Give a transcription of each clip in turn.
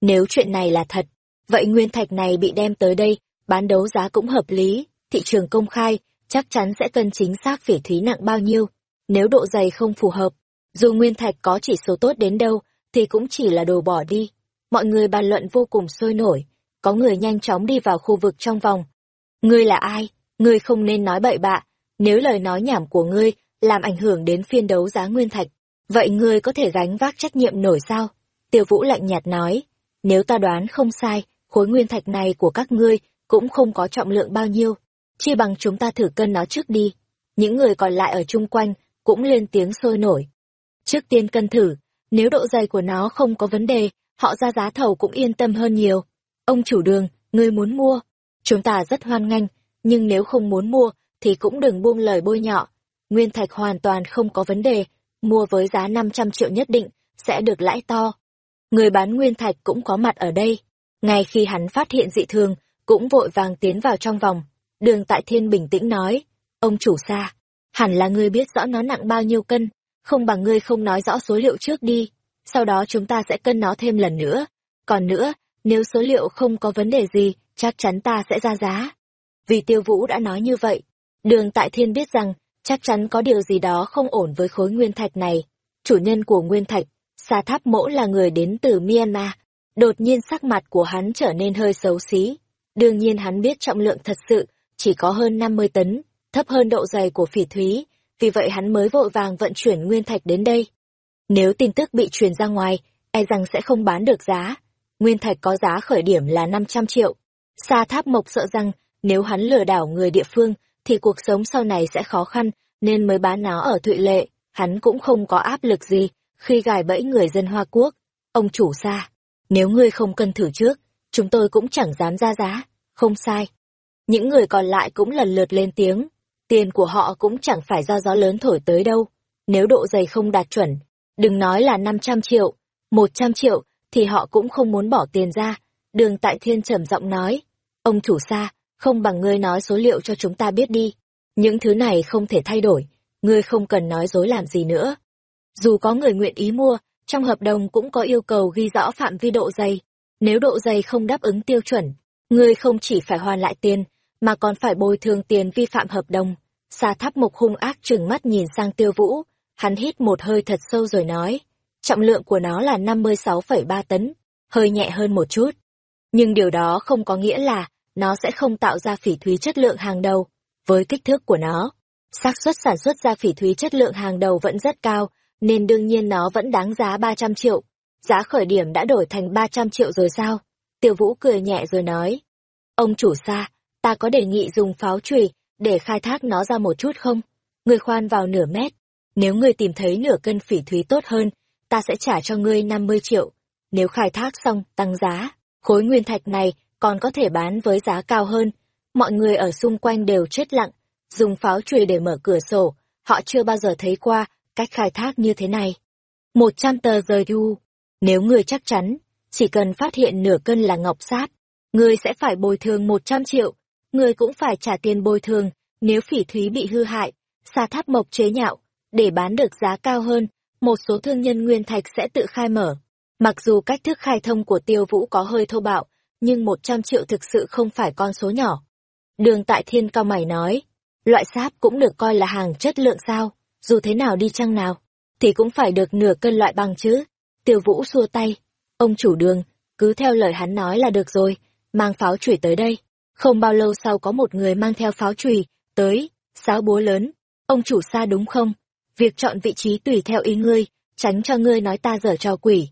Nếu chuyện này là thật, vậy nguyên thạch này bị đem tới đây, bán đấu giá cũng hợp lý, thị trường công khai, chắc chắn sẽ cân chính xác phỉ thúy nặng bao nhiêu. Nếu độ dày không phù hợp, dù nguyên thạch có chỉ số tốt đến đâu, thì cũng chỉ là đồ bỏ đi. Mọi người bàn luận vô cùng sôi nổi, có người nhanh chóng đi vào khu vực trong vòng. Ngươi là ai? Ngươi không nên nói bậy bạ, nếu lời nói nhảm của ngươi làm ảnh hưởng đến phiên đấu giá nguyên thạch, vậy ngươi có thể gánh vác trách nhiệm nổi sao? Tiêu Vũ lạnh nhạt nói, nếu ta đoán không sai, khối nguyên thạch này của các ngươi cũng không có trọng lượng bao nhiêu, chi bằng chúng ta thử cân nó trước đi. Những người còn lại ở chung quanh cũng lên tiếng sôi nổi. Trước tiên cân thử, nếu độ dày của nó không có vấn đề, họ ra giá thầu cũng yên tâm hơn nhiều. Ông chủ đường, ngươi muốn mua? Chúng ta rất hoan nghênh, nhưng nếu không muốn mua, thì cũng đừng buông lời bôi nhọ. Nguyên thạch hoàn toàn không có vấn đề, mua với giá 500 triệu nhất định, sẽ được lãi to. Người bán nguyên thạch cũng có mặt ở đây. Ngay khi hắn phát hiện dị thường, cũng vội vàng tiến vào trong vòng. Đường Tại Thiên bình tĩnh nói, ông chủ xa, hẳn là ngươi biết rõ nó nặng bao nhiêu cân, không bằng ngươi không nói rõ số liệu trước đi, sau đó chúng ta sẽ cân nó thêm lần nữa. Còn nữa, nếu số liệu không có vấn đề gì, chắc chắn ta sẽ ra giá. Vì tiêu vũ đã nói như vậy, đường tại thiên biết rằng, chắc chắn có điều gì đó không ổn với khối nguyên thạch này. Chủ nhân của nguyên thạch, Sa Tháp Mỗ là người đến từ Myanmar. Đột nhiên sắc mặt của hắn trở nên hơi xấu xí. Đương nhiên hắn biết trọng lượng thật sự chỉ có hơn 50 tấn, thấp hơn độ dày của phỉ thúy, vì vậy hắn mới vội vàng vận chuyển nguyên thạch đến đây. Nếu tin tức bị truyền ra ngoài, e rằng sẽ không bán được giá. Nguyên thạch có giá khởi điểm là 500 triệu. Sa Tháp Mộc sợ rằng nếu hắn lừa đảo người địa phương thì cuộc sống sau này sẽ khó khăn nên mới bán nó ở Thụy Lệ. Hắn cũng không có áp lực gì khi gài bẫy người dân Hoa Quốc. Ông chủ Sa, nếu ngươi không cân thử trước, chúng tôi cũng chẳng dám ra giá. Không sai. Những người còn lại cũng lần lượt lên tiếng. Tiền của họ cũng chẳng phải do gió lớn thổi tới đâu. Nếu độ dày không đạt chuẩn, đừng nói là 500 triệu, 100 triệu, thì họ cũng không muốn bỏ tiền ra. Đường Tại Thiên trầm giọng nói, ông chủ xa, không bằng ngươi nói số liệu cho chúng ta biết đi. Những thứ này không thể thay đổi, ngươi không cần nói dối làm gì nữa. Dù có người nguyện ý mua, trong hợp đồng cũng có yêu cầu ghi rõ phạm vi độ dày. Nếu độ dày không đáp ứng tiêu chuẩn, ngươi không chỉ phải hoàn lại tiền, mà còn phải bồi thường tiền vi phạm hợp đồng. Sa tháp mục hung ác trừng mắt nhìn sang tiêu vũ, hắn hít một hơi thật sâu rồi nói, trọng lượng của nó là 56,3 tấn, hơi nhẹ hơn một chút. Nhưng điều đó không có nghĩa là nó sẽ không tạo ra phỉ thúy chất lượng hàng đầu. Với kích thước của nó, xác suất sản xuất ra phỉ thúy chất lượng hàng đầu vẫn rất cao, nên đương nhiên nó vẫn đáng giá 300 triệu. Giá khởi điểm đã đổi thành 300 triệu rồi sao? Tiêu Vũ cười nhẹ rồi nói. Ông chủ xa, ta có đề nghị dùng pháo chùy để khai thác nó ra một chút không? Người khoan vào nửa mét. Nếu người tìm thấy nửa cân phỉ thúy tốt hơn, ta sẽ trả cho ngươi 50 triệu. Nếu khai thác xong, tăng giá, khối nguyên thạch này còn có thể bán với giá cao hơn. Mọi người ở xung quanh đều chết lặng, dùng pháo chùy để mở cửa sổ, họ chưa bao giờ thấy qua cách khai thác như thế này. Một trăm tờ rời du nếu người chắc chắn, chỉ cần phát hiện nửa cân là ngọc sát, người sẽ phải bồi thường một trăm triệu, người cũng phải trả tiền bồi thường nếu phỉ thúy bị hư hại, xa tháp mộc chế nhạo, để bán được giá cao hơn, một số thương nhân nguyên thạch sẽ tự khai mở. Mặc dù cách thức khai thông của tiêu vũ có hơi thô bạo, nhưng một trăm triệu thực sự không phải con số nhỏ. Đường tại thiên cao mày nói, loại sáp cũng được coi là hàng chất lượng sao, dù thế nào đi chăng nào, thì cũng phải được nửa cân loại bằng chứ. Tiêu vũ xua tay, ông chủ đường, cứ theo lời hắn nói là được rồi, mang pháo chủy tới đây. Không bao lâu sau có một người mang theo pháo chùy tới, sáo búa lớn, ông chủ xa đúng không? Việc chọn vị trí tùy theo ý ngươi, tránh cho ngươi nói ta dở trò quỷ.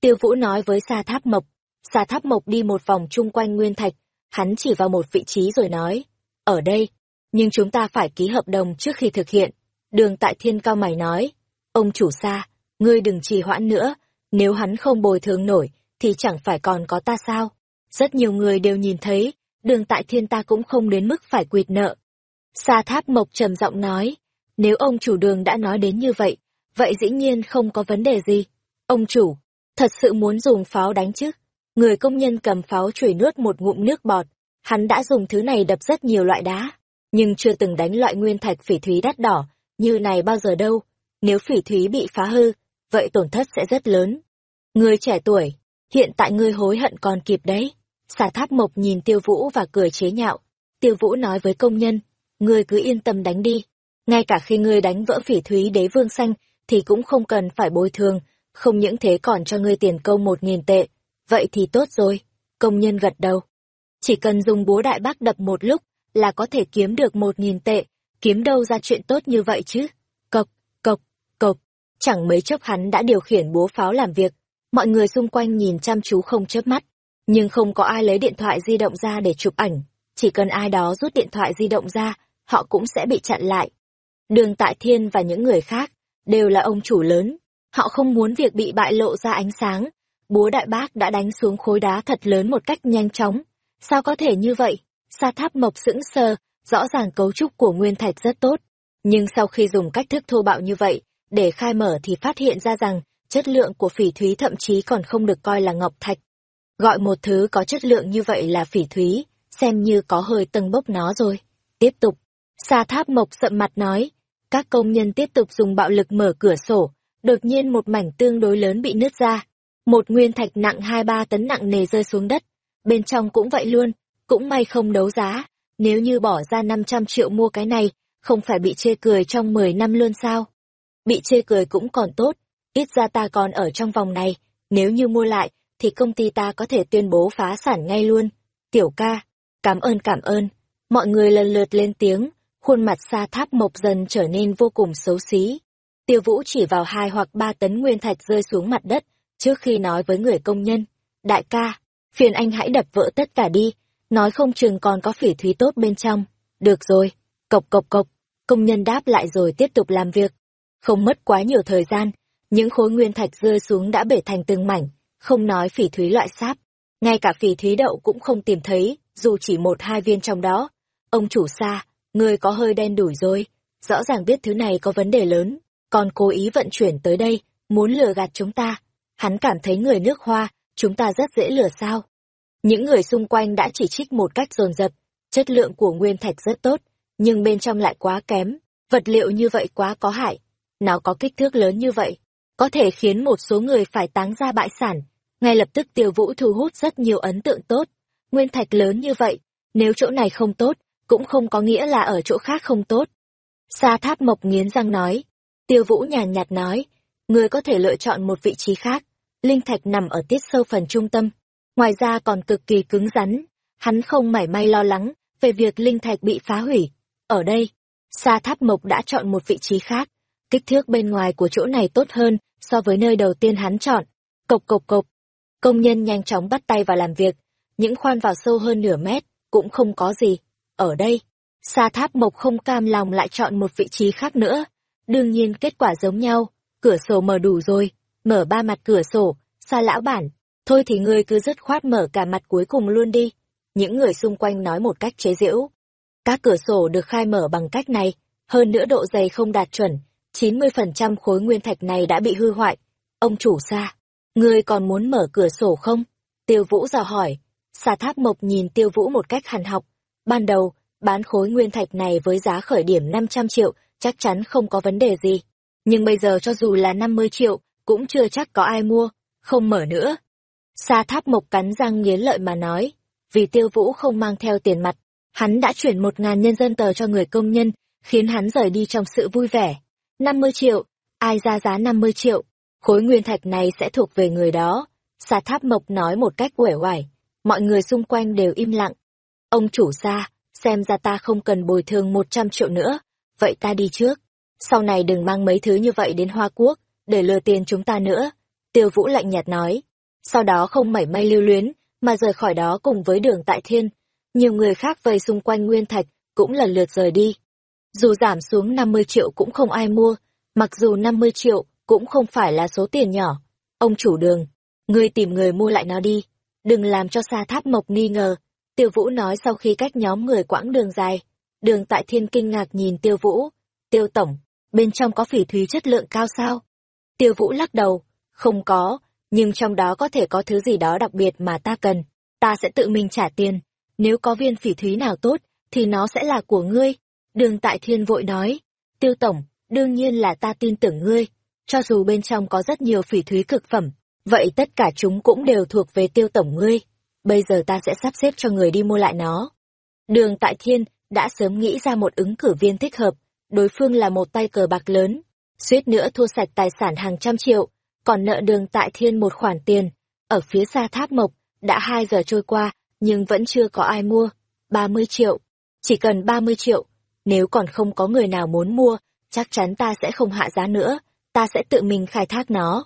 Tiêu Vũ nói với Sa Tháp Mộc. Sa Tháp Mộc đi một vòng chung quanh nguyên thạch, hắn chỉ vào một vị trí rồi nói, ở đây, nhưng chúng ta phải ký hợp đồng trước khi thực hiện. Đường Tại Thiên cao mày nói, ông chủ Sa, ngươi đừng trì hoãn nữa, nếu hắn không bồi thường nổi, thì chẳng phải còn có ta sao? Rất nhiều người đều nhìn thấy, đường Tại Thiên ta cũng không đến mức phải quyệt nợ. Sa Tháp Mộc trầm giọng nói, nếu ông chủ đường đã nói đến như vậy, vậy dĩ nhiên không có vấn đề gì. Ông chủ, thật sự muốn dùng pháo đánh chứ? Người công nhân cầm pháo chửi nuốt một ngụm nước bọt. Hắn đã dùng thứ này đập rất nhiều loại đá, nhưng chưa từng đánh loại nguyên thạch phỉ thúy đắt đỏ, như này bao giờ đâu. Nếu phỉ thúy bị phá hư, vậy tổn thất sẽ rất lớn. Người trẻ tuổi, hiện tại ngươi hối hận còn kịp đấy. Xà tháp mộc nhìn tiêu vũ và cười chế nhạo. Tiêu vũ nói với công nhân, ngươi cứ yên tâm đánh đi. Ngay cả khi ngươi đánh vỡ phỉ thúy đế vương xanh, thì cũng không cần phải bồi thường, không những thế còn cho ngươi tiền công một nghìn tệ. Vậy thì tốt rồi. Công nhân gật đầu. Chỉ cần dùng búa đại bác đập một lúc, là có thể kiếm được một nghìn tệ, kiếm đâu ra chuyện tốt như vậy chứ. Cộc, cộc, cộc, chẳng mấy chốc hắn đã điều khiển búa pháo làm việc. Mọi người xung quanh nhìn chăm chú không chớp mắt, nhưng không có ai lấy điện thoại di động ra để chụp ảnh. Chỉ cần ai đó rút điện thoại di động ra, họ cũng sẽ bị chặn lại. Đường Tại Thiên và những người khác, đều là ông chủ lớn. Họ không muốn việc bị bại lộ ra ánh sáng. Búa đại bác đã đánh xuống khối đá thật lớn một cách nhanh chóng. Sao có thể như vậy? Sa tháp mộc sững sờ, rõ ràng cấu trúc của nguyên thạch rất tốt. Nhưng sau khi dùng cách thức thô bạo như vậy, để khai mở thì phát hiện ra rằng chất lượng của phỉ thúy thậm chí còn không được coi là ngọc thạch. Gọi một thứ có chất lượng như vậy là phỉ thúy, xem như có hơi tầng bốc nó rồi. Tiếp tục, Sa tháp mộc sậm mặt nói, các công nhân tiếp tục dùng bạo lực mở cửa sổ, đột nhiên một mảnh tương đối lớn bị nứt ra. Một nguyên thạch nặng hai ba tấn nặng nề rơi xuống đất. Bên trong cũng vậy luôn, cũng may không đấu giá. Nếu như bỏ ra 500 triệu mua cái này, không phải bị chê cười trong 10 năm luôn sao? Bị chê cười cũng còn tốt, ít ra ta còn ở trong vòng này, nếu như mua lại, thì công ty ta có thể tuyên bố phá sản ngay luôn. Tiểu ca, cảm ơn cảm ơn. Mọi người lần lượt lên tiếng, khuôn mặt xa tháp mộc dần trở nên vô cùng xấu xí. Tiêu Vũ chỉ vào hai hoặc ba tấn nguyên thạch rơi xuống mặt đất, trước khi nói với người công nhân. Đại ca, phiền anh hãy đập vỡ tất cả đi, nói không chừng còn có phỉ thúy tốt bên trong. Được rồi, cộc cộc cộc, công nhân đáp lại rồi tiếp tục làm việc. Không mất quá nhiều thời gian, những khối nguyên thạch rơi xuống đã bể thành từng mảnh, không nói phỉ thúy loại sáp. Ngay cả phỉ thúy đậu cũng không tìm thấy, dù chỉ một hai viên trong đó. Ông chủ xa, người có hơi đen đủi rồi, rõ ràng biết thứ này có vấn đề lớn, còn cố ý vận chuyển tới đây, muốn lừa gạt chúng ta. Hắn cảm thấy người nước hoa, chúng ta rất dễ lừa sao. Những người xung quanh đã chỉ trích một cách dồn dập, chất lượng của nguyên thạch rất tốt, nhưng bên trong lại quá kém, vật liệu như vậy quá có hại. Nó có kích thước lớn như vậy, có thể khiến một số người phải táng ra bại sản. Ngay lập tức tiêu vũ thu hút rất nhiều ấn tượng tốt. Nguyên thạch lớn như vậy, nếu chỗ này không tốt, cũng không có nghĩa là ở chỗ khác không tốt. Sa tháp mộc nghiến răng nói, tiêu vũ nhàn nhạt nói, người có thể lựa chọn một vị trí khác, linh thạch nằm ở tiết sâu phần trung tâm, ngoài ra còn cực kỳ cứng rắn, hắn không mảy may lo lắng về việc linh thạch bị phá hủy. Ở đây, sa tháp mộc đã chọn một vị trí khác, kích thước bên ngoài của chỗ này tốt hơn so với nơi đầu tiên hắn chọn. Cộc cộc cộc, công nhân nhanh chóng bắt tay vào làm việc, những khoan vào sâu hơn nửa mét, cũng không có gì. Ở đây, Sa Tháp Mộc không cam lòng lại chọn một vị trí khác nữa. Đương nhiên kết quả giống nhau, cửa sổ mở đủ rồi, mở ba mặt cửa sổ, Sa lão bản, thôi thì ngươi cứ dứt khoát mở cả mặt cuối cùng luôn đi. Những người xung quanh nói một cách chế giễu. Các cửa sổ được khai mở bằng cách này, hơn nữa độ dày không đạt chuẩn, 90% khối nguyên thạch này đã bị hư hoại. Ông chủ Sa, ngươi còn muốn mở cửa sổ không? Tiêu Vũ dò hỏi. Xà Tháp Mộc nhìn Tiêu Vũ một cách hằn học, Ban đầu, bán khối nguyên thạch này với giá khởi điểm 500 triệu, chắc chắn không có vấn đề gì. Nhưng bây giờ cho dù là 50 triệu, cũng chưa chắc có ai mua, không mở nữa. Sa tháp mộc cắn răng nghiến lợi mà nói, vì tiêu vũ không mang theo tiền mặt, hắn đã chuyển một ngàn nhân dân tờ cho người công nhân, khiến hắn rời đi trong sự vui vẻ. 50 triệu, ai ra giá 50 triệu, khối nguyên thạch này sẽ thuộc về người đó. Sa tháp mộc nói một cách uể oải, mọi người xung quanh đều im lặng. Ông chủ ra, xem ra ta không cần bồi thường một trăm triệu nữa, vậy ta đi trước. Sau này đừng mang mấy thứ như vậy đến Hoa Quốc, để lừa tiền chúng ta nữa. Tiêu Vũ lạnh nhạt nói. Sau đó không mảy may lưu luyến, mà rời khỏi đó cùng với đường tại thiên. Nhiều người khác vây xung quanh Nguyên Thạch cũng lần lượt rời đi. Dù giảm xuống 50 triệu cũng không ai mua, mặc dù 50 triệu cũng không phải là số tiền nhỏ. Ông chủ đường, ngươi tìm người mua lại nó đi, đừng làm cho xa tháp mộc nghi ngờ, Tiêu Vũ nói sau khi cách nhóm người quãng đường dài. Đường tại thiên kinh ngạc nhìn Tiêu Vũ. Tiêu Tổng, bên trong có phỉ thúy chất lượng cao sao? Tiêu Vũ lắc đầu. Không có, nhưng trong đó có thể có thứ gì đó đặc biệt mà ta cần. Ta sẽ tự mình trả tiền. Nếu có viên phỉ thúy nào tốt, thì nó sẽ là của ngươi. Đường tại thiên vội nói. Tiêu Tổng, đương nhiên là ta tin tưởng ngươi. Cho dù bên trong có rất nhiều phỉ thúy cực phẩm, Vậy tất cả chúng cũng đều thuộc về tiêu tổng ngươi. Bây giờ ta sẽ sắp xếp cho người đi mua lại nó. Đường Tại Thiên đã sớm nghĩ ra một ứng cử viên thích hợp. Đối phương là một tay cờ bạc lớn, suýt nữa thua sạch tài sản hàng trăm triệu, còn nợ đường Tại Thiên một khoản tiền. Ở phía xa tháp mộc, đã hai giờ trôi qua, nhưng vẫn chưa có ai mua. 30 triệu. Chỉ cần 30 triệu. Nếu còn không có người nào muốn mua, chắc chắn ta sẽ không hạ giá nữa, ta sẽ tự mình khai thác nó.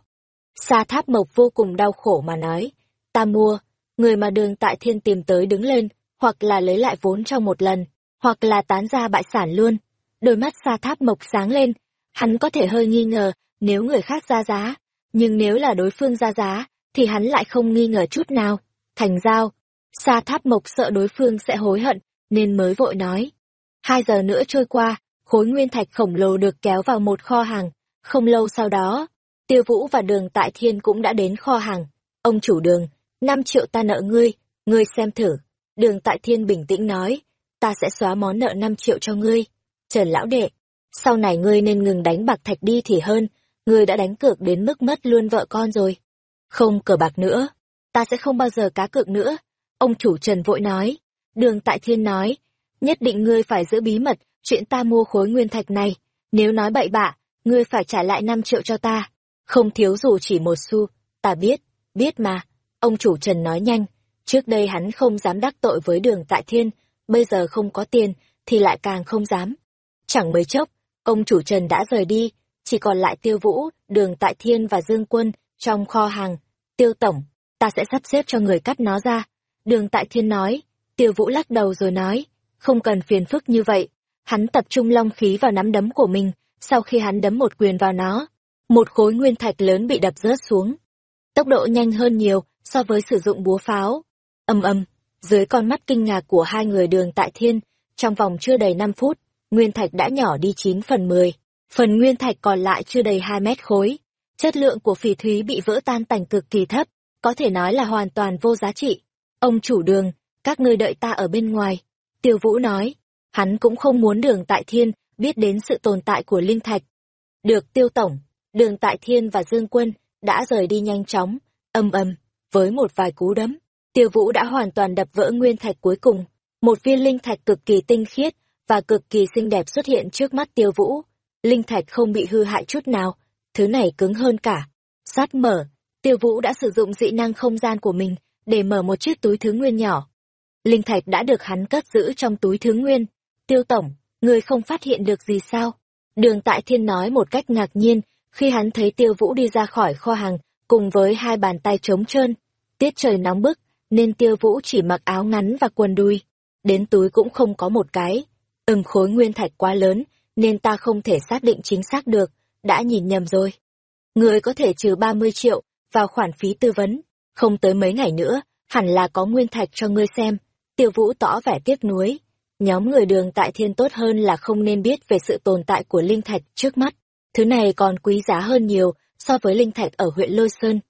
Sa tháp mộc vô cùng đau khổ mà nói, ta mua, người mà đường tại thiên tìm tới đứng lên, hoặc là lấy lại vốn trong một lần, hoặc là tán ra bại sản luôn. Đôi mắt sa tháp mộc sáng lên, hắn có thể hơi nghi ngờ nếu người khác ra giá, nhưng nếu là đối phương ra giá, thì hắn lại không nghi ngờ chút nào. Thành giao, sa tháp mộc sợ đối phương sẽ hối hận, nên mới vội nói. Hai giờ nữa trôi qua, khối nguyên thạch khổng lồ được kéo vào một kho hàng. Không lâu sau đó, Tiêu Vũ và Đường Tại Thiên cũng đã đến kho hàng. Ông chủ đường, năm triệu ta nợ ngươi, ngươi xem thử. Đường Tại Thiên bình tĩnh nói, ta sẽ xóa món nợ năm triệu cho ngươi. Trần Lão Đệ, sau này ngươi nên ngừng đánh bạc thạch đi thì hơn, ngươi đã đánh cược đến mức mất luôn vợ con rồi. Không cờ bạc nữa, ta sẽ không bao giờ cá cược nữa. Ông chủ Trần vội nói, đường Tại Thiên nói, nhất định ngươi phải giữ bí mật chuyện ta mua khối nguyên thạch này. Nếu nói bậy bạ, ngươi phải trả lại 5 triệu cho ta. Không thiếu dù chỉ một xu, ta biết, biết mà. Ông chủ Trần nói nhanh, trước đây hắn không dám đắc tội với đường tại thiên, bây giờ không có tiền, thì lại càng không dám. Chẳng mấy chốc, ông chủ Trần đã rời đi, chỉ còn lại tiêu vũ, đường tại thiên và dương quân, trong kho hàng. Tiêu tổng, ta sẽ sắp xếp cho người cắt nó ra. Đường tại thiên nói, tiêu vũ lắc đầu rồi nói, không cần phiền phức như vậy. Hắn tập trung long khí vào nắm đấm của mình, sau khi hắn đấm một quyền vào nó, một khối nguyên thạch lớn bị đập rớt xuống. Tốc độ nhanh hơn nhiều so với sử dụng búa pháo. Âm âm, dưới con mắt kinh ngạc của hai người đường tại thiên, trong vòng chưa đầy 5 phút, nguyên thạch đã nhỏ đi 9 phần 10. Phần nguyên thạch còn lại chưa đầy 2 mét khối. Chất lượng của phỉ thúy bị vỡ tan tành cực kỳ thấp, có thể nói là hoàn toàn vô giá trị. Ông chủ đường, các ngươi đợi ta ở bên ngoài. Tiêu Vũ nói, hắn cũng không muốn đường tại thiên biết đến sự tồn tại của linh thạch. Được tiêu tổng, đường tại thiên và dương quân đã rời đi nhanh chóng, âm âm, với một vài cú đấm. Tiêu vũ đã hoàn toàn đập vỡ nguyên thạch cuối cùng. Một viên linh thạch cực kỳ tinh khiết và cực kỳ xinh đẹp xuất hiện trước mắt tiêu vũ. Linh thạch không bị hư hại chút nào, thứ này cứng hơn cả. Sát mở, tiêu vũ đã sử dụng dị năng không gian của mình để mở một chiếc túi thứ nguyên nhỏ. Linh thạch đã được hắn cất giữ trong túi thứ nguyên. Tiêu tổng, người không phát hiện được gì sao? Đường Tại Thiên nói một cách ngạc nhiên, khi hắn thấy Tiêu Vũ đi ra khỏi kho hàng, cùng với hai bàn tay trống trơn. Tiết trời nóng bức, nên Tiêu Vũ chỉ mặc áo ngắn và quần đùi. Đến túi cũng không có một cái. Ừm khối nguyên thạch quá lớn, nên ta không thể xác định chính xác được, đã nhìn nhầm rồi. Người có thể trừ 30 triệu vào khoản phí tư vấn, không tới mấy ngày nữa, hẳn là có nguyên thạch cho ngươi xem. Tiêu Vũ tỏ vẻ tiếc nuối nhóm người đường tại thiên tốt hơn là không nên biết về sự tồn tại của linh thạch trước mắt. Thứ này còn quý giá hơn nhiều so với linh thạch ở huyện Lôi Sơn.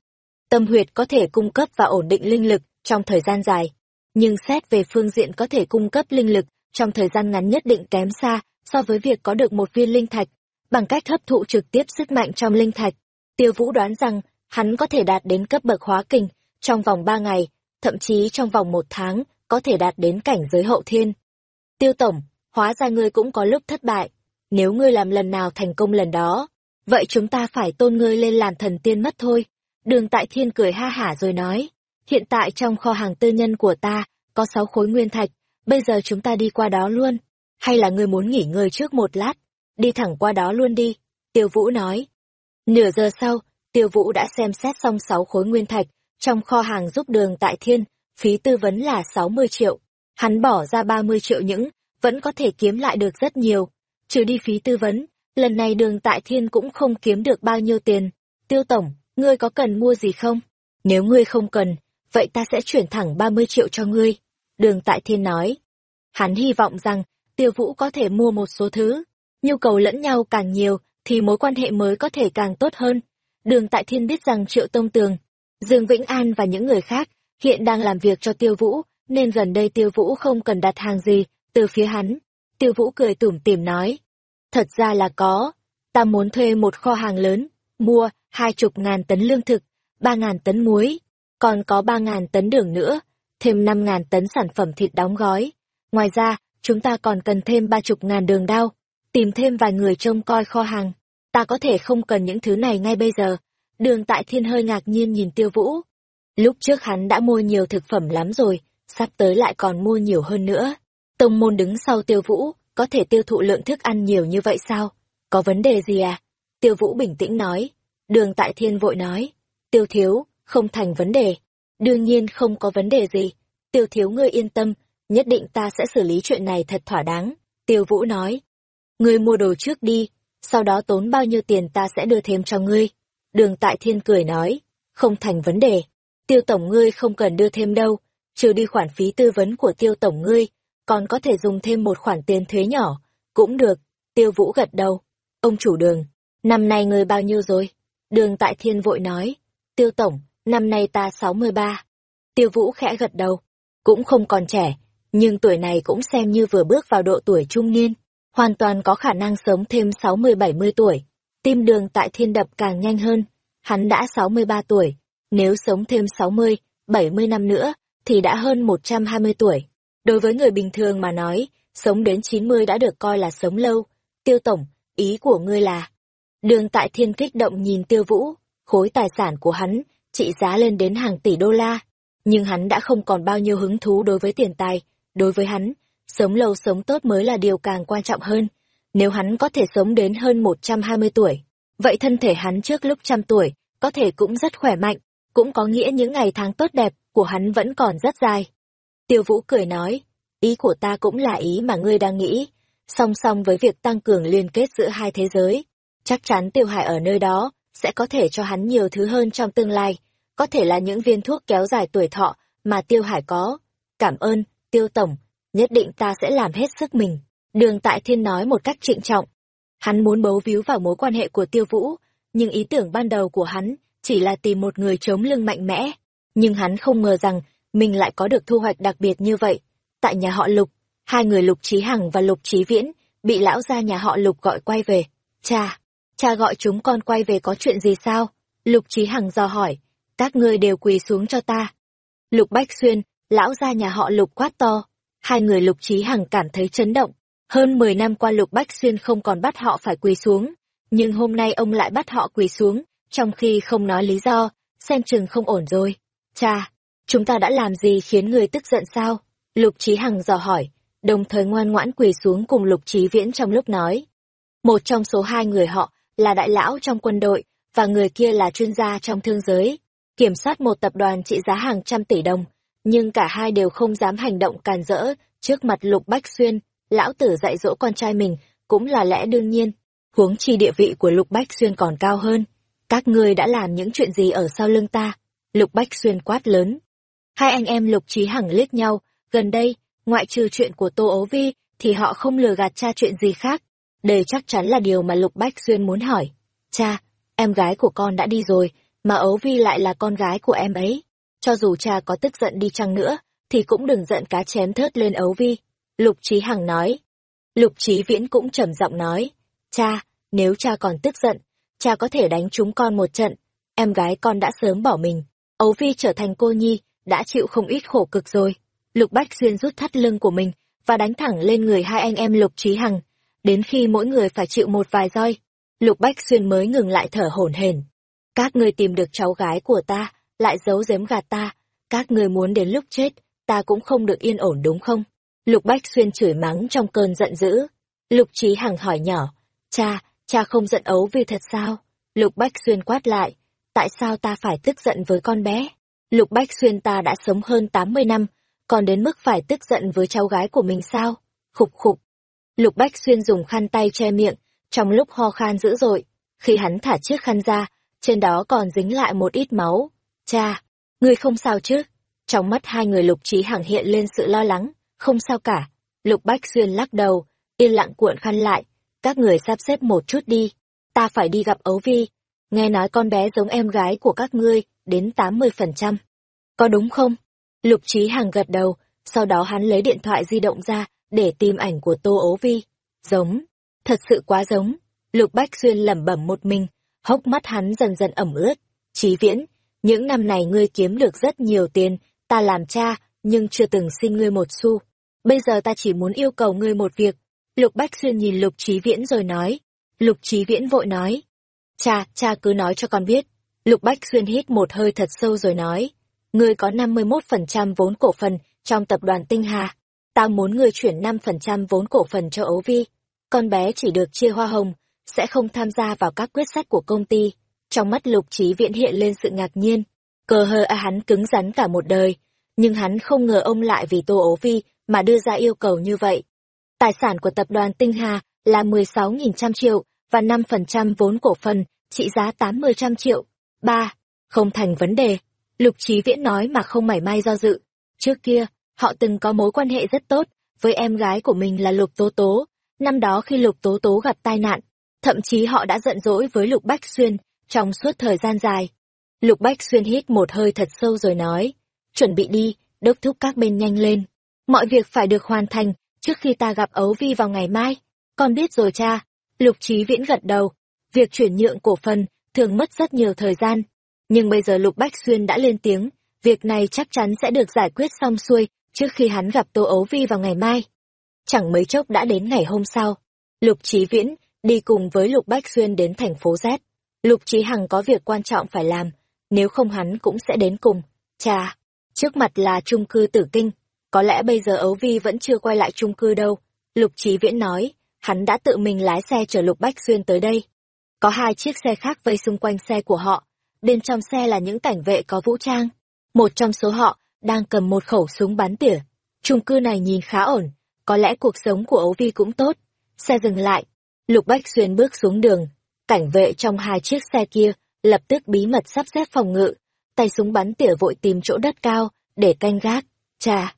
Tâm huyệt có thể cung cấp và ổn định linh lực trong thời gian dài, nhưng xét về phương diện có thể cung cấp linh lực trong thời gian ngắn nhất định kém xa so với việc có được một viên linh thạch, bằng cách hấp thụ trực tiếp sức mạnh trong linh thạch. Tiêu Vũ đoán rằng hắn có thể đạt đến cấp bậc hóa kình trong vòng ba ngày, thậm chí trong vòng một tháng có thể đạt đến cảnh giới hậu thiên. Tiêu Tổng, hóa ra ngươi cũng có lúc thất bại. Nếu ngươi làm lần nào thành công lần đó, vậy chúng ta phải tôn ngươi lên làm thần tiên mất thôi. Đường Tại Thiên cười ha hả rồi nói, hiện tại trong kho hàng tư nhân của ta, có sáu khối nguyên thạch, bây giờ chúng ta đi qua đó luôn. Hay là ngươi muốn nghỉ ngơi trước một lát, đi thẳng qua đó luôn đi, Tiêu Vũ nói. Nửa giờ sau, Tiêu Vũ đã xem xét xong sáu khối nguyên thạch, trong kho hàng giúp đường Tại Thiên, phí tư vấn là 60 triệu. Hắn bỏ ra 30 triệu những, vẫn có thể kiếm lại được rất nhiều. Trừ đi phí tư vấn, lần này đường tại thiên cũng không kiếm được bao nhiêu tiền. Tiêu tổng, ngươi có cần mua gì không? Nếu ngươi không cần, vậy ta sẽ chuyển thẳng 30 triệu cho ngươi. Đường tại thiên nói. Hắn hy vọng rằng, tiêu vũ có thể mua một số thứ. Nhu cầu lẫn nhau càng nhiều, thì mối quan hệ mới có thể càng tốt hơn. Đường tại thiên biết rằng triệu tông tường, Dương Vĩnh An và những người khác hiện đang làm việc cho tiêu vũ, nên gần đây tiêu vũ không cần đặt hàng gì từ phía hắn. Tiêu vũ cười tủm tỉm nói, thật ra là có, ta muốn thuê một kho hàng lớn, mua hai chục ngàn tấn lương thực, ba ngàn tấn muối, còn có ba ngàn tấn đường nữa, thêm năm ngàn tấn sản phẩm thịt đóng gói. Ngoài ra, chúng ta còn cần thêm ba chục ngàn đường đao, tìm thêm vài người trông coi kho hàng. Ta có thể không cần những thứ này ngay bây giờ. Đường tại thiên hơi ngạc nhiên nhìn tiêu vũ. Lúc trước hắn đã mua nhiều thực phẩm lắm rồi, sắp tới lại còn mua nhiều hơn nữa. Tông môn đứng sau tiêu vũ, có thể tiêu thụ lượng thức ăn nhiều như vậy sao? Có vấn đề gì à? Tiêu vũ bình tĩnh nói. Đường tại thiên vội nói. Tiêu thiếu, không thành vấn đề. Đương nhiên không có vấn đề gì. Tiêu thiếu ngươi yên tâm, nhất định ta sẽ xử lý chuyện này thật thỏa đáng. Tiêu vũ nói. Ngươi mua đồ trước đi, sau đó tốn bao nhiêu tiền ta sẽ đưa thêm cho ngươi. Đường tại thiên cười nói. Không thành vấn đề. Tiêu tổng ngươi không cần đưa thêm đâu, trừ đi khoản phí tư vấn của tiêu tổng ngươi, còn có thể dùng thêm một khoản tiền thuế nhỏ. Cũng được. Tiêu vũ gật đầu. Ông chủ đường, năm nay ngươi bao nhiêu rồi? Đường tại thiên vội nói. Tiêu tổng, năm nay ta sáu mươi ba. Tiêu vũ khẽ gật đầu. Cũng không còn trẻ, nhưng tuổi này cũng xem như vừa bước vào độ tuổi trung niên. Hoàn toàn có khả năng sống thêm sáu mươi bảy mươi tuổi. Tim đường tại thiên đập càng nhanh hơn. Hắn đã sáu mươi ba tuổi. Nếu sống thêm sáu mươi, bảy mươi năm nữa, thì đã hơn một trăm hai mươi tuổi. Đối với người bình thường mà nói, sống đến chín mươi đã được coi là sống lâu. Tiêu tổng, ý của ngươi là... Đường tại thiên kích động nhìn tiêu vũ, khối tài sản của hắn, trị giá lên đến hàng tỷ đô la. Nhưng hắn đã không còn bao nhiêu hứng thú đối với tiền tài. Đối với hắn, sống lâu sống tốt mới là điều càng quan trọng hơn. Nếu hắn có thể sống đến hơn 120 tuổi, vậy thân thể hắn trước lúc trăm tuổi, có thể cũng rất khỏe mạnh, cũng có nghĩa những ngày tháng tốt đẹp của hắn vẫn còn rất dài. Tiêu Vũ cười nói, ý của ta cũng là ý mà ngươi đang nghĩ, song song với việc tăng cường liên kết giữa hai thế giới. Chắc chắn Tiêu Hải ở nơi đó sẽ có thể cho hắn nhiều thứ hơn trong tương lai, có thể là những viên thuốc kéo dài tuổi thọ mà Tiêu Hải có. Cảm ơn, Tiêu Tổng, nhất định ta sẽ làm hết sức mình. Đường Tại Thiên nói một cách trịnh trọng. Hắn muốn bấu víu vào mối quan hệ của Tiêu Vũ, nhưng ý tưởng ban đầu của hắn chỉ là tìm một người chống lưng mạnh mẽ. Nhưng hắn không ngờ rằng mình lại có được thu hoạch đặc biệt như vậy. Tại nhà họ Lục, hai người Lục Trí Hằng và Lục Trí Viễn bị lão gia nhà họ Lục gọi quay về. Cha, cha gọi chúng con quay về có chuyện gì sao? Lục Trí Hằng dò hỏi, các ngươi đều quỳ xuống cho ta. Lục Bách Xuyên, lão gia nhà họ Lục quát to. Hai người Lục Trí Hằng cảm thấy chấn động. Hơn 10 năm qua Lục Bách Xuyên không còn bắt họ phải quỳ xuống, nhưng hôm nay ông lại bắt họ quỳ xuống, trong khi không nói lý do, xem chừng không ổn rồi. Cha, chúng ta đã làm gì khiến người tức giận sao? Lục Trí Hằng dò hỏi, đồng thời ngoan ngoãn quỳ xuống cùng Lục Trí Viễn trong lúc nói. Một trong số hai người họ là đại lão trong quân đội, và người kia là chuyên gia trong thương giới, kiểm soát một tập đoàn trị giá hàng trăm tỷ đồng, nhưng cả hai đều không dám hành động càn rỡ trước mặt Lục Bách Xuyên, lão tử dạy dỗ con trai mình cũng là lẽ đương nhiên, huống chi địa vị của Lục Bách Xuyên còn cao hơn. Các ngươi đã làm những chuyện gì ở sau lưng ta? Lục Bách Xuyên quát lớn. Hai anh em Lục Trí Hằng liếc nhau, gần đây, ngoại trừ chuyện của Tô Ấu Vi, thì họ không lừa gạt cha chuyện gì khác. Đây chắc chắn là điều mà Lục Bách Xuyên muốn hỏi. Cha, em gái của con đã đi rồi, mà Ấu Vi lại là con gái của em ấy. Cho dù cha có tức giận đi chăng nữa, thì cũng đừng giận cá chém thớt lên Ấu Vi. Lục Trí Hằng nói. Lục Trí Viễn cũng trầm giọng nói. Cha, nếu cha còn tức giận, cha có thể đánh chúng con một trận. Em gái con đã sớm bỏ mình. Ấu Vi trở thành cô nhi, đã chịu không ít khổ cực rồi. Lục Bách Xuyên rút thắt lưng của mình và đánh thẳng lên người hai anh em Lục Trí Hằng, đến khi mỗi người phải chịu một vài roi. Lục Bách Xuyên mới ngừng lại thở hổn hển. Các ngươi tìm được cháu gái của ta, lại giấu giếm gạt ta, các ngươi muốn đến lúc chết, ta cũng không được yên ổn đúng không? Lục Bách Xuyên chửi mắng trong cơn giận dữ. Lục Trí Hằng hỏi nhỏ, cha, cha không giận ấu vì thật sao? Lục Bách Xuyên quát lại, tại sao ta phải tức giận với con bé? Lục Bách Xuyên ta đã sống hơn 80 năm, còn đến mức phải tức giận với cháu gái của mình sao? Khục khục. Lục Bách Xuyên dùng khăn tay che miệng, trong lúc ho khan dữ dội. Khi hắn thả chiếc khăn ra, trên đó còn dính lại một ít máu. Cha, ngươi không sao chứ? Trong mắt hai người Lục Trí Hằng hiện lên sự lo lắng, không sao cả. Lục Bách Xuyên lắc đầu, yên lặng cuộn khăn lại. Các người sắp xếp một chút đi. Ta phải đi gặp Ấu Vi. Nghe nói con bé giống em gái của các ngươi, đến 80%. Có đúng không? Lục Trí Hằng gật đầu, sau đó hắn lấy điện thoại di động ra để tìm ảnh của Tô Ấu Vi. Giống, thật sự quá giống. Lục Bách Xuyên lẩm bẩm một mình, hốc mắt hắn dần dần ẩm ướt. Chí Viễn, những năm này ngươi kiếm được rất nhiều tiền, ta làm cha, nhưng chưa từng xin ngươi một xu. Bây giờ ta chỉ muốn yêu cầu ngươi một việc. Lục Bách Xuyên nhìn Lục Trí Viễn rồi nói. Lục Trí Viễn vội nói. Cha, cha cứ nói cho con biết. Lục Bách Xuyên hít một hơi thật sâu rồi nói. Ngươi có 51% vốn cổ phần trong tập đoàn Tinh Hà. Ta muốn ngươi chuyển 5% vốn cổ phần cho Ấu Vi. Con bé chỉ được chia hoa hồng, sẽ không tham gia vào các quyết sách của công ty. Trong mắt Lục Trí Viễn hiện lên sự ngạc nhiên. Cờ hờ à hắn cứng rắn cả một đời, nhưng hắn không ngờ ông lại vì Tô Ố Vi mà đưa ra yêu cầu như vậy. Tài sản của tập đoàn Tinh Hà là 16.000 triệu và 5% vốn cổ phần, trị giá 80 trăm triệu. ba Không thành vấn đề. Lục Trí Viễn nói mà không mảy may do dự. Trước kia, họ từng có mối quan hệ rất tốt với em gái của mình là Lục Tố Tố. Năm đó khi Lục Tố Tố gặp tai nạn, thậm chí họ đã giận dỗi với Lục Bách Xuyên trong suốt thời gian dài. Lục Bách Xuyên hít một hơi thật sâu rồi nói, chuẩn bị đi, đốc thúc các bên nhanh lên. Mọi việc phải được hoàn thành trước khi ta gặp Ấu Vi vào ngày mai. Con biết rồi cha. Lục Trí Viễn gật đầu. Việc chuyển nhượng cổ phần thường mất rất nhiều thời gian. Nhưng bây giờ Lục Bách Xuyên đã lên tiếng, việc này chắc chắn sẽ được giải quyết xong xuôi trước khi hắn gặp Tô Ấu Vi vào ngày mai. Chẳng mấy chốc đã đến ngày hôm sau. Lục Trí Viễn đi cùng với Lục Bách Xuyên đến thành phố Z. Lục Trí Hằng có việc quan trọng phải làm, nếu không hắn cũng sẽ đến cùng. Chà, trước mặt là trung cư tử kinh, có lẽ bây giờ Ấu Vi vẫn chưa quay lại trung cư đâu. Lục Trí Viễn nói, hắn đã tự mình lái xe chở Lục Bách Xuyên tới đây. Có hai chiếc xe khác vây xung quanh xe của họ, bên trong xe là những cảnh vệ có vũ trang. Một trong số họ đang cầm một khẩu súng bắn tỉa. Trung cư này nhìn khá ổn, có lẽ cuộc sống của Ấu Vi cũng tốt. Xe dừng lại, Lục Bách Xuyên bước xuống đường, cảnh vệ trong hai chiếc xe kia lập tức bí mật sắp xếp phòng ngự, tay súng bắn tỉa vội tìm chỗ đất cao để canh gác. Chà,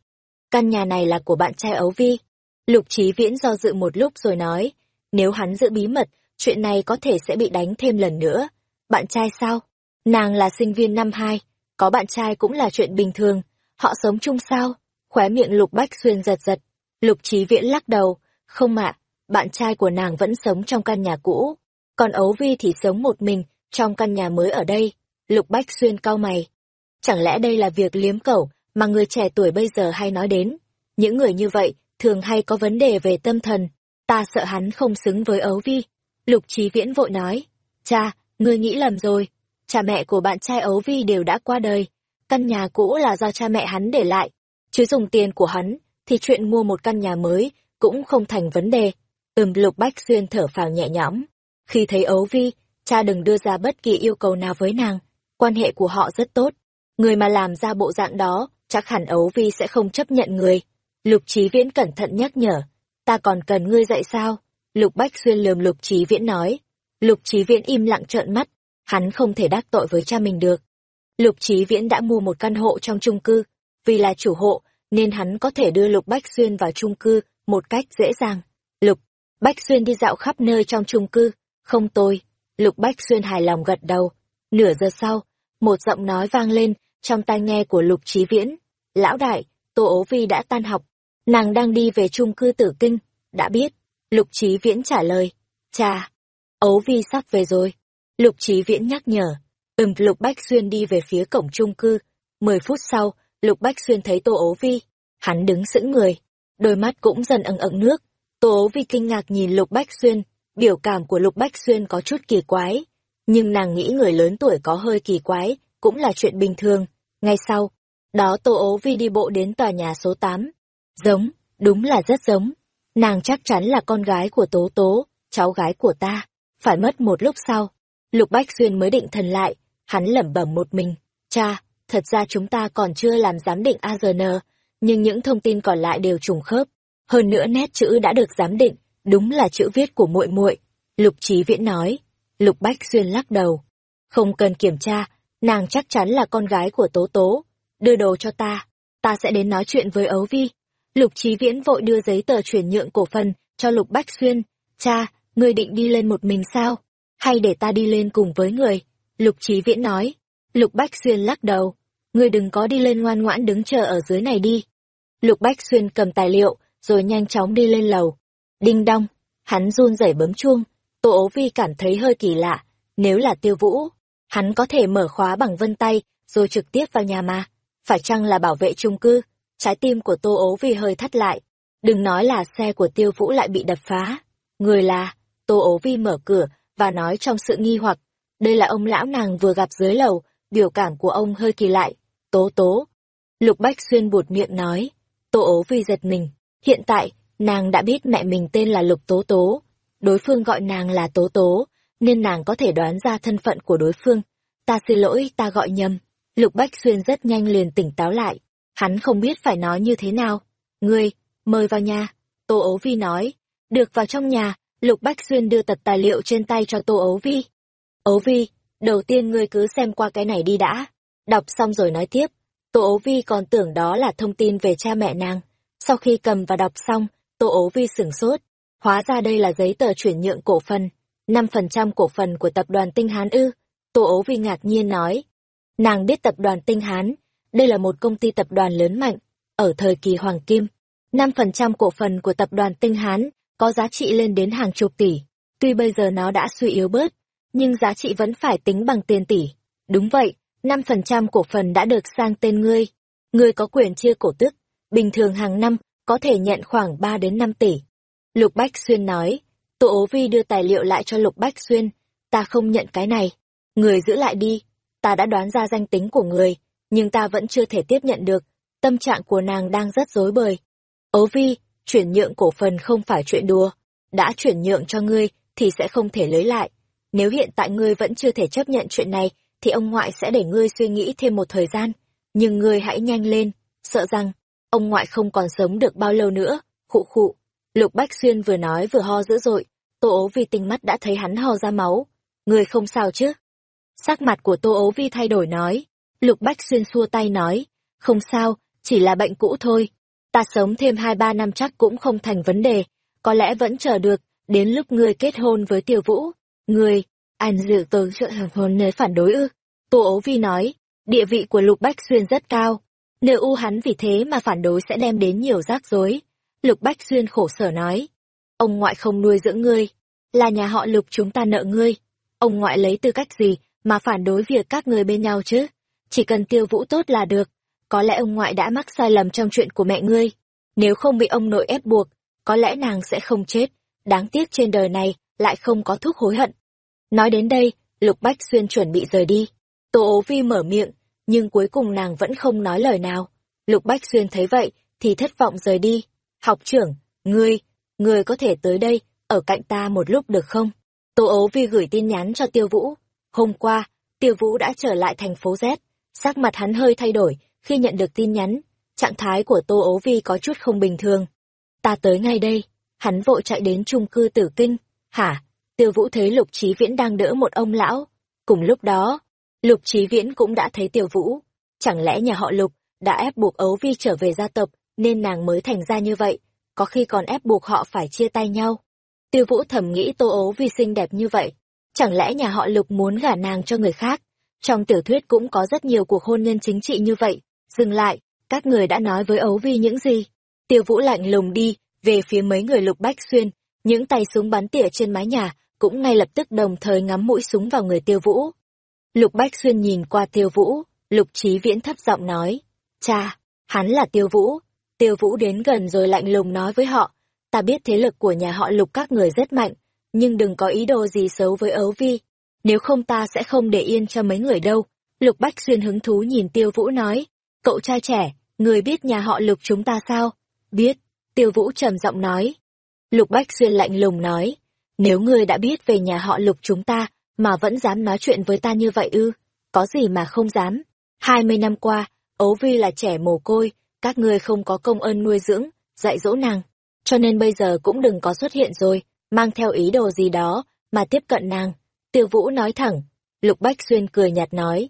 căn nhà này là của bạn trai Ấu Vi. Lục trí Viễn do dự một lúc rồi nói, nếu hắn giữ bí mật, chuyện này có thể sẽ bị đánh thêm lần nữa. Bạn trai sao? Nàng là sinh viên năm hai, có bạn trai cũng là chuyện bình thường, họ sống chung sao? Khóe miệng Lục Bách Xuyên giật giật. Lục trí Viễn lắc đầu, không ạ, bạn trai của nàng vẫn sống trong căn nhà cũ, còn Ấu Vi thì sống một mình trong căn nhà mới ở đây. Lục Bách Xuyên cau mày. Chẳng lẽ đây là việc liếm cẩu mà người trẻ tuổi bây giờ hay nói đến? Những người như vậy thường hay có vấn đề về tâm thần. Ta sợ hắn không xứng với Ấu Vi. Lục Trí Viễn vội nói. Cha, ngươi nghĩ lầm rồi. Cha mẹ của bạn trai Ấu Vi đều đã qua đời. Căn nhà cũ là do cha mẹ hắn để lại. Chứ dùng tiền của hắn, thì chuyện mua một căn nhà mới cũng không thành vấn đề. Ừm Lục Bách Xuyên thở phào nhẹ nhõm. Khi thấy ấu vi, cha đừng đưa ra bất kỳ yêu cầu nào với nàng. Quan hệ của họ rất tốt. Người mà làm ra bộ dạng đó, chắc hẳn ấu vi sẽ không chấp nhận người. Lục Trí Viễn cẩn thận nhắc nhở. Ta còn cần ngươi dạy sao? Lục Bách Xuyên lườm Lục Trí Viễn nói. Lục Trí Viễn im lặng trợn mắt. Hắn không thể đắc tội với cha mình được. Lục Trí Viễn đã mua một căn hộ trong chung cư. Vì là chủ hộ, nên hắn có thể đưa Lục Bách Xuyên vào chung cư một cách dễ dàng. Lục Bách Xuyên đi dạo khắp nơi trong chung cư, không tôi. Lục Bách Xuyên hài lòng gật đầu. Nửa giờ sau, một giọng nói vang lên trong tai nghe của Lục chí Viễn. Lão đại, Tô Ố Vi đã tan học. Nàng đang đi về chung cư tử kinh. Đã biết. Lục chí Viễn trả lời. Chà, Ố Vi sắp về rồi. Lục chí Viễn nhắc nhở. Ừm, Lục Bách Xuyên đi về phía cổng chung cư. Mười phút sau, Lục Bách Xuyên thấy Tô Ố Vi. Hắn đứng sững người. Đôi mắt cũng dần ẩn ẩn nước. Tô Ố Vi kinh ngạc nhìn Lục Bách Xuyên, biểu cảm của Lục Bách Xuyên có chút kỳ quái. Nhưng nàng nghĩ người lớn tuổi có hơi kỳ quái, cũng là chuyện bình thường. Ngay sau, đó Tô Ố Vi đi bộ đến tòa nhà số 8. Giống, đúng là rất giống. Nàng chắc chắn là con gái của Tố Tố, cháu gái của ta. Phải mất một lúc sau, Lục Bách Xuyên mới định thần lại, hắn lẩm bẩm một mình. Cha, thật ra chúng ta còn chưa làm giám định ARN, nhưng những thông tin còn lại đều trùng khớp. Hơn nữa nét chữ đã được giám định, đúng là chữ viết của muội muội, lục trí viễn nói. Lục bách xuyên lắc đầu. Không cần kiểm tra, nàng chắc chắn là con gái của tố tố. Đưa đồ cho ta ta sẽ đến nói chuyện với ấu vi. Lục trí viễn vội đưa giấy tờ chuyển nhượng cổ phần cho lục bách xuyên. Cha, ngươi định đi lên một mình sao? Hay để ta đi lên cùng với người? Lục trí viễn nói. Lục bách xuyên lắc đầu. Ngươi đừng có đi lên ngoan ngoãn đứng chờ ở dưới này đi. Lục bách xuyên cầm tài liệu, rồi nhanh chóng đi lên lầu. Đinh đong, hắn run rẩy bấm chuông, Tô ố vi cảm thấy hơi kỳ lạ, nếu là tiêu vũ, hắn có thể mở khóa bằng vân tay, rồi trực tiếp vào nhà mà. Phải chăng là bảo vệ chung cư? Trái tim của Tô ố Vi hơi thắt lại. Đừng nói là xe của tiêu vũ lại bị đập phá. Người là, Tô ố vi mở cửa và nói trong sự nghi hoặc. Đây là ông lão nàng vừa gặp dưới lầu, biểu cảm của ông hơi kỳ lại. Tố tố. Lục Bách Xuyên buột miệng nói. Tô ố vi giật mình. Hiện tại, nàng đã biết mẹ mình tên là Lục Tố Tố. Đối phương gọi nàng là Tố Tố, nên nàng có thể đoán ra thân phận của đối phương. Ta xin lỗi, ta gọi nhầm. Lục Bách Xuyên rất nhanh liền tỉnh táo lại. Hắn không biết phải nói như thế nào. Ngươi, mời vào nhà. Tô ấu vi nói. Được vào trong nhà, Lục Bách Xuyên đưa tập tài liệu trên tay cho Tô ấu vi. Ấu vi, đầu tiên ngươi cứ xem qua cái này đi đã. Đọc xong rồi nói tiếp. Tô ấu vi còn tưởng đó là thông tin về cha mẹ nàng. Sau khi cầm và đọc xong, Tô ố vi sửng sốt. Hóa ra đây là giấy tờ chuyển nhượng cổ phần. 5% cổ phần của tập đoàn Tinh Hán ư. Tô ố vi ngạc nhiên nói. Nàng biết tập đoàn Tinh Hán, đây là một công ty tập đoàn lớn mạnh, ở thời kỳ Hoàng Kim. 5% cổ phần của tập đoàn Tinh Hán có giá trị lên đến hàng chục tỷ. Tuy bây giờ nó đã suy yếu bớt, nhưng giá trị vẫn phải tính bằng tiền tỷ. Đúng vậy, 5% cổ phần đã được sang tên ngươi. Ngươi có quyền chia cổ tức, bình thường hàng năm có thể nhận khoảng 3 đến 5 tỷ. Lục Bách Xuyên nói, Tô ố vi đưa tài liệu lại cho Lục Bách Xuyên, ta không nhận cái này. Người giữ lại đi, ta đã đoán ra danh tính của người, nhưng ta vẫn chưa thể tiếp nhận được. Tâm trạng của nàng đang rất rối bời. Ố vi, chuyển nhượng cổ phần không phải chuyện đùa. Đã chuyển nhượng cho ngươi, thì sẽ không thể lấy lại. Nếu hiện tại ngươi vẫn chưa thể chấp nhận chuyện này, thì ông ngoại sẽ để ngươi suy nghĩ thêm một thời gian. Nhưng ngươi hãy nhanh lên, sợ rằng, ông ngoại không còn sống được bao lâu nữa. Khụ khụ. Lục Bách Xuyên vừa nói vừa ho dữ dội, Tô ố vi tinh mắt đã thấy hắn ho ra máu. Ngươi không sao chứ? Sắc mặt của Tô ố vi thay đổi nói. Lục Bách Xuyên xua tay nói. Không sao, chỉ là bệnh cũ thôi. Ta sống thêm hai ba năm chắc cũng không thành vấn đề. Có lẽ vẫn chờ được, đến lúc ngươi kết hôn với tiêu vũ. Ngươi, anh dự tớ trợ hôn nếu phản đối ư. Tô ố vi nói, địa vị của Lục Bách Xuyên rất cao. Nếu u hắn vì thế mà phản đối sẽ đem đến nhiều rắc rối. Lục Bách Xuyên khổ sở nói. Ông ngoại không nuôi dưỡng ngươi, là nhà họ Lục chúng ta nợ ngươi. Ông ngoại lấy tư cách gì mà phản đối việc các người bên nhau chứ? Chỉ cần tiêu vũ tốt là được. Có lẽ ông ngoại đã mắc sai lầm trong chuyện của mẹ ngươi. Nếu không bị ông nội ép buộc, có lẽ nàng sẽ không chết. Đáng tiếc trên đời này lại không có thuốc hối hận. Nói đến đây, Lục Bách Xuyên chuẩn bị rời đi. Tô ố vi mở miệng, nhưng cuối cùng nàng vẫn không nói lời nào. Lục Bách Xuyên thấy vậy, thì thất vọng rời đi. Học trưởng, ngươi, ngươi có thể tới đây, ở cạnh ta một lúc được không? Tô ấu vi gửi tin nhắn cho Tiêu Vũ. Hôm qua, Tiêu Vũ đã trở lại thành phố Z. Sắc mặt hắn hơi thay đổi khi nhận được tin nhắn. Trạng thái của Tô ấu vi có chút không bình thường. Ta tới ngay đây. Hắn vội chạy đến trung cư tử kinh. Hả? Tiêu Vũ thấy Lục Chí Viễn đang đỡ một ông lão. Cùng lúc đó, Lục Chí Viễn cũng đã thấy Tiêu Vũ. Chẳng lẽ nhà họ Lục đã ép buộc ấu vi trở về gia tộc nên nàng mới thành ra như vậy, có khi còn ép buộc họ phải chia tay nhau. Tiêu Vũ thầm nghĩ Tô Ấu Vi xinh đẹp như vậy, chẳng lẽ nhà họ Lục muốn gả nàng cho người khác? Trong tiểu thuyết cũng có rất nhiều cuộc hôn nhân chính trị như vậy. Dừng lại, các người đã nói với Ấu Vi những gì? Tiêu Vũ lạnh lùng đi, về phía mấy người Lục Bách Xuyên, những tay súng bắn tỉa trên mái nhà, cũng ngay lập tức đồng thời ngắm mũi súng vào người Tiêu Vũ. Lục Bách Xuyên nhìn qua Tiêu Vũ, Lục Trí Viễn thấp giọng nói, cha, hắn là Tiêu Vũ. Tiêu Vũ đến gần rồi lạnh lùng nói với họ, ta biết thế lực của nhà họ lục các người rất mạnh, nhưng đừng có ý đồ gì xấu với ấu vi. Nếu không ta sẽ không để yên cho mấy người đâu. Lục Bách Xuyên hứng thú nhìn Tiêu Vũ nói, cậu trai trẻ, người biết nhà họ lục chúng ta sao? Biết, Tiêu Vũ trầm giọng nói. Lục Bách Xuyên lạnh lùng nói, nếu ngươi đã biết về nhà họ lục chúng ta, mà vẫn dám nói chuyện với ta như vậy ư, có gì mà không dám. Hai mươi năm qua, ấu vi là trẻ mồ côi, các ngươi không có công ơn nuôi dưỡng, dạy dỗ nàng cho nên bây giờ cũng đừng có xuất hiện rồi, mang theo ý đồ gì đó, mà tiếp cận nàng. Tiêu Vũ nói thẳng, Lục Bách Xuyên cười nhạt nói.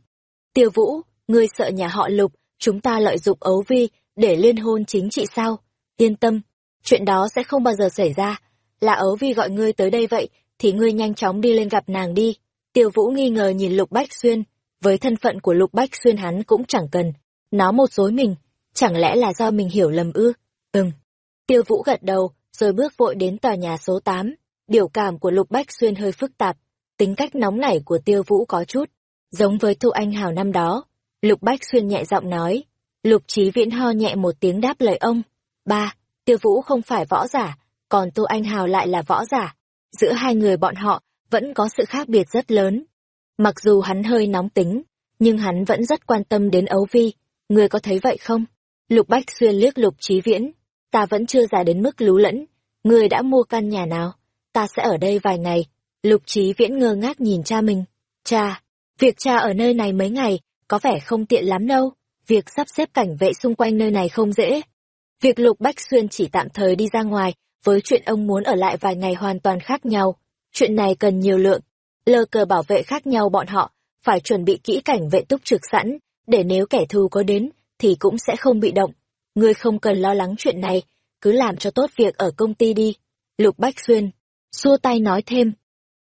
Tiêu Vũ, ngươi sợ nhà họ Lục, chúng ta lợi dụng ấu vi, để liên hôn chính trị sao? Yên tâm, chuyện đó sẽ không bao giờ xảy ra. Là ấu vi gọi ngươi tới đây vậy, thì ngươi nhanh chóng đi lên gặp nàng đi. Tiêu Vũ nghi ngờ nhìn Lục Bách Xuyên, với thân phận của Lục Bách Xuyên hắn cũng chẳng cần. Nó một dối mình, chẳng lẽ là do mình hiểu lầm ư? Ừm. Tiêu Vũ gật đầu, rồi bước vội đến tòa nhà số 8. Biểu cảm của Lục Bách Xuyên hơi phức tạp. Tính cách nóng nảy của Tiêu Vũ có chút. giống với Thu Anh Hào năm đó. Lục Bách Xuyên nhẹ giọng nói. Lục Chí Viễn ho nhẹ một tiếng đáp lời ông. Ba, Tiêu Vũ không phải võ giả, còn Tu Anh Hào lại là võ giả. Giữa hai người bọn họ vẫn có sự khác biệt rất lớn. Mặc dù hắn hơi nóng tính, nhưng hắn vẫn rất quan tâm đến ấu vi. Người có thấy vậy không? Lục Bách Xuyên liếc Lục Chí Viễn. Ta vẫn chưa già đến mức lú lẫn. Người đã mua căn nhà nào? Ta sẽ ở đây vài ngày. Lục Chí Viễn ngơ ngác nhìn cha mình. Cha, việc cha ở nơi này mấy ngày, có vẻ không tiện lắm đâu. Việc sắp xếp cảnh vệ xung quanh nơi này không dễ. Việc Lục Bách Xuyên chỉ tạm thời đi ra ngoài, với chuyện ông muốn ở lại vài ngày hoàn toàn khác nhau. Chuyện này cần nhiều lượng. Lơ cờ bảo vệ khác nhau bọn họ, phải chuẩn bị kỹ cảnh vệ túc trực sẵn, để nếu kẻ thù có đến, thì cũng sẽ không bị động. Ngươi không cần lo lắng chuyện này, cứ làm cho tốt việc ở công ty đi. Lục Bách Xuyên, xua tay nói thêm.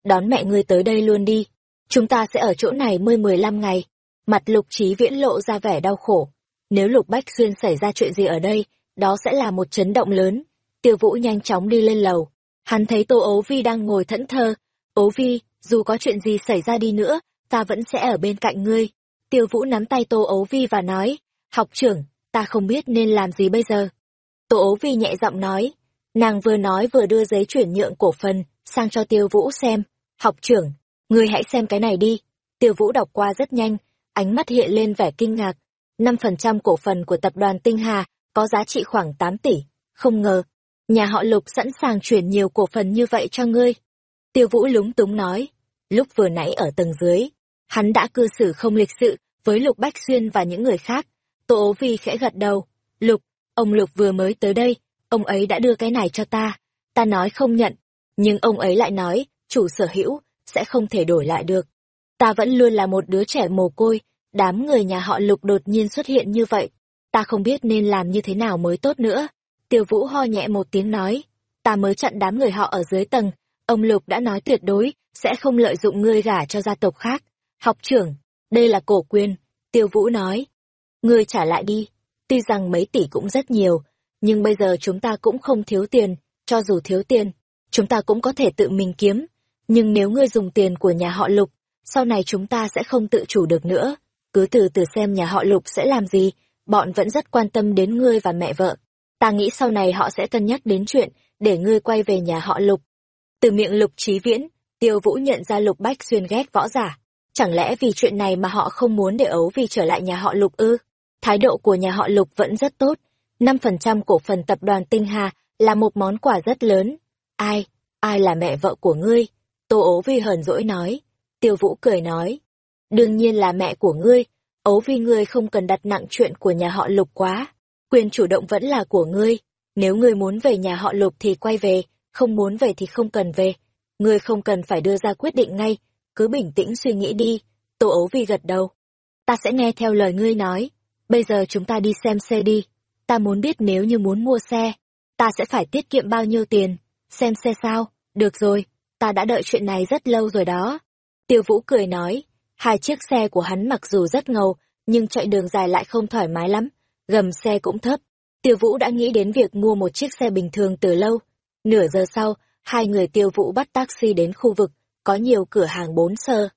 Đón mẹ ngươi tới đây luôn đi. Chúng ta sẽ ở chỗ này mười mười lăm ngày. Mặt Lục Trí Viễn lộ ra vẻ đau khổ. Nếu Lục Bách Xuyên xảy ra chuyện gì ở đây, đó sẽ là một chấn động lớn. Tiêu Vũ nhanh chóng đi lên lầu. Hắn thấy Tô Ố Vi đang ngồi thẫn thờ. Ố Vi, dù có chuyện gì xảy ra đi nữa, ta vẫn sẽ ở bên cạnh ngươi. Tiêu Vũ nắm tay Tô Ố Vi và nói, học trưởng, ta không biết nên làm gì bây giờ. Tô Ố Vi nhẹ giọng nói, nàng vừa nói vừa đưa giấy chuyển nhượng cổ phần sang cho Tiêu Vũ xem. Học trưởng, ngươi hãy xem cái này đi. Tiêu Vũ đọc qua rất nhanh, ánh mắt hiện lên vẻ kinh ngạc. 5% cổ phần của tập đoàn Tinh Hà có giá trị khoảng 8 tỷ. Không ngờ, nhà họ Lục sẵn sàng chuyển nhiều cổ phần như vậy cho ngươi. Tiêu Vũ lúng túng nói, lúc vừa nãy ở tầng dưới, hắn đã cư xử không lịch sự với Lục Bách Xuyên và những người khác. Tô ố vi khẽ gật đầu, Lục, ông Lục vừa mới tới đây, ông ấy đã đưa cái này cho ta. Ta nói không nhận, nhưng ông ấy lại nói, chủ sở hữu, sẽ không thể đổi lại được. Ta vẫn luôn là một đứa trẻ mồ côi, đám người nhà họ Lục đột nhiên xuất hiện như vậy. Ta không biết nên làm như thế nào mới tốt nữa. Tiêu Vũ ho nhẹ một tiếng nói, ta mới chặn đám người họ ở dưới tầng, ông Lục đã nói tuyệt đối, sẽ không lợi dụng ngươi gả cho gia tộc khác. Học trưởng, đây là cổ quyền, Tiêu Vũ nói. Ngươi trả lại đi, tuy rằng mấy tỷ cũng rất nhiều, nhưng bây giờ chúng ta cũng không thiếu tiền, cho dù thiếu tiền, chúng ta cũng có thể tự mình kiếm. Nhưng nếu ngươi dùng tiền của nhà họ Lục, sau này chúng ta sẽ không tự chủ được nữa. Cứ từ từ xem nhà họ Lục sẽ làm gì, bọn vẫn rất quan tâm đến ngươi và mẹ vợ. Ta nghĩ sau này họ sẽ cân nhắc đến chuyện để ngươi quay về nhà họ Lục. Từ miệng Lục Trí Viễn, Tiêu Vũ nhận ra Lục Bách Xuyên ghét võ giả. Chẳng lẽ vì chuyện này mà họ không muốn để ấu vì trở lại nhà họ Lục ư? Thái độ của nhà họ Lục vẫn rất tốt. 5% cổ phần tập đoàn Tinh Hà là một món quà rất lớn. Ai? Ai là mẹ vợ của ngươi? Tô ố vi hờn dỗi nói. Tiêu Vũ cười nói. Đương nhiên là mẹ của ngươi. Ấu vi ngươi không cần đặt nặng chuyện của nhà họ Lục quá. Quyền chủ động vẫn là của ngươi. Nếu ngươi muốn về nhà họ Lục thì quay về, không muốn về thì không cần về. Ngươi không cần phải đưa ra quyết định ngay, cứ bình tĩnh suy nghĩ đi. Tô ấu vi gật đầu. Ta sẽ nghe theo lời ngươi nói. Bây giờ chúng ta đi xem xe đi. Ta muốn biết nếu như muốn mua xe, ta sẽ phải tiết kiệm bao nhiêu tiền. Xem xe sao? Được rồi, ta đã đợi chuyện này rất lâu rồi đó. Tiêu Vũ cười nói, hai chiếc xe của hắn mặc dù rất ngầu, nhưng chạy đường dài lại không thoải mái lắm, gầm xe cũng thấp. Tiêu Vũ đã nghĩ đến việc mua một chiếc xe bình thường từ lâu. Nửa giờ sau, hai người Tiêu Vũ bắt taxi đến khu vực, có nhiều cửa hàng bốn sơ.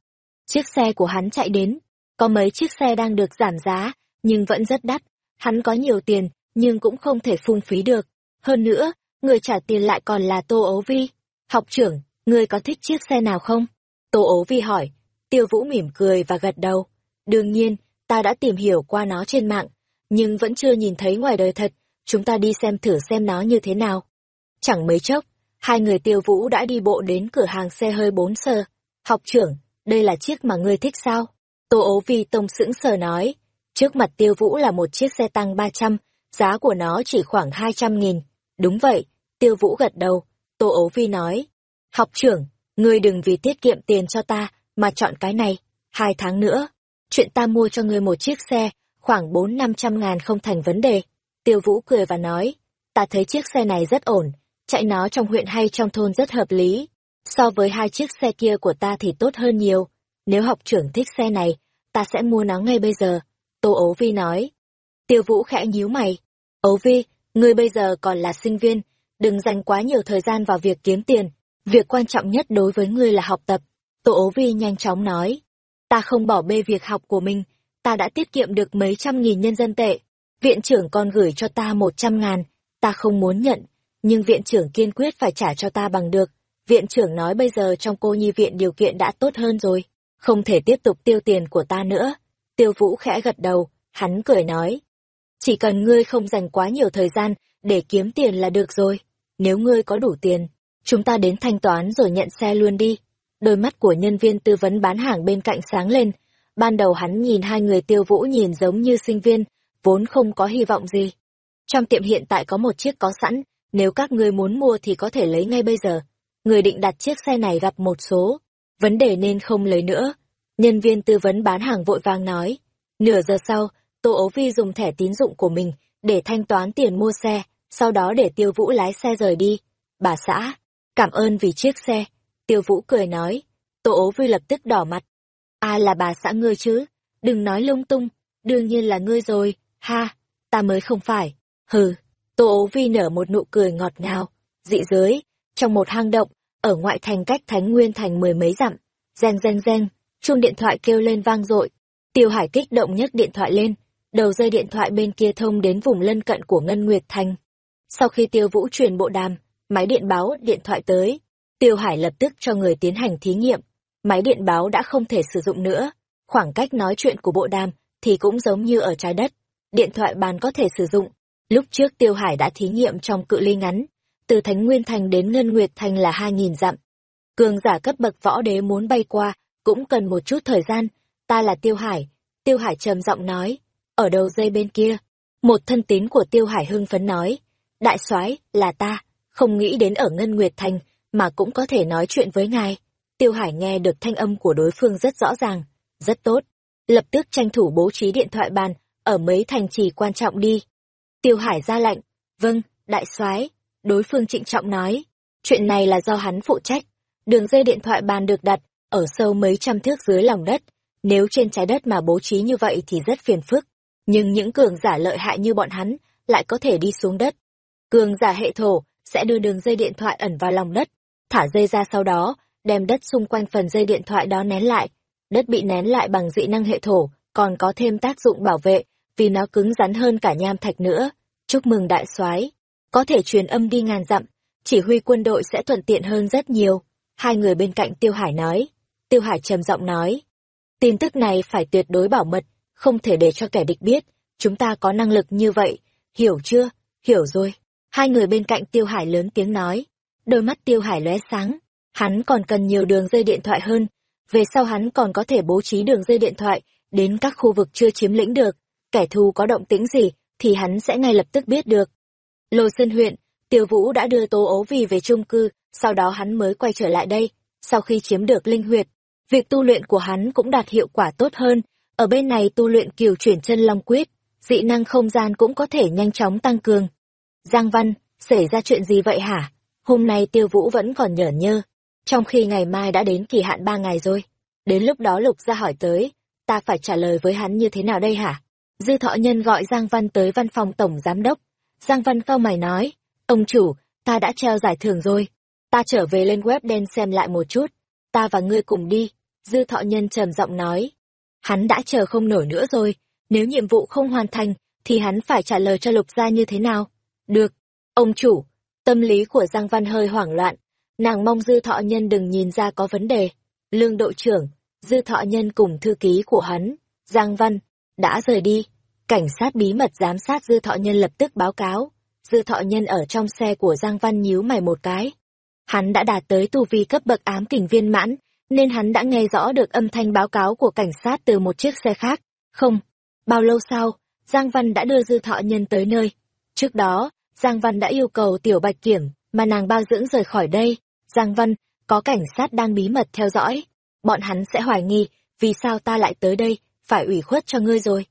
Chiếc xe của hắn chạy đến, có mấy chiếc xe đang được giảm giá, nhưng vẫn rất đắt. Hắn có nhiều tiền, nhưng cũng không thể phung phí được. Hơn nữa, người trả tiền lại còn là Tô Ấu Vi. Học trưởng, người có thích chiếc xe nào không? Tô Ấu vi hỏi, tiêu vũ mỉm cười và gật đầu. Đương nhiên, ta đã tìm hiểu qua nó trên mạng, nhưng vẫn chưa nhìn thấy ngoài đời thật, chúng ta đi xem thử xem nó như thế nào. Chẳng mấy chốc, hai người tiêu vũ đã đi bộ đến cửa hàng xe hơi bốn sơ. Học trưởng, đây là chiếc mà ngươi thích sao? Tô ố vi tông sững sờ nói, trước mặt tiêu vũ là một chiếc xe tăng 300, giá của nó chỉ khoảng 200 nghìn. Đúng vậy, tiêu vũ gật đầu, Tô ố vi nói. Học trưởng, ngươi đừng vì tiết kiệm tiền cho ta mà chọn cái này hai tháng nữa chuyện ta mua cho ngươi một chiếc xe khoảng bốn năm trăm ngàn không thành vấn đề. Tiêu vũ cười và nói ta thấy chiếc xe này rất ổn chạy nó trong huyện hay trong thôn rất hợp lý. So với hai chiếc xe kia của ta thì tốt hơn nhiều. Nếu học trưởng thích xe này ta sẽ mua nó ngay bây giờ. Tô ấu vi nói. Tiêu vũ khẽ nhíu mày. Ấu vi ngươi bây giờ còn là sinh viên đừng dành quá nhiều thời gian vào việc kiếm tiền. Việc quan trọng nhất đối với ngươi là học tập. Tô Ấu vi nhanh chóng nói. Ta không bỏ bê việc học của mình, ta đã tiết kiệm được mấy trăm nghìn nhân dân tệ. Viện trưởng còn gửi cho ta một trăm ngàn, ta không muốn nhận, nhưng viện trưởng kiên quyết phải trả cho ta bằng được. Viện trưởng nói bây giờ trong cô nhi viện điều kiện đã tốt hơn rồi, không thể tiếp tục tiêu tiền của ta nữa. Tiêu Vũ khẽ gật đầu, hắn cười nói. Chỉ cần ngươi không dành quá nhiều thời gian để kiếm tiền là được rồi. Nếu ngươi có đủ tiền, chúng ta đến thanh toán rồi nhận xe luôn đi. Đôi mắt của nhân viên tư vấn bán hàng bên cạnh sáng lên. Ban đầu hắn nhìn hai người tiêu vũ nhìn giống như sinh viên, vốn không có hy vọng gì. Trong tiệm hiện tại có một chiếc có sẵn, nếu các ngươi muốn mua thì có thể lấy ngay bây giờ. Người định đặt chiếc xe này gặp một số. Vấn đề nên không lấy nữa. Nhân viên tư vấn bán hàng vội vàng nói. Nửa giờ sau, Tô Ấu Vi dùng thẻ tín dụng của mình để thanh toán tiền mua xe, sau đó để Tiêu Vũ lái xe rời đi. Bà xã, cảm ơn vì chiếc xe. Tiêu Vũ cười nói. Tô Ấu Vi lập tức đỏ mặt. Ai là bà xã ngươi chứ? Đừng nói lung tung, đương nhiên là ngươi rồi, ha, ta mới không phải. Hừ, Tô ố Vi nở một nụ cười ngọt ngào, dị giới, trong một hang động, ở ngoại thành cách Thánh Nguyên thành mười mấy dặm. Reng reng reng, chuông điện thoại kêu lên vang dội. Tiêu Hải kích động nhấc điện thoại lên, đầu dây điện thoại bên kia thông đến vùng lân cận của Ngân Nguyệt Thành. Sau khi Tiêu Vũ truyền bộ đàm, máy điện báo điện thoại tới, Tiêu Hải lập tức cho người tiến hành thí nghiệm. Máy điện báo đã không thể sử dụng nữa, khoảng cách nói chuyện của bộ đàm thì cũng giống như ở trái đất. Điện thoại bàn có thể sử dụng. Lúc trước Tiêu Hải đã thí nghiệm trong cự ly ngắn, từ Thánh Nguyên Thành đến Ngân Nguyệt Thành là 2.000 dặm. Cường giả cấp bậc võ đế muốn bay qua, cũng cần một chút thời gian. Ta là Tiêu Hải. Tiêu Hải trầm giọng nói. Ở đầu dây bên kia, một thân tín của Tiêu Hải hưng phấn nói. Đại soái là ta, không nghĩ đến ở Ngân Nguyệt Thành, mà cũng có thể nói chuyện với ngài. Tiêu Hải nghe được thanh âm của đối phương rất rõ ràng, rất tốt. Lập tức tranh thủ bố trí điện thoại bàn, ở mấy thành trì quan trọng đi. Tiêu Hải ra lệnh, vâng, đại soái đối phương trịnh trọng nói. Chuyện này là do hắn phụ trách. Đường dây điện thoại bàn được đặt, ở sâu mấy trăm thước dưới lòng đất. Nếu trên trái đất mà bố trí như vậy thì rất phiền phức. Nhưng những cường giả lợi hại như bọn hắn, lại có thể đi xuống đất. Cường giả hệ thổ, sẽ đưa đường dây điện thoại ẩn vào lòng đất, thả dây ra sau đó, đem đất xung quanh phần dây điện thoại đó nén lại. Đất bị nén lại bằng dị năng hệ thổ, còn có thêm tác dụng bảo vệ, vì nó cứng rắn hơn cả nham thạch nữa. Chúc mừng đại soái, có thể truyền âm đi ngàn dặm, chỉ huy quân đội sẽ thuận tiện hơn rất nhiều. Hai người bên cạnh Tiêu Hải nói. Tiêu Hải trầm giọng nói. Tin tức này phải tuyệt đối bảo mật, không thể để cho kẻ địch biết. Chúng ta có năng lực như vậy, hiểu chưa? Hiểu rồi. Hai người bên cạnh Tiêu Hải lớn tiếng nói. Đôi mắt Tiêu Hải lóe sáng. Hắn còn cần nhiều đường dây điện thoại hơn. Về sau hắn còn có thể bố trí đường dây điện thoại đến các khu vực chưa chiếm lĩnh được. Kẻ thù có động tĩnh gì thì hắn sẽ ngay lập tức biết được. Lô Sơn huyện, Tiêu Vũ đã đưa Tố Ố Vì về chung cư, sau đó hắn mới quay trở lại đây. Sau khi chiếm được linh huyệt, việc tu luyện của hắn cũng đạt hiệu quả tốt hơn. Ở bên này tu luyện kiều chuyển chân long quyết, dị năng không gian cũng có thể nhanh chóng tăng cường. Giang Văn, xảy ra chuyện gì vậy hả? Hôm nay Tiêu Vũ vẫn còn nhở nhơ, trong khi ngày mai đã đến kỳ hạn ba ngày rồi. Đến lúc đó Lục ra hỏi tới, ta phải trả lời với hắn như thế nào đây hả? Dư thọ nhân gọi Giang Văn tới văn phòng tổng giám đốc. Giang Văn cao mày nói, ông chủ, ta đã treo giải thưởng rồi. Ta trở về lên web đen xem lại một chút. Ta và ngươi cùng đi. Dư thọ nhân trầm giọng nói. Hắn đã chờ không nổi nữa rồi. Nếu nhiệm vụ không hoàn thành, thì hắn phải trả lời cho lục gia như thế nào? Được. Ông chủ, tâm lý của Giang Văn hơi hoảng loạn. Nàng mong dư thọ nhân đừng nhìn ra có vấn đề. Lương đội trưởng, dư thọ nhân cùng thư ký của hắn, Giang Văn, đã rời đi. Cảnh sát bí mật giám sát dư thọ nhân lập tức báo cáo. Dư thọ nhân ở trong xe của Giang Văn nhíu mày một cái. Hắn đã đạt tới tu vi cấp bậc ám kình viên mãn, nên hắn đã nghe rõ được âm thanh báo cáo của cảnh sát từ một chiếc xe khác. Không, bao lâu sau, Giang Văn đã đưa dư thọ nhân tới nơi. Trước đó, Giang Văn đã yêu cầu tiểu bạch kiểm, mà nàng bao dưỡng rời khỏi đây. Giang Văn, có cảnh sát đang bí mật theo dõi. Bọn hắn sẽ hoài nghi, vì sao ta lại tới đây, phải ủy khuất cho ngươi rồi.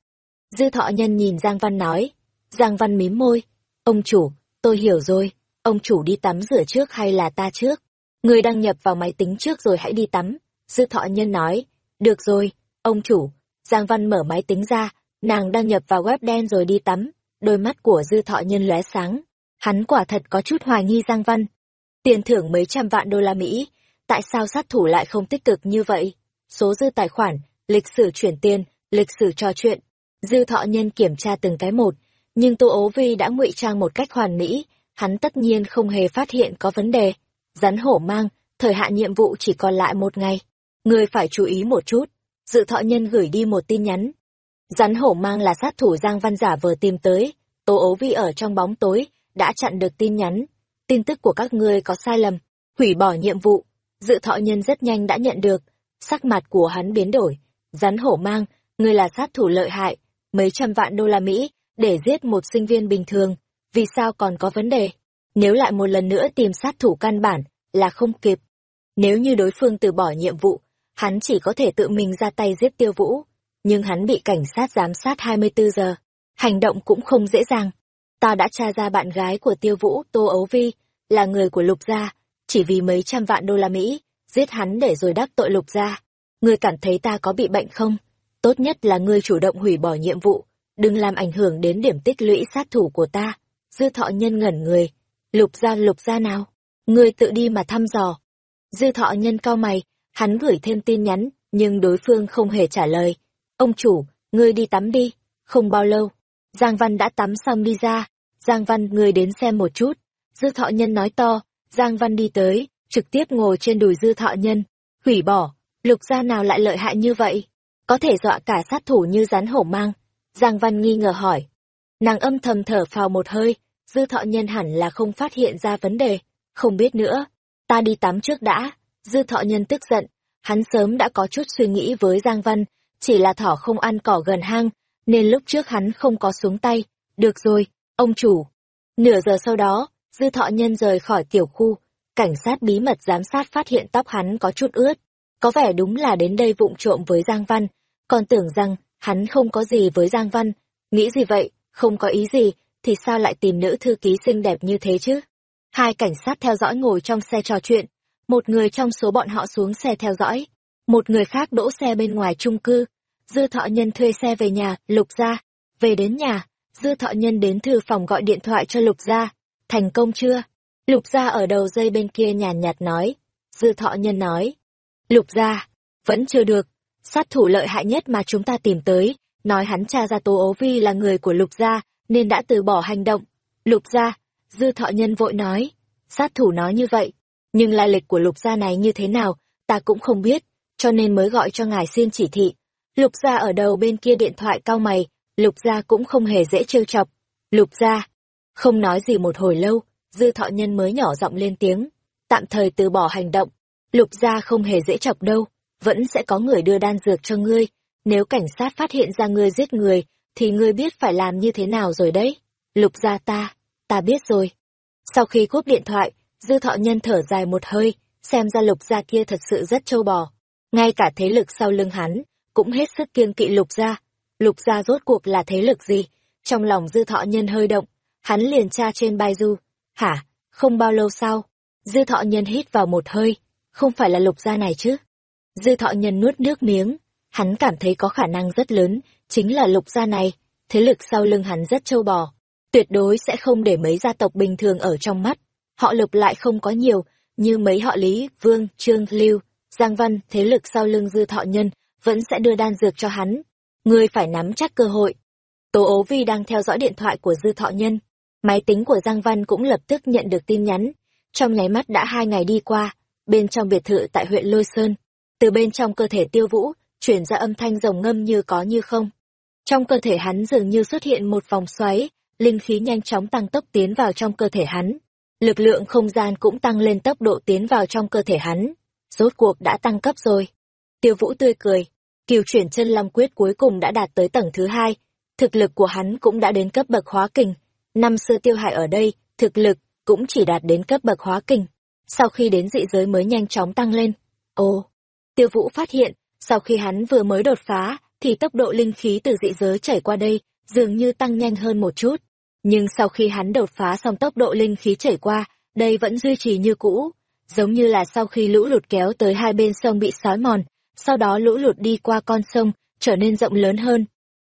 Dư thọ nhân nhìn Giang Văn nói. Giang Văn mím môi. Ông chủ, tôi hiểu rồi. Ông chủ đi tắm rửa trước hay là ta trước? Ngươi đăng nhập vào máy tính trước rồi hãy đi tắm. Dư thọ nhân nói. Được rồi, ông chủ. Giang Văn mở máy tính ra, nàng đăng nhập vào web đen rồi đi tắm. Đôi mắt của dư thọ nhân lóe sáng. Hắn quả thật có chút hoài nghi Giang Văn. Tiền thưởng mấy trăm vạn đô la Mỹ. Tại sao sát thủ lại không tích cực như vậy? Số dư tài khoản lịch sử chuyển tiền, lịch sử trò chuyện. Dư thọ nhân kiểm tra từng cái một, nhưng Tô Ố Vi đã ngụy trang một cách hoàn mỹ, hắn tất nhiên không hề phát hiện có vấn đề. Rắn hổ mang, thời hạn nhiệm vụ chỉ còn lại một ngày. Người phải chú ý một chút. Dự thọ nhân gửi đi một tin nhắn. Rắn hổ mang là sát thủ Giang Văn Giả vừa tìm tới. Tô ố vi ở trong bóng tối, đã chặn được tin nhắn. Tin tức của các ngươi có sai lầm, hủy bỏ nhiệm vụ. Dự thọ nhân rất nhanh đã nhận được. Sắc mặt của hắn biến đổi. Rắn hổ mang, ngươi là sát thủ lợi hại, mấy trăm vạn đô la Mỹ, để giết một sinh viên bình thường. Vì sao còn có vấn đề? Nếu lại một lần nữa tìm sát thủ căn bản, là không kịp. Nếu như đối phương từ bỏ nhiệm vụ, hắn chỉ có thể tự mình ra tay giết tiêu vũ. Nhưng hắn bị cảnh sát giám sát 24 giờ. Hành động cũng không dễ dàng. Ta đã tra ra bạn gái của tiêu vũ, Tô Ấu Vi, là người của Lục Gia, chỉ vì mấy trăm vạn đô la Mỹ, giết hắn để rồi đắc tội Lục Gia. Ngươi cảm thấy ta có bị bệnh không? Tốt nhất là ngươi chủ động hủy bỏ nhiệm vụ, đừng làm ảnh hưởng đến điểm tích lũy sát thủ của ta. Dư thọ nhân ngẩn người. Lục Gia Lục Gia nào? Ngươi tự đi mà thăm dò. Dư thọ nhân cao mày, hắn gửi thêm tin nhắn, nhưng đối phương không hề trả lời. Ông chủ, ngươi đi tắm đi. Không bao lâu, Giang Văn đã tắm xong đi ra. Giang Văn, người đến xem một chút. Dư thọ nhân nói to, Giang Văn đi tới, trực tiếp ngồi trên đùi dư thọ nhân. Hủy bỏ, lục gia nào lại lợi hại như vậy? Có thể dọa cả sát thủ như rắn hổ mang. Giang Văn nghi ngờ hỏi. Nàng âm thầm thở phào một hơi, dư thọ nhân hẳn là không phát hiện ra vấn đề. Không biết nữa, ta đi tắm trước đã. Dư thọ nhân tức giận, hắn sớm đã có chút suy nghĩ với Giang Văn, chỉ là thỏ không ăn cỏ gần hang, nên lúc trước hắn không có xuống tay. Được rồi, ông chủ. Nửa giờ sau đó, dư thọ nhân rời khỏi tiểu khu, cảnh sát bí mật giám sát phát hiện tóc hắn có chút ướt. Có vẻ đúng là đến đây vụng trộm với Giang Văn, còn tưởng rằng hắn không có gì với Giang Văn. Nghĩ gì vậy, không có ý gì, thì sao lại tìm nữ thư ký xinh đẹp như thế chứ? Hai cảnh sát theo dõi ngồi trong xe trò chuyện, một người trong số bọn họ xuống xe theo dõi, một người khác đỗ xe bên ngoài chung cư. Dư thọ nhân thuê xe về nhà, lục Gia. Về đến nhà, dư thọ nhân đến thư phòng gọi điện thoại cho lục gia. Thành công chưa? Lục gia ở đầu dây bên kia nhàn nhạt nói. Dư thọ nhân nói. Lục gia, vẫn chưa được. Sát thủ lợi hại nhất mà chúng ta tìm tới, nói hắn cha ra tố Ố Vi là người của lục gia, nên đã từ bỏ hành động. Lục gia, dư thọ nhân vội nói. Sát thủ nói như vậy, nhưng lai lịch của lục gia này như thế nào, ta cũng không biết, cho nên mới gọi cho ngài xin chỉ thị. Lục gia ở đầu bên kia điện thoại cao mày, lục gia cũng không hề dễ trêu chọc. Lục gia, không nói gì một hồi lâu, dư thọ nhân mới nhỏ giọng lên tiếng, tạm thời từ bỏ hành động. Lục gia không hề dễ chọc đâu, vẫn sẽ có người đưa đan dược cho ngươi. Nếu cảnh sát phát hiện ra ngươi giết người, thì ngươi biết phải làm như thế nào rồi đấy. Lục gia ta, ta biết rồi. Sau khi cúp điện thoại, dư thọ nhân thở dài một hơi, xem ra lục gia kia thật sự rất trâu bò. Ngay cả thế lực sau lưng hắn, cũng hết sức kiêng kỵ lục gia. Lục gia rốt cuộc là thế lực gì? Trong lòng dư thọ nhân hơi động, hắn liền tra trên bai du. Hả? Không bao lâu sau, dư thọ nhân hít vào một hơi. Không phải là lục gia này chứ? Dư thọ nhân nuốt nước miếng. Hắn cảm thấy có khả năng rất lớn, chính là lục gia này. Thế lực sau lưng hắn rất trâu bò. Tuyệt đối sẽ không để mấy gia tộc bình thường ở trong mắt. Họ lục lại không có nhiều, như mấy họ Lý, Vương, Trương, Lưu, Giang Văn, thế lực sau lưng dư thọ nhân, vẫn sẽ đưa đan dược cho hắn. Ngươi phải nắm chắc cơ hội. Tố ố vi đang theo dõi điện thoại của dư thọ nhân. Máy tính của Giang Văn cũng lập tức nhận được tin nhắn. Trong nháy mắt đã hai ngày đi qua, bên trong biệt thự tại huyện Lôi Sơn. Từ bên trong cơ thể tiêu vũ, chuyển ra âm thanh rồng ngâm như có như không. Trong cơ thể hắn dường như xuất hiện một vòng xoáy, linh khí nhanh chóng tăng tốc tiến vào trong cơ thể hắn. Lực lượng không gian cũng tăng lên tốc độ tiến vào trong cơ thể hắn. Rốt cuộc đã tăng cấp rồi. Tiêu Vũ tươi cười. Kiều chuyển chân long quyết cuối cùng đã đạt tới tầng thứ hai. Thực lực của hắn cũng đã đến cấp bậc hóa kình. Năm xưa tiêu hại ở đây, thực lực cũng chỉ đạt đến cấp bậc hóa kình. Sau khi đến dị giới mới nhanh chóng tăng lên. Ồ! Tiêu Vũ phát hiện, sau khi hắn vừa mới đột phá, thì tốc độ linh khí từ dị giới chảy qua đây, dường như tăng nhanh hơn một chút. Nhưng sau khi hắn đột phá xong tốc độ linh khí chảy qua, đây vẫn duy trì như cũ, giống như là sau khi lũ lụt kéo tới hai bên sông bị sói mòn, sau đó lũ lụt đi qua con sông, trở nên rộng lớn hơn.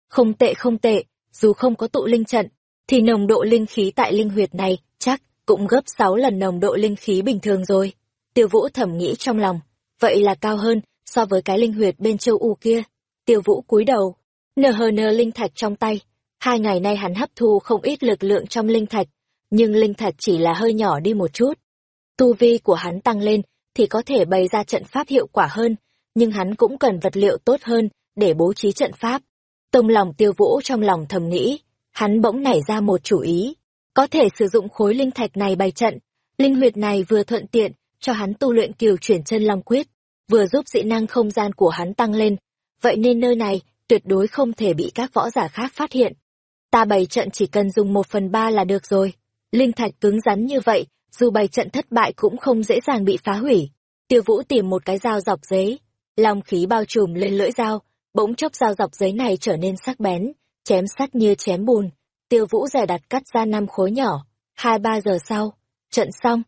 Không tệ không tệ, dù không có tụ linh trận, thì nồng độ linh khí tại linh huyệt này chắc cũng gấp 6 lần nồng độ linh khí bình thường rồi. Tiêu Vũ thẩm nghĩ trong lòng, vậy là cao hơn so với cái linh huyệt bên châu U kia. Tiêu Vũ cúi đầu, nờ hờ nờ linh thạch trong tay. Hai ngày nay hắn hấp thu không ít lực lượng trong linh thạch, nhưng linh thạch chỉ là hơi nhỏ đi một chút. Tu vi của hắn tăng lên thì có thể bày ra trận pháp hiệu quả hơn, nhưng hắn cũng cần vật liệu tốt hơn để bố trí trận pháp. Tông lòng tiêu vũ trong lòng thầm nghĩ, hắn bỗng nảy ra một chủ ý, có thể sử dụng khối linh thạch này bày trận, linh huyệt này vừa thuận tiện cho hắn tu luyện kiều chuyển chân long quyết, vừa giúp dị năng không gian của hắn tăng lên, vậy nên nơi này tuyệt đối không thể bị các võ giả khác phát hiện. Ta bày trận chỉ cần dùng một phần ba là được rồi. Linh thạch cứng rắn như vậy, dù bày trận thất bại cũng không dễ dàng bị phá hủy. Tiêu Vũ tìm một cái dao dọc giấy, long khí bao trùm lên lưỡi dao, bỗng chốc dao dọc giấy này trở nên sắc bén, chém sắt như chém bùn. Tiêu Vũ dè đặt cắt ra năm khối nhỏ. Hai ba giờ sau, trận xong.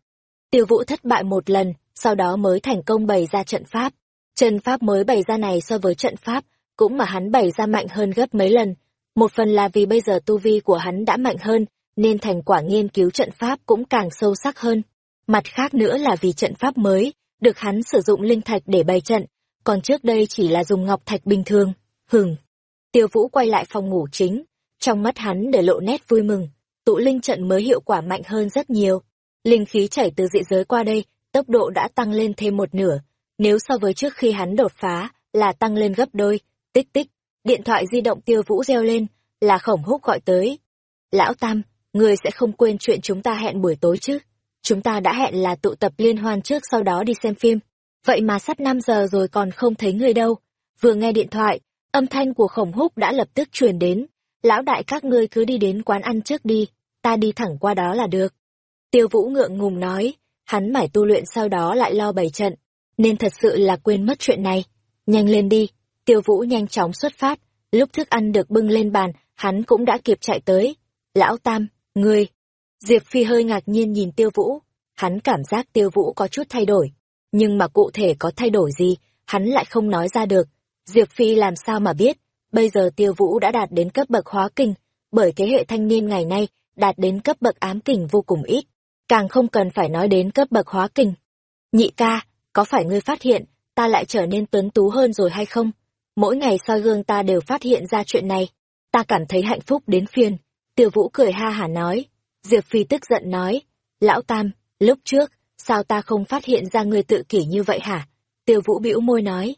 Tiêu Vũ thất bại một lần, sau đó mới thành công bày ra trận pháp. Trận pháp mới bày ra này so với trận pháp, cũng mà hắn bày ra mạnh hơn gấp mấy lần. Một phần là vì bây giờ tu vi của hắn đã mạnh hơn, nên thành quả nghiên cứu trận pháp cũng càng sâu sắc hơn. Mặt khác nữa là vì trận pháp mới, được hắn sử dụng linh thạch để bày trận, còn trước đây chỉ là dùng ngọc thạch bình thường. Hừng. Tiêu Vũ quay lại phòng ngủ chính, trong mắt hắn để lộ nét vui mừng, tụ linh trận mới hiệu quả mạnh hơn rất nhiều. Linh khí chảy từ dị giới qua đây, tốc độ đã tăng lên thêm một nửa, nếu so với trước khi hắn đột phá, là tăng lên gấp đôi, tích tích, điện thoại di động tiêu vũ reo lên, là khổng húc gọi tới. Lão Tam, người sẽ không quên chuyện chúng ta hẹn buổi tối chứ? Chúng ta đã hẹn là tụ tập liên hoan trước sau đó đi xem phim. Vậy mà sắp 5 giờ rồi còn không thấy người đâu. Vừa nghe điện thoại, âm thanh của khổng húc đã lập tức truyền đến. Lão đại các ngươi cứ đi đến quán ăn trước đi, ta đi thẳng qua đó là được. Tiêu vũ ngượng ngùng nói, hắn mải tu luyện sau đó lại lo bày trận, nên thật sự là quên mất chuyện này. Nhanh lên đi, tiêu vũ nhanh chóng xuất phát, lúc thức ăn được bưng lên bàn, hắn cũng đã kịp chạy tới. Lão Tam, ngươi! Diệp Phi hơi ngạc nhiên nhìn tiêu vũ, hắn cảm giác tiêu vũ có chút thay đổi, nhưng mà cụ thể có thay đổi gì, hắn lại không nói ra được. Diệp Phi làm sao mà biết, bây giờ tiêu vũ đã đạt đến cấp bậc hóa kinh, bởi thế hệ thanh niên ngày nay đạt đến cấp bậc ám kình vô cùng ít càng không cần phải nói đến cấp bậc hóa kình. Nhị ca, có phải ngươi phát hiện, ta lại trở nên tuấn tú hơn rồi hay không? Mỗi ngày soi gương ta đều phát hiện ra chuyện này. Ta cảm thấy hạnh phúc đến phiền. Tiêu Vũ cười ha hả nói. Diệp Phi tức giận nói. Lão Tam, lúc trước, sao ta không phát hiện ra ngươi tự kỷ như vậy hả? Tiêu Vũ bĩu môi nói.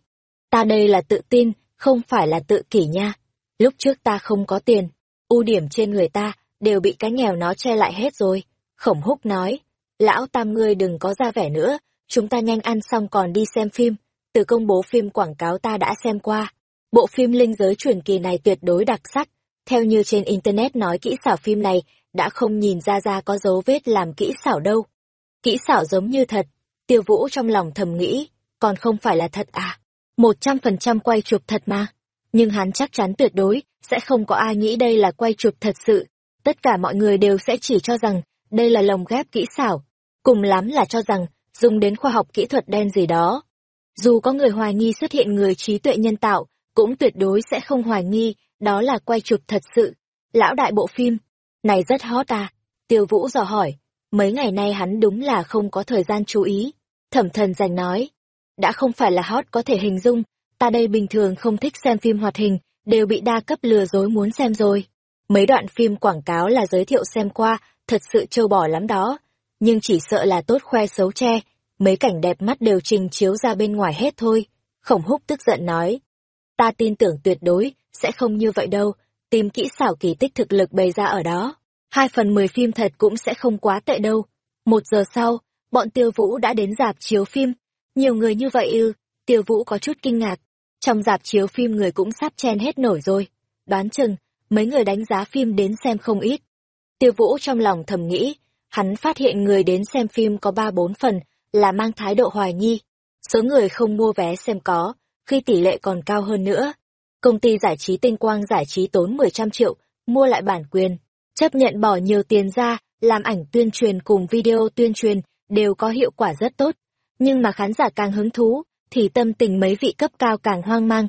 Ta đây là tự tin, không phải là tự kỷ nha. Lúc trước ta không có tiền, ưu điểm trên người ta đều bị cái nghèo nó che lại hết rồi. Khổng húc nói, lão tam ngươi đừng có ra vẻ nữa, chúng ta nhanh ăn xong còn đi xem phim, từ công bố phim quảng cáo ta đã xem qua. Bộ phim linh giới truyền kỳ này tuyệt đối đặc sắc, theo như trên Internet nói kỹ xảo phim này, đã không nhìn ra ra có dấu vết làm kỹ xảo đâu. Kỹ xảo giống như thật, tiêu vũ trong lòng thầm nghĩ, còn không phải là thật à, một trăm phần trăm quay chụp thật mà. Nhưng hắn chắc chắn tuyệt đối, sẽ không có ai nghĩ đây là quay chụp thật sự. Tất cả mọi người đều sẽ chỉ cho rằng đây là lồng ghép kỹ xảo, cùng lắm là cho rằng dùng đến khoa học kỹ thuật đen gì đó. Dù có người hoài nghi xuất hiện người trí tuệ nhân tạo, cũng tuyệt đối sẽ không hoài nghi đó là quay chụp thật sự. Lão đại bộ phim, này rất hot à? Tiêu Vũ dò hỏi, mấy ngày nay hắn đúng là không có thời gian chú ý. Thẩm thần dành nói, đã không phải là hot có thể hình dung, ta đây bình thường không thích xem phim hoạt hình, đều bị đa cấp lừa dối muốn xem rồi. Mấy đoạn phim quảng cáo là giới thiệu xem qua, thật sự trâu bò lắm đó, nhưng chỉ sợ là tốt khoe xấu che, mấy cảnh đẹp mắt đều trình chiếu ra bên ngoài hết thôi. Khổng húc tức giận nói, ta tin tưởng tuyệt đối, sẽ không như vậy đâu, tìm kỹ xảo kỳ tích thực lực bày ra ở đó. Hai phần mười phim thật cũng sẽ không quá tệ đâu. Một giờ sau, bọn tiêu vũ đã đến dạp chiếu phim. Nhiều người như vậy ư, tiêu vũ có chút kinh ngạc. Trong dạp chiếu phim người cũng sắp chen hết nổi rồi. Đoán chừng, mấy người đánh giá phim đến xem không ít. Tiêu Vũ trong lòng thầm nghĩ, hắn phát hiện người đến xem phim có ba bốn phần là mang thái độ hoài nghi. Số người không mua vé xem có, khi tỷ lệ còn cao hơn nữa. Công ty giải trí tinh quang giải trí tốn mười trăm triệu, mua lại bản quyền, chấp nhận bỏ nhiều tiền ra, làm ảnh tuyên truyền cùng video tuyên truyền đều có hiệu quả rất tốt. Nhưng mà khán giả càng hứng thú, thì tâm tình mấy vị cấp cao càng hoang mang.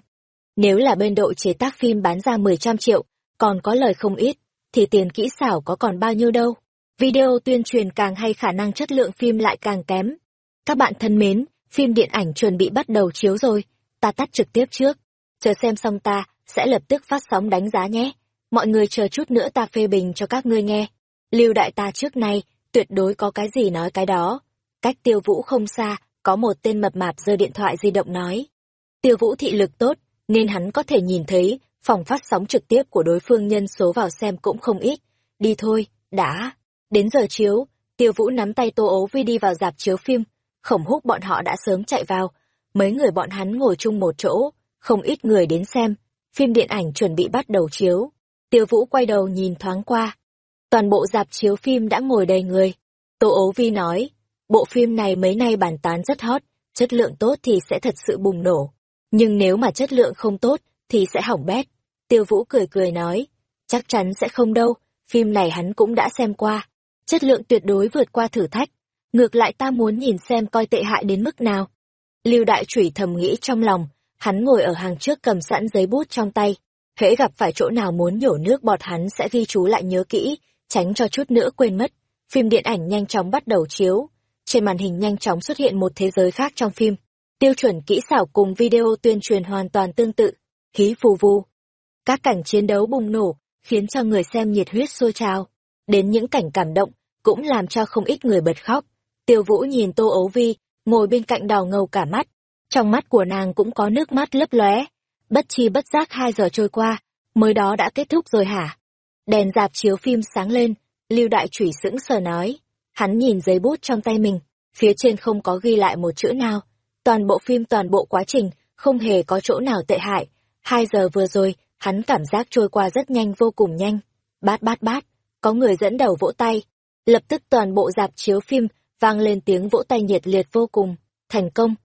Nếu là bên đội chế tác phim bán ra mười trăm triệu, còn có lời không ít, thì tiền kỹ xảo có còn bao nhiêu đâu. Video tuyên truyền càng hay khả năng chất lượng phim lại càng kém. Các bạn thân mến, phim điện ảnh chuẩn bị bắt đầu chiếu rồi, ta tắt trực tiếp trước. chờ xem xong ta, sẽ lập tức phát sóng đánh giá nhé. Mọi người chờ chút nữa ta phê bình cho các ngươi nghe. Lưu đại ta trước nay, tuyệt đối có cái gì nói cái đó. Cách tiêu vũ không xa, có một tên mập mạp giơ điện thoại di động nói. Tiêu vũ thị lực tốt, nên hắn có thể nhìn thấy phòng phát sóng trực tiếp của đối phương nhân số vào xem cũng không ít. Đi thôi, đã. Đến giờ chiếu, tiêu vũ nắm tay tô ấu vi đi vào dạp chiếu phim. Khổng húc bọn họ đã sớm chạy vào. Mấy người bọn hắn ngồi chung một chỗ, không ít người đến xem. Phim điện ảnh chuẩn bị bắt đầu chiếu. Tiêu vũ quay đầu nhìn thoáng qua. Toàn bộ dạp chiếu phim đã ngồi đầy người. Tô ấu vi nói, bộ phim này mấy nay bàn tán rất hot, chất lượng tốt thì sẽ thật sự bùng nổ. Nhưng nếu mà chất lượng không tốt, thì sẽ hỏng bét. Tiêu Vũ cười cười nói, chắc chắn sẽ không đâu, phim này hắn cũng đã xem qua. Chất lượng tuyệt đối vượt qua thử thách. Ngược lại ta muốn nhìn xem coi tệ hại đến mức nào. Lưu Đại Chủy thầm nghĩ trong lòng, hắn ngồi ở hàng trước cầm sẵn giấy bút trong tay. Hễ gặp phải chỗ nào muốn nhổ nước bọt hắn sẽ ghi chú lại nhớ kỹ, tránh cho chút nữa quên mất. Phim điện ảnh nhanh chóng bắt đầu chiếu. Trên màn hình nhanh chóng xuất hiện một thế giới khác trong phim. Tiêu chuẩn kỹ xảo cùng video tuyên truyền hoàn toàn tương tự. Khí phù vu. Các cảnh chiến đấu bùng nổ, khiến cho người xem nhiệt huyết sôi trào. Đến những cảnh cảm động, cũng làm cho không ít người bật khóc. Tiêu Vũ nhìn Tô Ấu Vi, ngồi bên cạnh đào ngầu cả mắt. Trong mắt của nàng cũng có nước mắt lấp lóe. Bất chi bất giác hai giờ trôi qua, mới đó đã kết thúc rồi hả? Đèn dạp chiếu phim sáng lên, Lưu Đại Chủy sững sờ nói. Hắn nhìn giấy bút trong tay mình, phía trên không có ghi lại một chữ nào. Toàn bộ phim toàn bộ quá trình, không hề có chỗ nào tệ hại. Hai giờ vừa rồi, hắn cảm giác trôi qua rất nhanh vô cùng nhanh. Bát bát bát, có người dẫn đầu vỗ tay. Lập tức toàn bộ dạp chiếu phim vang lên tiếng vỗ tay nhiệt liệt vô cùng. Thành công.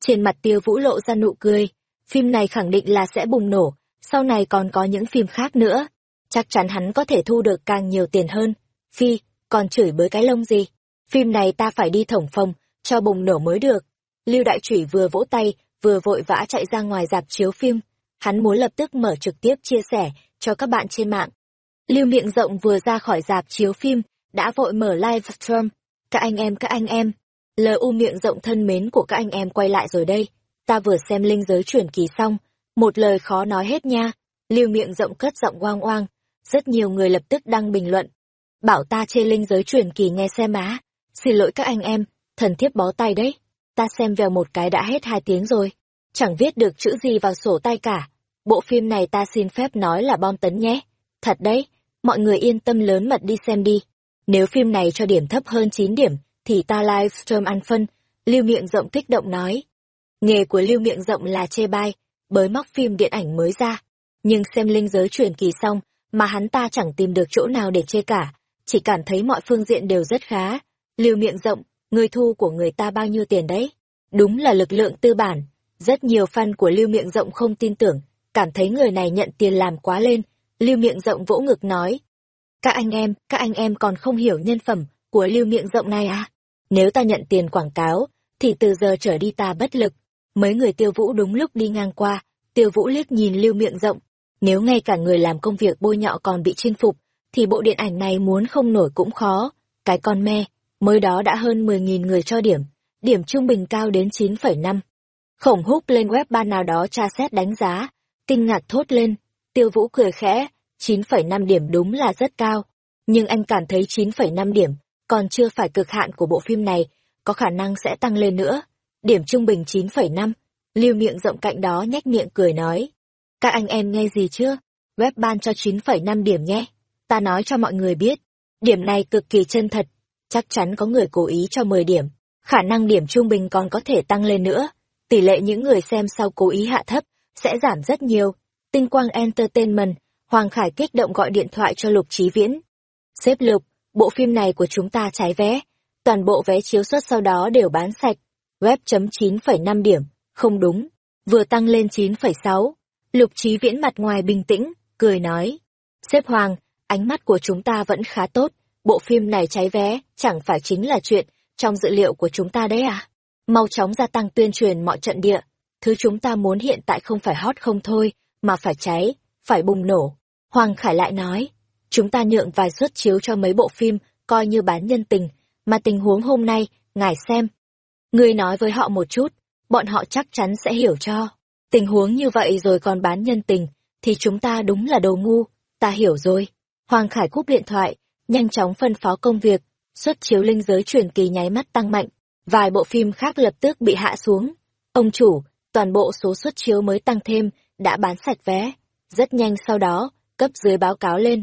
Trên mặt tiêu vũ lộ ra nụ cười. Phim này khẳng định là sẽ bùng nổ, sau này còn có những phim khác nữa. Chắc chắn hắn có thể thu được càng nhiều tiền hơn. Phi, còn chửi bới cái lông gì? Phim này ta phải đi thổng phòng, cho bùng nổ mới được. Lưu Đại Chủy vừa vỗ tay, vừa vội vã chạy ra ngoài dạp chiếu phim. Hắn muốn lập tức mở trực tiếp chia sẻ cho các bạn trên mạng. Lưu Miệng Rộng vừa ra khỏi dạp chiếu phim, đã vội mở live stream. Các anh em các anh em, LU Miệng Rộng thân mến của các anh em quay lại rồi đây. Ta vừa xem linh giới chuyển kỳ xong, một lời khó nói hết nha. Lưu Miệng Rộng cất giọng oang oang. Rất nhiều người lập tức đăng bình luận. Bảo ta chê linh giới truyền kỳ nghe xem má. Xin lỗi các anh em, thần thiếp bó tay đấy ta xem vèo một cái đã hết hai tiếng rồi. Chẳng viết được chữ gì vào sổ tay cả. Bộ phim này ta xin phép nói là bom tấn nhé. Thật đấy, mọi người yên tâm lớn mật đi xem đi. Nếu phim này cho điểm thấp hơn 9 điểm, thì ta livestream ăn phân. Lưu miệng rộng kích động nói. Nghề của lưu miệng rộng là chê bai, bới móc phim điện ảnh mới ra. Nhưng xem linh giới truyền kỳ xong, mà hắn ta chẳng tìm được chỗ nào để chê cả, chỉ cảm thấy mọi phương diện đều rất khá. Lưu miệng rộng, người thu của người ta bao nhiêu tiền đấy? Đúng là lực lượng tư bản. Rất nhiều fan của Lưu Miệng Rộng không tin tưởng, cảm thấy người này nhận tiền làm quá lên. Lưu Miệng Rộng vỗ ngực nói. Các anh em, các anh em còn không hiểu nhân phẩm của Lưu Miệng Rộng này à? Nếu ta nhận tiền quảng cáo, thì từ giờ trở đi ta bất lực. Mấy người tiêu vũ đúng lúc đi ngang qua, tiêu vũ liếc nhìn Lưu Miệng Rộng. Nếu ngay cả người làm công việc bôi nhọ còn bị chinh phục, thì bộ điện ảnh này muốn không nổi cũng khó. Cái con me, mới đó đã hơn 10.000 người cho điểm, điểm trung bình cao đến 9,5. Khổng húc lên web ban nào đó tra xét đánh giá, kinh ngạc thốt lên, tiêu vũ cười khẽ, 9,5 điểm đúng là rất cao, nhưng anh cảm thấy 9,5 điểm, còn chưa phải cực hạn của bộ phim này, có khả năng sẽ tăng lên nữa. Điểm trung bình 9,5, lưu miệng rộng cạnh đó nhếch miệng cười nói. Các anh em nghe gì chưa? Web ban cho 9,5 điểm nhé. Ta nói cho mọi người biết, điểm này cực kỳ chân thật, chắc chắn có người cố ý cho 10 điểm, khả năng điểm trung bình còn có thể tăng lên nữa. Tỷ lệ những người xem sau cố ý hạ thấp sẽ giảm rất nhiều. Tinh quang Entertainment, Hoàng Khải kích động gọi điện thoại cho Lục Trí Viễn. Xếp Lục, bộ phim này của chúng ta trái vé. Toàn bộ vé chiếu xuất sau đó đều bán sạch. Web chấm 9,5 điểm, không đúng. Vừa tăng lên 9,6. Lục Trí Viễn mặt ngoài bình tĩnh, cười nói. Xếp Hoàng, ánh mắt của chúng ta vẫn khá tốt bộ phim này cháy vé, chẳng phải chính là chuyện trong dự liệu của chúng ta đấy à? Mau chóng gia tăng tuyên truyền mọi trận địa. Thứ chúng ta muốn hiện tại không phải hot không thôi, mà phải cháy, phải bùng nổ. Hoàng Khải lại nói, chúng ta nhượng vài suất chiếu cho mấy bộ phim, coi như bán nhân tình, mà tình huống hôm nay, ngài xem. Người nói với họ một chút, bọn họ chắc chắn sẽ hiểu cho. Tình huống như vậy rồi còn bán nhân tình, thì chúng ta đúng là đồ ngu, ta hiểu rồi. Hoàng Khải cúp điện thoại, nhanh chóng phân phó công việc, xuất chiếu linh giới truyền kỳ nháy mắt tăng mạnh, vài bộ phim khác lập tức bị hạ xuống. Ông chủ, toàn bộ số xuất chiếu mới tăng thêm, đã bán sạch vé. Rất nhanh sau đó, cấp dưới báo cáo lên.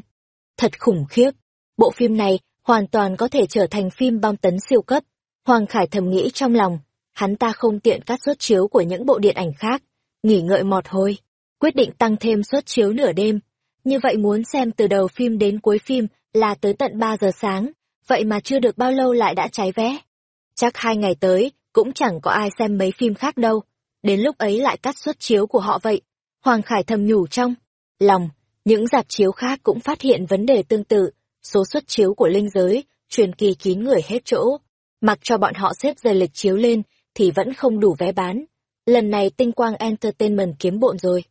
Thật khủng khiếp, bộ phim này hoàn toàn có thể trở thành phim bom tấn siêu cấp. Hoàng Khải thầm nghĩ trong lòng, hắn ta không tiện cắt suất chiếu của những bộ điện ảnh khác, nghỉ ngợi mọt hồi, quyết định tăng thêm suất chiếu nửa đêm. Như vậy muốn xem từ đầu phim đến cuối phim là tới tận 3 giờ sáng, vậy mà chưa được bao lâu lại đã cháy vé. Chắc hai ngày tới, cũng chẳng có ai xem mấy phim khác đâu. Đến lúc ấy lại cắt suất chiếu của họ vậy. Hoàng Khải thầm nhủ trong lòng, những dạp chiếu khác cũng phát hiện vấn đề tương tự, số suất chiếu của linh giới, truyền kỳ kín người hết chỗ. Mặc cho bọn họ xếp giờ lịch chiếu lên, thì vẫn không đủ vé bán. Lần này tinh quang entertainment kiếm bộn rồi.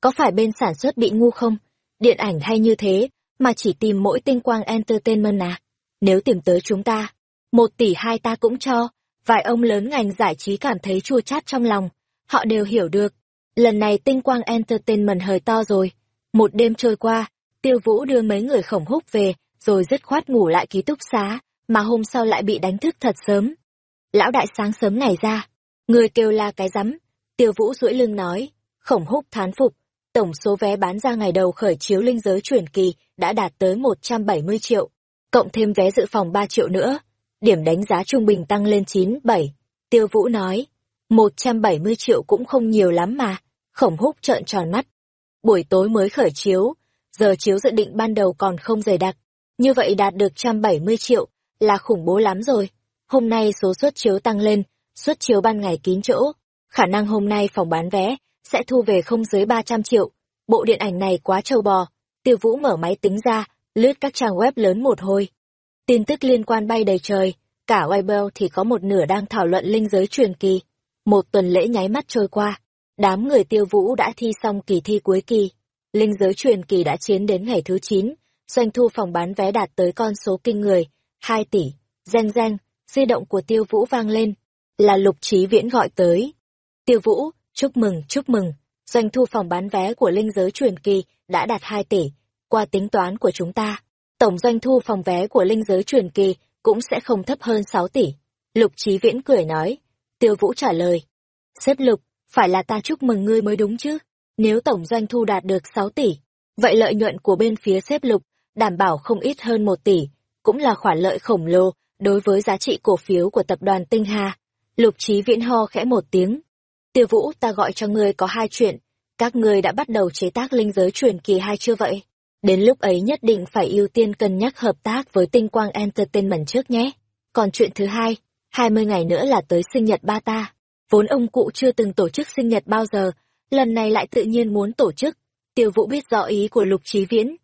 Có phải bên sản xuất bị ngu không? Điện ảnh hay như thế, mà chỉ tìm mỗi tinh quang entertainment à? Nếu tìm tới chúng ta, một tỷ hai ta cũng cho. Vài ông lớn ngành giải trí cảm thấy chua chát trong lòng. Họ đều hiểu được. Lần này tinh quang entertainment hơi to rồi. Một đêm trôi qua, tiêu vũ đưa mấy người khổng húc về, rồi dứt khoát ngủ lại ký túc xá, mà hôm sau lại bị đánh thức thật sớm. Lão đại sáng sớm này ra, người kêu la cái rắm, tiêu vũ duỗi lưng nói, khổng húc thán phục, tổng số vé bán ra ngày đầu khởi chiếu linh giới truyền kỳ đã đạt tới 170 triệu, cộng thêm vé dự phòng 3 triệu nữa, điểm đánh giá trung bình tăng lên 97. Tiêu Vũ nói, 170 triệu cũng không nhiều lắm mà, khổng húc trợn tròn mắt. Buổi tối mới khởi chiếu, giờ chiếu dự định ban đầu còn không dày đặc, như vậy đạt được 170 triệu, là khủng bố lắm rồi. Hôm nay số suất chiếu tăng lên, suất chiếu ban ngày kín chỗ, khả năng hôm nay phòng bán vé sẽ thu về không dưới 300 triệu. Bộ điện ảnh này quá trâu bò. Tiêu Vũ mở máy tính ra, lướt các trang web lớn một hồi. Tin tức liên quan bay đầy trời, cả Weibo thì có một nửa đang thảo luận linh giới truyền kỳ. Một tuần lễ nháy mắt trôi qua, đám người Tiêu Vũ đã thi xong kỳ thi cuối kỳ. Linh giới truyền kỳ đã chiến đến ngày thứ 9, doanh thu phòng bán vé đạt tới con số kinh người, hai tỷ. reng reng, di động của Tiêu Vũ vang lên, là Lục Trí Viễn gọi tới. Tiêu Vũ, chúc mừng, chúc mừng, doanh thu phòng bán vé của linh giới truyền kỳ đã đạt hai tỷ, qua tính toán của chúng ta. Tổng doanh thu phòng vé của linh giới truyền kỳ cũng sẽ không thấp hơn sáu tỷ. Lục Trí Viễn cười nói. Tiêu Vũ trả lời. Xếp Lục, phải là ta chúc mừng ngươi mới đúng chứ. Nếu tổng doanh thu đạt được sáu tỷ, vậy lợi nhuận của bên phía xếp Lục đảm bảo không ít hơn một tỷ, cũng là khoản lợi khổng lồ đối với giá trị cổ phiếu của tập đoàn Tinh Hà. Lục Chí Viễn ho khẽ một tiếng. Tiêu Vũ ta gọi cho ngươi có hai chuyện. Các ngươi đã bắt đầu chế tác linh giới truyền kỳ hai chưa vậy? Đến lúc ấy nhất định phải ưu tiên cân nhắc hợp tác với tinh quang entertainment trước nhé. Còn chuyện thứ hai, 20 ngày nữa là tới sinh nhật ba ta. Vốn ông cụ chưa từng tổ chức sinh nhật bao giờ, lần này lại tự nhiên muốn tổ chức. Tiêu Vũ biết rõ ý của Lục Chí Viễn.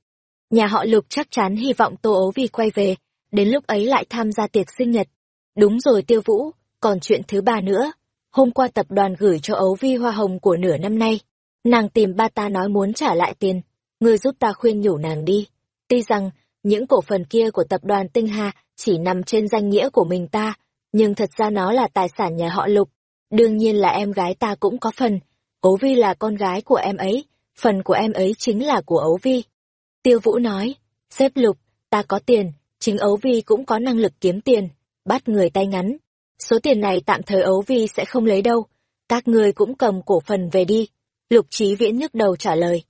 Nhà họ Lục chắc chắn hy vọng Tô Ấu Vi quay về, đến lúc ấy lại tham gia tiệc sinh nhật. Đúng rồi Tiêu Vũ, còn chuyện thứ ba nữa. Hôm qua tập đoàn gửi cho Ấu Vi hoa hồng của nửa năm nay. Nàng tìm ba ta nói muốn trả lại tiền ngươi giúp ta khuyên nhủ nàng đi. Tuy rằng, những cổ phần kia của tập đoàn Tinh Hà chỉ nằm trên danh nghĩa của mình ta, nhưng thật ra nó là tài sản nhà họ Lục. Đương nhiên là em gái ta cũng có phần. Ấu Vi là con gái của em ấy, phần của em ấy chính là của Ấu Vi. Tiêu Vũ nói, xếp Lục, ta có tiền, chính Ấu Vi cũng có năng lực kiếm tiền, bắt người tay ngắn. Số tiền này tạm thời Ấu Vi sẽ không lấy đâu, các người cũng cầm cổ phần về đi. Lục Trí Viễn nhức đầu trả lời.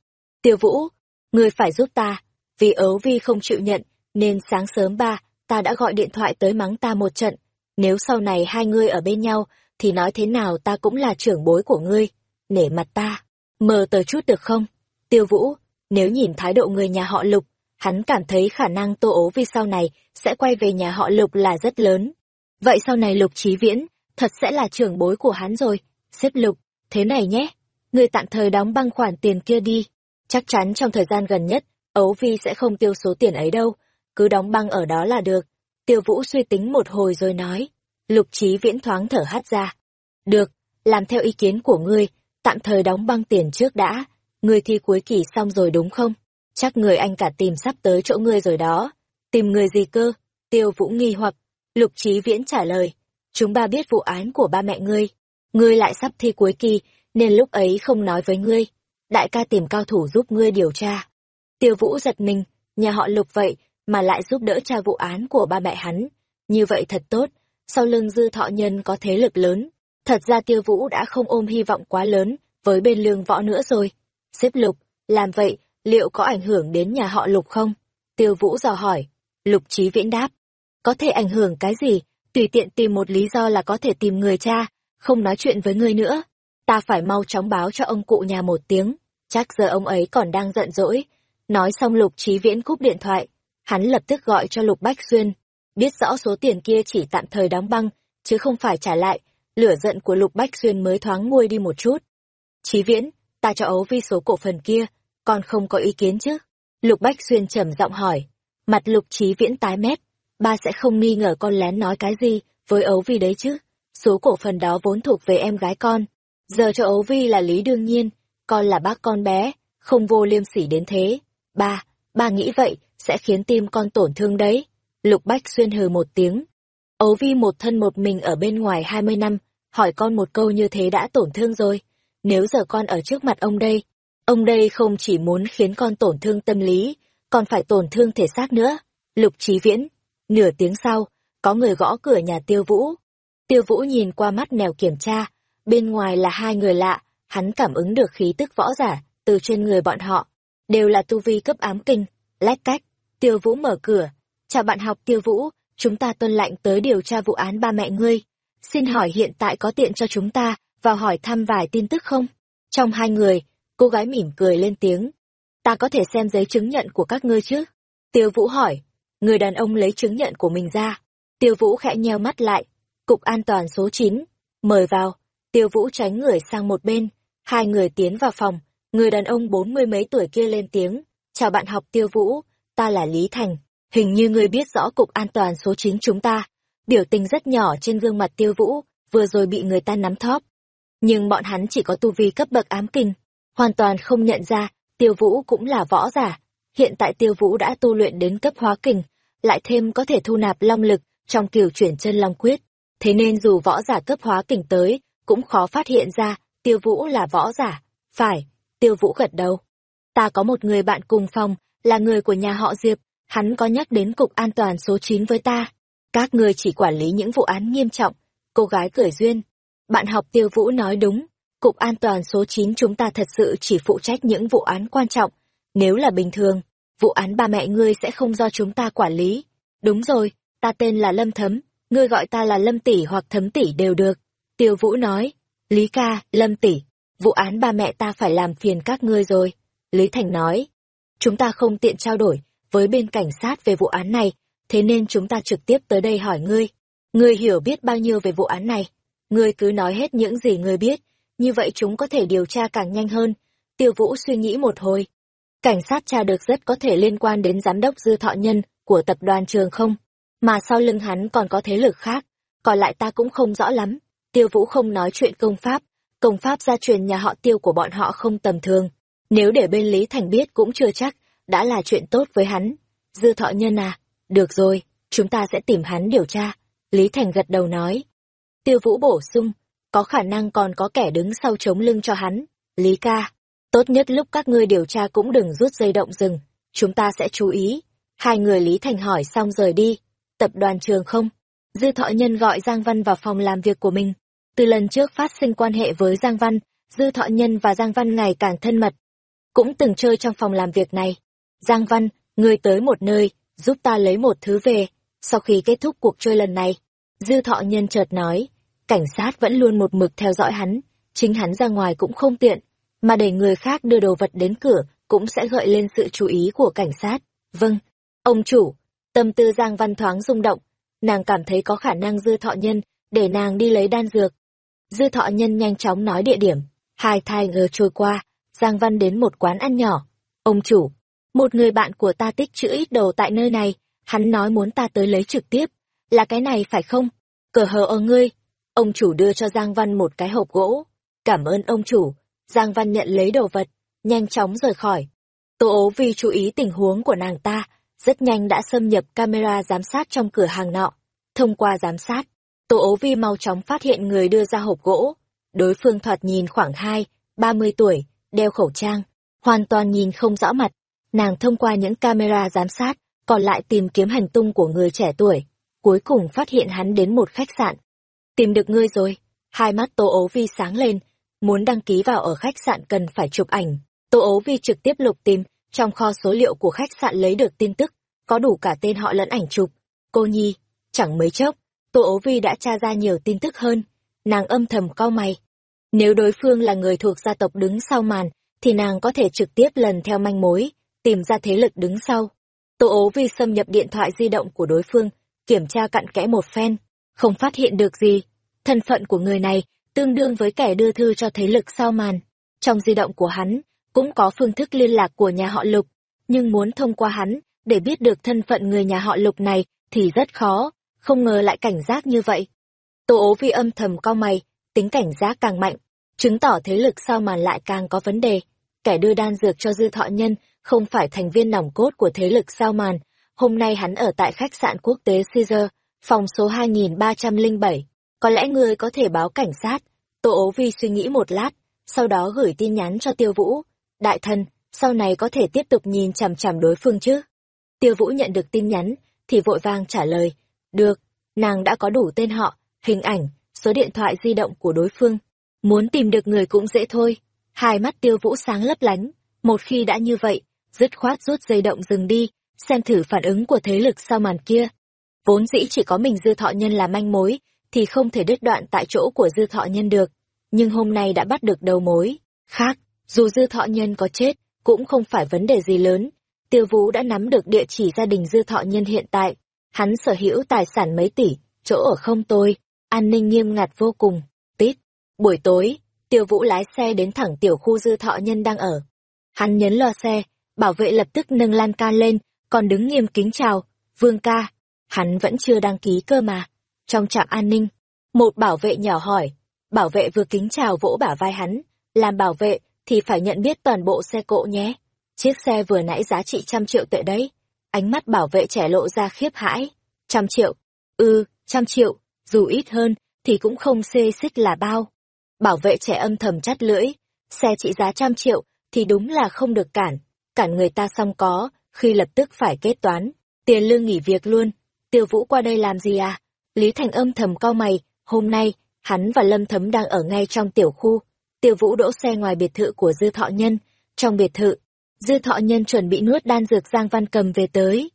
Tiêu Vũ, ngươi phải giúp ta, vì ấu vi không chịu nhận, nên sáng sớm ba, ta đã gọi điện thoại tới mắng ta một trận. Nếu sau này hai ngươi ở bên nhau, thì nói thế nào ta cũng là trưởng bối của ngươi. Nể mặt ta, mờ tờ chút được không? Tiêu Vũ, nếu nhìn thái độ người nhà họ Lục, hắn cảm thấy khả năng Tô Ố Vi sau này sẽ quay về nhà họ Lục là rất lớn. Vậy sau này Lục Trí Viễn, thật sẽ là trưởng bối của hắn rồi. Xếp Lục, thế này nhé, ngươi tạm thời đóng băng khoản tiền kia đi. Chắc chắn trong thời gian gần nhất, Ấu Vi sẽ không tiêu số tiền ấy đâu, cứ đóng băng ở đó là được. Tiêu Vũ suy tính một hồi rồi nói. Lục Trí Viễn thoáng thở hắt ra. Được, làm theo ý kiến của ngươi, tạm thời đóng băng tiền trước đã. Ngươi thi cuối kỳ xong rồi đúng không? Chắc người anh cả tìm sắp tới chỗ ngươi rồi đó. Tìm người gì cơ? Tiêu Vũ nghi hoặc. Lục Chí Viễn trả lời. Chúng ba biết vụ án của ba mẹ ngươi. Ngươi lại sắp thi cuối kỳ, nên lúc ấy không nói với ngươi. Đại ca tìm cao thủ giúp ngươi điều tra. Tiêu Vũ giật mình, nhà họ lục vậy mà lại giúp đỡ tra vụ án của ba mẹ hắn. Như vậy thật tốt, sau lưng dư thọ nhân có thế lực lớn. Thật ra Tiêu Vũ đã không ôm hy vọng quá lớn với bên lương võ nữa rồi. Xếp lục, làm vậy, liệu có ảnh hưởng đến nhà họ lục không? Tiêu Vũ dò hỏi. Lục trí Viễn đáp. Có thể ảnh hưởng cái gì? Tùy tiện tìm một lý do là có thể tìm người cha, không nói chuyện với ngươi nữa. Ta phải mau chóng báo cho ông cụ nhà một tiếng. Chắc giờ ông ấy còn đang giận dỗi. Nói xong Lục trí Viễn cúp điện thoại. Hắn lập tức gọi cho Lục Bách Xuyên. Biết rõ số tiền kia chỉ tạm thời đóng băng, chứ không phải trả lại. Lửa giận của Lục Bách Xuyên mới thoáng nguôi đi một chút. Chí Viễn, ta cho ấu vi số cổ phần kia, còn không có ý kiến chứ? Lục Bách Xuyên trầm giọng hỏi. Mặt Lục Chí Viễn tái mét, ba sẽ không nghi ngờ con lén nói cái gì với ấu vi đấy chứ. Số cổ phần đó vốn thuộc về em gái con. Giờ cho ấu vi là lý đương nhiên, con là bác con bé, không vô liêm sỉ đến thế. Ba, ba nghĩ vậy, sẽ khiến tim con tổn thương đấy. Lục Bách Xuyên hừ một tiếng. Ấu vi một thân một mình ở bên ngoài hai mươi năm, hỏi con một câu như thế đã tổn thương rồi. Nếu giờ con ở trước mặt ông đây, ông đây không chỉ muốn khiến con tổn thương tâm lý, còn phải tổn thương thể xác nữa. Lục Chí Viễn. Nửa tiếng sau, có người gõ cửa nhà Tiêu Vũ. Tiêu Vũ nhìn qua mắt mèo kiểm tra, bên ngoài là hai người lạ, hắn cảm ứng được khí tức võ giả từ trên người bọn họ, đều là tu vi cấp ám kinh, lách cách. Tiêu Vũ mở cửa, chào bạn học Tiêu Vũ, chúng ta tuân lệnh tới điều tra vụ án ba mẹ ngươi. Xin hỏi hiện tại có tiện cho chúng ta vào hỏi thăm vài tin tức không? Trong hai người, cô gái mỉm cười lên tiếng. Ta có thể xem giấy chứng nhận của các ngươi chứ? Tiêu Vũ hỏi. Người đàn ông lấy chứng nhận của mình ra. Tiêu Vũ khẽ nheo mắt lại. Cục an toàn số 9. Mời vào. Tiêu Vũ tránh người sang một bên. Hai người tiến vào phòng. Người đàn ông bốn mươi mấy tuổi kia lên tiếng. Chào bạn học Tiêu Vũ. Ta là Lý Thành. Hình như người biết rõ cục an toàn số 9 chúng ta. Biểu tình rất nhỏ trên gương mặt Tiêu Vũ, vừa rồi bị người ta nắm thóp. Nhưng bọn hắn chỉ có tu vi cấp bậc ám kinh, hoàn toàn không nhận ra Tiêu Vũ cũng là võ giả. Hiện tại Tiêu Vũ đã tu luyện đến cấp hóa kình, lại thêm có thể thu nạp long lực trong kiều chuyển chân long quyết. Thế nên dù võ giả cấp hóa kình tới, cũng khó phát hiện ra Tiêu Vũ là võ giả. Phải, Tiêu Vũ gật đầu. Ta có một người bạn cùng phòng, là người của nhà họ Diệp, hắn có nhắc đến cục an toàn số 9 với ta. Các người chỉ quản lý những vụ án nghiêm trọng. Cô gái cười duyên. Bạn học Tiêu Vũ nói đúng, Cục An toàn số 9 chúng ta thật sự chỉ phụ trách những vụ án quan trọng. Nếu là bình thường, vụ án ba mẹ ngươi sẽ không do chúng ta quản lý. Đúng rồi, ta tên là Lâm Thấm, ngươi gọi ta là Lâm Tỷ hoặc Thấm Tỷ đều được. Tiêu Vũ nói, Lý ca, Lâm Tỷ, vụ án ba mẹ ta phải làm phiền các ngươi rồi. Lý Thành nói, chúng ta không tiện trao đổi với bên cảnh sát về vụ án này, thế nên chúng ta trực tiếp tới đây hỏi ngươi. Ngươi hiểu biết bao nhiêu về vụ án này? Ngươi cứ nói hết những gì ngươi biết, như vậy chúng có thể điều tra càng nhanh hơn. Tiêu Vũ suy nghĩ một hồi. Cảnh sát tra được rất có thể liên quan đến giám đốc dư thọ nhân của tập đoàn trường không, mà sau lưng hắn còn có thế lực khác, còn lại ta cũng không rõ lắm. Tiêu Vũ không nói chuyện công pháp, công pháp gia truyền nhà họ tiêu của bọn họ không tầm thường. Nếu để bên Lý Thành biết cũng chưa chắc, đã là chuyện tốt với hắn. Dư thọ nhân à, được rồi, chúng ta sẽ tìm hắn điều tra. Lý Thành gật đầu nói. Tiêu Vũ bổ sung, có khả năng còn có kẻ đứng sau chống lưng cho hắn. Lý ca, tốt nhất lúc các ngươi điều tra cũng đừng rút dây động rừng, chúng ta sẽ chú ý. Hai người Lý Thành hỏi xong rời đi. Tập đoàn trường không? Dư thọ nhân gọi Giang Văn vào phòng làm việc của mình. Từ lần trước phát sinh quan hệ với Giang Văn, Dư thọ nhân và Giang Văn ngày càng thân mật. Cũng từng chơi trong phòng làm việc này. Giang Văn, ngươi tới một nơi, giúp ta lấy một thứ về. Sau khi kết thúc cuộc chơi lần này, Dư thọ nhân chợt nói, cảnh sát vẫn luôn một mực theo dõi hắn, chính hắn ra ngoài cũng không tiện, mà để người khác đưa đồ vật đến cửa cũng sẽ gợi lên sự chú ý của cảnh sát. Vâng, ông chủ, tâm tư Giang Văn thoáng rung động, nàng cảm thấy có khả năng dư thọ nhân để nàng đi lấy đan dược. Dư thọ nhân nhanh chóng nói địa điểm, hai thai ngờ trôi qua, Giang Văn đến một quán ăn nhỏ. Ông chủ, một người bạn của ta tích chữ ít đồ tại nơi này, hắn nói muốn ta tới lấy trực tiếp. Là cái này phải không? Cờ hờ ở ngươi, Ông chủ đưa cho Giang Văn một cái hộp gỗ. Cảm ơn ông chủ. Giang Văn nhận lấy đồ vật, nhanh chóng rời khỏi. Tô ố vì chú ý tình huống của nàng ta, rất nhanh đã xâm nhập camera giám sát trong cửa hàng nọ. Thông qua giám sát, Tô ố vi mau chóng phát hiện người đưa ra hộp gỗ. Đối phương thoạt nhìn khoảng hai, ba mươi tuổi, đeo khẩu trang, hoàn toàn nhìn không rõ mặt. Nàng thông qua những camera giám sát, còn lại tìm kiếm hành tung của người trẻ tuổi. Cuối cùng phát hiện hắn đến một khách sạn. Tìm được ngươi rồi. Hai mắt Tô ố vi sáng lên. Muốn đăng ký vào ở khách sạn cần phải chụp ảnh. Tô ố vi trực tiếp lục tìm, trong kho số liệu của khách sạn lấy được tin tức, có đủ cả tên họ lẫn ảnh chụp. Cô Nhi, chẳng mấy chốc, Tô ố vi đã tra ra nhiều tin tức hơn. Nàng âm thầm cau mày. Nếu đối phương là người thuộc gia tộc đứng sau màn, thì nàng có thể trực tiếp lần theo manh mối, tìm ra thế lực đứng sau. Tô ố vi xâm nhập điện thoại di động của đối phương, kiểm tra cặn kẽ một phen, không phát hiện được gì. Thân phận của người này tương đương với kẻ đưa thư cho thế lực sau màn. Trong di động của hắn, cũng có phương thức liên lạc của nhà họ Lục, nhưng muốn thông qua hắn để biết được thân phận người nhà họ Lục này thì rất khó, không ngờ lại cảnh giác như vậy. Tô ố vi âm thầm cau mày, tính cảnh giác càng mạnh, chứng tỏ thế lực sau màn lại càng có vấn đề. Kẻ đưa đan dược cho dư thọ nhân không phải thành viên nòng cốt của thế lực sao màn. Hôm nay hắn ở tại khách sạn quốc tế Caesar, phòng số 2307. Có lẽ ngươi có thể báo cảnh sát. Tô ố vi suy nghĩ một lát, sau đó gửi tin nhắn cho tiêu vũ. Đại thân, sau này có thể tiếp tục nhìn chằm chằm đối phương chứ? Tiêu vũ nhận được tin nhắn, thì vội vàng trả lời. Được, nàng đã có đủ tên họ, hình ảnh, số điện thoại di động của đối phương. Muốn tìm được người cũng dễ thôi. Hai mắt tiêu vũ sáng lấp lánh. Một khi đã như vậy, dứt khoát rút dây động dừng đi, xem thử phản ứng của thế lực sau màn kia. Vốn dĩ chỉ có mình dư thọ nhân là manh mối, thì không thể đứt đoạn tại chỗ của dư thọ nhân được. Nhưng hôm nay đã bắt được đầu mối. Khác, dù dư thọ nhân có chết, cũng không phải vấn đề gì lớn. Tiêu Vũ đã nắm được địa chỉ gia đình dư thọ nhân hiện tại. Hắn sở hữu tài sản mấy tỷ, chỗ ở không tôi, an ninh nghiêm ngặt vô cùng. Tít. Buổi tối, Tiêu Vũ lái xe đến thẳng tiểu khu dư thọ nhân đang ở. Hắn nhấn lò xe, bảo vệ lập tức nâng lan can lên, còn đứng nghiêm kính chào, vương ca. Hắn vẫn chưa đăng ký cơ mà. Trong trạm an ninh, một bảo vệ nhỏ hỏi, bảo vệ vừa kính chào vỗ bả vai hắn, làm bảo vệ thì phải nhận biết toàn bộ xe cộ nhé. Chiếc xe vừa nãy giá trị trăm triệu tệ đấy. Ánh mắt bảo vệ trẻ lộ ra khiếp hãi. Trăm triệu. Ừ, trăm triệu, dù ít hơn, thì cũng không xê xích là bao. Bảo vệ trẻ âm thầm chắt lưỡi. Xe trị giá trăm triệu, thì đúng là không được cản. Cản người ta xong có, khi lập tức phải kết toán. Tiền lương nghỉ việc luôn. Tiêu Vũ qua đây làm gì à? Lý Thành âm thầm cau mày, hôm nay, hắn và Lâm Thấm đang ở ngay trong tiểu khu. Tiêu Vũ đỗ xe ngoài biệt thự của Dư Thọ Nhân. Trong biệt thự, Dư Thọ Nhân chuẩn bị nuốt đan dược Giang Văn cầm về tới.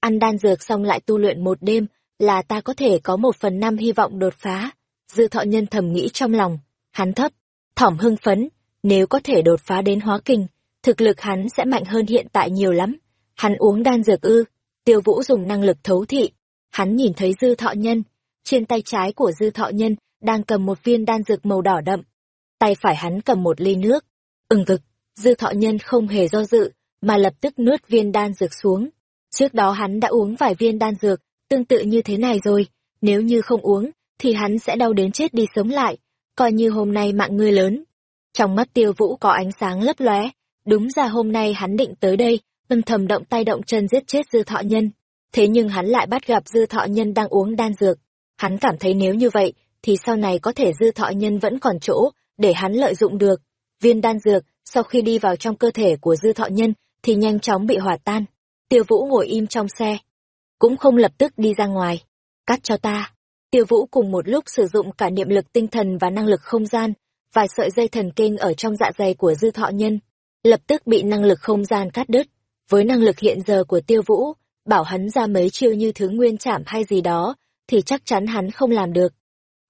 Ăn đan dược xong lại tu luyện một đêm, là ta có thể có một phần năm hy vọng đột phá. Dư Thọ Nhân thầm nghĩ trong lòng, hắn thấp, thỏm hưng phấn, nếu có thể đột phá đến hóa kinh, thực lực hắn sẽ mạnh hơn hiện tại nhiều lắm. Hắn uống đan dược ư, tiêu vũ dùng năng lực thấu thị. Hắn nhìn thấy dư thọ nhân, trên tay trái của dư thọ nhân đang cầm một viên đan dược màu đỏ đậm. Tay phải hắn cầm một ly nước. Ừng cực, dư thọ nhân không hề do dự, mà lập tức nuốt viên đan dược xuống. Trước đó hắn đã uống vài viên đan dược, tương tự như thế này rồi. Nếu như không uống, thì hắn sẽ đau đến chết đi sống lại. Coi như hôm nay mạng ngươi lớn. Trong mắt tiêu vũ có ánh sáng lấp lóe, đúng ra hôm nay hắn định tới đây, âm thầm động tay động chân giết chết dư thọ nhân. Thế nhưng hắn lại bắt gặp dư thọ nhân đang uống đan dược. Hắn cảm thấy nếu như vậy, thì sau này có thể dư thọ nhân vẫn còn chỗ, để hắn lợi dụng được. Viên đan dược, sau khi đi vào trong cơ thể của dư thọ nhân, thì nhanh chóng bị hòa tan. Tiêu vũ ngồi im trong xe. Cũng không lập tức đi ra ngoài. Cắt cho ta. Tiêu vũ cùng một lúc sử dụng cả niệm lực tinh thần và năng lực không gian, vài sợi dây thần kinh ở trong dạ dày của dư thọ nhân, lập tức bị năng lực không gian cắt đứt. Với năng lực hiện giờ của tiêu vũ, bảo hắn ra mấy chiêu như thứ nguyên chạm hay gì đó, thì chắc chắn hắn không làm được.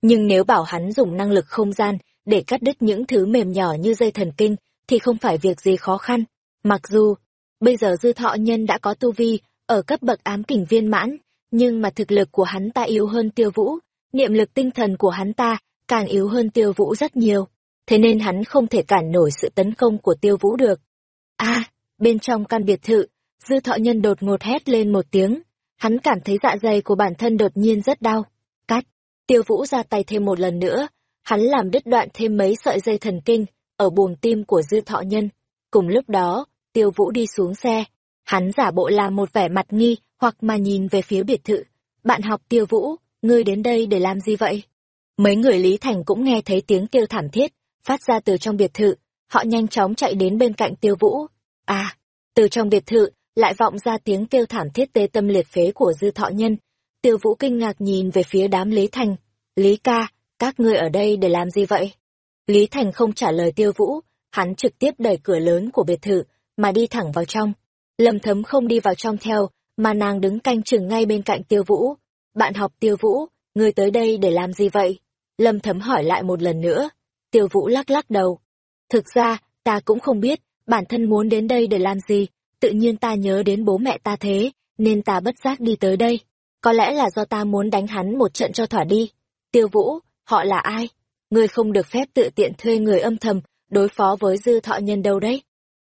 Nhưng nếu bảo hắn dùng năng lực không gian để cắt đứt những thứ mềm nhỏ như dây thần kinh, thì không phải việc gì khó khăn. Mặc dù, bây giờ dư thọ nhân đã có tu vi, ở cấp bậc ám kình viên mãn, nhưng mà thực lực của hắn ta yếu hơn tiêu vũ, niệm lực tinh thần của hắn ta càng yếu hơn tiêu vũ rất nhiều, thế nên hắn không thể cản nổi sự tấn công của tiêu vũ được. a bên trong căn biệt thự, dư thọ nhân đột ngột hét lên một tiếng, hắn cảm thấy dạ dày của bản thân đột nhiên rất đau. Cắt, tiêu vũ ra tay thêm một lần nữa, hắn làm đứt đoạn thêm mấy sợi dây thần kinh ở buồng tim của dư thọ nhân. Cùng lúc đó, tiêu vũ đi xuống xe, hắn giả bộ làm một vẻ mặt nghi hoặc mà nhìn về phía biệt thự. Bạn học tiêu vũ, ngươi đến đây để làm gì vậy? Mấy người Lý Thành cũng nghe thấy tiếng kêu thảm thiết, phát ra từ trong biệt thự, họ nhanh chóng chạy đến bên cạnh tiêu vũ. À, từ trong biệt thự, lại vọng ra tiếng kêu thảm thiết tê tâm liệt phế của dư thọ nhân. Tiêu vũ kinh ngạc nhìn về phía đám Lý Thành. Lý ca, các ngươi ở đây để làm gì vậy? Lý Thành không trả lời tiêu vũ, hắn trực tiếp đẩy cửa lớn của biệt thự, mà đi thẳng vào trong. Lâm thấm không đi vào trong theo, mà nàng đứng canh chừng ngay bên cạnh tiêu vũ. Bạn học tiêu vũ, ngươi tới đây để làm gì vậy? Lâm thấm hỏi lại một lần nữa. Tiêu vũ lắc lắc đầu. Thực ra, ta cũng không biết, bản thân muốn đến đây để làm gì, tự nhiên ta nhớ đến bố mẹ ta thế, nên ta bất giác đi tới đây. Có lẽ là do ta muốn đánh hắn một trận cho thỏa đi. Tiêu vũ, họ là ai? Ngươi không được phép tự tiện thuê người âm thầm, đối phó với dư thọ nhân đâu đấy.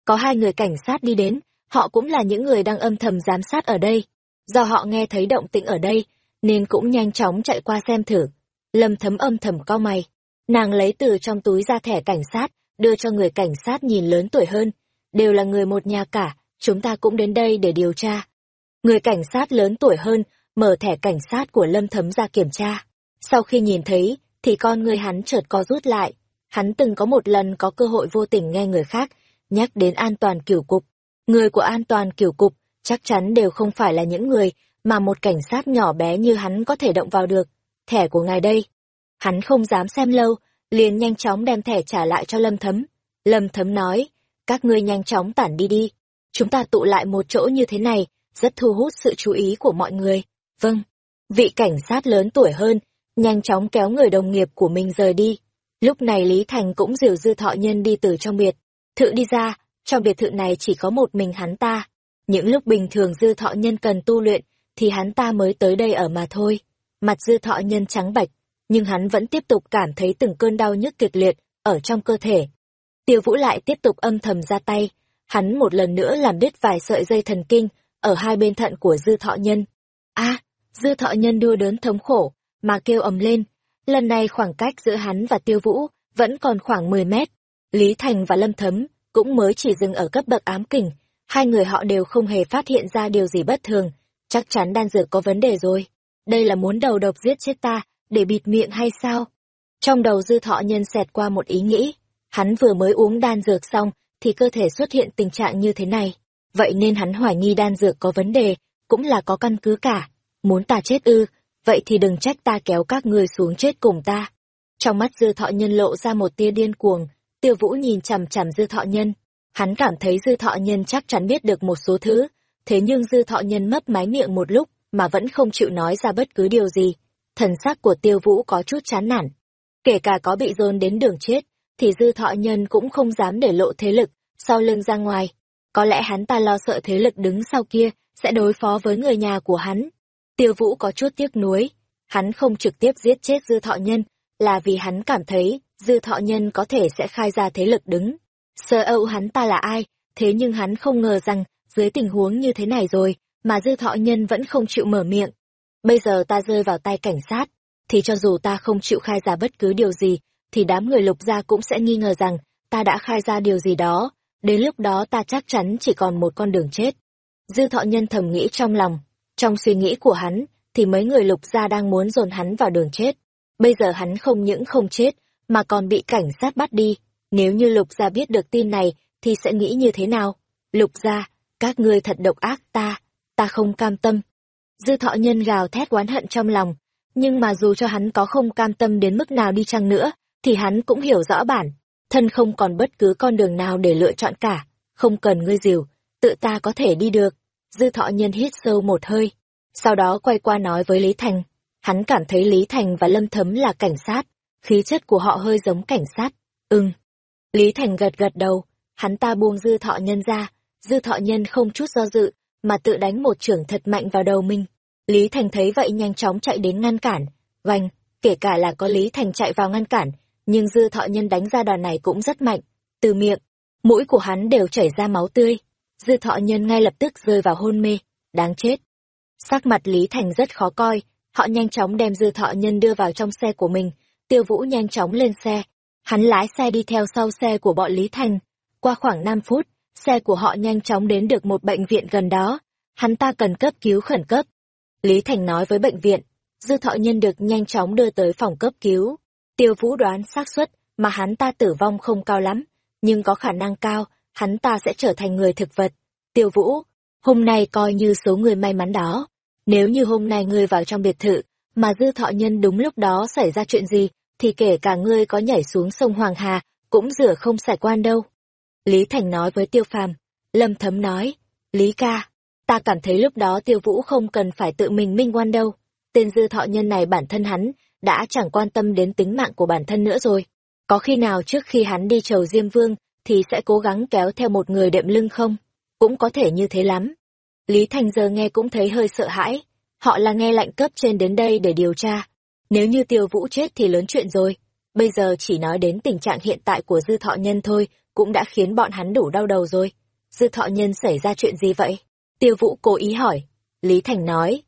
Có hai người cảnh sát đi đến, họ cũng là những người đang âm thầm giám sát ở đây. Do họ nghe thấy động tĩnh ở đây, nên cũng nhanh chóng chạy qua xem thử. Lâm thấm âm thầm co mày. Nàng lấy từ trong túi ra thẻ cảnh sát, đưa cho người cảnh sát nhìn lớn tuổi hơn. Đều là người một nhà cả, chúng ta cũng đến đây để điều tra. Người cảnh sát lớn tuổi hơn, mở thẻ cảnh sát của Lâm Thấm ra kiểm tra. Sau khi nhìn thấy, thì con người hắn chợt co rút lại. Hắn từng có một lần có cơ hội vô tình nghe người khác nhắc đến an toàn kiểu cục. Người của an toàn kiểu cục chắc chắn đều không phải là những người mà một cảnh sát nhỏ bé như hắn có thể động vào được. Thẻ của ngài đây. Hắn không dám xem lâu, liền nhanh chóng đem thẻ trả lại cho Lâm Thấm. Lâm Thấm nói, các ngươi nhanh chóng tản đi đi. Chúng ta tụ lại một chỗ như thế này, rất thu hút sự chú ý của mọi người. Vâng. Vị cảnh sát lớn tuổi hơn, nhanh chóng kéo người đồng nghiệp của mình rời đi. Lúc này Lý Thành cũng dìu dư thọ nhân đi từ trong biệt. Thự đi ra, trong biệt thự này chỉ có một mình hắn ta. Những lúc bình thường dư thọ nhân cần tu luyện, thì hắn ta mới tới đây ở mà thôi. Mặt dư thọ nhân trắng bạch, nhưng hắn vẫn tiếp tục cảm thấy từng cơn đau nhức kịch liệt ở trong cơ thể. Tiêu Vũ lại tiếp tục âm thầm ra tay, hắn một lần nữa làm đứt vài sợi dây thần kinh ở hai bên thận của dư thọ nhân. A, dư thọ nhân đua đớn thống khổ, mà kêu ầm lên. Lần này khoảng cách giữa hắn và Tiêu Vũ vẫn còn khoảng 10 mét. Lý Thành và Lâm Thấm cũng mới chỉ dừng ở cấp bậc ám kình, hai người họ đều không hề phát hiện ra điều gì bất thường, chắc chắn đan dược có vấn đề rồi. Đây là muốn đầu độc giết chết ta, để bịt miệng hay sao? Trong đầu dư thọ nhân xẹt qua một ý nghĩ, hắn vừa mới uống đan dược xong, thì cơ thể xuất hiện tình trạng như thế này. Vậy nên hắn hoài nghi đan dược có vấn đề, cũng là có căn cứ cả. Muốn ta chết ư, vậy thì đừng trách ta kéo các ngươi xuống chết cùng ta. Trong mắt dư thọ nhân lộ ra một tia điên cuồng, tiêu vũ nhìn chằm chằm dư thọ nhân. Hắn cảm thấy dư thọ nhân chắc chắn biết được một số thứ, thế nhưng dư thọ nhân mấp máy miệng một lúc mà vẫn không chịu nói ra bất cứ điều gì. Thần sắc của tiêu vũ có chút chán nản. Kể cả có bị dồn đến đường chết, thì dư thọ nhân cũng không dám để lộ thế lực, sau lưng ra ngoài. Có lẽ hắn ta lo sợ thế lực đứng sau kia, sẽ đối phó với người nhà của hắn. Tiêu vũ có chút tiếc nuối. Hắn không trực tiếp giết chết dư thọ nhân, là vì hắn cảm thấy dư thọ nhân có thể sẽ khai ra thế lực đứng. Sơ âu hắn ta là ai, thế nhưng hắn không ngờ rằng, dưới tình huống như thế này rồi, mà dư thọ nhân vẫn không chịu mở miệng. Bây giờ ta rơi vào tay cảnh sát, thì cho dù ta không chịu khai ra bất cứ điều gì, thì đám người lục gia cũng sẽ nghi ngờ rằng ta đã khai ra điều gì đó, đến lúc đó ta chắc chắn chỉ còn một con đường chết. Dư thọ nhân thầm nghĩ trong lòng, trong suy nghĩ của hắn, thì mấy người lục gia đang muốn dồn hắn vào đường chết. Bây giờ hắn không những không chết, mà còn bị cảnh sát bắt đi. Nếu như lục gia biết được tin này, thì sẽ nghĩ như thế nào? Lục gia, các ngươi thật độc ác ta, ta không cam tâm. Dư thọ nhân gào thét oán hận trong lòng, nhưng mà dù cho hắn có không cam tâm đến mức nào đi chăng nữa, thì hắn cũng hiểu rõ bản, thân không còn bất cứ con đường nào để lựa chọn cả, không cần ngươi dìu, tự ta có thể đi được. Dư thọ nhân hít sâu một hơi, sau đó quay qua nói với Lý Thành. Hắn cảm thấy Lý Thành và Lâm Thấm là cảnh sát, khí chất của họ hơi giống cảnh sát. Ừm. Lý Thành gật gật đầu, hắn ta buông dư thọ nhân ra, dư thọ nhân không chút do dự, mà tự đánh một trưởng thật mạnh vào đầu mình. Lý Thành thấy vậy nhanh chóng chạy đến ngăn cản, vành, kể cả là có Lý Thành chạy vào ngăn cản, nhưng dư thọ nhân đánh ra đòn này cũng rất mạnh. Từ miệng, mũi của hắn đều chảy ra máu tươi. Dư thọ nhân ngay lập tức rơi vào hôn mê, đáng chết. Sắc mặt Lý Thành rất khó coi, họ nhanh chóng đem dư thọ nhân đưa vào trong xe của mình, tiêu vũ nhanh chóng lên xe. Hắn lái xe đi theo sau xe của bọn Lý Thành. Qua khoảng 5 phút, xe của họ nhanh chóng đến được một bệnh viện gần đó. Hắn ta cần cấp cứu khẩn cấp. Lý Thành nói với bệnh viện, dư thọ nhân được nhanh chóng đưa tới phòng cấp cứu. Tiêu vũ đoán xác suất mà hắn ta tử vong không cao lắm, nhưng có khả năng cao, hắn ta sẽ trở thành người thực vật. Tiêu vũ, hôm nay coi như số người may mắn đó. Nếu như hôm nay ngươi vào trong biệt thự, mà dư thọ nhân đúng lúc đó xảy ra chuyện gì, thì kể cả ngươi có nhảy xuống sông Hoàng Hà, cũng rửa không sải quan đâu. Lý Thành nói với Tiêu Phàm, Lâm Thấm nói, Lý ca, ta cảm thấy lúc đó Tiêu Vũ không cần phải tự mình minh oan đâu. Tên dư thọ nhân này bản thân hắn, đã chẳng quan tâm đến tính mạng của bản thân nữa rồi. Có khi nào trước khi hắn đi chầu Diêm Vương, thì sẽ cố gắng kéo theo một người đệm lưng không? Cũng có thể như thế lắm. Lý Thành giờ nghe cũng thấy hơi sợ hãi. Họ là nghe lệnh cấp trên đến đây để điều tra. Nếu như tiêu vũ chết thì lớn chuyện rồi. Bây giờ chỉ nói đến tình trạng hiện tại của dư thọ nhân thôi, cũng đã khiến bọn hắn đủ đau đầu rồi. Dư thọ nhân xảy ra chuyện gì vậy? Tiêu vũ cố ý hỏi. Lý Thành nói.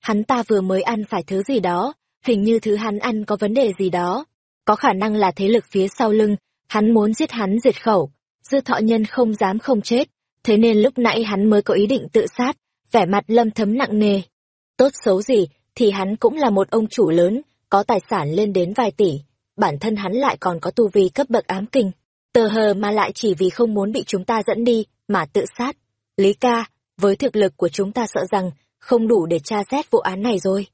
Hắn ta vừa mới ăn phải thứ gì đó, hình như thứ hắn ăn có vấn đề gì đó. Có khả năng là thế lực phía sau lưng, hắn muốn giết hắn diệt khẩu. Dư thọ nhân không dám không chết, thế nên lúc nãy hắn mới có ý định tự sát, vẻ mặt lâm thấm nặng nề. Tốt xấu gì, thì hắn cũng là một ông chủ lớn, có tài sản lên đến vài tỷ, bản thân hắn lại còn có tu vi cấp bậc ám kinh. Tờ hờ mà lại chỉ vì không muốn bị chúng ta dẫn đi, mà tự sát. Lý ca, với thực lực của chúng ta sợ rằng, không đủ để tra xét vụ án này rồi.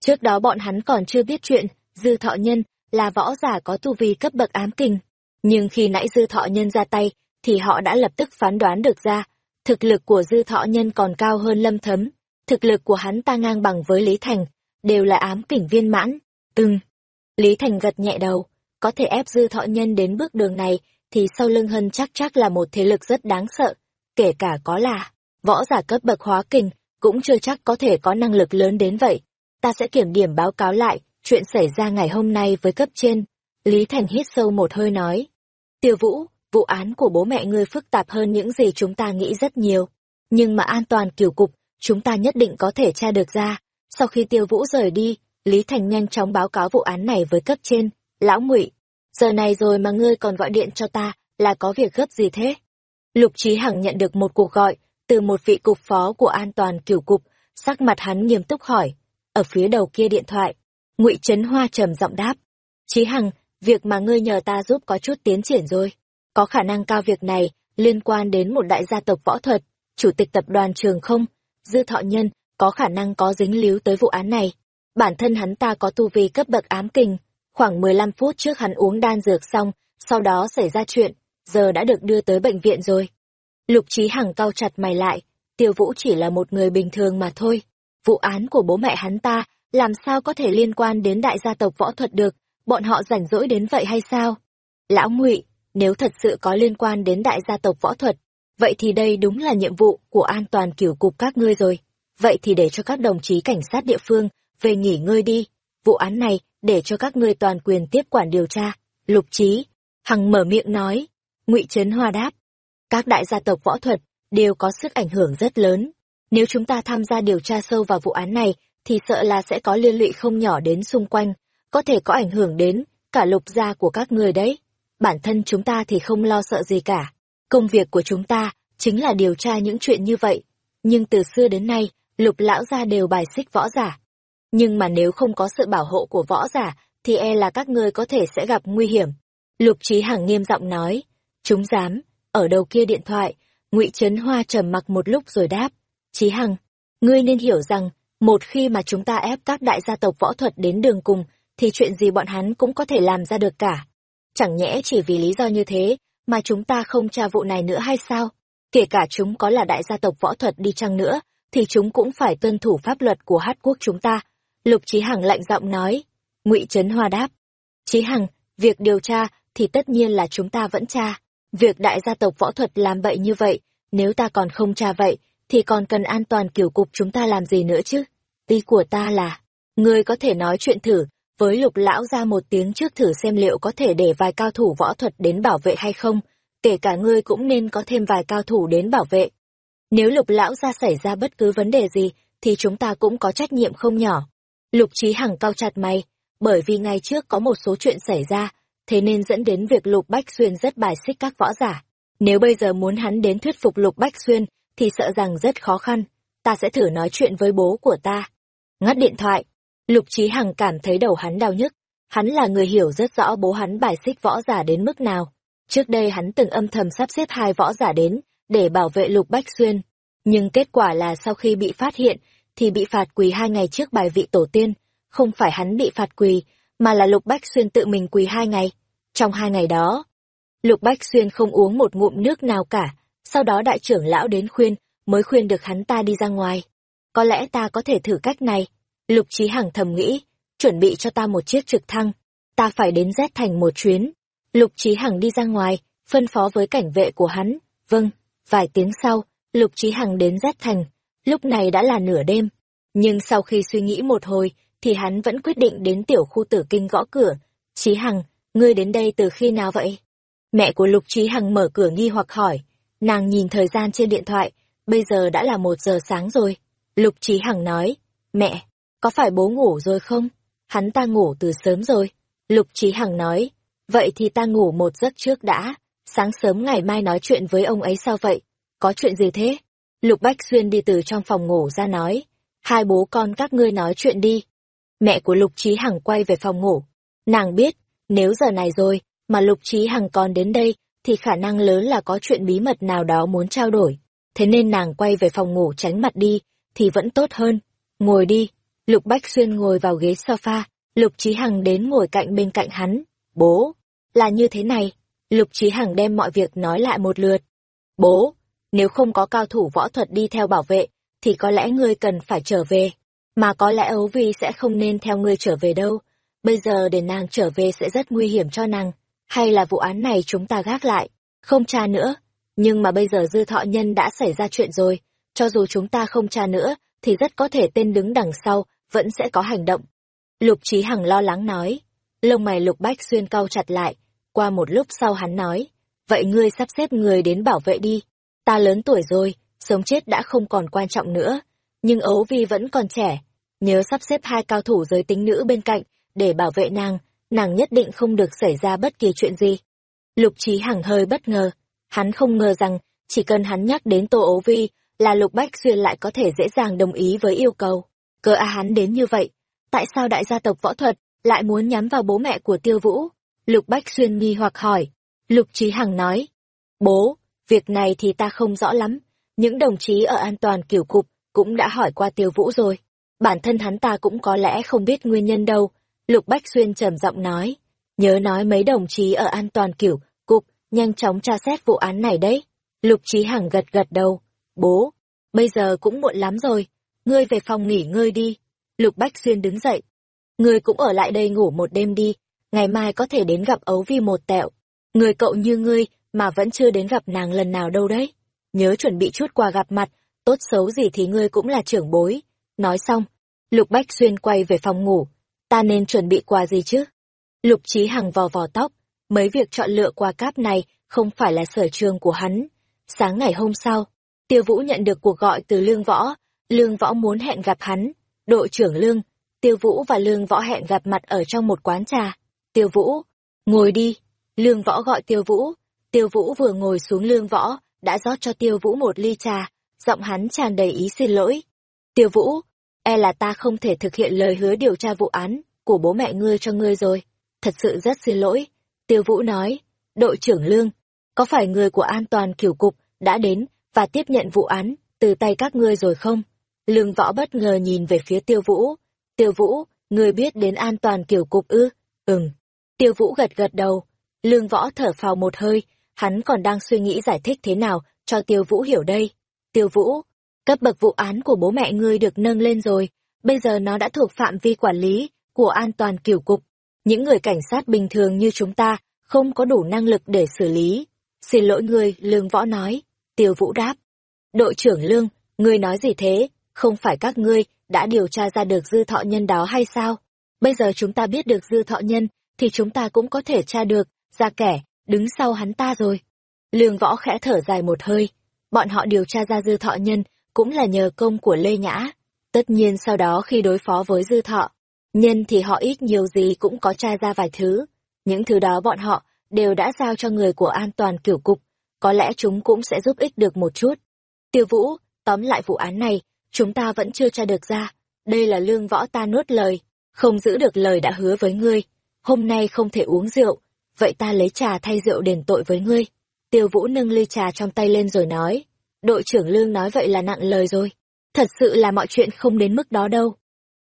Trước đó bọn hắn còn chưa biết chuyện, dư thọ nhân là võ giả có tu vi cấp bậc ám kinh. Nhưng khi nãy dư thọ nhân ra tay, thì họ đã lập tức phán đoán được ra, thực lực của dư thọ nhân còn cao hơn lâm thấm, thực lực của hắn ta ngang bằng với Lý Thành, đều là ám kỉnh viên mãn. Ừm. Lý Thành gật nhẹ đầu, có thể ép dư thọ nhân đến bước đường này, thì sau lưng hân chắc chắc là một thế lực rất đáng sợ, kể cả có là võ giả cấp bậc hóa kình, cũng chưa chắc có thể có năng lực lớn đến vậy. Ta sẽ kiểm điểm báo cáo lại chuyện xảy ra ngày hôm nay với cấp trên. Lý Thành hít sâu một hơi nói. Tiêu Vũ, vụ án của bố mẹ ngươi phức tạp hơn những gì chúng ta nghĩ rất nhiều. Nhưng mà an toàn kiểu cục, chúng ta nhất định có thể tra được ra. Sau khi Tiêu Vũ rời đi, Lý Thành nhanh chóng báo cáo vụ án này với cấp trên. Lão ngụy giờ này rồi mà ngươi còn gọi điện cho ta, là có việc gấp gì thế? Lục Trí Hằng nhận được một cuộc gọi từ một vị cục phó của an toàn kiểu cục, sắc mặt hắn nghiêm túc hỏi. Ở phía đầu kia điện thoại, ngụy Trấn Hoa trầm giọng đáp. Trí Hằng, việc mà ngươi nhờ ta giúp có chút tiến triển rồi. Có khả năng cao việc này liên quan đến một đại gia tộc võ thuật, chủ tịch tập đoàn trường không, dư thọ nhân, có khả năng có dính líu tới vụ án này. Bản thân hắn ta có tu vi cấp bậc ám kình, khoảng 15 phút trước hắn uống đan dược xong, sau đó xảy ra chuyện, giờ đã được đưa tới bệnh viện rồi. Lục Trí Hằng cau chặt mày lại, Tiêu Vũ chỉ là một người bình thường mà thôi. Vụ án của bố mẹ hắn ta, làm sao có thể liên quan đến đại gia tộc võ thuật được, bọn họ rảnh rỗi đến vậy hay sao? Lão Ngụy, nếu thật sự có liên quan đến đại gia tộc võ thuật, vậy thì đây đúng là nhiệm vụ của an toàn kiểu cục các ngươi rồi. Vậy thì để cho các đồng chí cảnh sát địa phương về nghỉ ngơi đi. Vụ án này để cho các ngươi toàn quyền tiếp quản điều tra. Lục Trí, Hằng mở miệng nói. Ngụy Trấn Hoa đáp. Các đại gia tộc võ thuật đều có sức ảnh hưởng rất lớn. Nếu chúng ta tham gia điều tra sâu vào vụ án này, thì sợ là sẽ có liên lụy không nhỏ đến xung quanh, có thể có ảnh hưởng đến cả lục gia của các người đấy. Bản thân chúng ta thì không lo sợ gì cả. Công việc của chúng ta chính là điều tra những chuyện như vậy. Nhưng từ xưa đến nay, lục lão gia đều bài xích võ giả. Nhưng mà nếu không có sự bảo hộ của võ giả, thì e là các ngươi có thể sẽ gặp nguy hiểm. Lục Trí Hằng nghiêm giọng nói, chúng dám, ở đầu kia điện thoại, ngụy Trấn Hoa trầm mặc một lúc rồi đáp, Trí Hằng, ngươi nên hiểu rằng, một khi mà chúng ta ép các đại gia tộc võ thuật đến đường cùng, thì chuyện gì bọn hắn cũng có thể làm ra được cả. Chẳng nhẽ chỉ vì lý do như thế, mà chúng ta không tra vụ này nữa hay sao? Kể cả chúng có là đại gia tộc võ thuật đi chăng nữa, thì chúng cũng phải tuân thủ pháp luật của hát quốc chúng ta. Lục Trí Hằng lạnh giọng nói. ngụy Trấn Hoa đáp. Trí Hằng, việc điều tra thì tất nhiên là chúng ta vẫn tra. Việc đại gia tộc võ thuật làm bậy như vậy, nếu ta còn không tra vậy, thì còn cần an toàn kiểu cục chúng ta làm gì nữa chứ? Ý của ta là, ngươi có thể nói chuyện thử, với lục lão ra một tiếng trước thử xem liệu có thể để vài cao thủ võ thuật đến bảo vệ hay không, kể cả ngươi cũng nên có thêm vài cao thủ đến bảo vệ. Nếu lục lão ra xảy ra bất cứ vấn đề gì, thì chúng ta cũng có trách nhiệm không nhỏ. Lục trí hằng cao chặt mày, bởi vì ngày trước có một số chuyện xảy ra, thế nên dẫn đến việc Lục Bách Xuyên rất bài xích các võ giả. Nếu bây giờ muốn hắn đến thuyết phục Lục Bách Xuyên, thì sợ rằng rất khó khăn. Ta sẽ thử nói chuyện với bố của ta. Ngắt điện thoại. Lục Trí Hằng cảm thấy đầu hắn đau nhức. Hắn là người hiểu rất rõ bố hắn bài xích võ giả đến mức nào. Trước đây hắn từng âm thầm sắp xếp hai võ giả đến, để bảo vệ Lục Bách Xuyên. Nhưng kết quả là sau khi bị phát hiện, thì bị phạt quỳ hai ngày trước bài vị tổ tiên. Không phải hắn bị phạt quỳ, mà là Lục Bách Xuyên tự mình quỳ hai ngày. Trong hai ngày đó, Lục Bách Xuyên không uống một ngụm nước nào cả, sau đó đại trưởng lão đến khuyên, mới khuyên được hắn ta đi ra ngoài. Có lẽ ta có thể thử cách này. Lục chí Hằng thầm nghĩ, chuẩn bị cho ta một chiếc trực thăng. Ta phải đến Z thành một chuyến. Lục chí Hằng đi ra ngoài, phân phó với cảnh vệ của hắn. Vâng, vài tiếng sau, Lục chí Hằng đến Z thành. Lúc này đã là nửa đêm. Nhưng sau khi suy nghĩ một hồi, thì hắn vẫn quyết định đến tiểu khu tử kinh gõ cửa. chí Hằng, ngươi đến đây từ khi nào vậy? Mẹ của Lục chí Hằng mở cửa nghi hoặc hỏi. Nàng nhìn thời gian trên điện thoại, bây giờ đã là một giờ sáng rồi. Lục chí Hằng nói, mẹ, có phải bố ngủ rồi không? Hắn ta ngủ từ sớm rồi. Lục chí Hằng nói, vậy thì ta ngủ một giấc trước đã, sáng sớm ngày mai nói chuyện với ông ấy sao vậy? Có chuyện gì thế? Lục Bách Xuyên đi từ trong phòng ngủ ra nói, hai bố con các ngươi nói chuyện đi. Mẹ của Lục Trí Hằng quay về phòng ngủ. Nàng biết, nếu giờ này rồi, mà Lục Trí Hằng còn đến đây, thì khả năng lớn là có chuyện bí mật nào đó muốn trao đổi. Thế nên nàng quay về phòng ngủ tránh mặt đi, thì vẫn tốt hơn. Ngồi đi. Lục Bách Xuyên ngồi vào ghế sofa, Lục Trí Hằng đến ngồi cạnh bên cạnh hắn. Bố, là như thế này. Lục Trí Hằng đem mọi việc nói lại một lượt. Bố, nếu không có cao thủ võ thuật đi theo bảo vệ, thì có lẽ ngươi cần phải trở về. Mà có lẽ ấu vi sẽ không nên theo ngươi trở về đâu. Bây giờ để nàng trở về sẽ rất nguy hiểm cho nàng. Hay là vụ án này chúng ta gác lại, không tra nữa. Nhưng mà bây giờ dư thọ nhân đã xảy ra chuyện rồi. Cho dù chúng ta không tra nữa, thì rất có thể tên đứng đằng sau vẫn sẽ có hành động. Lục Trí Hằng lo lắng nói. Lông mày Lục Bách Xuyên cau chặt lại. Qua một lúc sau hắn nói. Vậy ngươi sắp xếp người đến bảo vệ đi. Ta lớn tuổi rồi, sống chết đã không còn quan trọng nữa. Nhưng ấu vi vẫn còn trẻ. Nhớ sắp xếp hai cao thủ giới tính nữ bên cạnh, để bảo vệ nàng, nàng nhất định không được xảy ra bất kỳ chuyện gì. Lục Trí Hằng hơi bất ngờ. Hắn không ngờ rằng, chỉ cần hắn nhắc đến Tô ấu vi, là Lục Bách Xuyên lại có thể dễ dàng đồng ý với yêu cầu. Cơ a hắn đến như vậy, tại sao đại gia tộc võ thuật lại muốn nhắm vào bố mẹ của Tiêu Vũ? Lục Bách Xuyên nghi hoặc hỏi. Lục Trí Hằng nói, bố, việc này thì ta không rõ lắm, những đồng chí ở an toàn kiểu cục cũng đã hỏi qua Tiêu Vũ rồi. Bản thân hắn ta cũng có lẽ không biết nguyên nhân đâu. Lục Bách Xuyên trầm giọng nói, nhớ nói mấy đồng chí ở an toàn kiểu cục nhanh chóng tra xét vụ án này đấy. Lục Trí Hằng gật gật đầu, bố, bây giờ cũng muộn lắm rồi, ngươi về phòng nghỉ ngơi đi. Lục Bách Xuyên đứng dậy. Ngươi cũng ở lại đây ngủ một đêm đi, ngày mai có thể đến gặp ấu vi một tẹo. Người cậu như ngươi mà vẫn chưa đến gặp nàng lần nào đâu đấy. Nhớ chuẩn bị chút quà gặp mặt, tốt xấu gì thì ngươi cũng là trưởng bối. Nói xong, Lục Bách Xuyên quay về phòng ngủ. Ta nên chuẩn bị quà gì chứ? Lục Trí Hằng vò vò tóc, mấy việc chọn lựa quà cáp này không phải là sở trường của hắn. Sáng ngày hôm sau, Tiêu Vũ nhận được cuộc gọi từ Lương Võ, Lương Võ muốn hẹn gặp hắn. Đội trưởng Lương, Tiêu Vũ và Lương Võ hẹn gặp mặt ở trong một quán trà. Tiêu Vũ, ngồi đi. Lương Võ gọi Tiêu Vũ. Tiêu Vũ vừa ngồi xuống Lương Võ, đã rót cho Tiêu Vũ một ly trà, giọng hắn tràn đầy ý xin lỗi. Tiêu Vũ, e là ta không thể thực hiện lời hứa điều tra vụ án của bố mẹ ngươi cho ngươi rồi. Thật sự rất xin lỗi. Tiêu Vũ nói, đội trưởng Lương, có phải người của an toàn kiểu cục đã đến và tiếp nhận vụ án từ tay các ngươi rồi không? Lương võ bất ngờ nhìn về phía tiêu vũ. Tiêu vũ, ngươi biết đến an toàn kiểu cục ư? Ừm. Tiêu vũ gật gật đầu. Lương võ thở phào một hơi, hắn còn đang suy nghĩ giải thích thế nào cho tiêu vũ hiểu đây. Tiêu vũ, cấp bậc vụ án của bố mẹ ngươi được nâng lên rồi, bây giờ nó đã thuộc phạm vi quản lý của an toàn kiểu cục. Những người cảnh sát bình thường như chúng ta không có đủ năng lực để xử lý. Xin lỗi ngươi, Lương Võ nói. Tiêu Vũ đáp. Đội trưởng Lương, ngươi nói gì thế? Không phải các ngươi đã điều tra ra được dư thọ nhân đó hay sao? Bây giờ chúng ta biết được dư thọ nhân, thì chúng ta cũng có thể tra được, ra kẻ, đứng sau hắn ta rồi. Lương Võ khẽ thở dài một hơi. Bọn họ điều tra ra dư thọ nhân, cũng là nhờ công của Lê Nhã. Tất nhiên sau đó khi đối phó với dư thọ, nhân thì họ ít nhiều gì cũng có tra ra vài thứ. Những thứ đó bọn họ đều đã giao cho người của an toàn kiểu cục, có lẽ chúng cũng sẽ giúp ích được một chút. Tiêu Vũ, tóm lại vụ án này, chúng ta vẫn chưa tra được ra. Đây là lương võ ta nuốt lời. không giữ được lời đã hứa với ngươi, hôm nay không thể uống rượu, vậy ta lấy trà thay rượu đền tội với ngươi. Tiêu Vũ nâng ly trà trong tay lên rồi nói, đội trưởng Lương nói vậy là nặng lời rồi, thật sự là mọi chuyện không đến mức đó đâu.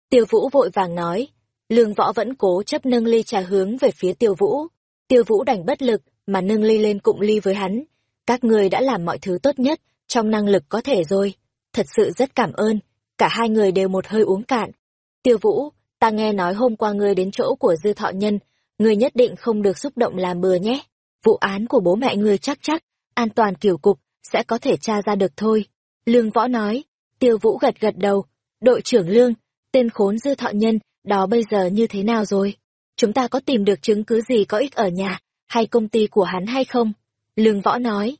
Tiêu Vũ vội vàng nói, Lương Võ vẫn cố chấp nâng ly trà hướng về phía Tiêu Vũ. Tiêu Vũ đành bất lực, mà nâng ly lên cụm ly với hắn. Các người đã làm mọi thứ tốt nhất, trong năng lực có thể rồi. Thật sự rất cảm ơn. Cả hai người đều một hơi uống cạn. Tiêu Vũ, ta nghe nói hôm qua ngươi đến chỗ của Dư Thọ Nhân, ngươi nhất định không được xúc động làm bừa nhé. Vụ án của bố mẹ ngươi chắc chắc, an toàn kiểu cục, sẽ có thể tra ra được thôi. Lương Võ nói, Tiêu Vũ gật gật đầu, đội trưởng Lương, tên khốn Dư Thọ Nhân, đó bây giờ như thế nào rồi? Chúng ta có tìm được chứng cứ gì có ích ở nhà, hay công ty của hắn hay không? Lương Võ nói.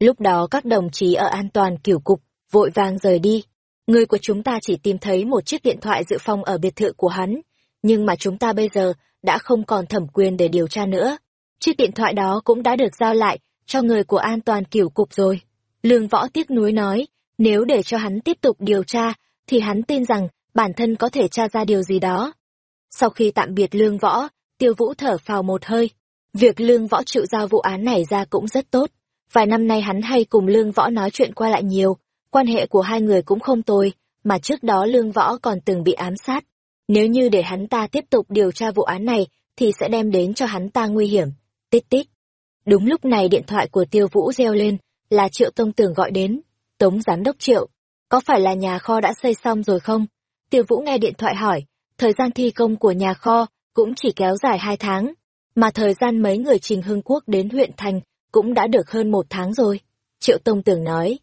Lúc đó các đồng chí ở an toàn kiểu cục, vội vàng rời đi. Người của chúng ta chỉ tìm thấy một chiếc điện thoại dự phòng ở biệt thự của hắn, nhưng mà chúng ta bây giờ đã không còn thẩm quyền để điều tra nữa. Chiếc điện thoại đó cũng đã được giao lại cho người của an toàn kiểu cục rồi. Lương Võ tiếc nuối nói, nếu để cho hắn tiếp tục điều tra, thì hắn tin rằng bản thân có thể tra ra điều gì đó. Sau khi tạm biệt Lương Võ, Tiêu Vũ thở phào một hơi. Việc Lương Võ chịu giao vụ án này ra cũng rất tốt. Vài năm nay hắn hay cùng Lương Võ nói chuyện qua lại nhiều, quan hệ của hai người cũng không tồi, mà trước đó Lương Võ còn từng bị ám sát. Nếu như để hắn ta tiếp tục điều tra vụ án này, thì sẽ đem đến cho hắn ta nguy hiểm. Tít tít. Đúng lúc này điện thoại của Tiêu Vũ reo lên, là Triệu Tông Tường gọi đến. Tống Giám Đốc Triệu, có phải là nhà kho đã xây xong rồi không? Tiêu Vũ nghe điện thoại hỏi, thời gian thi công của nhà kho cũng chỉ kéo dài hai tháng, mà thời gian mấy người Trình Hưng Quốc đến huyện thành cũng đã được hơn một tháng rồi. Triệu Tông Tưởng nói,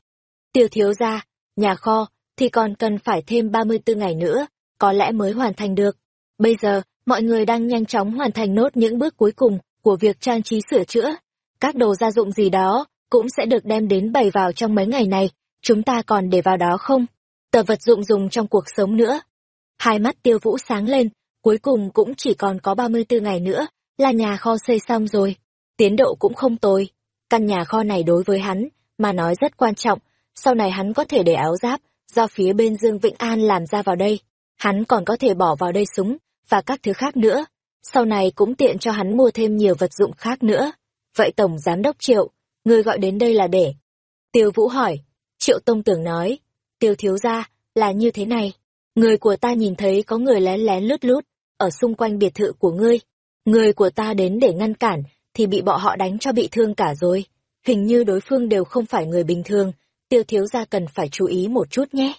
tiêu thiếu ra, nhà kho thì còn cần phải thêm 34 ngày nữa, có lẽ mới hoàn thành được. Bây giờ, mọi người đang nhanh chóng hoàn thành nốt những bước cuối cùng của việc trang trí sửa chữa. Các đồ gia dụng gì đó cũng sẽ được đem đến bày vào trong mấy ngày này, chúng ta còn để vào đó không? Tờ vật dụng dùng trong cuộc sống nữa. Hai mắt tiêu vũ sáng lên, cuối cùng cũng chỉ còn có 34 ngày nữa, là nhà kho xây xong rồi. Tiến độ cũng không tồi. Căn nhà kho này đối với hắn, mà nói rất quan trọng, sau này hắn có thể để áo giáp, do phía bên Dương Vĩnh An làm ra vào đây. Hắn còn có thể bỏ vào đây súng, và các thứ khác nữa. Sau này cũng tiện cho hắn mua thêm nhiều vật dụng khác nữa. Vậy Tổng Giám Đốc Triệu, người gọi đến đây là để. Tiêu Vũ hỏi. Triệu Tông Tưởng nói. Tiêu Thiếu Gia, là như thế này. Người của ta nhìn thấy có người lén lén lút lút, ở xung quanh biệt thự của ngươi. Người của ta đến để ngăn cản, thì bị bọn họ đánh cho bị thương cả rồi. Hình như đối phương đều không phải người bình thường, tiêu thiếu gia cần phải chú ý một chút nhé.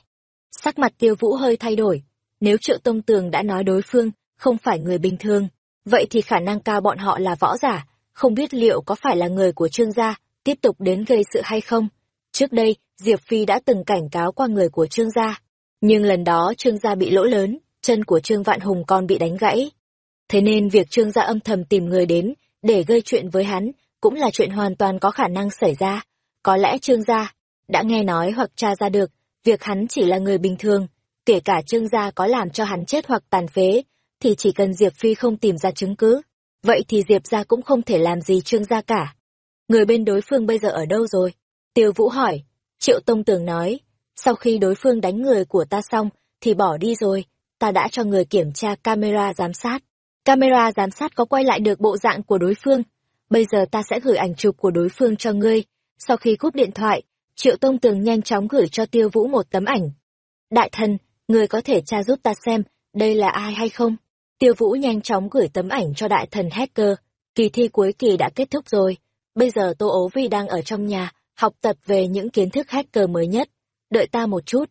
Sắc mặt tiêu vũ hơi thay đổi. Nếu triệu tông tường đã nói đối phương không phải người bình thường, vậy thì khả năng cao bọn họ là võ giả, không biết liệu có phải là người của trương gia, tiếp tục đến gây sự hay không. Trước đây, Diệp Phi đã từng cảnh cáo qua người của trương gia, nhưng lần đó trương gia bị lỗ lớn, chân của trương vạn hùng còn bị đánh gãy. Thế nên việc trương gia âm thầm tìm người đến, để gây chuyện với hắn, cũng là chuyện hoàn toàn có khả năng xảy ra. Có lẽ trương gia đã nghe nói hoặc tra ra được, việc hắn chỉ là người bình thường, kể cả trương gia có làm cho hắn chết hoặc tàn phế, thì chỉ cần Diệp Phi không tìm ra chứng cứ, vậy thì Diệp gia cũng không thể làm gì trương gia cả. Người bên đối phương bây giờ ở đâu rồi? Tiêu Vũ hỏi. Triệu Tông Tường nói, sau khi đối phương đánh người của ta xong, thì bỏ đi rồi, ta đã cho người kiểm tra camera giám sát. Camera giám sát có quay lại được bộ dạng của đối phương. Bây giờ ta sẽ gửi ảnh chụp của đối phương cho ngươi. Sau khi cúp điện thoại, Triệu Tông Tường nhanh chóng gửi cho Tiêu Vũ một tấm ảnh. Đại thần, người có thể tra giúp ta xem, đây là ai hay không? Tiêu Vũ nhanh chóng gửi tấm ảnh cho đại thần hacker. Kỳ thi cuối kỳ đã kết thúc rồi. Bây giờ Tô Ố Vi đang ở trong nhà, học tập về những kiến thức hacker mới nhất. Đợi ta một chút.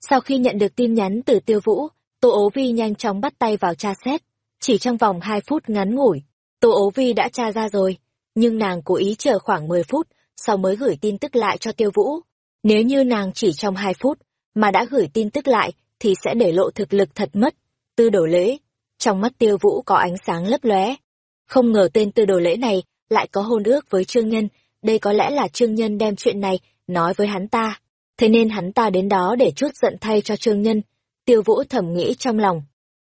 Sau khi nhận được tin nhắn từ Tiêu Vũ, Tô Ố Vi nhanh chóng bắt tay vào tra xét. Chỉ trong vòng 2 phút ngắn ngủi, Tô Ố Vi đã tra ra rồi, nhưng nàng cố ý chờ khoảng 10 phút, sau mới gửi tin tức lại cho Tiêu Vũ. Nếu như nàng chỉ trong 2 phút, mà đã gửi tin tức lại, thì sẽ để lộ thực lực thật mất. Tư đổ lễ, trong mắt Tiêu Vũ có ánh sáng lấp lóe. Không ngờ tên tư đồ lễ này lại có hôn ước với Trương Nhân, đây có lẽ là Trương Nhân đem chuyện này nói với hắn ta. Thế nên hắn ta đến đó để chút giận thay cho Trương Nhân. Tiêu Vũ thầm nghĩ trong lòng.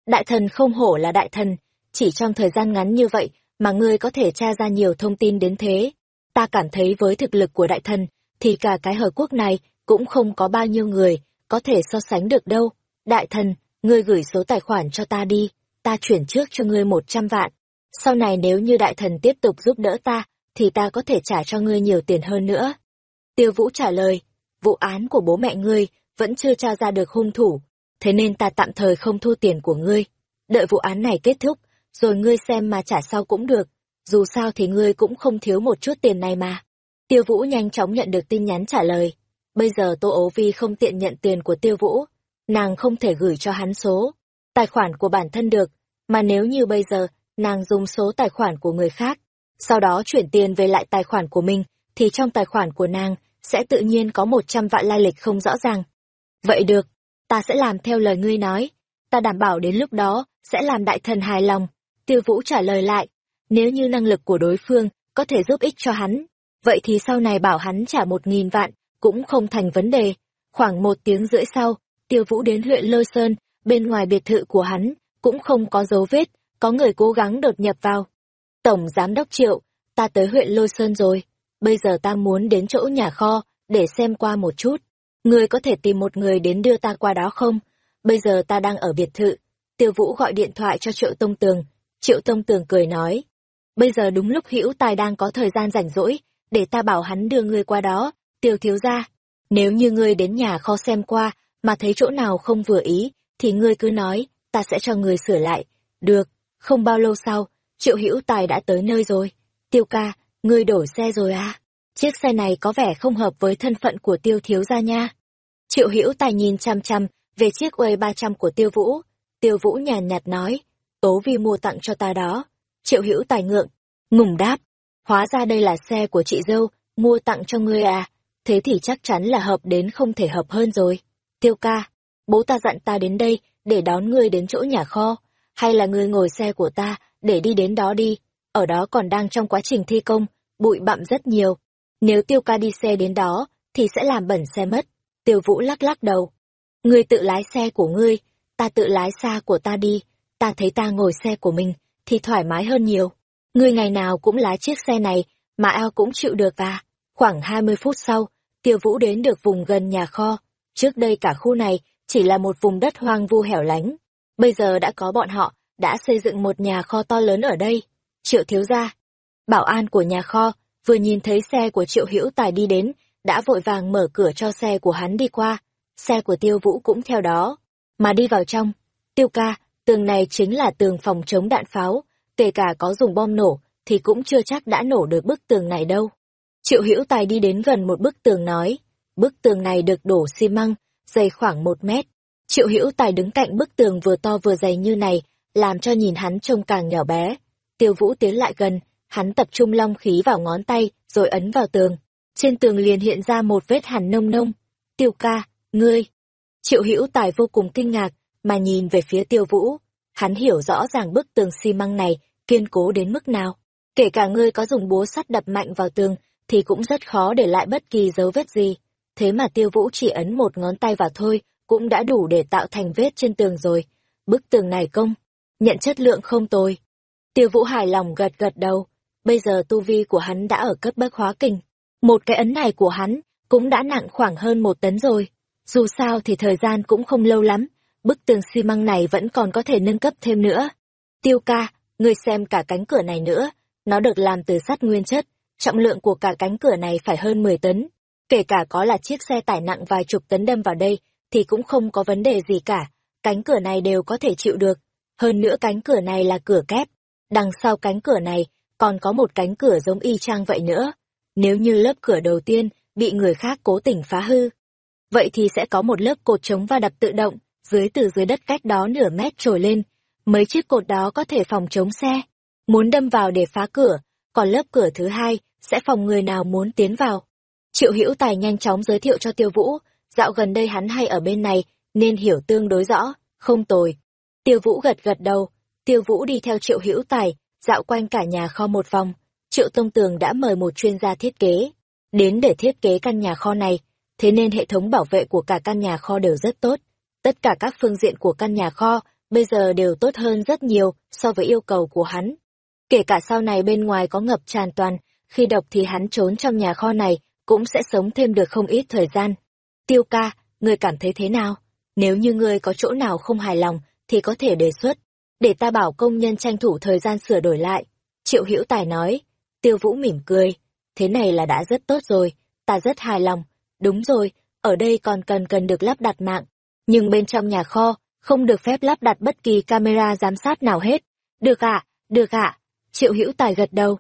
Đại thần không hổ là đại thần, chỉ trong thời gian ngắn như vậy mà ngươi có thể tra ra nhiều thông tin đến thế. Ta cảm thấy với thực lực của đại thần, thì cả cái hờ quốc này cũng không có bao nhiêu người có thể so sánh được đâu. Đại thần, ngươi gửi số tài khoản cho ta đi. ta chuyển trước cho ngươi một trăm vạn. Sau này nếu như đại thần tiếp tục giúp đỡ ta, thì ta có thể trả cho ngươi nhiều tiền hơn nữa. Tiêu Vũ trả lời, vụ án của bố mẹ ngươi vẫn chưa tra ra được hung thủ, thế nên ta tạm thời không thu tiền của ngươi. Đợi vụ án này kết thúc, rồi ngươi xem mà trả sau cũng được, dù sao thì ngươi cũng không thiếu một chút tiền này mà. Tiêu Vũ nhanh chóng nhận được tin nhắn trả lời. Bây giờ Tô Ố Vi không tiện nhận tiền của Tiêu Vũ, nàng không thể gửi cho hắn số, tài khoản của bản thân được, mà nếu như bây giờ nàng dùng số tài khoản của người khác, sau đó chuyển tiền về lại tài khoản của mình, thì trong tài khoản của nàng sẽ tự nhiên có một trăm vạn lai lịch không rõ ràng. Vậy được, ta sẽ làm theo lời ngươi nói, ta đảm bảo đến lúc đó sẽ làm đại thần hài lòng. Tiêu Vũ trả lời lại, nếu như năng lực của đối phương có thể giúp ích cho hắn, vậy thì sau này bảo hắn trả một nghìn vạn cũng không thành vấn đề. Khoảng một tiếng rưỡi sau, Tiêu Vũ đến huyện Lôi Sơn, bên ngoài biệt thự của hắn, cũng không có dấu vết, có người cố gắng đột nhập vào. Tổng Giám đốc Triệu, ta tới huyện Lôi Sơn rồi, bây giờ ta muốn đến chỗ nhà kho, để xem qua một chút. Người có thể tìm một người đến đưa ta qua đó không? Bây giờ ta đang ở biệt thự. Tiêu Vũ gọi điện thoại cho Triệu Tông Tường. Triệu Tông Tường cười nói. Bây giờ đúng lúc hữu tài đang có thời gian rảnh rỗi, để ta bảo hắn đưa ngươi qua đó, tiêu thiếu ra. Nếu như ngươi đến nhà kho xem qua, mà thấy chỗ nào không vừa ý, thì ngươi cứ nói, ta sẽ cho ngươi sửa lại. Được, không bao lâu sau, triệu hữu tài đã tới nơi rồi. Tiêu ca, ngươi đổi xe rồi à? Chiếc xe này có vẻ không hợp với thân phận của tiêu thiếu gia nha. Triệu hữu tài nhìn chăm chăm về chiếc uê ba trăm của tiêu vũ. Tiêu vũ nhàn nhạt nói, tố vi mua tặng cho ta đó. Triệu hữu tài ngượng, ngùng đáp. Hóa ra đây là xe của chị dâu, mua tặng cho ngươi à? Thế thì chắc chắn là hợp đến không thể hợp hơn rồi. Tiêu ca, bố ta dặn ta đến đây để đón ngươi đến chỗ nhà kho, hay là ngươi ngồi xe của ta để đi đến đó đi, ở đó còn đang trong quá trình thi công, bụi bặm rất nhiều. Nếu tiêu ca đi xe đến đó, thì sẽ làm bẩn xe mất. Tiêu vũ lắc lắc đầu. Ngươi tự lái xe của ngươi, ta tự lái xa của ta đi, ta thấy ta ngồi xe của mình, thì thoải mái hơn nhiều. Ngươi ngày nào cũng lái chiếc xe này, mà ao cũng chịu được à. Khoảng 20 phút sau, tiêu vũ đến được vùng gần nhà kho. Trước đây cả khu này chỉ là một vùng đất hoang vu hẻo lánh. Bây giờ đã có bọn họ, đã xây dựng một nhà kho to lớn ở đây. Triệu thiếu gia, bảo an của nhà kho, vừa nhìn thấy xe của triệu hữu tài đi đến, đã vội vàng mở cửa cho xe của hắn đi qua. Xe của tiêu vũ cũng theo đó, mà đi vào trong. Tiêu ca, tường này chính là tường phòng chống đạn pháo, kể cả có dùng bom nổ, thì cũng chưa chắc đã nổ được bức tường này đâu. Triệu hữu tài đi đến gần một bức tường nói, bức tường này được đổ xi măng, dày khoảng một mét. Triệu hữu tài đứng cạnh bức tường vừa to vừa dày như này, làm cho nhìn hắn trông càng nhỏ bé. Tiêu vũ tiến lại gần, hắn tập trung long khí vào ngón tay, rồi ấn vào tường. Trên tường liền hiện ra một vết hằn nông nông. Tiêu ca, ngươi. Triệu hữu tài vô cùng kinh ngạc, mà nhìn về phía tiêu vũ. Hắn hiểu rõ ràng bức tường xi măng này kiên cố đến mức nào. Kể cả ngươi có dùng búa sắt đập mạnh vào tường, thì cũng rất khó để lại bất kỳ dấu vết gì. Thế mà tiêu vũ chỉ ấn một ngón tay vào thôi, cũng đã đủ để tạo thành vết trên tường rồi. Bức tường này công, nhận chất lượng không tồi. Tiêu vũ hài lòng gật gật đầu, bây giờ tu vi của hắn đã ở cấp bậc hóa kình. Một cái ấn này của hắn cũng đã nặng khoảng hơn một tấn rồi. Dù sao thì thời gian cũng không lâu lắm, bức tường xi măng này vẫn còn có thể nâng cấp thêm nữa. Tiêu ca, ngươi xem cả cánh cửa này nữa, nó được làm từ sắt nguyên chất, trọng lượng của cả cánh cửa này phải hơn 10 tấn. Kể cả có là chiếc xe tải nặng vài chục tấn đâm vào đây, thì cũng không có vấn đề gì cả, cánh cửa này đều có thể chịu được. Hơn nữa cánh cửa này là cửa kép, đằng sau cánh cửa này còn có một cánh cửa giống y chang vậy nữa. Nếu như lớp cửa đầu tiên bị người khác cố tình phá hư, vậy thì sẽ có một lớp cột chống va đập tự động, dưới từ dưới đất cách đó nửa mét trồi lên. Mấy chiếc cột đó có thể phòng chống xe, muốn đâm vào để phá cửa, còn lớp cửa thứ hai sẽ phòng người nào muốn tiến vào. Triệu Hữu Tài nhanh chóng giới thiệu cho Tiêu Vũ, dạo gần đây hắn hay ở bên này, nên hiểu tương đối rõ, không tồi. Tiêu Vũ gật gật đầu, Tiêu Vũ đi theo Triệu Hữu Tài, dạo quanh cả nhà kho một vòng. Triệu Tông Tường đã mời một chuyên gia thiết kế, đến để thiết kế căn nhà kho này, thế nên hệ thống bảo vệ của cả căn nhà kho đều rất tốt. Tất cả các phương diện của căn nhà kho bây giờ đều tốt hơn rất nhiều so với yêu cầu của hắn. Kể cả sau này bên ngoài có ngập tràn toàn, khi độc thì hắn trốn trong nhà kho này cũng sẽ sống thêm được không ít thời gian. Tiêu ca, ngươi cảm thấy thế nào? Nếu như ngươi có chỗ nào không hài lòng thì có thể đề xuất. để ta bảo công nhân tranh thủ thời gian sửa đổi lại. Triệu Hữu Tài nói, Tiêu Vũ mỉm cười, thế này là đã rất tốt rồi, ta rất hài lòng. Đúng rồi, ở đây còn cần cần được lắp đặt mạng, nhưng bên trong nhà kho, không được phép lắp đặt bất kỳ camera giám sát nào hết. Được ạ, được ạ. Triệu Hữu Tài gật đầu.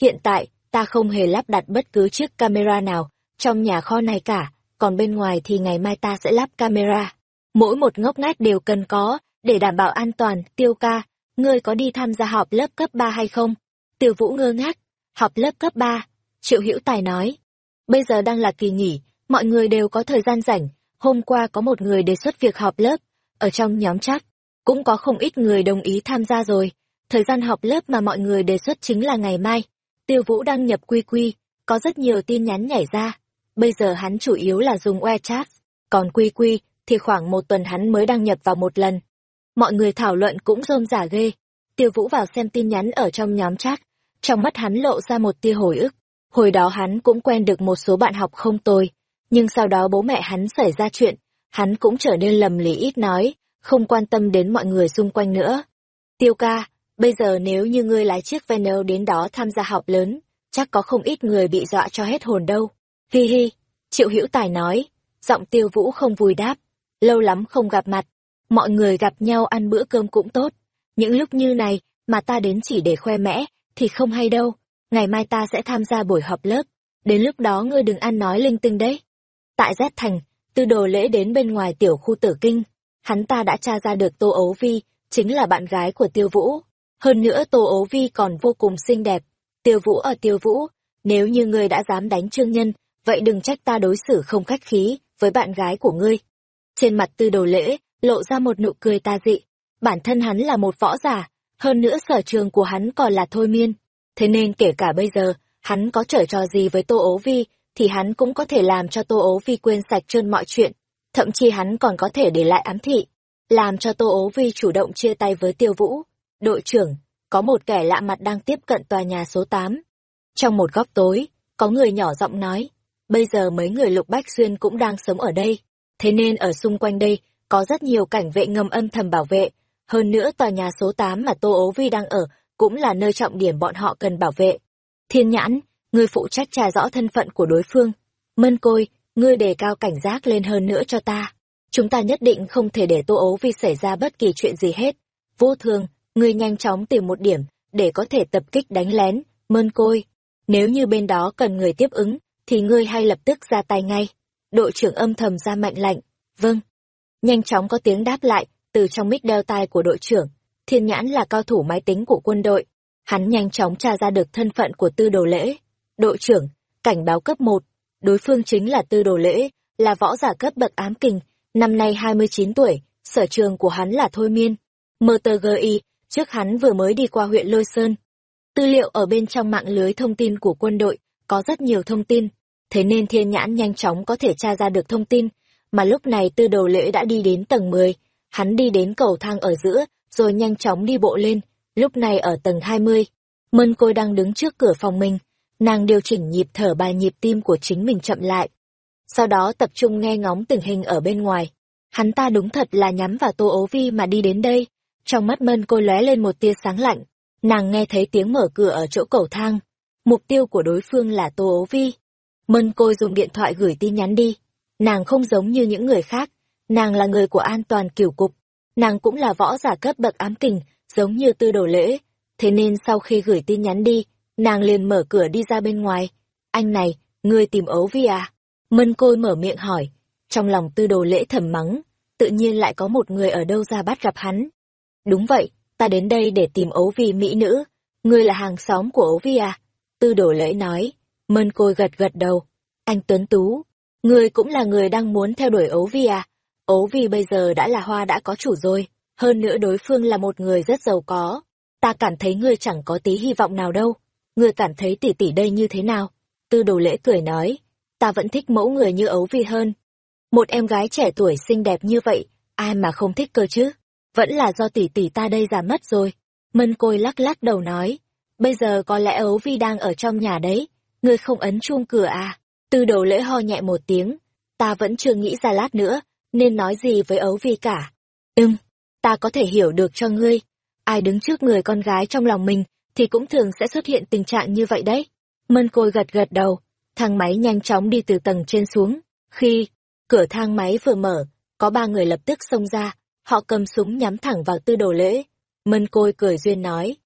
Hiện tại, ta không hề lắp đặt bất cứ chiếc camera nào trong nhà kho này cả, còn bên ngoài thì ngày mai ta sẽ lắp camera. Mỗi một ngóc ngách đều cần có, để đảm bảo an toàn, tiêu ca, ngươi có đi tham gia họp lớp cấp 3 hay không? Tiêu Vũ ngơ ngác, họp lớp cấp 3, Triệu Hữu Tài nói. Bây giờ đang là kỳ nghỉ, mọi người đều có thời gian rảnh, hôm qua có một người đề xuất việc họp lớp, ở trong nhóm chat, cũng có không ít người đồng ý tham gia rồi. Thời gian họp lớp mà mọi người đề xuất chính là ngày mai. Tiêu Vũ đăng nhập quy quy, có rất nhiều tin nhắn nhảy ra. Bây giờ hắn chủ yếu là dùng WeChat, còn quy quy thì khoảng một tuần hắn mới đăng nhập vào một lần. Mọi người thảo luận cũng rôm rả ghê. Tiêu Vũ vào xem tin nhắn ở trong nhóm chat, trong mắt hắn lộ ra một tia hồi ức. Hồi đó hắn cũng quen được một số bạn học không tồi, nhưng sau đó bố mẹ hắn xảy ra chuyện, hắn cũng trở nên lầm lì ít nói, không quan tâm đến mọi người xung quanh nữa. Tiêu ca, bây giờ nếu như ngươi lái chiếc Venel đến đó tham gia họp lớn, chắc có không ít người bị dọa cho hết hồn đâu. Hi hi, Triệu Hữu Tài nói, giọng tiêu vũ không vui đáp, lâu lắm không gặp mặt, mọi người gặp nhau ăn bữa cơm cũng tốt. Những lúc như này mà ta đến chỉ để khoe mẽ, thì không hay đâu. Ngày mai ta sẽ tham gia buổi họp lớp, đến lúc đó ngươi đừng ăn nói linh tinh đấy. Tại Z Thành, từ đồ lễ đến bên ngoài tiểu khu tử kinh, hắn ta đã tra ra được Tô Ấu Vi, chính là bạn gái của Tiêu Vũ. Hơn nữa Tô Ấu Vi còn vô cùng xinh đẹp. Tiêu Vũ ở Tiêu Vũ, nếu như ngươi đã dám đánh trương nhân, vậy đừng trách ta đối xử không khách khí với bạn gái của ngươi. Trên mặt tư đồ lễ, lộ ra một nụ cười ta dị. Bản thân hắn là một võ giả, hơn nữa sở trường của hắn còn là thôi miên. Thế nên kể cả bây giờ, hắn có trở trò gì với Tô Ố Vi, thì hắn cũng có thể làm cho Tô Ố Vi quên sạch trơn mọi chuyện. Thậm chí hắn còn có thể để lại ám thị, làm cho Tô Ố Vi chủ động chia tay với Tiêu Vũ. Đội trưởng, có một kẻ lạ mặt đang tiếp cận tòa nhà số 8. Trong một góc tối, có người nhỏ giọng nói, bây giờ mấy người Lục Bách Xuyên cũng đang sống ở đây, thế nên ở xung quanh đây có rất nhiều cảnh vệ ngầm âm thầm bảo vệ. Hơn nữa tòa nhà số 8 mà Tô Ố Vi đang ở cũng là nơi trọng điểm bọn họ cần bảo vệ. Thiên nhãn, ngươi phụ trách tra rõ thân phận của đối phương. Mân côi, ngươi đề cao cảnh giác lên hơn nữa cho ta. Chúng ta nhất định không thể để Tô Ố Vi xảy ra bất kỳ chuyện gì hết. Vô thường, ngươi nhanh chóng tìm một điểm để có thể tập kích đánh lén, mơn côi. Nếu như bên đó cần người tiếp ứng, thì ngươi hay lập tức ra tay ngay. Đội trưởng âm thầm ra mạnh lạnh Vâng. Nhanh chóng có tiếng đáp lại, từ trong mic đeo tai của đội trưởng. Thiên nhãn là cao thủ máy tính của quân đội. Hắn nhanh chóng tra ra được thân phận của tư đồ lễ. Đội trưởng, cảnh báo cấp 1. Đối phương chính là tư đồ lễ, là võ giả cấp bậc ám kình, năm nay 29 tuổi, sở trường của hắn là thôi miên. MTGI, trước hắn vừa mới đi qua huyện Lôi Sơn. Tư liệu ở bên trong mạng lưới thông tin của quân đội, có rất nhiều thông tin, thế nên thiên nhãn nhanh chóng có thể tra ra được thông tin, mà lúc này tư Đầu lễ đã đi đến tầng 10, hắn đi đến cầu thang ở giữa, rồi nhanh chóng đi bộ lên, lúc này ở tầng 20. Mân Côi đang đứng trước cửa phòng mình, nàng điều chỉnh nhịp thở bài nhịp tim của chính mình chậm lại. Sau đó tập trung nghe ngóng tình hình ở bên ngoài. Hắn ta đúng thật là nhắm vào Tô Ố Vi mà đi đến đây. Trong mắt Mân cô lóe lên một tia sáng lạnh, nàng nghe thấy tiếng mở cửa ở chỗ cầu thang. Mục tiêu của đối phương là Tô Ố Vi. Mân cô dùng điện thoại gửi tin nhắn đi. Nàng không giống như những người khác, nàng là người của an toàn kiểu cục. Nàng cũng là võ giả cấp bậc ám kình, giống như tư đồ lễ. Thế nên sau khi gửi tin nhắn đi, nàng liền mở cửa đi ra bên ngoài. Anh này, ngươi tìm ấu vi à? Mân côi mở miệng hỏi. Trong lòng tư đồ lễ thầm mắng, tự nhiên lại có một người ở đâu ra bắt gặp hắn. Đúng vậy, ta đến đây để tìm ấu vi mỹ nữ. Ngươi là hàng xóm của ấu vi à? Tư đồ lễ nói. Mân côi gật gật đầu. Anh Tuấn Tú, ngươi cũng là người đang muốn theo đuổi ấu vi à? Ấu vi bây giờ đã là hoa đã có chủ rồi. Hơn nữa đối phương là một người rất giàu có. Ta cảm thấy ngươi chẳng có tí hy vọng nào đâu ngươi cảm thấy tỷ tỷ đây như thế nào? Tư đồ lễ cười nói, ta vẫn thích mẫu người như ấu vi hơn. Một em gái trẻ tuổi xinh đẹp như vậy, ai mà không thích cơ chứ? Vẫn là do tỷ tỷ ta đây giảm mất rồi. Mân côi lắc lắc đầu nói, bây giờ có lẽ ấu vi đang ở trong nhà đấy, ngươi không ấn chuông cửa à? Tư đầu lễ ho nhẹ một tiếng, ta vẫn chưa nghĩ ra lát nữa, nên nói gì với ấu vi cả. Ừm, ta có thể hiểu được cho ngươi. ai đứng trước người con gái trong lòng mình, thì cũng thường sẽ xuất hiện tình trạng như vậy đấy. Mân côi gật gật đầu, thang máy nhanh chóng đi từ tầng trên xuống. Khi cửa thang máy vừa mở, có ba người lập tức xông ra, họ cầm súng nhắm thẳng vào tư đồ lễ. Mân côi cười duyên nói,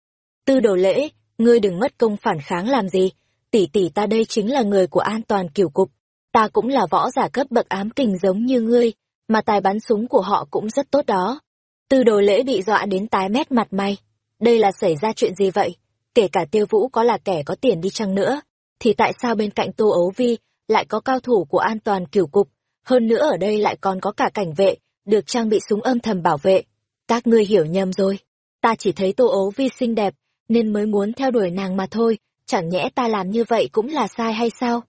tư đồ lễ, ngươi đừng mất công phản kháng làm gì, tỷ tỷ ta đây chính là người của an toàn kiểu cục, ta cũng là võ giả cấp bậc ám kình giống như ngươi, mà tài bắn súng của họ cũng rất tốt đó. Tư đồ lễ bị dọa đến tái mét mặt mày. Đây là xảy ra chuyện gì vậy? Kể cả tiêu vũ có là kẻ có tiền đi chăng nữa, thì tại sao bên cạnh Tô Ấu Vi lại có cao thủ của an toàn kiểu cục, hơn nữa ở đây lại còn có cả cảnh vệ, được trang bị súng âm thầm bảo vệ. Các ngươi hiểu nhầm rồi. Ta chỉ thấy Tô Ấu Vi xinh đẹp, nên mới muốn theo đuổi nàng mà thôi, chẳng nhẽ ta làm như vậy cũng là sai hay sao?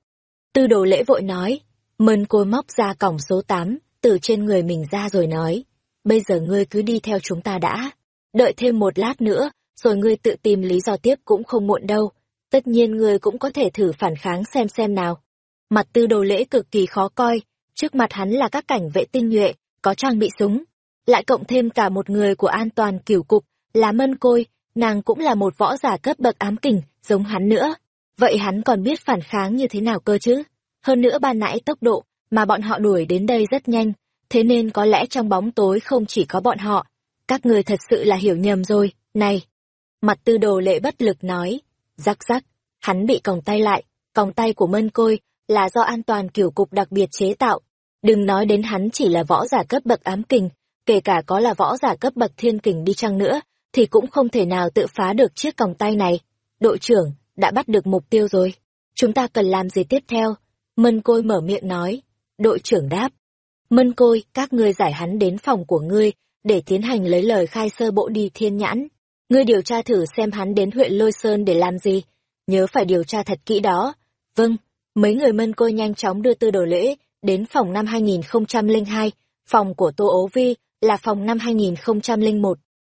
Tư đồ lễ vội nói, mân côi móc ra cổng số 8, từ trên người mình ra rồi nói, bây giờ ngươi cứ đi theo chúng ta đã. Đợi thêm một lát nữa, rồi ngươi tự tìm lý do tiếp cũng không muộn đâu. Tất nhiên ngươi cũng có thể thử phản kháng xem xem nào. Mặt tư đồ lễ cực kỳ khó coi, trước mặt hắn là các cảnh vệ tinh nhuệ, có trang bị súng. Lại cộng thêm cả một người của an toàn kiểu cục, là mân côi, nàng cũng là một võ giả cấp bậc ám kình, giống hắn nữa. Vậy hắn còn biết phản kháng như thế nào cơ chứ? Hơn nữa ban nãy tốc độ mà bọn họ đuổi đến đây rất nhanh, thế nên có lẽ trong bóng tối không chỉ có bọn họ. Các người thật sự là hiểu nhầm rồi, này. Mặt tư đồ lệ bất lực nói, rắc rắc, hắn bị còng tay lại, còng tay của mân côi là do an toàn kiểu cục đặc biệt chế tạo. Đừng nói đến hắn chỉ là võ giả cấp bậc ám kình, kể cả có là võ giả cấp bậc thiên kình đi chăng nữa, thì cũng không thể nào tự phá được chiếc còng tay này. Đội trưởng, đã bắt được mục tiêu rồi. Chúng ta cần làm gì tiếp theo? Mân Côi mở miệng nói. Đội trưởng đáp. Mân Côi, các ngươi giải hắn đến phòng của ngươi, để tiến hành lấy lời khai sơ bộ đi thiên nhãn. Ngươi điều tra thử xem hắn đến huyện Lôi Sơn để làm gì. Nhớ phải điều tra thật kỹ đó. Vâng, mấy người Mân Côi nhanh chóng đưa tư đồ lễ đến phòng năm 2002, phòng của Tô Ố Vi là phòng năm 2001.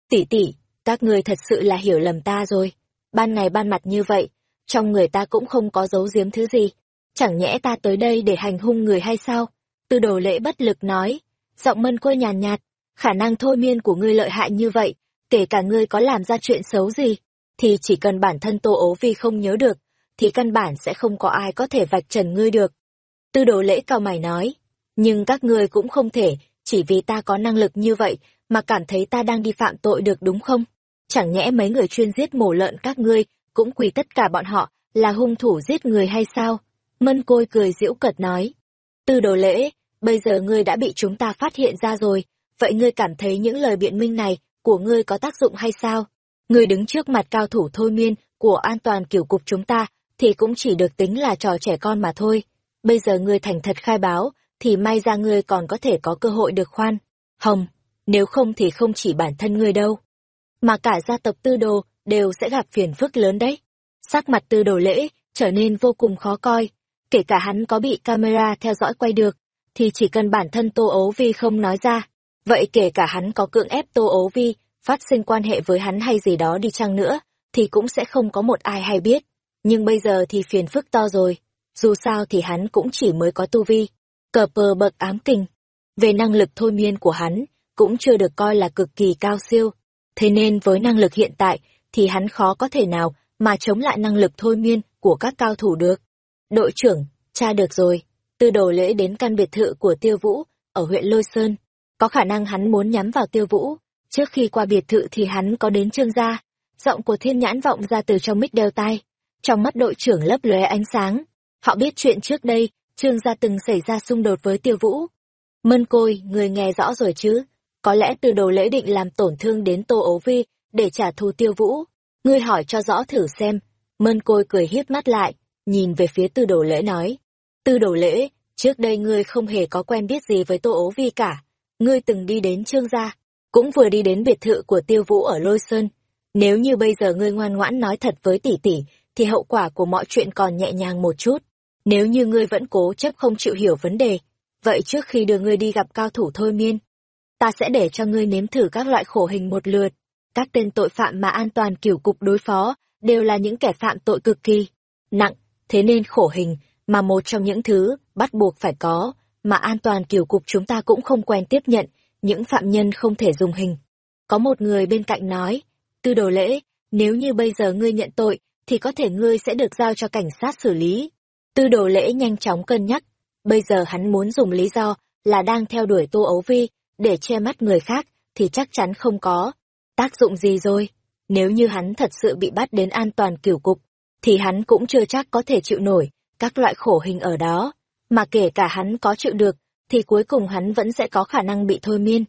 Tỷ tỷ, các ngươi thật sự là hiểu lầm ta rồi ban ngày ban mặt như vậy, trong người ta cũng không có giấu giếm thứ gì. Chẳng nhẽ ta tới đây để hành hung người hay sao? Tư đồ lễ bất lực nói, giọng mân côi nhàn nhạt, khả năng thôi miên của ngươi lợi hại như vậy, kể cả ngươi có làm ra chuyện xấu gì, thì chỉ cần bản thân tô ố vi không nhớ được, thì căn bản sẽ không có ai có thể vạch trần ngươi được. Tư đồ lễ cao mày nói, nhưng các ngươi cũng không thể, chỉ vì ta có năng lực như vậy, mà cảm thấy ta đang đi phạm tội được đúng không? chẳng nhẽ mấy người chuyên giết mổ lợn các ngươi, cũng quỳ tất cả bọn họ, là hung thủ giết người hay sao? Mân côi cười giễu cợt nói. Tư đồ lễ, bây giờ ngươi đã bị chúng ta phát hiện ra rồi, vậy ngươi cảm thấy những lời biện minh này của ngươi có tác dụng hay sao? Ngươi đứng trước mặt cao thủ thôi miên của an toàn kiểu cục chúng ta, thì cũng chỉ được tính là trò trẻ con mà thôi. Bây giờ ngươi thành thật khai báo, thì may ra ngươi còn có thể có cơ hội được khoan. Hồng, nếu không thì không chỉ bản thân ngươi đâu mà cả gia tộc tư đồ đều sẽ gặp phiền phức lớn đấy. Sắc mặt tư đồ lễ trở nên vô cùng khó coi, kể cả hắn có bị camera theo dõi quay được, thì chỉ cần bản thân Tô Ấu Vi không nói ra. Vậy kể cả hắn có cưỡng ép Tô Ấu Vi phát sinh quan hệ với hắn hay gì đó đi chăng nữa, thì cũng sẽ không có một ai hay biết. Nhưng bây giờ thì phiền phức to rồi, dù sao thì hắn cũng chỉ mới có tu vi, cờ pờ bậc ám kình. Về năng lực thôi miên của hắn, cũng chưa được coi là cực kỳ cao siêu, Thế nên với năng lực hiện tại thì hắn khó có thể nào mà chống lại năng lực thôi miên của các cao thủ được. Đội trưởng, cha được rồi, từ đồ lễ đến căn biệt thự của Tiêu Vũ ở huyện Lôi Sơn. Có khả năng hắn muốn nhắm vào Tiêu Vũ. Trước khi qua biệt thự thì hắn có đến trương gia. Giọng của thiên nhãn vọng ra từ trong mít đeo tai. Trong mắt đội trưởng lấp lóe ánh sáng. Họ biết chuyện trước đây, trương gia từng xảy ra xung đột với Tiêu Vũ. Mân côi, người nghe rõ rồi chứ? Có lẽ từ đầu lễ định làm tổn thương đến Tô Ấu Vi để trả thù tiêu vũ. Ngươi hỏi cho rõ thử xem. Mân côi cười hiếp mắt lại, nhìn về phía tư đồ lễ nói. Tư đồ lễ, trước đây ngươi không hề có quen biết gì với Tô Ấu Vi cả. Ngươi từng đi đến Trương Gia, cũng vừa đi đến biệt thự của tiêu vũ ở Lôi Sơn. Nếu như bây giờ ngươi ngoan ngoãn nói thật với tỷ tỷ, thì hậu quả của mọi chuyện còn nhẹ nhàng một chút. Nếu như ngươi vẫn cố chấp không chịu hiểu vấn đề, vậy trước khi đưa ngươi đi gặp cao thủ thôi miên, ta sẽ để cho ngươi nếm thử các loại khổ hình một lượt. Các tên tội phạm mà an toàn kiểu cục đối phó, đều là những kẻ phạm tội cực kỳ nặng, thế nên khổ hình, mà một trong những thứ bắt buộc phải có, mà an toàn kiểu cục chúng ta cũng không quen tiếp nhận, những phạm nhân không thể dùng hình. Có một người bên cạnh nói, Tư đồ lễ, nếu như bây giờ ngươi nhận tội, thì có thể ngươi sẽ được giao cho cảnh sát xử lý. Tư đồ lễ nhanh chóng cân nhắc, bây giờ hắn muốn dùng lý do là đang theo đuổi Tô Ấu Vi để che mắt người khác thì chắc chắn không có. Tác dụng gì rồi? Nếu như hắn thật sự bị bắt đến an toàn cửu cục, thì hắn cũng chưa chắc có thể chịu nổi các loại khổ hình ở đó. Mà kể cả hắn có chịu được, thì cuối cùng hắn vẫn sẽ có khả năng bị thôi miên.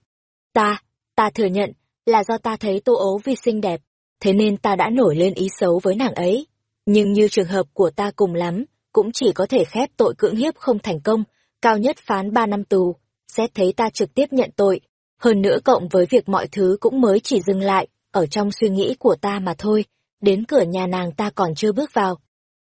Ta, ta thừa nhận, là do ta thấy Tô Ấu Vi xinh đẹp, thế nên ta đã nổi lên ý xấu với nàng ấy. Nhưng như trường hợp của ta cùng lắm, cũng chỉ có thể khép tội cưỡng hiếp không thành công, cao nhất phán ba năm tù, xét thấy ta trực tiếp nhận tội. Hơn nữa cộng với việc mọi thứ cũng mới chỉ dừng lại, ở trong suy nghĩ của ta mà thôi, đến cửa nhà nàng ta còn chưa bước vào.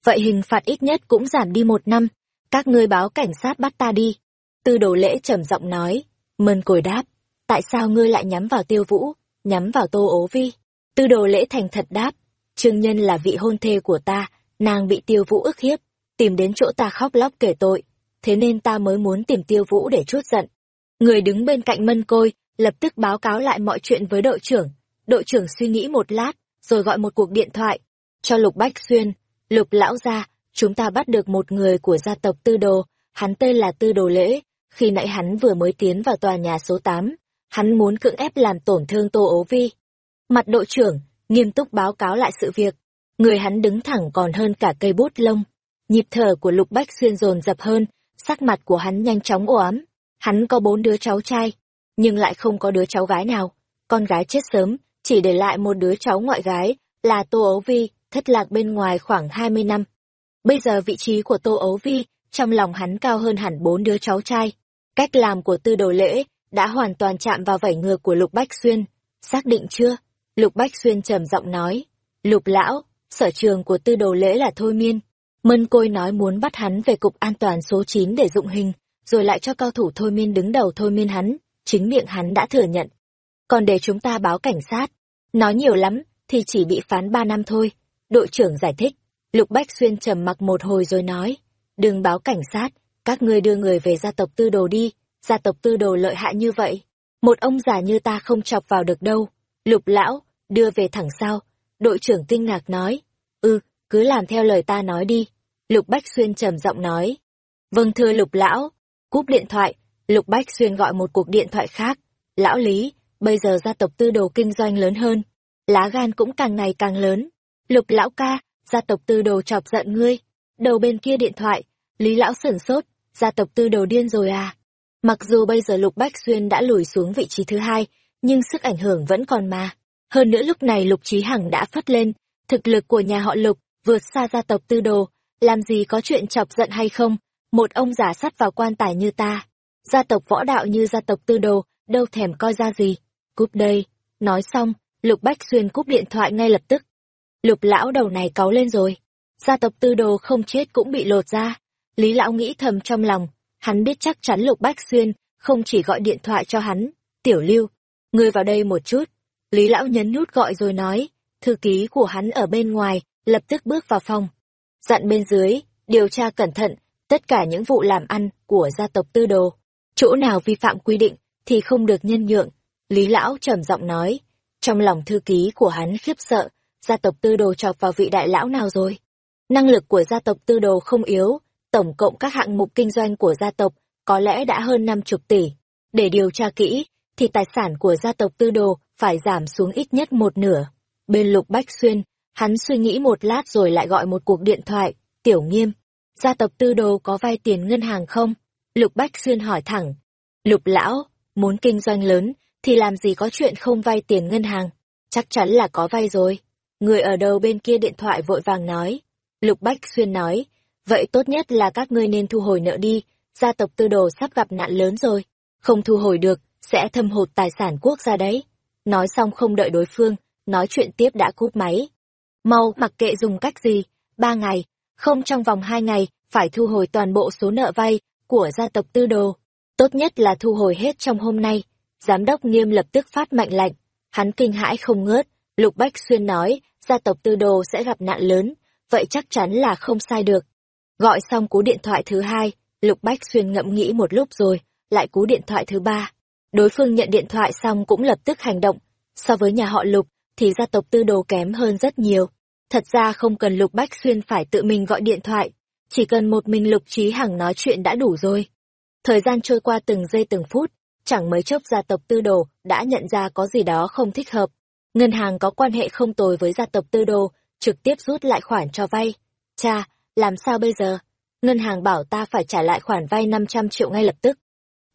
Vậy hình phạt ít nhất cũng giảm đi một năm, các ngươi báo cảnh sát bắt ta đi. Tư đồ lễ trầm giọng nói, mân cồi đáp, tại sao ngươi lại nhắm vào tiêu vũ, nhắm vào tô ố vi? Tư đồ lễ thành thật đáp, trương nhân là vị hôn thê của ta, nàng bị tiêu vũ ức hiếp, tìm đến chỗ ta khóc lóc kể tội, thế nên ta mới muốn tìm tiêu vũ để chút giận. Người đứng bên cạnh mân côi, lập tức báo cáo lại mọi chuyện với đội trưởng. Đội trưởng suy nghĩ một lát, rồi gọi một cuộc điện thoại, cho Lục Bách Xuyên. Lục lão gia, chúng ta bắt được một người của gia tộc Tư Đồ, hắn tên là Tư Đồ Lễ, khi nãy hắn vừa mới tiến vào tòa nhà số 8, hắn muốn cưỡng ép làm tổn thương Tô Ố Vi. Mặt đội trưởng, nghiêm túc báo cáo lại sự việc, người hắn đứng thẳng còn hơn cả cây bút lông. Nhịp thở của Lục Bách Xuyên dồn dập hơn, sắc mặt của hắn nhanh chóng ồ ám. Hắn có bốn đứa cháu trai, nhưng lại không có đứa cháu gái nào. Con gái chết sớm, chỉ để lại một đứa cháu ngoại gái, là Tô Ấu Vi, thất lạc bên ngoài khoảng 20 năm. Bây giờ vị trí của Tô Ấu Vi, trong lòng hắn cao hơn hẳn bốn đứa cháu trai. Cách làm của tư đồ lễ, đã hoàn toàn chạm vào vảy ngược của Lục Bách Xuyên. Xác định chưa? Lục Bách Xuyên trầm giọng nói. Lục lão, sở trường của tư đồ lễ là thôi miên. Mân Côi nói muốn bắt hắn về cục an toàn số 9 để dụng hình, rồi lại cho cao thủ thôi miên đứng đầu thôi miên hắn, chính miệng hắn đã thừa nhận. Còn để chúng ta báo cảnh sát, nói nhiều lắm, thì chỉ bị phán 3 năm thôi. Đội trưởng giải thích, Lục Bách Xuyên trầm mặc một hồi rồi nói, đừng báo cảnh sát, các ngươi đưa người về gia tộc tư đồ đi, gia tộc tư đồ lợi hại như vậy. Một ông già như ta không chọc vào được đâu. Lục lão, đưa về thẳng sao? Đội trưởng kinh ngạc nói, ừ, cứ làm theo lời ta nói đi. Lục Bách Xuyên trầm giọng nói. Vâng thưa Lục Lão. Cúp điện thoại, Lục Bách Xuyên gọi một cuộc điện thoại khác. Lão Lý, bây giờ gia tộc tư đồ kinh doanh lớn hơn. Lá gan cũng càng ngày càng lớn. Lục Lão ca, gia tộc tư đồ chọc giận ngươi. Đầu bên kia điện thoại, Lý Lão sửng sốt, gia tộc tư đồ điên rồi à. Mặc dù bây giờ Lục Bách Xuyên đã lùi xuống vị trí thứ hai, nhưng sức ảnh hưởng vẫn còn mà. Hơn nữa lúc này Lục Trí Hằng đã phất lên, thực lực của nhà họ Lục vượt xa gia tộc tư đồ, làm gì có chuyện chọc giận hay không, một ông giả sắt vào quan tài như ta. Gia tộc võ đạo như gia tộc tư đồ, đâu thèm coi ra gì. Cúp đây. Nói xong, Lục Bách Xuyên cúp điện thoại ngay lập tức. Lục lão đầu này cáu lên rồi. Gia tộc tư đồ không chết cũng bị lột ra. Lý lão nghĩ thầm trong lòng, hắn biết chắc chắn Lục Bách Xuyên không chỉ gọi điện thoại cho hắn. Tiểu lưu, ngươi vào đây một chút. Lý lão nhấn nút gọi rồi nói, thư ký của hắn ở bên ngoài, lập tức bước vào phòng. Dặn bên dưới, điều tra cẩn thận, tất cả những vụ làm ăn của gia tộc tư đồ. Chỗ nào vi phạm quy định thì không được nhân nhượng. Lý lão trầm giọng nói, trong lòng thư ký của hắn khiếp sợ, gia tộc tư đồ chọc vào vị đại lão nào rồi. Năng lực của gia tộc tư đồ không yếu, tổng cộng các hạng mục kinh doanh của gia tộc có lẽ đã hơn năm chục tỷ. Để điều tra kỹ, thì tài sản của gia tộc tư đồ phải giảm xuống ít nhất một nửa. Bên Lục Bách Xuyên, hắn suy nghĩ một lát rồi lại gọi một cuộc điện thoại. Tiểu nghiêm, gia tộc tư đồ có vay tiền ngân hàng không? Lục Bách Xuyên hỏi thẳng. Lục lão, muốn kinh doanh lớn, thì làm gì có chuyện không vay tiền ngân hàng? Chắc chắn là có vay rồi. Người ở đầu bên kia điện thoại vội vàng nói. Lục Bách Xuyên nói, vậy tốt nhất là các ngươi nên thu hồi nợ đi, gia tộc tư đồ sắp gặp nạn lớn rồi. Không thu hồi được, sẽ thâm hụt tài sản quốc gia đấy. Nói xong không đợi đối phương, nói chuyện tiếp đã cúp máy. Mau, mặc kệ dùng cách gì, ba ngày, không trong vòng hai ngày, phải thu hồi toàn bộ số nợ vay của gia tộc tư đồ. Tốt nhất là thu hồi hết trong hôm nay. Giám đốc nghiêm lập tức phát mệnh lệnh. Hắn kinh hãi không ngớt, Lục Bách Xuyên nói, gia tộc tư đồ sẽ gặp nạn lớn, vậy chắc chắn là không sai được. Gọi xong cú điện thoại thứ hai, Lục Bách Xuyên ngẫm nghĩ một lúc rồi, lại cú điện thoại thứ ba. Đối phương nhận điện thoại xong cũng lập tức hành động. So với nhà họ Lục, thì gia tộc tư đồ kém hơn rất nhiều. Thật ra không cần Lục Bách Xuyên phải tự mình gọi điện thoại, chỉ cần một mình Lục Trí Hằng nói chuyện đã đủ rồi. Thời gian trôi qua từng giây từng phút, chẳng mấy chốc gia tộc tư đồ đã nhận ra có gì đó không thích hợp. Ngân hàng có quan hệ không tồi với gia tộc tư đồ, trực tiếp rút lại khoản cho vay. Cha, làm sao bây giờ? Ngân hàng bảo ta phải trả lại khoản vay 500 triệu ngay lập tức.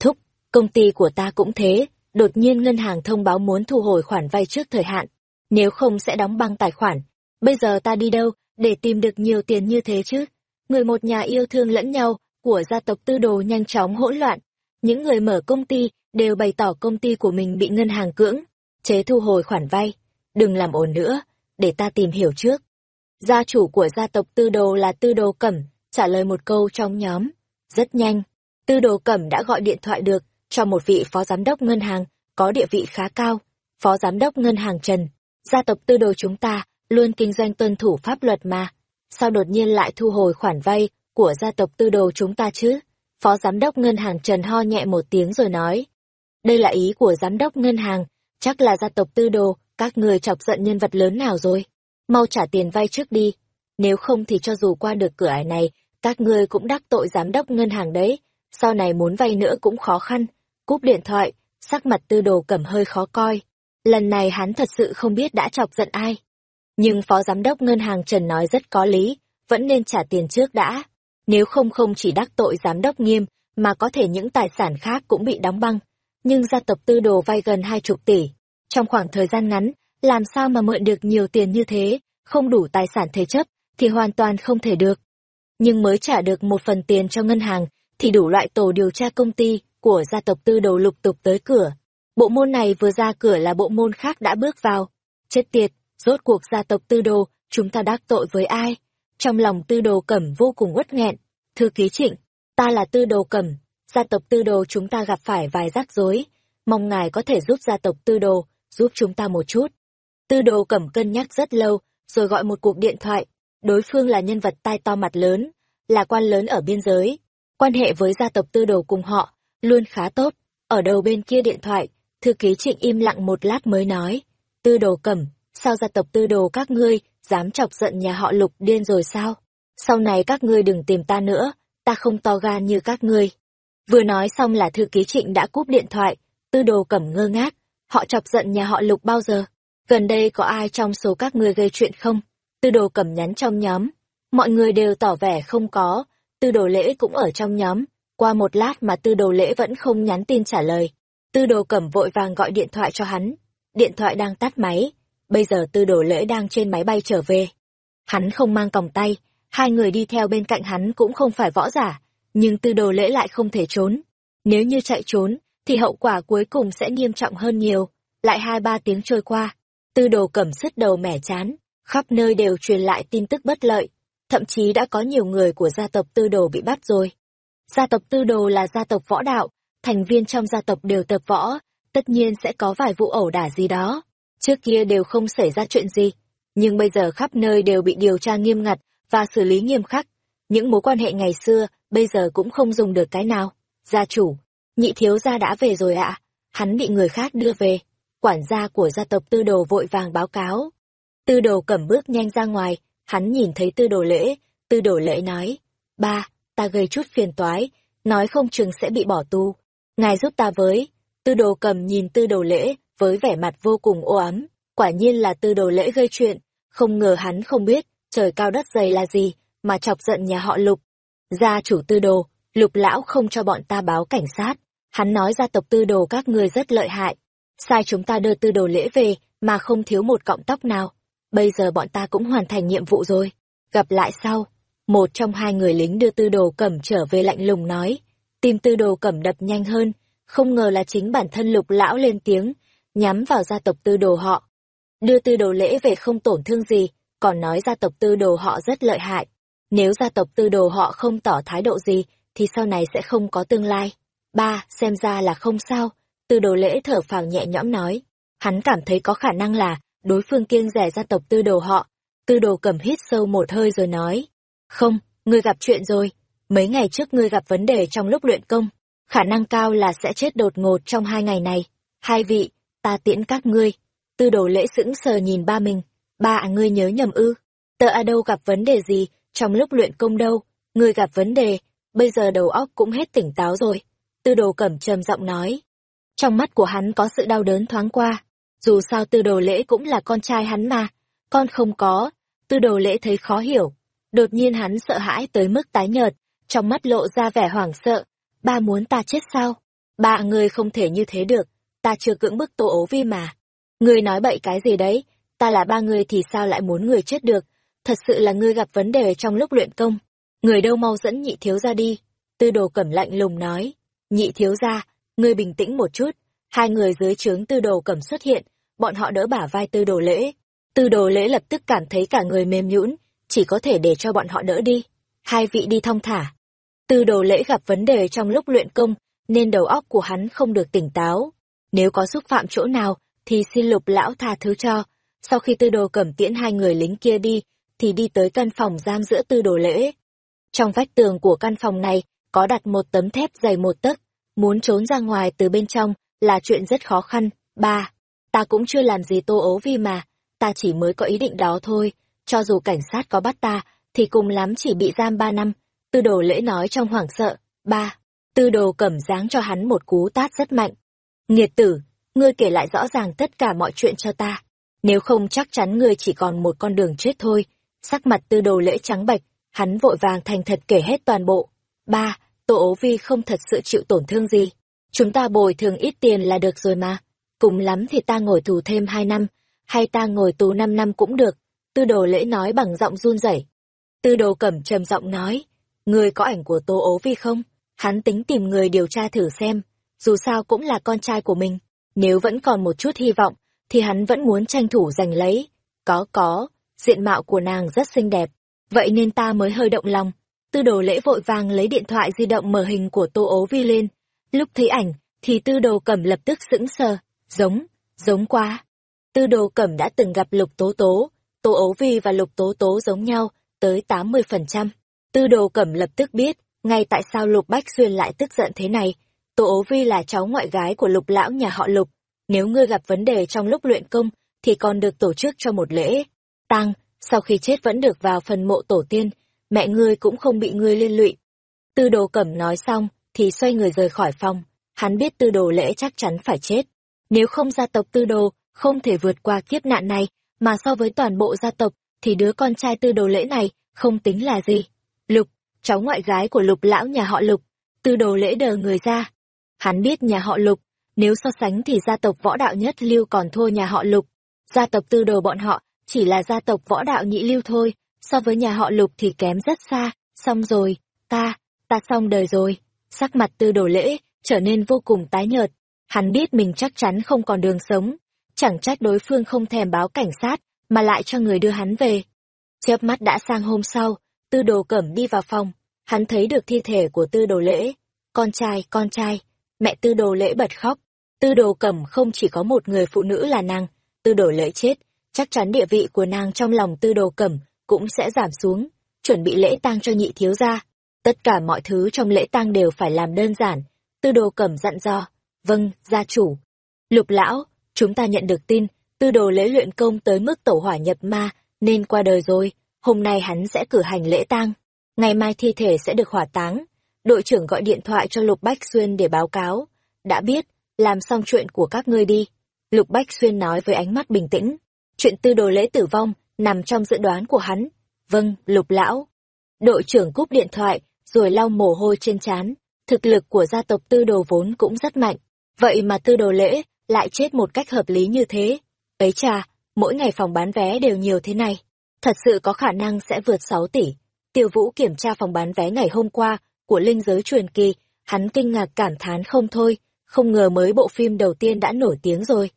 Thúc, công ty của ta cũng thế, đột nhiên ngân hàng thông báo muốn thu hồi khoản vay trước thời hạn, nếu không sẽ đóng băng tài khoản. Bây giờ ta đi đâu để tìm được nhiều tiền như thế chứ? Người một nhà yêu thương lẫn nhau của gia tộc tư đồ nhanh chóng hỗn loạn. Những người mở công ty đều bày tỏ công ty của mình bị ngân hàng cưỡng, chế thu hồi khoản vay. Đừng làm ồn nữa, để ta tìm hiểu trước. Gia chủ của gia tộc tư đồ là tư đồ cẩm, trả lời một câu trong nhóm. Rất nhanh, tư đồ cẩm đã gọi điện thoại được cho một vị phó giám đốc ngân hàng có địa vị khá cao. Phó giám đốc ngân hàng Trần, gia tộc tư đồ chúng ta luôn kinh doanh tuân thủ pháp luật mà. Sao đột nhiên lại thu hồi khoản vay của gia tộc tư đồ chúng ta chứ? Phó giám đốc ngân hàng Trần ho nhẹ một tiếng rồi nói. Đây là ý của giám đốc ngân hàng, chắc là gia tộc tư đồ, các người chọc giận nhân vật lớn nào rồi. Mau trả tiền vay trước đi, nếu không thì cho dù qua được cửa ải này, các ngươi cũng đắc tội giám đốc ngân hàng đấy, sau này muốn vay nữa cũng khó khăn. Cúp điện thoại, sắc mặt tư đồ cẩm hơi khó coi. Lần này hắn thật sự không biết đã chọc giận ai. Nhưng phó giám đốc ngân hàng Trần nói rất có lý, vẫn nên trả tiền trước đã. Nếu không không chỉ đắc tội giám đốc nghiêm, mà có thể những tài sản khác cũng bị đóng băng. Nhưng gia tộc tư đồ vay gần hai chục tỷ. Trong khoảng thời gian ngắn, làm sao mà mượn được nhiều tiền như thế, không đủ tài sản thế chấp, thì hoàn toàn không thể được. Nhưng mới trả được một phần tiền cho ngân hàng, thì đủ loại tổ điều tra công ty của gia tộc tư đồ lục tục tới cửa. Bộ môn này vừa ra cửa là bộ môn khác đã bước vào. Chết tiệt, rốt cuộc gia tộc tư đồ, chúng ta đắc tội với ai? Trong lòng tư đồ cẩm vô cùng uất nghẹn. Thư ký trịnh, ta là tư đồ cẩm, gia tộc tư đồ chúng ta gặp phải vài rắc rối. Mong ngài có thể giúp gia tộc tư đồ, giúp chúng ta một chút. Tư đồ cẩm cân nhắc rất lâu, rồi gọi một cuộc điện thoại. Đối phương là nhân vật tai to mặt lớn, là quan lớn ở biên giới. Quan hệ với gia tộc tư đồ cùng họ, luôn khá tốt. Ở đầu bên kia điện thoại, thư ký trịnh im lặng một lát mới nói. Tư đồ cẩm, sao gia tộc tư đồ các ngươi, dám chọc giận nhà họ lục điên rồi sao? Sau này các ngươi đừng tìm ta nữa, ta không to gan như các ngươi. Vừa nói xong là thư ký trịnh đã cúp điện thoại, tư đồ cẩm ngơ ngác, họ chọc giận nhà họ lục bao giờ? Gần đây có ai trong số các ngươi gây chuyện không? Tư đồ cẩm nhắn trong nhóm. Mọi người đều tỏ vẻ không có, tư đồ lễ cũng ở trong nhóm. Qua một lát mà tư đồ lễ vẫn không nhắn tin trả lời. Tư đồ cẩm vội vàng gọi điện thoại cho hắn. Điện thoại đang tắt máy. Bây giờ tư đồ lễ đang trên máy bay trở về. Hắn không mang còng tay. Hai người đi theo bên cạnh hắn cũng không phải võ giả. Nhưng tư đồ lễ lại không thể trốn. Nếu như chạy trốn, thì hậu quả cuối cùng sẽ nghiêm trọng hơn nhiều. Lại hai ba tiếng trôi qua, tư đồ cẩm sứt đầu mẻ chán, khắp nơi đều truyền lại tin tức bất lợi. Thậm chí đã có nhiều người của gia tộc tư đồ bị bắt rồi. Gia tộc tư đồ là gia tộc võ đạo, thành viên trong gia tộc đều tập võ, tất nhiên sẽ có vài vụ ẩu đả gì đó. Trước kia đều không xảy ra chuyện gì, nhưng bây giờ khắp nơi đều bị điều tra nghiêm ngặt và xử lý nghiêm khắc. Những mối quan hệ ngày xưa, bây giờ cũng không dùng được cái nào. Gia chủ, nhị thiếu gia đã về rồi ạ, hắn bị người khác đưa về. Quản gia của gia tộc tư đồ vội vàng báo cáo. Tư đồ cẩm bước nhanh ra ngoài, hắn nhìn thấy tư đồ lễ, tư đồ lễ nói, ba, ta gây chút phiền toái, nói không chừng sẽ bị bỏ tu. Ngài giúp ta với, tư đồ cầm nhìn tư đồ lễ, với vẻ mặt vô cùng ô ấm, quả nhiên là tư đồ lễ gây chuyện, không ngờ hắn không biết, trời cao đất dày là gì, mà chọc giận nhà họ lục. Gia chủ tư đồ, lục lão không cho bọn ta báo cảnh sát, hắn nói gia tộc tư đồ các ngươi rất lợi hại, sai chúng ta đưa tư đồ lễ về, mà không thiếu một cọng tóc nào. Bây giờ bọn ta cũng hoàn thành nhiệm vụ rồi, gặp lại sau. Một trong hai người lính đưa tư đồ cẩm trở về lạnh lùng nói. Tim tư đồ cẩm đập nhanh hơn, không ngờ là chính bản thân lục lão lên tiếng, nhắm vào gia tộc tư đồ họ. Đưa tư đồ lễ về không tổn thương gì, còn nói gia tộc tư đồ họ rất lợi hại. Nếu gia tộc tư đồ họ không tỏ thái độ gì, thì sau này sẽ không có tương lai. Ba, xem ra là không sao. Tư đồ lễ thở phào nhẹ nhõm nói. Hắn cảm thấy có khả năng là đối phương kiêng rẻ gia tộc tư đồ họ. Tư đồ cầm hít sâu một hơi rồi nói. Không, ngươi gặp chuyện rồi. Mấy ngày trước ngươi gặp vấn đề trong lúc luyện công. Khả năng cao là sẽ chết đột ngột trong hai ngày này. Hai vị, ta tiễn các ngươi. Tư đồ lễ sững sờ nhìn ba mình. Ba à ngươi nhớ nhầm ư. Tờ A à, đâu gặp vấn đề gì, trong lúc luyện công đâu. Ngươi gặp vấn đề, bây giờ đầu óc cũng hết tỉnh táo rồi. Tư đồ cẩm trầm giọng nói. Trong mắt của hắn có sự đau đớn thoáng qua. Dù sao tư đồ lễ cũng là con trai hắn mà. Con không có. Tư đồ lễ thấy khó hiểu. Đột nhiên hắn sợ hãi tới mức tái nhợt, trong mắt lộ ra vẻ hoảng sợ. Ba muốn ta chết sao? Ba người không thể như thế được. Ta chưa cưỡng bức tô ố vi mà. Ngươi nói bậy cái gì đấy? Ta là ba người thì sao lại muốn người chết được? Thật sự là ngươi gặp vấn đề trong lúc luyện công. Người đâu mau dẫn nhị thiếu ra đi. Tư đồ cẩm lạnh lùng nói. Nhị thiếu ra, ngươi bình tĩnh một chút. Hai người dưới trướng tư đồ cẩm xuất hiện, bọn họ đỡ bả vai tư đồ lễ. Tư đồ lễ lập tức cảm thấy cả người mềm nhũn, chỉ có thể để cho bọn họ đỡ đi. Hai vị đi thong thả. Tư đồ lễ gặp vấn đề trong lúc luyện công, nên đầu óc của hắn không được tỉnh táo. Nếu có xúc phạm chỗ nào, thì xin lục lão tha thứ cho. Sau khi tư đồ cẩm tiễn hai người lính kia đi, thì đi tới căn phòng giam giữa tư đồ lễ. Trong vách tường của căn phòng này, có đặt một tấm thép dày một tấc, muốn trốn ra ngoài từ bên trong là chuyện rất khó khăn. Ba, ta cũng chưa làm gì tô ố vi mà, ta chỉ mới có ý định đó thôi, cho dù cảnh sát có bắt ta, thì cùng lắm chỉ bị giam ba năm. Tư đồ lễ nói trong hoảng sợ, ba, tư đồ cẩm dáng cho hắn một cú tát rất mạnh. Nghiệt tử, ngươi kể lại rõ ràng tất cả mọi chuyện cho ta, nếu không chắc chắn ngươi chỉ còn một con đường chết thôi. Sắc mặt tư đồ lễ trắng bạch, hắn vội vàng thành thật kể hết toàn bộ. Ba, Tô ố vi không thật sự chịu tổn thương gì. Chúng ta bồi thường ít tiền là được rồi mà. Cùng lắm thì ta ngồi tù thêm hai năm, hay ta ngồi tù năm năm cũng được. Tư đồ lễ nói bằng giọng run rẩy. Tư đồ cẩm trầm giọng nói, người có ảnh của Tô ố vi không? Hắn tính tìm người điều tra thử xem, dù sao cũng là con trai của mình. Nếu vẫn còn một chút hy vọng, thì hắn vẫn muốn tranh thủ giành lấy. Có có, diện mạo của nàng rất xinh đẹp, vậy nên ta mới hơi động lòng. Tư đồ lễ vội vàng lấy điện thoại di động mở hình của Tô ố vi lên. Lúc thấy ảnh, thì tư đồ cẩm lập tức sững sờ, giống, giống quá. Tư đồ cẩm đã từng gặp lục tố tố, Tô ố vi và lục tố tố giống nhau, tới 80%. Tư đồ cẩm lập tức biết, ngay tại sao lục bách xuyên lại tức giận thế này. Tô ố vi là cháu ngoại gái của lục lão nhà họ lục. Nếu ngươi gặp vấn đề trong lúc luyện công, thì còn được tổ chức cho một lễ. Tăng, sau khi chết vẫn được vào phần mộ tổ tiên, mẹ ngươi cũng không bị ngươi liên lụy. Tư đồ cẩm nói xong, thì xoay người rời khỏi phòng. Hắn biết tư đồ lễ chắc chắn phải chết. Nếu không gia tộc tư đồ, không thể vượt qua kiếp nạn này, mà so với toàn bộ gia tộc, thì đứa con trai tư đồ lễ này không tính là gì. Lục, cháu ngoại gái của lục lão nhà họ lục, tư đồ lễ đờ người ra. Hắn biết nhà họ lục, nếu so sánh thì gia tộc võ đạo nhất lưu còn thua nhà họ lục. Gia tộc tư đồ bọn họ chỉ là gia tộc võ đạo nhị lưu thôi, so với nhà họ lục thì kém rất xa, xong rồi, ta, ta xong đời rồi. Sắc mặt tư đồ lễ, trở nên vô cùng tái nhợt. Hắn biết mình chắc chắn không còn đường sống. Chẳng trách đối phương không thèm báo cảnh sát, mà lại cho người đưa hắn về. Chớp mắt đã sang hôm sau, tư đồ cẩm đi vào phòng. Hắn thấy được thi thể của tư đồ lễ. Con trai, con trai. Mẹ tư đồ lễ bật khóc. Tư đồ cẩm không chỉ có một người phụ nữ là nàng. Tư đồ lễ chết, chắc chắn địa vị của nàng trong lòng tư đồ cẩm cũng sẽ giảm xuống, chuẩn bị lễ tang cho nhị thiếu gia. Tất cả mọi thứ trong lễ tang đều phải làm đơn giản. Tư đồ cẩm dặn dò. Vâng, gia chủ. Lục lão, chúng ta nhận được tin, tư đồ lễ luyện công tới mức tẩu hỏa nhập ma, nên qua đời rồi. Hôm nay hắn sẽ cử hành lễ tang. Ngày mai thi thể sẽ được hỏa táng. Đội trưởng gọi điện thoại cho Lục Bách Xuyên để báo cáo. Đã biết, làm xong chuyện của các ngươi đi. Lục Bách Xuyên nói với ánh mắt bình tĩnh. Chuyện tư đồ lễ tử vong nằm trong dự đoán của hắn. Vâng, lục lão. Đội trưởng cúp điện thoại, rồi lau mồ hôi trên trán. Thực lực của gia tộc tư đồ vốn cũng rất mạnh. Vậy mà tư đồ lễ lại chết một cách hợp lý như thế. Ấy chà, mỗi ngày phòng bán vé đều nhiều thế này. Thật sự có khả năng sẽ vượt 6 tỷ. Tiêu Vũ kiểm tra phòng bán vé ngày hôm qua của Linh Giới Truyền Kỳ, hắn kinh ngạc cảm thán không thôi, không ngờ mới bộ phim đầu tiên đã nổi tiếng rồi.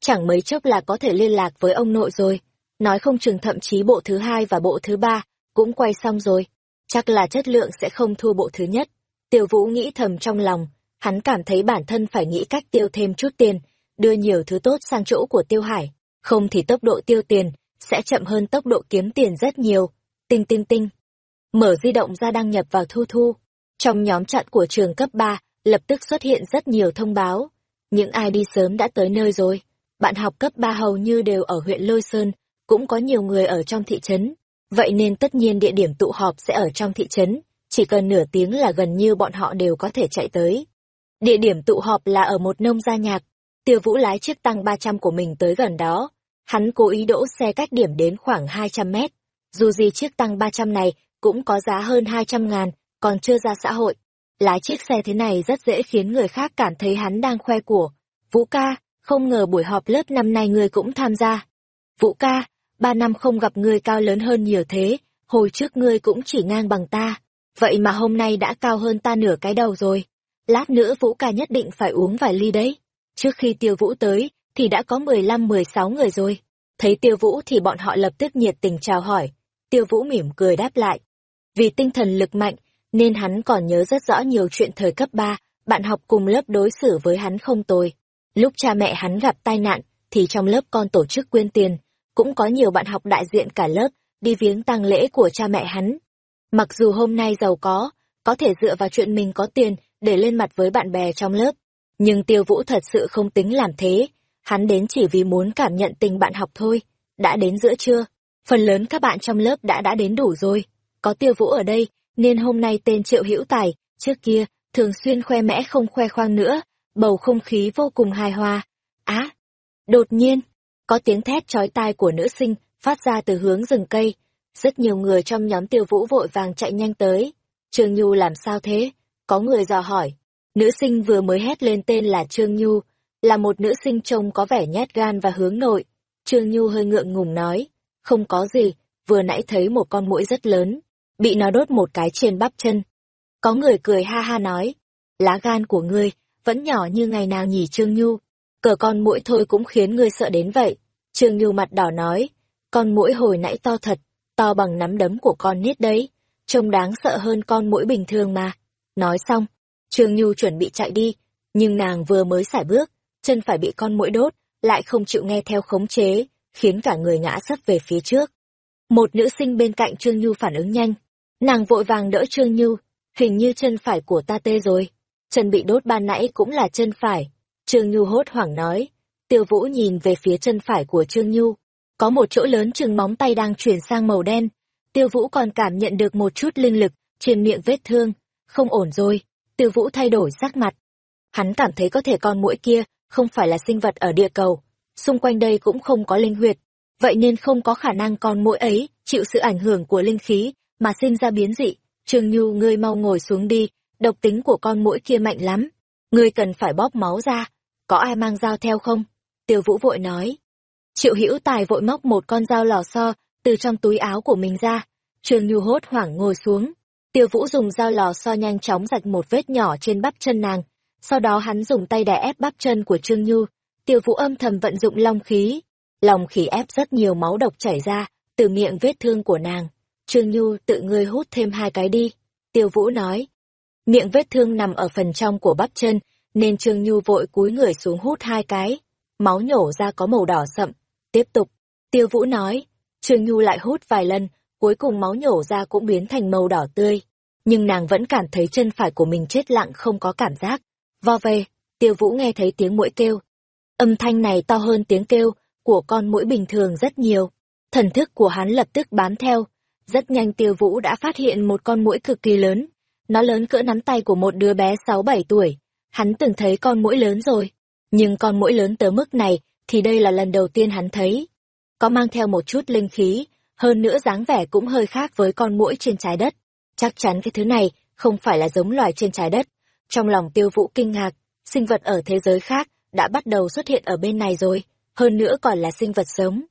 Chẳng mấy chốc là có thể liên lạc với ông nội rồi nói không chừng thậm chí bộ thứ hai và bộ thứ ba cũng quay xong rồi. Chắc là chất lượng sẽ không thua bộ thứ nhất. Tiêu Vũ nghĩ thầm trong lòng, hắn cảm thấy bản thân phải nghĩ cách tiêu thêm chút tiền, đưa nhiều thứ tốt sang chỗ của Tiêu Hải, không thì tốc độ tiêu tiền sẽ chậm hơn tốc độ kiếm tiền rất nhiều. Tinh tinh tinh. Mở di động ra đăng nhập vào Thu Thu. Trong nhóm chặn của trường cấp 3, lập tức xuất hiện rất nhiều thông báo. Những ai đi sớm đã tới nơi rồi. bạn học cấp 3 hầu như đều ở huyện Lôi Sơn, cũng có nhiều người ở trong thị trấn. Vậy nên tất nhiên địa điểm tụ họp sẽ ở trong thị trấn, chỉ cần nửa tiếng là gần như bọn họ đều có thể chạy tới. Địa điểm tụ họp là ở một nông gia nhạc, tiêu vũ lái chiếc tăng 300 của mình tới gần đó. Hắn cố ý đỗ xe cách điểm đến khoảng 200 mét. Dù gì chiếc tăng 300 này cũng có giá hơn 200 ngàn, còn chưa ra xã hội. Lái chiếc xe thế này rất dễ khiến người khác cảm thấy hắn đang khoe của. Vũ ca, không ngờ buổi họp lớp năm nay ngươi cũng tham gia. Vũ ca, ba năm không gặp ngươi cao lớn hơn nhiều thế, hồi trước ngươi cũng chỉ ngang bằng ta. Vậy mà hôm nay đã cao hơn ta nửa cái đầu rồi. Lát nữa Vũ ca nhất định phải uống vài ly đấy. Trước khi tiêu Vũ tới, thì đã có 15-16 người rồi. Thấy tiêu Vũ thì bọn họ lập tức nhiệt tình chào hỏi. Tiêu Vũ mỉm cười đáp lại. Vì tinh thần lực mạnh, nên hắn còn nhớ rất rõ nhiều chuyện thời cấp 3, bạn học cùng lớp đối xử với hắn không tồi. Lúc cha mẹ hắn gặp tai nạn, thì trong lớp con tổ chức quyên tiền, cũng có nhiều bạn học đại diện cả lớp, đi viếng tang lễ của cha mẹ hắn. Mặc dù hôm nay giàu có, có thể dựa vào chuyện mình có tiền để lên mặt với bạn bè trong lớp, nhưng Tiêu Vũ thật sự không tính làm thế, hắn đến chỉ vì muốn cảm nhận tình bạn học thôi. Đã đến giữa trưa, phần lớn các bạn trong lớp đã đã đến đủ rồi. Có Tiêu Vũ ở đây, nên hôm nay tên Triệu Hữu Tài, trước kia, thường xuyên khoe mẽ không khoe khoang nữa, bầu không khí vô cùng hài hòa. Á! đột nhiên, có tiếng thét chói tai của nữ sinh phát ra từ hướng rừng cây. Rất nhiều người trong nhóm tiêu vũ vội vàng chạy nhanh tới. Trương Nhu làm sao thế? Có người dò hỏi. Nữ sinh vừa mới hét lên tên là Trương Nhu, là một nữ sinh trông có vẻ nhát gan và hướng nội. Trương Nhu hơi ngượng ngùng nói. Không có gì, vừa nãy thấy một con mũi rất lớn, bị nó đốt một cái trên bắp chân. Có người cười ha ha nói. Lá gan của ngươi, vẫn nhỏ như ngày nào nhỉ Trương Nhu. Cờ con mũi thôi cũng khiến ngươi sợ đến vậy. Trương Nhu mặt đỏ nói, con mũi hồi nãy to thật, to bằng nắm đấm của con nít đấy, trông đáng sợ hơn con mũi bình thường mà. Nói xong, Trương Nhu chuẩn bị chạy đi, nhưng nàng vừa mới xài bước, chân phải bị con mũi đốt, lại không chịu nghe theo khống chế, khiến cả người ngã sấp về phía trước. Một nữ sinh bên cạnh Trương Nhu phản ứng nhanh, nàng vội vàng đỡ Trương Nhu, hình như chân phải của ta tê rồi. Chân bị đốt ban nãy cũng là chân phải. Trương Nhu hốt hoảng nói. Tiêu Vũ nhìn về phía chân phải của Trương Nhu. Có một chỗ lớn chừng móng tay đang chuyển sang màu đen. Tiêu Vũ còn cảm nhận được một chút linh lực trên miệng vết thương. Không ổn rồi. Tiêu Vũ thay đổi sắc mặt. Hắn cảm thấy có thể con mũi kia không phải là sinh vật ở địa cầu. Xung quanh đây cũng không có linh huyệt. Vậy nên không có khả năng con muỗi ấy chịu sự ảnh hưởng của linh khí mà sinh ra biến dị. Trương Nhu ngươi mau ngồi xuống đi, độc tính của con mũi kia mạnh lắm. Ngươi cần phải bóp máu ra. Có ai mang dao theo không? Tiêu Vũ vội nói. Triệu Hữu Tài vội móc một con dao lò xo từ trong túi áo của mình ra. Trương Nhu hốt hoảng ngồi xuống. Tiêu Vũ dùng dao lò xo nhanh chóng rạch một vết nhỏ trên bắp chân nàng. Sau đó hắn dùng tay đè ép bắp chân của Trương Nhu. Tiêu Vũ âm thầm vận dụng long khí. Long khí ép rất nhiều máu độc chảy ra từ miệng vết thương của nàng. Trương Nhu tự ngươi hút thêm hai cái đi. Tiêu Vũ nói. Miệng vết thương nằm ở phần trong của bắp chân, nên Trương Nhu vội cúi người xuống hút hai cái. Máu nhổ ra có màu đỏ sậm. Tiếp tục, Tiêu Vũ nói. Trương Nhu lại hút vài lần, cuối cùng máu nhổ ra cũng biến thành màu đỏ tươi. Nhưng nàng vẫn cảm thấy chân phải của mình chết lặng không có cảm giác. Vo về, Tiêu Vũ nghe thấy tiếng mũi kêu. Âm thanh này to hơn tiếng kêu của con mũi bình thường rất nhiều. Thần thức của hắn lập tức bám theo. Rất nhanh Tiêu Vũ đã phát hiện một con mũi cực kỳ lớn, nó lớn cỡ nắm tay của một đứa bé 6-7 tuổi. Hắn từng thấy con mũi lớn rồi. Nhưng con mũi lớn tới mức này thì đây là lần đầu tiên hắn thấy. Có mang theo một chút linh khí, hơn nữa dáng vẻ cũng hơi khác với con mũi trên trái đất. Chắc chắn cái thứ này không phải là giống loài trên trái đất. Trong lòng tiêu vũ kinh ngạc, sinh vật ở thế giới khác đã bắt đầu xuất hiện ở bên này rồi, hơn nữa còn là sinh vật sống.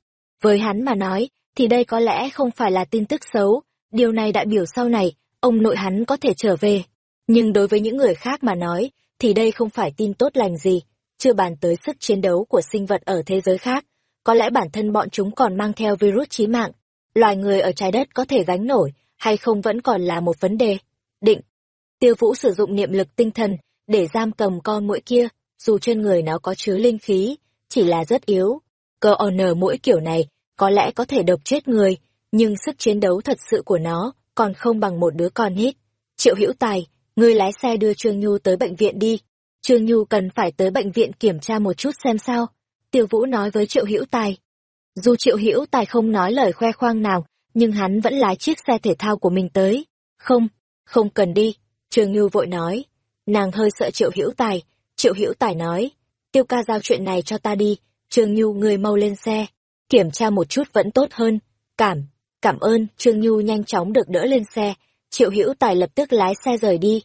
Với hắn mà nói, thì đây có lẽ không phải là tin tức xấu, điều này đại biểu sau này ông nội hắn có thể trở về. Nhưng đối với những người khác mà nói, thì đây không phải tin tốt lành gì, chưa bàn tới sức chiến đấu của sinh vật ở thế giới khác. Có lẽ bản thân bọn chúng còn mang theo virus chí mạng. Loài người ở trái đất có thể gánh nổi, hay không vẫn còn là một vấn đề. Định. Tiêu vũ sử dụng niệm lực tinh thần, để giam cầm con mũi kia, dù trên người nó có chứa linh khí, chỉ là rất yếu. Cơ nở mũi kiểu này, có lẽ có thể độc chết người, nhưng sức chiến đấu thật sự của nó còn không bằng một đứa con nít. Triệu Hữu Tài, ngươi lái xe đưa Trương Nhu tới bệnh viện đi. Trương Nhu cần phải tới bệnh viện kiểm tra một chút xem sao. Tiêu Vũ nói với Triệu Hữu Tài. Dù Triệu Hữu Tài không nói lời khoe khoang nào, nhưng hắn vẫn lái chiếc xe thể thao của mình tới. Không, không cần đi, Trương Ngưu vội nói. Nàng hơi sợ Triệu Hữu Tài, Triệu Hữu Tài nói, Tiêu ca giao chuyện này cho ta đi, Trương Nhu người mau lên xe, kiểm tra một chút vẫn tốt hơn. Cảm, cảm ơn, Trương Nhu nhanh chóng được đỡ lên xe, Triệu Hữu Tài lập tức lái xe rời đi.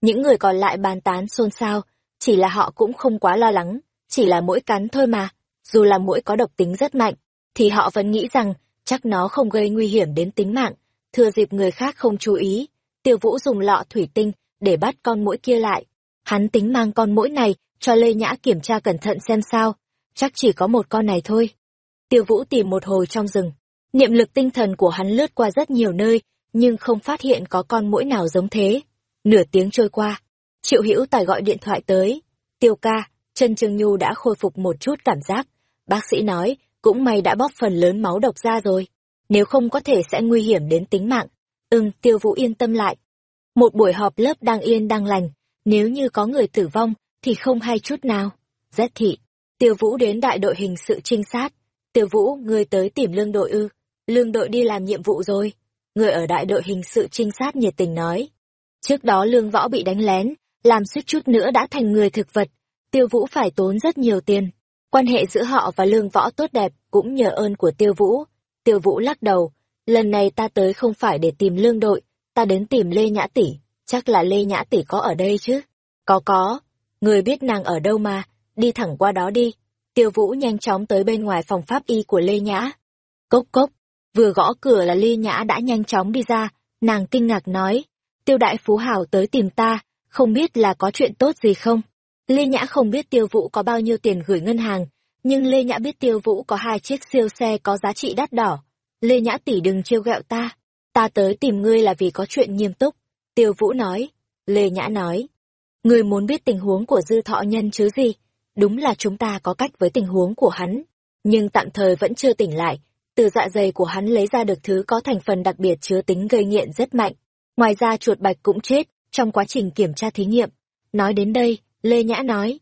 Những người còn lại bàn tán xôn xao, chỉ là họ cũng không quá lo lắng, chỉ là mũi cắn thôi mà, dù là mũi có độc tính rất mạnh, thì họ vẫn nghĩ rằng chắc nó không gây nguy hiểm đến tính mạng, thừa dịp người khác không chú ý. Tiêu Vũ dùng lọ thủy tinh để bắt con mũi kia lại. Hắn tính mang con mũi này cho Lê Nhã kiểm tra cẩn thận xem sao, chắc chỉ có một con này thôi. Tiêu Vũ tìm một hồi trong rừng, niệm lực tinh thần của hắn lướt qua rất nhiều nơi, nhưng không phát hiện có con mũi nào giống thế. Nửa tiếng trôi qua, Triệu Hữu Tài gọi điện thoại tới. Tiêu ca, chân Trương Nhu đã khôi phục một chút cảm giác. Bác sĩ nói, cũng may đã bóp phần lớn máu độc ra rồi. Nếu không có thể sẽ nguy hiểm đến tính mạng. Ừm, Tiêu Vũ yên tâm lại. Một buổi họp lớp đang yên đang lành, nếu như có người tử vong, thì không hay chút nào. Rét thị, Tiêu Vũ đến đại đội hình sự trinh sát. Tiêu Vũ, người tới tìm lương đội ư. Lương đội đi làm nhiệm vụ rồi. Người ở đại đội hình sự trinh sát nhiệt tình nói. Trước đó lương võ bị đánh lén, làm suýt chút nữa đã thành người thực vật. Tiêu Vũ phải tốn rất nhiều tiền. Quan hệ giữa họ và lương võ tốt đẹp cũng nhờ ơn của Tiêu Vũ. Tiêu Vũ lắc đầu. Lần này ta tới không phải để tìm lương đội, ta đến tìm Lê Nhã Tỷ. Chắc là Lê Nhã Tỷ có ở đây chứ? Có có. Người biết nàng ở đâu mà, đi thẳng qua đó đi. Tiêu Vũ nhanh chóng tới bên ngoài phòng pháp y của Lê Nhã. Cốc cốc, vừa gõ cửa là Lê Nhã đã nhanh chóng đi ra, nàng kinh ngạc nói, tiêu đại phú hào tới tìm ta, không biết là có chuyện tốt gì không? Lê Nhã không biết tiêu vũ có bao nhiêu tiền gửi ngân hàng, nhưng Lê Nhã biết tiêu vũ có hai chiếc siêu xe có giá trị đắt đỏ. Lê Nhã tỷ đừng trêu ghẹo ta, ta tới tìm ngươi là vì có chuyện nghiêm túc. Tiêu vũ nói, Lê Nhã nói, ngươi muốn biết tình huống của dư thọ nhân chứ gì? Đúng là chúng ta có cách với tình huống của hắn, nhưng tạm thời vẫn chưa tỉnh lại, từ dạ dày của hắn lấy ra được thứ có thành phần đặc biệt chứa tính gây nghiện rất mạnh. Ngoài ra chuột bạch cũng chết trong quá trình kiểm tra thí nghiệm. Nói đến đây, Lê Nhã nói.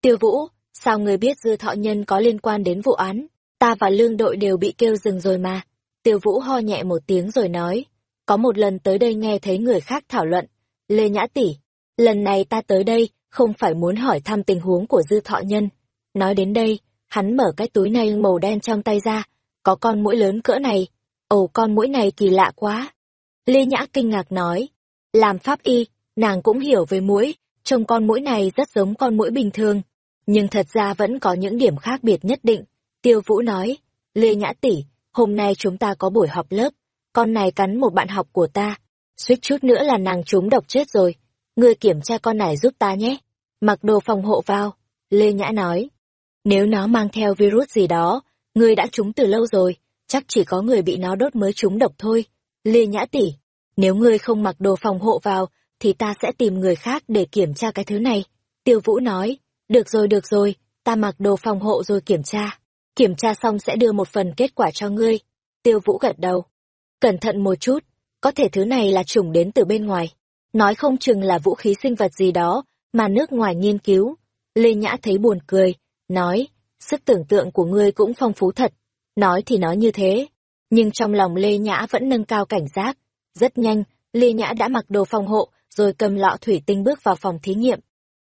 Tiêu Vũ, sao người biết dư thọ nhân có liên quan đến vụ án? Ta và lương đội đều bị kêu dừng rồi mà. Tiêu Vũ ho nhẹ một tiếng rồi nói. Có một lần tới đây nghe thấy người khác thảo luận. Lê Nhã tỷ, lần này ta tới đây không phải muốn hỏi thăm tình huống của dư thọ nhân. Nói đến đây, hắn mở cái túi này màu đen trong tay ra, có con mũi lớn cỡ này. Ồ con mũi này kỳ lạ quá. Lê Nhã kinh ngạc nói. Làm pháp y, nàng cũng hiểu về mũi, trông con mũi này rất giống con mũi bình thường. Nhưng thật ra vẫn có những điểm khác biệt nhất định. Tiêu Vũ nói, Lê Nhã tỷ, hôm nay chúng ta có buổi họp lớp, con này cắn một bạn học của ta. Suýt chút nữa là nàng trúng độc chết rồi. Ngươi kiểm tra con này giúp ta nhé. Mặc đồ phòng hộ vào. Lê Nhã nói. Nếu nó mang theo virus gì đó, Ngươi đã trúng từ lâu rồi, chắc chỉ có người bị nó đốt mới trúng độc thôi. Lê Nhã tỷ, nếu ngươi không mặc đồ phòng hộ vào, thì ta sẽ tìm người khác để kiểm tra cái thứ này. Tiêu Vũ nói, được rồi được rồi, ta mặc đồ phòng hộ rồi kiểm tra. Kiểm tra xong sẽ đưa một phần kết quả cho ngươi. Tiêu Vũ gật đầu. Cẩn thận một chút, có thể thứ này là chủng đến từ bên ngoài. Nói không chừng là vũ khí sinh vật gì đó, mà nước ngoài nghiên cứu. Lê Nhã thấy buồn cười, nói, sức tưởng tượng của ngươi cũng phong phú thật. Nói thì nói như thế, nhưng trong lòng Lê Nhã vẫn nâng cao cảnh giác. Rất nhanh, Lê Nhã đã mặc đồ phòng hộ, rồi cầm lọ thủy tinh bước vào phòng thí nghiệm.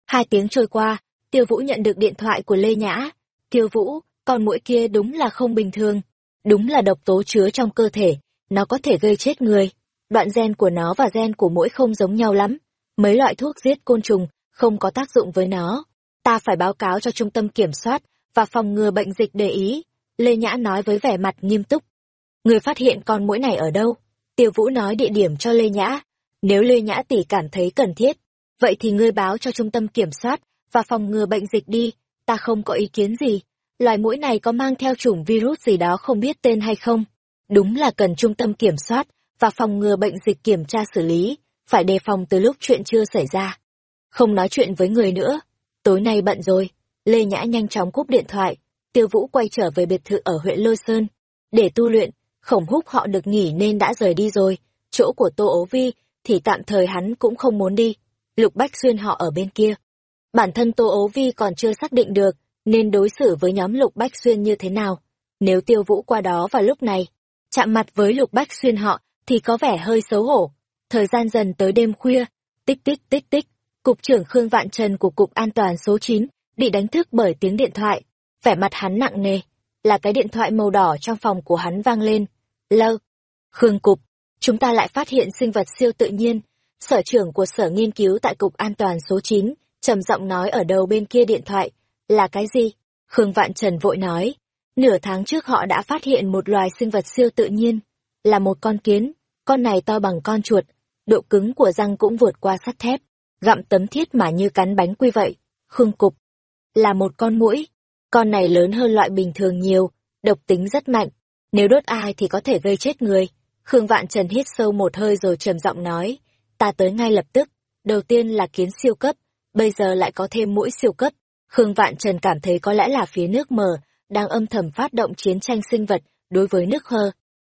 Hai tiếng trôi qua, Tiêu Vũ nhận được điện thoại của Lê Nhã. Tiêu Vũ, con mũi kia đúng là không bình thường. Đúng là độc tố chứa trong cơ thể, nó có thể gây chết người. Đoạn gen của nó và gen của mũi không giống nhau lắm. Mấy loại thuốc giết côn trùng không có tác dụng với nó. Ta phải báo cáo cho trung tâm kiểm soát và phòng ngừa bệnh dịch để ý. Lê Nhã nói với vẻ mặt nghiêm túc. Người phát hiện con mũi này ở đâu? Tiêu Vũ nói địa điểm cho Lê Nhã. Nếu Lê Nhã tỷ cảm thấy cần thiết, vậy thì ngươi báo cho trung tâm kiểm soát và phòng ngừa bệnh dịch đi, ta không có ý kiến gì. Loài mũi này có mang theo chủng virus gì đó không biết tên hay không? Đúng là cần trung tâm kiểm soát và phòng ngừa bệnh dịch kiểm tra xử lý, phải đề phòng từ lúc chuyện chưa xảy ra. Không nói chuyện với người nữa, tối nay bận rồi, Lê Nhã nhanh chóng cúp điện thoại, Tiêu Vũ quay trở về biệt thự ở huyện Lôi Sơn. Để tu luyện, khổng húc họ được nghỉ nên đã rời đi rồi, chỗ của Tô Ố Vi thì tạm thời hắn cũng không muốn đi. Lục Bách Xuyên họ ở bên kia. Bản thân Tô Ố Vi còn chưa xác định được, nên đối xử với nhóm Lục Bách Xuyên như thế nào. Nếu tiêu vũ qua đó vào lúc này, chạm mặt với Lục Bách Xuyên họ, thì có vẻ hơi xấu hổ. Thời gian dần tới đêm khuya, tích tích tích tích, Cục trưởng Khương Vạn Trần của Cục An toàn số 9 bị đánh thức bởi tiếng điện thoại. Vẻ mặt hắn nặng nề, là cái điện thoại màu đỏ trong phòng của hắn vang lên. Lâu, Khương Cục, chúng ta lại phát hiện sinh vật siêu tự nhiên. Sở trưởng của Sở Nghiên cứu tại Cục An toàn số 9, trầm giọng nói ở đầu bên kia điện thoại. Là cái gì? Khương Vạn Trần vội nói. Nửa tháng trước họ đã phát hiện một loài sinh vật siêu tự nhiên. Là một con kiến. Con này to bằng con chuột. Độ cứng của răng cũng vượt qua sắt thép. Gặm tấm thiết mà như cắn bánh quy vậy. Khương Cục. Là một con muỗi. Con này lớn hơn loại bình thường nhiều. Độc tính rất mạnh. Nếu đốt ai thì có thể gây chết người. Khương Vạn Trần hít sâu một hơi rồi trầm giọng nói. Ta tới ngay lập tức. Đầu tiên là kiến siêu cấp. Bây giờ lại có thêm mũi siêu cấp Khương Vạn Trần cảm thấy có lẽ là phía nước mờ, đang âm thầm phát động chiến tranh sinh vật đối với nước hơ.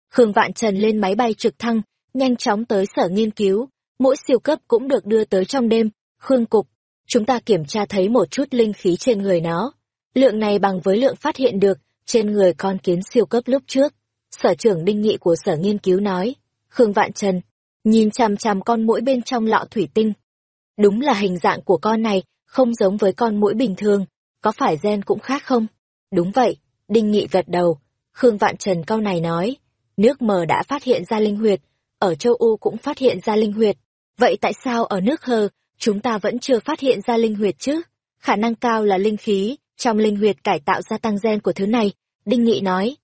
Khương Vạn Trần lên máy bay trực thăng, nhanh chóng tới sở nghiên cứu, mỗi siêu cấp cũng được đưa tới trong đêm. Khương Cục, chúng ta kiểm tra thấy một chút linh khí trên người nó. Lượng này bằng với lượng phát hiện được trên người con kiến siêu cấp lúc trước. Sở trưởng đinh nghị của sở nghiên cứu nói. Khương Vạn Trần, nhìn chằm chằm con mũi bên trong lọ thủy tinh. Đúng là hình dạng của con này không giống với con mũi bình thường, có phải gen cũng khác không? Đúng vậy, Đinh Nghị gật đầu, Khương Vạn Trần câu này nói, nước mờ đã phát hiện ra linh huyệt, ở châu U cũng phát hiện ra linh huyệt, vậy tại sao ở nước hờ, chúng ta vẫn chưa phát hiện ra linh huyệt chứ? Khả năng cao là linh khí, trong linh huyệt cải tạo gia tăng gen của thứ này, Đinh Nghị nói.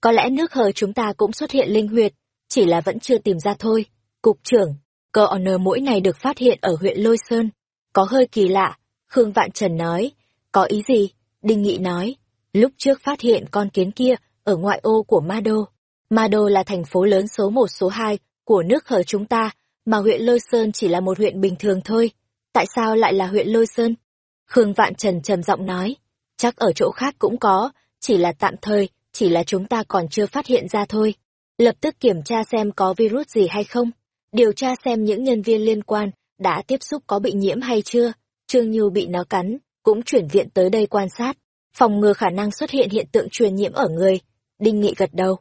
Có lẽ nước hờ chúng ta cũng xuất hiện linh huyệt, chỉ là vẫn chưa tìm ra thôi. Cục trưởng, cờ nờ mũi này được phát hiện ở huyện Lôi Sơn. Có hơi kỳ lạ, Khương Vạn Trần nói, có ý gì? Đinh Nghị nói, lúc trước phát hiện con kiến kia ở ngoại ô của Ma Đô. Ma Đô là thành phố lớn số một số hai của nước hở chúng ta, mà huyện Lôi Sơn chỉ là một huyện bình thường thôi. Tại sao lại là huyện Lôi Sơn? Khương Vạn Trần trầm giọng nói, chắc ở chỗ khác cũng có, chỉ là tạm thời, chỉ là chúng ta còn chưa phát hiện ra thôi. Lập tức kiểm tra xem có virus gì hay không, điều tra xem những nhân viên liên quan đã tiếp xúc có bị nhiễm hay chưa. Trương như bị nó cắn, cũng chuyển viện tới đây quan sát, phòng ngừa khả năng xuất hiện hiện tượng truyền nhiễm ở người. Đinh Nghị gật đầu.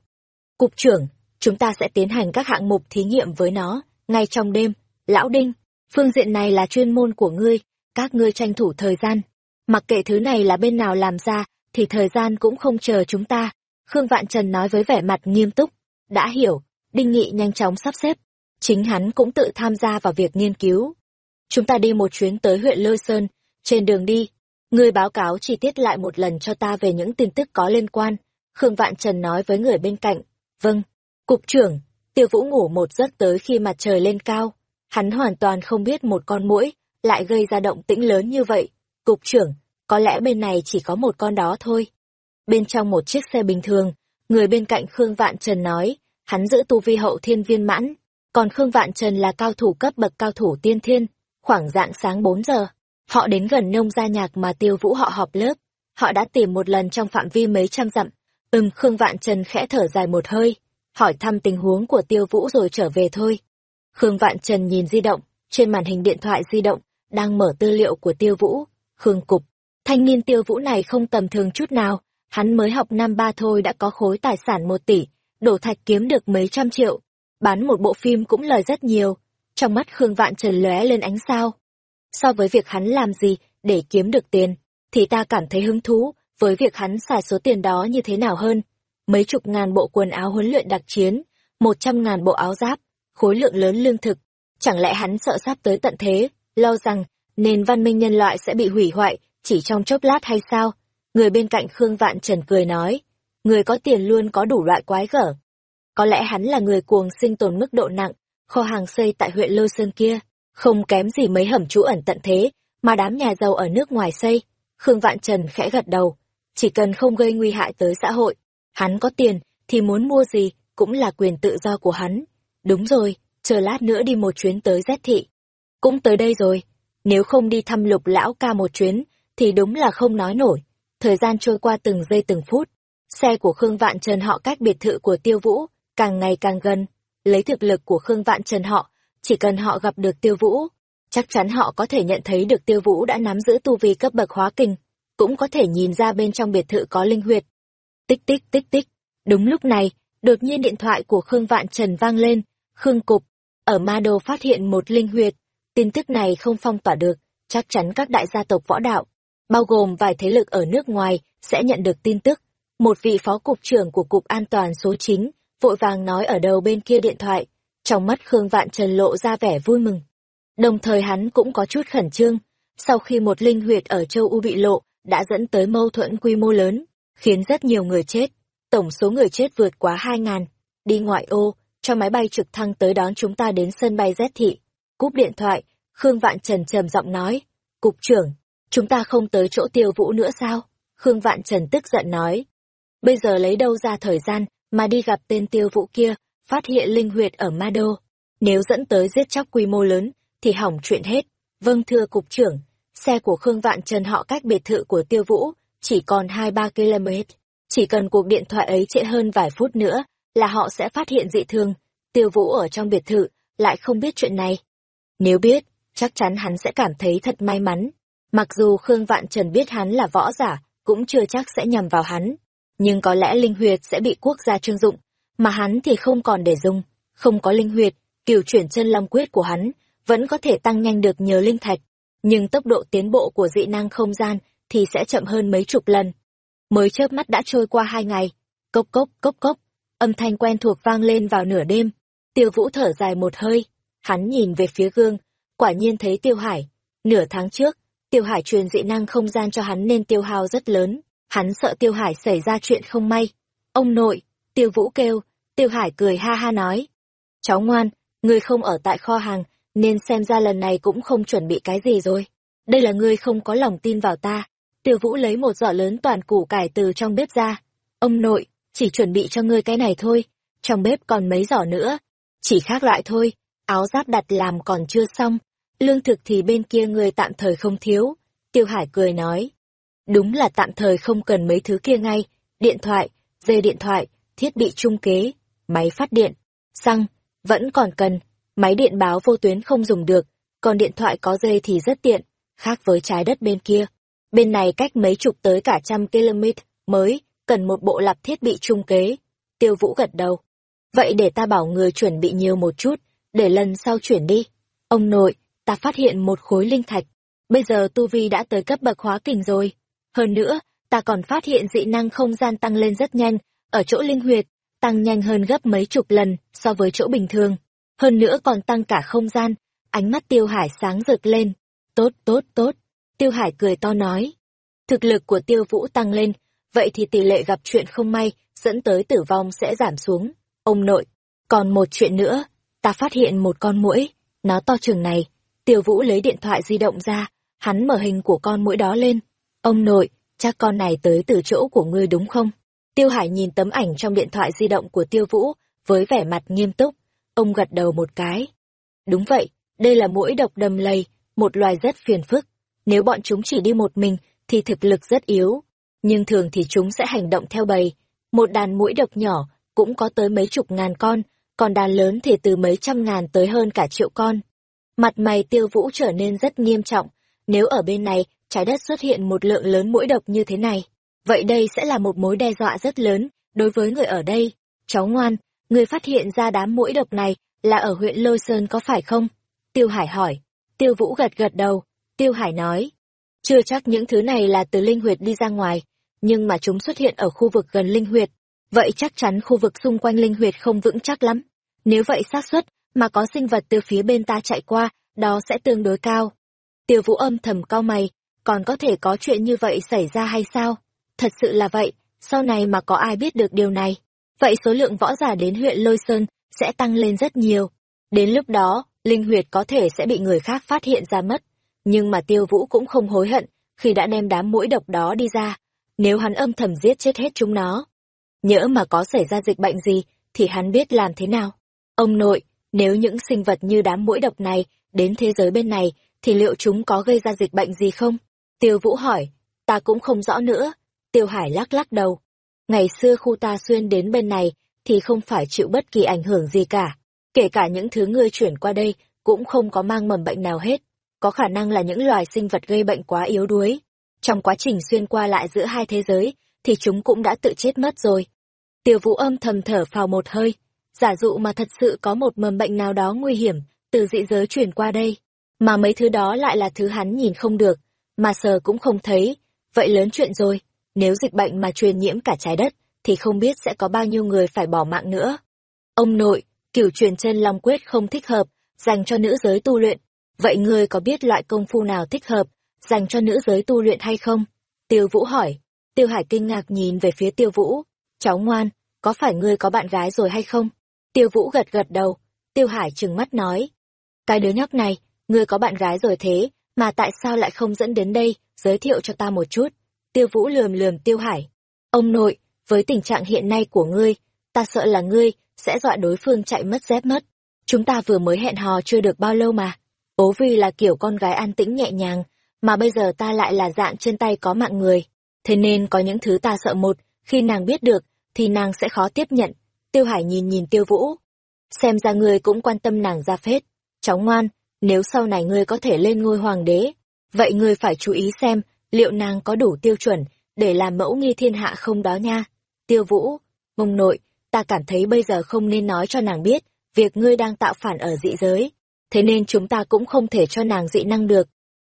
Cục trưởng, chúng ta sẽ tiến hành các hạng mục thí nghiệm với nó, ngay trong đêm. Lão Đinh, phương diện này là chuyên môn của ngươi, các ngươi tranh thủ thời gian. Mặc kệ thứ này là bên nào làm ra, thì thời gian cũng không chờ chúng ta. Khương Vạn Trần nói với vẻ mặt nghiêm túc. Đã hiểu, Đinh Nghị nhanh chóng sắp xếp. Chính hắn cũng tự tham gia vào việc nghiên cứu. Chúng ta đi một chuyến tới huyện Lôi Sơn, trên đường đi, người báo cáo chi tiết lại một lần cho ta về những tin tức có liên quan. Khương Vạn Trần nói với người bên cạnh. Vâng, cục trưởng, tiêu vũ ngủ một giấc tới khi mặt trời lên cao. Hắn hoàn toàn không biết một con muỗi lại gây ra động tĩnh lớn như vậy. Cục trưởng, có lẽ bên này chỉ có một con đó thôi. Bên trong một chiếc xe bình thường, người bên cạnh Khương Vạn Trần nói, hắn giữ tu vi hậu thiên viên mãn, còn Khương Vạn Trần là cao thủ cấp bậc cao thủ tiên thiên, Khoảng dạng sáng 4 giờ, họ đến gần nông gia nhạc mà tiêu vũ họ họp lớp. Họ đã tìm một lần trong phạm vi mấy trăm dặm. Ừm Khương Vạn Trần khẽ thở dài một hơi, hỏi thăm tình huống của tiêu vũ rồi trở về thôi. Khương Vạn Trần nhìn di động, trên màn hình điện thoại di động, đang mở tư liệu của tiêu vũ. Khương Cục, thanh niên tiêu vũ này không tầm thường chút nào, hắn mới học năm ba thôi đã có khối tài sản một tỷ, đổ thạch kiếm được mấy trăm triệu, bán một bộ phim cũng lời rất nhiều, trong mắt Khương Vạn Trần lóe lên ánh sao. So với việc hắn làm gì để kiếm được tiền, thì ta cảm thấy hứng thú với việc hắn xài số tiền đó như thế nào hơn. Mấy chục ngàn bộ quần áo huấn luyện đặc chiến, một trăm ngàn bộ áo giáp, khối lượng lớn lương thực. Chẳng lẽ hắn sợ sắp tới tận thế, lo rằng nền văn minh nhân loại sẽ bị hủy hoại chỉ trong chốc lát hay sao? Người bên cạnh Khương Vạn Trần cười nói, người có tiền luôn có đủ loại quái gở. Có lẽ hắn là người cuồng sinh tồn mức độ nặng, kho hàng xây tại huyện Lô Sơn kia, không kém gì mấy hầm trú ẩn tận thế, mà đám nhà giàu ở nước ngoài xây. Khương Vạn Trần khẽ gật đầu, chỉ cần không gây nguy hại tới xã hội, hắn có tiền thì muốn mua gì cũng là quyền tự do của hắn. Đúng rồi, chờ lát nữa đi một chuyến tới Z thị. Cũng tới đây rồi, nếu không đi thăm lục lão ca một chuyến, thì đúng là không nói nổi. Thời gian trôi qua từng giây từng phút, xe của Khương Vạn Trần họ cách biệt thự của Tiêu Vũ, càng ngày càng gần lấy thực lực của Khương Vạn Trần họ, chỉ cần họ gặp được tiêu vũ, chắc chắn họ có thể nhận thấy được tiêu vũ đã nắm giữ tu vi cấp bậc hóa kình cũng có thể nhìn ra bên trong biệt thự có linh huyệt. Tích tích tích tích. Đúng lúc này, đột nhiên điện thoại của Khương Vạn Trần vang lên. Khương Cục, ở Ma Đô phát hiện một linh huyệt. Tin tức này không phong tỏa được, chắc chắn các đại gia tộc võ đạo, bao gồm vài thế lực ở nước ngoài, sẽ nhận được tin tức. Một vị phó cục trưởng của Cục An toàn số 9, vội vàng nói ở đầu bên kia điện thoại. Trong mắt Khương Vạn Trần lộ ra vẻ vui mừng. Đồng thời hắn cũng có chút khẩn trương, sau khi một linh huyệt ở châu U bị lộ, đã dẫn tới mâu thuẫn quy mô lớn, khiến rất nhiều người chết. Tổng số người chết vượt quá 2.000. Đi ngoại ô, cho máy bay trực thăng tới đón chúng ta đến sân bay Z thị. Cúp điện thoại, Khương Vạn Trần trầm giọng nói, Cục trưởng, chúng ta không tới chỗ tiêu vũ nữa sao? Khương Vạn Trần tức giận nói, bây giờ lấy đâu ra thời gian mà đi gặp tên tiêu vũ kia, phát hiện linh huyệt ở Ma Đô. Nếu dẫn tới giết chóc quy mô lớn, thì hỏng chuyện hết. Vâng thưa Cục trưởng, xe của Khương Vạn Trần họ cách biệt thự của tiêu vũ, chỉ còn 2-3 km. Chỉ cần cuộc điện thoại ấy trễ hơn vài phút nữa, là họ sẽ phát hiện dị thường. Tiêu vũ ở trong biệt thự, lại không biết chuyện này. Nếu biết, chắc chắn hắn sẽ cảm thấy thật may mắn. Mặc dù Khương Vạn Trần biết hắn là võ giả, cũng chưa chắc sẽ nhầm vào hắn. Nhưng có lẽ linh huyệt sẽ bị quốc gia trương dụng, mà hắn thì không còn để dùng. Không có linh huyệt, kiều chuyển chân long quyết của hắn vẫn có thể tăng nhanh được nhờ linh thạch. Nhưng tốc độ tiến bộ của dị năng không gian thì sẽ chậm hơn mấy chục lần. Mới chớp mắt đã trôi qua hai ngày. Cốc cốc cốc cốc, âm thanh quen thuộc vang lên vào nửa đêm. Tiêu Vũ thở dài một hơi, hắn nhìn về phía gương, quả nhiên thấy Tiêu Hải. Nửa tháng trước, Tiêu Hải truyền dị năng không gian cho hắn nên tiêu hao rất lớn, hắn sợ Tiêu Hải xảy ra chuyện không may. Ông nội, Tiêu Vũ kêu, Tiêu Hải cười ha ha nói. Cháu ngoan, ngươi không ở tại kho hàng, nên xem ra lần này cũng không chuẩn bị cái gì rồi. Đây là ngươi không có lòng tin vào ta. Tiêu Vũ lấy một giỏ lớn toàn củ cải từ trong bếp ra. Ông nội, chỉ chuẩn bị cho ngươi cái này thôi, trong bếp còn mấy giỏ nữa. Chỉ khác loại thôi, áo giáp đặt làm còn chưa xong, lương thực thì bên kia người tạm thời không thiếu. Tiêu Hải cười nói. Đúng là tạm thời không cần mấy thứ kia ngay, điện thoại, dây điện thoại, thiết bị trung kế, máy phát điện, xăng, vẫn còn cần, máy điện báo vô tuyến không dùng được, còn điện thoại có dây thì rất tiện, khác với trái đất bên kia. Bên này cách mấy chục tới cả trăm km mới, cần một bộ lặp thiết bị trung kế. Tiêu Vũ gật đầu. Vậy để ta bảo người chuẩn bị nhiều một chút, để lần sau chuyển đi. Ông nội, ta phát hiện một khối linh thạch. Bây giờ Tu Vi đã tới cấp bậc hóa kình rồi. Hơn nữa, ta còn phát hiện dị năng không gian tăng lên rất nhanh, ở chỗ linh huyệt, tăng nhanh hơn gấp mấy chục lần so với chỗ bình thường. Hơn nữa còn tăng cả không gian, ánh mắt Tiêu Hải sáng rực lên. Tốt, tốt, tốt. Tiêu Hải cười to nói. Thực lực của Tiêu Vũ tăng lên, vậy thì tỷ lệ gặp chuyện không may, dẫn tới tử vong sẽ giảm xuống. Ông nội, còn một chuyện nữa, ta phát hiện một con muỗi, nó to trường này. Tiêu Vũ lấy điện thoại di động ra, hắn mở hình của con muỗi đó lên. Ông nội, chắc con này tới từ chỗ của ngươi đúng không? Tiêu Hải nhìn tấm ảnh trong điện thoại di động của Tiêu Vũ, với vẻ mặt nghiêm túc. Ông gật đầu một cái. Đúng vậy, đây là muỗi độc đầm lầy, một loài rất phiền phức. Nếu bọn chúng chỉ đi một mình, thì thực lực rất yếu. Nhưng thường thì chúng sẽ hành động theo bầy. Một đàn muỗi độc nhỏ cũng có tới mấy chục ngàn con, còn đàn lớn thì từ mấy trăm ngàn tới hơn cả triệu con. Mặt mày tiêu vũ trở nên rất nghiêm trọng. Nếu ở bên này, trái đất xuất hiện một lượng lớn muỗi độc như thế này, vậy đây sẽ là một mối đe dọa rất lớn đối với người ở đây. Cháu ngoan, người phát hiện ra đám muỗi độc này là ở huyện Lôi Sơn có phải không? Tiêu Hải hỏi. Tiêu Vũ gật gật đầu. Tiêu Hải nói. Chưa chắc những thứ này là từ linh huyệt đi ra ngoài, nhưng mà chúng xuất hiện ở khu vực gần linh huyệt. Vậy chắc chắn khu vực xung quanh linh huyệt không vững chắc lắm. Nếu vậy xác suất mà có sinh vật từ phía bên ta chạy qua, đó sẽ tương đối cao. Tiêu Vũ âm thầm cau mày, còn có thể có chuyện như vậy xảy ra hay sao? Thật sự là vậy, sau này mà có ai biết được điều này, vậy số lượng võ giả đến huyện Lôi Sơn sẽ tăng lên rất nhiều. Đến lúc đó, linh huyệt có thể sẽ bị người khác phát hiện ra mất. Nhưng mà Tiêu Vũ cũng không hối hận khi đã đem đám mũi độc đó đi ra. Nếu hắn âm thầm giết chết hết chúng nó, nhỡ mà có xảy ra dịch bệnh gì thì hắn biết làm thế nào. Ông nội, nếu những sinh vật như đám mũi độc này đến thế giới bên này thì liệu chúng có gây ra dịch bệnh gì không? Tiêu Vũ hỏi, ta cũng không rõ nữa. Tiêu Hải lắc lắc đầu. Ngày xưa khu ta xuyên đến bên này thì không phải chịu bất kỳ ảnh hưởng gì cả. Kể cả những thứ ngươi chuyển qua đây cũng không có mang mầm bệnh nào hết. Có khả năng là những loài sinh vật gây bệnh quá yếu đuối. Trong quá trình xuyên qua lại giữa hai thế giới, thì chúng cũng đã tự chết mất rồi. Tiêu vũ âm thầm thở phào một hơi, giả dụ mà thật sự có một mầm bệnh nào đó nguy hiểm, từ dị giới chuyển qua đây, mà mấy thứ đó lại là thứ hắn nhìn không được, mà sờ cũng không thấy, vậy lớn chuyện rồi, nếu dịch bệnh mà truyền nhiễm cả trái đất, thì không biết sẽ có bao nhiêu người phải bỏ mạng nữa. Ông nội, kiểu truyền chân long quyết không thích hợp, dành cho nữ giới tu luyện, vậy ngươi có biết loại công phu nào thích hợp, dành cho nữ giới tu luyện hay không? Tiêu Vũ hỏi. Tiêu Hải kinh ngạc nhìn về phía Tiêu Vũ. Cháu ngoan, có phải ngươi có bạn gái rồi hay không? Tiêu Vũ gật gật đầu. Tiêu Hải trừng mắt nói. Cái đứa nhóc này, ngươi có bạn gái rồi thế, mà tại sao lại không dẫn đến đây, giới thiệu cho ta một chút. Tiêu Vũ lườm lườm Tiêu Hải. Ông nội, với tình trạng hiện nay của ngươi, ta sợ là ngươi sẽ dọa đối phương chạy mất dép mất. Chúng ta vừa mới hẹn hò chưa được bao lâu mà. Ố vì là kiểu con gái an tĩnh nhẹ nhàng, mà bây giờ ta lại là dạng trên tay có mạng người. Thế nên có những thứ ta sợ một, khi nàng biết được, thì nàng sẽ khó tiếp nhận. Tiêu Hải nhìn nhìn Tiêu Vũ. Xem ra ngươi cũng quan tâm nàng ra phết. Cháu ngoan, nếu sau này ngươi có thể lên ngôi hoàng đế, vậy ngươi phải chú ý xem liệu nàng có đủ tiêu chuẩn để làm mẫu nghi thiên hạ không đó nha. Tiêu Vũ, mông nội, ta cảm thấy bây giờ không nên nói cho nàng biết việc ngươi đang tạo phản ở dị giới, thế nên chúng ta cũng không thể cho nàng dị năng được.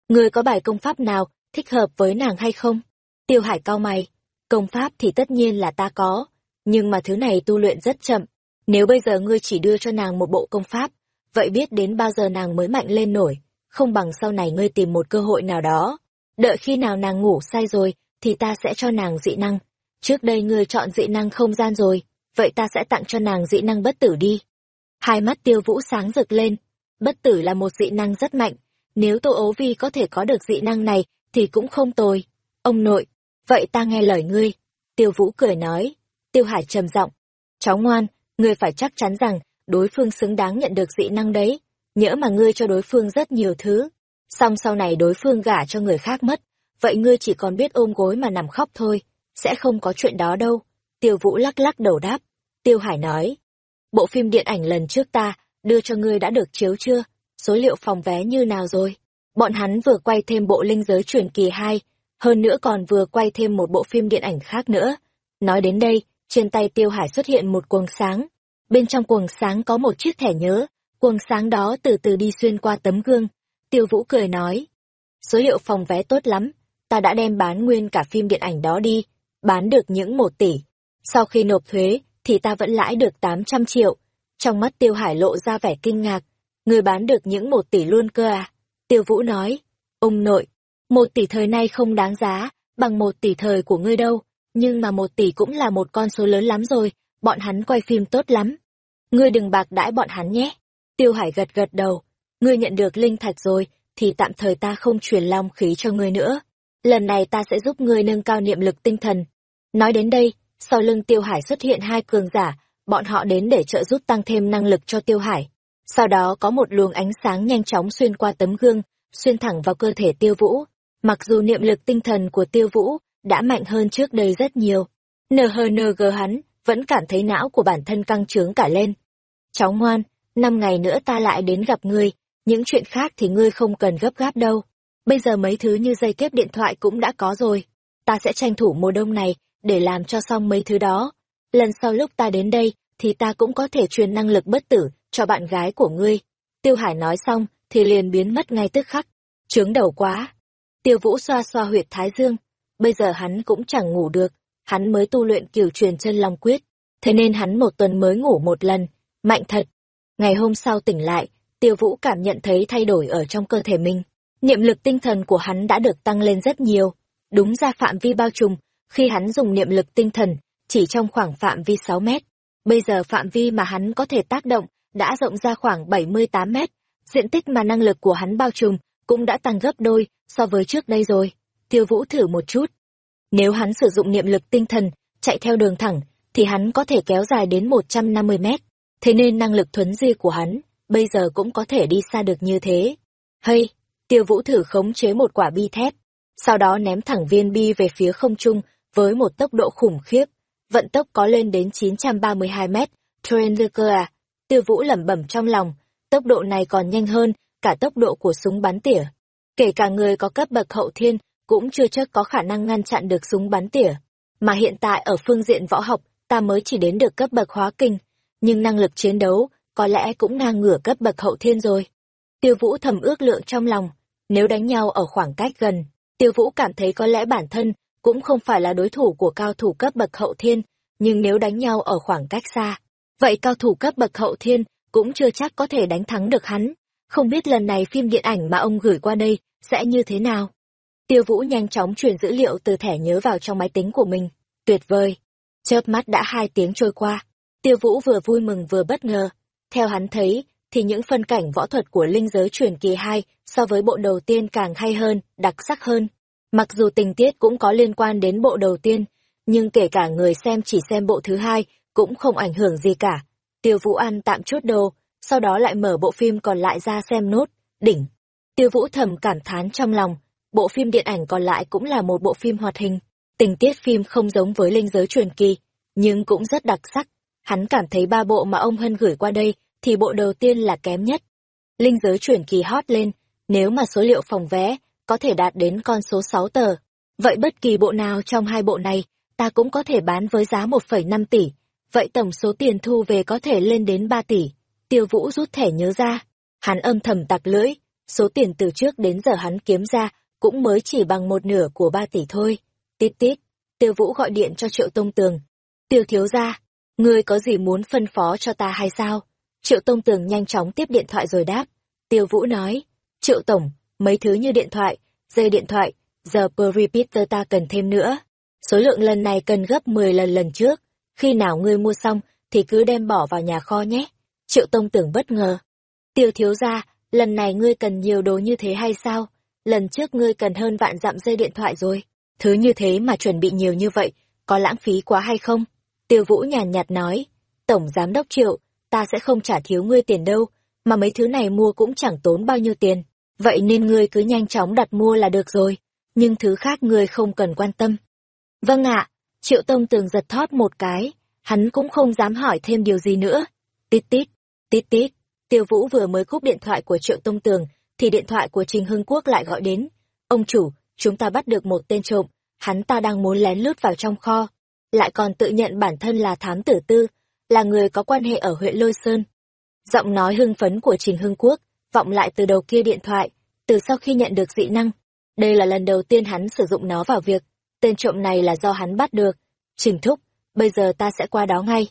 Ngươi có bài công pháp nào thích hợp với nàng hay không? Tiêu Hải cao mày, công pháp thì tất nhiên là ta có, nhưng mà thứ này tu luyện rất chậm. Nếu bây giờ ngươi chỉ đưa cho nàng một bộ công pháp, vậy biết đến bao giờ nàng mới mạnh lên nổi, không bằng sau này ngươi tìm một cơ hội nào đó. Đợi khi nào nàng ngủ say rồi, thì ta sẽ cho nàng dị năng. Trước đây ngươi chọn dị năng không gian rồi, vậy ta sẽ tặng cho nàng dị năng bất tử đi. Hai mắt tiêu vũ sáng rực lên, bất tử là một dị năng rất mạnh, nếu Tô Ố Vi có thể có được dị năng này thì cũng không tồi. Ông nội, vậy ta nghe lời ngươi. Tiêu Vũ cười nói. Tiêu Hải trầm giọng, cháu ngoan, ngươi phải chắc chắn rằng đối phương xứng đáng nhận được dị năng đấy. Nhỡ mà ngươi cho đối phương rất nhiều thứ, xong sau này đối phương gả cho người khác mất, vậy ngươi chỉ còn biết ôm gối mà nằm khóc thôi, sẽ không có chuyện đó đâu. Tiêu Vũ lắc lắc đầu đáp. Tiêu Hải nói, bộ phim điện ảnh lần trước ta đưa cho ngươi đã được chiếu chưa? Số liệu phòng vé như nào rồi? Bọn hắn vừa quay thêm bộ linh giới truyền kỳ 2, hơn nữa còn vừa quay thêm một bộ phim điện ảnh khác nữa. Nói đến đây, trên tay Tiêu Hải xuất hiện một cuồng sáng. Bên trong quầng sáng có một chiếc thẻ nhớ, quầng sáng đó từ từ đi xuyên qua tấm gương. Tiêu Vũ cười nói, số hiệu phòng vé tốt lắm, ta đã đem bán nguyên cả phim điện ảnh đó đi, bán được những một tỷ. Sau khi nộp thuế, thì ta vẫn lãi được 800 triệu. Trong mắt Tiêu Hải lộ ra vẻ kinh ngạc, người bán được những một tỷ luôn cơ à? Tiêu Vũ nói, ông nội, một tỷ thời nay không đáng giá, bằng một tỷ thời của ngươi đâu, nhưng mà một tỷ cũng là một con số lớn lắm rồi, bọn hắn quay phim tốt lắm. Ngươi đừng bạc đãi bọn hắn nhé. Tiêu Hải gật gật đầu, ngươi nhận được linh thạch rồi, thì tạm thời ta không truyền long khí cho ngươi nữa. Lần này ta sẽ giúp ngươi nâng cao niệm lực tinh thần. Nói đến đây, sau lưng Tiêu Hải xuất hiện hai cường giả, bọn họ đến để trợ giúp tăng thêm năng lực cho Tiêu Hải. Sau đó có một luồng ánh sáng nhanh chóng xuyên qua tấm gương, xuyên thẳng vào cơ thể Tiêu Vũ. Mặc dù niệm lực tinh thần của Tiêu Vũ đã mạnh hơn trước đây rất nhiều, NHNG hắn vẫn cảm thấy não của bản thân căng trướng cả lên. Cháu ngoan, năm ngày nữa ta lại đến gặp ngươi, những chuyện khác thì ngươi không cần gấp gáp đâu. Bây giờ mấy thứ như dây kép điện thoại cũng đã có rồi. Ta sẽ tranh thủ mùa đông này để làm cho xong mấy thứ đó. Lần sau lúc ta đến đây thì ta cũng có thể truyền năng lực bất tử cho bạn gái của ngươi. Tiêu Hải nói xong, thì liền biến mất ngay tức khắc. Trướng đầu quá. Tiêu Vũ xoa xoa huyệt thái dương. Bây giờ hắn cũng chẳng ngủ được. Hắn mới tu luyện kiểu truyền chân long quyết. Thế nên hắn một tuần mới ngủ một lần. Mạnh thật. Ngày hôm sau tỉnh lại, Tiêu Vũ cảm nhận thấy thay đổi ở trong cơ thể mình. Niệm lực tinh thần của hắn đã được tăng lên rất nhiều. Đúng ra phạm vi bao trùm, khi hắn dùng niệm lực tinh thần, chỉ trong khoảng phạm vi 6 mét. Bây giờ phạm vi mà hắn có thể tác động đã rộng ra khoảng 78 mét. Diện tích mà năng lực của hắn bao trùm cũng đã tăng gấp đôi so với trước đây rồi. Tiêu Vũ thử một chút. Nếu hắn sử dụng niệm lực tinh thần, chạy theo đường thẳng, thì hắn có thể kéo dài đến 150 mét. Thế nên năng lực thuấn di của hắn, bây giờ cũng có thể đi xa được như thế. Hay, Tiêu Vũ thử khống chế một quả bi thép, sau đó ném thẳng viên bi về phía không trung với một tốc độ khủng khiếp. Vận tốc có lên đến 932 mét. Trainlicker à, Tiêu Vũ lẩm bẩm trong lòng, tốc độ này còn nhanh hơn cả tốc độ của súng bắn tỉa. Kể cả người có cấp bậc hậu thiên cũng chưa chắc có khả năng ngăn chặn được súng bắn tỉa. Mà hiện tại ở phương diện võ học, ta mới chỉ đến được cấp bậc hóa kinh, nhưng năng lực chiến đấu có lẽ cũng ngang ngửa cấp bậc hậu thiên rồi. Tiêu Vũ thầm ước lượng trong lòng, nếu đánh nhau ở khoảng cách gần, Tiêu Vũ cảm thấy có lẽ bản thân cũng không phải là đối thủ của cao thủ cấp bậc hậu thiên, nhưng nếu đánh nhau ở khoảng cách xa, vậy cao thủ cấp bậc hậu thiên cũng chưa chắc có thể đánh thắng được hắn. Không biết lần này phim điện ảnh mà ông gửi qua đây sẽ như thế nào? Tiêu Vũ nhanh chóng truyền dữ liệu từ thẻ nhớ vào trong máy tính của mình. Tuyệt vời! Chớp mắt đã hai tiếng trôi qua. Tiêu Vũ vừa vui mừng vừa bất ngờ. Theo hắn thấy, thì những phân cảnh võ thuật của linh giới truyền kỳ 2 so với bộ đầu tiên càng hay hơn, đặc sắc hơn. Mặc dù tình tiết cũng có liên quan đến bộ đầu tiên, nhưng kể cả người xem chỉ xem bộ thứ hai cũng không ảnh hưởng gì cả. Tiêu Vũ ăn tạm chút đồ, sau đó lại mở bộ phim còn lại ra xem nốt, đỉnh. Tiêu Vũ thầm cảm thán trong lòng, bộ phim điện ảnh còn lại cũng là một bộ phim hoạt hình. Tình tiết phim không giống với linh giới truyền kỳ, nhưng cũng rất đặc sắc. Hắn cảm thấy ba bộ mà ông Hân gửi qua đây thì bộ đầu tiên là kém nhất. Linh giới truyền kỳ hot lên, nếu mà số liệu phòng vé có thể đạt đến con số 6 tờ, vậy bất kỳ bộ nào trong hai bộ này ta cũng có thể bán với giá 1,5 tỷ, vậy tổng số tiền thu về có thể lên đến 3 tỷ. Tiêu Vũ rút thẻ nhớ ra, hắn âm thầm tặc lưỡi, số tiền từ trước đến giờ hắn kiếm ra cũng mới chỉ bằng một nửa của ba tỷ thôi. Tít tít, Tiêu Vũ gọi điện cho Triệu Tông Tường. Tiêu thiếu ra, ngươi có gì muốn phân phó cho ta hay sao? Triệu Tông Tường nhanh chóng tiếp điện thoại rồi đáp. Tiêu Vũ nói, Triệu Tổng, mấy thứ như điện thoại, dây điện thoại, giờ per repeater ta cần thêm nữa. Số lượng lần này cần gấp 10 lần lần trước. Khi nào ngươi mua xong, thì cứ đem bỏ vào nhà kho nhé. Triệu Tông Tưởng bất ngờ. Tiêu thiếu ra, lần này ngươi cần nhiều đồ như thế hay sao? Lần trước ngươi cần hơn vạn dặm dây điện thoại rồi. Thứ như thế mà chuẩn bị nhiều như vậy, có lãng phí quá hay không? Tiêu Vũ nhàn nhạt nói. Tổng Giám Đốc Triệu, ta sẽ không trả thiếu ngươi tiền đâu, mà mấy thứ này mua cũng chẳng tốn bao nhiêu tiền. Vậy nên ngươi cứ nhanh chóng đặt mua là được rồi, nhưng thứ khác ngươi không cần quan tâm. Vâng ạ, Triệu Tông Tường giật thót một cái, hắn cũng không dám hỏi thêm điều gì nữa. Tít tít, tít tít, Tiêu Vũ vừa mới cúp điện thoại của Triệu Tông Tường, thì điện thoại của Trình Hưng Quốc lại gọi đến. Ông chủ, chúng ta bắt được một tên trộm, hắn ta đang muốn lén lút vào trong kho, lại còn tự nhận bản thân là thám tử tư, là người có quan hệ ở huyện Lôi Sơn. Giọng nói hưng phấn của Trình Hưng Quốc, vọng lại từ đầu kia điện thoại, từ sau khi nhận được dị năng. Đây là lần đầu tiên hắn sử dụng nó vào việc, tên trộm này là do hắn bắt được. Trình Thúc, bây giờ ta sẽ qua đó ngay.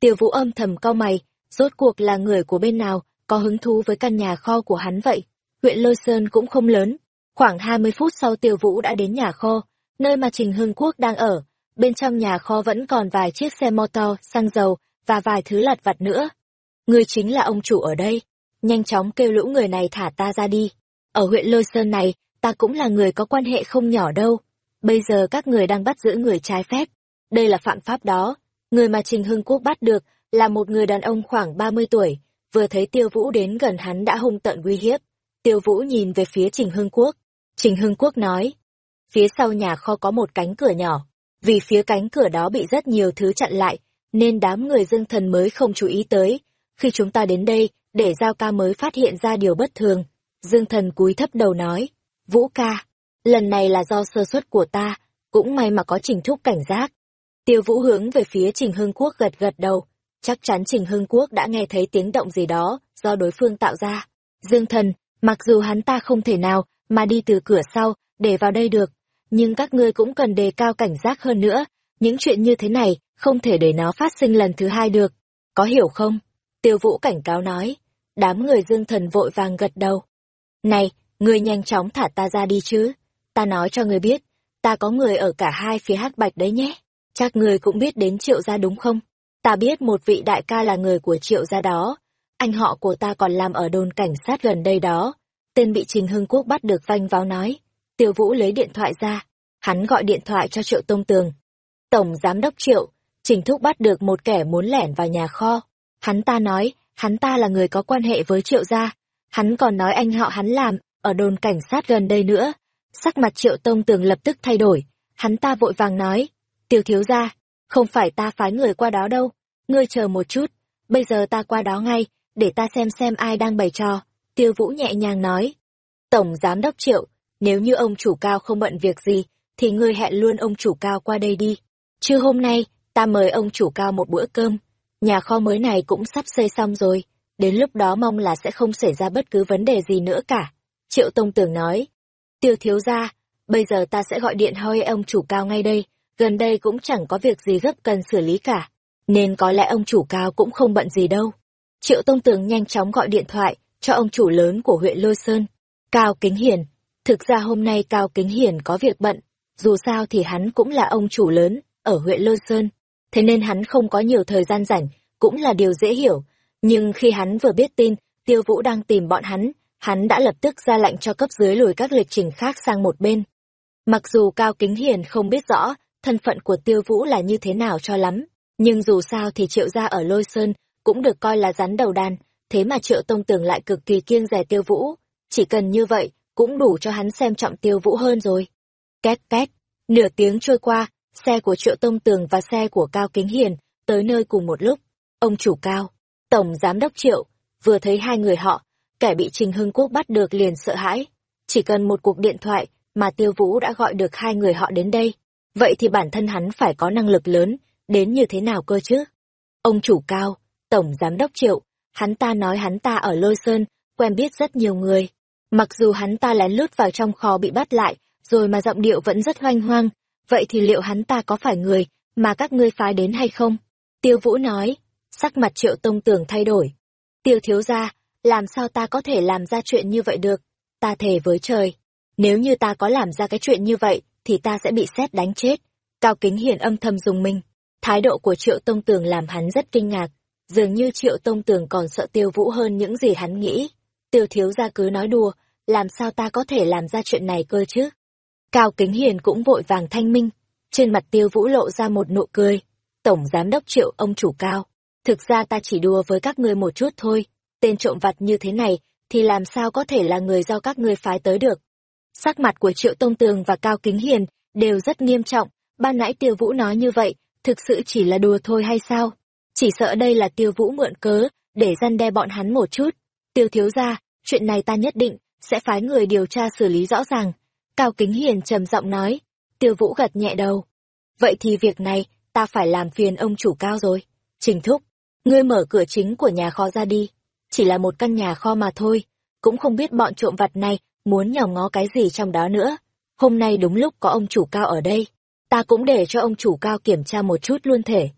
Tiêu vũ âm thầm cau mày, rốt cuộc là người của bên nào, có hứng thú với căn nhà kho của hắn vậy. Huyện Lôi Sơn cũng không lớn, khoảng 20 phút sau tiêu vũ đã đến nhà kho, nơi mà Trình Hưng Quốc đang ở. Bên trong nhà kho vẫn còn vài chiếc xe mô tô, xăng dầu, và vài thứ lặt vặt nữa. Người chính là ông chủ ở đây. Nhanh chóng kêu lũ người này thả ta ra đi. Ở huyện Lôi Sơn này, ta cũng là người có quan hệ không nhỏ đâu. Bây giờ các người đang bắt giữ người trái phép. Đây là phạm pháp đó. Người mà Trình Hưng Quốc bắt được là một người đàn ông khoảng 30 tuổi. Vừa thấy Tiêu Vũ đến gần hắn đã hung tận uy hiếp. Tiêu Vũ nhìn về phía Trình Hưng Quốc. Trình Hưng Quốc nói. Phía sau nhà kho có một cánh cửa nhỏ. Vì phía cánh cửa đó bị rất nhiều thứ chặn lại, nên đám người dương thần mới không chú ý tới. Khi chúng ta đến đây, để giao ca mới phát hiện ra điều bất thường. Dương thần cúi thấp đầu nói, Vũ ca, lần này là do sơ suất của ta, cũng may mà có trình thúc cảnh giác. Tiêu vũ hướng về phía Trình Hưng Quốc gật gật đầu, chắc chắn Trình Hưng Quốc đã nghe thấy tiếng động gì đó do đối phương tạo ra. Dương thần, mặc dù hắn ta không thể nào mà đi từ cửa sau để vào đây được, nhưng các ngươi cũng cần đề cao cảnh giác hơn nữa, những chuyện như thế này không thể để nó phát sinh lần thứ hai được. Có hiểu không? Tiêu Vũ cảnh cáo nói. Đám người dương thần vội vàng gật đầu. Này, ngươi nhanh chóng thả ta ra đi chứ. Ta nói cho ngươi biết, ta có người ở cả hai phía hắc bạch đấy nhé. Chắc ngươi cũng biết đến triệu gia đúng không? Ta biết một vị đại ca là người của triệu gia đó. Anh họ của ta còn làm ở đồn cảnh sát gần đây đó. Tên bị Trình Hưng Quốc bắt được vanh váo nói. Tiêu Vũ lấy điện thoại ra. Hắn gọi điện thoại cho Triệu Tông Tường. Tổng Giám đốc Triệu, Trình Thúc bắt được một kẻ muốn lẻn vào nhà kho. Hắn ta nói, hắn ta là người có quan hệ với Triệu gia. Hắn còn nói anh họ hắn làm, ở đồn cảnh sát gần đây nữa. Sắc mặt Triệu Tông Tường lập tức thay đổi. Hắn ta vội vàng nói, tiêu thiếu gia, không phải ta phái người qua đó đâu. Ngươi chờ một chút, bây giờ ta qua đó ngay, để ta xem xem ai đang bày trò. Tiêu Vũ nhẹ nhàng nói. Tổng Giám đốc Triệu, nếu như ông chủ cao không bận việc gì, thì ngươi hẹn luôn ông chủ cao qua đây đi. Chứ hôm nay, ta mời ông chủ cao một bữa cơm. Nhà kho mới này cũng sắp xây xong rồi, đến lúc đó mong là sẽ không xảy ra bất cứ vấn đề gì nữa cả. Triệu Tông Tường nói, tiêu thiếu ra, bây giờ ta sẽ gọi điện hoi ông chủ cao ngay đây, gần đây cũng chẳng có việc gì gấp cần xử lý cả, nên có lẽ ông chủ cao cũng không bận gì đâu. Triệu Tông Tường nhanh chóng gọi điện thoại cho ông chủ lớn của huyện Lôi Sơn, Cao Kính Hiền. Thực ra hôm nay Cao Kính Hiền có việc bận, dù sao thì hắn cũng là ông chủ lớn ở huyện Lôi Sơn, thế nên hắn không có nhiều thời gian rảnh, cũng là điều dễ hiểu. Nhưng khi hắn vừa biết tin Tiêu Vũ đang tìm bọn hắn, hắn đã lập tức ra lệnh cho cấp dưới lùi các lịch trình khác sang một bên. Mặc dù Cao Kính Hiền không biết rõ thân phận của Tiêu Vũ là như thế nào cho lắm, nhưng dù sao thì Triệu gia ở Lôi Sơn cũng được coi là rắn đầu đàn, thế mà Triệu Tông Tường lại cực kỳ kiêng dè Tiêu Vũ, chỉ cần như vậy cũng đủ cho hắn xem trọng Tiêu Vũ hơn rồi. Két két, nửa tiếng trôi qua, xe của Triệu Tông Tường và xe của Cao Kính Hiền tới nơi cùng một lúc. Ông chủ Cao, Tổng Giám đốc Triệu, vừa thấy hai người họ, kẻ bị Trình Hưng Quốc bắt được liền sợ hãi. Chỉ cần một cuộc điện thoại mà Tiêu Vũ đã gọi được hai người họ đến đây. Vậy thì bản thân hắn phải có năng lực lớn, đến như thế nào cơ chứ? Ông chủ Cao, Tổng Giám đốc Triệu, hắn ta nói hắn ta ở Lôi Sơn, quen biết rất nhiều người. Mặc dù hắn ta lén lút vào trong kho bị bắt lại, rồi mà giọng điệu vẫn rất hoanh hoang, vậy thì liệu hắn ta có phải người mà các ngươi phái đến hay không? Tiêu Vũ nói, sắc mặt triệu tông tường thay đổi. Tiêu thiếu gia, làm sao ta có thể làm ra chuyện như vậy được? Ta thề với trời, nếu như ta có làm ra cái chuyện như vậy, thì ta sẽ bị xét đánh chết. Cao Kính Hiền âm thầm dùng mình. Thái độ của Triệu Tông Tường làm hắn rất kinh ngạc. Dường như Triệu Tông Tường còn sợ Tiêu Vũ hơn những gì hắn nghĩ. Tiêu thiếu gia cứ nói đùa, làm sao ta có thể làm ra chuyện này cơ chứ? Cao Kính Hiền cũng vội vàng thanh minh. Trên mặt Tiêu Vũ lộ ra một nụ cười. Tổng Giám đốc Triệu ông chủ cao. Thực ra ta chỉ đùa với các ngươi một chút thôi. Tên trộm vặt như thế này, thì làm sao có thể là người do các ngươi phái tới được. Sắc mặt của Triệu Tông Tường và Cao Kính Hiền đều rất nghiêm trọng. Ban nãy Tiêu Vũ nói như vậy, thực sự chỉ là đùa thôi hay sao? Chỉ sợ đây là Tiêu Vũ mượn cớ, để răn đe bọn hắn một chút. Tiêu thiếu ra, chuyện này ta nhất định, sẽ phái người điều tra xử lý rõ ràng. Cao Kính Hiền trầm giọng nói. Tiêu Vũ gật nhẹ đầu. Vậy thì việc này, ta phải làm phiền ông chủ cao rồi. Trình thúc, ngươi mở cửa chính của nhà kho ra đi. Chỉ là một căn nhà kho mà thôi, cũng không biết bọn trộm vặt này muốn nhòm ngó cái gì trong đó nữa. Hôm nay đúng lúc có ông chủ cao ở đây, ta cũng để cho ông chủ cao kiểm tra một chút luôn thể.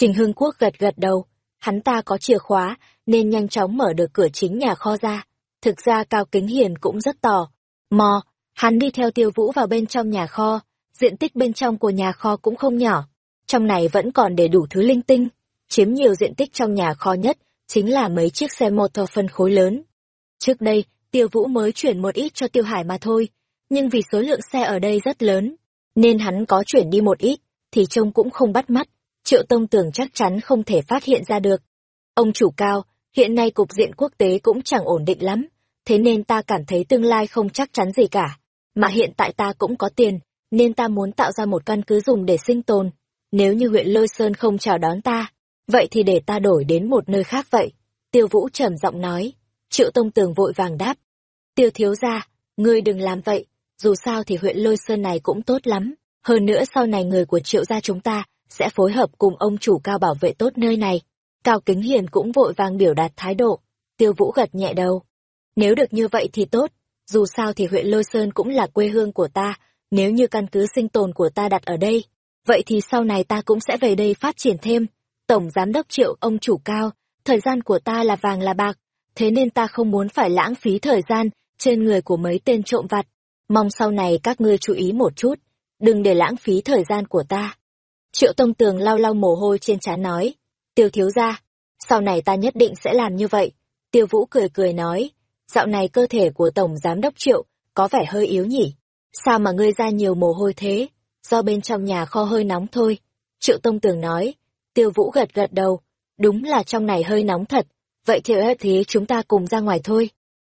Trình Hưng Quốc gật gật đầu, hắn ta có chìa khóa, nên nhanh chóng mở được cửa chính nhà kho ra. Thực ra Cao Kính Hiền cũng rất tò. Mò, hắn đi theo tiêu vũ vào bên trong nhà kho, diện tích bên trong của nhà kho cũng không nhỏ. Trong này vẫn còn để đủ thứ linh tinh, chiếm nhiều diện tích trong nhà kho nhất, chính là mấy chiếc xe mô tô phân khối lớn. Trước đây, tiêu vũ mới chuyển một ít cho tiêu hải mà thôi, nhưng vì số lượng xe ở đây rất lớn, nên hắn có chuyển đi một ít, thì trông cũng không bắt mắt, triệu tông tưởng chắc chắn không thể phát hiện ra được. Ông chủ cao, hiện nay cục diện quốc tế cũng chẳng ổn định lắm, thế nên ta cảm thấy tương lai không chắc chắn gì cả, mà hiện tại ta cũng có tiền, nên ta muốn tạo ra một căn cứ dùng để sinh tồn. Nếu như huyện Lôi Sơn không chào đón ta, vậy thì để ta đổi đến một nơi khác vậy. Tiêu Vũ trầm giọng nói. Triệu Tông Tường vội vàng đáp. Tiêu thiếu ra, ngươi đừng làm vậy, dù sao thì huyện Lôi Sơn này cũng tốt lắm. Hơn nữa sau này người của triệu gia chúng ta sẽ phối hợp cùng ông chủ cao bảo vệ tốt nơi này. Cao Kính Hiền cũng vội vàng biểu đạt thái độ. Tiêu Vũ gật nhẹ đầu. Nếu được như vậy thì tốt, dù sao thì huyện Lôi Sơn cũng là quê hương của ta, nếu như căn cứ sinh tồn của ta đặt ở đây, vậy thì sau này ta cũng sẽ về đây phát triển thêm. Tổng Giám đốc Triệu ông chủ cao, thời gian của ta là vàng là bạc, thế nên ta không muốn phải lãng phí thời gian trên người của mấy tên trộm vặt. Mong sau này các ngươi chú ý một chút, đừng để lãng phí thời gian của ta. Triệu Tông Tường lau lau mồ hôi trên trán nói, tiêu thiếu ra, sau này ta nhất định sẽ làm như vậy. Tiêu Vũ cười cười nói, dạo này cơ thể của Tổng Giám đốc Triệu có vẻ hơi yếu nhỉ. Sao mà ngươi ra nhiều mồ hôi thế? Do bên trong nhà kho hơi nóng thôi. Triệu Tông Tường nói, Tiêu Vũ gật gật đầu, đúng là trong này hơi nóng thật, vậy thì thế chúng ta cùng ra ngoài thôi.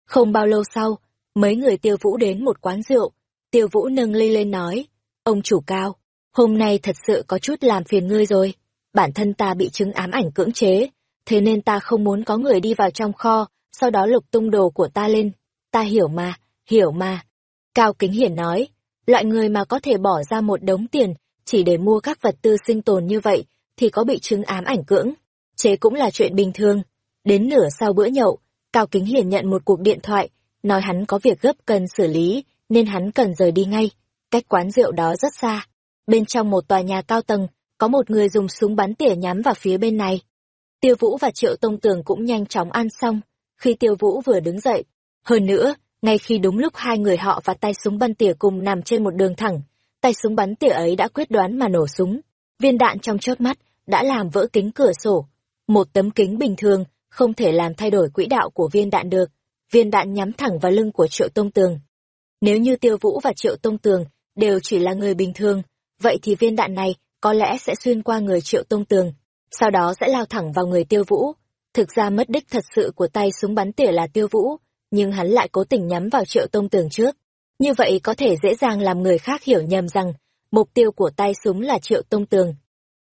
Không bao lâu sau, mấy người Tiêu Vũ đến một quán rượu, Tiêu Vũ nâng ly lên nói, ông chủ cao, hôm nay thật sự có chút làm phiền ngươi rồi, bản thân ta bị chứng ám ảnh cưỡng chế, thế nên ta không muốn có người đi vào trong kho, sau đó lục tung đồ của ta lên, ta hiểu mà, hiểu mà. Cao Kính Hiển nói, loại người mà có thể bỏ ra một đống tiền chỉ để mua các vật tư sinh tồn như vậy thì có bị chứng ám ảnh cưỡng. Chế cũng là chuyện bình thường. Đến nửa sau bữa nhậu, Cao Kính Hiển nhận một cuộc điện thoại, nói hắn có việc gấp cần xử lý, nên hắn cần rời đi ngay. Cách quán rượu đó rất xa. Bên trong một tòa nhà cao tầng, có một người dùng súng bắn tỉa nhắm vào phía bên này. Tiêu Vũ và Triệu Tông Tường cũng nhanh chóng ăn xong, khi Tiêu Vũ vừa đứng dậy. Hơn nữa, ngay khi đúng lúc hai người họ và tay súng bắn tỉa cùng nằm trên một đường thẳng, tay súng bắn tỉa ấy đã quyết đoán mà nổ súng. Viên đạn trong chớp mắt đã làm vỡ kính cửa sổ. Một tấm kính bình thường không thể làm thay đổi quỹ đạo của viên đạn được. Viên đạn nhắm thẳng vào lưng của Triệu Tông Tường. Nếu như Tiêu Vũ và Triệu Tông Tường đều chỉ là người bình thường, vậy thì viên đạn này có lẽ sẽ xuyên qua người Triệu Tông Tường, sau đó sẽ lao thẳng vào người Tiêu Vũ. Thực ra mất đích thật sự của tay súng bắn tỉa là Tiêu Vũ, nhưng hắn lại cố tình nhắm vào Triệu Tông Tường trước. Như vậy có thể dễ dàng làm người khác hiểu nhầm rằng mục tiêu của tay súng là Triệu Tông Tường.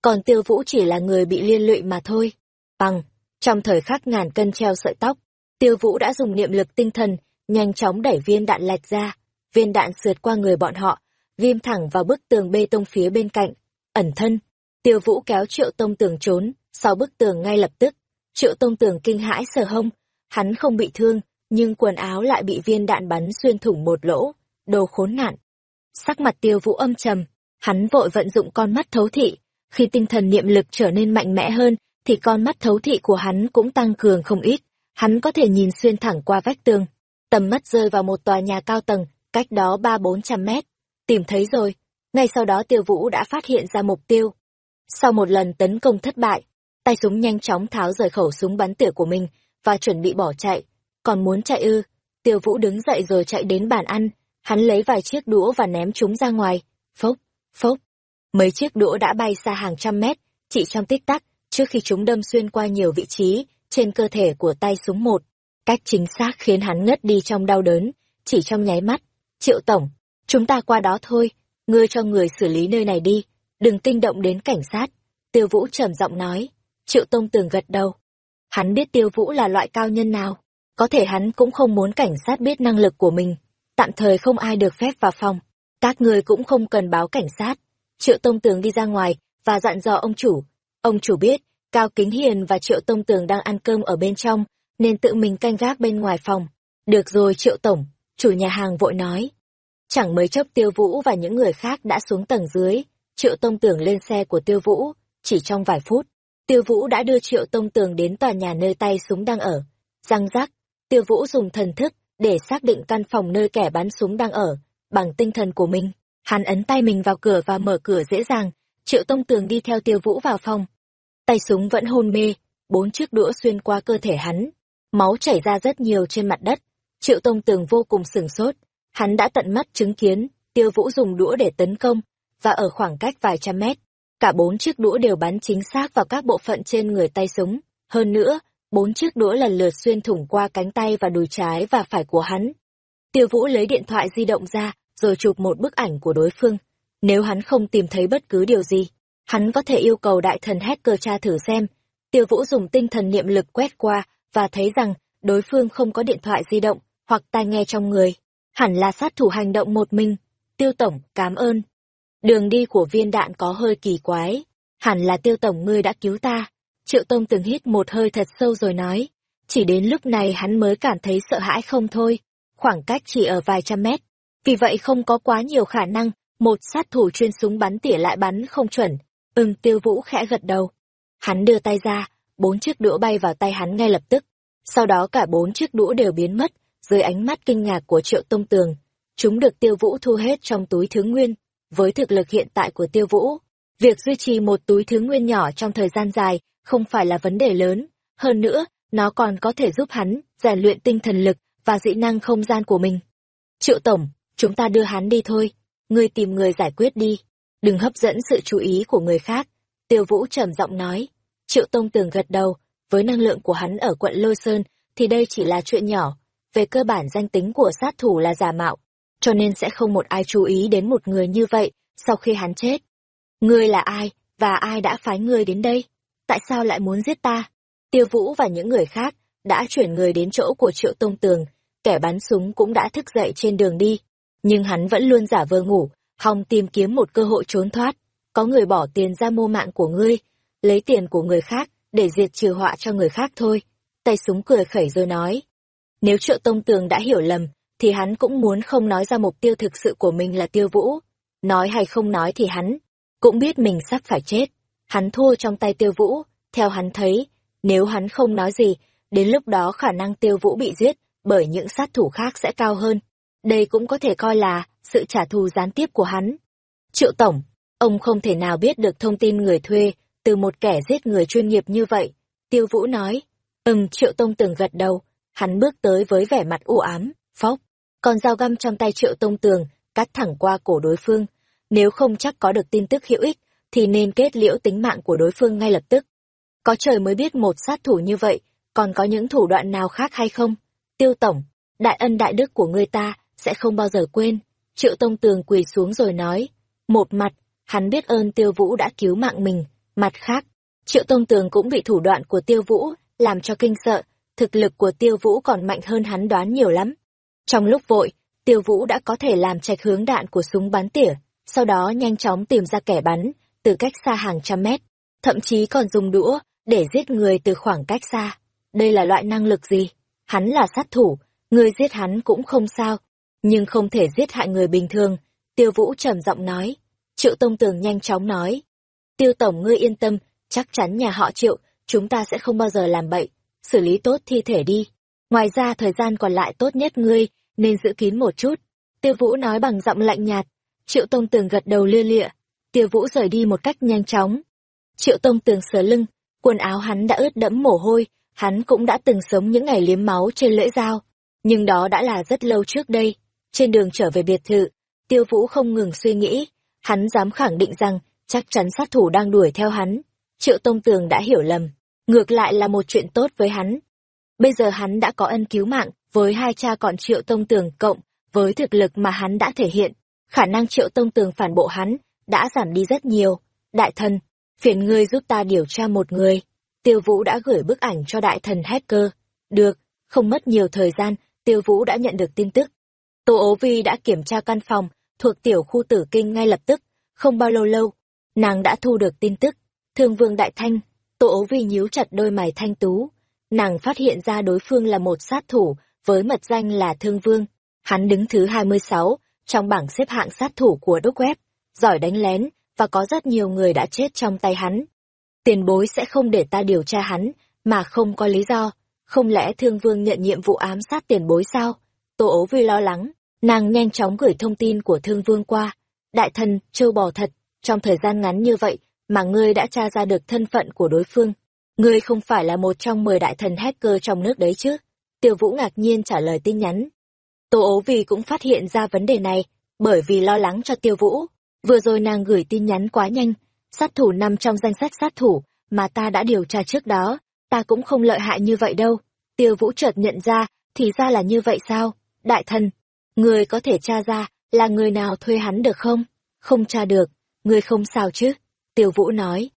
Còn Tiêu Vũ chỉ là người bị liên lụy mà thôi. Bằng, trong thời khắc ngàn cân treo sợi tóc, Tiêu Vũ đã dùng niệm lực tinh thần, nhanh chóng đẩy viên đạn lệch ra. Viên đạn sượt qua người bọn họ, ghim thẳng vào bức tường bê tông phía bên cạnh. Ẩn thân, Tiêu Vũ kéo Triệu Tông Tường trốn, sau bức tường ngay lập tức. Triệu Tông Tường kinh hãi sờ hông, hắn không bị thương, nhưng quần áo lại bị viên đạn bắn xuyên thủng một lỗ, đồ khốn nạn. Sắc mặt Tiêu Vũ âm trầm, hắn vội vận dụng con mắt thấu thị, khi tinh thần niệm lực trở nên mạnh mẽ hơn, thì con mắt thấu thị của hắn cũng tăng cường không ít, hắn có thể nhìn xuyên thẳng qua vách tường. Tầm mắt rơi vào một tòa nhà cao tầng, cách đó ba bốn trăm mét. Tìm thấy rồi, ngay sau đó tiêu vũ đã phát hiện ra mục tiêu. Sau một lần tấn công thất bại, tay súng nhanh chóng tháo rời khẩu súng bắn tỉa của mình và chuẩn bị bỏ chạy. Còn muốn chạy ư, tiêu vũ đứng dậy rồi chạy đến bàn ăn, hắn lấy vài chiếc đũa và ném chúng ra ngoài. Phốc, phốc. Mấy chiếc đũa đã bay xa hàng trăm mét, chỉ trong tích tắc, trước khi chúng đâm xuyên qua nhiều vị trí trên cơ thể của tay súng một. Cách chính xác khiến hắn ngất đi trong đau đớn, chỉ trong nháy mắt. Triệu Tổng, chúng ta qua đó thôi, ngươi cho người xử lý nơi này đi, đừng kinh động đến cảnh sát. Tiêu Vũ trầm giọng nói. Triệu Tông Tường gật đầu. Hắn biết Tiêu Vũ là loại cao nhân nào, có thể hắn cũng không muốn cảnh sát biết năng lực của mình. Tạm thời không ai được phép vào phòng, các người cũng không cần báo cảnh sát. Triệu Tông Tường đi ra ngoài và dặn dò ông chủ. Ông chủ biết, Cao Kính Hiền và Triệu Tông Tường đang ăn cơm ở bên trong, nên tự mình canh gác bên ngoài phòng. Được rồi Triệu Tổng, chủ nhà hàng vội nói. Chẳng mấy chốc Tiêu Vũ và những người khác đã xuống tầng dưới, Triệu Tông Tường lên xe của Tiêu Vũ, chỉ trong vài phút. Tiêu Vũ đã đưa Triệu Tông Tường đến tòa nhà nơi tay súng đang ở. Răng rác, Tiêu Vũ dùng thần thức để xác định căn phòng nơi kẻ bắn súng đang ở, bằng tinh thần của mình. Hắn ấn tay mình vào cửa và mở cửa dễ dàng, Triệu Tông Tường đi theo Tiêu Vũ vào phòng. Tay súng vẫn hôn mê, bốn chiếc đũa xuyên qua cơ thể hắn. Máu chảy ra rất nhiều trên mặt đất. Triệu Tông Tường vô cùng sửng sốt. Hắn đã tận mắt chứng kiến, Tiêu Vũ dùng đũa để tấn công, và ở khoảng cách vài trăm mét, cả bốn chiếc đũa đều bắn chính xác vào các bộ phận trên người tay súng. Hơn nữa, bốn chiếc đũa lần lượt xuyên thủng qua cánh tay và đùi trái và phải của hắn. Tiêu Vũ lấy điện thoại di động ra, rồi chụp một bức ảnh của đối phương. Nếu hắn không tìm thấy bất cứ điều gì, hắn có thể yêu cầu đại thần hacker tra thử xem. Tiêu Vũ dùng tinh thần niệm lực quét qua và thấy rằng đối phương không có điện thoại di động hoặc tai nghe trong người. Hẳn là sát thủ hành động một mình. Tiêu Tổng, cảm ơn. Đường đi của viên đạn có hơi kỳ quái. Hẳn là Tiêu Tổng ngươi đã cứu ta. Triệu Tông từng hít một hơi thật sâu rồi nói. Chỉ đến lúc này hắn mới cảm thấy sợ hãi không thôi. Khoảng cách chỉ ở vài trăm mét. Vì vậy không có quá nhiều khả năng một sát thủ chuyên súng bắn tỉa lại bắn không chuẩn. Ừm tiêu vũ khẽ gật đầu. Hắn đưa tay ra, bốn chiếc đũa bay vào tay hắn ngay lập tức. Sau đó cả bốn chiếc đũa đều biến mất, dưới ánh mắt kinh ngạc của triệu tông tường. Chúng được tiêu vũ thu hết trong túi thứ nguyên. Với thực lực hiện tại của tiêu vũ, việc duy trì một túi thứ nguyên nhỏ trong thời gian dài không phải là vấn đề lớn. Hơn nữa, nó còn có thể giúp hắn rèn luyện tinh thần lực và dị năng không gian của mình. Triệu Tổng, chúng ta đưa hắn đi thôi. Ngươi tìm người giải quyết đi. Đừng hấp dẫn sự chú ý của người khác. Tiêu Vũ trầm giọng nói. Triệu Tông Tường gật đầu, với năng lượng của hắn ở quận Lôi Sơn, thì đây chỉ là chuyện nhỏ. Về cơ bản danh tính của sát thủ là giả mạo, cho nên sẽ không một ai chú ý đến một người như vậy sau khi hắn chết. Ngươi là ai, và ai đã phái ngươi đến đây? Tại sao lại muốn giết ta? Tiêu Vũ và những người khác đã chuyển người đến chỗ của Triệu Tông Tường, kẻ bắn súng cũng đã thức dậy trên đường đi. nhưng hắn vẫn luôn giả vờ ngủ, hòng tìm kiếm một cơ hội trốn thoát. Có người bỏ tiền ra mua mạng của ngươi, lấy tiền của người khác để diệt trừ họa cho người khác thôi. Tay súng cười khẩy rồi nói. Nếu triệu tông tường đã hiểu lầm, thì hắn cũng muốn không nói ra mục tiêu thực sự của mình là tiêu vũ. Nói hay không nói thì hắn cũng biết mình sắp phải chết. Hắn thua trong tay tiêu vũ, theo hắn thấy, nếu hắn không nói gì, đến lúc đó khả năng tiêu vũ bị giết bởi những sát thủ khác sẽ cao hơn. Đây cũng có thể coi là sự trả thù gián tiếp của hắn. Triệu Tổng, ông không thể nào biết được thông tin người thuê từ một kẻ giết người chuyên nghiệp như vậy. Tiêu Vũ nói, ừm Triệu Tông Tường gật đầu, hắn bước tới với vẻ mặt u ám, phóc. Còn dao găm trong tay Triệu Tông Tường cắt thẳng qua cổ đối phương. Nếu không chắc có được tin tức hữu ích, thì nên kết liễu tính mạng của đối phương ngay lập tức. Có trời mới biết một sát thủ như vậy, còn có những thủ đoạn nào khác hay không? Tiêu Tổng, đại ân đại đức của người ta sẽ không bao giờ quên. Triệu Tông Tường quỳ xuống rồi nói. Một mặt, hắn biết ơn Tiêu Vũ đã cứu mạng mình. Mặt khác, Triệu Tông Tường cũng bị thủ đoạn của Tiêu Vũ làm cho kinh sợ. Thực lực của Tiêu Vũ còn mạnh hơn hắn đoán nhiều lắm. Trong lúc vội, Tiêu Vũ đã có thể làm trạch hướng đạn của súng bắn tỉa, sau đó nhanh chóng tìm ra kẻ bắn, từ cách xa hàng trăm mét. Thậm chí còn dùng đũa để giết người từ khoảng cách xa. Đây là loại năng lực gì? Hắn là sát thủ, người giết hắn cũng không sao, nhưng không thể giết hại người bình thường. Tiêu Vũ trầm giọng nói. Triệu Tông Tường nhanh chóng nói. Tiêu Tổng ngươi yên tâm, chắc chắn nhà họ Triệu, chúng ta sẽ không bao giờ làm bậy, xử lý tốt thi thể đi. Ngoài ra thời gian còn lại tốt nhất ngươi, nên giữ kín một chút. Tiêu Vũ nói bằng giọng lạnh nhạt. Triệu Tông Tường gật đầu lia lịa. Tiêu Vũ rời đi một cách nhanh chóng. Triệu Tông Tường sờ lưng, quần áo hắn đã ướt đẫm mồ hôi, hắn cũng đã từng sống những ngày liếm máu trên lưỡi dao. Nhưng đó đã là rất lâu trước đây. Trên đường trở về biệt thự, Tiêu Vũ không ngừng suy nghĩ, hắn dám khẳng định rằng chắc chắn sát thủ đang đuổi theo hắn. Triệu Tông Tường đã hiểu lầm, ngược lại là một chuyện tốt với hắn. Bây giờ hắn đã có ân cứu mạng với hai cha còn Triệu Tông Tường cộng với thực lực mà hắn đã thể hiện, khả năng Triệu Tông Tường phản bộ hắn đã giảm đi rất nhiều. Đại thần, phiền ngươi giúp ta điều tra một người. Tiêu Vũ đã gửi bức ảnh cho đại thần hacker. Được, không mất nhiều thời gian, Tiêu Vũ đã nhận được tin tức. Tô ố vi đã kiểm tra căn phòng thuộc tiểu khu tử kinh ngay lập tức, không bao lâu lâu, nàng đã thu được tin tức. Thương vương đại thanh, Tô ố vi nhíu chặt đôi mày thanh tú. Nàng phát hiện ra đối phương là một sát thủ, với mật danh là Thương Vương. Hắn đứng thứ 26 trong bảng xếp hạng sát thủ của Đốc Web, giỏi đánh lén, và có rất nhiều người đã chết trong tay hắn. Tiền bối sẽ không để ta điều tra hắn, mà không có lý do. Không lẽ Thương Vương nhận nhiệm vụ ám sát tiền bối sao? Tô ố vi lo lắng, nàng nhanh chóng gửi thông tin của Thương Vương qua. Đại thần, châu bò thật, trong thời gian ngắn như vậy mà ngươi đã tra ra được thân phận của đối phương. Ngươi không phải là một trong mười đại thần hacker trong nước đấy chứ? Tiêu Vũ ngạc nhiên trả lời tin nhắn. Tô ố vì cũng phát hiện ra vấn đề này, bởi vì lo lắng cho Tiêu Vũ. Vừa rồi nàng gửi tin nhắn quá nhanh, sát thủ nằm trong danh sách sát thủ mà ta đã điều tra trước đó, ta cũng không lợi hại như vậy đâu. Tiêu Vũ chợt nhận ra, thì ra là như vậy sao? Đại thần, người có thể tra ra là người nào thuê hắn được không? Không tra được, người không sao chứ? Tiêu Vũ nói.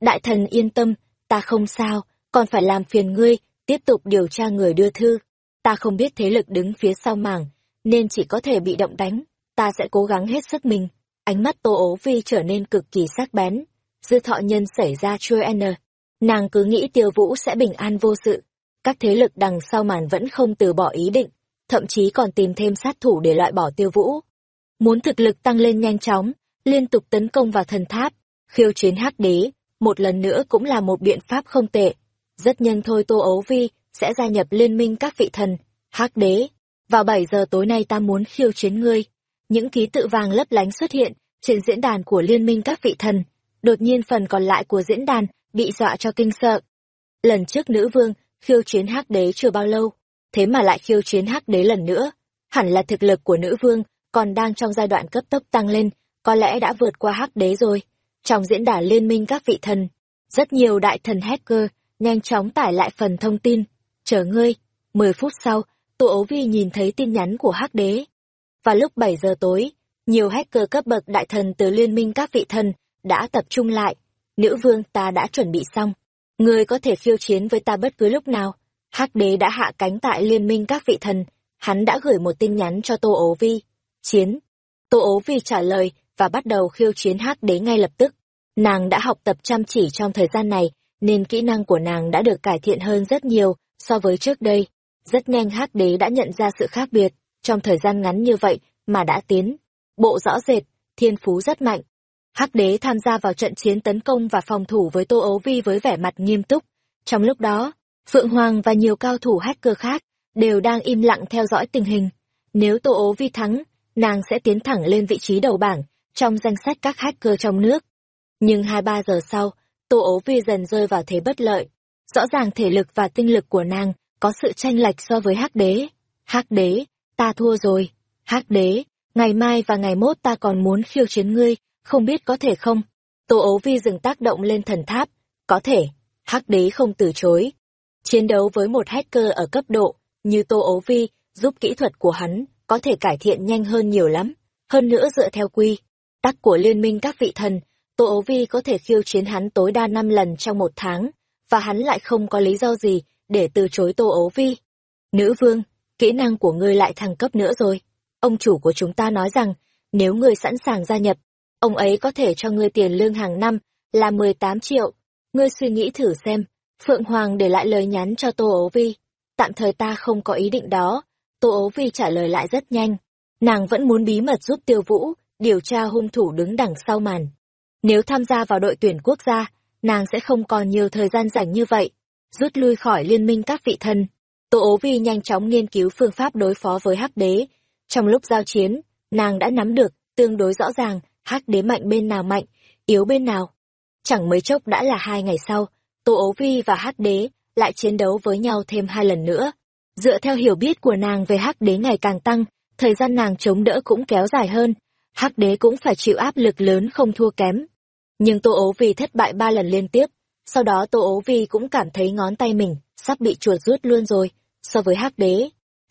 Đại thần yên tâm, ta không sao, còn phải làm phiền ngươi, tiếp tục điều tra người đưa thư. Ta không biết thế lực đứng phía sau mảng, nên chỉ có thể bị động đánh. Ta sẽ cố gắng hết sức mình. Ánh mắt Tô ố vi trở nên cực kỳ sắc bén. Dư thọ nhân xảy ra chua n. Nàng cứ nghĩ tiêu vũ sẽ bình an vô sự. Các thế lực đằng sau màn vẫn không từ bỏ ý định, thậm chí còn tìm thêm sát thủ để loại bỏ tiêu vũ. Muốn thực lực tăng lên nhanh chóng, liên tục tấn công vào thần tháp, khiêu chiến hắc đế, một lần nữa cũng là một biện pháp không tệ. Rất nhanh thôi Tô Ấu Vi sẽ gia nhập liên minh các vị thần, hắc đế. Vào 7 giờ tối nay ta muốn khiêu chiến ngươi. Những ký tự vàng lấp lánh xuất hiện trên diễn đàn của liên minh các vị thần. Đột nhiên phần còn lại của diễn đàn bị dọa cho kinh sợ. Lần trước nữ vương khiêu chiến hắc đế chưa bao lâu, thế mà lại khiêu chiến hắc đế lần nữa. Hẳn là thực lực của nữ vương còn đang trong giai đoạn cấp tốc tăng lên, có lẽ đã vượt qua hắc đế rồi. Trong diễn đàn liên minh các vị thần, rất nhiều đại thần hacker nhanh chóng tải lại phần thông tin. Chờ ngươi. Mười phút sau, Tô Ấu Vi nhìn thấy tin nhắn của hắc đế. Và lúc bảy giờ tối, nhiều hacker cấp bậc đại thần từ liên minh các vị thần đã tập trung lại. Nữ vương ta đã chuẩn bị xong. Ngươi có thể khiêu chiến với ta bất cứ lúc nào. hắc đế đã hạ cánh tại liên minh các vị thần. Hắn đã gửi một tin nhắn cho Tô Ấu Vi. chiến. Tô ố vi trả lời và bắt đầu khiêu chiến hắc đế ngay lập tức. Nàng đã học tập chăm chỉ trong thời gian này, nên kỹ năng của nàng đã được cải thiện hơn rất nhiều so với trước đây. Rất nhanh hắc đế đã nhận ra sự khác biệt, trong thời gian ngắn như vậy mà đã tiến. Bộ rõ rệt, thiên phú rất mạnh. Hắc đế tham gia vào trận chiến tấn công và phòng thủ với Tô Ấu Vi với vẻ mặt nghiêm túc. Trong lúc đó, Phượng Hoàng và nhiều cao thủ hacker khác đều đang im lặng theo dõi tình hình. Nếu Tô Ố Vi thắng, nàng sẽ tiến thẳng lên vị trí đầu bảng trong danh sách các hacker trong nước. Nhưng hai ba giờ sau, Tô Ố Vi dần rơi vào thế bất lợi. Rõ ràng thể lực và tinh lực của nàng có sự tranh lệch so với hắc đế. Hắc đế, ta thua rồi. Hắc đế, ngày mai và ngày mốt ta còn muốn khiêu chiến ngươi, không biết có thể không? Tô ấu vi dừng tác động lên thần tháp. Có thể, hắc đế không từ chối. Chiến đấu với một hacker ở cấp độ như Tô ấu vi giúp kỹ thuật của hắn có thể cải thiện nhanh hơn nhiều lắm. Hơn nữa dựa theo quy, tắc của liên minh các vị thần, Tô ấu vi có thể khiêu chiến hắn tối đa 5 lần trong một tháng, và hắn lại không có lý do gì để từ chối Tô ấu vi. Nữ vương, kỹ năng của ngươi lại thăng cấp nữa rồi. Ông chủ của chúng ta nói rằng, nếu ngươi sẵn sàng gia nhập, ông ấy có thể cho ngươi tiền lương hàng năm là 18 triệu. Ngươi suy nghĩ thử xem, Phượng Hoàng để lại lời nhắn cho Tô Ố Vi. Tạm thời ta không có ý định đó. Tô Ố Vi trả lời lại rất nhanh. Nàng vẫn muốn bí mật giúp Tiêu Vũ điều tra hung thủ đứng đằng sau màn. Nếu tham gia vào đội tuyển quốc gia, nàng sẽ không còn nhiều thời gian rảnh như vậy. Rút lui khỏi liên minh các vị thần. Tô ố vi nhanh chóng nghiên cứu phương pháp đối phó với hắc đế. Trong lúc giao chiến, nàng đã nắm được, tương đối rõ ràng, hắc đế mạnh bên nào mạnh, yếu bên nào. Chẳng mấy chốc đã là hai ngày sau, Tô ố vi và hắc đế lại chiến đấu với nhau thêm hai lần nữa. Dựa theo hiểu biết của nàng về hắc đế ngày càng tăng, thời gian nàng chống đỡ cũng kéo dài hơn, hắc đế cũng phải chịu áp lực lớn không thua kém. Nhưng Tô ố vi thất bại ba lần liên tiếp, sau đó Tô ố vi cũng cảm thấy ngón tay mình sắp bị chuột rút luôn rồi so với hắc đế.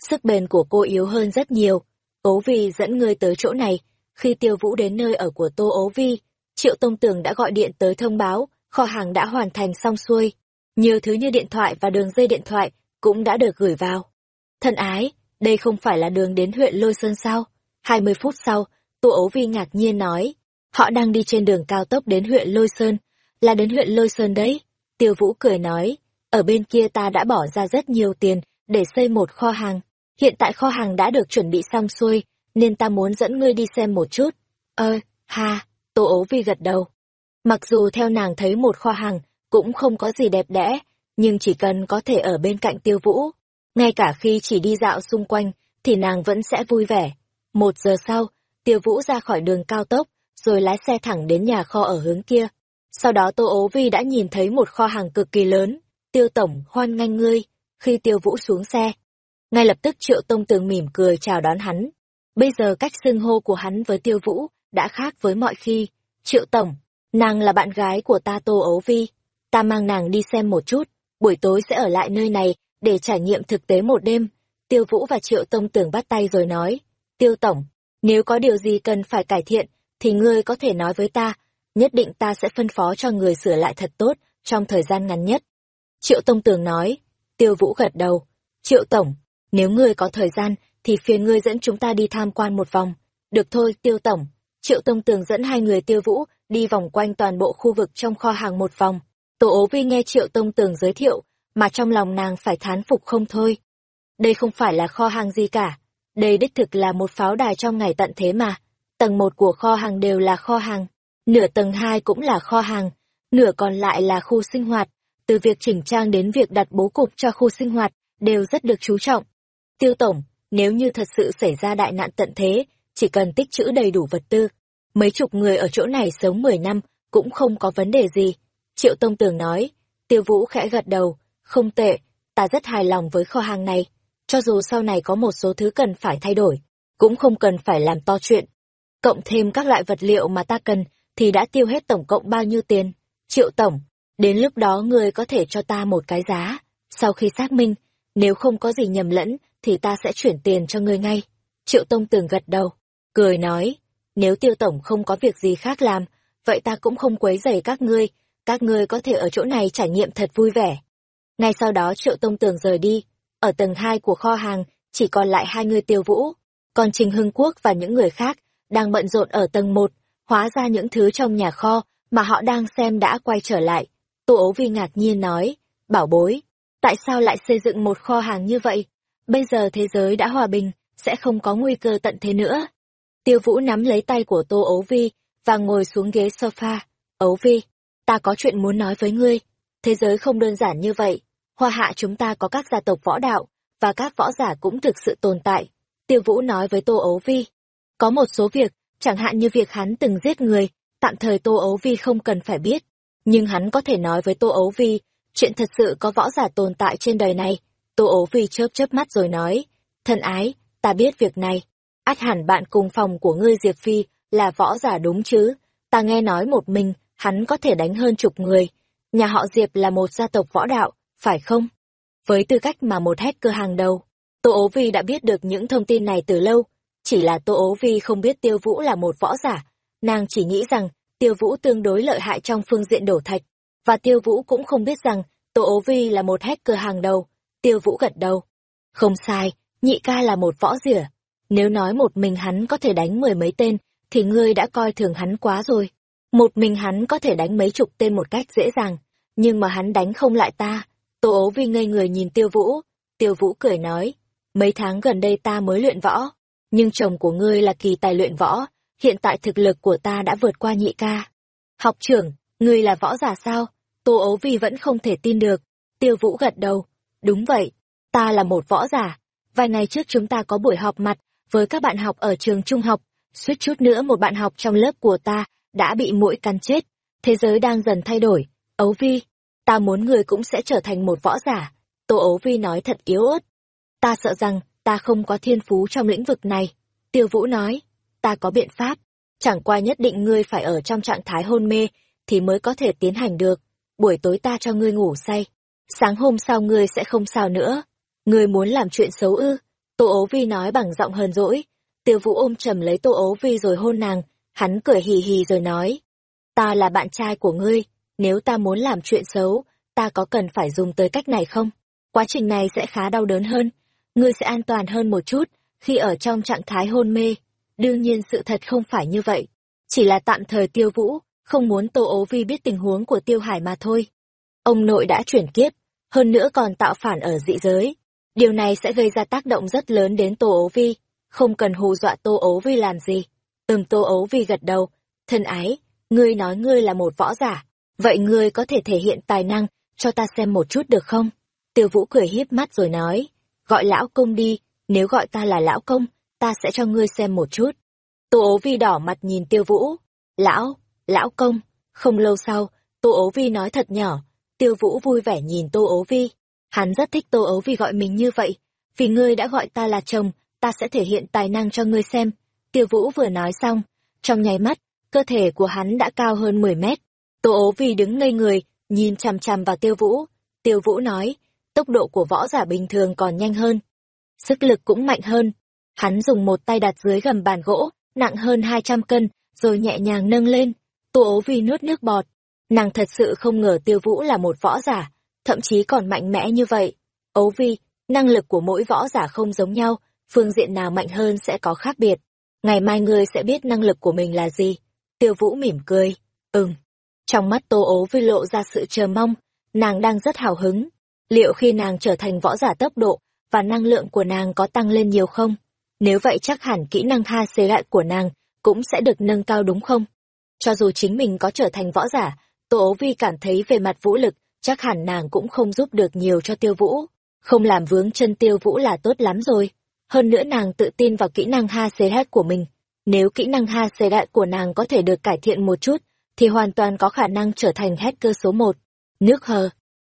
Sức bền của cô yếu hơn rất nhiều. Ố Vi dẫn ngươi tới chỗ này. Khi tiêu vũ đến nơi ở của Tô Ố Vi, Triệu Tông Tường đã gọi điện tới thông báo, kho hàng đã hoàn thành xong xuôi. Nhiều thứ như điện thoại và đường dây điện thoại cũng đã được gửi vào. Thân ái, đây không phải là đường đến huyện Lôi Sơn sao? 20 phút sau, Tô Ấu Vi ngạc nhiên nói, họ đang đi trên đường cao tốc đến huyện Lôi Sơn, là đến huyện Lôi Sơn đấy. Tiêu Vũ cười nói, ở bên kia ta đã bỏ ra rất nhiều tiền để xây một kho hàng. Hiện tại kho hàng đã được chuẩn bị xong xuôi, nên ta muốn dẫn ngươi đi xem một chút. Ơ, ha, Tô Ấu vi gật đầu. Mặc dù theo nàng thấy một kho hàng cũng không có gì đẹp đẽ, nhưng chỉ cần có thể ở bên cạnh tiêu vũ. Ngay cả khi chỉ đi dạo xung quanh, thì nàng vẫn sẽ vui vẻ. Một giờ sau, tiêu vũ ra khỏi đường cao tốc, rồi lái xe thẳng đến nhà kho ở hướng kia. Sau đó Tô ố vi đã nhìn thấy một kho hàng cực kỳ lớn. Tiêu tổng, hoan nghênh ngươi khi tiêu vũ xuống xe. Ngay lập tức triệu tông tường mỉm cười chào đón hắn. Bây giờ cách xưng hô của hắn với tiêu vũ đã khác với mọi khi. Triệu tổng, nàng là bạn gái của ta Tô Ố Vi. Ta mang nàng đi xem một chút, buổi tối sẽ ở lại nơi này để trải nghiệm thực tế một đêm. Tiêu Vũ và Triệu Tông Tường bắt tay rồi nói, Tiêu Tổng, nếu có điều gì cần phải cải thiện, thì ngươi có thể nói với ta, nhất định ta sẽ phân phó cho người sửa lại thật tốt trong thời gian ngắn nhất. Triệu Tông Tường nói, Tiêu Vũ gật đầu. Triệu Tổng, nếu ngươi có thời gian, thì phiền ngươi dẫn chúng ta đi tham quan một vòng. Được thôi, Tiêu Tổng. Triệu Tông Tường dẫn hai người Tiêu Vũ đi vòng quanh toàn bộ khu vực trong kho hàng một vòng. Tổ ố vi nghe Triệu Tông Tường giới thiệu, mà trong lòng nàng phải thán phục không thôi. Đây không phải là kho hàng gì cả. Đây đích thực là một pháo đài trong ngày tận thế mà. Tầng một của kho hàng đều là kho hàng. Nửa tầng hai cũng là kho hàng. Nửa còn lại là khu sinh hoạt từ việc chỉnh trang đến việc đặt bố cục cho khu sinh hoạt, đều rất được chú trọng. Tiêu Tổng, nếu như thật sự xảy ra đại nạn tận thế, chỉ cần tích trữ đầy đủ vật tư, mấy chục người ở chỗ này sống 10 năm cũng không có vấn đề gì. Triệu Tông Tường nói, Tiêu Vũ khẽ gật đầu, không tệ, ta rất hài lòng với kho hàng này. Cho dù sau này có một số thứ cần phải thay đổi, cũng không cần phải làm to chuyện. Cộng thêm các loại vật liệu mà ta cần, thì đã tiêu hết tổng cộng bao nhiêu tiền? Triệu Tổng, Đến lúc đó ngươi có thể cho ta một cái giá. Sau khi xác minh, nếu không có gì nhầm lẫn, thì ta sẽ chuyển tiền cho ngươi ngay. Triệu Tông Tường gật đầu, cười nói, nếu tiêu tổng không có việc gì khác làm, vậy ta cũng không quấy rầy các ngươi, các ngươi có thể ở chỗ này trải nghiệm thật vui vẻ. Ngay sau đó Triệu Tông Tường rời đi, ở tầng hai của kho hàng, chỉ còn lại hai người tiêu vũ. còn Trình Hưng Quốc và những người khác đang bận rộn ở tầng một, hóa ra những thứ trong nhà kho mà họ đang xem đã quay trở lại. Tô ấu vi ngạc nhiên nói, bảo bối, tại sao lại xây dựng một kho hàng như vậy? Bây giờ thế giới đã hòa bình, sẽ không có nguy cơ tận thế nữa. Tiêu Vũ nắm lấy tay của Tô ấu vi và ngồi xuống ghế sofa. Ấu vi, ta có chuyện muốn nói với ngươi. Thế giới không đơn giản như vậy. Hoa hạ chúng ta có các gia tộc võ đạo, và các võ giả cũng thực sự tồn tại. Tiêu Vũ nói với Tô ấu vi. Có một số việc, chẳng hạn như việc hắn từng giết người, tạm thời Tô ấu vi không cần phải biết. Nhưng hắn có thể nói với Tô ấu vi, chuyện thật sự có võ giả tồn tại trên đời này. Tô ấu vi chớp chớp mắt rồi nói, thân ái, ta biết việc này. Át hẳn bạn cùng phòng của ngươi Diệp Phi là võ giả đúng chứ, ta nghe nói một mình, hắn có thể đánh hơn chục người. Nhà họ Diệp là một gia tộc võ đạo, phải không? Với tư cách mà một hacker hàng đầu, Tô Ố Vi đã biết được những thông tin này từ lâu, chỉ là Tô Ố Vi không biết Tiêu Vũ là một võ giả, nàng chỉ nghĩ rằng Tiêu Vũ tương đối lợi hại trong phương diện đổ thạch, và Tiêu Vũ cũng không biết rằng Tô Ố Vi là một hacker hàng đầu. Tiêu Vũ gật đầu. Không sai, nhị ca là một võ rỉa. Nếu nói một mình hắn có thể đánh mười mấy tên, thì ngươi đã coi thường hắn quá rồi. Một mình hắn có thể đánh mấy chục tên một cách dễ dàng, nhưng mà hắn đánh không lại ta. Tô ố vi ngây người nhìn tiêu vũ. Tiêu vũ cười nói, mấy tháng gần đây ta mới luyện võ, nhưng chồng của ngươi là kỳ tài luyện võ, hiện tại thực lực của ta đã vượt qua nhị ca. Học trưởng, ngươi là võ giả sao? Tô ố vi vẫn không thể tin được. Tiêu vũ gật đầu, đúng vậy, ta là một võ giả. Vài ngày trước chúng ta có buổi họp mặt với các bạn học ở trường trung học, suýt chút nữa một bạn học trong lớp của ta đã bị mũi cắn chết. Thế giới đang dần thay đổi. Ấu Vi, ta muốn người cũng sẽ trở thành một võ giả. Tô Ấu Vi nói thật yếu ớt. Ta sợ rằng ta không có thiên phú trong lĩnh vực này. Tiêu Vũ nói, ta có biện pháp. Chẳng qua nhất định ngươi phải ở trong trạng thái hôn mê thì mới có thể tiến hành được. Buổi tối ta cho ngươi ngủ say. Sáng hôm sau ngươi sẽ không sao nữa. Ngươi muốn làm chuyện xấu ư? Tô ấu vi nói bằng giọng hờn dỗi. Tiêu vũ ôm chầm lấy tô ấu vi rồi hôn nàng. Hắn cười hì hì rồi nói. Ta là bạn trai của ngươi. Nếu ta muốn làm chuyện xấu, ta có cần phải dùng tới cách này không? Quá trình này sẽ khá đau đớn hơn. Ngươi sẽ an toàn hơn một chút khi ở trong trạng thái hôn mê. Đương nhiên sự thật không phải như vậy. Chỉ là tạm thời tiêu vũ, không muốn Tô ố vi biết tình huống của tiêu hải mà thôi. Ông nội đã chuyển kiếp, hơn nữa còn tạo phản ở dị giới Điều này sẽ gây ra tác động rất lớn đến Tô Ố Vi, không cần hù dọa Tô Ố Vi làm gì. Ừm Tô Ố Vi gật đầu, thân ái, ngươi nói ngươi là một võ giả, vậy ngươi có thể thể hiện tài năng, cho ta xem một chút được không? Tiêu Vũ cười hiếp mắt rồi nói, gọi lão công đi, nếu gọi ta là lão công, ta sẽ cho ngươi xem một chút. Tô ố vi đỏ mặt nhìn tiêu vũ. Lão, lão công. Không lâu sau, tô ố vi nói thật nhỏ. Tiêu vũ vui vẻ nhìn tô ố vi. Hắn rất thích Tô ố vi gọi mình như vậy. Vì ngươi đã gọi ta là chồng, ta sẽ thể hiện tài năng cho ngươi xem. Tiêu Vũ vừa nói xong, trong nháy mắt, cơ thể của hắn đã cao hơn 10 mét. Tô ố vì đứng ngây người, nhìn chằm chằm vào Tiêu Vũ. Tiêu Vũ nói, tốc độ của võ giả bình thường còn nhanh hơn. Sức lực cũng mạnh hơn. Hắn dùng một tay đặt dưới gầm bàn gỗ, nặng hơn 200 cân, rồi nhẹ nhàng nâng lên. Tô ố vì nuốt nước bọt. Nàng thật sự không ngờ Tiêu Vũ là một võ giả thậm chí còn mạnh mẽ như vậy. Ấu vi, năng lực của mỗi võ giả không giống nhau, phương diện nào mạnh hơn sẽ có khác biệt. Ngày mai ngươi sẽ biết năng lực của mình là gì. Tiêu vũ mỉm cười. Ừm. Trong mắt tô ố vi lộ ra sự chờ mong, nàng đang rất hào hứng. Liệu khi nàng trở thành võ giả tốc độ, và năng lượng của nàng có tăng lên nhiều không? Nếu vậy chắc hẳn kỹ năng ha xế lại của nàng cũng sẽ được nâng cao đúng không? Cho dù chính mình có trở thành võ giả, Tô ố vi cảm thấy về mặt vũ lực, chắc hẳn nàng cũng không giúp được nhiều cho tiêu vũ. Không làm vướng chân tiêu vũ là tốt lắm rồi. Hơn nữa nàng tự tin vào kỹ năng ha xế hết của mình. Nếu kỹ năng ha xế đại của nàng có thể được cải thiện một chút, thì hoàn toàn có khả năng trở thành hacker số một. Nước hờ.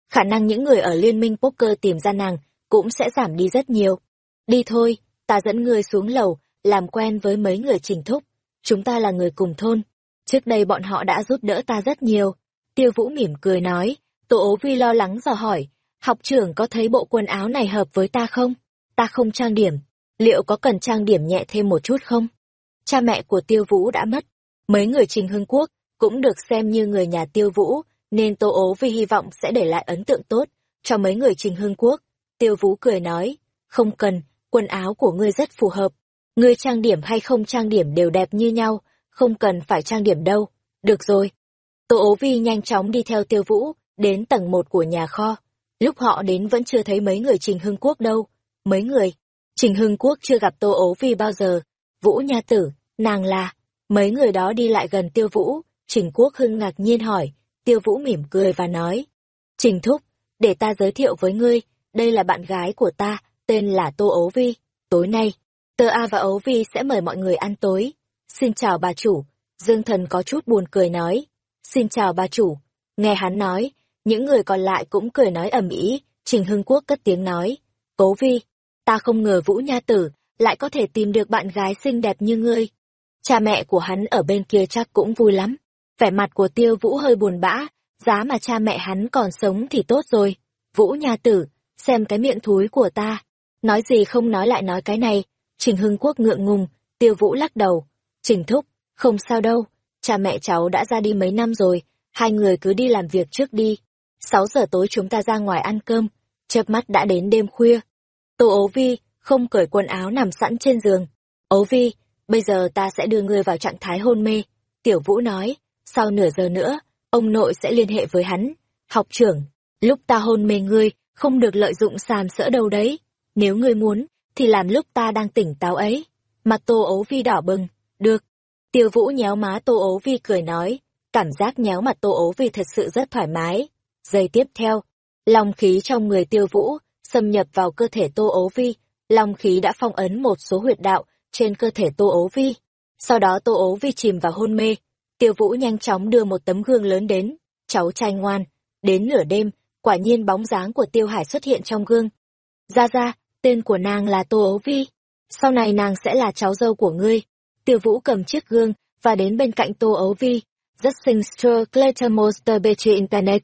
Khả năng những người ở liên minh poker tìm ra nàng cũng sẽ giảm đi rất nhiều. Đi thôi, ta dẫn ngươi xuống lầu, làm quen với mấy người trình thúc. Chúng ta là người cùng thôn. Trước đây bọn họ đã giúp đỡ ta rất nhiều. Tiêu Vũ mỉm cười nói, Tô ố vi lo lắng dò hỏi, học trưởng có thấy bộ quần áo này hợp với ta không? Ta không trang điểm, liệu có cần trang điểm nhẹ thêm một chút không? Cha mẹ của tiêu vũ đã mất, mấy người trình hưng quốc cũng được xem như người nhà tiêu vũ, nên Tô ố vi hy vọng sẽ để lại ấn tượng tốt cho mấy người trình hưng quốc. Tiêu vũ cười nói, không cần, quần áo của ngươi rất phù hợp. Ngươi trang điểm hay không trang điểm đều đẹp như nhau, không cần phải trang điểm đâu. Được rồi. Tô ố vi nhanh chóng đi theo tiêu vũ, đến tầng một của nhà kho. Lúc họ đến vẫn chưa thấy mấy người Trình Hưng Quốc đâu. Mấy người. Trình Hưng Quốc chưa gặp Tô ố vi bao giờ. Vũ Nha Tử, nàng là. Mấy người đó đi lại gần tiêu vũ. Trình Quốc Hưng ngạc nhiên hỏi. Tiêu vũ mỉm cười và nói. Trình Thúc, để ta giới thiệu với ngươi, đây là bạn gái của ta, tên là Tô Ấu Vi. Tối nay, Tơ A và Ấu Vi sẽ mời mọi người ăn tối. Xin chào bà chủ, Dương Thần có chút buồn cười nói. Xin chào bà chủ. Nghe hắn nói, những người còn lại cũng cười nói ầm ĩ. Trình Hưng Quốc cất tiếng nói. Cố Vi, ta không ngờ Vũ Nha Tử lại có thể tìm được bạn gái xinh đẹp như ngươi. Cha mẹ của hắn ở bên kia chắc cũng vui lắm. Vẻ mặt của Tiêu Vũ hơi buồn bã, giá mà cha mẹ hắn còn sống thì tốt rồi. Vũ Nha Tử, xem cái miệng thúi của ta. Nói gì không nói lại nói cái này. Trình Hưng Quốc ngượng ngùng, Tiêu Vũ lắc đầu. Trình Thúc, không sao đâu, cha mẹ cháu đã ra đi mấy năm rồi, hai người cứ đi làm việc trước đi. Sáu giờ tối chúng ta ra ngoài ăn cơm, chớp mắt đã đến đêm khuya. Tô ấu vi, không cởi quần áo nằm sẵn trên giường. Ấu vi, bây giờ ta sẽ đưa ngươi vào trạng thái hôn mê. Tiểu Vũ nói, sau nửa giờ nữa, ông nội sẽ liên hệ với hắn. Học trưởng, lúc ta hôn mê ngươi, không được lợi dụng sàm sỡ đâu đấy. Nếu ngươi muốn, thì làm lúc ta đang tỉnh táo ấy. Mặt tô ấu vi đỏ bừng, được. Tiêu vũ nhéo má tô ấu vi cười nói, cảm giác nhéo mặt tô ấu vi thật sự rất thoải mái. Giây tiếp theo, long khí trong người tiêu vũ, xâm nhập vào cơ thể tô ấu vi, long khí đã phong ấn một số huyệt đạo trên cơ thể tô ấu vi. Sau đó tô ấu vi chìm vào hôn mê, tiêu vũ nhanh chóng đưa một tấm gương lớn đến, cháu trai ngoan, đến nửa đêm, quả nhiên bóng dáng của tiêu hải xuất hiện trong gương. Ra ra, tên của nàng là Tô Ấu Vi. Sau này nàng sẽ là cháu dâu của ngươi. Tiêu Vũ cầm chiếc gương và đến bên cạnh Tô Ấu Vi. Rất xinh stir Clayton Monster Betty Internet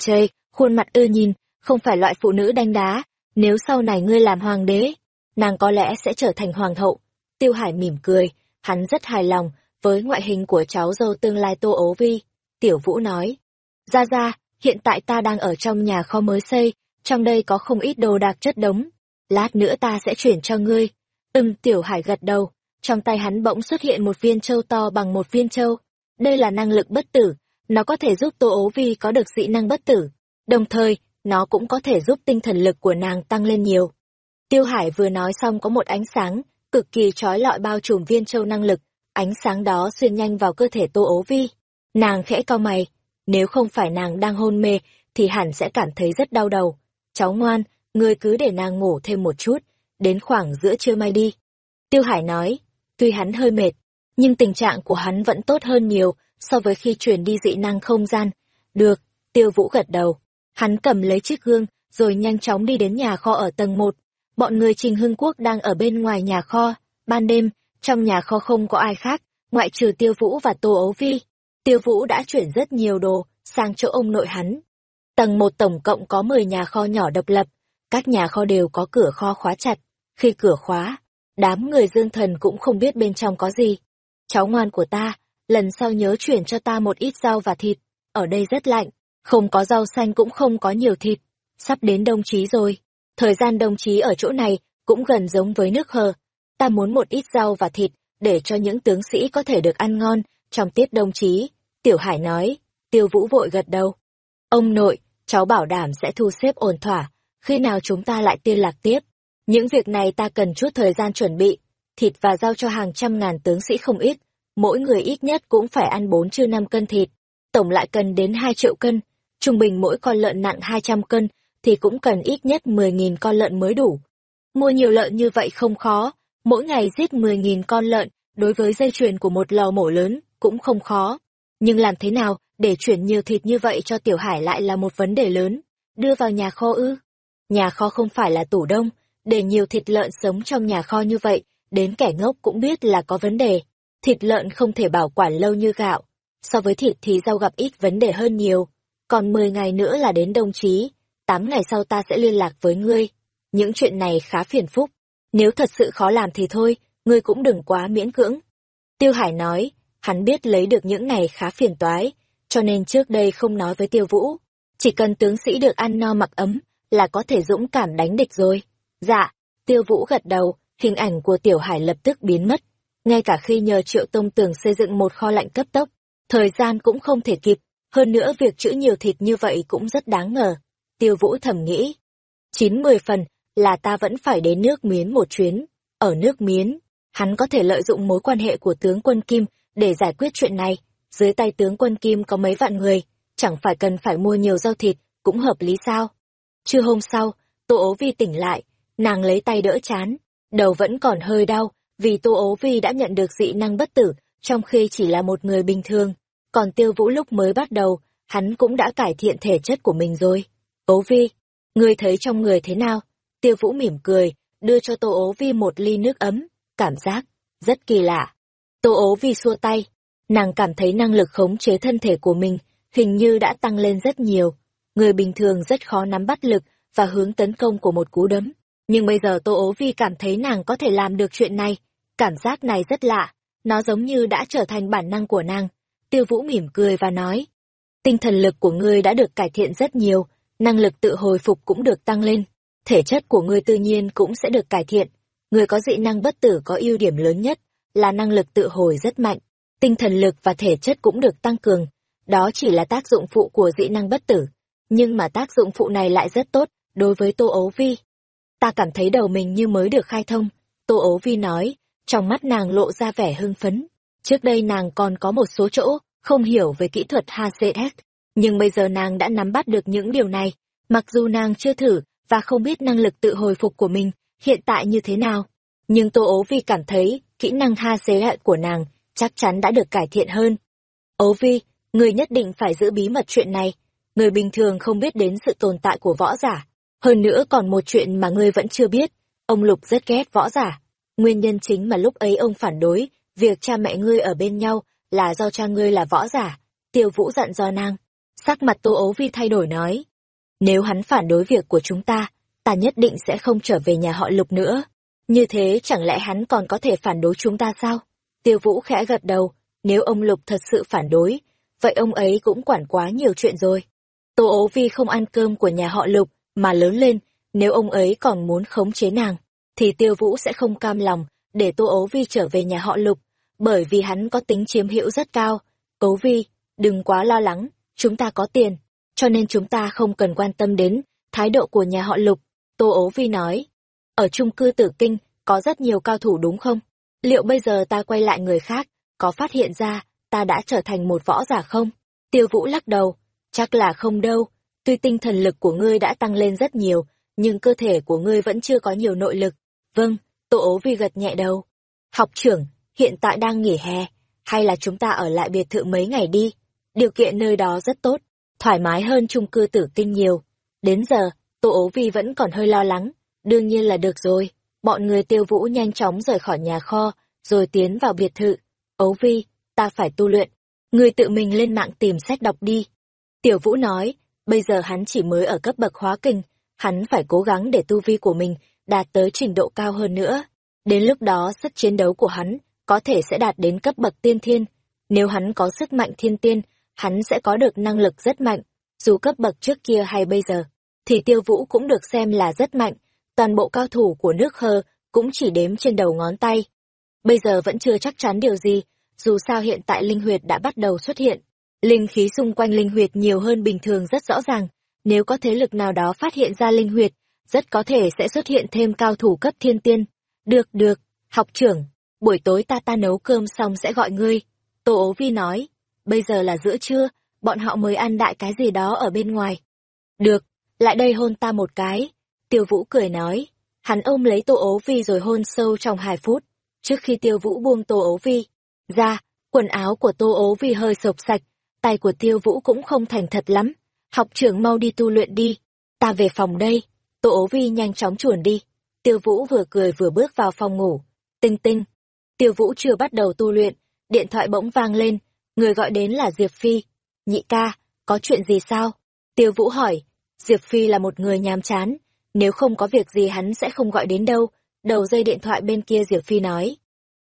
khuôn mặt ưa nhìn, không phải loại phụ nữ đánh đá. Nếu sau này ngươi làm hoàng đế, nàng có lẽ sẽ trở thành hoàng hậu. Tiêu Hải mỉm cười, hắn rất hài lòng với ngoại hình của cháu dâu tương lai Tô Ấu Vi. Tiểu Vũ nói, ra ra, hiện tại ta đang ở trong nhà kho mới xây, trong đây có không ít đồ đạc chất đống, lát nữa ta sẽ chuyển cho ngươi. Ừm, tiểu hải gật đầu, trong tay hắn bỗng xuất hiện một viên châu to bằng một viên châu. Đây là năng lực bất tử, nó có thể giúp Tô Ố Vi có được dị năng bất tử, đồng thời, nó cũng có thể giúp tinh thần lực của nàng tăng lên nhiều. Tiêu Hải vừa nói xong có một ánh sáng, cực kỳ trói lọi bao trùm viên châu năng lực, ánh sáng đó xuyên nhanh vào cơ thể Tô Ố Vi. Nàng khẽ cau mày, nếu không phải nàng đang hôn mê, thì hẳn sẽ cảm thấy rất đau đầu. Cháu ngoan, ngươi cứ để nàng ngủ thêm một chút, đến khoảng giữa trưa mai đi. Tiêu Hải nói, tuy hắn hơi mệt, nhưng tình trạng của hắn vẫn tốt hơn nhiều so với khi chuyển đi dị năng không gian. Được, Tiêu Vũ gật đầu. Hắn cầm lấy chiếc gương, rồi nhanh chóng đi đến nhà kho ở tầng 1. Bọn người Trình Hưng Quốc đang ở bên ngoài nhà kho. Ban đêm, trong nhà kho không có ai khác, ngoại trừ Tiêu Vũ và Tô Ấu Vi. Tiêu Vũ đã chuyển rất nhiều đồ sang chỗ ông nội hắn. Tầng 1 tổng cộng có 10 nhà kho nhỏ độc lập, các nhà kho đều có cửa kho khóa chặt. Khi cửa khóa, đám người dương thần cũng không biết bên trong có gì. Cháu ngoan của ta, lần sau nhớ chuyển cho ta một ít rau và thịt. Ở đây rất lạnh, không có rau xanh cũng không có nhiều thịt. Sắp đến đồng chí rồi. Thời gian đồng chí ở chỗ này cũng gần giống với nước hờ. Ta muốn một ít rau và thịt để cho những tướng sĩ có thể được ăn ngon trong tiết đồng chí. Tiểu Hải nói, tiêu vũ vội gật đầu. Ông nội, cháu bảo đảm sẽ thu xếp ổn thỏa, khi nào chúng ta lại tiên lạc tiếp. Những việc này ta cần chút thời gian chuẩn bị, thịt và rau cho hàng trăm ngàn tướng sĩ không ít, mỗi người ít nhất cũng phải ăn bốn chưa năm cân thịt, tổng lại cần đến hai triệu cân, trung bình mỗi con lợn nặng hai trăm cân thì cũng cần ít nhất mười nghìn con lợn mới đủ. Mua nhiều lợn như vậy không khó, mỗi ngày giết mười nghìn con lợn, đối với dây chuyền của một lò mổ lớn cũng không khó. Nhưng làm thế nào để chuyển nhiều thịt như vậy cho Tiểu Hải lại là một vấn đề lớn. Đưa vào nhà kho ư? Nhà kho không phải là tủ đông, để nhiều thịt lợn sống trong nhà kho như vậy, đến kẻ ngốc cũng biết là có vấn đề. Thịt lợn không thể bảo quản lâu như gạo. So với thịt thì rau gặp ít vấn đề hơn nhiều. Còn 10 ngày nữa là đến đồng chí, 8 ngày sau ta sẽ liên lạc với ngươi. Những chuyện này khá phiền phúc. Nếu thật sự khó làm thì thôi, ngươi cũng đừng quá miễn cưỡng. Tiêu Hải nói, hắn biết lấy được những này khá phiền toái, cho nên trước đây không nói với Tiêu Vũ. Chỉ cần tướng sĩ được ăn no mặc ấm, là có thể dũng cảm đánh địch rồi. Dạ, tiêu vũ gật đầu, hình ảnh của tiểu hải lập tức biến mất. ngay cả khi nhờ Triệu Tông Tường xây dựng một kho lạnh cấp tốc, thời gian cũng không thể kịp, hơn nữa việc trữ nhiều thịt như vậy cũng rất đáng ngờ. Tiêu Vũ thầm nghĩ, chín mười phần là ta vẫn phải đến nước Miến một chuyến. Ở nước Miến, hắn có thể lợi dụng mối quan hệ của tướng quân Kim để giải quyết chuyện này. Dưới tay tướng quân Kim có mấy vạn người, chẳng phải cần phải mua nhiều rau thịt, cũng hợp lý sao. Trưa hôm sau, Tô ố vi tỉnh lại, nàng lấy tay đỡ chán, đầu vẫn còn hơi đau, vì Tô ố vi đã nhận được dị năng bất tử, trong khi chỉ là một người bình thường. Còn tiêu vũ lúc mới bắt đầu, hắn cũng đã cải thiện thể chất của mình rồi. Ố vi, ngươi thấy trong người thế nào? Tiêu vũ mỉm cười, đưa cho Tô ố vi một ly nước ấm, cảm giác, rất kỳ lạ. Tô ố vi xua tay, nàng cảm thấy năng lực khống chế thân thể của mình, hình như đã tăng lên rất nhiều. Người bình thường rất khó nắm bắt lực và hướng tấn công của một cú đấm. Nhưng bây giờ Tô ố vi cảm thấy nàng có thể làm được chuyện này. Cảm giác này rất lạ, nó giống như đã trở thành bản năng của nàng. Tiêu Vũ mỉm cười và nói, tinh thần lực của ngươi đã được cải thiện rất nhiều, năng lực tự hồi phục cũng được tăng lên, thể chất của ngươi tự nhiên cũng sẽ được cải thiện. Người có dị năng bất tử có ưu điểm lớn nhất là năng lực tự hồi rất mạnh, tinh thần lực và thể chất cũng được tăng cường. Đó chỉ là tác dụng phụ của dị năng bất tử, nhưng mà tác dụng phụ này lại rất tốt đối với Tô Ấu Vi. Ta cảm thấy đầu mình như mới được khai thông, Tô Ấu Vi nói, trong mắt nàng lộ ra vẻ hưng phấn. Trước đây nàng còn có một số chỗ không hiểu về kỹ thuật HCS, nhưng bây giờ nàng đã nắm bắt được những điều này, mặc dù nàng chưa thử và không biết năng lực tự hồi phục của mình hiện tại như thế nào. Nhưng Tô Ố Vi cảm thấy kỹ năng HCS của nàng chắc chắn đã được cải thiện hơn. Ố Vi, người nhất định phải giữ bí mật chuyện này. Người bình thường không biết đến sự tồn tại của võ giả. Hơn nữa còn một chuyện mà ngươi vẫn chưa biết. Ông Lục rất ghét võ giả. Nguyên nhân chính mà lúc ấy ông phản đối việc cha mẹ ngươi ở bên nhau là do cha ngươi là võ giả. Tiêu Vũ dặn do nàng. Sắc mặt Tô Ố Vi thay đổi nói. Nếu hắn phản đối việc của chúng ta, ta nhất định sẽ không trở về nhà họ Lục nữa. Như thế chẳng lẽ hắn còn có thể phản đối chúng ta sao? Tiêu Vũ khẽ gật đầu, nếu ông Lục thật sự phản đối, vậy ông ấy cũng quản quá nhiều chuyện rồi. Tô ố vi không ăn cơm của nhà họ Lục, mà lớn lên, nếu ông ấy còn muốn khống chế nàng, thì Tiêu Vũ sẽ không cam lòng để Tô ố vi trở về nhà họ Lục, bởi vì hắn có tính chiếm hữu rất cao. Ố vi, đừng quá lo lắng, chúng ta có tiền, cho nên chúng ta không cần quan tâm đến thái độ của nhà họ Lục. Tô ố vi nói, ở trung cư tử kinh, có rất nhiều cao thủ đúng không? Liệu bây giờ ta quay lại người khác, có phát hiện ra, ta đã trở thành một võ giả không? Tiêu vũ lắc đầu, chắc là không đâu. Tuy tinh thần lực của ngươi đã tăng lên rất nhiều, nhưng cơ thể của ngươi vẫn chưa có nhiều nội lực. Vâng, Tô ố vi gật nhẹ đầu. Học trưởng, hiện tại đang nghỉ hè, hay là chúng ta ở lại biệt thự mấy ngày đi? Điều kiện nơi đó rất tốt, thoải mái hơn chung cư tử kinh nhiều. Đến giờ, Tô ố vi vẫn còn hơi lo lắng, đương nhiên là được rồi. Bọn người tiêu vũ nhanh chóng rời khỏi nhà kho, rồi tiến vào biệt thự. Ấu vi, ta phải tu luyện. Người tự mình lên mạng tìm sách đọc đi. Tiểu vũ nói, bây giờ hắn chỉ mới ở cấp bậc hóa kinh, hắn phải cố gắng để tu vi của mình đạt tới trình độ cao hơn nữa. Đến lúc đó sức chiến đấu của hắn có thể sẽ đạt đến cấp bậc tiên thiên. Nếu hắn có sức mạnh thiên tiên, hắn sẽ có được năng lực rất mạnh. Dù cấp bậc trước kia hay bây giờ, thì tiêu vũ cũng được xem là rất mạnh toàn bộ cao thủ của nước hơ cũng chỉ đếm trên đầu ngón tay. Bây giờ vẫn chưa chắc chắn điều gì, dù sao hiện tại linh huyệt đã bắt đầu xuất hiện. Linh khí xung quanh linh huyệt nhiều hơn bình thường rất rõ ràng, nếu có thế lực nào đó phát hiện ra linh huyệt, rất có thể sẽ xuất hiện thêm cao thủ cấp thiên tiên. Được được, học trưởng, buổi tối ta ta nấu cơm xong sẽ gọi ngươi. Tô ố vi nói, bây giờ là giữa trưa, bọn họ mới ăn đại cái gì đó ở bên ngoài. Được, lại đây hôn ta một cái. Tiêu Vũ cười nói, hắn ôm lấy Tô Ố Vi rồi hôn sâu trong hai phút. Trước khi Tiêu Vũ buông Tô Ố Vi ra, quần áo của Tô Ố Vi hơi sộc sạch, tay của Tiêu Vũ cũng không thành thật lắm. Học trưởng mau đi tu luyện đi, ta về phòng đây. Tô Ố Vi nhanh chóng chuồn đi. Tiêu Vũ vừa cười vừa bước vào phòng ngủ. Tinh tinh. Tiêu Vũ chưa bắt đầu tu luyện, điện thoại bỗng vang lên, người gọi đến là Diệp Phi. Nhị ca, có chuyện gì sao? Tiêu Vũ hỏi. Diệp Phi là một người nhàm chán, nếu không có việc gì hắn sẽ không gọi đến đâu, đầu dây điện thoại bên kia Diệp Phi nói.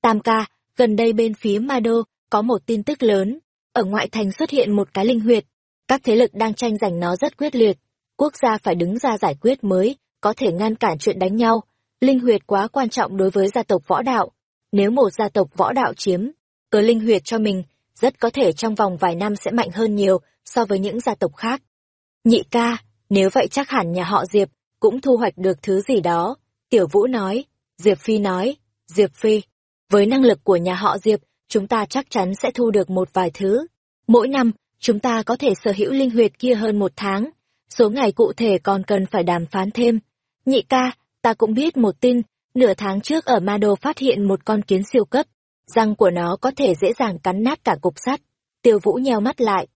Tam ca, gần đây bên phía Ma Đô, có một tin tức lớn. Ở ngoại thành xuất hiện một cái linh huyệt. Các thế lực đang tranh giành nó rất quyết liệt. Quốc gia phải đứng ra giải quyết mới, có thể ngăn cản chuyện đánh nhau. Linh huyệt quá quan trọng đối với gia tộc võ đạo. nếu một gia tộc võ đạo chiếm cờ linh huyệt cho mình, rất có thể trong vòng vài năm sẽ mạnh hơn nhiều so với những gia tộc khác. Nhị ca, nếu vậy chắc hẳn nhà họ Diệp cũng thu hoạch được thứ gì đó. Tiểu Vũ nói, Diệp Phi nói, Diệp Phi, với năng lực của nhà họ Diệp, chúng ta chắc chắn sẽ thu được một vài thứ. Mỗi năm, chúng ta có thể sở hữu linh huyệt kia hơn một tháng. Số ngày cụ thể còn cần phải đàm phán thêm. Nhị ca, ta cũng biết một tin, nửa tháng trước ở Mado phát hiện một con kiến siêu cấp. Răng của nó có thể dễ dàng cắn nát cả cục sắt. Tiêu Vũ nheo mắt lại.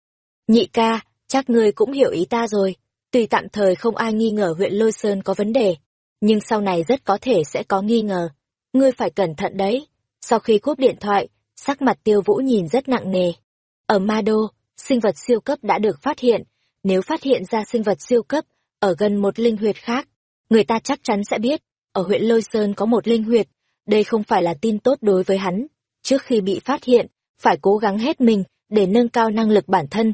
Nhị ca, chắc ngươi cũng hiểu ý ta rồi. Tuy tạm thời không ai nghi ngờ huyện Lôi Sơn có vấn đề, nhưng sau này rất có thể sẽ có nghi ngờ. Ngươi phải cẩn thận đấy. Sau khi cúp điện thoại, sắc mặt tiêu vũ nhìn rất nặng nề. Ở Ma đô, sinh vật siêu cấp đã được phát hiện. Nếu phát hiện ra sinh vật siêu cấp ở gần một linh huyệt khác, người ta chắc chắn sẽ biết, ở huyện Lôi Sơn có một linh huyệt. Đây không phải là tin tốt đối với hắn. Trước khi bị phát hiện, phải cố gắng hết mình để nâng cao năng lực bản thân.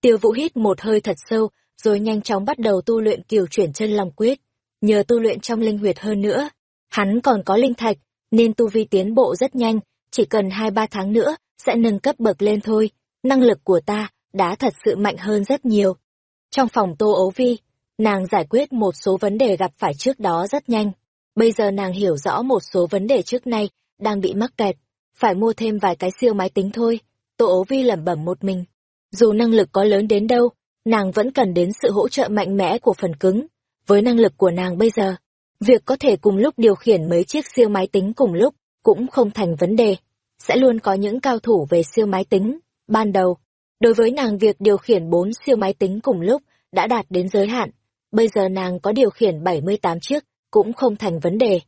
Tiêu vũ hít một hơi thật sâu, rồi nhanh chóng bắt đầu tu luyện kiều chuyển chân long quyết. Nhờ tu luyện trong linh huyệt hơn nữa, hắn còn có linh thạch, nên tu vi tiến bộ rất nhanh, chỉ cần hai ba tháng nữa sẽ nâng cấp bậc lên thôi. Năng lực của ta đã thật sự mạnh hơn rất nhiều. Trong phòng Tô Ấu Vi, nàng giải quyết một số vấn đề gặp phải trước đó rất nhanh. Bây giờ nàng hiểu rõ một số vấn đề trước nay đang bị mắc kẹt, phải mua thêm vài cái siêu máy tính thôi. Tô Ố Vi lẩm bẩm một mình. Dù năng lực có lớn đến đâu, nàng vẫn cần đến sự hỗ trợ mạnh mẽ của phần cứng. Với năng lực của nàng bây giờ, việc có thể cùng lúc điều khiển mấy chiếc siêu máy tính cùng lúc cũng không thành vấn đề. Sẽ luôn có những cao thủ về siêu máy tính. Ban đầu, đối với nàng việc điều khiển bốn siêu máy tính cùng lúc đã đạt đến giới hạn. Bây giờ nàng có điều khiển 78 chiếc, cũng không thành vấn đề.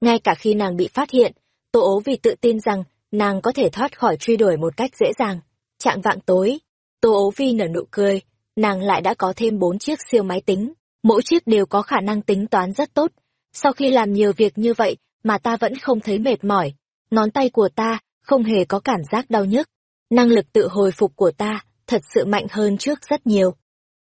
Ngay cả khi nàng bị phát hiện, Tô ố vì tự tin rằng nàng có thể thoát khỏi truy đuổi một cách dễ dàng. Trạng vạng tối, Tô ố vi nở nụ cười, nàng lại đã có thêm bốn chiếc siêu máy tính, mỗi chiếc đều có khả năng tính toán rất tốt. Sau khi làm nhiều việc như vậy mà ta vẫn không thấy mệt mỏi, ngón tay của ta không hề có cảm giác đau nhức. Năng lực tự hồi phục của ta thật sự mạnh hơn trước rất nhiều.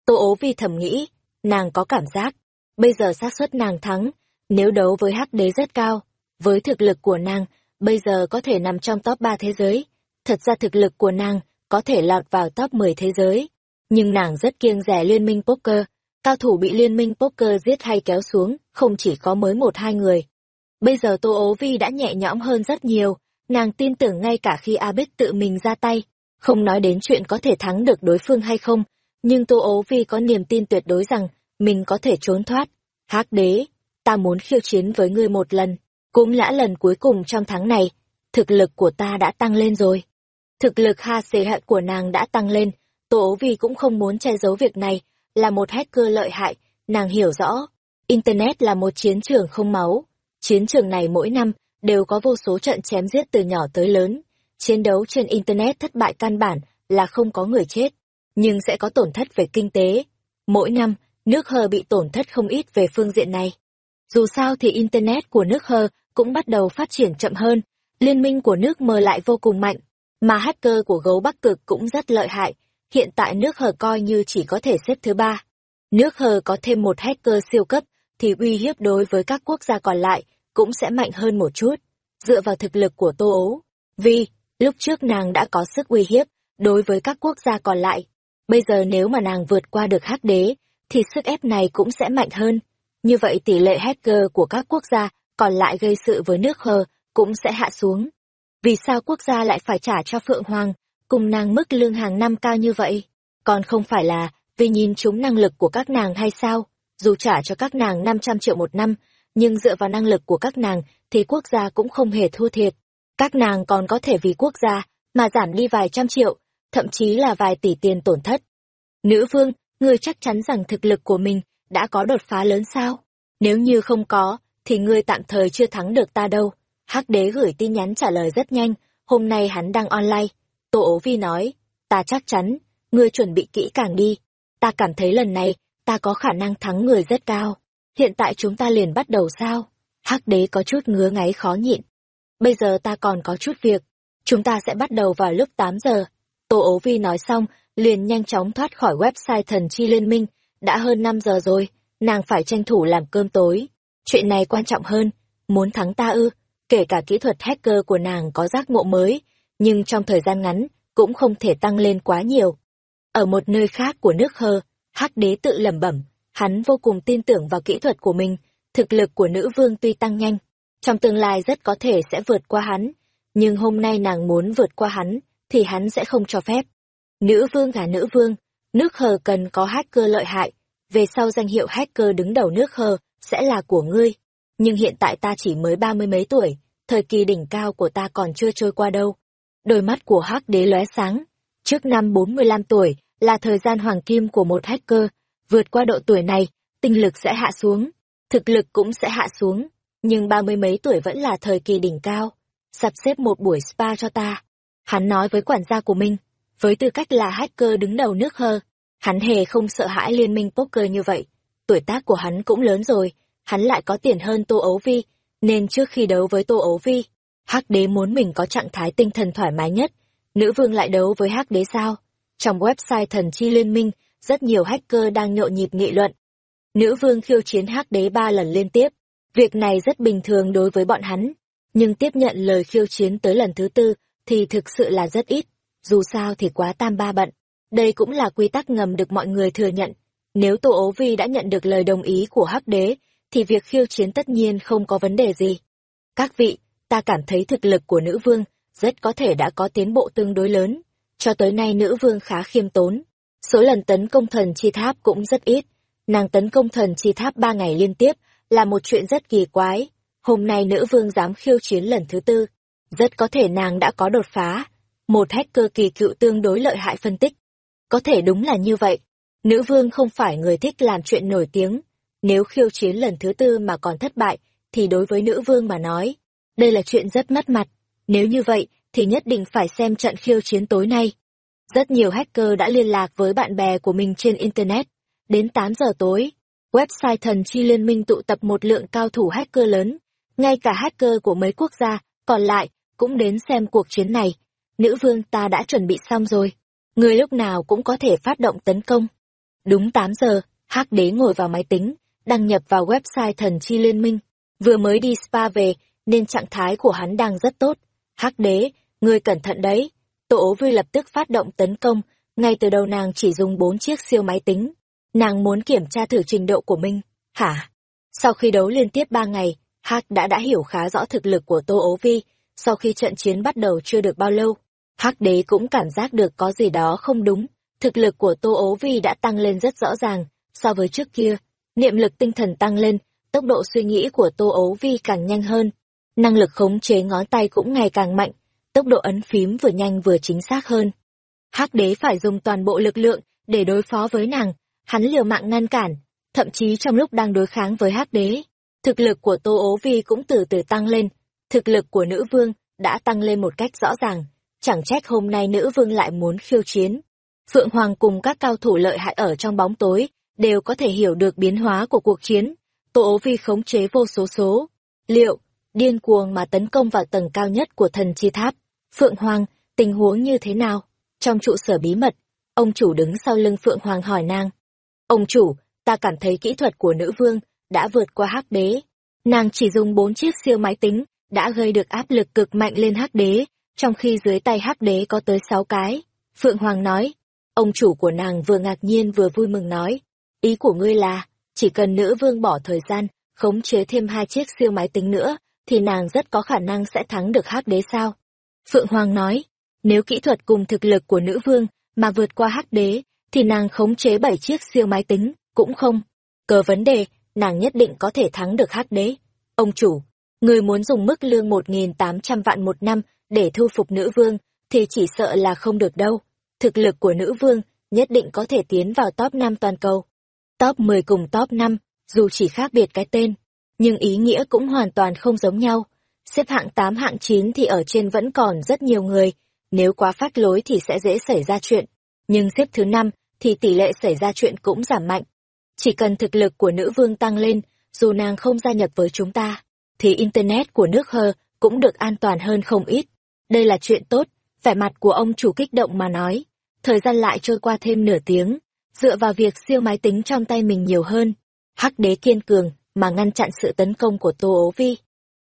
Tô ố vi thầm nghĩ, nàng có cảm giác, bây giờ xác suất nàng thắng, nếu đấu với hắc đế rất cao, với thực lực của nàng, bây giờ có thể nằm trong top 3 thế giới. Thật ra thực lực của nàng có thể lọt vào top 10 thế giới. Nhưng nàng rất kiêng rẻ liên minh poker, cao thủ bị liên minh poker giết hay kéo xuống, không chỉ có mới một hai người. Bây giờ Tô Ố Vi đã nhẹ nhõm hơn rất nhiều, nàng tin tưởng ngay cả khi A Bích tự mình ra tay, không nói đến chuyện có thể thắng được đối phương hay không, nhưng Tô Ố Vi có niềm tin tuyệt đối rằng mình có thể trốn thoát. Hắc đế, ta muốn khiêu chiến với ngươi một lần, cũng lã lần cuối cùng trong tháng này, thực lực của ta đã tăng lên rồi. Thực lực ha xế hận của nàng đã tăng lên, tổ vì cũng không muốn che giấu việc này, là một hacker lợi hại, nàng hiểu rõ. Internet là một chiến trường không máu. Chiến trường này mỗi năm đều có vô số trận chém giết từ nhỏ tới lớn. Chiến đấu trên Internet thất bại căn bản là không có người chết, nhưng sẽ có tổn thất về kinh tế. Mỗi năm, nước hờ bị tổn thất không ít về phương diện này. Dù sao thì Internet của nước hờ cũng bắt đầu phát triển chậm hơn, liên minh của nước mơ lại vô cùng mạnh, mà hacker của gấu Bắc Cực cũng rất lợi hại, hiện tại nước hờ coi như chỉ có thể xếp thứ ba. Nước hờ có thêm một hacker siêu cấp, thì uy hiếp đối với các quốc gia còn lại cũng sẽ mạnh hơn một chút, dựa vào thực lực của Tô Ố. Vì, lúc trước nàng đã có sức uy hiếp đối với các quốc gia còn lại. Bây giờ nếu mà nàng vượt qua được hắc đế, thì sức ép này cũng sẽ mạnh hơn. Như vậy tỷ lệ hacker của các quốc gia còn lại gây sự với nước hờ cũng sẽ hạ xuống. Vì sao quốc gia lại phải trả cho Phượng Hoàng, cùng nàng mức lương hàng năm cao như vậy? Còn không phải là vì nhìn chúng năng lực của các nàng hay sao? Dù trả cho các nàng 500 triệu một năm, nhưng dựa vào năng lực của các nàng thì quốc gia cũng không hề thua thiệt. Các nàng còn có thể vì quốc gia mà giảm đi vài trăm triệu, thậm chí là vài tỷ tiền tổn thất. Nữ vương, ngươi chắc chắn rằng thực lực của mình đã có đột phá lớn sao? Nếu như không có, thì ngươi tạm thời chưa thắng được ta đâu. Hắc đế gửi tin nhắn trả lời rất nhanh, hôm nay hắn đang online. Tô ố vi nói, ta chắc chắn, ngươi chuẩn bị kỹ càng đi. Ta cảm thấy lần này, ta có khả năng thắng người rất cao. Hiện tại chúng ta liền bắt đầu sao? Hắc đế có chút ngứa ngáy khó nhịn. Bây giờ ta còn có chút việc. Chúng ta sẽ bắt đầu vào lúc 8 giờ. Tô ố vi nói xong, liền nhanh chóng thoát khỏi website thần chi liên minh. Đã hơn 5 giờ rồi, nàng phải tranh thủ làm cơm tối. Chuyện này quan trọng hơn. Muốn thắng ta ư? kể cả kỹ thuật hacker của nàng có giác ngộ mới, nhưng trong thời gian ngắn, cũng không thể tăng lên quá nhiều. Ở một nơi khác của nước hơ, hắc đế tự lẩm bẩm, hắn vô cùng tin tưởng vào kỹ thuật của mình, thực lực của nữ vương tuy tăng nhanh, trong tương lai rất có thể sẽ vượt qua hắn, nhưng hôm nay nàng muốn vượt qua hắn, thì hắn sẽ không cho phép. Nữ vương gà nữ vương, nước hờ cần có hacker lợi hại, về sau danh hiệu hacker đứng đầu nước hờ sẽ là của ngươi. Nhưng hiện tại ta chỉ mới ba mươi mấy tuổi, thời kỳ đỉnh cao của ta còn chưa trôi qua đâu. Đôi mắt của hắc đế lóe sáng. Trước năm 45 tuổi là thời gian hoàng kim của một hacker, vượt qua độ tuổi này, tinh lực sẽ hạ xuống, thực lực cũng sẽ hạ xuống, nhưng ba mươi mấy tuổi vẫn là thời kỳ đỉnh cao. Sắp xếp một buổi spa cho ta. Hắn nói với quản gia của mình, với tư cách là hacker đứng đầu nước hơ, hắn hề không sợ hãi liên minh poker như vậy. Tuổi tác của hắn cũng lớn rồi, hắn lại có tiền hơn Tô Ấu Vi, nên trước khi đấu với Tô Ấu Vi, Hắc đế muốn mình có trạng thái tinh thần thoải mái nhất. Nữ vương lại đấu với Hắc đế sao? Trong website thần chi liên minh, rất nhiều hacker đang nhộn nhịp nghị luận. Nữ vương khiêu chiến Hắc đế ba lần liên tiếp. Việc này rất bình thường đối với bọn hắn, nhưng tiếp nhận lời khiêu chiến tới lần thứ tư thì thực sự là rất ít. Dù sao thì quá tam ba bận. Đây cũng là quy tắc ngầm được mọi người thừa nhận. Nếu Tô Ố Vi đã nhận được lời đồng ý của Hắc đế, thì việc khiêu chiến tất nhiên không có vấn đề gì. Các vị, ta cảm thấy thực lực của nữ vương rất có thể đã có tiến bộ tương đối lớn. Cho tới nay nữ vương khá khiêm tốn. Số lần tấn công thần chi tháp cũng rất ít. Nàng tấn công thần chi tháp ba ngày liên tiếp là một chuyện rất kỳ quái. Hôm nay nữ vương dám khiêu chiến lần thứ tư. Rất có thể nàng đã có đột phá. Một hacker kỳ cựu tương đối lợi hại phân tích. Có thể đúng là như vậy. Nữ vương không phải người thích làm chuyện nổi tiếng. Nếu khiêu chiến lần thứ tư mà còn thất bại, thì đối với nữ vương mà nói, đây là chuyện rất mất mặt. Nếu như vậy, thì nhất định phải xem trận khiêu chiến tối nay. Rất nhiều hacker đã liên lạc với bạn bè của mình trên Internet. Đến 8 giờ tối, website thần chi liên minh tụ tập một lượng cao thủ hacker lớn. Ngay cả hacker của mấy quốc gia còn lại cũng đến xem cuộc chiến này. Nữ vương ta đã chuẩn bị xong rồi. Người lúc nào cũng có thể phát động tấn công. Đúng 8 giờ, hắc đế ngồi vào máy tính, đăng nhập vào website thần chi liên minh. Vừa mới đi spa về, nên trạng thái của hắn đang rất tốt. Hắc đế, ngươi cẩn thận đấy. Tổ ố vui lập tức phát động tấn công, ngay từ đầu nàng chỉ dùng bốn chiếc siêu máy tính. Nàng muốn kiểm tra thử trình độ của mình. Hả? Sau khi đấu liên tiếp ba ngày, Hắc đã đã hiểu khá rõ thực lực của Tô ố vi. Sau khi trận chiến bắt đầu chưa được bao lâu, Hắc đế cũng cảm giác được có gì đó không đúng. Thực lực của Tô ố vi đã tăng lên rất rõ ràng so với trước kia. Niệm lực tinh thần tăng lên, tốc độ suy nghĩ của Tô ố vi càng nhanh hơn năng lực khống chế ngón tay cũng ngày càng mạnh, tốc độ ấn phím vừa nhanh vừa chính xác hơn. Hắc đế phải dùng toàn bộ lực lượng để đối phó với nàng, hắn liều mạng ngăn cản, thậm chí trong lúc đang đối kháng với Hắc đế, thực lực của Tô Ố Vi cũng từ từ tăng lên, thực lực của nữ vương đã tăng lên một cách rõ ràng, chẳng trách hôm nay nữ vương lại muốn khiêu chiến. Phượng Hoàng cùng các cao thủ lợi hại ở trong bóng tối, đều có thể hiểu được biến hóa của cuộc chiến. Tô ố vi khống chế vô số số. Liệu, điên cuồng mà tấn công vào tầng cao nhất của thần chi tháp. Phượng Hoàng, tình huống như thế nào? Trong trụ sở bí mật, ông chủ đứng sau lưng Phượng Hoàng hỏi nàng. Ông chủ, ta cảm thấy kỹ thuật của nữ vương đã vượt qua hắc đế. Nàng chỉ dùng bốn chiếc siêu máy tính, đã gây được áp lực cực mạnh lên hắc đế, trong khi dưới tay hắc đế có tới sáu cái. Phượng Hoàng nói, ông chủ của nàng vừa ngạc nhiên vừa vui mừng nói, ý của ngươi là, chỉ cần nữ vương bỏ thời gian, khống chế thêm hai chiếc siêu máy tính nữa, thì nàng rất có khả năng sẽ thắng được hắc đế sao? Phượng Hoàng nói, nếu kỹ thuật cùng thực lực của nữ vương mà vượt qua hắc đế, thì nàng khống chế bảy chiếc siêu máy tính, cũng không. Cờ vấn đề, nàng nhất định có thể thắng được hắc đế. Ông chủ, người muốn dùng mức lương một nghìn tám trăm vạn một năm để thu phục nữ vương, thì chỉ sợ là không được đâu. Thực lực của nữ vương nhất định có thể tiến vào top năm toàn cầu. Top 10 cùng top 5, dù chỉ khác biệt cái tên, nhưng ý nghĩa cũng hoàn toàn không giống nhau. Xếp hạng 8 hạng 9 thì ở trên vẫn còn rất nhiều người, nếu quá phát lối thì sẽ dễ xảy ra chuyện. Nhưng xếp thứ 5 thì tỷ lệ xảy ra chuyện cũng giảm mạnh. Chỉ cần thực lực của nữ vương tăng lên, dù nàng không gia nhập với chúng ta, thì Internet của nước hơ cũng được an toàn hơn không ít. Đây là chuyện tốt, vẻ mặt của ông chủ kích động mà nói. Thời gian lại trôi qua thêm nửa tiếng, dựa vào việc siêu máy tính trong tay mình nhiều hơn. Hắc đế kiên cường, mà ngăn chặn sự tấn công của Tô Ố Vi.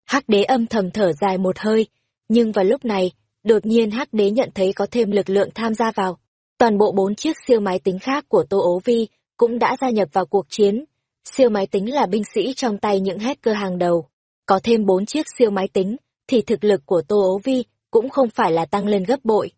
Hắc đế âm thầm thở dài một hơi, nhưng vào lúc này, đột nhiên Hắc đế nhận thấy có thêm lực lượng tham gia vào. Toàn bộ bốn chiếc siêu máy tính khác của Tô Ố Vi cũng đã gia nhập vào cuộc chiến. Siêu máy tính là binh sĩ trong tay những hacker hàng đầu. Có thêm bốn chiếc siêu máy tính, thì thực lực của Tô Ố Vi cũng không phải là tăng lên gấp bội.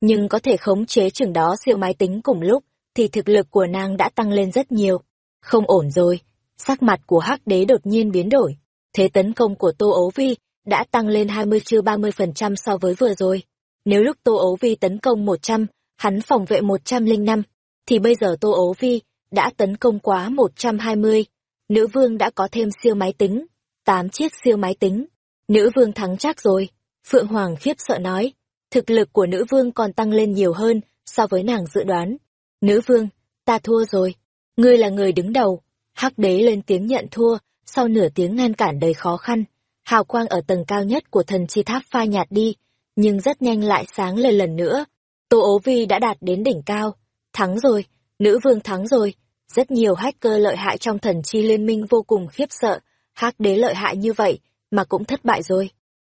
Nhưng có thể khống chế chừng đó siêu máy tính cùng lúc, thì thực lực của nàng đã tăng lên rất nhiều. Không ổn rồi, sắc mặt của hắc đế đột nhiên biến đổi. Thế tấn công của Tô Ấu Vi đã tăng lên 20 chưa 30% so với vừa rồi. Nếu lúc Tô Ấu Vi tấn công 100, hắn phòng vệ 105, thì bây giờ Tô Ấu Vi đã tấn công quá 120. Nữ vương đã có thêm siêu máy tính, 8 chiếc siêu máy tính. Nữ vương thắng chắc rồi. Phượng Hoàng khiếp sợ nói, thực lực của nữ vương còn tăng lên nhiều hơn so với nàng dự đoán. Nữ vương, ta thua rồi. Ngươi là người đứng đầu. Hắc đế lên tiếng nhận thua, sau nửa tiếng ngăn cản đầy khó khăn. Hào quang ở tầng cao nhất của thần chi tháp phai nhạt đi, nhưng rất nhanh lại sáng lên lần nữa. Tô ố vi đã đạt đến đỉnh cao. Thắng rồi, nữ vương thắng rồi. Rất nhiều hacker lợi hại trong thần chi liên minh vô cùng khiếp sợ. Hắc đế lợi hại như vậy, mà cũng thất bại rồi.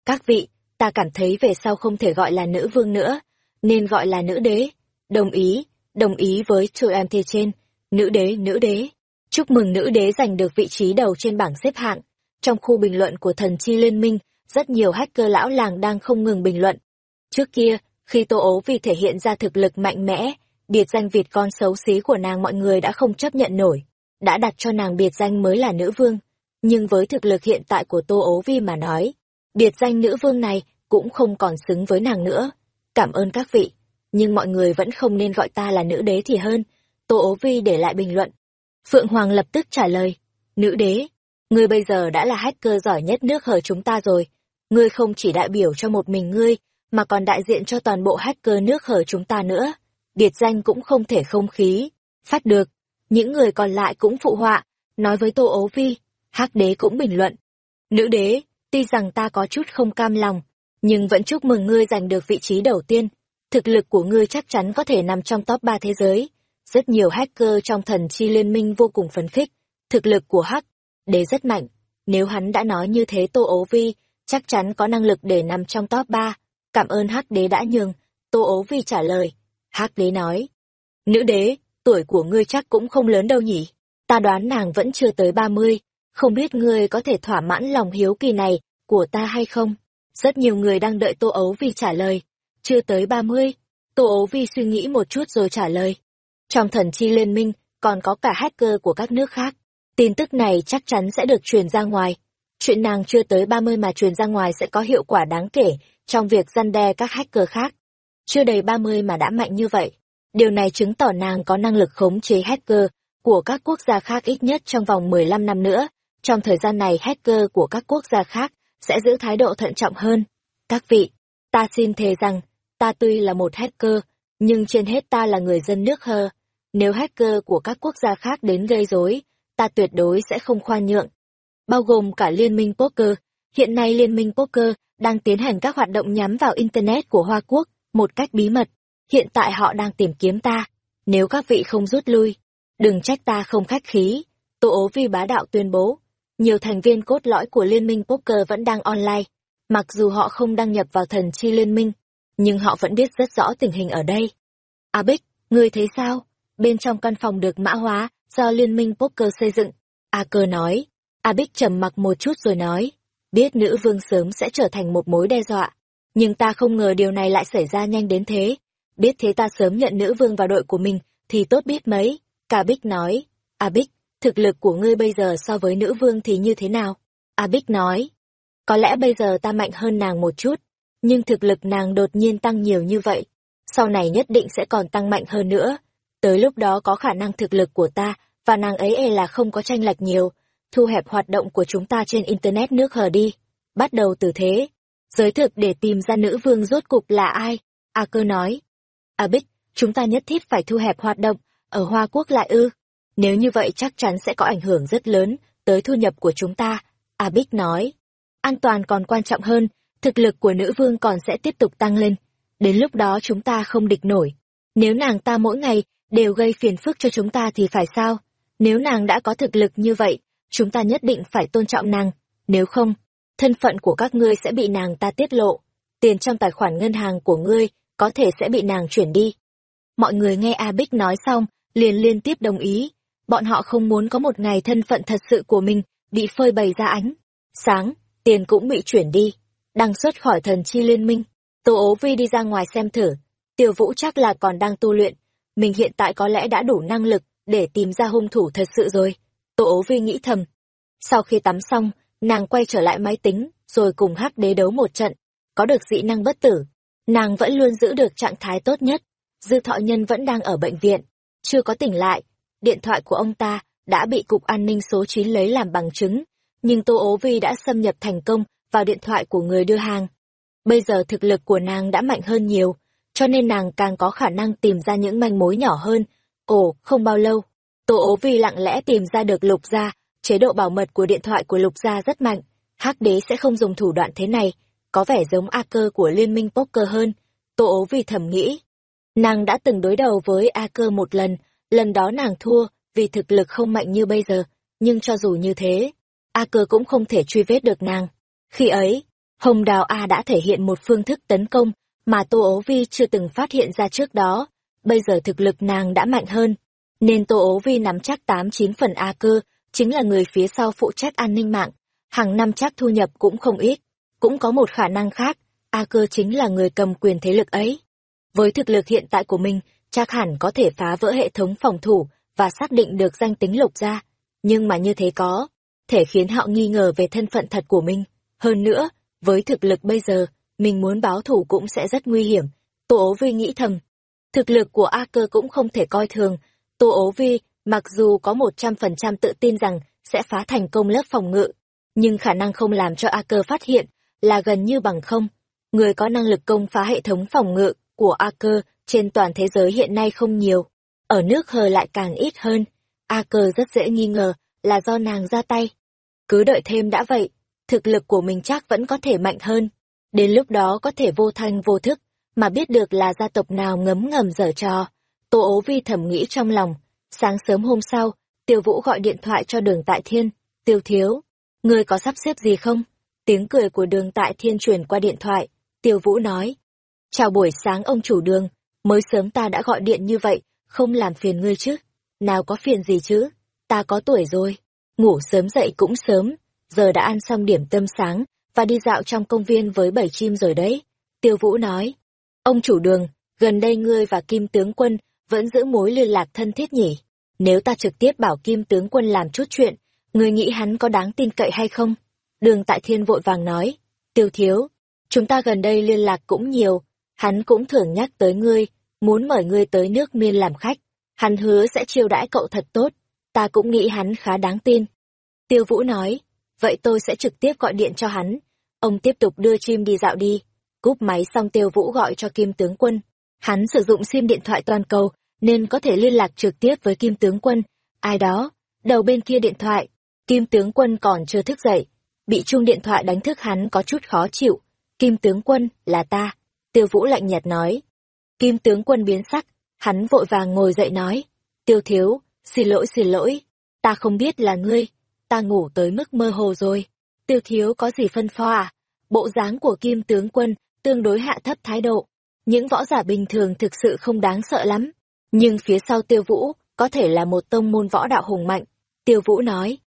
Các vị, ta cảm thấy về sau không thể gọi là nữ vương nữa, nên gọi là nữ đế. Đồng ý, đồng ý với chủ em thê trên. Nữ đế, nữ đế. Chúc mừng nữ đế giành được vị trí đầu trên bảng xếp hạng. Trong khu bình luận của thần chi liên minh, rất nhiều hacker lão làng đang không ngừng bình luận. Trước kia, khi Tô ố vì thể hiện ra thực lực mạnh mẽ, biệt danh Việt con xấu xí của nàng mọi người đã không chấp nhận nổi, đã đặt cho nàng biệt danh mới là nữ vương. Nhưng với thực lực hiện tại của Tô ố vi mà nói, biệt danh nữ vương này cũng không còn xứng với nàng nữa. Cảm ơn các vị, nhưng mọi người vẫn không nên gọi ta là nữ đế thì hơn. Tô ố vi để lại bình luận. Phượng Hoàng lập tức trả lời, nữ đế, ngươi bây giờ đã là hacker giỏi nhất nước hở chúng ta rồi. Ngươi không chỉ đại biểu cho một mình ngươi, mà còn đại diện cho toàn bộ hacker nước hở chúng ta nữa. Biệt danh cũng không thể không khí. Phát được. Những người còn lại cũng phụ họa, nói với Tô ố vi. hắc đế cũng bình luận. Nữ đế, tuy rằng ta có chút không cam lòng, nhưng vẫn chúc mừng ngươi giành được vị trí đầu tiên. Thực lực của ngươi chắc chắn có thể nằm trong top 3 thế giới. Rất nhiều hacker trong thần chi liên minh vô cùng phấn khích. Thực lực của Hắc đế rất mạnh. Nếu hắn đã nói như thế Tô Ố Vi, chắc chắn có năng lực để nằm trong top 3. Cảm ơn Hắc đế đã nhường. Tô Ố Vi trả lời. Hắc đế nói. Nữ đế, tuổi của ngươi chắc cũng không lớn đâu nhỉ. Ta đoán nàng vẫn chưa tới 30. Không biết ngươi có thể thỏa mãn lòng hiếu kỳ này của ta hay không? Rất nhiều người đang đợi Tô Ấu Vi trả lời. Chưa tới 30. Tô Ấu Vi suy nghĩ một chút rồi trả lời. Trong thần chi liên minh, còn có cả hacker của các nước khác. Tin tức này chắc chắn sẽ được truyền ra ngoài. Chuyện nàng chưa tới 30 mà truyền ra ngoài sẽ có hiệu quả đáng kể trong việc gian đe các hacker khác. Chưa đầy 30 mà đã mạnh như vậy. Điều này chứng tỏ nàng có năng lực khống chế hacker của các quốc gia khác ít nhất trong vòng 15 năm nữa. Trong thời gian này hacker của các quốc gia khác sẽ giữ thái độ thận trọng hơn. Các vị, ta xin thề rằng, ta tuy là một hacker, nhưng trên hết ta là người dân nước hơ. Nếu hacker của các quốc gia khác đến gây rối, ta tuyệt đối sẽ không khoan nhượng. Bao gồm cả Liên minh Poker. Hiện nay Liên minh Poker đang tiến hành các hoạt động nhắm vào Internet của Hoa Quốc, một cách bí mật. Hiện tại họ đang tìm kiếm ta. Nếu các vị không rút lui, đừng trách ta không khách khí. Tô ố vi bá đạo tuyên bố, nhiều thành viên cốt lõi của Liên minh Poker vẫn đang online. Mặc dù họ không đăng nhập vào thần chi liên minh, nhưng họ vẫn biết rất rõ tình hình ở đây. A Bích, ngươi thấy sao? Bên trong căn phòng được mã hóa, do Liên minh Poker xây dựng. A Cơ nói. A Bích trầm mặc một chút rồi nói. Biết nữ vương sớm sẽ trở thành một mối đe dọa. Nhưng ta không ngờ điều này lại xảy ra nhanh đến thế. Biết thế ta sớm nhận nữ vương vào đội của mình, thì tốt biết mấy. Cả Bích nói. A Bích, thực lực của ngươi bây giờ so với nữ vương thì như thế nào? A Bích nói. Có lẽ bây giờ ta mạnh hơn nàng một chút, nhưng thực lực nàng đột nhiên tăng nhiều như vậy. Sau này nhất định sẽ còn tăng mạnh hơn nữa. Tới lúc đó có khả năng thực lực của ta và nàng ấy e là không có tranh lệch nhiều, thu hẹp hoạt động của chúng ta trên Internet nước hờ đi. Bắt đầu từ thế, giới thực để tìm ra nữ vương rốt cục là ai? A cơ nói. A Bích, chúng ta nhất thiết phải thu hẹp hoạt động, ở Hoa Quốc lại ư. Nếu như vậy chắc chắn sẽ có ảnh hưởng rất lớn tới thu nhập của chúng ta. A Bích nói. An toàn còn quan trọng hơn, thực lực của nữ vương còn sẽ tiếp tục tăng lên. Đến lúc đó chúng ta không địch nổi. Nếu nàng ta mỗi ngày đều gây phiền phức cho chúng ta thì phải sao? Nếu nàng đã có thực lực như vậy, chúng ta nhất định phải tôn trọng nàng. Nếu không, thân phận của các ngươi sẽ bị nàng ta tiết lộ. Tiền trong tài khoản ngân hàng của ngươi có thể sẽ bị nàng chuyển đi. Mọi người nghe A Bích nói xong, liền liên tiếp đồng ý. Bọn họ không muốn có một ngày thân phận thật sự của mình bị phơi bày ra ánh. Sáng, tiền cũng bị chuyển đi. Đăng xuất khỏi thần chi liên minh. Tô ố vi đi ra ngoài xem thử. Tiêu vũ chắc là còn đang tu luyện. Mình hiện tại có lẽ đã đủ năng lực để tìm ra hung thủ thật sự rồi. Tô ố vi nghĩ thầm. Sau khi tắm xong, nàng quay trở lại máy tính, rồi cùng hắc đế đấu một trận. Có được dị năng bất tử. Nàng vẫn luôn giữ được trạng thái tốt nhất. Dư thọ nhân vẫn đang ở bệnh viện. Chưa có tỉnh lại. Điện thoại của ông ta đã bị Cục An ninh số 9 lấy làm bằng chứng. Nhưng Tô ố vi đã xâm nhập thành công vào điện thoại của người đưa hàng. Bây giờ thực lực của nàng đã mạnh hơn nhiều, cho nên nàng càng có khả năng tìm ra những manh mối nhỏ hơn. Ồ, không bao lâu, Tô ố vi lặng lẽ tìm ra được lục gia, chế độ bảo mật của điện thoại của lục gia rất mạnh. hắc đế sẽ không dùng thủ đoạn thế này, có vẻ giống A cơ của liên minh poker hơn. Tô ố vi thầm nghĩ. Nàng đã từng đối đầu với A cơ một lần, lần đó nàng thua vì thực lực không mạnh như bây giờ, nhưng cho dù như thế, A cơ cũng không thể truy vết được nàng. Khi ấy, Hồng Đào A đã thể hiện một phương thức tấn công mà Tô Ố Vi chưa từng phát hiện ra trước đó. Bây giờ thực lực nàng đã mạnh hơn, nên Tô Ố Vi nắm chắc tám chín phần A cơ, chính là người phía sau phụ trách an ninh mạng. Hàng năm chắc thu nhập cũng không ít. Cũng có một khả năng khác, A cơ chính là người cầm quyền thế lực ấy. Với thực lực hiện tại của mình, chắc hẳn có thể phá vỡ hệ thống phòng thủ và xác định được danh tính lục gia. Nhưng mà như thế có, thể khiến họ nghi ngờ về thân phận thật của mình. Hơn nữa, với thực lực bây giờ, mình muốn báo thủ cũng sẽ rất nguy hiểm. Tô ố vi nghĩ thầm. Thực lực của A cơ cũng không thể coi thường. Tô ố vi, mặc dù có một trăm phần trăm tự tin rằng sẽ phá thành công lớp phòng ngự, nhưng khả năng không làm cho A cơ phát hiện là gần như bằng không. Người có năng lực công phá hệ thống phòng ngự của A cơ trên toàn thế giới hiện nay không nhiều. Ở nước hờ lại càng ít hơn. A cờ rất dễ nghi ngờ là do nàng ra tay. Cứ đợi thêm đã vậy, thực lực của mình chắc vẫn có thể mạnh hơn. Đến lúc đó có thể vô thanh vô thức, mà biết được là gia tộc nào ngấm ngầm dở trò. Tô ố vi thầm nghĩ trong lòng. Sáng sớm hôm sau, tiêu vũ gọi điện thoại cho đường tại thiên. Tiêu thiếu, người có sắp xếp gì không? Tiếng cười của đường tại thiên truyền qua điện thoại. Tiêu vũ nói. Chào buổi sáng ông chủ đường, mới sớm ta đã gọi điện như vậy, không làm phiền ngươi chứ. Nào có phiền gì chứ, ta có tuổi rồi. Ngủ sớm dậy cũng sớm, giờ đã ăn xong điểm tâm sáng, và đi dạo trong công viên với bảy chim rồi đấy. Tiêu Vũ nói, ông chủ đường, gần đây ngươi và Kim Tướng Quân vẫn giữ mối liên lạc thân thiết nhỉ? Nếu ta trực tiếp bảo Kim Tướng Quân làm chút chuyện, ngươi nghĩ hắn có đáng tin cậy hay không? Đường Tại Thiên vội vàng nói, tiêu thiếu, chúng ta gần đây liên lạc cũng nhiều, hắn cũng thường nhắc tới ngươi, muốn mời ngươi tới nước miên làm khách, hắn hứa sẽ chiêu đãi cậu thật tốt, ta cũng nghĩ hắn khá đáng tin. Tiêu Vũ nói, vậy tôi sẽ trực tiếp gọi điện cho hắn. Ông tiếp tục đưa chim đi dạo đi. Cúp máy xong tiêu vũ gọi cho Kim Tướng Quân. Hắn sử dụng sim điện thoại toàn cầu, nên có thể liên lạc trực tiếp với Kim Tướng Quân. Ai đó, đầu bên kia điện thoại, Kim Tướng Quân còn chưa thức dậy. Bị chuông điện thoại đánh thức hắn có chút khó chịu. Kim Tướng Quân, là ta. Tiêu vũ lạnh nhạt nói. Kim Tướng Quân biến sắc, hắn vội vàng ngồi dậy nói. Tiêu thiếu, xin lỗi xin lỗi, ta không biết là ngươi ta ngủ tới mức mơ hồ rồi. Tiêu thiếu có gì phân pho à? Bộ dáng của kim tướng quân tương đối hạ thấp thái độ. Những võ giả bình thường thực sự không đáng sợ lắm. Nhưng phía sau tiêu vũ có thể là một tông môn võ đạo hùng mạnh. Tiêu vũ nói,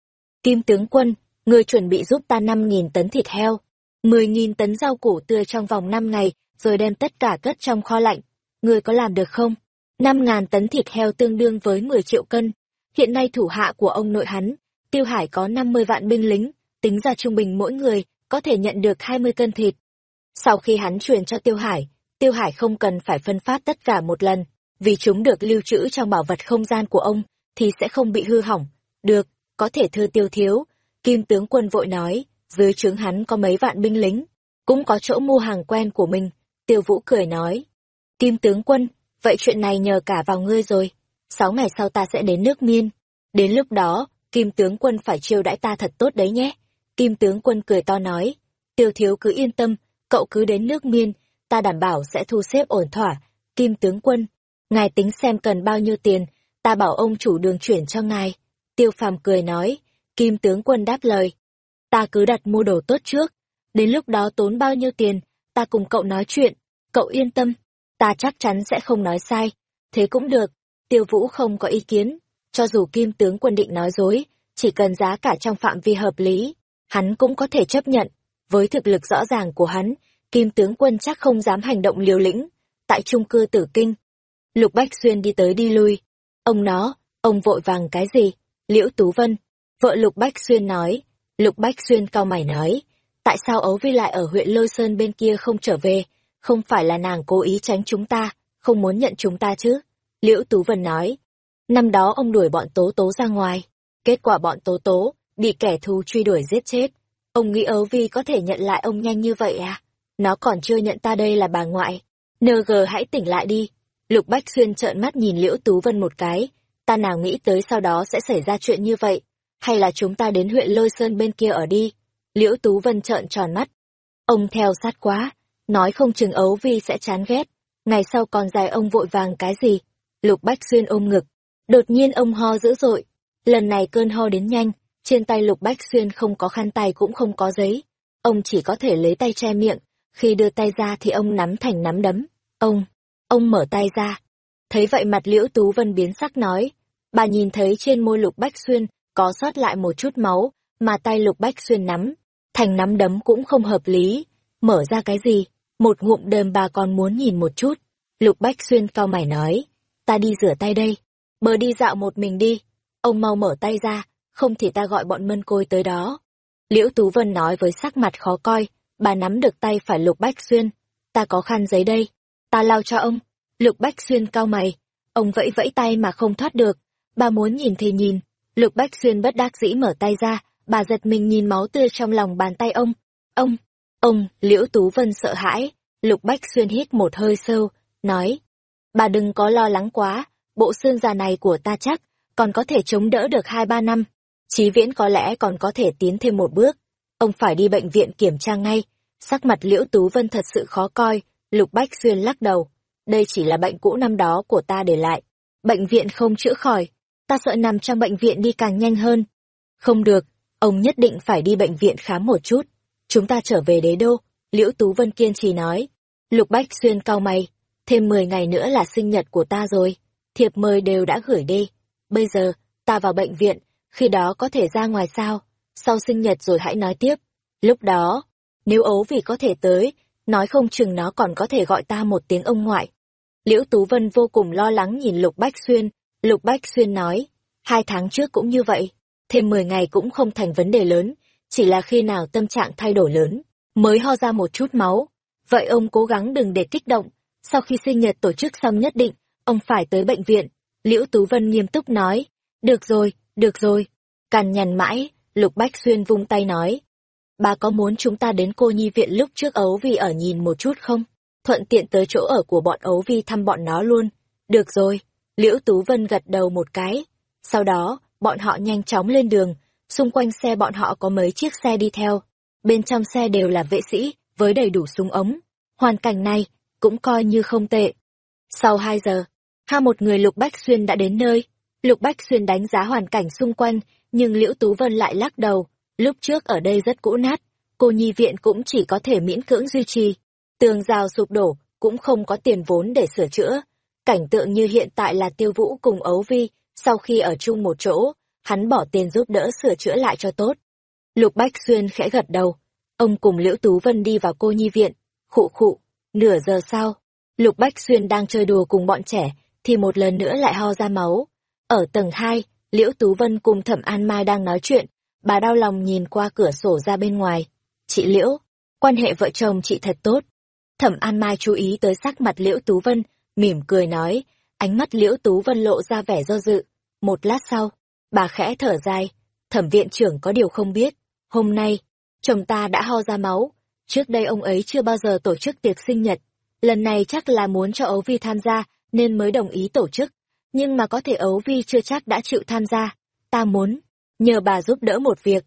Kim tướng quân, ngươi chuẩn bị giúp ta 5.000 tấn thịt heo, 10.000 tấn rau củ tươi trong vòng 5 ngày, rồi đem tất cả cất trong kho lạnh. Người có làm được không? 5.000 tấn thịt heo tương đương với 10 triệu cân. Hiện nay thủ hạ của ông nội hắn Tiêu Hải có 50 vạn binh lính, tính ra trung bình mỗi người có thể nhận được 20 cân thịt. Sau khi hắn truyền cho Tiêu Hải, Tiêu Hải không cần phải phân phát tất cả một lần, vì chúng được lưu trữ trong bảo vật không gian của ông, thì sẽ không bị hư hỏng. Được, có thể thưa Tiêu Thiếu, Kim tướng quân vội nói, dưới trướng hắn có mấy vạn binh lính, cũng có chỗ mua hàng quen của mình. Tiêu Vũ cười nói, Kim tướng quân, vậy chuyện này nhờ cả vào ngươi rồi. Sáu ngày sau ta sẽ đến nước miên. Đến lúc đó, Kim tướng quân phải chiêu đãi ta thật tốt đấy nhé. Kim tướng quân cười to nói, tiêu thiếu cứ yên tâm, cậu cứ đến nước miên, ta đảm bảo sẽ thu xếp ổn thỏa. Kim tướng quân, ngài tính xem cần bao nhiêu tiền, ta bảo ông chủ đường chuyển cho ngài. Tiêu phàm cười nói, Kim tướng quân đáp lời, ta cứ đặt mua đồ tốt trước, Đến lúc đó tốn bao nhiêu tiền, ta cùng cậu nói chuyện, cậu yên tâm, ta chắc chắn sẽ không nói sai. Thế cũng được, tiêu vũ không có ý kiến, cho dù kim tướng quân định nói dối, chỉ cần giá cả trong phạm vi hợp lý, hắn cũng có thể chấp nhận. Với thực lực rõ ràng của hắn, kim tướng quân chắc không dám hành động liều lĩnh. Tại trung cư tử kinh, Lục Bách Xuyên đi tới đi lui. Ông nó, ông vội vàng cái gì? Liễu Tú Vân. Vợ Lục Bách Xuyên nói. Lục Bách Xuyên cao mày nói. Tại sao ấu vi lại ở huyện Lôi Sơn bên kia không trở về? Không phải là nàng cố ý tránh chúng ta, không muốn nhận chúng ta chứ? Liễu Tú Vân nói. Năm đó ông đuổi bọn Tố Tố ra ngoài. Kết quả bọn Tố Tố bị kẻ thù truy đuổi giết chết. Ông nghĩ ấu vi có thể nhận lại ông nhanh như vậy à? Nó còn chưa nhận ta đây là bà ngoại. NG hãy tỉnh lại đi. Lục Bách Xuyên trợn mắt nhìn Liễu Tú Vân một cái. Ta nào nghĩ tới sau đó sẽ xảy ra chuyện như vậy. Hay là chúng ta đến huyện Lôi Sơn bên kia ở đi. Liễu Tú Vân trợn tròn mắt. Ông theo sát quá. Nói không chừng ấu vi sẽ chán ghét. Ngày sau còn dài ông vội vàng cái gì. Lục Bách Xuyên ôm ngực. Đột nhiên ông ho dữ dội. Lần này cơn ho đến nhanh. Trên tay Lục Bách Xuyên không có khăn tay cũng không có giấy. Ông chỉ có thể lấy tay che miệng khi đưa tay ra thì ông nắm thành nắm đấm. Ông, ông mở tay ra. Thấy vậy mặt liễu tú vân biến sắc nói. Bà nhìn thấy trên môi lục bách xuyên có sót lại một chút máu, mà tay lục bách xuyên nắm. Thành nắm đấm cũng không hợp lý. Mở ra cái gì? Một ngụm đơm bà còn muốn nhìn một chút. Lục bách xuyên cao mày nói. Ta đi rửa tay đây. Bờ đi dạo một mình đi. Ông mau mở tay ra, không thì ta gọi bọn mân côi tới đó. Liễu Tú Vân nói với sắc mặt khó coi, bà nắm được tay phải Lục Bách Xuyên. Ta có khăn giấy đây, ta lao cho ông. Lục Bách Xuyên cao mày, ông vẫy vẫy tay mà không thoát được. Bà muốn nhìn thì nhìn, Lục Bách Xuyên bất đắc dĩ mở tay ra, bà giật mình nhìn máu tươi trong lòng bàn tay ông. Ông, ông, Liễu Tú Vân sợ hãi, Lục Bách Xuyên hít một hơi sâu, nói. Bà đừng có lo lắng quá, bộ xương già này của ta chắc, còn có thể chống đỡ được hai ba năm. Chí viễn có lẽ còn có thể tiến thêm một bước ông phải đi bệnh viện kiểm tra ngay. Sắc mặt Liễu Tú Vân thật sự khó coi, Lục Bách Xuyên lắc đầu. Đây chỉ là bệnh cũ năm đó của ta để lại. Bệnh viện không chữa khỏi, ta sợ nằm trong bệnh viện đi càng nhanh hơn. Không được, ông nhất định phải đi bệnh viện khám một chút. Chúng ta trở về đế đô, Liễu Tú Vân kiên trì nói. Lục Bách Xuyên cao mày, thêm 10 ngày nữa là sinh nhật của ta rồi. Thiệp mời đều đã gửi đi. Bây giờ, ta vào bệnh viện, khi đó có thể ra ngoài sao? sau sinh nhật rồi hãy nói tiếp. Lúc đó, nếu ấu vì có thể tới, nói không chừng nó còn có thể gọi ta một tiếng ông ngoại. Liễu Tú Vân vô cùng lo lắng nhìn Lục Bách Xuyên, Lục Bách Xuyên nói, hai tháng trước cũng như vậy, thêm mười ngày cũng không thành vấn đề lớn, chỉ là khi nào tâm trạng thay đổi lớn, mới ho ra một chút máu. Vậy ông cố gắng đừng để kích động, sau khi sinh nhật tổ chức xong nhất định, ông phải tới bệnh viện. Liễu Tú Vân nghiêm túc nói, được rồi, được rồi, Càn nhằn mãi, Lục Bách Xuyên vung tay nói. Bà có muốn chúng ta đến cô nhi viện lúc trước ấu vi ở nhìn một chút không? Thuận tiện tới chỗ ở của bọn ấu vi thăm bọn nó luôn. Được rồi. Liễu Tú Vân gật đầu một cái. Sau đó, bọn họ nhanh chóng lên đường. Xung quanh xe bọn họ có mấy chiếc xe đi theo. Bên trong xe đều là vệ sĩ, với đầy đủ súng ống. Hoàn cảnh này, cũng coi như không tệ. Sau hai giờ, ha một người Lục Bách Xuyên đã đến nơi. Lục Bách Xuyên đánh giá hoàn cảnh xung quanh, nhưng Liễu Tú Vân lại lắc đầu, lúc trước ở đây rất cũ nát, cô nhi viện cũng chỉ có thể miễn cưỡng duy trì. Tường rào sụp đổ, cũng không có tiền vốn để sửa chữa. Cảnh tượng như hiện tại là tiêu vũ cùng ấu vi, sau khi ở chung một chỗ, hắn bỏ tiền giúp đỡ sửa chữa lại cho tốt. Lục Bách Xuyên khẽ gật đầu, ông cùng Liễu Tú Vân đi vào cô nhi viện, khụ khụ, nửa giờ sau, Lục Bách Xuyên đang chơi đùa cùng bọn trẻ, thì một lần nữa lại ho ra máu. Ở tầng 2, Liễu Tú Vân cùng Thẩm An Mai đang nói chuyện, bà đau lòng nhìn qua cửa sổ ra bên ngoài. Chị Liễu, quan hệ vợ chồng chị thật tốt. Thẩm An Mai chú ý tới sắc mặt Liễu Tú Vân, mỉm cười nói, ánh mắt Liễu Tú Vân lộ ra vẻ do dự. Một lát sau, bà khẽ thở dài, thẩm viện trưởng có điều không biết. Hôm nay, chồng ta đã ho ra máu. Trước đây ông ấy chưa bao giờ tổ chức tiệc sinh nhật. Lần này chắc là muốn cho Ấu Vi tham gia, nên mới đồng ý tổ chức nhưng mà có thể ấu vi chưa chắc đã chịu tham gia. Ta muốn, nhờ bà giúp đỡ một việc.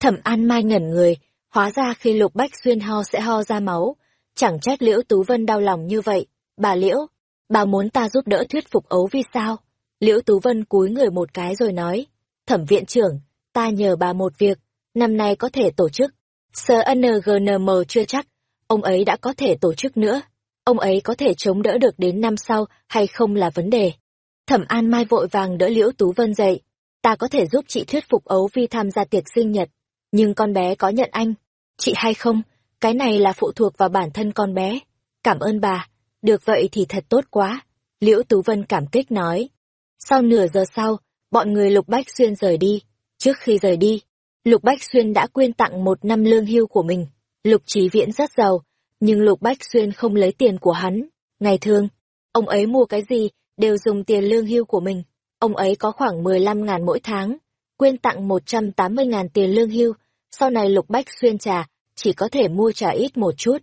Thẩm An Mai ngẩn người, hóa ra khi Lục Bách Xuyên ho sẽ ho ra máu. Chẳng trách Liễu Tú Vân đau lòng như vậy. Bà Liễu, bà muốn ta giúp đỡ thuyết phục ấu vi sao? Liễu Tú Vân cúi người một cái rồi nói, thẩm viện trưởng, ta nhờ bà một việc, năm nay có thể tổ chức. SNGNM chưa chắc, ông ấy đã có thể tổ chức nữa. Ông ấy có thể chống đỡ được đến năm sau hay không là vấn đề. Thẩm An Mai vội vàng đỡ Liễu Tú Vân dậy. Ta có thể giúp chị thuyết phục Ấu Vi tham gia tiệc sinh nhật. Nhưng con bé có nhận anh. Chị hay không, cái này là phụ thuộc vào bản thân con bé. Cảm ơn bà. Được vậy thì thật tốt quá. Liễu Tú Vân cảm kích nói. Sau nửa giờ sau, bọn người Lục Bách Xuyên rời đi. Trước khi rời đi, Lục Bách Xuyên đã quyên tặng một năm lương hưu của mình. Lục Trí Viễn rất giàu, nhưng Lục Bách Xuyên không lấy tiền của hắn. Ngày thường, ông ấy mua cái gì đều dùng tiền lương hưu của mình. Ông ấy có khoảng 15 ngàn mỗi tháng, quyên tặng 180 ngàn tiền lương hưu. Sau này Lục Bách Xuyên trà, chỉ có thể mua trà ít một chút.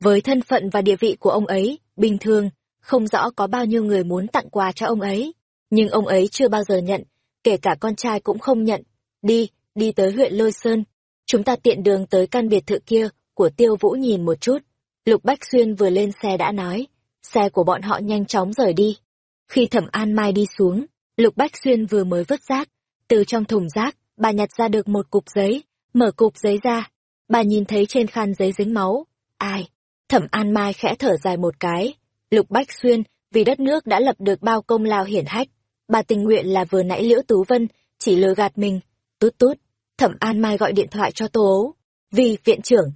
Với thân phận và địa vị của ông ấy, bình thường, không rõ có bao nhiêu người muốn tặng quà cho ông ấy. Nhưng ông ấy chưa bao giờ nhận, kể cả con trai cũng không nhận. Đi, đi tới huyện Lôi Sơn. Chúng ta tiện đường tới căn biệt thự kia của Tiêu Vũ nhìn một chút. Lục Bách Xuyên vừa lên xe đã nói. Xe của bọn họ nhanh chóng rời đi. Khi Thẩm An Mai đi xuống, Lục Bách Xuyên vừa mới vứt rác. Từ trong thùng rác, bà nhặt ra được một cục giấy, mở cục giấy ra. Bà nhìn thấy trên khăn giấy dính máu. Ai? Thẩm An Mai khẽ thở dài một cái. Lục Bách Xuyên, vì đất nước đã lập được bao công lao hiển hách. Bà tình nguyện là vừa nãy Liễu Tú Vân, chỉ lừa gạt mình. Tút tút, Thẩm An Mai gọi điện thoại cho Tô Ố. Vì, viện trưởng.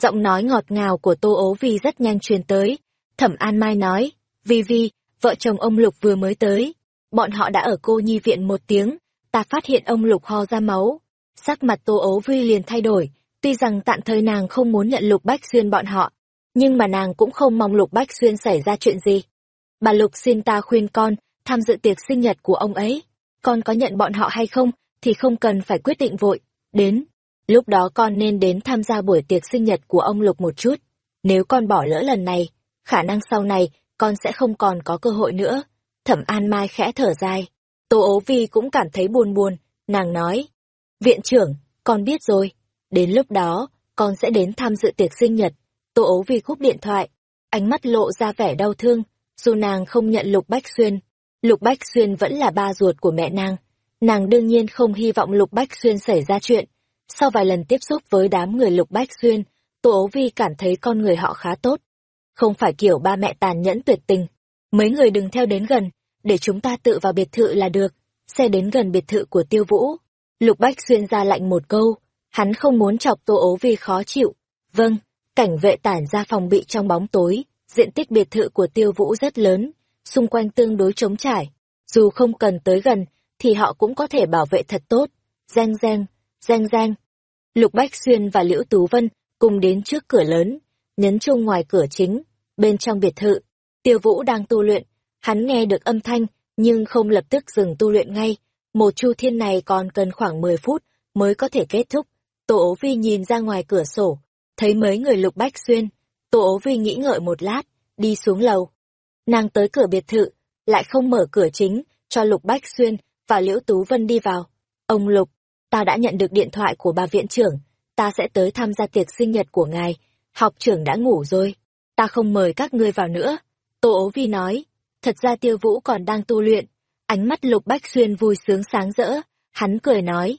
Giọng nói ngọt ngào của Tô Ố Vì rất nhanh truyền tới. Thẩm An Mai nói, Vì Vì, vợ chồng ông Lục vừa mới tới. Bọn họ đã ở cô nhi viện một tiếng, ta phát hiện ông Lục ho ra máu. Sắc mặt Tô Ố Vi liền thay đổi, tuy rằng tạm thời nàng không muốn nhận Lục Bách Xuyên bọn họ, nhưng mà nàng cũng không mong Lục Bách Xuyên xảy ra chuyện gì. Bà Lục xin ta khuyên con, tham dự tiệc sinh nhật của ông ấy. Con có nhận bọn họ hay không, thì không cần phải quyết định vội. Đến, lúc đó con nên đến tham gia buổi tiệc sinh nhật của ông Lục một chút. Nếu con bỏ lỡ lần này, khả năng sau này con sẽ không còn có cơ hội nữa. Thẩm An Mai khẽ thở dài. Tô ố vi cũng cảm thấy buồn buồn, nàng nói. Viện trưởng, con biết rồi. Đến lúc đó, con sẽ đến tham dự tiệc sinh nhật. Tô ố vi cúp điện thoại, ánh mắt lộ ra vẻ đau thương, dù nàng không nhận Lục Bách Xuyên. Lục Bách Xuyên vẫn là ba ruột của mẹ nàng. Nàng đương nhiên không hy vọng Lục Bách Xuyên xảy ra chuyện. Sau vài lần tiếp xúc với đám người Lục Bách Xuyên, Tô ố vi cảm thấy con người họ khá tốt. Không phải kiểu ba mẹ tàn nhẫn tuyệt tình. Mấy người đừng theo đến gần, để chúng ta tự vào biệt thự là được. Xe đến gần biệt thự của Tiêu Vũ. Lục Bách Xuyên ra lạnh một câu, hắn không muốn chọc Tô ố vi khó chịu. Vâng, cảnh vệ tản ra phòng bị trong bóng tối, diện tích biệt thự của Tiêu Vũ rất lớn, xung quanh tương đối trống trải. Dù không cần tới gần, thì họ cũng có thể bảo vệ thật tốt. Giang giang, giang giang. Lục Bách Xuyên và Liễu Tú Vân cùng đến trước cửa lớn, nhấn chung ngoài cửa chính, bên trong biệt thự. Tiêu Vũ đang tu luyện, hắn nghe được âm thanh, nhưng không lập tức dừng tu luyện ngay. Một chu thiên này còn cần khoảng 10 phút mới có thể kết thúc. Tổ ố vi nhìn ra ngoài cửa sổ, thấy mấy người lục bách xuyên. Tổ ố vi nghĩ ngợi một lát, đi xuống lầu. Nàng tới cửa biệt thự, lại không mở cửa chính, cho lục bách xuyên và liễu tú vân đi vào. Ông lục, ta đã nhận được điện thoại của bà viện trưởng, ta sẽ tới tham gia tiệc sinh nhật của ngài. Học trưởng đã ngủ rồi, ta không mời các ngươi vào nữa. Tô ố vi nói, thật ra tiêu vũ còn đang tu luyện. Ánh mắt lục bách xuyên vui sướng sáng rỡ, hắn cười nói.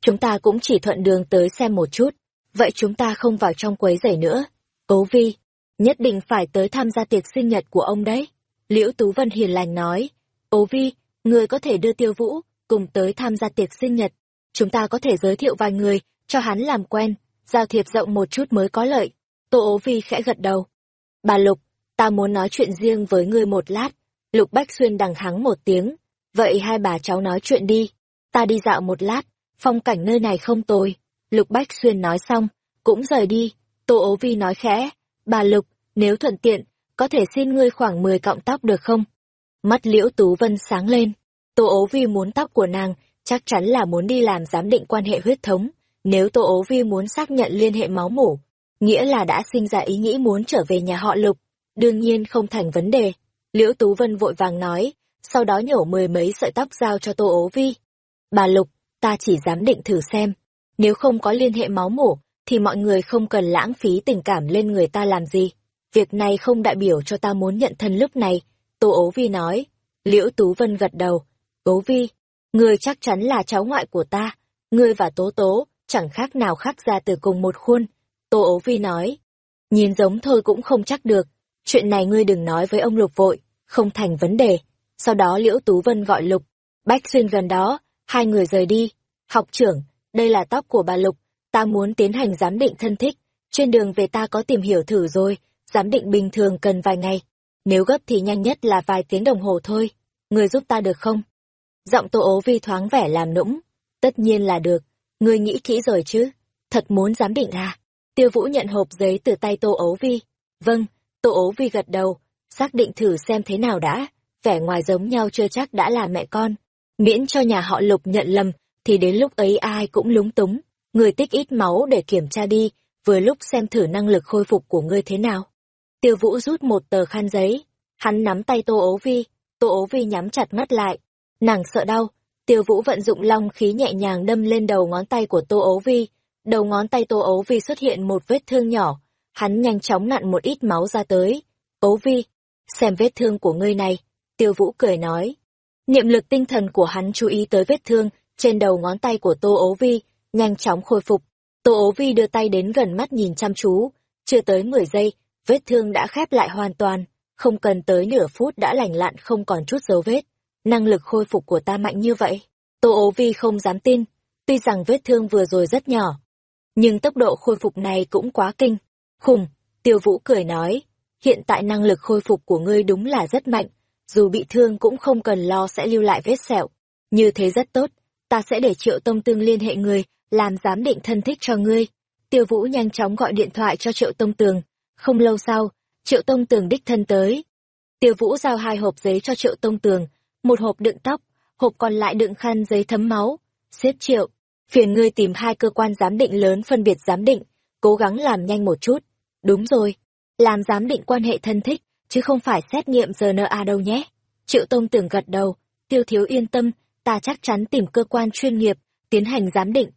Chúng ta cũng chỉ thuận đường tới xem một chút, vậy chúng ta không vào trong quấy rầy nữa. Ố vi, nhất định phải tới tham gia tiệc sinh nhật của ông đấy. Liễu Tú Vân hiền lành nói, Ố vi, người có thể đưa tiêu vũ, cùng tới tham gia tiệc sinh nhật. Chúng ta có thể giới thiệu vài người, cho hắn làm quen, giao thiệp rộng một chút mới có lợi. Tô ố vi khẽ gật đầu. Bà Lục, ta muốn nói chuyện riêng với ngươi một lát. Lục Bách Xuyên đằng hắng một tiếng. Vậy hai bà cháu nói chuyện đi. Ta đi dạo một lát, phong cảnh nơi này không tồi. Lục Bách Xuyên nói xong, cũng rời đi. Tô ố vi nói khẽ. Bà Lục, nếu thuận tiện, có thể xin ngươi khoảng 10 cọng tóc được không? Mắt liễu Tú Vân sáng lên. Tô ố vi muốn tóc của nàng, chắc chắn là muốn đi làm giám định quan hệ huyết thống. Nếu Tô ố vi muốn xác nhận liên hệ máu mủ, nghĩa là đã sinh ra ý nghĩ muốn trở về nhà họ Lục, đương nhiên không thành vấn đề. Liễu Tú Vân vội vàng nói, sau đó nhổ mười mấy sợi tóc giao cho Tô Ố Vi. Bà Lục, ta chỉ dám định thử xem, nếu không có liên hệ máu mủ, thì mọi người không cần lãng phí tình cảm lên người ta làm gì. Việc này không đại biểu cho ta muốn nhận thân lúc này, Tô Ố Vi nói. Liễu Tú Vân gật đầu, Ố Vi, người chắc chắn là cháu ngoại của ta, ngươi và Tố Tố chẳng khác nào khác ra từ cùng một khuôn. Tô ố vi nói, nhìn giống thôi cũng không chắc được, chuyện này ngươi đừng nói với ông Lục vội, không thành vấn đề. Sau đó Liễu Tú Vân gọi Lục, Bách Xuyên gần đó, hai người rời đi. Học trưởng, đây là tóc của bà Lục, ta muốn tiến hành giám định thân thích, trên đường về ta có tìm hiểu thử rồi, giám định bình thường cần vài ngày, nếu gấp thì nhanh nhất là vài tiếng đồng hồ thôi, người giúp ta được không? Giọng Tô ố vi thoáng vẻ làm nũng, tất nhiên là được, người nghĩ kỹ rồi chứ, thật muốn giám định à? Tiêu Vũ nhận hộp giấy từ tay Tô ố vi, vâng, Tô ố vi gật đầu, xác định thử xem thế nào đã, vẻ ngoài giống nhau chưa chắc đã là mẹ con, miễn cho nhà họ Lục nhận lầm, thì đến lúc ấy ai cũng lúng túng, người tích ít máu để kiểm tra đi, vừa lúc xem thử năng lực khôi phục của ngươi thế nào. Tiêu Vũ rút một tờ khăn giấy, hắn nắm tay Tô Ố Vi, Tô Ố Vi nhắm chặt mắt lại, nàng sợ đau, Tiêu Vũ vận dụng long khí nhẹ nhàng đâm lên đầu ngón tay của Tô Ố Vi, đầu ngón tay Tô Ố Vi xuất hiện một vết thương nhỏ, hắn nhanh chóng nặn một ít máu ra tới. Ố Vi, xem vết thương của ngươi này, Tiêu Vũ cười nói. Niệm lực tinh thần của hắn chú ý tới vết thương trên đầu ngón tay của Tô Ố Vi, nhanh chóng khôi phục. Tô ố vi đưa tay đến gần mắt nhìn chăm chú, chưa tới 10 giây, vết thương đã khép lại hoàn toàn, không cần tới nửa phút đã lành lặn không còn chút dấu vết. Năng lực khôi phục của ta mạnh như vậy. Tô ố vi không dám tin, tuy rằng vết thương vừa rồi rất nhỏ. Nhưng tốc độ khôi phục này cũng quá kinh. Khủng, tiêu vũ cười nói, hiện tại năng lực khôi phục của ngươi đúng là rất mạnh, dù bị thương cũng không cần lo sẽ lưu lại vết sẹo. Như thế rất tốt, ta sẽ để triệu tông tương liên hệ người làm giám định thân thích cho ngươi. Tiêu Vũ nhanh chóng gọi điện thoại cho Triệu Tông Tường. Không lâu sau, Triệu Tông Tường đích thân tới. Tiêu Vũ giao hai hộp giấy cho Triệu Tông Tường, một hộp đựng tóc, hộp còn lại đựng khăn giấy thấm máu. Xếp Triệu, phiền ngươi tìm hai cơ quan giám định lớn phân biệt giám định, cố gắng làm nhanh một chút. Đúng rồi, làm giám định quan hệ thân thích, chứ không phải xét nghiệm RNA đâu nhé. Triệu Tông Tường gật đầu, Tiêu Thiếu yên tâm, ta chắc chắn tìm cơ quan chuyên nghiệp, tiến hành giám định.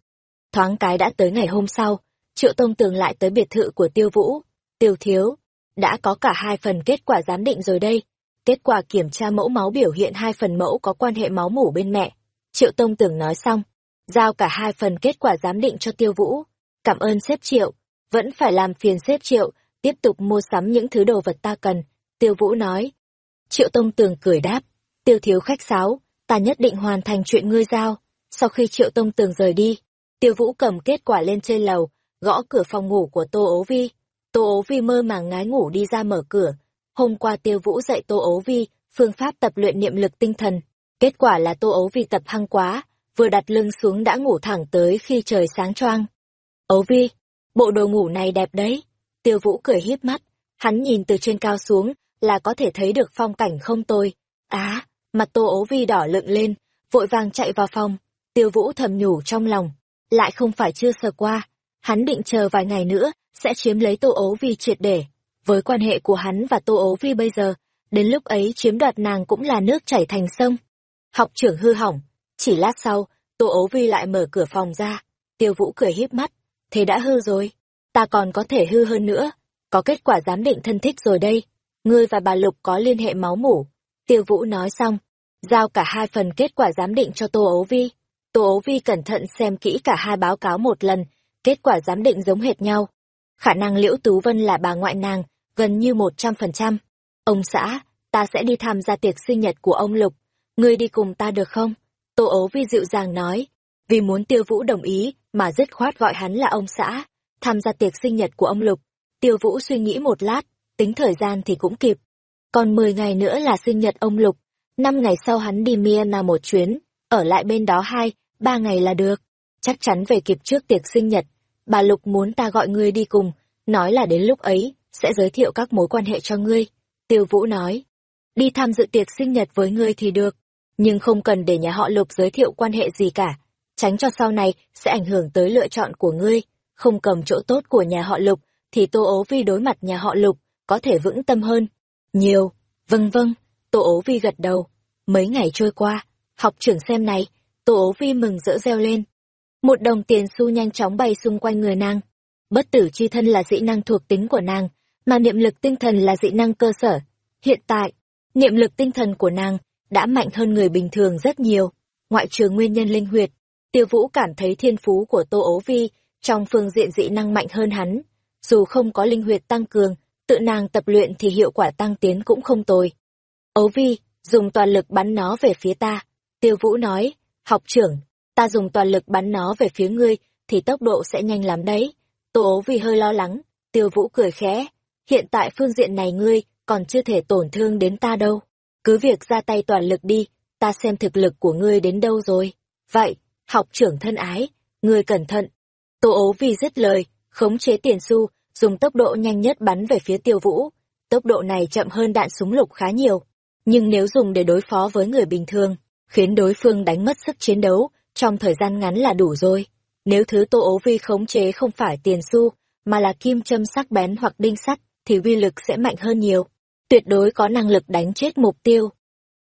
Thoáng cái đã tới ngày hôm sau, Triệu Tông Tường lại tới biệt thự của Tiêu Vũ. Tiêu Thiếu, đã có cả hai phần kết quả giám định rồi đây. Kết quả kiểm tra mẫu máu biểu hiện hai phần mẫu có quan hệ máu mủ bên mẹ. Triệu Tông Tường nói xong, giao cả hai phần kết quả giám định cho Tiêu Vũ. Cảm ơn xếp Triệu, vẫn phải làm phiền xếp Triệu, tiếp tục mua sắm những thứ đồ vật ta cần. Tiêu Vũ nói. Triệu Tông Tường cười đáp, Tiêu Thiếu khách sáo, ta nhất định hoàn thành chuyện ngươi giao. Sau khi Triệu Tông Tường rời đi, Tiêu Vũ cầm kết quả lên trên lầu, gõ cửa phòng ngủ của Tô Ố Vi. Tô Ố Vi mơ màng ngái ngủ đi ra mở cửa. Hôm qua Tiêu Vũ dạy Tô Ố Vi phương pháp tập luyện niệm lực tinh thần. Kết quả là Tô Ố Vi tập hăng quá, vừa đặt lưng xuống đã ngủ thẳng tới khi trời sáng choang. Ố Vi, bộ đồ ngủ này đẹp đấy. Tiêu Vũ cười híp mắt, hắn nhìn từ trên cao xuống là có thể thấy được phong cảnh không tôi. Á, mặt Tô Ố Vi đỏ lựng lên, vội vàng chạy vào phòng. Tiêu Vũ thầm nhủ trong lòng, lại không phải chưa sờ qua. Hắn định chờ vài ngày nữa, sẽ chiếm lấy Tô Ố Vi triệt để. Với quan hệ của hắn và Tô Ố Vi bây giờ, đến lúc ấy chiếm đoạt nàng cũng là nước chảy thành sông. Học trưởng hư hỏng, chỉ lát sau, Tô Ố Vi lại mở cửa phòng ra. Tiêu Vũ cười híp mắt, thế đã hư rồi, ta còn có thể hư hơn nữa, có kết quả giám định thân thích rồi đây. Ngươi và bà Lục có liên hệ máu mủ. Tiêu Vũ nói xong, giao cả hai phần kết quả giám định cho Tô Ấu Vi. Tô Ấu vi cẩn thận xem kỹ cả hai báo cáo một lần, kết quả giám định giống hệt nhau. Khả năng Liễu Tú Vân là bà ngoại nàng, gần như một trăm phần trăm. Ông xã, ta sẽ đi tham gia tiệc sinh nhật của ông Lục. Ngươi đi cùng ta được không? Tô Ấu vi dịu dàng nói. Vì muốn tiêu vũ đồng ý, mà dứt khoát gọi hắn là ông xã. Tham gia tiệc sinh nhật của ông Lục. Tiêu vũ suy nghĩ một lát, tính thời gian thì cũng kịp. Còn mười ngày nữa là sinh nhật ông Lục. năm ngày sau hắn đi Myanmar một chuyến, ở lại bên đó hai, ba ngày là được. Chắc chắn về kịp trước tiệc sinh nhật. Bà Lục muốn ta gọi ngươi đi cùng, nói là đến lúc ấy, sẽ giới thiệu các mối quan hệ cho ngươi. Tiêu Vũ nói, đi tham dự tiệc sinh nhật với ngươi thì được, nhưng không cần để nhà họ Lục giới thiệu quan hệ gì cả, tránh cho sau này sẽ ảnh hưởng tới lựa chọn của ngươi. Không cầm chỗ tốt của nhà họ Lục, thì Tô Ố Vi đối mặt nhà họ Lục, có thể vững tâm hơn. Nhiều, vâng vâng, Tô Ố Vi gật đầu. Mấy ngày trôi qua, học trưởng xem này, Tô ố vi mừng rỡ reo lên. Một đồng tiền xu nhanh chóng bay xung quanh người nàng. Bất tử chi thân là dị năng thuộc tính của nàng, mà niệm lực tinh thần là dị năng cơ sở. Hiện tại, niệm lực tinh thần của nàng đã mạnh hơn người bình thường rất nhiều, ngoại trừ nguyên nhân linh huyệt. Tiêu Vũ cảm thấy thiên phú của Tô Ố Vi trong phương diện dị năng mạnh hơn hắn. Dù không có linh huyệt tăng cường, tự nàng tập luyện thì hiệu quả tăng tiến cũng không tồi. Ấu Vi, dùng toàn lực bắn nó về phía ta. Tiêu Vũ nói, học trưởng, ta dùng toàn lực bắn nó về phía ngươi, thì tốc độ sẽ nhanh lắm đấy. Tô ấu vi hơi lo lắng, tiêu vũ cười khẽ. Hiện tại phương diện này ngươi còn chưa thể tổn thương đến ta đâu. Cứ việc ra tay toàn lực đi, ta xem thực lực của ngươi đến đâu rồi. Vậy, học trưởng thân ái, ngươi cẩn thận. Tô ấu vi dứt lời, khống chế tiền su, dùng tốc độ nhanh nhất bắn về phía tiêu vũ. Tốc độ này chậm hơn đạn súng lục khá nhiều. Nhưng nếu dùng để đối phó với người bình thường, khiến đối phương đánh mất sức chiến đấu, trong thời gian ngắn là đủ rồi. Nếu thứ Tô Ố Vi khống chế không phải tiền xu, mà là kim châm sắc bén hoặc đinh sắt, thì uy lực sẽ mạnh hơn nhiều. Tuyệt đối có năng lực đánh chết mục tiêu.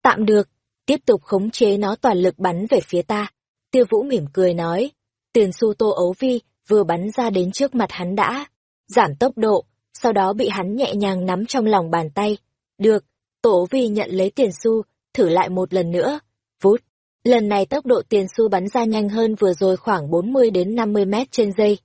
Tạm được, tiếp tục khống chế nó toàn lực bắn về phía ta. Tiêu Vũ mỉm cười nói, tiền xu Tô Ấu Vi vừa bắn ra đến trước mặt hắn đã, giảm tốc độ, sau đó bị hắn nhẹ nhàng nắm trong lòng bàn tay. Được, Tô Ấu Vi nhận lấy tiền xu, thử lại một lần nữa. Vút, Lần này tốc độ tiền xu bắn ra nhanh hơn vừa rồi khoảng 40 đến 50 mét trên giây.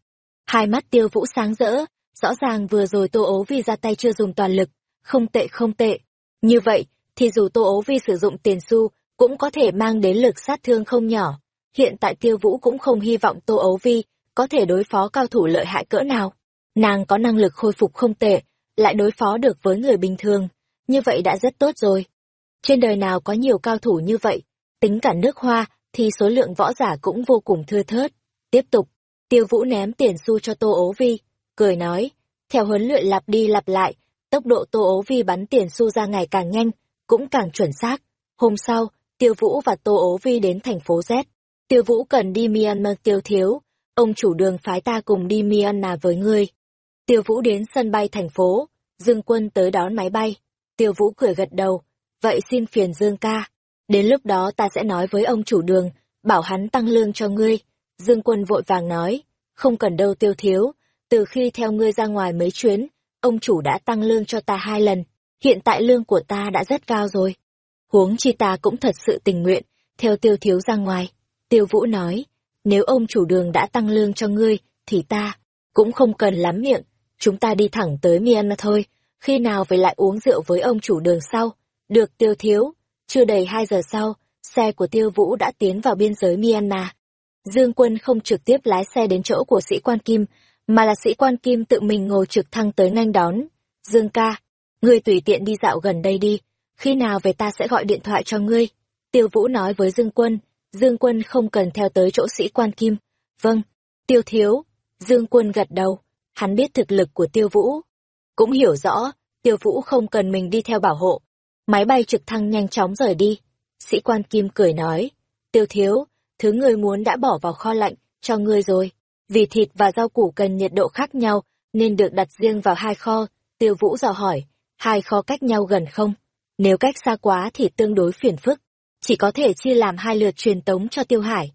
Hai mắt tiêu vũ sáng rỡ, rõ ràng vừa rồi tô ố vi ra tay chưa dùng toàn lực, không tệ không tệ. Như vậy, thì dù tô ố vi sử dụng tiền xu, cũng có thể mang đến lực sát thương không nhỏ. Hiện tại tiêu vũ cũng không hy vọng tô ố vi có thể đối phó cao thủ lợi hại cỡ nào. Nàng có năng lực khôi phục không tệ, lại đối phó được với người bình thường. Như vậy đã rất tốt rồi. Trên đời nào có nhiều cao thủ như vậy, tính cả nước hoa, thì số lượng võ giả cũng vô cùng thưa thớt. Tiếp tục, tiêu vũ ném tiền xu cho Tô Ố Vi, cười nói, theo huấn luyện lặp đi lặp lại, tốc độ Tô Ố Vi bắn tiền xu ra ngày càng nhanh, cũng càng chuẩn xác. Hôm sau, Tiêu Vũ và Tô Ố Vi đến thành phố Z. Tiêu Vũ cần đi Myanmar tiêu thiếu, ông chủ đường phái ta cùng đi Myanmar với ngươi. Tiêu Vũ đến sân bay thành phố, Dương Quân tới đón máy bay. Tiêu Vũ cười gật đầu, vậy xin phiền Dương ca, Đến lúc đó ta sẽ nói với ông chủ đường, bảo hắn tăng lương cho ngươi. Dương quân vội vàng nói, không cần đâu tiêu thiếu, từ khi theo ngươi ra ngoài mấy chuyến, ông chủ đã tăng lương cho ta hai lần, hiện tại lương của ta đã rất cao rồi. Huống chi ta cũng thật sự tình nguyện, theo tiêu thiếu ra ngoài. Tiêu vũ nói, nếu ông chủ đường đã tăng lương cho ngươi, thì ta cũng không cần lắm miệng, chúng ta đi thẳng tới Myanmar thôi, khi nào về lại uống rượu với ông chủ đường sau. Được tiêu thiếu, chưa đầy hai giờ sau, xe của Tiêu Vũ đã tiến vào biên giới Myanmar. Dương Quân không trực tiếp lái xe đến chỗ của sĩ quan Kim, mà là sĩ quan Kim tự mình ngồi trực thăng tới nhanh đón. Dương ca, ngươi tùy tiện đi dạo gần đây đi, khi nào về ta sẽ gọi điện thoại cho ngươi. Tiêu Vũ nói với Dương Quân, Dương Quân không cần theo tới chỗ sĩ quan Kim. Vâng, Tiêu Thiếu, Dương Quân gật đầu, hắn biết thực lực của Tiêu Vũ. Cũng hiểu rõ, Tiêu Vũ không cần mình đi theo bảo hộ, Máy bay trực thăng nhanh chóng rời đi. Sĩ quan Kim cười nói, tiêu thiếu, thứ người muốn đã bỏ vào kho lạnh, cho ngươi rồi. Vì thịt và rau củ cần nhiệt độ khác nhau, nên được đặt riêng vào hai kho. Tiêu Vũ dò hỏi, hai kho cách nhau gần không? Nếu cách xa quá thì tương đối phiền phức. Chỉ có thể chia làm hai lượt truyền tống cho Tiêu Hải.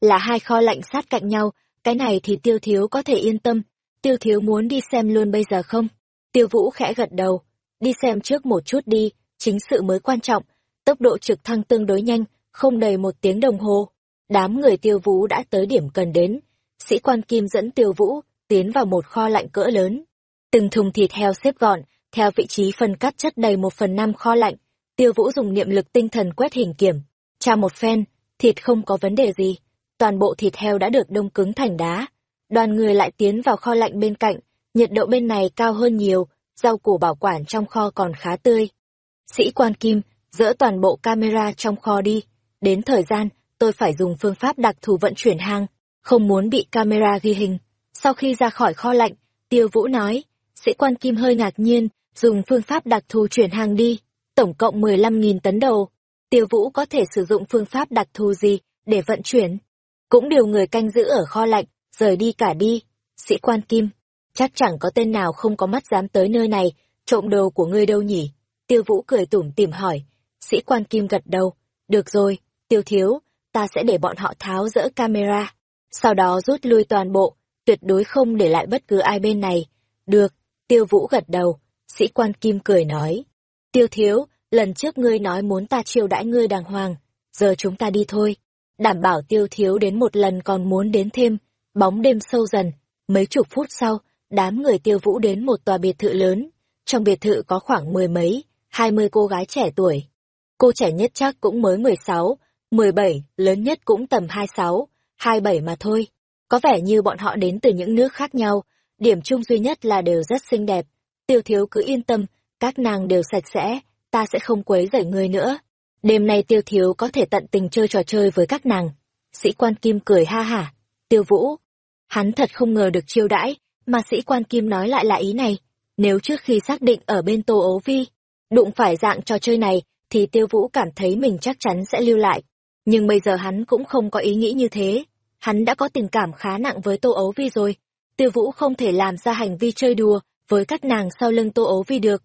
Là hai kho lạnh sát cạnh nhau, cái này thì Tiêu Thiếu có thể yên tâm. Tiêu Thiếu muốn đi xem luôn bây giờ không? Tiêu Vũ khẽ gật đầu. Đi xem trước một chút đi, chính sự mới quan trọng, tốc độ trực thăng tương đối nhanh, không đầy một tiếng đồng hồ. Đám người tiêu vũ đã tới điểm cần đến. Sĩ quan Kim dẫn tiêu vũ, tiến vào một kho lạnh cỡ lớn. Từng thùng thịt heo xếp gọn, theo vị trí phân cắt chất đầy một phần năm kho lạnh. Tiêu vũ dùng niệm lực tinh thần quét hình kiểm. Tra một phen, thịt không có vấn đề gì. Toàn bộ thịt heo đã được đông cứng thành đá. Đoàn người lại tiến vào kho lạnh bên cạnh, nhiệt độ bên này cao hơn nhiều, rau củ bảo quản trong kho còn khá tươi. Sĩ quan Kim, dỡ toàn bộ camera trong kho đi. Đến thời gian, tôi phải dùng phương pháp đặc thù vận chuyển hàng, không muốn bị camera ghi hình. Sau khi ra khỏi kho lạnh, Tiêu Vũ nói, sĩ quan Kim hơi ngạc nhiên, dùng phương pháp đặc thù chuyển hàng đi, tổng cộng 15.000 tấn đầu. Tiêu Vũ có thể sử dụng phương pháp đặc thù gì để vận chuyển? Cũng điều người canh giữ ở kho lạnh, rời đi cả đi. Sĩ quan Kim, chắc chẳng có tên nào không có mắt dám tới nơi này, trộm đồ của ngươi đâu nhỉ? Tiêu Vũ cười tủm tỉm hỏi. Sĩ quan Kim gật đầu. Được rồi, Tiêu Thiếu, ta sẽ để bọn họ tháo rỡ camera. Sau đó rút lui toàn bộ, tuyệt đối không để lại bất cứ ai bên này. Được, Tiêu Vũ gật đầu. Sĩ quan Kim cười nói. Tiêu Thiếu, lần trước ngươi nói muốn ta chiêu đãi ngươi đàng hoàng. Giờ chúng ta đi thôi. đảm bảo tiêu thiếu đến một lần còn muốn đến thêm, bóng đêm sâu dần, mấy chục phút sau, đám người tiêu vũ đến một tòa biệt thự lớn, trong biệt thự có khoảng mười mấy, hai mươi cô gái trẻ tuổi. Cô trẻ nhất chắc cũng mới mười sáu, mười bảy, lớn nhất cũng tầm hai sáu, hai bảy mà thôi. Có vẻ như bọn họ đến từ những nước khác nhau, điểm chung duy nhất là đều rất xinh đẹp. Tiêu thiếu cứ yên tâm, các nàng đều sạch sẽ, ta sẽ không quấy rầy người nữa. Đêm nay tiêu thiếu có thể tận tình chơi trò chơi với các nàng. Sĩ quan Kim cười ha hả. Tiêu vũ. Hắn thật không ngờ được chiêu đãi, mà sĩ quan Kim nói lại là ý này. Nếu trước khi xác định ở bên Tô Ố Vi, đụng phải dạng trò chơi này, thì tiêu vũ cảm thấy mình chắc chắn sẽ lưu lại. Nhưng bây giờ hắn cũng không có ý nghĩ như thế. Hắn đã có tình cảm khá nặng với Tô Ấu Vi rồi. Tiêu vũ không thể làm ra hành vi chơi đùa với các nàng sau lưng Tô Ấu Vi được.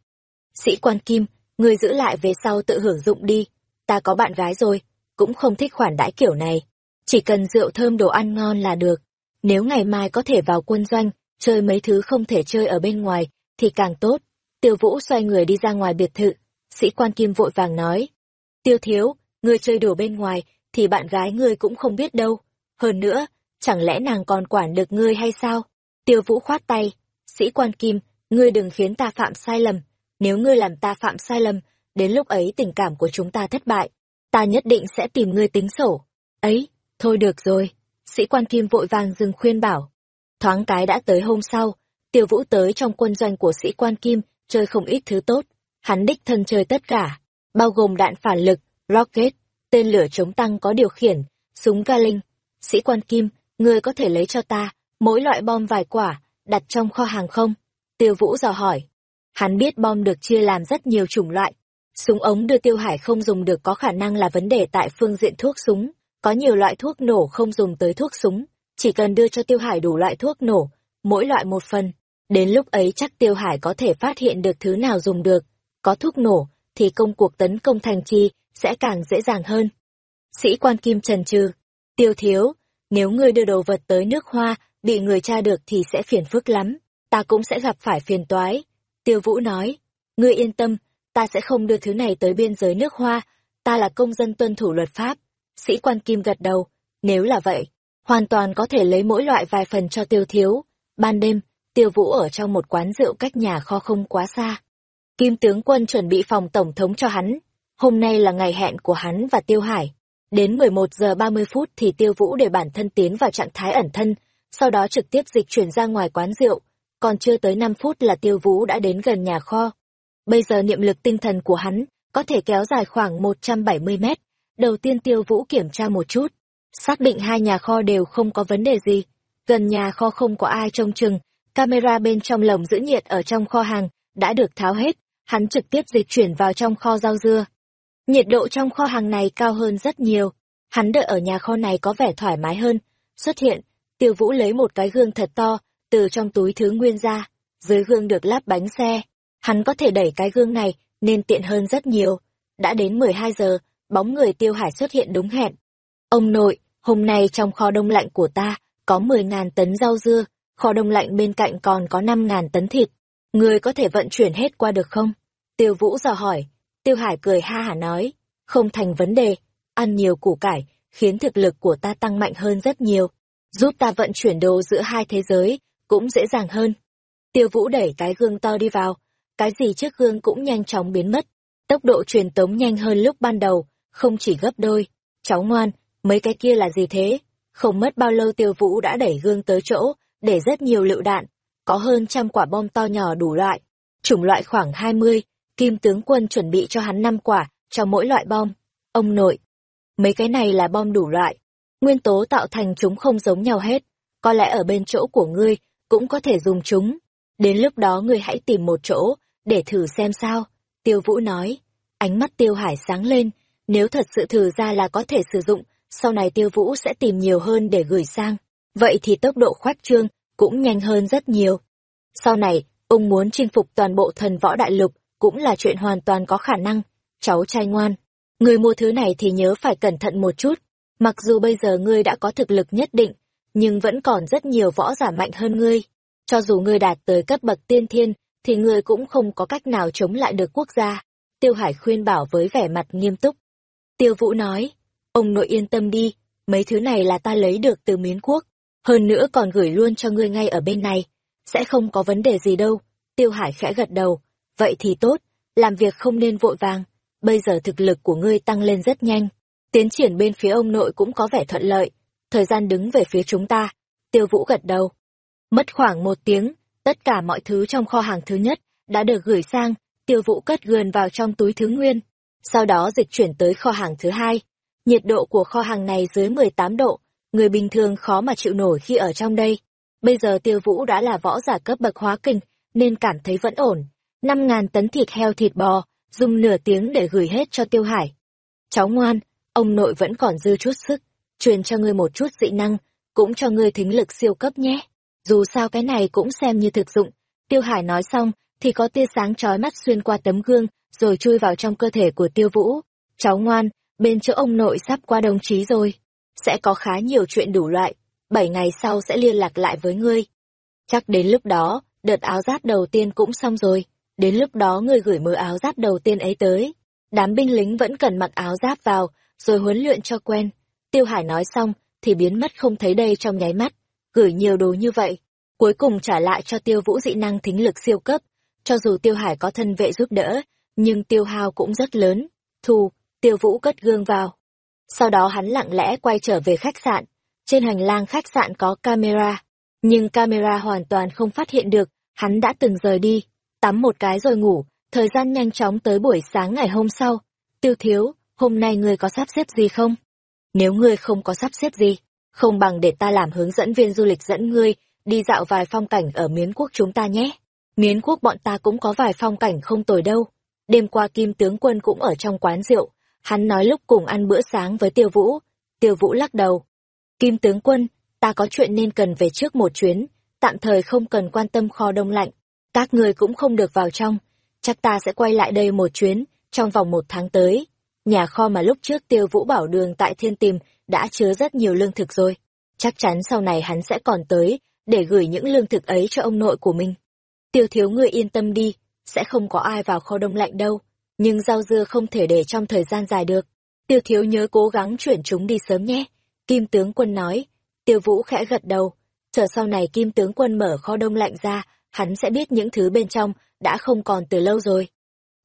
Sĩ quan Kim, người giữ lại về sau tự hưởng dụng đi. Ta có bạn gái rồi, cũng không thích khoản đãi kiểu này. Chỉ cần rượu thơm đồ ăn ngon là được. Nếu ngày mai có thể vào quân doanh, chơi mấy thứ không thể chơi ở bên ngoài, thì càng tốt. Tiêu Vũ xoay người đi ra ngoài biệt thự. Sĩ quan Kim vội vàng nói. Tiêu thiếu, ngươi chơi đùa bên ngoài, thì bạn gái ngươi cũng không biết đâu. Hơn nữa, chẳng lẽ nàng còn quản được ngươi hay sao? Tiêu Vũ khoát tay. Sĩ quan Kim, ngươi đừng khiến ta phạm sai lầm. Nếu ngươi làm ta phạm sai lầm, đến lúc ấy tình cảm của chúng ta thất bại. Ta nhất định sẽ tìm ngươi tính sổ. Ấy, thôi được rồi. Sĩ quan Kim vội vàng dừng khuyên bảo. Thoáng cái đã tới hôm sau, Tiêu Vũ tới trong quân doanh của sĩ quan Kim, chơi không ít thứ tốt. Hắn đích thân chơi tất cả, bao gồm đạn phản lực, rocket, tên lửa chống tăng có điều khiển, súng ga linh. Sĩ quan Kim, ngươi có thể lấy cho ta mỗi loại bom vài quả, đặt trong kho hàng không? Tiêu Vũ dò hỏi. Hắn biết bom được chia làm rất nhiều chủng loại. Súng ống đưa Tiêu Hải không dùng được có khả năng là vấn đề tại phương diện thuốc súng. Có nhiều loại thuốc nổ không dùng tới thuốc súng. Chỉ cần đưa cho Tiêu Hải đủ loại thuốc nổ, mỗi loại một phần. Đến lúc ấy chắc Tiêu Hải có thể phát hiện được thứ nào dùng được. Có thuốc nổ, thì công cuộc tấn công thành trì sẽ càng dễ dàng hơn. Sĩ quan Kim trần trừ. Tiêu thiếu, nếu ngươi đưa đồ vật tới nước hoa, bị người tra được thì sẽ phiền phức lắm. Ta cũng sẽ gặp phải phiền toái. Tiêu Vũ nói. Ngươi yên tâm, ta sẽ không đưa thứ này tới biên giới nước hoa. Ta là công dân tuân thủ luật pháp. Sĩ quan Kim gật đầu. Nếu là vậy, hoàn toàn có thể lấy mỗi loại vài phần cho tiêu thiếu. Ban đêm, tiêu vũ ở trong một quán rượu cách nhà kho không quá xa. Kim tướng quân chuẩn bị phòng tổng thống cho hắn. Hôm nay là ngày hẹn của hắn và Tiêu Hải. Đến 11 giờ 30 phút thì Tiêu Vũ để bản thân tiến vào trạng thái ẩn thân, sau đó trực tiếp dịch chuyển ra ngoài quán rượu. Còn chưa tới 5 phút là Tiêu Vũ đã đến gần nhà kho. Bây giờ niệm lực tinh thần của hắn có thể kéo dài khoảng 170 mét. Đầu tiên Tiêu Vũ kiểm tra một chút, xác định hai nhà kho đều không có vấn đề gì. Gần nhà kho không có ai trông chừng, camera bên trong lồng giữ nhiệt ở trong kho hàng đã được tháo hết, hắn trực tiếp dịch chuyển vào trong kho rau dưa. Nhiệt độ trong kho hàng này cao hơn rất nhiều, hắn đợi ở nhà kho này có vẻ thoải mái hơn. Xuất hiện, tiêu vũ lấy một cái gương thật to, từ trong túi thứ nguyên ra, dưới gương được lắp bánh xe. Hắn có thể đẩy cái gương này, nên tiện hơn rất nhiều. Đã đến 12 giờ, bóng người tiêu hải xuất hiện đúng hẹn. Ông nội, hôm nay trong kho đông lạnh của ta, có 10.000 tấn rau dưa, kho đông lạnh bên cạnh còn có 5.000 tấn thịt. Người có thể vận chuyển hết qua được không? Tiêu Vũ dò hỏi. Tiêu Hải cười ha hả nói. Không thành vấn đề. Ăn nhiều củ cải, khiến thực lực của ta tăng mạnh hơn rất nhiều. Giúp ta vận chuyển đồ giữa hai thế giới, cũng dễ dàng hơn. Tiêu Vũ đẩy cái gương to đi vào. Cái gì trước gương cũng nhanh chóng biến mất. Tốc độ truyền tống nhanh hơn lúc ban đầu, không chỉ gấp đôi. Cháu ngoan, mấy cái kia là gì thế? Không mất bao lâu Tiêu Vũ đã đẩy gương tới chỗ, để rất nhiều lựu đạn, có hơn trăm quả bom to nhỏ đủ loại, chủng loại khoảng hai mươi kim tướng quân chuẩn bị cho hắn năm quả, cho mỗi loại bom. Ông nội, mấy cái này là bom đủ loại, nguyên tố tạo thành chúng không giống nhau hết, có lẽ ở bên chỗ của ngươi cũng có thể dùng chúng. Đến lúc đó ngươi hãy tìm một chỗ, để thử xem sao. Tiêu Vũ nói, ánh mắt Tiêu Hải sáng lên, nếu thật sự thử ra là có thể sử dụng, sau này Tiêu Vũ sẽ tìm nhiều hơn để gửi sang. Vậy thì tốc độ khoách trương cũng nhanh hơn rất nhiều. Sau này, ông muốn chinh phục toàn bộ thần võ đại lục, cũng là chuyện hoàn toàn có khả năng. Cháu trai ngoan, người mua thứ này thì nhớ phải cẩn thận một chút. Mặc dù bây giờ ngươi đã có thực lực nhất định, nhưng vẫn còn rất nhiều võ giả mạnh hơn ngươi. Cho dù ngươi đạt tới cấp bậc tiên thiên, thì ngươi cũng không có cách nào chống lại được quốc gia. Tiêu Hải khuyên bảo với vẻ mặt nghiêm túc. Tiêu Vũ nói, ông nội yên tâm đi, mấy thứ này là ta lấy được từ miến quốc, hơn nữa còn gửi luôn cho ngươi ngay ở bên này. Sẽ không có vấn đề gì đâu. Tiêu Hải khẽ gật đầu. Vậy thì tốt, làm việc không nên vội vàng. Bây giờ thực lực của ngươi tăng lên rất nhanh. Tiến triển bên phía ông nội cũng có vẻ thuận lợi. Thời gian đứng về phía chúng ta. Tiêu Vũ gật đầu. Mất khoảng một tiếng, tất cả mọi thứ trong kho hàng thứ nhất đã được gửi sang. Tiêu Vũ cất gườn vào trong túi thứ nguyên. Sau đó dịch chuyển tới kho hàng thứ hai. Nhiệt độ của kho hàng này dưới 18 độ, người bình thường khó mà chịu nổi khi ở trong đây. Bây giờ tiêu vũ đã là võ giả cấp bậc hóa kinh, nên cảm thấy vẫn ổn. Năm ngàn tấn thịt heo thịt bò, dùng nửa tiếng để gửi hết cho tiêu hải. Cháu ngoan, ông nội vẫn còn dư chút sức, truyền cho ngươi một chút dị năng, cũng cho ngươi thính lực siêu cấp nhé. Dù sao cái này cũng xem như thực dụng. Tiêu hải nói xong, thì có tia sáng chói mắt xuyên qua tấm gương, rồi chui vào trong cơ thể của tiêu vũ. Cháu ngoan, bên chỗ ông nội sắp qua đồng chí rồi sẽ có khá nhiều chuyện đủ loại, bảy ngày sau sẽ liên lạc lại với ngươi. Chắc đến lúc đó, đợt áo giáp đầu tiên cũng xong rồi, đến lúc đó ngươi gửi mớ áo giáp đầu tiên ấy tới. Đám binh lính vẫn cần mặc áo giáp vào, rồi huấn luyện cho quen. Tiêu Hải nói xong, thì biến mất không thấy đây trong nháy mắt, gửi nhiều đồ như vậy. Cuối cùng trả lại cho tiêu vũ dị năng thính lực siêu cấp, cho dù tiêu hải có thân vệ giúp đỡ, nhưng tiêu hao cũng rất lớn. Thù, tiêu vũ cất gương vào, sau đó hắn lặng lẽ quay trở về khách sạn. Trên hành lang khách sạn có camera, nhưng camera hoàn toàn không phát hiện được, hắn đã từng rời đi, tắm một cái rồi ngủ, thời gian nhanh chóng tới buổi sáng ngày hôm sau. Tiêu thiếu, hôm nay ngươi có sắp xếp gì không? Nếu ngươi không có sắp xếp gì, không bằng để ta làm hướng dẫn viên du lịch dẫn ngươi đi dạo vài phong cảnh ở miến quốc chúng ta nhé. Miến quốc bọn ta cũng có vài phong cảnh không tồi đâu. Đêm qua kim tướng quân cũng ở trong quán rượu, Hắn nói lúc cùng ăn bữa sáng với Tiêu Vũ. Tiêu Vũ lắc đầu. Kim tướng quân, ta có chuyện nên cần về trước một chuyến, tạm thời không cần quan tâm kho đông lạnh. Các người cũng không được vào trong. Chắc ta sẽ quay lại đây một chuyến, trong vòng một tháng tới. Nhà kho mà lúc trước Tiêu Vũ bảo đường tại Thiên Tìm đã chứa rất nhiều lương thực rồi. Chắc chắn sau này hắn sẽ còn tới, để gửi những lương thực ấy cho ông nội của mình. Tiêu thiếu người yên tâm đi, sẽ không có ai vào kho đông lạnh đâu nhưng rau dưa không thể để trong thời gian dài được. Tiêu thiếu nhớ cố gắng chuyển chúng đi sớm nhé. Kim tướng quân nói. Tiêu vũ khẽ gật đầu. Chờ sau này kim tướng quân mở kho đông lạnh ra, hắn sẽ biết những thứ bên trong đã không còn từ lâu rồi.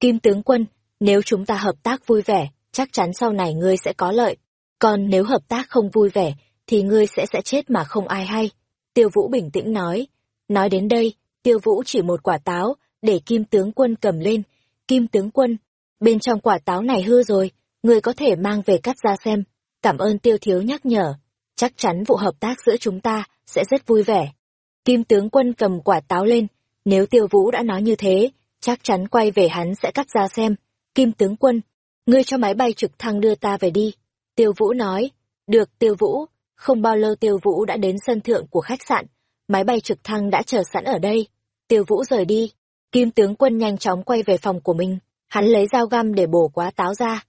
Kim tướng quân, nếu chúng ta hợp tác vui vẻ, chắc chắn sau này ngươi sẽ có lợi. Còn nếu hợp tác không vui vẻ, thì ngươi sẽ sẽ chết mà không ai hay. Tiêu vũ bình tĩnh nói. Nói đến đây, tiêu vũ chỉ một quả táo, để kim tướng quân cầm lên, Kim tướng quân, bên trong quả táo này hư rồi, người có thể mang về cắt ra xem. Cảm ơn tiêu thiếu nhắc nhở. Chắc chắn vụ hợp tác giữa chúng ta sẽ rất vui vẻ. Kim tướng quân cầm quả táo lên, nếu tiêu vũ đã nói như thế, chắc chắn quay về hắn sẽ cắt ra xem. Kim tướng quân, ngươi cho máy bay trực thăng đưa ta về đi. Tiêu vũ nói, được tiêu vũ, không bao lâu tiêu vũ đã đến sân thượng của khách sạn, máy bay trực thăng đã chờ sẵn ở đây. Tiêu vũ rời đi, Kim tướng quân nhanh chóng quay về phòng của mình, hắn lấy dao găm để bổ quả táo ra.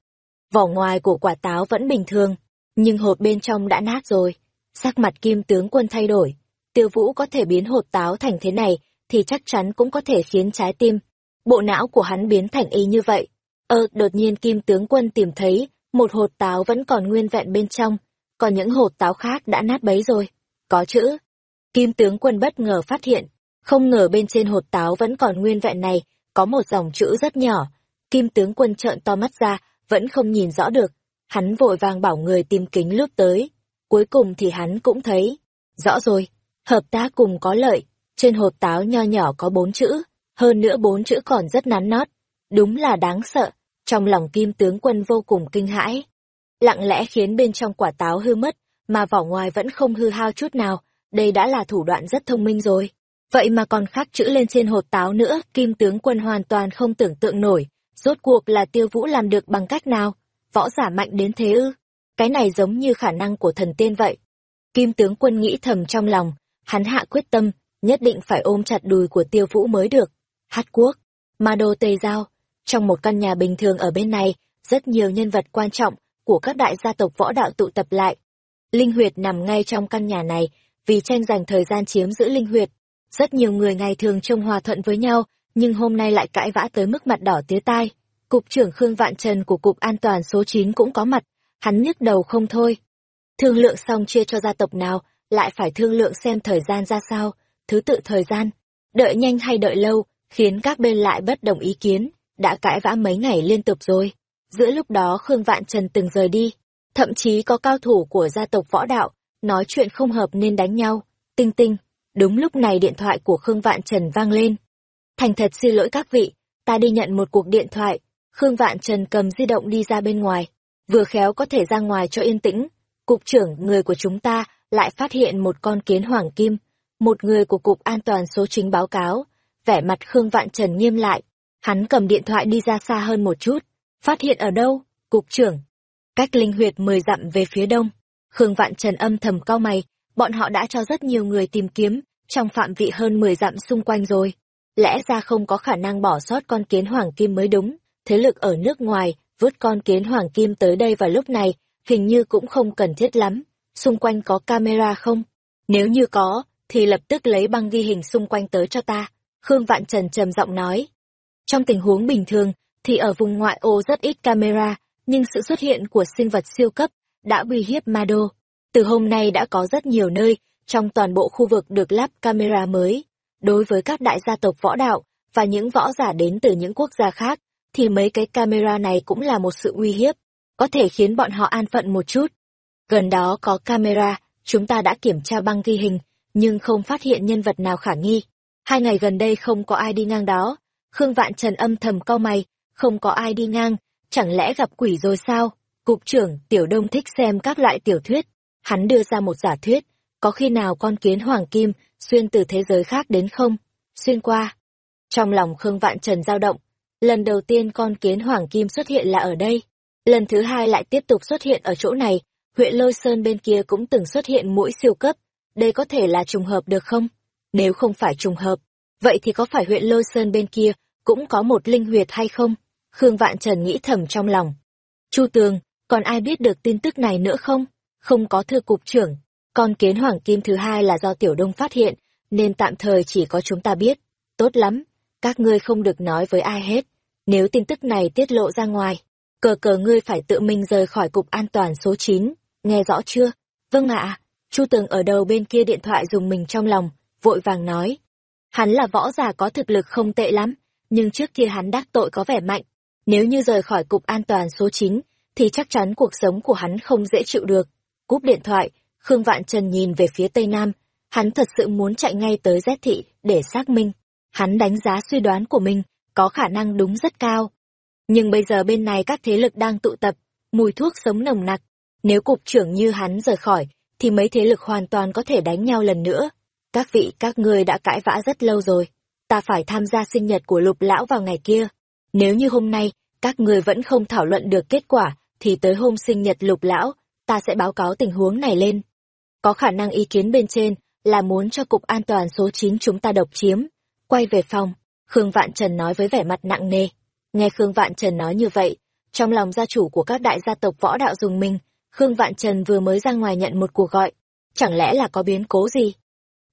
Vỏ ngoài của quả táo vẫn bình thường, nhưng hộp bên trong đã nát rồi. Sắc mặt kim tướng quân thay đổi, tiêu vũ có thể biến hộp táo thành thế này, thì chắc chắn cũng có thể khiến trái tim, bộ não của hắn biến thành y như vậy. Ơ, đột nhiên kim tướng quân tìm thấy, một hột táo vẫn còn nguyên vẹn bên trong, còn những hột táo khác đã nát bấy rồi. Có chữ. Kim tướng quân bất ngờ phát hiện, không ngờ bên trên hột táo vẫn còn nguyên vẹn này, có một dòng chữ rất nhỏ. Kim tướng quân trợn to mắt ra, vẫn không nhìn rõ được. Hắn vội vàng bảo người tìm kính lướt tới. Cuối cùng thì hắn cũng thấy. Rõ rồi, hợp tác cùng có lợi. Trên hột táo nho nhỏ có bốn chữ, hơn nữa bốn chữ còn rất nắn nót. Đúng là đáng sợ. Trong lòng kim tướng quân vô cùng kinh hãi. Lặng lẽ khiến bên trong quả táo hư mất, mà vỏ ngoài vẫn không hư hao chút nào. Đây đã là thủ đoạn rất thông minh rồi. Vậy mà còn khắc chữ lên trên hột táo nữa, kim tướng quân hoàn toàn không tưởng tượng nổi. Rốt cuộc là tiêu vũ làm được bằng cách nào? Võ giả mạnh đến thế ư? Cái này giống như khả năng của thần tiên vậy. Kim tướng quân nghĩ thầm trong lòng, hắn hạ quyết tâm, nhất định phải ôm chặt đùi của tiêu vũ mới được. Hát quốc, ma đô tây giao, trong một căn nhà bình thường ở bên này, rất nhiều nhân vật quan trọng của các đại gia tộc võ đạo tụ tập lại. Linh huyệt nằm ngay trong căn nhà này, vì tranh giành thời gian chiếm giữ linh huyệt, rất nhiều người ngày thường trông hòa thuận với nhau, nhưng hôm nay lại cãi vã tới mức mặt đỏ tía tai. Cục trưởng Khương Vạn Trần của Cục An toàn số 9 cũng có mặt, hắn nhức đầu không thôi. Thương lượng xong chia cho gia tộc nào, lại phải thương lượng xem thời gian ra sao, thứ tự thời gian. Đợi nhanh hay đợi lâu, khiến các bên lại bất đồng ý kiến, đã cãi vã mấy ngày liên tục rồi. Giữa lúc đó Khương Vạn Trần từng rời đi, thậm chí có cao thủ của gia tộc võ đạo, nói chuyện không hợp nên đánh nhau. Tinh tinh, đúng lúc này điện thoại của Khương Vạn Trần vang lên. Thành thật xin lỗi các vị, ta đi nhận một cuộc điện thoại. Khương Vạn Trần cầm di động đi ra bên ngoài, vừa khéo có thể ra ngoài cho yên tĩnh. Cục trưởng người của chúng ta lại phát hiện một con kiến hoàng kim, một người của Cục An toàn số chính báo cáo. Vẻ mặt Khương Vạn Trần nghiêm lại, hắn cầm điện thoại đi ra xa hơn một chút. Phát hiện ở đâu? Cục trưởng. Cách linh huyệt mười dặm về phía đông. Khương Vạn Trần âm thầm cau mày, bọn họ đã cho rất nhiều người tìm kiếm, trong phạm vị hơn mười dặm xung quanh rồi. Lẽ ra không có khả năng bỏ sót con kiến hoàng kim mới đúng, thế lực ở nước ngoài, vứt con kiến hoàng kim tới đây vào lúc này, hình như cũng không cần thiết lắm. Xung quanh có camera không? Nếu như có, thì lập tức lấy băng ghi hình xung quanh tới cho ta. Khương Vạn Trần trầm giọng nói. Trong tình huống bình thường, thì ở vùng ngoại ô rất ít camera, nhưng sự xuất hiện của sinh vật siêu cấp đã uy hiếp ma đô. Từ hôm nay đã có rất nhiều nơi trong toàn bộ khu vực được lắp camera mới. Đối với các đại gia tộc võ đạo và những võ giả đến từ những quốc gia khác, thì mấy cái camera này cũng là một sự uy hiếp, có thể khiến bọn họ an phận một chút. Gần đó có camera, chúng ta đã kiểm tra băng ghi hình, nhưng không phát hiện nhân vật nào khả nghi. Hai ngày gần đây không có ai đi ngang đó. Khương Vạn Trần âm thầm cau mày, không có ai đi ngang, chẳng lẽ gặp quỷ rồi sao? Cục trưởng, Tiểu Đông thích xem các loại tiểu thuyết. Hắn đưa ra một giả thuyết, có khi nào con kiến hoàng kim xuyên từ thế giới khác đến không? Xuyên qua. Trong lòng Khương Vạn Trần dao động, lần đầu tiên con kiến hoàng kim xuất hiện là ở đây. Lần thứ hai lại tiếp tục xuất hiện ở chỗ này, huyện Lôi Sơn bên kia cũng từng xuất hiện mũi siêu cấp. Đây có thể là trùng hợp được không? Nếu không phải trùng hợp, vậy thì có phải huyện Lôi Sơn bên kia cũng có một linh huyệt hay không? Khương Vạn Trần nghĩ thầm trong lòng. Chu Tường, còn ai biết được tin tức này nữa không? Không có thư cục trưởng. Con kiến hoàng kim thứ hai là do Tiểu Đông phát hiện, nên tạm thời chỉ có chúng ta biết. Tốt lắm, các ngươi không được nói với ai hết. Nếu tin tức này tiết lộ ra ngoài, cờ cờ ngươi phải tự mình rời khỏi cục an toàn số 9. Nghe rõ chưa? Vâng ạ. Chu Tường ở đầu bên kia điện thoại dùng mình trong lòng, vội vàng nói. Hắn là võ giả có thực lực không tệ lắm, nhưng trước kia hắn đắc tội có vẻ mạnh. Nếu như rời khỏi cục an toàn số 9, thì chắc chắn cuộc sống của hắn không dễ chịu được. Cúp điện thoại, Khương Vạn Trần nhìn về phía Tây Nam, hắn thật sự muốn chạy ngay tới Z thị để xác minh. Hắn đánh giá suy đoán của mình, có khả năng đúng rất cao. Nhưng bây giờ bên này các thế lực đang tụ tập, mùi thuốc sống nồng nặc. Nếu cục trưởng như hắn rời khỏi, thì mấy thế lực hoàn toàn có thể đánh nhau lần nữa. Các vị, các ngươi đã cãi vã rất lâu rồi. Ta phải tham gia sinh nhật của lục lão vào ngày kia. Nếu như hôm nay, các người vẫn không thảo luận được kết quả, thì tới hôm sinh nhật lục lão, ta sẽ báo cáo tình huống này lên. Có khả năng ý kiến bên trên là muốn cho cục an toàn số 9 chúng ta độc chiếm. Quay về phòng, Khương Vạn Trần nói với vẻ mặt nặng nề. Nghe Khương Vạn Trần nói như vậy, trong lòng gia chủ của các đại gia tộc võ đạo dùng mình, Khương Vạn Trần vừa mới ra ngoài nhận một cuộc gọi. Chẳng lẽ là có biến cố gì?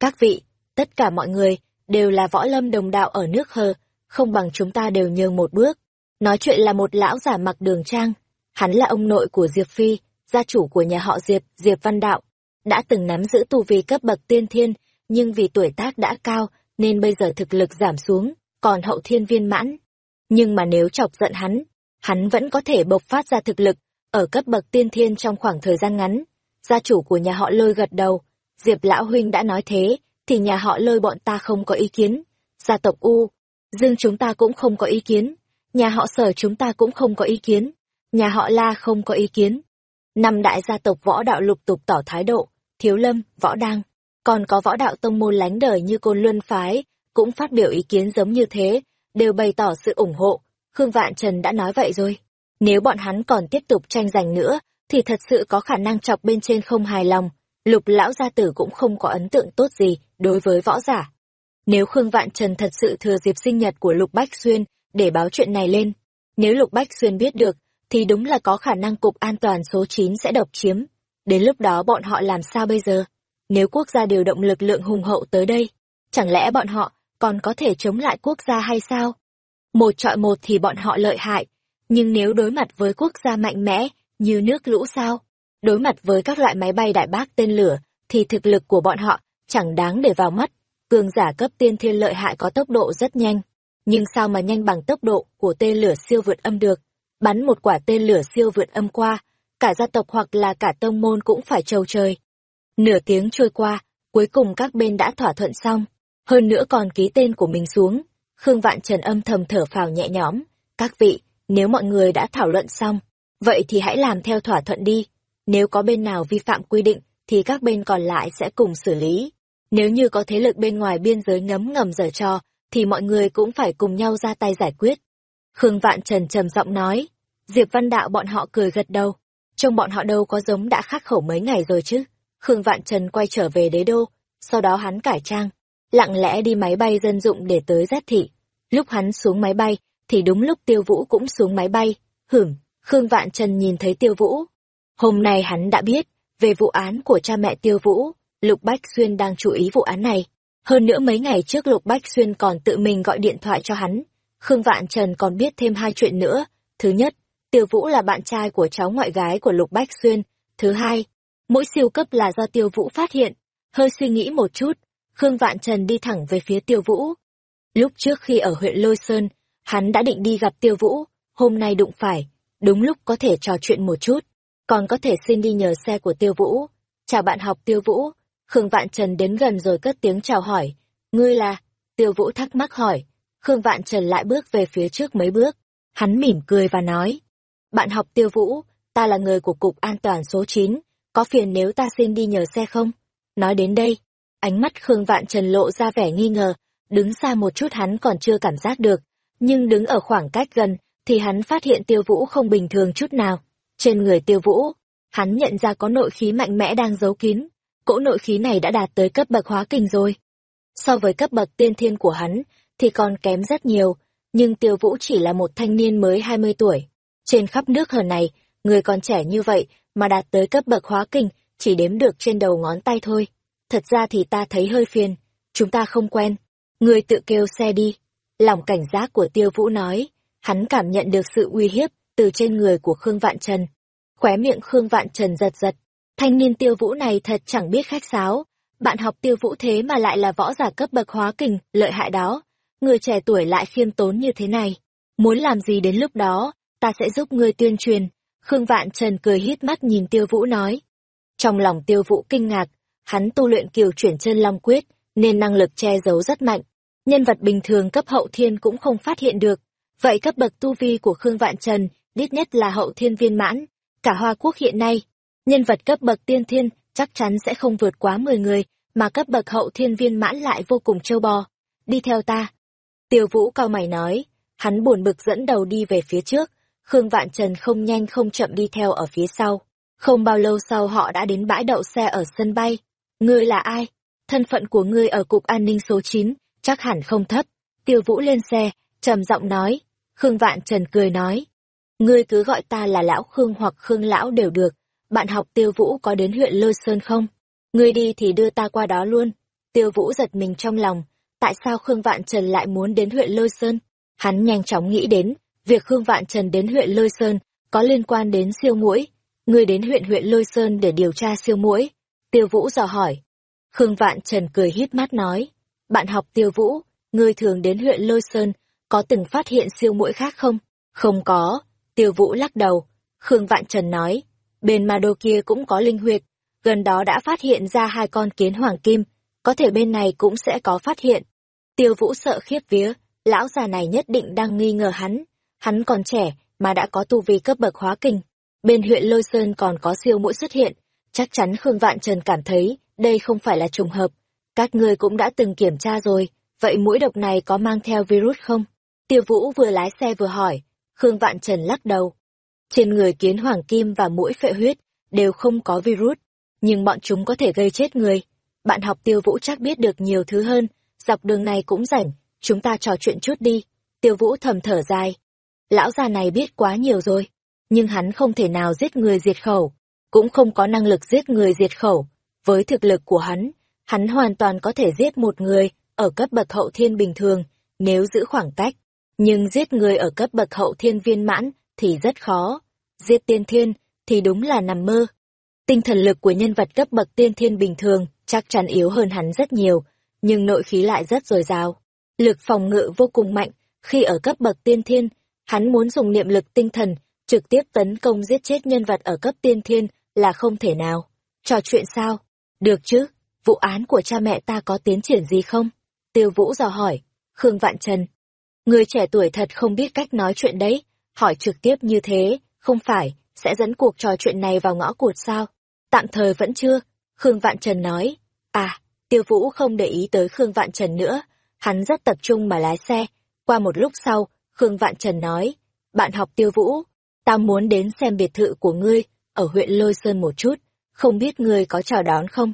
Các vị, tất cả mọi người, đều là võ lâm đồng đạo ở nước hờ, không bằng chúng ta đều nhường một bước. Nói chuyện là một lão giả mặc đường trang, hắn là ông nội của Diệp Phi, gia chủ của nhà họ Diệp, Diệp Văn Đạo, đã từng nắm giữ tu vi cấp bậc tiên thiên, nhưng vì tuổi tác đã cao nên bây giờ thực lực giảm xuống, còn hậu thiên viên mãn. Nhưng mà nếu chọc giận hắn, hắn vẫn có thể bộc phát ra thực lực ở cấp bậc tiên thiên trong khoảng thời gian ngắn. Gia chủ của nhà họ lôi gật đầu, Diệp Lão Huynh đã nói thế, thì nhà họ lôi bọn ta không có ý kiến. Gia tộc U, Dương chúng ta cũng không có ý kiến. Nhà họ sở chúng ta cũng không có ý kiến. Nhà họ La không có ý kiến. Năm đại gia tộc võ đạo lục tục tỏ thái độ, thiếu lâm, võ đăng. Còn có võ đạo tông môn lánh đời như côn luân phái, cũng phát biểu ý kiến giống như thế, đều bày tỏ sự ủng hộ. Khương Vạn Trần đã nói vậy rồi. Nếu bọn hắn còn tiếp tục tranh giành nữa, thì thật sự có khả năng chọc bên trên không hài lòng. Lục lão gia tử cũng không có ấn tượng tốt gì đối với võ giả. Nếu Khương Vạn Trần thật sự thừa dịp sinh nhật của Lục Bách Xuyên để báo chuyện này lên, nếu Lục Bách Xuyên biết được, thì đúng là có khả năng Cục An toàn số 9 sẽ độc chiếm. Đến lúc đó bọn họ làm sao bây giờ? Nếu quốc gia điều động lực lượng hùng hậu tới đây, chẳng lẽ bọn họ còn có thể chống lại quốc gia hay sao? Một trọi một thì bọn họ lợi hại, nhưng nếu đối mặt với quốc gia mạnh mẽ, như nước lũ sao? Đối mặt với các loại máy bay đại bác tên lửa, thì thực lực của bọn họ chẳng đáng để vào mắt. Cường giả cấp tiên thiên lợi hại có tốc độ rất nhanh. Nhưng sao mà nhanh bằng tốc độ của tên lửa siêu vượt âm được? Bắn một quả tên lửa siêu vượt âm qua, cả gia tộc hoặc là cả tông môn cũng phải trầu trời. Nửa tiếng trôi qua, cuối cùng các bên đã thỏa thuận xong. Hơn nữa còn ký tên của mình xuống. Khương Vạn Trần âm thầm thở phào nhẹ nhõm. Các vị, nếu mọi người đã thảo luận xong, vậy thì hãy làm theo thỏa thuận đi. Nếu có bên nào vi phạm quy định, thì các bên còn lại sẽ cùng xử lý. Nếu như có thế lực bên ngoài biên giới ngấm ngầm giở trò, thì mọi người cũng phải cùng nhau ra tay giải quyết. Khương Vạn Trần trầm giọng nói, Diệp Văn Đạo bọn họ cười gật đầu. Trông bọn họ đâu có giống đã khắc khẩu mấy ngày rồi chứ. Khương Vạn Trần quay trở về đế đô, sau đó hắn cải trang, lặng lẽ đi máy bay dân dụng để tới giác thị. Lúc hắn xuống máy bay, thì đúng lúc Tiêu Vũ cũng xuống máy bay. Hửm, Khương Vạn Trần nhìn thấy Tiêu Vũ. Hôm nay hắn đã biết về vụ án của cha mẹ Tiêu Vũ, Lục Bách Xuyên đang chú ý vụ án này. Hơn nữa mấy ngày trước Lục Bách Xuyên còn tự mình gọi điện thoại cho hắn. Khương Vạn Trần còn biết thêm hai chuyện nữa. Thứ nhất, Tiêu Vũ là bạn trai của cháu ngoại gái của Lục Bách Xuyên. Thứ hai, mỗi siêu cấp là do Tiêu Vũ phát hiện. Hơi suy nghĩ một chút, Khương Vạn Trần đi thẳng về phía Tiêu Vũ. Lúc trước khi ở huyện Lôi Sơn, hắn đã định đi gặp Tiêu Vũ, hôm nay đụng phải, đúng lúc có thể trò chuyện một chút, còn có thể xin đi nhờ xe của Tiêu Vũ. Chào bạn học Tiêu Vũ, Khương Vạn Trần đến gần rồi cất tiếng chào hỏi. Ngươi là? Tiêu Vũ thắc mắc hỏi. Khương Vạn Trần lại bước về phía trước mấy bước. Hắn mỉm cười và nói. Bạn học Tiêu Vũ, ta là người của Cục An toàn số 9, có phiền nếu ta xin đi nhờ xe không? Nói đến đây, ánh mắt Khương Vạn Trần lộ ra vẻ nghi ngờ, đứng xa một chút hắn còn chưa cảm giác được, nhưng đứng ở khoảng cách gần, thì hắn phát hiện Tiêu Vũ không bình thường chút nào. Trên người Tiêu Vũ, hắn nhận ra có nội khí mạnh mẽ đang giấu kín, cỗ nội khí này đã đạt tới cấp bậc hóa kình rồi. So với cấp bậc tiên thiên của hắn, thì còn kém rất nhiều, nhưng Tiêu Vũ chỉ là một thanh niên mới 20 tuổi. Trên khắp nước hờ này, người còn trẻ như vậy mà đạt tới cấp bậc hóa kình chỉ đếm được trên đầu ngón tay thôi. Thật ra thì ta thấy hơi phiền, chúng ta không quen. Người tự kêu xe đi. Lòng cảnh giác của Tiêu Vũ nói, hắn cảm nhận được sự uy hiếp từ trên người của Khương Vạn Trần. Khóe miệng Khương Vạn Trần giật giật, Thanh niên tiêu vũ này thật chẳng biết khách sáo. Bạn học tiêu vũ thế mà lại là võ giả cấp bậc hóa kình, lợi hại đó. Người trẻ tuổi lại khiêm tốn như thế này. Muốn làm gì đến lúc đó, ta sẽ giúp ngươi tuyên truyền. Khương Vạn Trần cười hít mắt nhìn tiêu vũ nói. Trong lòng tiêu vũ kinh ngạc, hắn tu luyện kiều chuyển chân long quyết, nên năng lực che giấu rất mạnh. Nhân vật bình thường cấp hậu thiên cũng không phát hiện được. Vậy cấp bậc tu vi của Khương Vạn Trần, ít nhất là hậu thiên viên mãn. Cả Hoa Quốc hiện nay, nhân vật cấp bậc tiên thiên chắc chắn sẽ không vượt quá 10 người, mà cấp bậc hậu thiên viên mãn lại vô cùng trâu bò. Đi theo ta. Tiêu vũ cao mày nói, hắn buồn bực dẫn đầu đi về phía trước, Khương Vạn Trần không nhanh không chậm đi theo ở phía sau. Không bao lâu sau họ đã đến bãi đậu xe ở sân bay. Ngươi là ai? Thân phận của ngươi ở cục an ninh số 9, chắc hẳn không thấp. Tiêu Vũ lên xe, trầm giọng nói. Khương Vạn Trần cười nói. Ngươi cứ gọi ta là Lão Khương hoặc Khương Lão đều được, bạn học tiêu vũ có đến huyện Lôi Sơn không? Ngươi đi thì đưa ta qua đó luôn. Tiêu vũ giật mình trong lòng, tại sao Khương Vạn Trần lại muốn đến huyện Lôi Sơn? Hắn nhanh chóng nghĩ đến, việc Khương Vạn Trần đến huyện Lôi Sơn có liên quan đến siêu mũi. Ngươi đến huyện huyện Lôi Sơn để điều tra siêu mũi. Tiêu vũ dò hỏi. Khương Vạn Trần cười hít mắt nói, bạn học tiêu vũ, ngươi thường đến huyện Lôi Sơn, có từng phát hiện siêu mũi khác không? Không có. Tiêu vũ lắc đầu. Khương Vạn Trần nói, bên ma đô kia cũng có linh huyệt, gần đó đã phát hiện ra hai con kiến hoàng kim, có thể bên này cũng sẽ có phát hiện. Tiêu vũ sợ khiếp vía, lão già này nhất định đang nghi ngờ hắn, hắn còn trẻ mà đã có tu vi cấp bậc hóa kinh. Bên huyện Lôi Sơn còn có siêu mũi xuất hiện, chắc chắn Khương Vạn Trần cảm thấy đây không phải là trùng hợp. Các ngươi cũng đã từng kiểm tra rồi, vậy mũi độc này có mang theo virus không? Tiêu Vũ vừa lái xe vừa hỏi, Khương Vạn Trần lắc đầu, trên người kiến hoàng kim và mũi phệ huyết đều không có virus, nhưng bọn chúng có thể gây chết người. Bạn học tiêu vũ chắc biết được nhiều thứ hơn, dọc đường này cũng rảnh, chúng ta trò chuyện chút đi. Tiêu vũ thầm thở dài. Lão già này biết quá nhiều rồi, nhưng hắn không thể nào giết người diệt khẩu, cũng không có năng lực giết người diệt khẩu. Với thực lực của hắn, hắn hoàn toàn có thể giết một người ở cấp bậc hậu thiên bình thường, nếu giữ khoảng cách. Nhưng giết người ở cấp bậc hậu thiên viên mãn thì rất khó. Giết tiên thiên thì đúng là nằm mơ. Tinh thần lực của nhân vật cấp bậc tiên thiên bình thường chắc chắn yếu hơn hắn rất nhiều, nhưng nội khí lại rất dồi dào. Lực phòng ngự vô cùng mạnh, khi ở cấp bậc tiên thiên, hắn muốn dùng niệm lực tinh thần trực tiếp tấn công giết chết nhân vật ở cấp tiên thiên là không thể nào. Trò chuyện sao? Được chứ, vụ án của cha mẹ ta có tiến triển gì không? Tiêu Vũ dò hỏi. Khương Vạn Trần. Người trẻ tuổi thật không biết cách nói chuyện đấy, hỏi trực tiếp như thế, không phải, sẽ dẫn cuộc trò chuyện này vào ngõ cụt sao? Tạm thời vẫn chưa, Khương Vạn Trần nói. À, Tiêu Vũ không để ý tới Khương Vạn Trần nữa, hắn rất tập trung mà lái xe. Qua một lúc sau, Khương Vạn Trần nói, bạn học Tiêu Vũ, ta muốn đến xem biệt thự của ngươi, ở huyện Lôi Sơn một chút, không biết ngươi có chào đón không?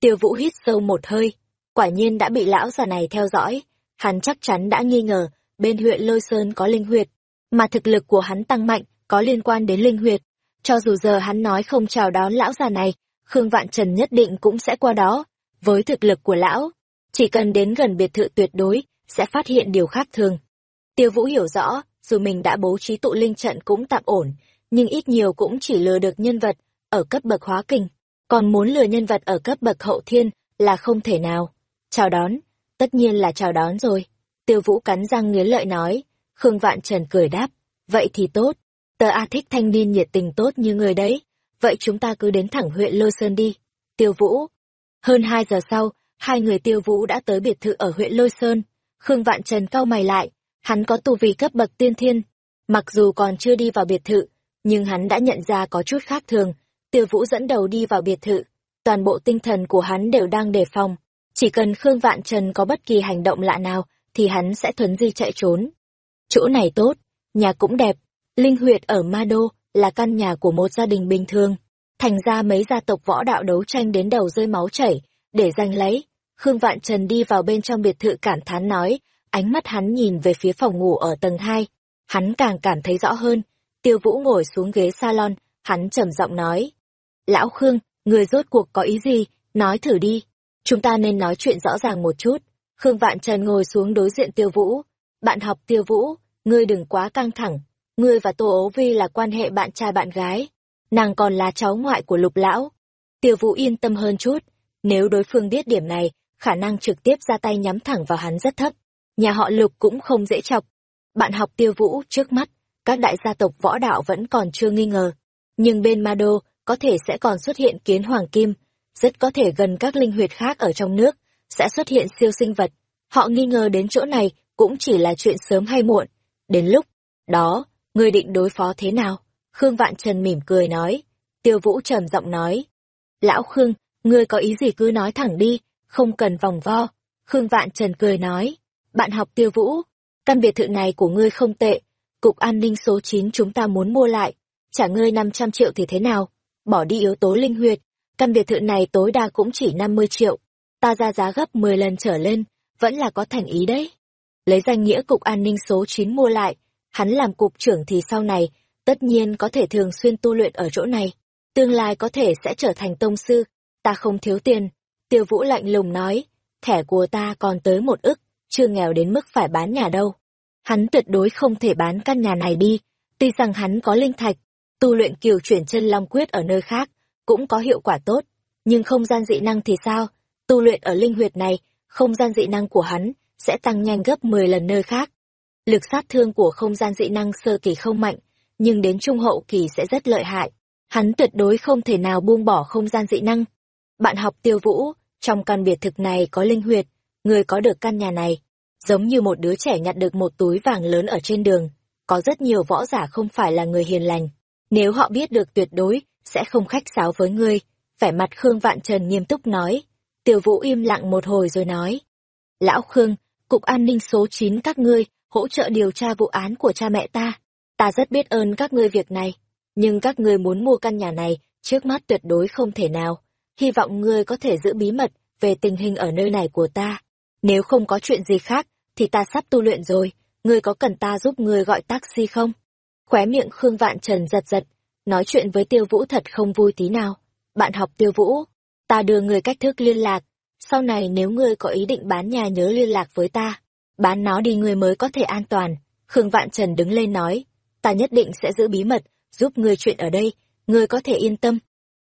Tiêu Vũ hít sâu một hơi, quả nhiên đã bị lão già này theo dõi, hắn chắc chắn đã nghi ngờ, bên huyện Lôi Sơn có linh huyệt, mà thực lực của hắn tăng mạnh, có liên quan đến linh huyệt. Cho dù giờ hắn nói không chào đón lão già này, Khương Vạn Trần nhất định cũng sẽ qua đó. Với thực lực của lão, chỉ cần đến gần biệt thự tuyệt đối, sẽ phát hiện điều khác thường. Tiêu Vũ hiểu rõ, dù mình đã bố trí tụ linh trận cũng tạm ổn, nhưng ít nhiều cũng chỉ lừa được nhân vật ở cấp bậc hóa kình, còn muốn lừa nhân vật ở cấp bậc hậu thiên là không thể nào. Chào đón, tất nhiên là chào đón rồi. Tiêu Vũ cắn răng nghiến lợi nói, Khương Vạn Trần cười đáp, vậy thì tốt, tờ A thích thanh niên nhiệt tình tốt như người đấy, vậy chúng ta cứ đến thẳng huyện Lôi Sơn đi. Tiêu Vũ. Hơn hai giờ sau, hai người Tiêu Vũ đã tới biệt thự ở huyện Lôi Sơn. Khương Vạn Trần cau mày lại, hắn có tu vi cấp bậc tiên thiên. Mặc dù còn chưa đi vào biệt thự, nhưng hắn đã nhận ra có chút khác thường. Tiêu Vũ dẫn đầu đi vào biệt thự, toàn bộ tinh thần của hắn đều đang đề phòng. Chỉ cần Khương Vạn Trần có bất kỳ hành động lạ nào, thì hắn sẽ thuấn di chạy trốn. Chỗ này tốt, nhà cũng đẹp, Linh huyệt ở Ma Đô là căn nhà của một gia đình bình thường. Thành ra mấy gia tộc võ đạo đấu tranh đến đầu rơi máu chảy, để giành lấy. Khương Vạn Trần đi vào bên trong biệt thự cảm thán nói, ánh mắt hắn nhìn về phía phòng ngủ ở tầng 2. Hắn càng cảm thấy rõ hơn. Tiêu Vũ ngồi xuống ghế salon, hắn trầm giọng nói. Lão Khương, người rốt cuộc có ý gì, nói thử đi. Chúng ta nên nói chuyện rõ ràng một chút. Khương Vạn Trần ngồi xuống đối diện Tiêu Vũ. Bạn học Tiêu Vũ, ngươi đừng quá căng thẳng. Ngươi và Tô Ố Vi là quan hệ bạn trai bạn gái. Nàng còn là cháu ngoại của lục lão. Tiêu Vũ yên tâm hơn chút. Nếu đối phương biết điểm này, khả năng trực tiếp ra tay nhắm thẳng vào hắn rất thấp. Nhà họ lục cũng không dễ chọc. Bạn học Tiêu Vũ trước mắt, các đại gia tộc võ đạo vẫn còn chưa nghi ngờ. Nhưng bên Ma Đô, có thể sẽ còn xuất hiện kiến hoàng kim, rất có thể gần các linh huyệt khác ở trong nước, sẽ xuất hiện siêu sinh vật. Họ nghi ngờ đến chỗ này cũng chỉ là chuyện sớm hay muộn. Đến lúc đó, ngươi định đối phó thế nào? Khương Vạn Trần mỉm cười nói. Tiêu Vũ trầm giọng nói. Lão Khương, ngươi có ý gì cứ nói thẳng đi, không cần vòng vo. Khương Vạn Trần cười nói. Bạn học Tiêu Vũ, căn biệt thự này của ngươi không tệ. Cục an ninh số 9 chúng ta muốn mua lại. Trả ngươi 500 triệu thì thế nào? Bỏ đi yếu tố linh huyệt. Căn biệt thự này tối đa cũng chỉ 50 triệu. Ta ra giá gấp 10 lần trở lên, vẫn là có thành ý đấy. Lấy danh nghĩa Cục An ninh số 9 mua lại, hắn làm cục trưởng thì sau này, tất nhiên có thể thường xuyên tu luyện ở chỗ này. Tương lai có thể sẽ trở thành tông sư, ta không thiếu tiền. Tiêu Vũ lạnh lùng nói, thẻ của ta còn tới một ức, chưa nghèo đến mức phải bán nhà đâu. Hắn tuyệt đối không thể bán căn nhà này đi, tuy rằng hắn có linh thạch, tu luyện kiều chuyển chân long quyết ở nơi khác, cũng có hiệu quả tốt, nhưng không gian dị năng thì sao? Tu luyện ở linh huyệt này, không gian dị năng của hắn sẽ tăng nhanh gấp 10 lần nơi khác. Lực sát thương của không gian dị năng sơ kỳ không mạnh, nhưng đến trung hậu kỳ sẽ rất lợi hại. Hắn tuyệt đối không thể nào buông bỏ không gian dị năng. Bạn học tiêu vũ, trong căn biệt thực này có linh huyệt, người có được căn nhà này, giống như một đứa trẻ nhặt được một túi vàng lớn ở trên đường. Có rất nhiều võ giả không phải là người hiền lành. Nếu họ biết được tuyệt đối, sẽ không khách sáo với ngươi. Vẻ mặt Khương Vạn Trần nghiêm túc nói. Tiêu Vũ im lặng một hồi rồi nói. Lão Khương, Cục An ninh số 9 các ngươi, hỗ trợ điều tra vụ án của cha mẹ ta. Ta rất biết ơn các ngươi việc này, nhưng các ngươi muốn mua căn nhà này, trước mắt tuyệt đối không thể nào. Hy vọng ngươi có thể giữ bí mật về tình hình ở nơi này của ta. Nếu không có chuyện gì khác, thì ta sắp tu luyện rồi, ngươi có cần ta giúp ngươi gọi taxi không? Khóe miệng Khương Vạn Trần giật giật, nói chuyện với Tiêu Vũ thật không vui tí nào. Bạn học Tiêu Vũ, ta đưa ngươi cách thức liên lạc, sau này nếu ngươi có ý định bán nhà nhớ liên lạc với ta bán nó đi ngươi mới có thể an toàn. Khương Vạn Trần đứng lên nói, ta nhất định sẽ giữ bí mật, giúp ngươi chuyện ở đây, ngươi có thể yên tâm.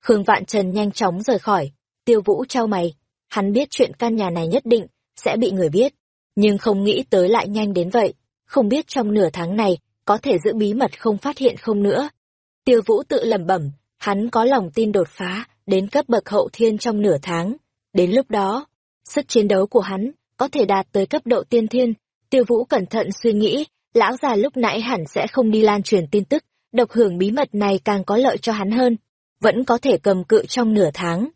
Khương Vạn Trần nhanh chóng rời khỏi, tiêu vũ trao mày, hắn biết chuyện căn nhà này nhất định sẽ bị người biết, nhưng không nghĩ tới lại nhanh đến vậy, không biết trong nửa tháng này có thể giữ bí mật không phát hiện không nữa. Tiêu vũ tự lẩm bẩm, hắn có lòng tin đột phá đến cấp bậc hậu thiên trong nửa tháng, đến lúc đó, sức chiến đấu của hắn có thể đạt tới cấp độ tiên thiên. Tiêu vũ cẩn thận suy nghĩ, lão già lúc nãy hẳn sẽ không đi lan truyền tin tức, độc hưởng bí mật này càng có lợi cho hắn hơn, vẫn có thể cầm cự trong nửa tháng.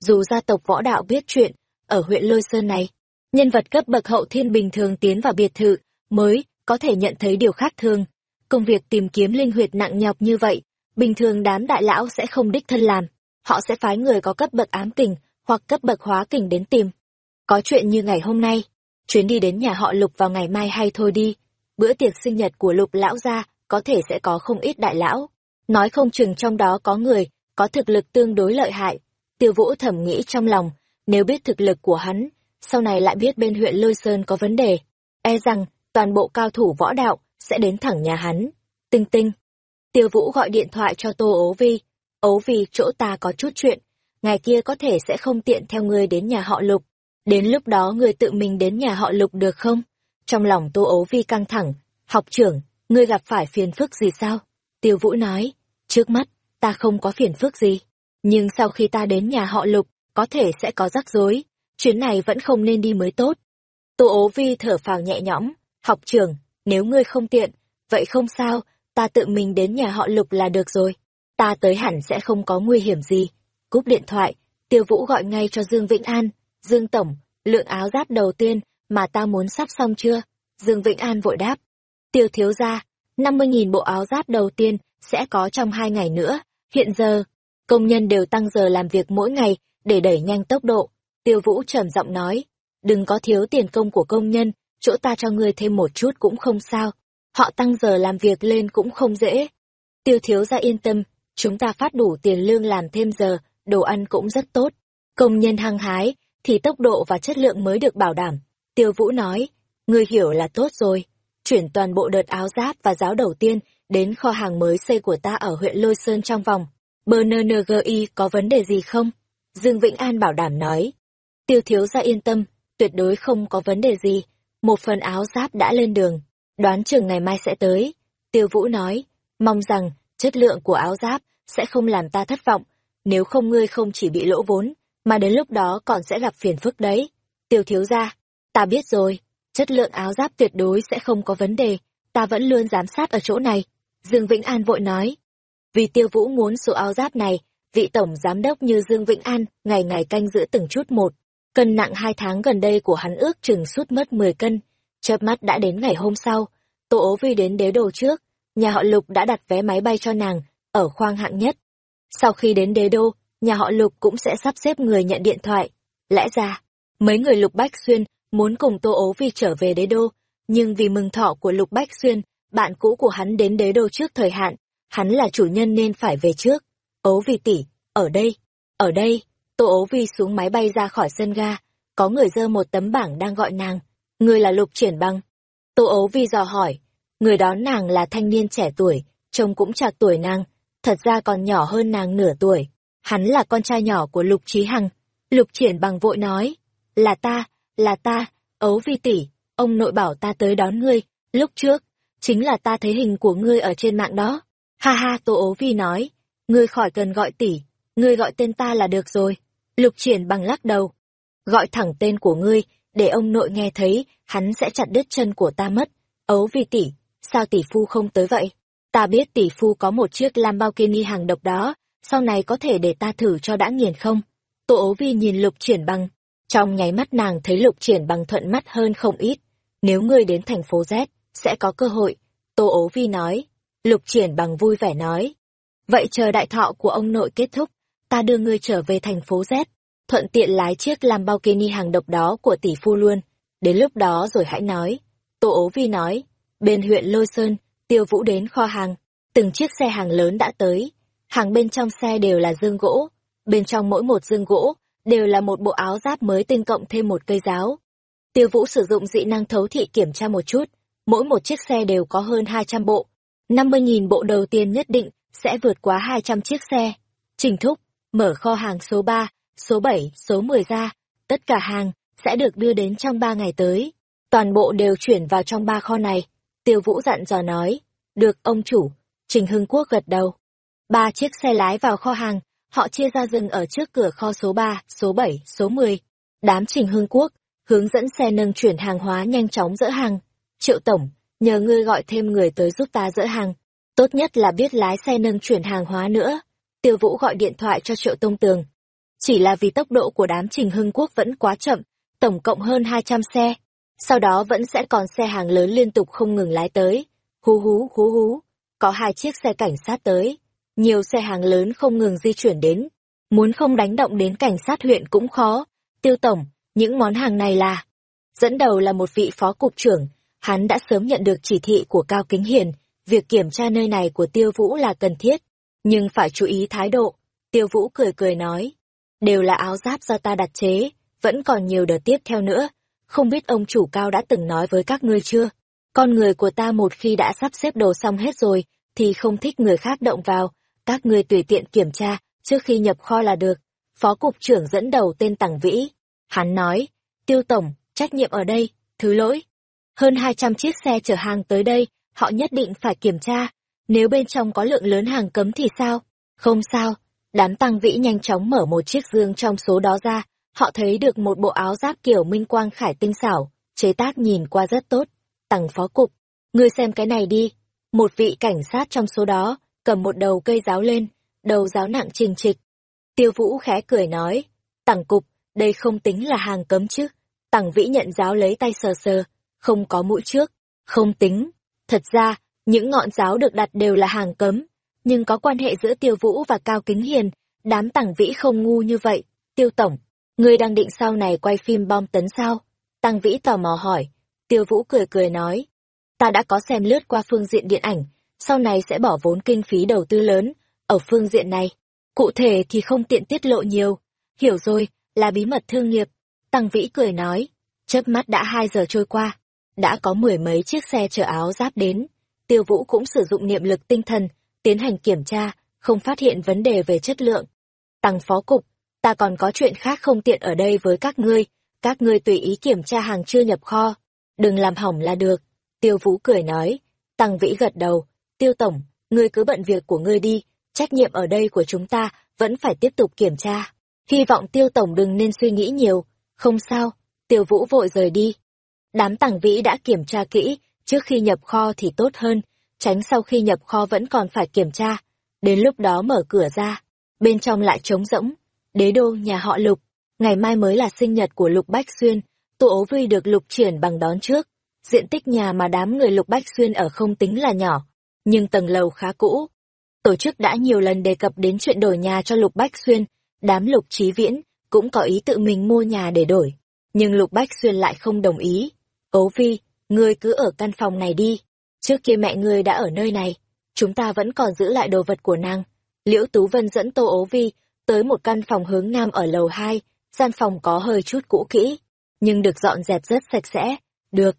Dù gia tộc võ đạo biết chuyện, ở huyện Lôi Sơn này, nhân vật cấp bậc hậu thiên bình thường tiến vào biệt thự, mới có thể nhận thấy điều khác thường. Công việc tìm kiếm linh huyệt nặng nhọc như vậy, bình thường đám đại lão sẽ không đích thân làm, họ sẽ phái người có cấp bậc ám kình hoặc cấp bậc hóa kình đến tìm. Có chuyện như ngày hôm nay, chuyến đi đến nhà họ Lục vào ngày mai hay thôi đi, bữa tiệc sinh nhật của Lục lão gia có thể sẽ có không ít đại lão, nói không chừng trong đó có người có thực lực tương đối lợi hại. Tiêu Vũ thẩm nghĩ trong lòng, nếu biết thực lực của hắn, sau này lại biết bên huyện Lôi Sơn có vấn đề, e rằng toàn bộ cao thủ võ đạo sẽ đến thẳng nhà hắn. Tinh tinh. Tiêu Vũ gọi điện thoại cho Tô Ố Vi. Ố Vi, chỗ ta có chút chuyện, ngày kia có thể sẽ không tiện theo ngươi đến nhà họ Lục. Đến lúc đó ngươi tự mình đến nhà họ Lục được không? Trong lòng Tô Ố Vi căng thẳng. Học trưởng, ngươi gặp phải phiền phức gì sao? Tiêu Vũ nói, trước mắt, ta không có phiền phức gì. Nhưng sau khi ta đến nhà họ Lục, có thể sẽ có rắc rối. Chuyến này vẫn không nên đi mới tốt. Tô ố vi thở phào nhẹ nhõm. Học trưởng, nếu ngươi không tiện, vậy không sao, ta tự mình đến nhà họ Lục là được rồi. Ta tới hẳn sẽ không có nguy hiểm gì. Cúp điện thoại, Tiêu Vũ gọi ngay cho Dương Vĩnh An. Dương Tổng, lượng áo giáp đầu tiên mà ta muốn sắp xong chưa? Dương Vĩnh An vội đáp. Tiêu thiếu ra, 50.000 bộ áo giáp đầu tiên sẽ có trong hai ngày nữa. Hiện giờ, công nhân đều tăng giờ làm việc mỗi ngày để đẩy nhanh tốc độ. Tiêu Vũ trầm giọng nói, đừng có thiếu tiền công của công nhân, chỗ ta cho ngươi thêm một chút cũng không sao. Họ tăng giờ làm việc lên cũng không dễ. Tiêu thiếu ra yên tâm, chúng ta phát đủ tiền lương làm thêm giờ, đồ ăn cũng rất tốt. Công nhân hăng hái, thì tốc độ và chất lượng mới được bảo đảm. Tiêu Vũ nói, ngươi hiểu là tốt rồi. Chuyển toàn bộ đợt áo giáp và giáo đầu tiên đến kho hàng mới xây của ta ở huyện Lôi Sơn trong vòng. BNNGI có vấn đề gì không? Dương Vĩnh An bảo đảm nói. Tiêu thiếu ra yên tâm, tuyệt đối không có vấn đề gì. Một phần áo giáp đã lên đường, đoán chừng ngày mai sẽ tới. Tiêu Vũ nói, mong rằng chất lượng của áo giáp sẽ không làm ta thất vọng, nếu không ngươi không chỉ bị lỗ vốn, mà đến lúc đó còn sẽ gặp phiền phức đấy. Tiêu thiếu ra, ta biết rồi, chất lượng áo giáp tuyệt đối sẽ không có vấn đề, ta vẫn luôn giám sát ở chỗ này. Dương Vĩnh An vội nói. Vì tiêu vũ muốn số áo giáp này, vị tổng giám đốc như Dương Vĩnh An ngày ngày canh giữ từng chút một. Cân nặng hai tháng gần đây của hắn ước chừng suốt mất 10 cân. Chớp mắt đã đến ngày hôm sau, Tô ố vi đến đế đô trước, nhà họ Lục đã đặt vé máy bay cho nàng, ở khoang hạng nhất. Sau khi đến đế đô, nhà họ Lục cũng sẽ sắp xếp người nhận điện thoại. Lẽ ra, mấy người Lục Bách Xuyên muốn cùng Tô ố vi trở về đế đô, nhưng vì mừng thọ của Lục Bách Xuyên bạn cũ của hắn đến đế đô trước thời hạn, hắn là chủ nhân nên phải về trước. Ố vi tỷ, ở đây, ở đây, tô ố vi xuống máy bay ra khỏi sân ga, có người dơ một tấm bảng đang gọi nàng, người là lục triển băng. Tô ố vi dò hỏi, người đón nàng là thanh niên trẻ tuổi, trông cũng chạc tuổi nàng, thật ra còn nhỏ hơn nàng nửa tuổi. Hắn là con trai nhỏ của lục trí hằng. Lục triển bằng vội nói, là ta, là ta, ấu vi tỷ, ông nội bảo ta tới đón ngươi, lúc trước, chính là ta thấy hình của ngươi ở trên mạng đó. Ha ha Tô ố vi nói, ngươi khỏi cần gọi tỷ, ngươi gọi tên ta là được rồi. Lục triển bằng lắc đầu. Gọi thẳng tên của ngươi, để ông nội nghe thấy, hắn sẽ chặt đứt chân của ta mất. Ấu vi tỷ, sao tỷ phu không tới vậy? Ta biết tỷ phu có một chiếc Lamborghini hàng độc đó, sau này có thể để ta thử cho đã nghiền không? Tô ố vi nhìn lục triển bằng. Trong nháy mắt nàng thấy lục triển bằng thuận mắt hơn không ít. Nếu ngươi đến thành phố Z, sẽ có cơ hội. Tô ố vi nói. Lục triển bằng vui vẻ nói. Vậy chờ đại thọ của ông nội kết thúc, ta đưa ngươi trở về thành phố Z, thuận tiện lái chiếc Lamborghini hàng độc đó của tỷ phu luôn. Đến lúc đó rồi hãy nói. Tô ố vi nói. Bên huyện Lôi Sơn, tiêu vũ đến kho hàng. Từng chiếc xe hàng lớn đã tới. Hàng bên trong xe đều là dương gỗ. Bên trong mỗi một dương gỗ, đều là một bộ áo giáp mới tinh cộng thêm một cây giáo. Tiêu vũ sử dụng dị năng thấu thị kiểm tra một chút, mỗi một chiếc xe đều có hơn 200 bộ. 50.000 bộ đầu tiên nhất định sẽ vượt quá 200 chiếc xe. Trình thúc, mở kho hàng số 3, số 7, số 10 ra, tất cả hàng sẽ được đưa đến trong 3 ngày tới. Toàn bộ đều chuyển vào trong ba kho này. Tiêu Vũ dặn dò nói, được ông chủ, Trình Hưng Quốc gật đầu. Ba chiếc xe lái vào kho hàng, họ chia ra dừng ở trước cửa kho số 3, số 7, số 10. Đám Trình Hưng Quốc, hướng dẫn xe nâng chuyển hàng hóa nhanh chóng dỡ hàng. Triệu Tổng, nhờ ngươi gọi thêm người tới giúp ta dỡ hàng. Tốt nhất là biết lái xe nâng chuyển hàng hóa nữa. Tiêu Vũ gọi điện thoại cho Triệu Tông Tường. Chỉ là vì tốc độ của đám Trình Hưng Quốc vẫn quá chậm, tổng cộng hơn 200 xe. Sau đó vẫn sẽ còn xe hàng lớn liên tục không ngừng lái tới. Hú hú hú hú, có hai chiếc xe cảnh sát tới. Nhiều xe hàng lớn không ngừng di chuyển đến. Muốn không đánh động đến cảnh sát huyện cũng khó. Tiêu Tổng, những món hàng này là... Dẫn đầu là một vị phó cục trưởng, hắn đã sớm nhận được chỉ thị của Cao Kính Hiền, việc kiểm tra nơi này của Tiêu Vũ là cần thiết, nhưng phải chú ý thái độ. Tiêu Vũ cười cười nói, đều là áo giáp do ta đặt chế, vẫn còn nhiều đợt tiếp theo nữa, không biết ông chủ Cao đã từng nói với các ngươi chưa? Con người của ta một khi đã sắp xếp đồ xong hết rồi, thì không thích người khác động vào, các ngươi tùy tiện kiểm tra, trước khi nhập kho là được. Phó cục trưởng dẫn đầu tên Tằng Vĩ. Hắn nói, tiêu tổng, trách nhiệm ở đây, thứ lỗi. Hơn 200 chiếc xe chở hàng tới đây, họ nhất định phải kiểm tra. Nếu bên trong có lượng lớn hàng cấm thì sao? Không sao. Đám tăng vĩ nhanh chóng mở một chiếc dương trong số đó ra. Họ thấy được một bộ áo giáp kiểu minh quang khải tinh xảo, chế tác nhìn qua rất tốt. Tằng phó cục, ngươi xem cái này đi. Một vị cảnh sát trong số đó, cầm một đầu cây giáo lên, đầu giáo nặng trình trịch. Tiêu vũ khẽ cười nói, tẳng cục, đây không tính là hàng cấm chứ. Tẳng vĩ nhận giáo lấy tay sờ sờ, không có mũi trước, không tính. Thật ra, những ngọn giáo được đặt đều là hàng cấm, nhưng có quan hệ giữa tiêu vũ và cao kính hiền, đám tẳng vĩ không ngu như vậy. Tiêu tổng, ngươi đang định sau này quay phim bom tấn sao? Tăng vĩ tò mò hỏi, tiêu vũ cười cười nói. Ta đã có xem lướt qua phương diện điện ảnh, sau này sẽ bỏ vốn kinh phí đầu tư lớn, ở phương diện này. Cụ thể thì không tiện tiết lộ nhiều. Hiểu rồi, là bí mật thương nghiệp. Tăng Vĩ cười nói, chớp mắt đã hai giờ trôi qua, đã có mười mấy chiếc xe chở áo giáp đến. Tiêu Vũ cũng sử dụng niệm lực tinh thần, tiến hành kiểm tra, không phát hiện vấn đề về chất lượng. Tăng phó cục, ta còn có chuyện khác không tiện ở đây với các ngươi, các ngươi tùy ý kiểm tra hàng chưa nhập kho, đừng làm hỏng là được. Tiêu Vũ cười nói, Tăng Vĩ gật đầu, Tiêu Tổng, ngươi cứ bận việc của ngươi đi, trách nhiệm ở đây của chúng ta vẫn phải tiếp tục kiểm tra. Hy vọng tiêu tổng đừng nên suy nghĩ nhiều. Không sao, tiêu vũ vội rời đi. Đám tàng vĩ đã kiểm tra kỹ, trước khi nhập kho thì tốt hơn, tránh sau khi nhập kho vẫn còn phải kiểm tra. Đến lúc đó mở cửa ra, bên trong lại trống rỗng. Đế đô nhà họ Lục, ngày mai mới là sinh nhật của Lục Bách Xuyên, tụ ố vi được Lục triển bằng đón trước. Diện tích nhà mà đám người Lục Bách Xuyên ở không tính là nhỏ, nhưng tầng lầu khá cũ. Tổ chức đã nhiều lần đề cập đến chuyện đổi nhà cho Lục Bách Xuyên, đám lục trí viễn cũng có ý tự mình mua nhà để đổi nhưng lục bách xuyên lại không đồng ý. Ấu vi ngươi cứ ở căn phòng này đi. Trước kia mẹ ngươi đã ở nơi này chúng ta vẫn còn giữ lại đồ vật của nàng. Liễu tú vân dẫn tô ấu vi tới một căn phòng hướng nam ở lầu hai. Gian phòng có hơi chút cũ kỹ nhưng được dọn dẹp rất sạch sẽ. Được.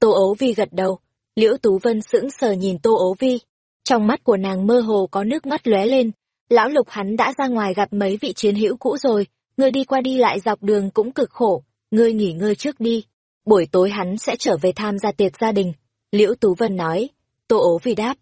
Tô ấu vi gật đầu liễu tú vân sững sờ nhìn tô ố vi trong mắt của nàng mơ hồ có nước mắt lóe lên lão lục hắn đã ra ngoài gặp mấy vị chiến hữu cũ rồi, ngươi đi qua đi lại dọc đường cũng cực khổ, ngươi nghỉ ngơi trước đi. Buổi tối hắn sẽ trở về tham gia tiệc gia đình. Liễu Tú Vân nói, tô ố Vi đáp.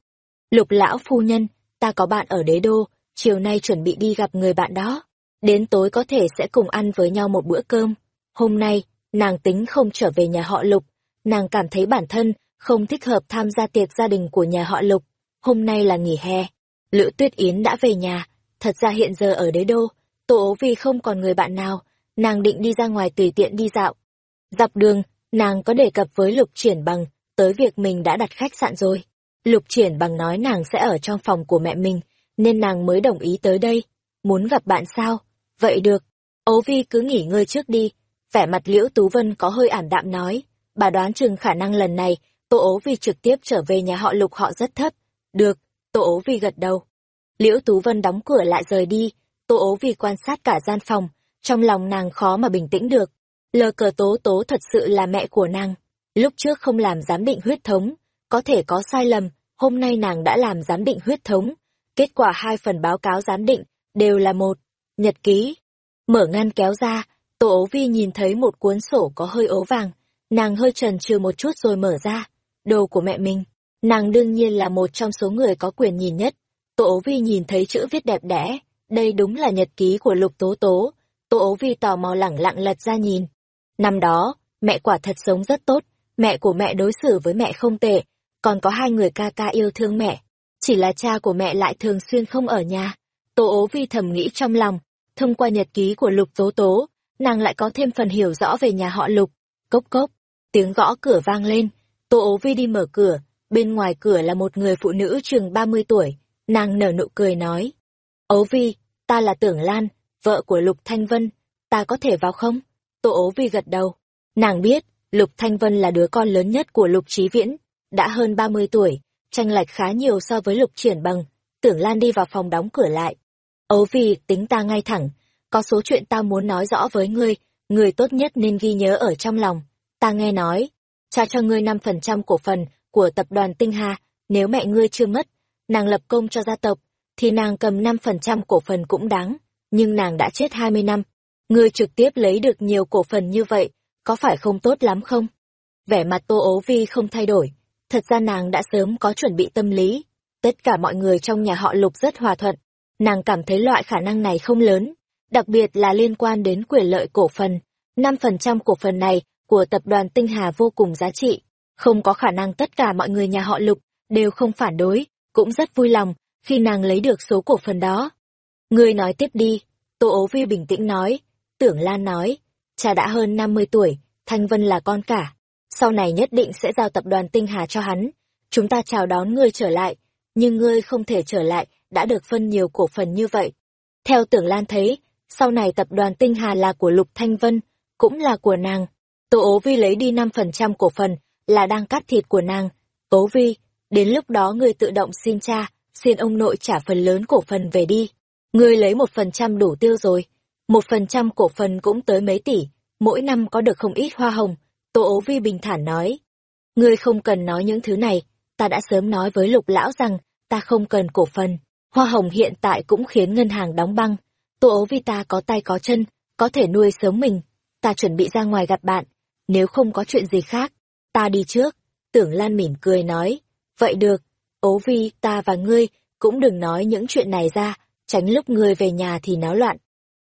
Lục lão phu nhân, ta có bạn ở đế đô, chiều nay chuẩn bị đi gặp người bạn đó. Đến tối có thể sẽ cùng ăn với nhau một bữa cơm. Hôm nay, nàng tính không trở về nhà họ Lục. Nàng cảm thấy bản thân không thích hợp tham gia tiệc gia đình của nhà họ Lục. Hôm nay là nghỉ hè, Lữ Tuyết Yến đã về nhà, thật ra hiện giờ ở đế đô, Tô ố vì không còn người bạn nào, nàng định đi ra ngoài tùy tiện đi dạo. Dọc đường, nàng có đề cập với Lục Triển Bằng, tới việc mình đã đặt khách sạn rồi. Lục Triển Bằng nói nàng sẽ ở trong phòng của mẹ mình, nên nàng mới đồng ý tới đây. Muốn gặp bạn sao? Vậy được. Ố Vi cứ nghỉ ngơi trước đi. Vẻ mặt Liễu Tú Vân có hơi ảm đạm nói. Bà đoán chừng khả năng lần này, Tô ố Vi trực tiếp trở về nhà họ Lục họ rất thấp. Được, Tô ố vì gật đầu. Liễu Tú Vân đóng cửa lại rời đi, Tô ố vì quan sát cả gian phòng, trong lòng nàng khó mà bình tĩnh được. Lờ cờ tố tố thật sự là mẹ của nàng. Lúc trước không làm giám định huyết thống, có thể có sai lầm, hôm nay nàng đã làm giám định huyết thống. Kết quả hai phần báo cáo giám định đều là một. nhật ký. Mở ngăn kéo ra, Tô ố vi nhìn thấy một cuốn sổ có hơi ố vàng, nàng hơi trần trừ một chút rồi mở ra. Đồ của mẹ mình, nàng đương nhiên là một trong số người có quyền nhìn nhất. Tô Ố vi nhìn thấy chữ viết đẹp đẽ, đây đúng là nhật ký của Lục Tố Tố. Tô Ố vi tò mò lẳng lặng lật ra nhìn. Năm đó, mẹ quả thật sống rất tốt, mẹ của mẹ đối xử với mẹ không tệ, còn có hai người ca ca yêu thương mẹ. Chỉ là cha của mẹ lại thường xuyên không ở nhà. Tô ố vi thầm nghĩ trong lòng, thông qua nhật ký của Lục Tố Tố, nàng lại có thêm phần hiểu rõ về nhà họ Lục. Cốc cốc, tiếng gõ cửa vang lên, Tô ố vi đi mở cửa, bên ngoài cửa là một người phụ nữ chừng mươi tuổi, nàng nở nụ cười nói. Ố vi, ta là Tưởng Lan, vợ của Lục Thanh Vân, ta có thể vào không? Tô ố vi gật đầu. Nàng biết, Lục Thanh Vân là đứa con lớn nhất của Lục Trí Viễn, đã hơn 30 tuổi, tranh lệch khá nhiều so với Lục Triển Bằng. Tưởng Lan đi vào phòng đóng cửa lại. Ấu vì tính ta ngay thẳng, có số chuyện ta muốn nói rõ với ngươi, người tốt nhất nên ghi nhớ ở trong lòng. Ta nghe nói, cha cho ngươi 5% cổ phần của tập đoàn Tinh Hà, nếu mẹ ngươi chưa mất, nàng lập công cho gia tộc, thì nàng cầm 5% cổ phần cũng đáng, nhưng nàng đã chết 20 năm. Ngươi trực tiếp lấy được nhiều cổ phần như vậy, có phải không tốt lắm không? Vẻ mặt Tô Ố Vi không thay đổi, thật ra nàng đã sớm có chuẩn bị tâm lý. Tất cả mọi người trong nhà họ Lục rất hòa thuận, nàng cảm thấy loại khả năng này không lớn, đặc biệt là liên quan đến quyền lợi cổ phần. 5% cổ phần này của tập đoàn Tinh Hà vô cùng giá trị, không có khả năng tất cả mọi người nhà họ Lục đều không phản đối, cũng rất vui lòng khi nàng lấy được số cổ phần đó. Ngươi nói tiếp đi, Tô Ố Vi bình tĩnh nói, Tưởng Lan nói, cha đã hơn 50 tuổi, Thanh Vân là con cả. Sau này nhất định sẽ giao tập đoàn Tinh Hà cho hắn. Chúng ta chào đón ngươi trở lại, nhưng ngươi không thể trở lại, đã được phân nhiều cổ phần như vậy. Theo tưởng Lan thấy, sau này tập đoàn Tinh Hà là của Lục Thanh Vân, cũng là của nàng. Tô ố vi lấy đi 5% cổ phần, là đang cắt thịt của nàng. Ố vi, đến lúc đó ngươi tự động xin cha, xin ông nội trả phần lớn cổ phần về đi. Ngươi lấy một phần trăm đủ tiêu rồi một phần trăm cổ phần cũng tới mấy tỷ, mỗi năm có được không ít hoa hồng, Tô ố vi bình thản nói. Ngươi không cần nói những thứ này, ta đã sớm nói với lục lão rằng ta không cần cổ phần, hoa hồng hiện tại cũng khiến ngân hàng đóng băng, Tô ố vi ta có tay có chân, có thể nuôi sớm mình, ta chuẩn bị ra ngoài gặp bạn, nếu không có chuyện gì khác, ta đi trước, tưởng Lan mỉm cười nói, vậy được, ố vi ta và ngươi cũng đừng nói những chuyện này ra, tránh lúc ngươi về nhà thì náo loạn.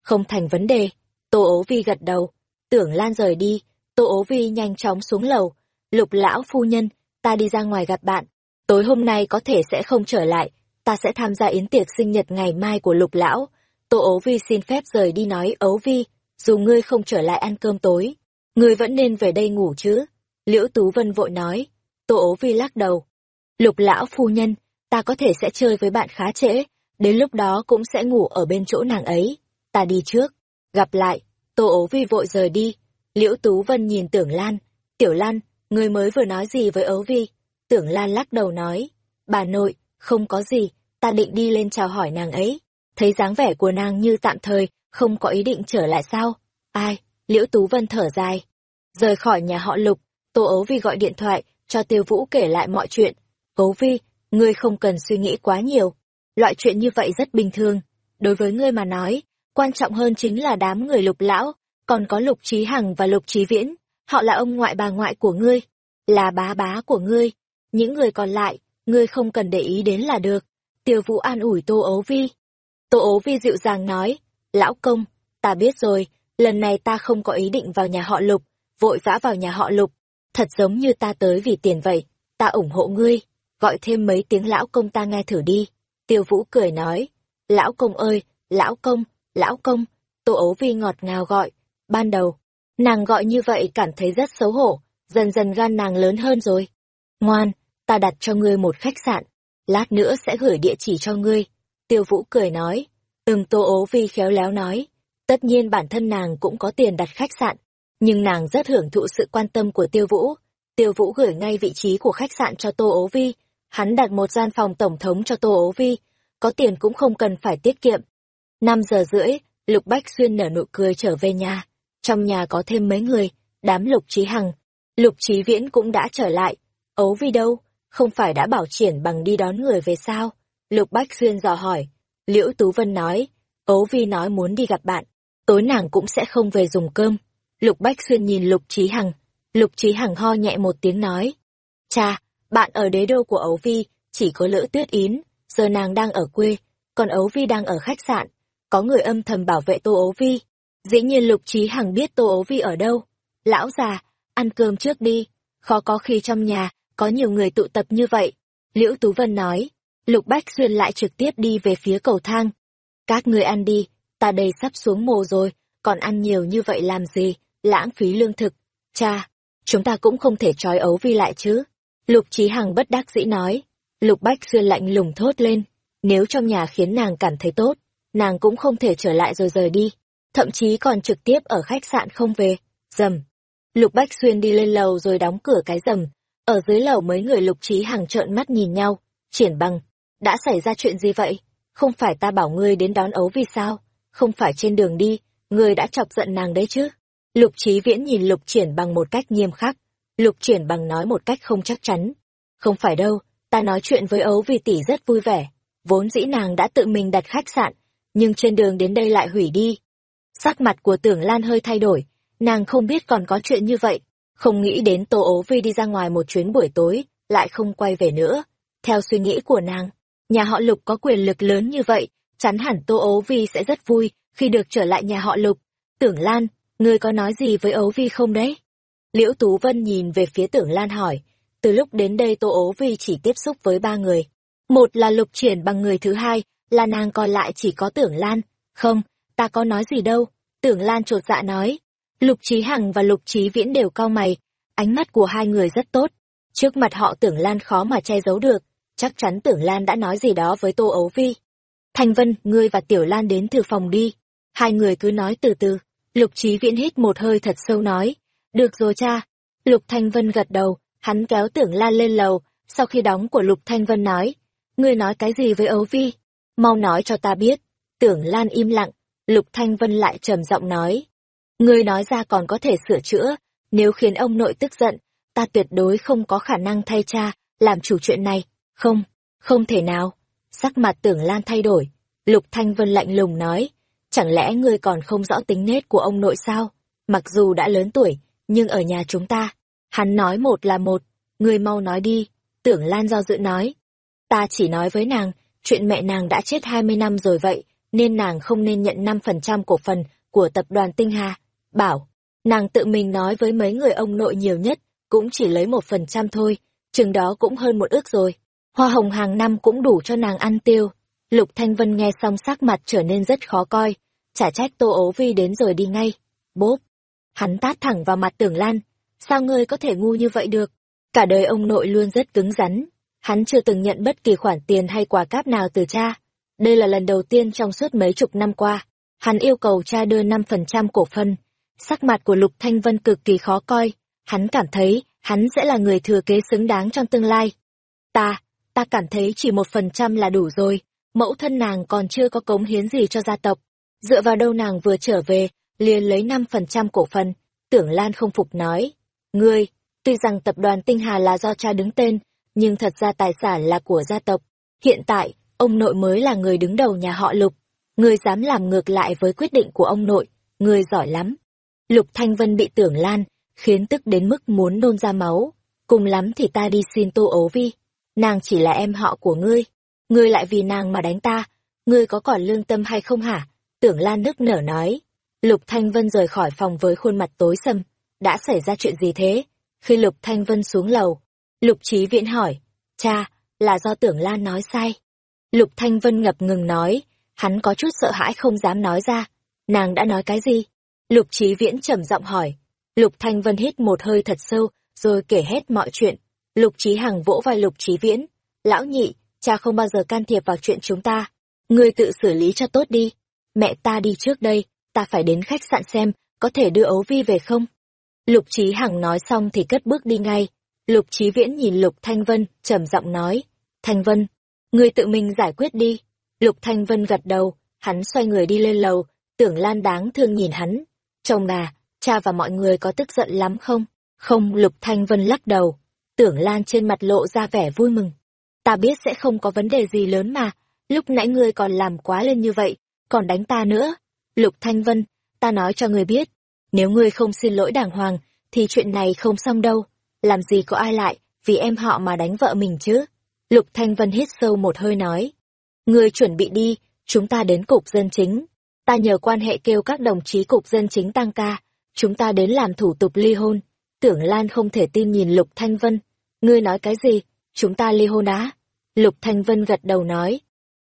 Không thành vấn đề. Tô ố vi gật đầu. Tưởng Lan rời đi. Tô ố vi nhanh chóng xuống lầu. Lục lão phu nhân, ta đi ra ngoài gặp bạn. Tối hôm nay có thể sẽ không trở lại. Ta sẽ tham gia yến tiệc sinh nhật ngày mai của lục lão. Tô ố vi xin phép rời đi nói ấu vi. Dù ngươi không trở lại ăn cơm tối. Ngươi vẫn nên về đây ngủ chứ. Liễu Tú Vân vội nói. Tô ố vi lắc đầu. Lục lão phu nhân, ta có thể sẽ chơi với bạn khá trễ. Đến lúc đó cũng sẽ ngủ ở bên chỗ nàng ấy ta đi trước. Gặp lại, Tô ố vi vội rời đi. Liễu Tú Vân nhìn Tưởng Lan. Tiểu Lan, người mới vừa nói gì với ấu vi? Tưởng Lan lắc đầu nói. Bà nội, không có gì, ta định đi lên chào hỏi nàng ấy. Thấy dáng vẻ của nàng như tạm thời, không có ý định trở lại sao? Ai? Liễu Tú Vân thở dài. Rời khỏi nhà họ Lục, Tô ấu vi gọi điện thoại, cho Tiêu Vũ kể lại mọi chuyện. Ấu vi, ngươi không cần suy nghĩ quá nhiều. Loại chuyện như vậy rất bình thường. Đối với ngươi mà nói, Quan trọng hơn chính là đám người lục lão, còn có lục trí hằng và lục trí viễn. Họ là ông ngoại bà ngoại của ngươi, là bá bá của ngươi. Những người còn lại, ngươi không cần để ý đến là được. Tiêu vũ an ủi Tô Ấu Vi. Tô Ấu Vi dịu dàng nói, lão công, ta biết rồi, lần này ta không có ý định vào nhà họ lục, vội vã vào nhà họ lục. Thật giống như ta tới vì tiền vậy, ta ủng hộ ngươi, gọi thêm mấy tiếng lão công ta nghe thử đi. Tiêu vũ cười nói, lão công ơi, lão công, lão công, Tô ấu vi ngọt ngào gọi. Ban đầu, nàng gọi như vậy cảm thấy rất xấu hổ, dần dần gan nàng lớn hơn rồi. Ngoan, ta đặt cho ngươi một khách sạn, lát nữa sẽ gửi địa chỉ cho ngươi. Tiêu Vũ cười nói, từng Tô ấu vi khéo léo nói, tất nhiên bản thân nàng cũng có tiền đặt khách sạn, nhưng nàng rất hưởng thụ sự quan tâm của Tiêu Vũ. Tiêu Vũ gửi ngay vị trí của khách sạn cho Tô ấu vi, hắn đặt một gian phòng tổng thống cho Tô ấu vi, có tiền cũng không cần phải tiết kiệm, Năm giờ rưỡi, Lục Bách Xuyên nở nụ cười trở về nhà. Trong nhà có thêm mấy người, đám Lục Trí Hằng. Lục Trí Viễn cũng đã trở lại. Ấu vi đâu? Không phải đã bảo triển bằng đi đón người về sao? Lục Bách Xuyên dò hỏi. Liễu Tú Vân nói, Ấu Vi nói muốn đi gặp bạn, tối nàng cũng sẽ không về dùng cơm. Lục Bách Xuyên nhìn Lục Trí Hằng, Lục Trí Hằng ho nhẹ một tiếng nói. Cha, bạn ở đế đô của Ấu Vi, chỉ có lỡ tuyết yến, giờ nàng đang ở quê, còn Ấu Vi đang ở khách sạn. Có người âm thầm bảo vệ Tô Ấu Vi. Dĩ nhiên Lục Trí Hằng biết Tô Ấu Vi ở đâu. Lão già, ăn cơm trước đi, khó có khi trong nhà, có nhiều người tụ tập như vậy. Liễu Tú Vân nói, Lục Bách Xuyên lại trực tiếp đi về phía cầu thang. Các người ăn đi, ta đây sắp xuống mồ rồi, còn ăn nhiều như vậy làm gì, lãng phí lương thực. Cha, chúng ta cũng không thể trói ấu vi lại chứ. Lục Trí Hằng bất đắc dĩ nói. Lục Bách Xuyên lạnh lùng thốt lên. Nếu trong nhà khiến nàng cảm thấy tốt, nàng cũng không thể trở lại rồi rời đi. Thậm chí còn trực tiếp ở khách sạn không về. Dầm. Lục Bách Xuyên đi lên lầu rồi đóng cửa cái dầm. Ở dưới lầu mấy người Lục Trí Hằng trợn mắt nhìn nhau. Triển bằng. Đã xảy ra chuyện gì vậy? Không phải ta bảo ngươi đến đón ấu vì sao? Không phải trên đường đi, người đã chọc giận nàng đấy chứ? Lục Chí Viễn nhìn Lục Triển bằng một cách nghiêm khắc. Lục Triển bằng nói một cách không chắc chắn. Không phải đâu, ta nói chuyện với ấu vì tỷ rất vui vẻ. Vốn dĩ nàng đã tự mình đặt khách sạn, nhưng trên đường đến đây lại hủy đi. Sắc mặt của tưởng Lan hơi thay đổi, nàng không biết còn có chuyện như vậy. Không nghĩ đến Tô ấu vi đi ra ngoài một chuyến buổi tối, lại không quay về nữa. Theo suy nghĩ của nàng, nhà họ Lục có quyền lực lớn như vậy, chắn hẳn Tô ấu vi sẽ rất vui khi được trở lại nhà họ Lục. Tưởng Lan, ngươi có nói gì với ấu vi không đấy? Liễu Tú Vân nhìn về phía tưởng Lan hỏi, từ lúc đến đây Tô ấu vi chỉ tiếp xúc với ba người. Một là Lục Triển bằng người thứ hai, là nàng còn lại chỉ có tưởng Lan. Không, ta có nói gì đâu. Tưởng Lan trột dạ nói. Lục Trí Hằng và Lục Trí Viễn đều cao mày. Ánh mắt của hai người rất tốt. Trước mặt họ tưởng Lan khó mà che giấu được. Chắc chắn tưởng Lan đã nói gì đó với Tô Ấu Vi. Thanh Vân, ngươi và Tiểu Lan đến thư phòng đi. Hai người cứ nói từ từ. Lục Chí Viễn hít một hơi thật sâu nói. Được rồi cha. Lục Thanh Vân gật đầu, hắn kéo tưởng Lan lên lầu. Sau khi đóng của Lục Thanh Vân nói. Ngươi nói cái gì với Ấu Vi? Mau nói cho ta biết. Tưởng Lan im lặng. Lục Thanh Vân lại trầm giọng nói. Ngươi nói ra còn có thể sửa chữa. Nếu khiến ông nội tức giận, ta tuyệt đối không có khả năng thay cha, làm chủ chuyện này. Không, không thể nào. Sắc mặt tưởng Lan thay đổi. Lục Thanh Vân lạnh lùng nói. Chẳng lẽ ngươi còn không rõ tính nết của ông nội sao? Mặc dù đã lớn tuổi, nhưng ở nhà chúng ta, hắn nói một là một, ngươi mau nói đi. Tưởng Lan do dự nói. Ta chỉ nói với nàng, chuyện mẹ nàng đã chết 20 năm rồi vậy, nên nàng không nên nhận 5% cổ phần của tập đoàn Tinh Hà. Bảo, nàng tự mình nói với mấy người ông nội nhiều nhất, cũng chỉ lấy 1% thôi, chừng đó cũng hơn một ước rồi. Hoa hồng hàng năm cũng đủ cho nàng ăn tiêu. Lục Thanh Vân nghe xong sắc mặt trở nên rất khó coi, chả trách Tô Ố Vi đến rồi đi ngay. Bốp! Hắn tát thẳng vào mặt tưởng lan. Sao ngươi có thể ngu như vậy được? Cả đời ông nội luôn rất cứng rắn. Hắn chưa từng nhận bất kỳ khoản tiền hay quà cáp nào từ cha. Đây là lần đầu tiên trong suốt mấy chục năm qua. Hắn yêu cầu cha đưa 5% cổ phần. Sắc mặt của Lục Thanh Vân cực kỳ khó coi. Hắn cảm thấy hắn sẽ là người thừa kế xứng đáng trong tương lai. Ta, ta cảm thấy chỉ một phần trăm là đủ rồi, mẫu thân nàng còn chưa có cống hiến gì cho gia tộc. Dựa vào đâu nàng vừa trở về, liền lấy năm phần trăm cổ phần, tưởng Lan không phục nói. Ngươi, tuy rằng tập đoàn Tinh Hà là do cha đứng tên, nhưng thật ra tài sản là của gia tộc. Hiện tại, ông nội mới là người đứng đầu nhà họ Lục. Ngươi dám làm ngược lại với quyết định của ông nội, ngươi giỏi lắm. Lục Thanh Vân bị tưởng Lan, khiến tức đến mức muốn nôn ra máu. Cùng lắm thì ta đi xin tô ấu vi nàng chỉ là em họ của ngươi, ngươi lại vì nàng mà đánh ta, ngươi có còn lương tâm hay không hả? Tưởng Lan nức nở nói. Lục Thanh Vân rời khỏi phòng với khuôn mặt tối sầm, đã xảy ra chuyện gì thế? Khi Lục Thanh Vân xuống lầu, Lục Chí Viễn hỏi, cha, là do Tưởng Lan nói sai. Lục Thanh Vân ngập ngừng nói, hắn có chút sợ hãi không dám nói ra. Nàng đã nói cái gì? Lục Chí Viễn trầm giọng hỏi. Lục Thanh Vân hít một hơi thật sâu, rồi kể hết mọi chuyện. Lục Trí Hằng vỗ vai Lục Trí Viễn. Lão nhị, cha không bao giờ can thiệp vào chuyện chúng ta. Ngươi tự xử lý cho tốt đi. Mẹ ta đi trước đây, ta phải đến khách sạn xem, có thể đưa ấu vi về không? Lục Trí Hằng nói xong thì cất bước đi ngay. Lục Trí Viễn nhìn Lục Thanh Vân, trầm giọng nói. Thanh Vân, ngươi tự mình giải quyết đi. Lục Thanh Vân gật đầu, hắn xoay người đi lên lầu, tưởng Lan đáng thương nhìn hắn. Chồng à, cha và mọi người có tức giận lắm không? Không, Lục Thanh Vân lắc đầu. Tưởng Lan trên mặt lộ ra vẻ vui mừng. Ta biết sẽ không có vấn đề gì lớn mà, lúc nãy ngươi còn làm quá lên như vậy, còn đánh ta nữa. Lục Thanh Vân, ta nói cho ngươi biết, nếu ngươi không xin lỗi đàng hoàng, thì chuyện này không xong đâu. Làm gì có ai lại, vì em họ mà đánh vợ mình chứ? Lục Thanh Vân hít sâu một hơi nói. Ngươi chuẩn bị đi, chúng ta đến cục dân chính. Ta nhờ quan hệ kêu các đồng chí cục dân chính tăng ca, chúng ta đến làm thủ tục ly hôn. Tưởng Lan không thể tin nhìn Lục Thanh Vân. Ngươi nói cái gì? Chúng ta ly hôn á? Lục Thanh Vân gật đầu nói.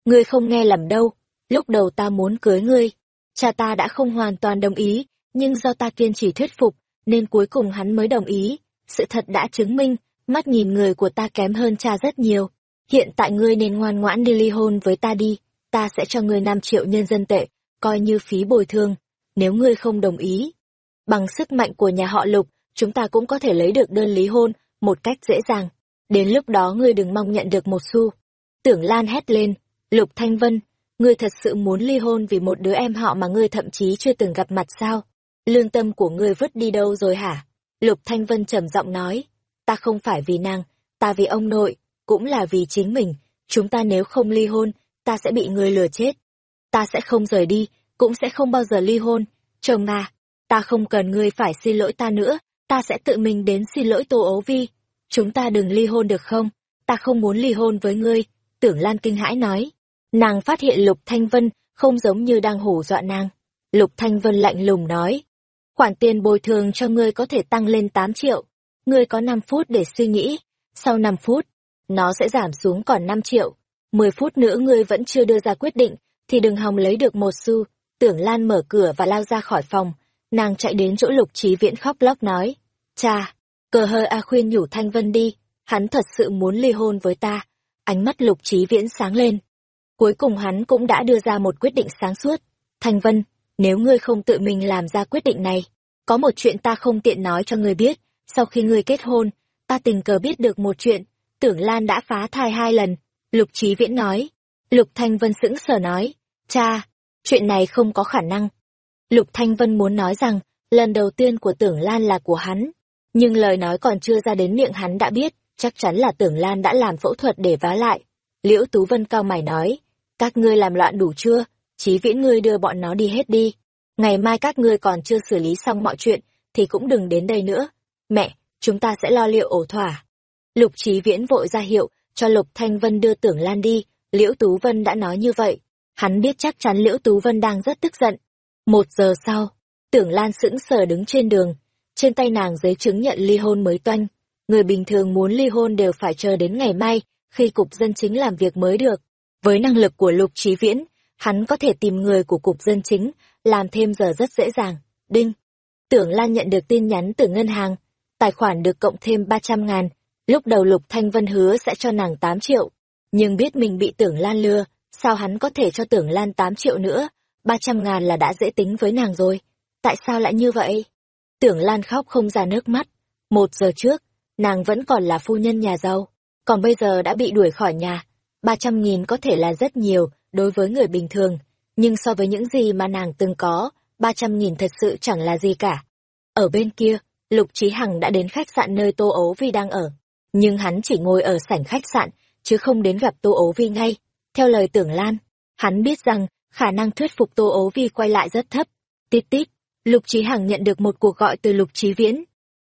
Ngươi không nghe lầm đâu, lúc đầu ta muốn cưới ngươi. Cha ta đã không hoàn toàn đồng ý, nhưng do ta kiên trì thuyết phục, nên cuối cùng hắn mới đồng ý. Sự thật đã chứng minh, mắt nhìn người của ta kém hơn cha rất nhiều. Hiện tại ngươi nên ngoan ngoãn đi ly hôn với ta đi, ta sẽ cho ngươi 5 triệu nhân dân tệ, coi như phí bồi thường, nếu ngươi không đồng ý. Bằng sức mạnh của nhà họ Lục, chúng ta cũng có thể lấy được đơn lý hôn, một cách dễ dàng. Đến lúc đó ngươi đừng mong nhận được một xu. Tưởng Lan hét lên, Lục Thanh Vân, ngươi thật sự muốn ly hôn vì một đứa em họ mà ngươi thậm chí chưa từng gặp mặt sao? Lương tâm của ngươi vứt đi đâu rồi hả? Lục Thanh Vân trầm giọng nói, ta không phải vì nàng, ta vì ông nội, cũng là vì chính mình, chúng ta nếu không ly hôn, ta sẽ bị ngươi lừa chết. Ta sẽ không rời đi, cũng sẽ không bao giờ ly hôn. Chồng à, ta không cần ngươi phải xin lỗi ta nữa, ta sẽ tự mình đến xin lỗi Tô Ố Vi. Chúng ta đừng ly hôn được không? Ta không muốn ly hôn với ngươi, tưởng Lan kinh hãi nói. Nàng phát hiện Lục Thanh Vân không giống như đang hủ dọa nàng. Lục Thanh Vân lạnh lùng nói. Khoản tiền bồi thường cho ngươi có thể tăng lên 8 triệu. Ngươi có 5 phút để suy nghĩ. Sau 5 phút, nó sẽ giảm xuống còn 5 triệu. 10 phút nữa ngươi vẫn chưa đưa ra quyết định, thì đừng hòng lấy được một xu. Tưởng Lan mở cửa và lao ra khỏi phòng. Nàng chạy đến chỗ Lục Trí Viễn khóc lóc nói. Cha, cờ hơ A khuyên nhủ Thanh Vân đi, hắn thật sự muốn ly hôn với ta. Ánh mắt Lục Trí Viễn sáng lên. Cuối cùng hắn cũng đã đưa ra một quyết định sáng suốt. Thanh Vân, nếu ngươi không tự mình làm ra quyết định này, có một chuyện ta không tiện nói cho ngươi biết. Sau khi ngươi kết hôn, ta tình cờ biết được một chuyện, tưởng Lan đã phá thai hai lần. Lục Trí Viễn nói. Lục Thanh Vân sững sờ nói. Cha, chuyện này không có khả năng. Lục Thanh Vân muốn nói rằng, lần đầu tiên của tưởng Lan là của hắn. Nhưng lời nói còn chưa ra đến miệng hắn đã biết, chắc chắn là tưởng Lan đã làm phẫu thuật để vá lại. Liễu Tú Vân cao mày nói, các ngươi làm loạn đủ chưa? Chí viễn ngươi đưa bọn nó đi hết đi. Ngày mai các ngươi còn chưa xử lý xong mọi chuyện, thì cũng đừng đến đây nữa. Mẹ, chúng ta sẽ lo liệu ổ thỏa. Lục Chí Viễn vội ra hiệu, cho Lục Thanh Vân đưa Tưởng Lan đi, Liễu Tú Vân đã nói như vậy. Hắn biết chắc chắn Liễu Tú Vân đang rất tức giận. Một giờ sau, Tưởng Lan sững sờ đứng trên đường, trên tay nàng giấy chứng nhận ly hôn mới toanh. Người bình thường muốn ly hôn đều phải chờ đến ngày mai, khi cục dân chính làm việc mới được. Với năng lực của Lục Trí Viễn, hắn có thể tìm người của cục dân chính, làm thêm giờ rất dễ dàng. Đinh. Tưởng Lan nhận được tin nhắn từ ngân hàng, tài khoản được cộng thêm 300 ngàn. Lúc đầu Lục Thanh Vân hứa sẽ cho nàng 8 triệu, nhưng biết mình bị Tưởng Lan lừa, sao hắn có thể cho Tưởng Lan 8 triệu nữa, 300 ngàn là đã dễ tính với nàng rồi. Tại sao lại như vậy? Tưởng Lan khóc không ra nước mắt. Một giờ trước, nàng vẫn còn là phu nhân nhà giàu, còn bây giờ đã bị đuổi khỏi nhà. Ba trăm nghìn có thể là rất nhiều đối với người bình thường, nhưng so với những gì mà nàng từng có, ba trăm nghìn thật sự chẳng là gì cả. Ở bên kia, Lục Trí Hằng đã đến khách sạn nơi Tô Ấu Vi đang ở, nhưng hắn chỉ ngồi ở sảnh khách sạn, chứ không đến gặp Tô Ấu Vi ngay. Theo lời tưởng Lan, hắn biết rằng khả năng thuyết phục Tô Ấu Vi quay lại rất thấp. Tít tít, Lục Trí Hằng nhận được một cuộc gọi từ Lục Trí Viễn.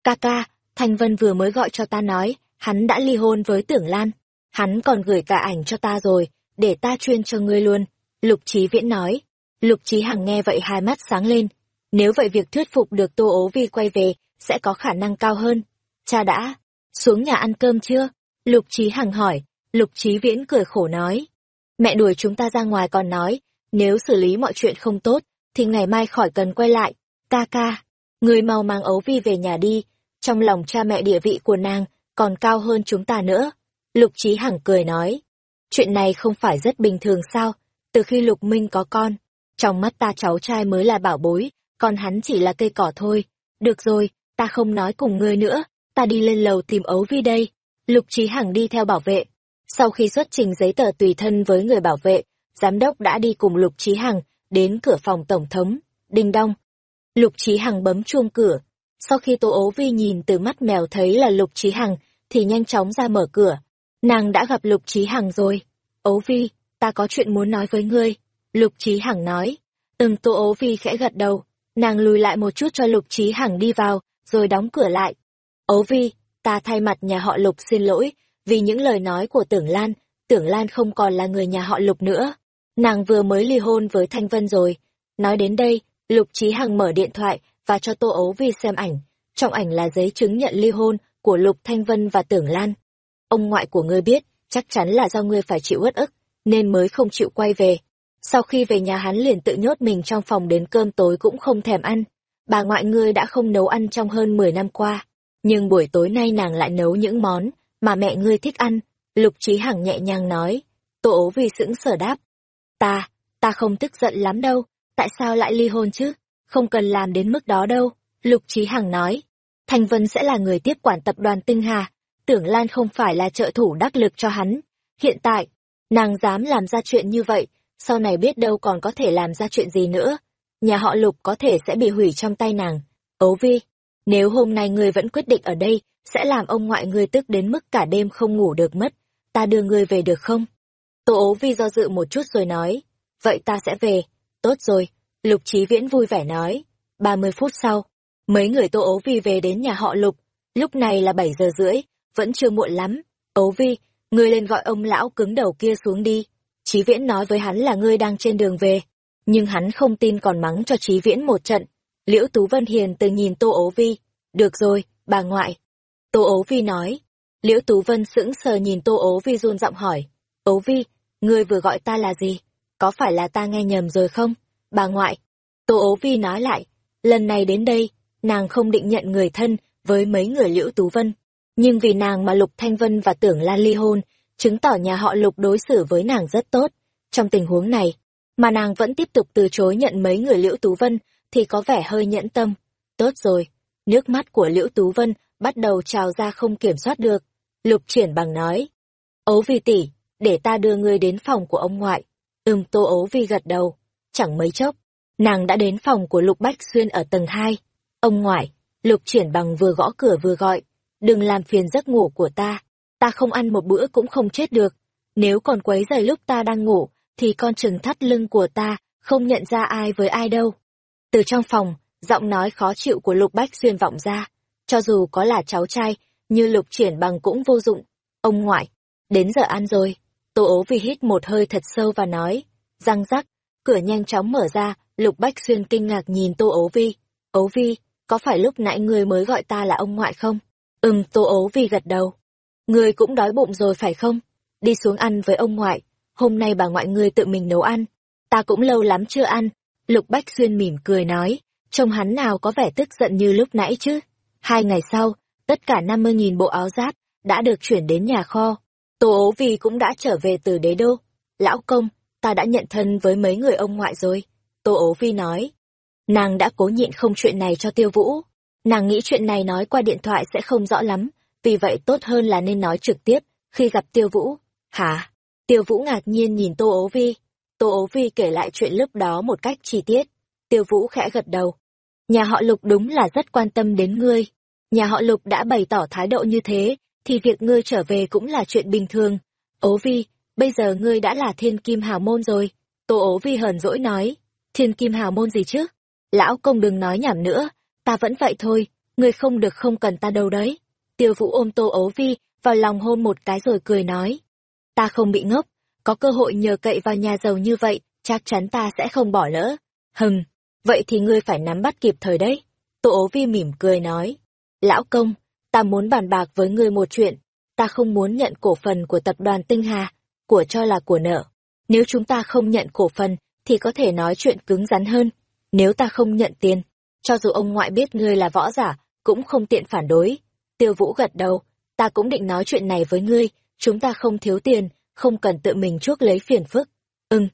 Ca ca, Thanh Vân vừa mới gọi cho ta nói, hắn đã ly hôn với Tưởng Lan. Hắn còn gửi cả ảnh cho ta rồi, để ta chuyên cho ngươi luôn. Lục Trí Viễn nói. Lục Trí Hằng nghe vậy hai mắt sáng lên. Nếu vậy việc thuyết phục được Tô Ố Vi quay về, sẽ có khả năng cao hơn. Cha đã, xuống nhà ăn cơm chưa? Lục Trí Hằng hỏi. Lục Trí Viễn cười khổ nói. Mẹ đuổi chúng ta ra ngoài còn nói, nếu xử lý mọi chuyện không tốt, thì ngày mai khỏi cần quay lại. Ca ca, người mau mang ấu vi về nhà đi, trong lòng cha mẹ địa vị của nàng còn cao hơn chúng ta nữa. Lục Trí Hằng cười nói, chuyện này không phải rất bình thường sao, từ khi Lục Minh có con, trong mắt ta cháu trai mới là bảo bối, còn hắn chỉ là cây cỏ thôi. Được rồi, ta không nói cùng ngươi nữa, ta đi lên lầu tìm ấu vi đây. Lục Trí Hằng đi theo bảo vệ. Sau khi xuất trình giấy tờ tùy thân với người bảo vệ, giám đốc đã đi cùng Lục Trí Hằng đến cửa phòng tổng thống. Đinh đong, Lục Trí Hằng bấm chuông cửa. Sau khi Tô Ố Vi nhìn từ mắt mèo thấy là Lục Trí Hằng, thì nhanh chóng ra mở cửa. Nàng đã gặp Lục Trí Hằng rồi. Ố Vi, ta có chuyện muốn nói với ngươi. Lục Trí Hằng nói. Từng Tô ố vi khẽ gật đầu, nàng lùi lại một chút cho Lục Trí Hằng đi vào, rồi đóng cửa lại. Ố vi, ta thay mặt nhà họ Lục xin lỗi, vì những lời nói của Tưởng Lan, Tưởng Lan không còn là người nhà họ Lục nữa. Nàng vừa mới ly hôn với Thanh Vân rồi. Nói đến đây, Lục Trí Hằng mở điện thoại và cho Tô Ấu Vi xem ảnh. Trong ảnh là giấy chứng nhận ly hôn của Lục Thanh Vân và Tưởng Lan. Ông ngoại của ngươi biết, chắc chắn là do ngươi phải chịu uất ức, nên mới không chịu quay về. Sau khi về nhà hắn liền tự nhốt mình trong phòng đến cơm tối cũng không thèm ăn. Bà ngoại ngươi đã không nấu ăn trong hơn 10 năm qua, nhưng buổi tối nay nàng lại nấu những món mà mẹ ngươi thích ăn. Lục Trí Hằng nhẹ nhàng nói, Tô ố vì sững sở đáp. Ta, ta không tức giận lắm đâu, tại sao lại ly hôn chứ? Không cần làm đến mức đó đâu, Lục Trí Hằng nói. Thành Vân sẽ là người tiếp quản tập đoàn Tinh Hà, tưởng Lan không phải là trợ thủ đắc lực cho hắn. Hiện tại, nàng dám làm ra chuyện như vậy, sau này biết đâu còn có thể làm ra chuyện gì nữa. Nhà họ Lục có thể sẽ bị hủy trong tay nàng. Ấu Vi, nếu hôm nay ngươi vẫn quyết định ở đây, sẽ làm ông ngoại ngươi tức đến mức cả đêm không ngủ được mất. Ta đưa ngươi về được không? Tô ố vi do dự một chút rồi nói. Vậy ta sẽ về. Tốt rồi. Lục Chí Viễn vui vẻ nói. Ba mươi phút sau, mấy người Tô ố vi về đến nhà họ Lục. Lúc này là bảy giờ rưỡi, vẫn chưa muộn lắm. Ố vi, ngươi lên gọi ông lão cứng đầu kia xuống đi. Chí Viễn nói với hắn là ngươi đang trên đường về. Nhưng hắn không tin còn mắng cho Chí Viễn một trận. Liễu Tú Vân Hiền từ nhìn Tô ố vi. Được rồi, bà ngoại. Tô ố vi nói. Liễu Tú Vân sững sờ nhìn Tô ố vi run giọng hỏi. Ố vi, ngươi vừa gọi ta là gì? Có phải là ta nghe nhầm rồi không? Bà ngoại. Tô ố vi nói lại. Lần này đến đây, nàng không định nhận người thân với mấy người Liễu Tú Vân. Nhưng vì nàng mà Lục Thanh Vân và Tưởng Lan ly hôn, chứng tỏ nhà họ Lục đối xử với nàng rất tốt. Trong tình huống này, mà nàng vẫn tiếp tục từ chối nhận mấy người Liễu Tú Vân, thì có vẻ hơi nhẫn tâm. Tốt rồi, nước mắt của Liễu Tú Vân bắt đầu trào ra không kiểm soát được. Lục triển bằng nói, ấu vi tỷ, để ta đưa ngươi đến phòng của ông ngoại. Ừm tô Ố vi gật đầu, chẳng mấy chốc, nàng đã đến phòng của Lục Bách Xuyên ở tầng 2. Ông ngoại, Lục triển bằng vừa gõ cửa vừa gọi, đừng làm phiền giấc ngủ của ta, ta không ăn một bữa cũng không chết được. Nếu còn quấy rầy lúc ta đang ngủ, thì con chừng thắt lưng của ta, không nhận ra ai với ai đâu. Từ trong phòng, giọng nói khó chịu của Lục Bách Xuyên vọng ra. Cho dù có là cháu trai, như Lục Triển Bằng cũng vô dụng. Ông ngoại, đến giờ ăn rồi. Tô ố vì hít một hơi thật sâu và nói. Răng rắc, cửa nhanh chóng mở ra, Lục Bách Xuyên kinh ngạc nhìn Tô ố vi. Ố vi, có phải lúc nãy người mới gọi ta là ông ngoại không? Ừm, Tô ố vi gật đầu. Người cũng đói bụng rồi phải không? Đi xuống ăn với ông ngoại. Hôm nay bà ngoại ngươi tự mình nấu ăn. Ta cũng lâu lắm chưa ăn. Lục Bách Xuyên mỉm cười nói. Trông hắn nào có vẻ tức giận như lúc nãy chứ. Hai ngày sau, tất cả 50.000 bộ áo giáp đã được chuyển đến nhà kho. Tô ố vì cũng đã trở về từ đế đô. Lão công, ta đã nhận thân với mấy người ông ngoại rồi. Tô ố vi nói. Nàng đã cố nhịn không chuyện này cho tiêu vũ. Nàng nghĩ chuyện này nói qua điện thoại sẽ không rõ lắm, vì vậy tốt hơn là nên nói trực tiếp, khi gặp tiêu vũ. Hả? Tiêu vũ ngạc nhiên nhìn Tô ố vi. Tô ố vi kể lại chuyện lúc đó một cách chi tiết. Tiêu vũ khẽ gật đầu. Nhà họ Lục đúng là rất quan tâm đến ngươi. Nhà họ Lục đã bày tỏ thái độ như thế, thì việc ngươi trở về cũng là chuyện bình thường. Ố vi, bây giờ ngươi đã là thiên kim hào môn rồi. Tô ố vi hờn dỗi nói. Thiên kim hào môn gì chứ? Lão công đừng nói nhảm nữa, ta vẫn vậy thôi, ngươi không được không cần ta đâu đấy. Tiêu vũ ôm tô ố vi, vào lòng hôn một cái rồi cười nói. Ta không bị ngốc, có cơ hội nhờ cậy vào nhà giàu như vậy, chắc chắn ta sẽ không bỏ lỡ. Hừng, vậy thì ngươi phải nắm bắt kịp thời đấy. Tô ố vi mỉm cười nói. Lão công, ta muốn bàn bạc với ngươi một chuyện. Ta không muốn nhận cổ phần của tập đoàn Tinh Hà, của cho là của nợ. Nếu chúng ta không nhận cổ phần, thì có thể nói chuyện cứng rắn hơn. Nếu ta không nhận tiền, cho dù ông ngoại biết ngươi là võ giả, cũng không tiện phản đối. Tiêu Vũ gật đầu, ta cũng định nói chuyện này với ngươi, chúng ta không thiếu tiền, không cần tự mình chuốc lấy phiền phức. Ừm.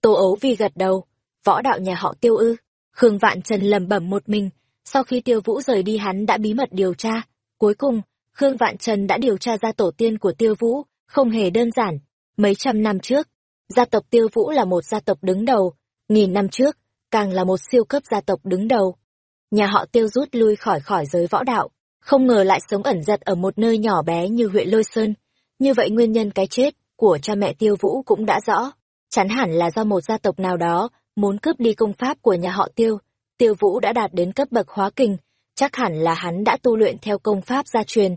Tô ấu vi gật đầu, võ đạo nhà họ tiêu ư. Khương Vạn Trần lầm bẩm một mình, sau khi tiêu vũ rời đi hắn đã bí mật điều tra. Cuối cùng, Khương Vạn Trần đã điều tra ra tổ tiên của tiêu vũ, không hề đơn giản. Mấy trăm năm trước, gia tộc tiêu vũ là một gia tộc đứng đầu, nghìn năm trước, càng là một siêu cấp gia tộc đứng đầu. Nhà họ tiêu rút lui khỏi khỏi giới võ đạo, không ngờ lại sống ẩn giật ở một nơi nhỏ bé như huyện Lôi Sơn. Như vậy nguyên nhân cái chết của cha mẹ tiêu vũ cũng đã rõ. chắn hẳn là do một gia tộc nào đó muốn cướp đi công pháp của nhà họ tiêu. Tiêu Vũ đã đạt đến cấp bậc hóa kình, chắc hẳn là hắn đã tu luyện theo công pháp gia truyền.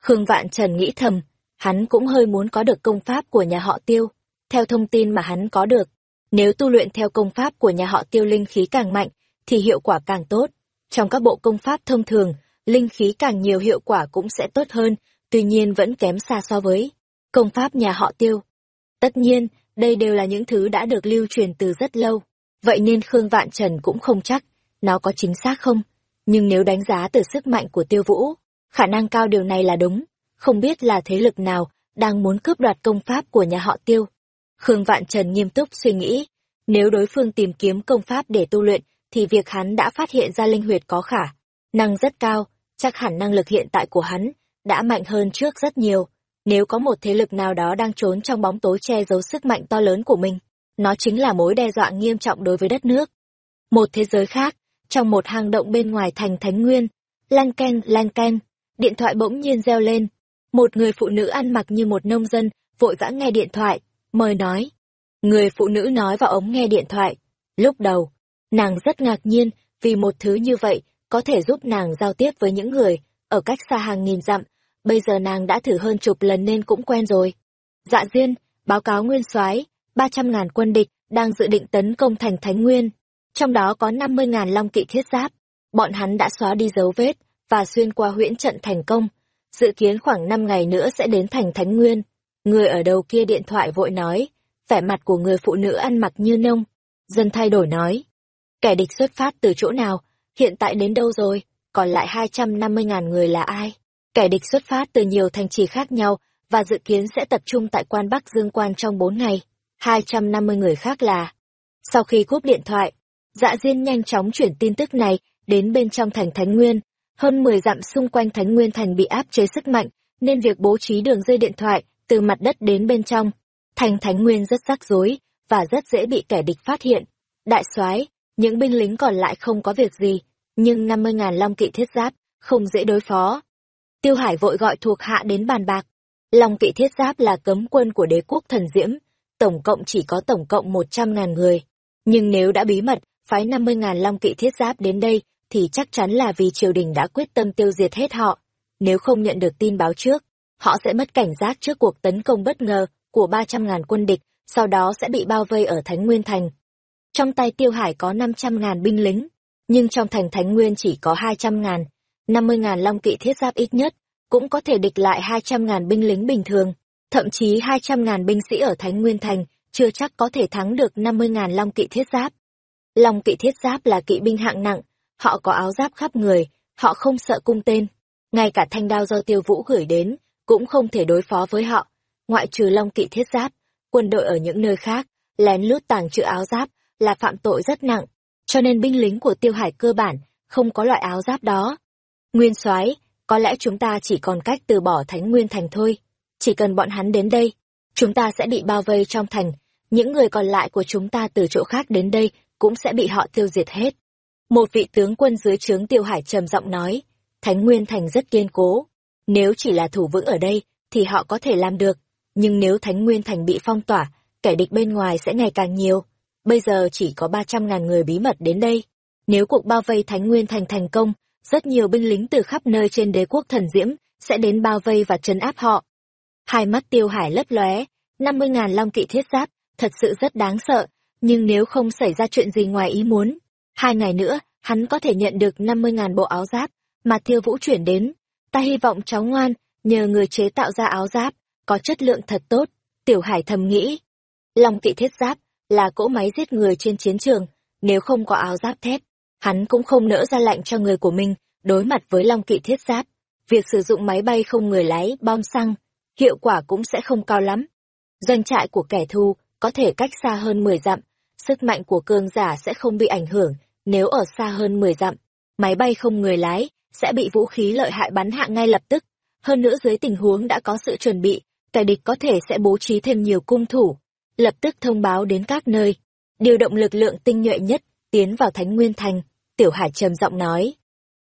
Khương Vạn Trần nghĩ thầm, hắn cũng hơi muốn có được công pháp của nhà họ tiêu. Theo thông tin mà hắn có được, nếu tu luyện theo công pháp của nhà họ tiêu linh khí càng mạnh, thì hiệu quả càng tốt. Trong các bộ công pháp thông thường, linh khí càng nhiều hiệu quả cũng sẽ tốt hơn, tuy nhiên vẫn kém xa so với công pháp nhà họ tiêu. Tất nhiên, đây đều là những thứ đã được lưu truyền từ rất lâu, vậy nên Khương Vạn Trần cũng không chắc nó có chính xác không. Nhưng nếu đánh giá từ sức mạnh của tiêu vũ, khả năng cao điều này là đúng, không biết là thế lực nào đang muốn cướp đoạt công pháp của nhà họ tiêu. Khương Vạn Trần nghiêm túc suy nghĩ, nếu đối phương tìm kiếm công pháp để tu luyện, thì việc hắn đã phát hiện ra linh huyệt có khả, năng rất cao, chắc hẳn năng lực hiện tại của hắn đã mạnh hơn trước rất nhiều. Nếu có một thế lực nào đó đang trốn trong bóng tối che giấu sức mạnh to lớn của mình, nó chính là mối đe dọa nghiêm trọng đối với đất nước. Một thế giới khác, trong một hang động bên ngoài thành Thánh Nguyên, lan ken, lan ken, điện thoại bỗng nhiên reo lên. Một người phụ nữ ăn mặc như một nông dân, vội vã nghe điện thoại, mời nói. Người phụ nữ nói vào ống nghe điện thoại. Lúc đầu, nàng rất ngạc nhiên vì một thứ như vậy có thể giúp nàng giao tiếp với những người ở cách xa hàng nghìn dặm. Bây giờ nàng đã thử hơn chục lần nên cũng quen rồi. Dạ diên, báo cáo nguyên soái ba trăm ngàn quân địch đang dự định tấn công thành Thánh Nguyên. Trong đó có năm mươi ngàn long kỵ thiết giáp. Bọn hắn đã xóa đi dấu vết và xuyên qua huyễn trận thành công. Dự kiến khoảng năm ngày nữa sẽ đến thành Thánh Nguyên. Người ở đầu kia điện thoại vội nói, vẻ mặt của người phụ nữ ăn mặc như nông. Dân thay đổi nói, kẻ địch xuất phát từ chỗ nào, hiện tại đến đâu rồi, còn lại hai trăm năm mươi ngàn người là ai? Kẻ địch xuất phát từ nhiều thành trì khác nhau và dự kiến sẽ tập trung tại quan Bắc Dương Quan trong bốn ngày. hai trăm năm mươi người khác là... Sau khi cúp điện thoại, dạ diên nhanh chóng chuyển tin tức này đến bên trong thành Thánh Nguyên. Hơn mười dặm xung quanh Thánh Nguyên thành bị áp chế sức mạnh, nên việc bố trí đường dây điện thoại từ mặt đất đến bên trong, thành Thánh Nguyên rất rắc rối và rất dễ bị kẻ địch phát hiện. Đại soái, những binh lính còn lại không có việc gì, nhưng năm mươi ngàn long kỵ thiết giáp không dễ đối phó. Tiêu Hải vội gọi thuộc hạ đến bàn bạc. Long kỵ thiết giáp là cấm quân của đế quốc thần diễm, tổng cộng chỉ có tổng cộng một trăm ngàn người. Nhưng nếu đã bí mật, phái năm mươi ngàn long kỵ thiết giáp đến đây, thì chắc chắn là vì triều đình đã quyết tâm tiêu diệt hết họ. Nếu không nhận được tin báo trước, họ sẽ mất cảnh giác trước cuộc tấn công bất ngờ của ba trăm ngàn quân địch, sau đó sẽ bị bao vây ở Thánh Nguyên Thành. Trong tay Tiêu Hải có năm trăm ngàn binh lính, nhưng trong thành Thánh Nguyên chỉ có hai trăm ngàn, năm mươi ngàn long kỵ thiết giáp ít nhất, cũng có thể địch lại hai trăm ngàn binh lính bình thường, thậm chí hai trăm ngàn binh sĩ ở Thánh Nguyên Thành, chưa chắc có thể thắng được năm mươi ngàn long kỵ thiết giáp. Long kỵ thiết giáp là kỵ binh hạng nặng, họ có áo giáp khắp người, họ không sợ cung tên. Ngay cả thanh đao do tiêu vũ gửi đến, cũng không thể đối phó với họ. Ngoại trừ long kỵ thiết giáp, quân đội ở những nơi khác, lén lút tàng trữ áo giáp, là phạm tội rất nặng, cho nên binh lính của tiêu hải cơ bản không có loại áo giáp đó. Nguyên soái, có lẽ chúng ta chỉ còn cách từ bỏ Thánh Nguyên Thành thôi. Chỉ cần bọn hắn đến đây, chúng ta sẽ bị bao vây trong thành, những người còn lại của chúng ta từ chỗ khác đến đây cũng sẽ bị họ tiêu diệt hết. Một vị tướng quân dưới trướng Tiêu Hải trầm giọng nói, Thánh Nguyên Thành rất kiên cố, nếu chỉ là thủ vững ở đây thì họ có thể làm được, nhưng nếu Thánh Nguyên Thành bị phong tỏa, kẻ địch bên ngoài sẽ ngày càng nhiều. Bây giờ chỉ có ba trăm ngàn người bí mật đến đây. Nếu cuộc bao vây Thánh Nguyên Thành thành công, rất nhiều binh lính từ khắp nơi trên đế quốc thần diễm sẽ đến bao vây và trấn áp họ. Hai mắt tiêu hải lấp lóe, năm mươi ngàn long kỵ thiết giáp, thật sự rất đáng sợ, nhưng nếu không xảy ra chuyện gì ngoài ý muốn, hai ngày nữa, hắn có thể nhận được năm mươi ngàn bộ áo giáp mà tiêu vũ chuyển đến. Ta hy vọng cháu ngoan, nhờ người chế tạo ra áo giáp, có chất lượng thật tốt, tiểu hải thầm nghĩ. Long kỵ thiết giáp là cỗ máy giết người trên chiến trường, nếu không có áo giáp thép, hắn cũng không nỡ ra lệnh cho người của mình đối mặt với long kỵ thiết giáp. Việc sử dụng máy bay không người lái, bom xăng, hiệu quả cũng sẽ không cao lắm. Doanh trại của kẻ thù có thể cách xa hơn 10 dặm, sức mạnh của cường giả sẽ không bị ảnh hưởng nếu ở xa hơn 10 dặm. Máy bay không người lái sẽ bị vũ khí lợi hại bắn hạ ngay lập tức. Hơn nữa dưới tình huống đã có sự chuẩn bị, kẻ địch có thể sẽ bố trí thêm nhiều cung thủ, lập tức thông báo đến các nơi, điều động lực lượng tinh nhuệ nhất, tiến vào Thánh Nguyên Thành, Tiểu Hải trầm giọng nói.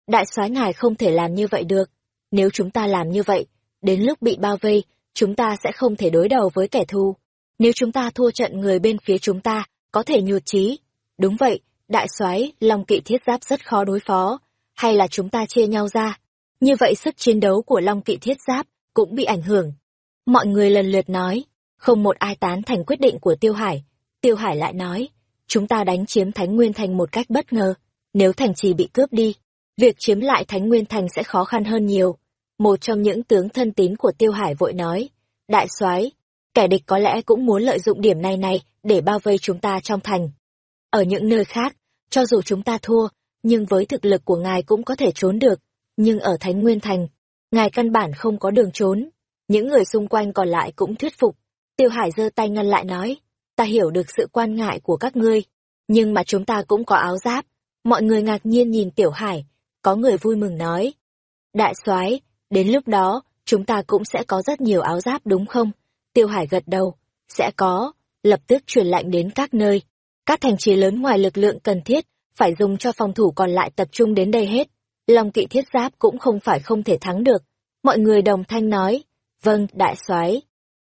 Đại soái ngài không thể làm như vậy được, nếu chúng ta làm như vậy, đến lúc bị bao vây, chúng ta sẽ không thể đối đầu với kẻ thù. Nếu chúng ta thua trận người bên phía chúng ta, có thể nhụt chí. Đúng vậy, đại soái Long Kỵ Thiết Giáp rất khó đối phó. Hay là chúng ta chia nhau ra? Như vậy sức chiến đấu của Long Kỵ Thiết Giáp cũng bị ảnh hưởng. Mọi người lần lượt nói, không một ai tán thành quyết định của Tiêu Hải. Tiêu Hải lại nói, chúng ta đánh chiếm Thánh Nguyên Thành một cách bất ngờ. Nếu thành trì bị cướp đi, việc chiếm lại Thánh Nguyên Thành sẽ khó khăn hơn nhiều. Một trong những tướng thân tín của Tiêu Hải vội nói, đại soái kẻ địch có lẽ cũng muốn lợi dụng điểm này này để bao vây chúng ta trong thành. Ở những nơi khác, cho dù chúng ta thua, nhưng với thực lực của ngài cũng có thể trốn được. Nhưng ở Thánh Nguyên Thành, ngài căn bản không có đường trốn. Những người xung quanh còn lại cũng thuyết phục. Tiêu Hải giơ tay ngăn lại nói, ta hiểu được sự quan ngại của các ngươi, nhưng mà chúng ta cũng có áo giáp. Mọi người ngạc nhiên nhìn Tiểu Hải, có người vui mừng nói. Đại soái, đến lúc đó, chúng ta cũng sẽ có rất nhiều áo giáp đúng không? Tiêu Hải gật đầu, sẽ có, lập tức truyền lệnh đến các nơi. Các thành trì lớn ngoài lực lượng cần thiết, phải dùng cho phòng thủ còn lại tập trung đến đây hết. Long kỵ thiết giáp cũng không phải không thể thắng được. Mọi người đồng thanh nói, vâng, đại soái.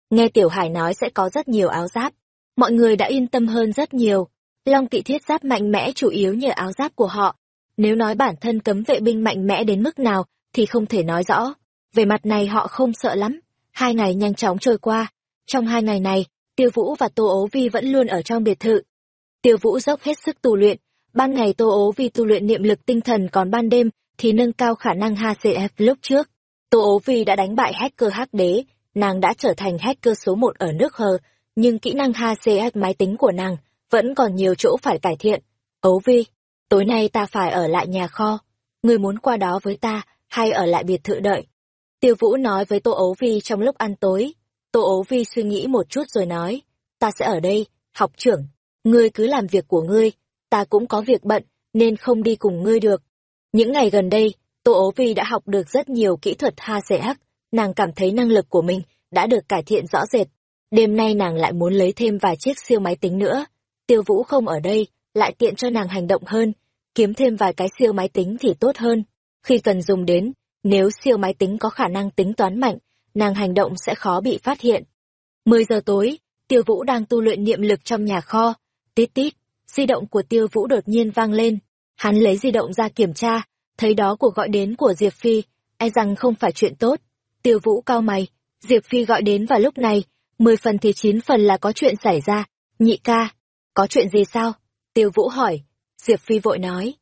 Nghe Tiểu Hải nói sẽ có rất nhiều áo giáp, mọi người đã yên tâm hơn rất nhiều. Long kỵ thiết giáp mạnh mẽ chủ yếu nhờ áo giáp của họ. Nếu nói bản thân cấm vệ binh mạnh mẽ đến mức nào, thì không thể nói rõ. Về mặt này họ không sợ lắm. Hai ngày nhanh chóng trôi qua. Trong hai ngày này, Tiêu Vũ và Tô Ố Vi vẫn luôn ở trong biệt thự. Tiêu Vũ dốc hết sức tu luyện. Ban ngày Tô Ố Vi tu luyện niệm lực tinh thần còn ban đêm thì nâng cao khả năng HCF lúc trước. Tô Ố Vi đã đánh bại hacker hắc đế, nàng đã trở thành hacker số một ở nước hờ, nhưng kỹ năng HCF máy tính của nàng vẫn còn nhiều chỗ phải cải thiện. Ố Vi, tối nay ta phải ở lại nhà kho. Người muốn qua đó với ta, hay ở lại biệt thự đợi? Tiêu Vũ nói với Tô Ấu Vi trong lúc ăn tối. Tô Ấu Vi suy nghĩ một chút rồi nói, ta sẽ ở đây, học trưởng. Ngươi cứ làm việc của ngươi, ta cũng có việc bận, nên không đi cùng ngươi được. Những ngày gần đây, Tô Ấu Vi đã học được rất nhiều kỹ thuật ha sẹ hắc, nàng cảm thấy năng lực của mình đã được cải thiện rõ rệt. Đêm nay nàng lại muốn lấy thêm vài chiếc siêu máy tính nữa. Tiêu Vũ không ở đây, lại tiện cho nàng hành động hơn, kiếm thêm vài cái siêu máy tính thì tốt hơn. Khi cần dùng đến, nếu siêu máy tính có khả năng tính toán mạnh, nàng hành động sẽ khó bị phát hiện. 10 giờ tối, Tiêu Vũ đang tu luyện niệm lực trong nhà kho. Tít tít, di động của Tiêu Vũ đột nhiên vang lên. Hắn lấy di động ra kiểm tra, thấy đó cuộc gọi đến của Diệp Phi, e rằng không phải chuyện tốt. Tiêu Vũ cao mày, Diệp Phi gọi đến vào lúc này, 10 phần thì 9 phần là có chuyện xảy ra. Nhị ca, có chuyện gì sao? Tiêu Vũ hỏi. Diệp Phi vội nói.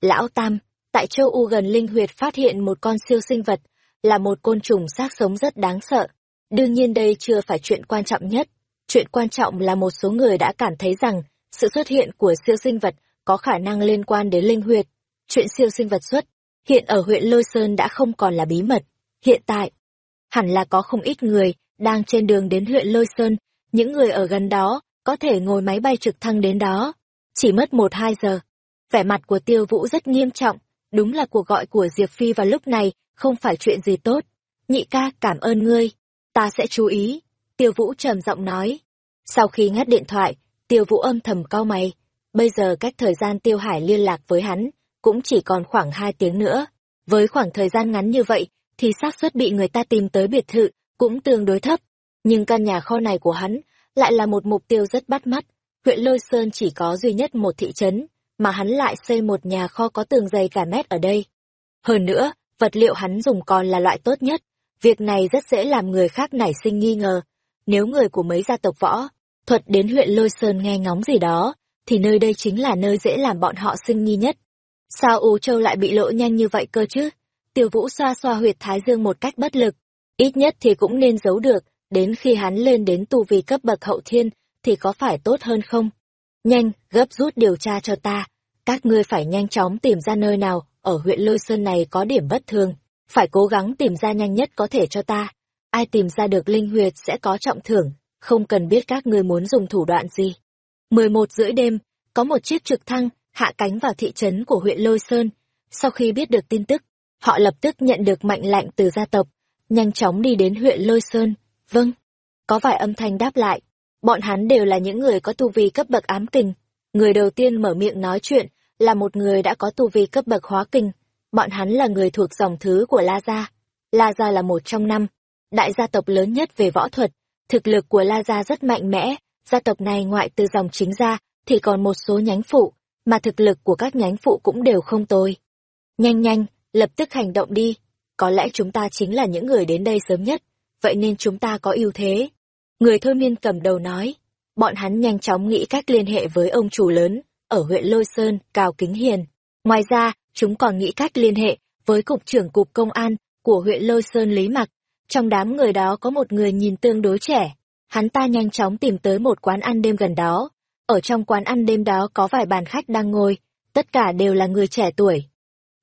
Lão Tam, tại châu U gần Linh Huyệt phát hiện một con siêu sinh vật, là một côn trùng xác sống rất đáng sợ. Đương nhiên đây chưa phải chuyện quan trọng nhất. Chuyện quan trọng là một số người đã cảm thấy rằng sự xuất hiện của siêu sinh vật có khả năng liên quan đến Linh Huyệt. Chuyện siêu sinh vật xuất hiện ở huyện Lôi Sơn đã không còn là bí mật. Hiện tại, hẳn là có không ít người đang trên đường đến huyện Lôi Sơn, những người ở gần đó có thể ngồi máy bay trực thăng đến đó. Chỉ mất một hai giờ. Vẻ mặt của tiêu vũ rất nghiêm trọng, đúng là cuộc gọi của Diệp Phi vào lúc này không phải chuyện gì tốt. Nhị ca cảm ơn ngươi, ta sẽ chú ý. Tiêu vũ trầm giọng nói. Sau khi ngắt điện thoại, tiêu vũ âm thầm cau mày. Bây giờ cách thời gian tiêu hải liên lạc với hắn, cũng chỉ còn khoảng hai tiếng nữa. Với khoảng thời gian ngắn như vậy, thì xác suất bị người ta tìm tới biệt thự cũng tương đối thấp. Nhưng căn nhà kho này của hắn lại là một mục tiêu rất bắt mắt. Huyện Lôi Sơn chỉ có duy nhất một thị trấn, mà hắn lại xây một nhà kho có tường dày cả mét ở đây. Hơn nữa, vật liệu hắn dùng còn là loại tốt nhất. Việc này rất dễ làm người khác nảy sinh nghi ngờ. Nếu người của mấy gia tộc võ, thuật đến huyện Lôi Sơn nghe ngóng gì đó, thì nơi đây chính là nơi dễ làm bọn họ sinh nghi nhất. Sao Ú Châu lại bị lộ nhanh như vậy cơ chứ? Tiêu Vũ xoa xoa huyệt thái dương một cách bất lực. Ít nhất thì cũng nên giấu được, đến khi hắn lên đến tu vi cấp bậc hậu thiên, thì có phải tốt hơn không? Nhanh, gấp rút điều tra cho ta. Các ngươi phải nhanh chóng tìm ra nơi nào ở huyện Lôi Sơn này có điểm bất thường. Phải cố gắng tìm ra nhanh nhất có thể cho ta. Ai tìm ra được linh huyệt sẽ có trọng thưởng, không cần biết các ngươi muốn dùng thủ đoạn gì. 11 rưỡi đêm, có một chiếc trực thăng hạ cánh vào thị trấn của huyện Lôi Sơn. Sau khi biết được tin tức, họ lập tức nhận được mệnh lệnh từ gia tộc, nhanh chóng đi đến huyện Lôi Sơn. Vâng. Có vài âm thanh đáp lại. Bọn hắn đều là những người có tu vi cấp bậc ám kình. Người đầu tiên mở miệng nói chuyện là một người đã có tu vi cấp bậc hóa kình. Bọn hắn là người thuộc dòng thứ của La Gia. La Gia là một trong năm đại gia tộc lớn nhất về võ thuật. Thực lực của La Gia rất mạnh mẽ, gia tộc này ngoại từ dòng chính ra, thì còn một số nhánh phụ, mà thực lực của các nhánh phụ cũng đều không tồi. Nhanh nhanh, lập tức hành động đi. Có lẽ chúng ta chính là những người đến đây sớm nhất, vậy nên chúng ta có ưu thế. Người thôi miên cầm đầu nói, bọn hắn nhanh chóng nghĩ cách liên hệ với ông chủ lớn, ở huyện Lôi Sơn, Cào Kính Hiền. Ngoài ra, chúng còn nghĩ cách liên hệ với cục trưởng cục công an của huyện Lôi Sơn Lý Mặc. Trong đám người đó có một người nhìn tương đối trẻ. Hắn ta nhanh chóng tìm tới một quán ăn đêm gần đó. Ở trong quán ăn đêm đó có vài bàn khách đang ngồi, tất cả đều là người trẻ tuổi.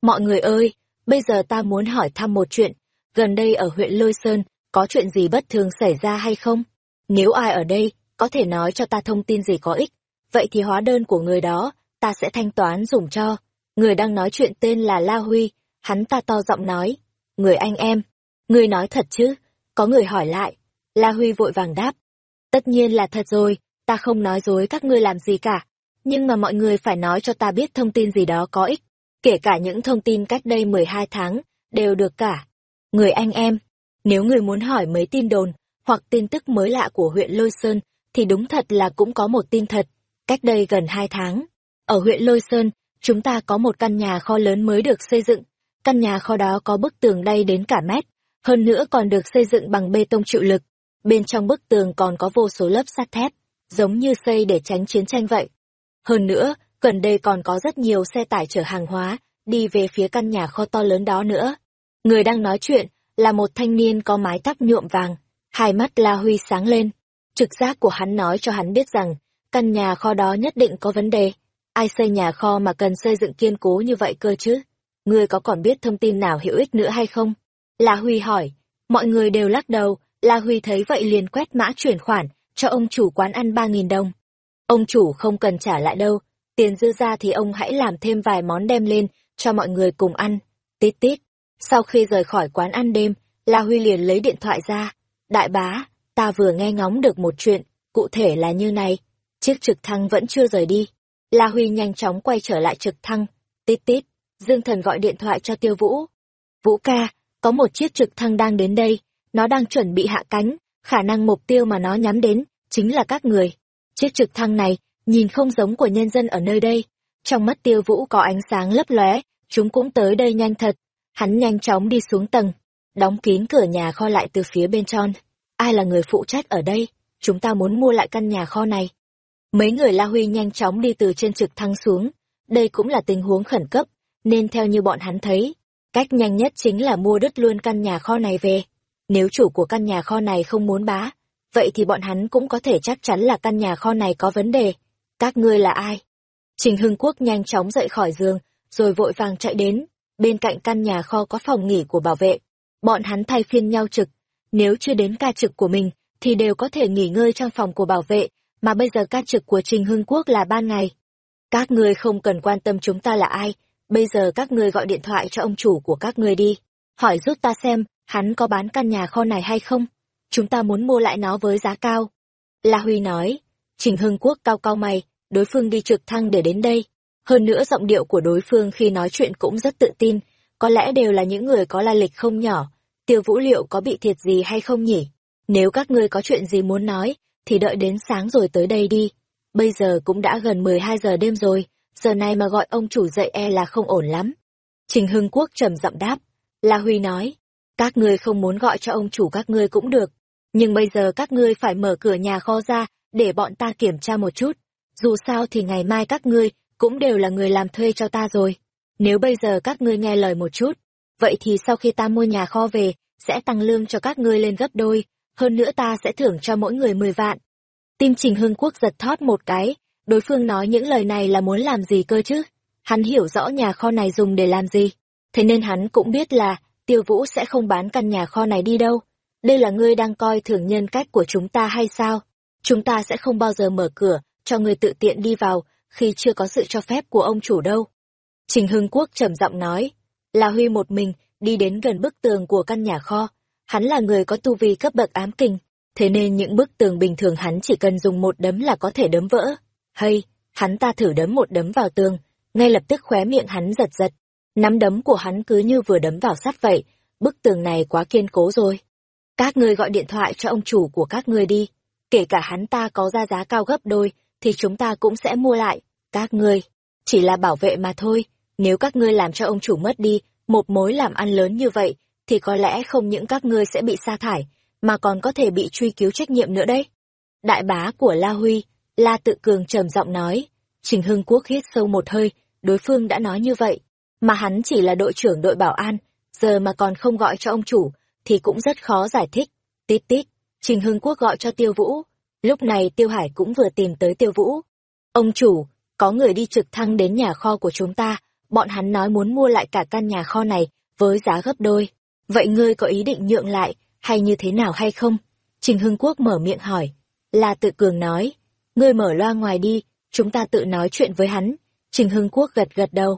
Mọi người ơi, bây giờ ta muốn hỏi thăm một chuyện. Gần đây ở huyện Lôi Sơn, có chuyện gì bất thường xảy ra hay không? Nếu ai ở đây, có thể nói cho ta thông tin gì có ích, vậy thì hóa đơn của người đó, ta sẽ thanh toán dùng cho. Người đang nói chuyện tên là La Huy, hắn ta to giọng nói, người anh em, người nói thật chứ? Có người hỏi lại, La Huy vội vàng đáp, tất nhiên là thật rồi, ta không nói dối các ngươi làm gì cả, nhưng mà mọi người phải nói cho ta biết thông tin gì đó có ích, kể cả những thông tin cách đây 12 tháng, đều được cả. Người anh em, nếu người muốn hỏi mấy tin đồn, hoặc tin tức mới lạ của huyện Lôi Sơn, thì đúng thật là cũng có một tin thật. Cách đây gần hai tháng, ở huyện Lôi Sơn, chúng ta có một căn nhà kho lớn mới được xây dựng. Căn nhà kho đó có bức tường đay đến cả mét, hơn nữa còn được xây dựng bằng bê tông chịu lực. Bên trong bức tường còn có vô số lớp sắt thép, giống như xây để tránh chiến tranh vậy. Hơn nữa, gần đây còn có rất nhiều xe tải chở hàng hóa, đi về phía căn nhà kho to lớn đó nữa. Người đang nói chuyện là một thanh niên có mái tóc nhuộm vàng, hai mắt La Huy sáng lên. Trực giác của hắn nói cho hắn biết rằng, căn nhà kho đó nhất định có vấn đề. Ai xây nhà kho mà cần xây dựng kiên cố như vậy cơ chứ? Ngươi có còn biết thông tin nào hữu ích nữa hay không? La Huy hỏi. Mọi người đều lắc đầu, La Huy thấy vậy liền quét mã chuyển khoản, cho ông chủ quán ăn ba nghìn đồng. Ông chủ không cần trả lại đâu, tiền dư ra thì ông hãy làm thêm vài món đem lên, cho mọi người cùng ăn. Tít tít. Sau khi rời khỏi quán ăn đêm, La Huy liền lấy điện thoại ra. Đại bá, ta vừa nghe ngóng được một chuyện, cụ thể là như này. Chiếc trực thăng vẫn chưa rời đi. La Huy nhanh chóng quay trở lại trực thăng. Tít tít, Dương Thần gọi điện thoại cho Tiêu Vũ. Vũ ca, có một chiếc trực thăng đang đến đây, nó đang chuẩn bị hạ cánh, khả năng mục tiêu mà nó nhắm đến, chính là các người. Chiếc trực thăng này, nhìn không giống của nhân dân ở nơi đây. Trong mắt Tiêu Vũ có ánh sáng lấp lóe, chúng cũng tới đây nhanh thật. Hắn nhanh chóng đi xuống tầng, đóng kín cửa nhà kho lại từ phía bên trong. Ai là người phụ trách ở đây? Chúng ta muốn mua lại căn nhà kho này. Mấy người La Huy nhanh chóng đi từ trên trực thăng xuống. Đây cũng là tình huống khẩn cấp, nên theo như bọn hắn thấy, cách nhanh nhất chính là mua đứt luôn căn nhà kho này về. Nếu chủ của căn nhà kho này không muốn bá, vậy thì bọn hắn cũng có thể chắc chắn là căn nhà kho này có vấn đề. Các ngươi là ai? Trình Hưng Quốc nhanh chóng dậy khỏi giường, rồi vội vàng chạy đến. Bên cạnh căn nhà kho có phòng nghỉ của bảo vệ. Bọn hắn thay phiên nhau trực. Nếu chưa đến ca trực của mình, thì đều có thể nghỉ ngơi trong phòng của bảo vệ, mà bây giờ ca trực của Trình Hưng Quốc là ban ngày. Các ngươi không cần quan tâm chúng ta là ai, bây giờ các ngươi gọi điện thoại cho ông chủ của các ngươi đi. Hỏi giúp ta xem, hắn có bán căn nhà kho này hay không? Chúng ta muốn mua lại nó với giá cao. La Huy nói, Trình Hưng Quốc cao cao mày, đối phương đi trực thăng để đến đây. Hơn nữa giọng điệu của đối phương khi nói chuyện cũng rất tự tin, có lẽ đều là những người có la lịch không nhỏ. Tiêu Vũ liệu có bị thiệt gì hay không nhỉ? Nếu các ngươi có chuyện gì muốn nói, thì đợi đến sáng rồi tới đây đi. Bây giờ cũng đã gần 12 giờ đêm rồi, giờ này mà gọi ông chủ dậy e là không ổn lắm. Trình Hưng Quốc trầm giọng đáp. La Huy nói, các ngươi không muốn gọi cho ông chủ các ngươi cũng được, nhưng bây giờ các ngươi phải mở cửa nhà kho ra để bọn ta kiểm tra một chút. Dù sao thì ngày mai các ngươi cũng đều là người làm thuê cho ta rồi. Nếu bây giờ các ngươi nghe lời một chút, vậy thì sau khi ta mua nhà kho về, sẽ tăng lương cho các ngươi lên gấp đôi, hơn nữa ta sẽ thưởng cho mỗi người 10 vạn. Tim Trình Hưng Quốc giật thót một cái, đối phương nói những lời này là muốn làm gì cơ chứ? Hắn hiểu rõ nhà kho này dùng để làm gì, thế nên hắn cũng biết là Tiêu Vũ sẽ không bán căn nhà kho này đi đâu. Đây là ngươi đang coi thường nhân cách của chúng ta hay sao? Chúng ta sẽ không bao giờ mở cửa cho người tự tiện đi vào khi chưa có sự cho phép của ông chủ đâu. Trình Hưng Quốc trầm giọng nói, là Huy một mình đi đến gần bức tường của căn nhà kho. Hắn là người có tu vi cấp bậc ám kình, thế nên những bức tường bình thường hắn chỉ cần dùng một đấm là có thể đấm vỡ. Hay, hắn ta thử đấm một đấm vào tường, ngay lập tức khóe miệng hắn giật giật. Nắm đấm của hắn cứ như vừa đấm vào sắt vậy, bức tường này quá kiên cố rồi. Các ngươi gọi điện thoại cho ông chủ của các ngươi đi. Kể cả hắn ta có ra giá cao gấp đôi, thì chúng ta cũng sẽ mua lại. Các ngươi, chỉ là bảo vệ mà thôi. Nếu các ngươi làm cho ông chủ mất đi, một mối làm ăn lớn như vậy, thì có lẽ không những các ngươi sẽ bị sa thải, mà còn có thể bị truy cứu trách nhiệm nữa đấy. Đại bá của La Huy, La Tự Cường trầm giọng nói, Trình Hưng Quốc hít sâu một hơi, đối phương đã nói như vậy, mà hắn chỉ là đội trưởng đội bảo an, giờ mà còn không gọi cho ông chủ, thì cũng rất khó giải thích. Tít tít, Trình Hưng Quốc gọi cho Tiêu Vũ, lúc này Tiêu Hải cũng vừa tìm tới Tiêu Vũ. Ông chủ, có người đi trực thăng đến nhà kho của chúng ta, bọn hắn nói muốn mua lại cả căn nhà kho này với giá gấp đôi. Vậy ngươi có ý định nhượng lại, hay như thế nào hay không? Trình Hưng Quốc mở miệng hỏi. La Tự Cường nói, ngươi mở loa ngoài đi, chúng ta tự nói chuyện với hắn. Trình Hưng Quốc gật gật đầu.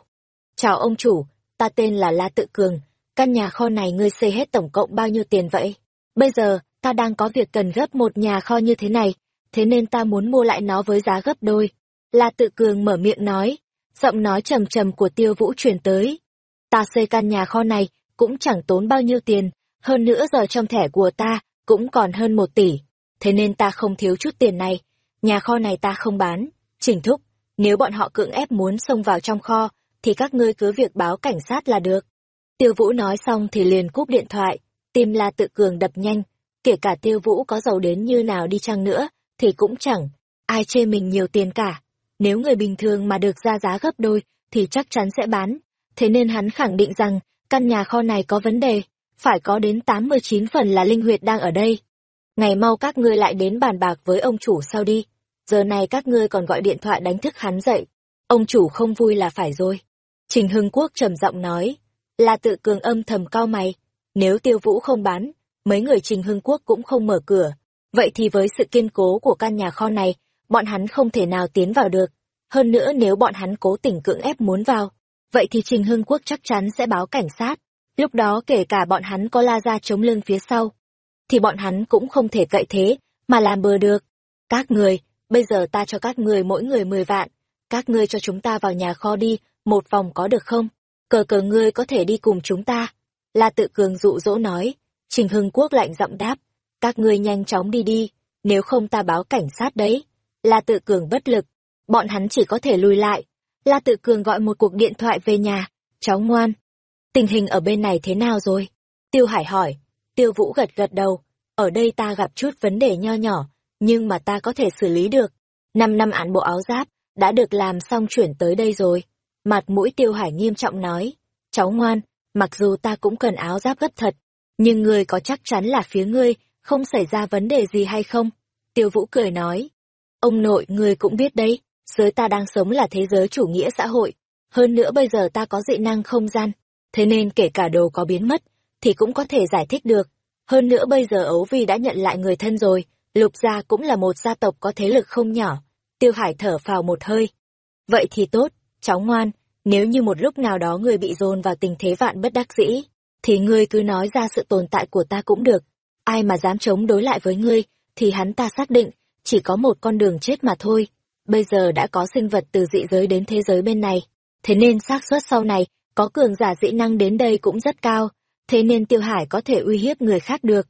Chào ông chủ, ta tên là La Tự Cường, căn nhà kho này ngươi xây hết tổng cộng bao nhiêu tiền vậy? Bây giờ, ta đang có việc cần gấp một nhà kho như thế này, thế nên ta muốn mua lại nó với giá gấp đôi. La Tự Cường mở miệng nói, giọng nói trầm trầm của Tiêu Vũ truyền tới. Ta xây căn nhà kho này cũng chẳng tốn bao nhiêu tiền, hơn nữa giờ trong thẻ của ta cũng còn hơn một tỷ, thế nên ta không thiếu chút tiền này. Nhà kho này ta không bán, chỉnh thúc, nếu bọn họ cưỡng ép muốn xông vào trong kho, thì các ngươi cứ việc báo cảnh sát là được. Tiêu Vũ nói xong thì liền cúp điện thoại, tim La Tự Cường đập nhanh, kể cả Tiêu Vũ có giàu đến như nào đi chăng nữa, thì cũng chẳng, ai chê mình nhiều tiền cả. Nếu người bình thường mà được ra giá gấp đôi, thì chắc chắn sẽ bán. Thế nên hắn khẳng định rằng, căn nhà kho này có vấn đề, phải có đến 89 phần là linh huyệt đang ở đây. Ngày mau các ngươi lại đến bàn bạc với ông chủ sau đi. Giờ này các ngươi còn gọi điện thoại đánh thức hắn dậy. Ông chủ không vui là phải rồi. Trình Hưng Quốc trầm giọng nói, là tự cường âm thầm cao mày. Nếu tiêu vũ không bán, mấy người Trình Hưng Quốc cũng không mở cửa. Vậy thì với sự kiên cố của căn nhà kho này, bọn hắn không thể nào tiến vào được. Hơn nữa nếu bọn hắn cố tình cưỡng ép muốn vào, vậy thì Trình Hưng Quốc chắc chắn sẽ báo cảnh sát. Lúc đó kể cả bọn hắn có la ra chống lưng phía sau, thì bọn hắn cũng không thể cậy thế, mà làm bừa được. Các người, bây giờ ta cho các người mỗi người 10 vạn, các ngươi cho chúng ta vào nhà kho đi, một vòng có được không? Cờ cờ ngươi có thể đi cùng chúng ta. La tự cường dụ dỗ nói, Trình Hưng Quốc lạnh giọng đáp, các ngươi nhanh chóng đi đi, nếu không ta báo cảnh sát đấy. La tự cường bất lực, bọn hắn chỉ có thể lùi lại. La tự cường gọi một cuộc điện thoại về nhà, cháu ngoan. Tình hình ở bên này thế nào rồi? Tiêu Hải hỏi, Tiêu Vũ gật gật đầu, ở đây ta gặp chút vấn đề nho nhỏ, nhưng mà ta có thể xử lý được. Năm năm án bộ áo giáp, đã được làm xong chuyển tới đây rồi. Mặt mũi Tiêu Hải nghiêm trọng nói, cháu ngoan, mặc dù ta cũng cần áo giáp gấp thật, nhưng ngươi có chắc chắn là phía ngươi không xảy ra vấn đề gì hay không? Tiêu Vũ cười nói, ông nội ngươi cũng biết đấy, giới ta đang sống là thế giới chủ nghĩa xã hội, hơn nữa bây giờ ta có dị năng không gian, thế nên kể cả đồ có biến mất, thì cũng có thể giải thích được. Hơn nữa bây giờ Ấu Vi đã nhận lại người thân rồi, Lục gia cũng là một gia tộc có thế lực không nhỏ. Tiêu Hải thở phào một hơi. Vậy thì tốt, cháu ngoan, nếu như một lúc nào đó người bị dồn vào tình thế vạn bất đắc dĩ, thì ngươi cứ nói ra sự tồn tại của ta cũng được. Ai mà dám chống đối lại với ngươi, thì hắn ta xác định, chỉ có một con đường chết mà thôi. Bây giờ đã có sinh vật từ dị giới đến thế giới bên này, thế nên xác suất sau này, có cường giả dị năng đến đây cũng rất cao, thế nên Tiêu Hải có thể uy hiếp người khác được.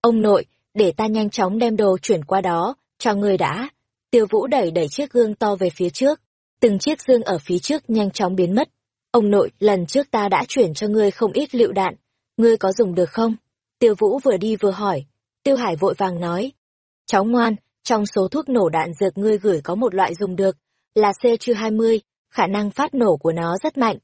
Ông nội, để ta nhanh chóng đem đồ chuyển qua đó, cho người đã. Tiêu Vũ đẩy đẩy chiếc gương to về phía trước, từng chiếc dương ở phía trước nhanh chóng biến mất. Ông nội, lần trước ta đã chuyển cho ngươi không ít lựu đạn, ngươi có dùng được không? Tiêu Vũ vừa đi vừa hỏi. Tiêu Hải vội vàng nói. Cháu ngoan, trong số thuốc nổ đạn dược ngươi gửi có một loại dùng được, là C-20, khả năng phát nổ của nó rất mạnh.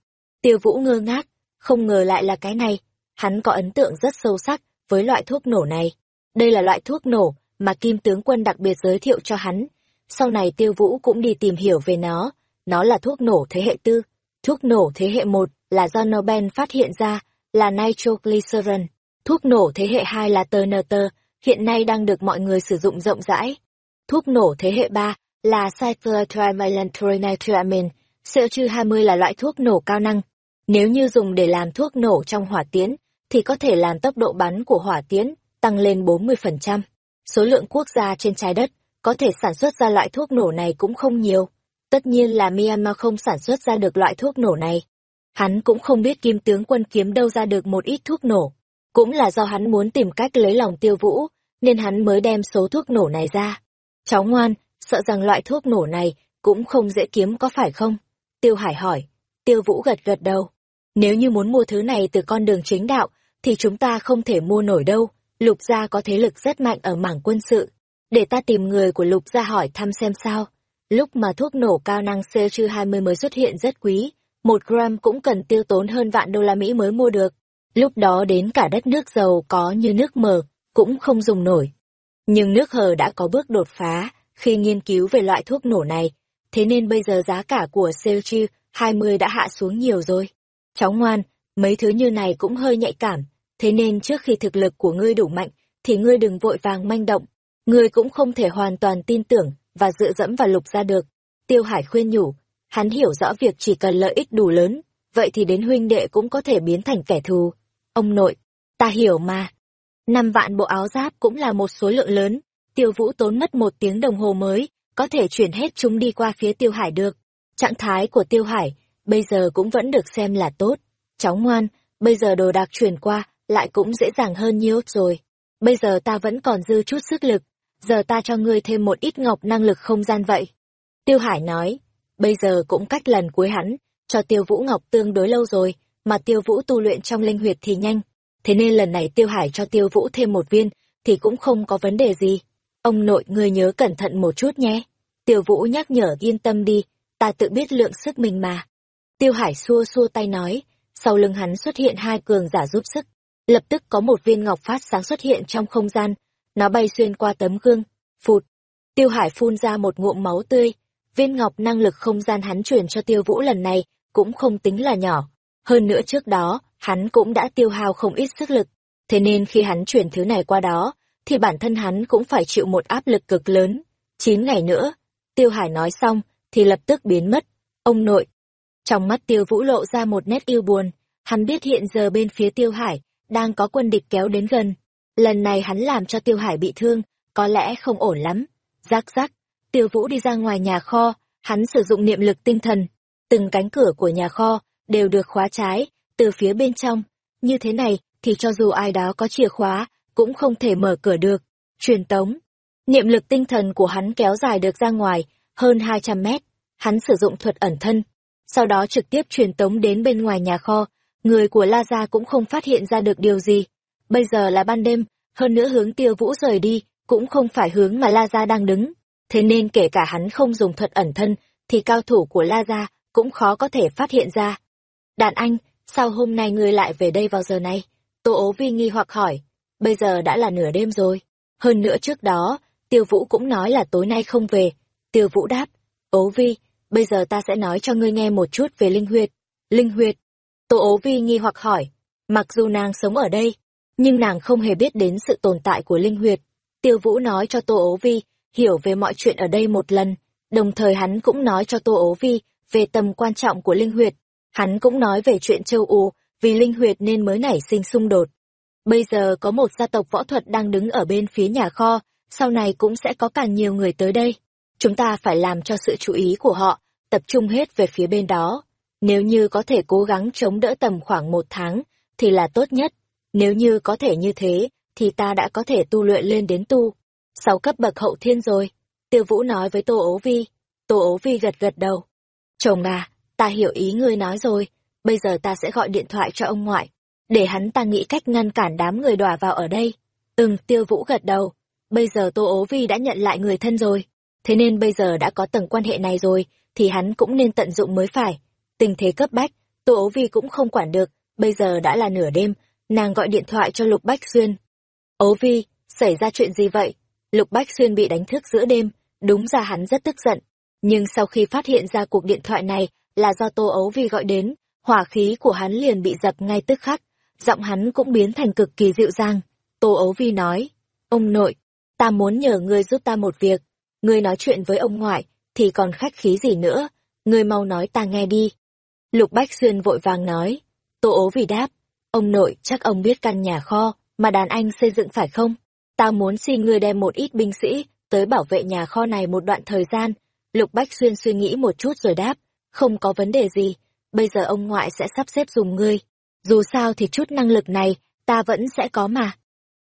Tiêu Vũ ngơ ngác, không ngờ lại là cái này. Hắn có ấn tượng rất sâu sắc với loại thuốc nổ này. Đây là loại thuốc nổ mà Kim tướng quân đặc biệt giới thiệu cho hắn. Sau này Tiêu Vũ cũng đi tìm hiểu về nó. Nó là thuốc nổ thế hệ tư. Thuốc nổ thế hệ một là do Nobel phát hiện ra, là nitroglycerin. Thuốc nổ thế hệ hai là TNT, hiện nay đang được mọi người sử dụng rộng rãi. Thuốc nổ thế hệ ba là cyclotrimethyltrinitramine, CO2-20 là loại thuốc nổ cao năng. Nếu như dùng để làm thuốc nổ trong hỏa tiễn, thì có thể làm tốc độ bắn của hỏa tiễn tăng lên 40%. Số lượng quốc gia trên trái đất có thể sản xuất ra loại thuốc nổ này cũng không nhiều. Tất nhiên là Myanmar không sản xuất ra được loại thuốc nổ này. Hắn cũng không biết kim tướng quân kiếm đâu ra được một ít thuốc nổ. Cũng là do hắn muốn tìm cách lấy lòng tiêu vũ, nên hắn mới đem số thuốc nổ này ra. Cháu ngoan, sợ rằng loại thuốc nổ này cũng không dễ kiếm có phải không? Tiêu Hải hỏi. Tiêu Vũ gật gật đầu. Nếu như muốn mua thứ này từ con đường chính đạo, thì chúng ta không thể mua nổi đâu. Lục gia có thế lực rất mạnh ở mảng quân sự. Để ta tìm người của Lục gia hỏi thăm xem sao. Lúc mà thuốc nổ cao năng C-20 mới xuất hiện rất quý, một gram cũng cần tiêu tốn hơn vạn đô la Mỹ mới mua được. Lúc đó đến cả đất nước giàu có như nước mờ, cũng không dùng nổi. Nhưng nước hờ đã có bước đột phá khi nghiên cứu về loại thuốc nổ này, thế nên bây giờ giá cả của Selchi 20 đã hạ xuống nhiều rồi. Cháu ngoan, mấy thứ như này cũng hơi nhạy cảm, thế nên trước khi thực lực của ngươi đủ mạnh, thì ngươi đừng vội vàng manh động. Ngươi cũng không thể hoàn toàn tin tưởng và dựa dẫm vào lục ra được. Tiêu Hải khuyên nhủ, hắn hiểu rõ việc chỉ cần lợi ích đủ lớn, vậy thì đến huynh đệ cũng có thể biến thành kẻ thù. Ông nội, ta hiểu mà. Năm vạn bộ áo giáp cũng là một số lượng lớn, tiêu vũ tốn mất một tiếng đồng hồ mới, có thể chuyển hết chúng đi qua phía tiêu hải được. Trạng thái của tiêu hải, bây giờ cũng vẫn được xem là tốt. Cháu ngoan, bây giờ đồ đạc chuyển qua, lại cũng dễ dàng hơn nhiều rồi. Bây giờ ta vẫn còn dư chút sức lực, giờ ta cho ngươi thêm một ít ngọc năng lực không gian vậy. Tiêu Hải nói, bây giờ cũng cách lần cuối hắn, cho Tiêu Vũ Ngọc tương đối lâu rồi, mà Tiêu Vũ tu luyện trong linh huyệt thì nhanh. Thế nên lần này Tiêu Hải cho Tiêu Vũ thêm một viên, thì cũng không có vấn đề gì. Ông nội ngươi nhớ cẩn thận một chút nhé. Tiêu Vũ nhắc nhở yên tâm đi, ta tự biết lượng sức mình mà. Tiêu Hải xua xua tay nói, sau lưng hắn xuất hiện hai cường giả giúp sức. Lập tức có một viên ngọc phát sáng xuất hiện trong không gian, nó bay xuyên qua tấm gương, phụt. Tiêu Hải phun ra một ngụm máu tươi, viên ngọc năng lực không gian hắn chuyển cho Tiêu Vũ lần này cũng không tính là nhỏ. Hơn nữa trước đó, hắn cũng đã tiêu hao không ít sức lực, thế nên khi hắn chuyển thứ này qua đó, thì bản thân hắn cũng phải chịu một áp lực cực lớn. Chín ngày nữa, Tiêu Hải nói xong, thì lập tức biến mất. Ông nội. Trong mắt Tiêu Vũ lộ ra một nét yêu buồn, hắn biết hiện giờ bên phía Tiêu Hải, đang có quân địch kéo đến gần. Lần này hắn làm cho Tiêu Hải bị thương, có lẽ không ổn lắm. Rắc rắc, Tiêu Vũ đi ra ngoài nhà kho, hắn sử dụng niệm lực tinh thần. Từng cánh cửa của nhà kho đều được khóa trái, từ phía bên trong. Như thế này thì cho dù ai đó có chìa khóa, cũng không thể mở cửa được. Truyền tống. Niệm lực tinh thần của hắn kéo dài được ra ngoài, hơn 200 mét. Hắn sử dụng thuật ẩn thân. Sau đó trực tiếp truyền tống đến bên ngoài nhà kho. Người của La Gia cũng không phát hiện ra được điều gì. Bây giờ là ban đêm, hơn nữa hướng tiêu vũ rời đi, cũng không phải hướng mà La Gia đang đứng. Thế nên kể cả hắn không dùng thuật ẩn thân, thì cao thủ của La Gia cũng khó có thể phát hiện ra. Đàn anh, sao hôm nay ngươi lại về đây vào giờ này? Tô ố vi nghi hoặc hỏi, bây giờ đã là nửa đêm rồi. Hơn nữa trước đó, tiêu vũ cũng nói là tối nay không về. Tiêu vũ đáp, ố vi, bây giờ ta sẽ nói cho ngươi nghe một chút về linh huyệt. Linh huyệt. Tô ố vi nghi hoặc hỏi, mặc dù nàng sống ở đây, nhưng nàng không hề biết đến sự tồn tại của linh huyệt. Tiêu vũ nói cho Tô ố vi, hiểu về mọi chuyện ở đây một lần, đồng thời hắn cũng nói cho Tô ố vi về tầm quan trọng của linh huyệt. Hắn cũng nói về chuyện châu U, vì linh huyệt nên mới nảy sinh xung đột. Bây giờ có một gia tộc võ thuật đang đứng ở bên phía nhà kho, sau này cũng sẽ có càng nhiều người tới đây. Chúng ta phải làm cho sự chú ý của họ, tập trung hết về phía bên đó. Nếu như có thể cố gắng chống đỡ tầm khoảng một tháng, thì là tốt nhất. Nếu như có thể như thế, thì ta đã có thể tu luyện lên đến tu. Sáu cấp bậc hậu thiên rồi. Tiêu Vũ nói với Tô Ố Vi. Tô Ố Vi gật gật đầu. Chồng à, ta hiểu ý ngươi nói rồi, bây giờ ta sẽ gọi điện thoại cho ông ngoại, để hắn ta nghĩ cách ngăn cản đám người đòa vào ở đây. Ừm, tiêu vũ gật đầu, bây giờ Tô Ố Vi đã nhận lại người thân rồi, thế nên bây giờ đã có tầng quan hệ này rồi, thì hắn cũng nên tận dụng mới phải. Tình thế cấp bách, Tô Ố Vi cũng không quản được, bây giờ đã là nửa đêm, nàng gọi điện thoại cho Lục Bách Xuyên. Ố Vi, xảy ra chuyện gì vậy? Lục Bách Xuyên bị đánh thức giữa đêm, đúng ra hắn rất tức giận. Nhưng sau khi phát hiện ra cuộc điện thoại này là do Tô Ấu Vi gọi đến, hỏa khí của hắn liền bị dập ngay tức khắc, giọng hắn cũng biến thành cực kỳ dịu dàng. Tô Ấu Vi nói, ông nội, ta muốn nhờ ngươi giúp ta một việc, ngươi nói chuyện với ông ngoại, thì còn khách khí gì nữa, ngươi mau nói ta nghe đi. Lục Bách Xuyên vội vàng nói, Tô Ấu Vi đáp, ông nội chắc ông biết căn nhà kho mà đàn anh xây dựng phải không? Ta muốn xin ngươi đem một ít binh sĩ tới bảo vệ nhà kho này một đoạn thời gian. Lục Bách Xuyên suy nghĩ một chút rồi đáp, không có vấn đề gì, bây giờ ông ngoại sẽ sắp xếp dùng ngươi. Dù sao thì chút năng lực này ta vẫn sẽ có mà.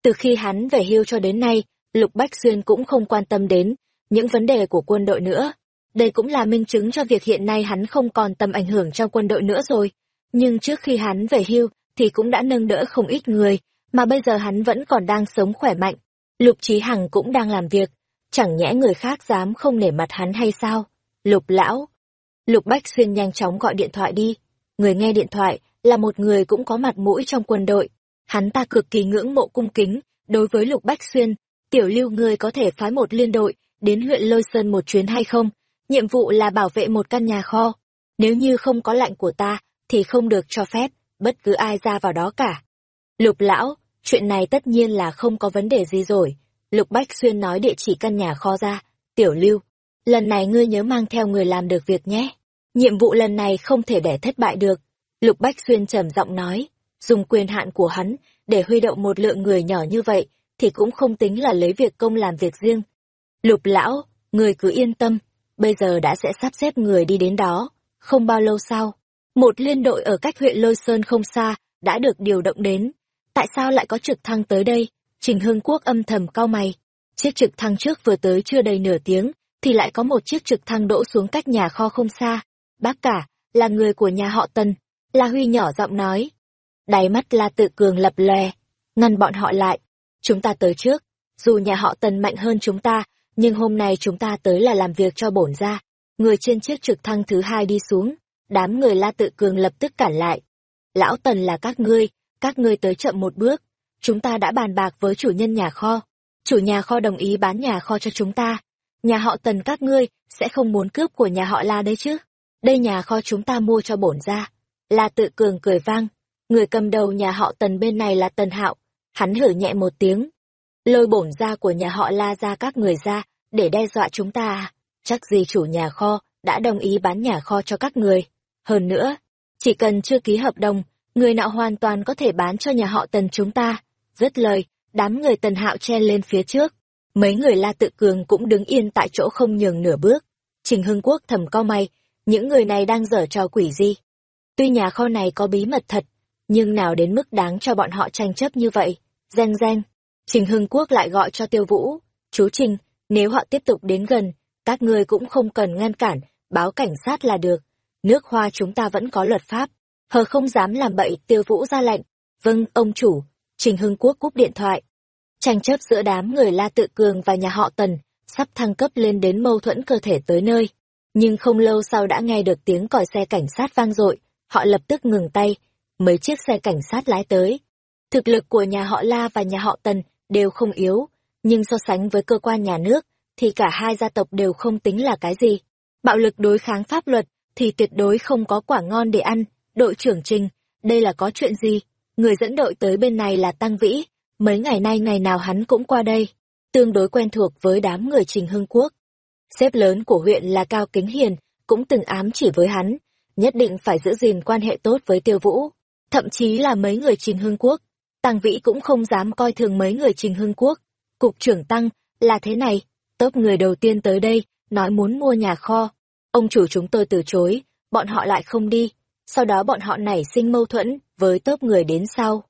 Từ khi hắn về hưu cho đến nay, Lục Bách Xuyên cũng không quan tâm đến những vấn đề của quân đội nữa. Đây cũng là minh chứng cho việc hiện nay hắn không còn tầm ảnh hưởng trong quân đội nữa rồi. Nhưng trước khi hắn về hưu thì cũng đã nâng đỡ không ít người, mà bây giờ hắn vẫn còn đang sống khỏe mạnh. Lục Trí Hằng cũng đang làm việc, chẳng nhẽ người khác dám không nể mặt hắn hay sao? Lục lão. Lục Bách Xuyên nhanh chóng gọi điện thoại đi. Người nghe điện thoại là một người cũng có mặt mũi trong quân đội. Hắn ta cực kỳ ngưỡng mộ cung kính, đối với Lục Bách Xuyên, tiểu lưu người có thể phái một liên đội, đến huyện Lôi Sơn một chuyến hay không? Nhiệm vụ là bảo vệ một căn nhà kho. Nếu như không có lệnh của ta, thì không được cho phép, bất cứ ai ra vào đó cả. Lục lão, chuyện này tất nhiên là không có vấn đề gì rồi. Lục Bách Xuyên nói địa chỉ căn nhà kho ra. Tiểu lưu, lần này ngươi nhớ mang theo người làm được việc nhé. Nhiệm vụ lần này không thể để thất bại được. Lục Bách Xuyên trầm giọng nói, dùng quyền hạn của hắn để huy động một lượng người nhỏ như vậy, thì cũng không tính là lấy việc công làm việc riêng. Lục lão, người cứ yên tâm, bây giờ đã sẽ sắp xếp người đi đến đó. Không bao lâu sau, một liên đội ở cách huyện Lôi Sơn không xa, đã được điều động đến. Tại sao lại có trực thăng tới đây? Trình Hưng Quốc âm thầm cau mày. Chiếc trực thăng trước vừa tới chưa đầy nửa tiếng, thì lại có một chiếc trực thăng đỗ xuống cách nhà kho không xa. Bác cả, là người của nhà họ Tần. La Huy nhỏ giọng nói. Đáy mắt La Tự Cường lập lè, ngăn bọn họ lại. Chúng ta tới trước, dù nhà họ Tần mạnh hơn chúng ta, nhưng hôm nay chúng ta tới là làm việc cho bổn ra. Người trên chiếc trực thăng thứ hai đi xuống, đám người La Tự Cường lập tức cản lại. Lão Tần là các ngươi, các ngươi tới chậm một bước. Chúng ta đã bàn bạc với chủ nhân nhà kho. Chủ nhà kho đồng ý bán nhà kho cho chúng ta. Nhà họ Tần các ngươi sẽ không muốn cướp của nhà họ La đấy chứ. Đây nhà kho chúng ta mua cho bổn ra. La Tự Cường cười vang. Người cầm đầu nhà họ Tần bên này là Tần Hạo. Hắn hử nhẹ một tiếng. Lôi bổn ra của nhà họ La ra các người ra, để đe dọa chúng ta à? Chắc gì chủ nhà kho đã đồng ý bán nhà kho cho các người. Hơn nữa, chỉ cần chưa ký hợp đồng, người nọ hoàn toàn có thể bán cho nhà họ Tần chúng ta. Dứt lời, đám người Tần Hạo chen lên phía trước. Mấy người La Tự Cường cũng đứng yên tại chỗ không nhường nửa bước. Trình Hưng Quốc thầm co may, những người này đang dở trò quỷ gì. Tuy nhà kho này có bí mật thật, nhưng nào đến mức đáng cho bọn họ tranh chấp như vậy. Reng reng, Trình Hưng Quốc lại gọi cho Tiêu Vũ. Chú Trình, nếu họ tiếp tục đến gần, các ngươi cũng không cần ngăn cản, báo cảnh sát là được. Nước hoa chúng ta vẫn có luật pháp. Hờ không dám làm bậy, Tiêu Vũ ra lệnh. Vâng, ông chủ. Trình Hưng Quốc cúp điện thoại. Tranh chấp giữa đám người La Tự Cường và nhà họ Tần, sắp thăng cấp lên đến mâu thuẫn cơ thể tới nơi. Nhưng không lâu sau đã nghe được tiếng còi xe cảnh sát vang dội, họ lập tức ngừng tay, mấy chiếc xe cảnh sát lái tới. Thực lực của nhà họ La và nhà họ Tần đều không yếu, nhưng so sánh với cơ quan nhà nước, thì cả hai gia tộc đều không tính là cái gì. Bạo lực đối kháng pháp luật, thì tuyệt đối không có quả ngon để ăn. Đội trưởng Trình, đây là có chuyện gì? Người dẫn đội tới bên này là Tăng Vĩ, mấy ngày nay ngày nào hắn cũng qua đây, tương đối quen thuộc với đám người Trình Hưng Quốc. Xếp lớn của huyện là Cao Kính Hiền, cũng từng ám chỉ với hắn, nhất định phải giữ gìn quan hệ tốt với Tiêu Vũ. Thậm chí là mấy người Trình Hưng Quốc, Tăng Vĩ cũng không dám coi thường mấy người Trình Hưng Quốc. Cục trưởng Tăng, là thế này, tốp người đầu tiên tới đây, nói muốn mua nhà kho. Ông chủ chúng tôi từ chối, bọn họ lại không đi. Sau đó bọn họ nảy sinh mâu thuẫn với tốp người đến sau.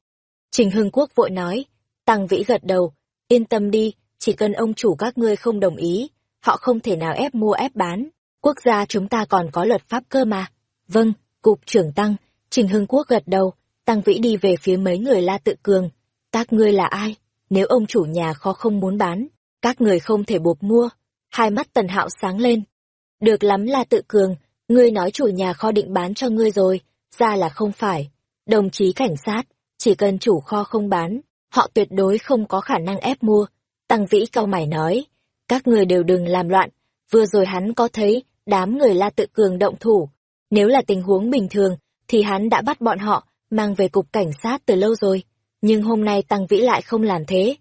Trình Hưng Quốc vội nói, Tăng Vĩ gật đầu, yên tâm đi, chỉ cần ông chủ các ngươi không đồng ý, họ không thể nào ép mua ép bán. Quốc gia chúng ta còn có luật pháp cơ mà. Vâng, Cục trưởng Tăng, Trình Hưng Quốc gật đầu, Tăng Vĩ đi về phía mấy người La Tự Cường. Các ngươi là ai? Nếu ông chủ nhà kho không muốn bán, các người không thể buộc mua. Hai mắt Tần Hạo sáng lên. Được lắm La Tự Cường, ngươi nói chủ nhà kho định bán cho ngươi rồi, ra là không phải. Đồng chí cảnh sát, chỉ cần chủ kho không bán, họ tuyệt đối không có khả năng ép mua. Tăng Vĩ cao mày nói, các người đều đừng làm loạn, vừa rồi hắn có thấy đám người La Tự Cường động thủ. Nếu là tình huống bình thường, thì hắn đã bắt bọn họ mang về cục cảnh sát từ lâu rồi, nhưng hôm nay Tăng Vĩ lại không làm thế.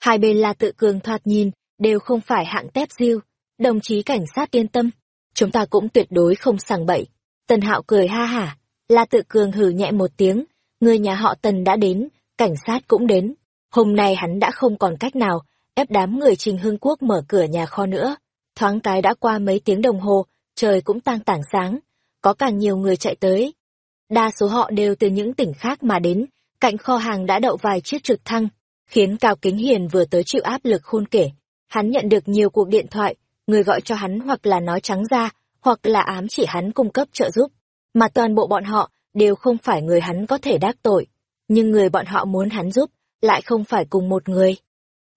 Hai bên La tự cường thoạt nhìn, đều không phải hạng tép diêu, đồng chí cảnh sát yên tâm, chúng ta cũng tuyệt đối không sàng bậy. Tần Hạo cười ha hả, La Tự Cường hử nhẹ một tiếng, người nhà họ Tần đã đến, cảnh sát cũng đến. Hôm nay hắn đã không còn cách nào, ép đám người Trình Hưng Quốc mở cửa nhà kho nữa. Thoáng cái đã qua mấy tiếng đồng hồ, trời cũng tăng tảng sáng, có càng nhiều người chạy tới, Đa số họ đều từ những tỉnh khác mà đến, cạnh kho hàng đã đậu vài chiếc trực thăng, khiến Cao Kính Hiền vừa tới chịu áp lực khôn kể. Hắn nhận được nhiều cuộc điện thoại, người gọi cho hắn hoặc là nói trắng ra, hoặc là ám chỉ hắn cung cấp trợ giúp, mà toàn bộ bọn họ đều không phải người hắn có thể đắc tội, nhưng người bọn họ muốn hắn giúp lại không phải cùng một người.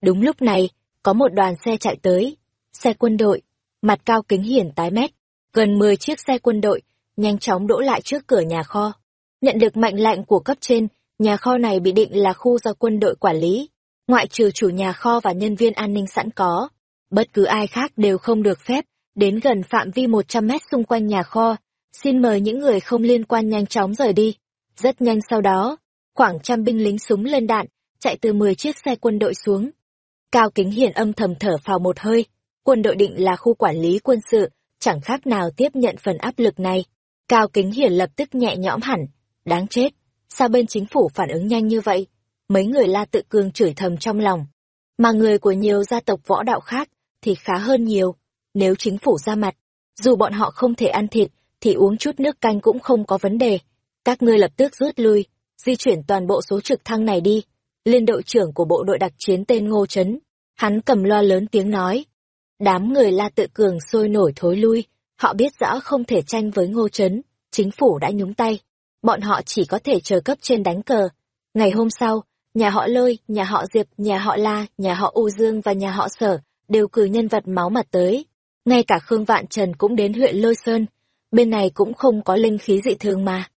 Đúng lúc này, có một đoàn xe chạy tới, xe quân đội, mặt cao kính hiển tái mét, gần 10 chiếc xe quân đội, nhanh chóng đỗ lại trước cửa nhà kho. Nhận được mệnh lệnh của cấp trên, nhà kho này bị định là khu do quân đội quản lý, ngoại trừ chủ nhà kho và nhân viên an ninh sẵn có. Bất cứ ai khác đều không được phép đến gần phạm vi 100 mét xung quanh nhà kho, xin mời những người không liên quan nhanh chóng rời đi. Rất nhanh sau đó, khoảng trăm binh lính súng lên đạn, chạy từ 10 chiếc xe quân đội xuống. Cao Kính Hiển âm thầm thở phào một hơi, quân đội định là khu quản lý quân sự, chẳng khác nào tiếp nhận phần áp lực này. Cao Kính Hiển lập tức nhẹ nhõm hẳn, đáng chết, sao bên chính phủ phản ứng nhanh như vậy? Mấy người la tự cương chửi thầm trong lòng. Mà người của nhiều gia tộc võ đạo khác thì khá hơn nhiều. Nếu chính phủ ra mặt, dù bọn họ không thể ăn thịt, thì uống chút nước canh cũng không có vấn đề. Các ngươi lập tức rút lui, di chuyển toàn bộ số trực thăng này đi. Liên đội trưởng của bộ đội đặc chiến tên Ngô Trấn, hắn cầm loa lớn tiếng nói. Đám người la tự cường sôi nổi thối lui, họ biết rõ không thể tranh với Ngô Trấn, chính phủ đã nhúng tay. Bọn họ chỉ có thể chờ cấp trên đánh cờ. Ngày hôm sau, nhà họ Lôi, nhà họ Diệp, nhà họ La, nhà họ U Dương và nhà họ Sở đều cử nhân vật máu mặt tới. Ngay cả Khương Vạn Trần cũng đến huyện Lôi Sơn, bên này cũng không có linh khí dị thường mà.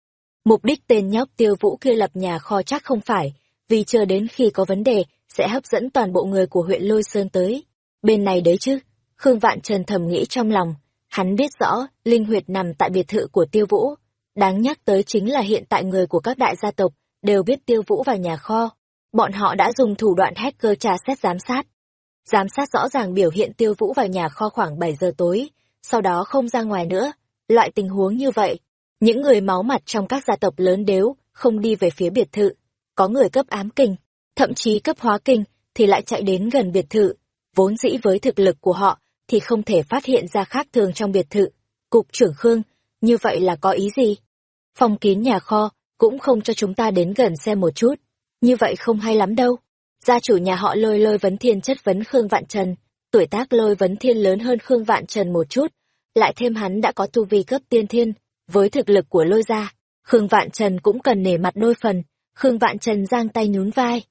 Mục đích tên nhóc tiêu vũ kia lập nhà kho chắc không phải, vì chờ đến khi có vấn đề, sẽ hấp dẫn toàn bộ người của huyện Lôi Sơn tới. Bên này đấy chứ, Khương Vạn Trần thầm nghĩ trong lòng, hắn biết rõ, linh huyệt nằm tại biệt thự của tiêu vũ. Đáng nhắc tới chính là hiện tại người của các đại gia tộc đều biết tiêu vũ vào nhà kho. Bọn họ đã dùng thủ đoạn hacker tra xét giám sát. Giám sát rõ ràng biểu hiện tiêu vũ vào nhà kho khoảng bảy giờ tối, sau đó không ra ngoài nữa. Loại tình huống như vậy, những người máu mặt trong các gia tộc lớn đếu, không đi về phía biệt thự. Có người cấp ám kinh, thậm chí cấp hóa kinh, thì lại chạy đến gần biệt thự. Vốn dĩ với thực lực của họ, thì không thể phát hiện ra khác thường trong biệt thự. Cục trưởng Khương, như vậy là có ý gì? Phòng kín nhà kho, cũng không cho chúng ta đến gần xem một chút. Như vậy không hay lắm đâu. Gia chủ nhà họ lôi lôi vấn thiên chất vấn Khương Vạn Trần. Tuổi tác lôi vấn thiên lớn hơn Khương Vạn Trần một chút. Lại thêm hắn đã có tu vi cấp tiên thiên. Với thực lực của lôi gia, Khương Vạn Trần cũng cần nể mặt đôi phần. Khương Vạn Trần giang tay nhún vai.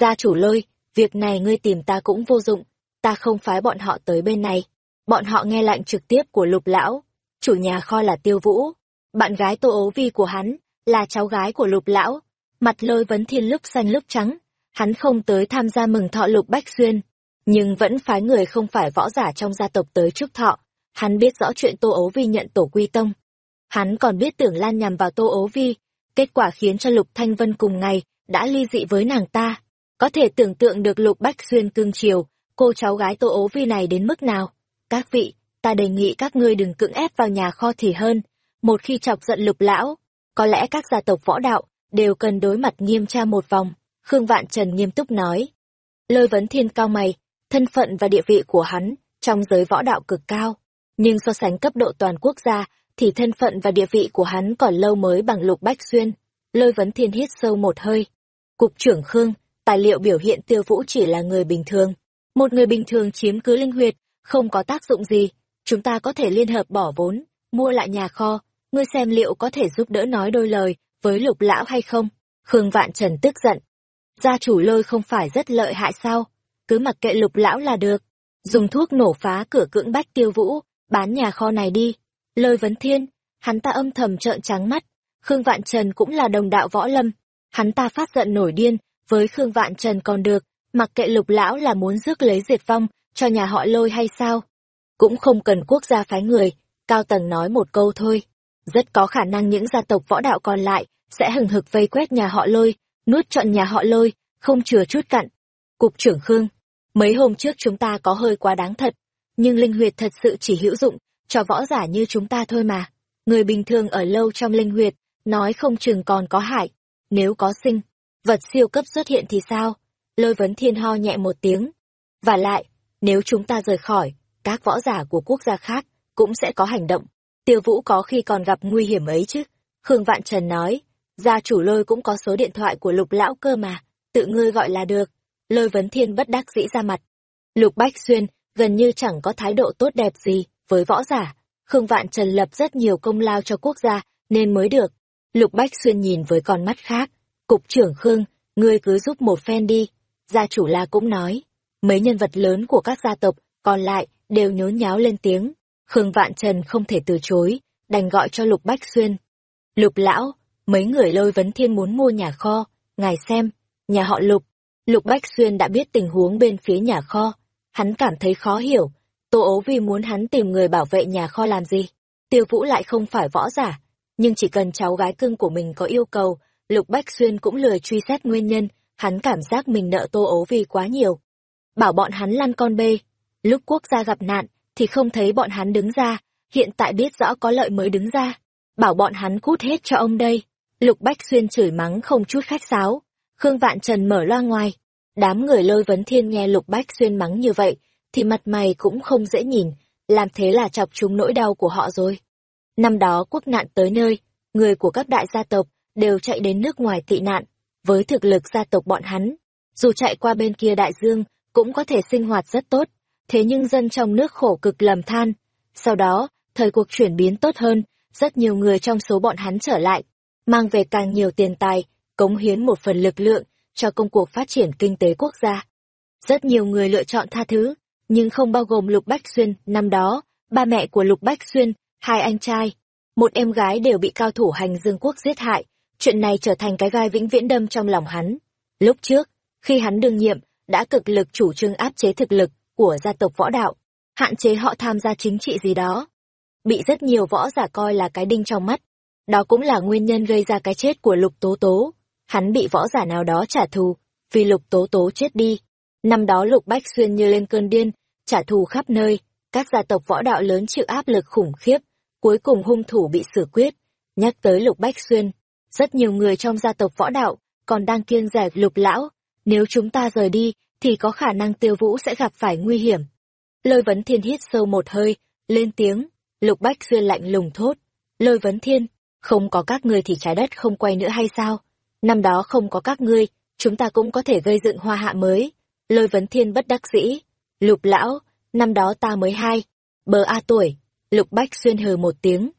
Gia chủ lôi, việc này ngươi tìm ta cũng vô dụng. Ta không phái bọn họ tới bên này. Bọn họ nghe lệnh trực tiếp của lục lão. Chủ nhà kho là tiêu vũ. Bạn gái tô ấu vi của hắn, là cháu gái của lục lão. Mặt lôi vấn thiên lúc xanh lúc trắng. Hắn không tới tham gia mừng thọ lục bách xuyên. Nhưng vẫn phái người không phải võ giả trong gia tộc tới chúc thọ. Hắn biết rõ chuyện tô ấu vi nhận tổ quy tông Hắn còn biết tưởng Lan nhằm vào Tô Ố Vi, kết quả khiến cho Lục Thanh Vân cùng ngày đã ly dị với nàng ta. Có thể tưởng tượng được Lục Bách Xuyên cương chiều, cô cháu gái Tô Ố Vi này đến mức nào. Các vị, ta đề nghị các ngươi đừng cưỡng ép vào nhà kho thì hơn. Một khi chọc giận Lục Lão, có lẽ các gia tộc võ đạo đều cần đối mặt nghiêm tra một vòng. Khương Vạn Trần nghiêm túc nói. Lôi vấn thiên cao mày, thân phận và địa vị của hắn trong giới võ đạo cực cao. Nhưng so sánh cấp độ toàn quốc gia thì thân phận và địa vị của hắn còn lâu mới bằng lục bách xuyên. Lôi vấn thiên hít sâu một hơi. Cục trưởng Khương, tài liệu biểu hiện tiêu vũ chỉ là người bình thường. Một người bình thường chiếm cứ linh huyệt, không có tác dụng gì. Chúng ta có thể liên hợp bỏ vốn, mua lại nhà kho. Ngươi xem liệu có thể giúp đỡ nói đôi lời với lục lão hay không? Khương Vạn Trần tức giận. Gia chủ lôi không phải rất lợi hại sao? Cứ mặc kệ lục lão là được. Dùng thuốc nổ phá cửa cưỡng bách tiêu vũ, bán nhà kho này đi Lôi vấn thiên, hắn ta âm thầm trợn trắng mắt. Khương Vạn Trần cũng là đồng đạo võ lâm. Hắn ta phát giận nổi điên, với Khương Vạn Trần còn được, mặc kệ lục lão là muốn rước lấy diệt vong, cho nhà họ lôi hay sao. Cũng không cần quốc gia phái người, Cao Tầng nói một câu thôi. Rất có khả năng những gia tộc võ đạo còn lại sẽ hừng hực vây quét nhà họ lôi, nuốt trọn nhà họ lôi, không chừa chút cặn. Cục trưởng Khương, mấy hôm trước chúng ta có hơi quá đáng thật, nhưng linh huyệt thật sự chỉ hữu dụng cho võ giả như chúng ta thôi mà. Người bình thường ở lâu trong linh huyệt, nói không chừng còn có hại. Nếu có sinh, vật siêu cấp xuất hiện thì sao? Lôi vấn thiên ho nhẹ một tiếng. Và lại, nếu chúng ta rời khỏi, các võ giả của quốc gia khác cũng sẽ có hành động. Tiêu vũ có khi còn gặp nguy hiểm ấy chứ. Khương Vạn Trần nói, Gia chủ lôi cũng có số điện thoại của lục lão cơ mà, tự ngươi gọi là được. Lôi vấn thiên bất đắc dĩ ra mặt. Lục Bách Xuyên gần như chẳng có thái độ tốt đẹp gì với võ giả. Khương Vạn Trần lập rất nhiều công lao cho quốc gia, nên mới được. Lục Bách Xuyên nhìn với con mắt khác. Cục trưởng Khương, ngươi cứ giúp một phen đi. Gia chủ La cũng nói. Mấy nhân vật lớn của các gia tộc, còn lại, đều nhốn nháo lên tiếng. Khương Vạn Trần không thể từ chối, đành gọi cho Lục Bách Xuyên. Lục lão, mấy người lôi vấn thiên muốn mua nhà kho, ngài xem, nhà họ Lục. Lục Bách Xuyên đã biết tình huống bên phía nhà kho. Hắn cảm thấy khó hiểu, Tô ố vì muốn hắn tìm người bảo vệ nhà kho làm gì. Tiêu Vũ lại không phải võ giả, nhưng chỉ cần cháu gái cưng của mình có yêu cầu, Lục Bách Xuyên cũng lười truy xét nguyên nhân, hắn cảm giác mình nợ Tô ố vì quá nhiều. Bảo bọn hắn lăn con bê, lúc quốc gia gặp nạn, thì không thấy bọn hắn đứng ra, hiện tại biết rõ có lợi mới đứng ra. Bảo bọn hắn cút hết cho ông đây. Lục Bách Xuyên chửi mắng không chút khách sáo. Khương Vạn Trần mở loa ngoài. Đám người lôi vấn thiên nghe Lục Bách Xuyên mắng như vậy, thì mặt mày cũng không dễ nhìn, làm thế là chọc chúng nỗi đau của họ rồi. Năm đó quốc nạn tới nơi, người của các đại gia tộc đều chạy đến nước ngoài tị nạn, với thực lực gia tộc bọn hắn. Dù chạy qua bên kia đại dương, cũng có thể sinh hoạt rất tốt, thế nhưng dân trong nước khổ cực lầm than. Sau đó, thời cuộc chuyển biến tốt hơn, rất nhiều người trong số bọn hắn trở lại, mang về càng nhiều tiền tài, cống hiến một phần lực lượng cho công cuộc phát triển kinh tế quốc gia. Rất nhiều người lựa chọn tha thứ, nhưng không bao gồm Lục Bách Xuyên. Năm đó, ba mẹ của Lục Bách Xuyên, hai anh trai, một em gái đều bị cao thủ hành dương quốc giết hại. Chuyện này trở thành cái gai vĩnh viễn đâm trong lòng hắn. Lúc trước, khi hắn đương nhiệm, đã cực lực chủ trương áp chế thực lực của gia tộc võ đạo, hạn chế họ tham gia chính trị gì đó. Bị rất nhiều võ giả coi là cái đinh trong mắt. Đó cũng là nguyên nhân gây ra cái chết của Lục Tố Tố. Hắn bị võ giả nào đó trả thù, vì Lục Tố Tố chết đi. Năm đó Lục Bách Xuyên như lên cơn điên, trả thù khắp nơi, các gia tộc võ đạo lớn chịu áp lực khủng khiếp, cuối cùng hung thủ bị xử quyết. Nhắc tới Lục Bách Xuyên, rất nhiều người trong gia tộc võ đạo còn đang kiêng rẻ Lục Lão, nếu chúng ta rời đi, thì có khả năng tiêu vũ sẽ gặp phải nguy hiểm. Lôi vấn thiên hít sâu một hơi, lên tiếng, Lục Bách Xuyên lạnh lùng thốt. Lôi vấn thiên, không có các ngươi thì trái đất không quay nữa hay sao? Năm đó không có các ngươi, chúng ta cũng có thể gây dựng hoa hạ mới. Lôi vấn thiên bất đắc dĩ. Lục lão, năm đó ta mới hai, bờ A tuổi. Lục Bách xuyên hừ một tiếng.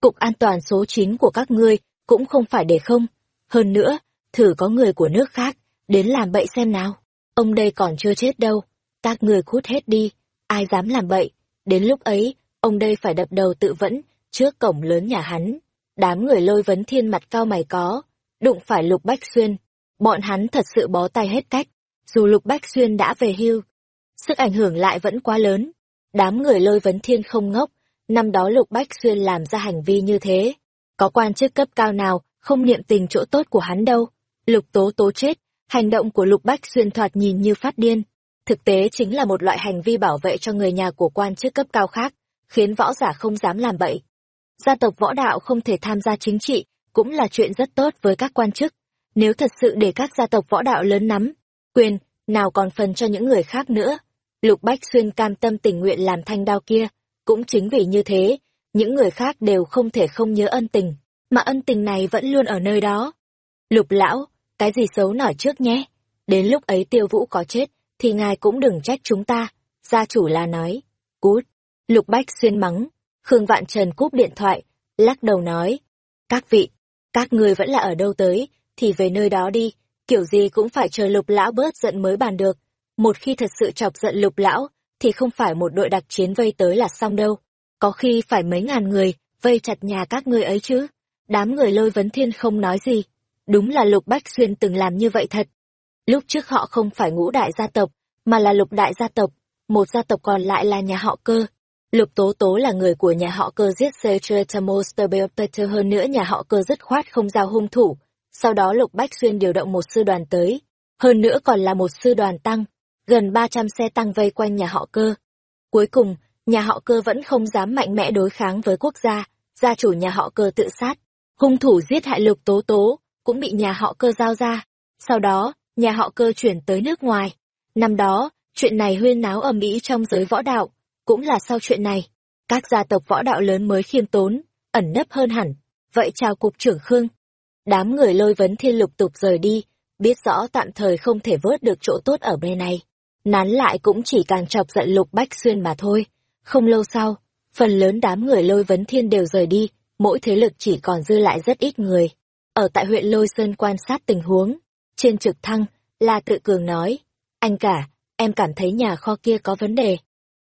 Cục an toàn số 9 của các ngươi cũng không phải để không. Hơn nữa, thử có người của nước khác, đến làm bậy xem nào. Ông đây còn chưa chết đâu. Các người cút hết đi, ai dám làm bậy. Đến lúc ấy, ông đây phải đập đầu tự vẫn, trước cổng lớn nhà hắn. Đám người lôi vấn thiên mặt cao mày có, đụng phải Lục Bách Xuyên. Bọn hắn thật sự bó tay hết cách. Dù Lục Bách Xuyên đã về hưu, sức ảnh hưởng lại vẫn quá lớn. Đám người lôi vấn thiên không ngốc, năm đó Lục Bách Xuyên làm ra hành vi như thế. Có quan chức cấp cao nào không niệm tình chỗ tốt của hắn đâu. Lục Tố Tố chết, hành động của Lục Bách Xuyên thoạt nhìn như phát điên. Thực tế chính là một loại hành vi bảo vệ cho người nhà của quan chức cấp cao khác, khiến võ giả không dám làm bậy. Gia tộc võ đạo không thể tham gia chính trị, cũng là chuyện rất tốt với các quan chức. Nếu thật sự để các gia tộc võ đạo lớn nắm, quyền, nào còn phần cho những người khác nữa. Lục Bách Xuyên cam tâm tình nguyện làm thanh đao kia, cũng chính vì như thế, những người khác đều không thể không nhớ ân tình, mà ân tình này vẫn luôn ở nơi đó. Lục lão, cái gì xấu nổi trước nhé, đến lúc ấy tiêu vũ có chết, thì ngài cũng đừng trách chúng ta, gia chủ là nói. Cút, Lục Bách Xuyên mắng, Khương Vạn Trần cúp điện thoại, lắc đầu nói. Các vị, các người vẫn là ở đâu tới, thì về nơi đó đi, kiểu gì cũng phải chờ lục lão bớt giận mới bàn được. Một khi thật sự chọc giận lục lão, thì không phải một đội đặc chiến vây tới là xong đâu. Có khi phải mấy ngàn người, vây chặt nhà các ngươi ấy chứ. Đám người lôi vấn thiên không nói gì. Đúng là lục bách xuyên từng làm như vậy thật. Lúc trước họ không phải ngũ đại gia tộc, mà là lục đại gia tộc. Một gia tộc còn lại là nhà họ cơ. Lục Tố Tố là người của nhà họ cơ giết Setretamosterbeopeter hơn nữa nhà họ cơ dứt khoát không giao hung thủ. Sau đó Lục Bách Xuyên điều động một sư đoàn tới. Hơn nữa còn là một sư đoàn tăng. Gần 300 xe tăng vây quanh nhà họ cơ. Cuối cùng, nhà họ cơ vẫn không dám mạnh mẽ đối kháng với quốc gia. Gia chủ nhà họ cơ tự sát. Hung thủ giết hại Lục Tố Tố, cũng bị nhà họ cơ giao ra. Sau đó, nhà họ cơ chuyển tới nước ngoài. Năm đó, chuyện này huyên náo ở Mỹ trong giới võ đạo cũng là sau chuyện này, các gia tộc võ đạo lớn mới khiêm tốn, ẩn nấp hơn hẳn. Vậy chào cục trưởng Khương. Đám người lôi vấn thiên lục tục rời đi, biết rõ tạm thời không thể vớt được chỗ tốt ở bên này. Nán lại cũng chỉ càng chọc giận lục bách xuyên mà thôi. Không lâu sau, phần lớn đám người lôi vấn thiên đều rời đi, mỗi thế lực chỉ còn dư lại rất ít người. Ở tại huyện Lôi Sơn quan sát tình huống, trên trực thăng, La Tự Cường nói, anh cả, em cảm thấy nhà kho kia có vấn đề.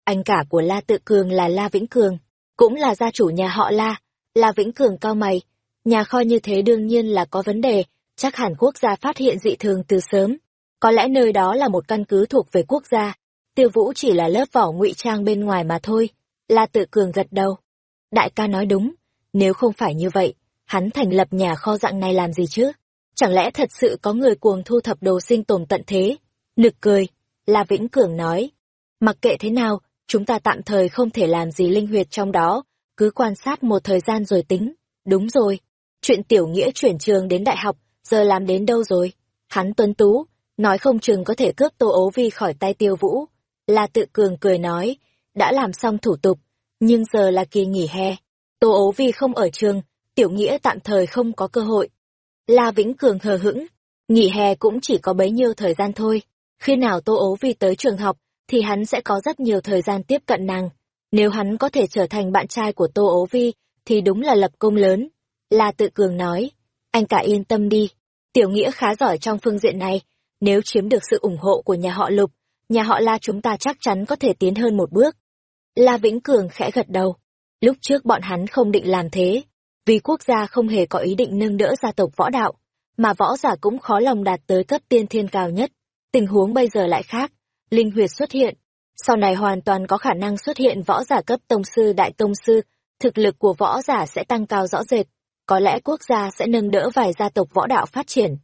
Anh cả của La Tự Cường là La Vĩnh Cường, cũng là gia chủ nhà họ La. La Vĩnh Cường cao mày, nhà kho như thế đương nhiên là có vấn đề, chắc hẳn quốc gia phát hiện dị thường từ sớm. Có lẽ nơi đó là một căn cứ thuộc về quốc gia, tiêu vũ chỉ là lớp vỏ ngụy trang bên ngoài mà thôi. La Tự Cường gật đầu. Đại ca nói đúng, nếu không phải như vậy, hắn thành lập nhà kho dạng này làm gì chứ? Chẳng lẽ thật sự có người cuồng thu thập đồ sinh tồn tận thế? Nực cười, La Vĩnh Cường nói. Mặc kệ thế nào, chúng ta tạm thời không thể làm gì linh huyệt trong đó, cứ quan sát một thời gian rồi tính. Đúng rồi, chuyện tiểu nghĩa chuyển trường đến đại học, giờ làm đến đâu rồi? Hắn tuấn tú, nói không chừng có thể cướp tô ố vi khỏi tay tiêu vũ. La tự cường cười nói, đã làm xong thủ tục, nhưng giờ là kỳ nghỉ hè. Tô ố vi không ở trường, tiểu nghĩa tạm thời không có cơ hội. La Vĩnh Cường hờ hững, nghỉ hè cũng chỉ có bấy nhiêu thời gian thôi. Khi nào Tô ố vi tới trường học, thì hắn sẽ có rất nhiều thời gian tiếp cận nàng. Nếu hắn có thể trở thành bạn trai của Tô ố vi, thì đúng là lập công lớn. La tự cường nói, anh cả yên tâm đi, tiểu nghĩa khá giỏi trong phương diện này, nếu chiếm được sự ủng hộ của nhà họ Lục, nhà họ La chúng ta chắc chắn có thể tiến hơn một bước. La Vĩnh Cường khẽ gật đầu. Lúc trước bọn hắn không định làm thế, vì quốc gia không hề có ý định nâng đỡ gia tộc võ đạo, mà võ giả cũng khó lòng đạt tới cấp tiên thiên cao nhất. Tình huống bây giờ lại khác, linh huyệt xuất hiện, sau này hoàn toàn có khả năng xuất hiện võ giả cấp tông sư đại tông sư, thực lực của võ giả sẽ tăng cao rõ rệt, có lẽ quốc gia sẽ nâng đỡ vài gia tộc võ đạo phát triển.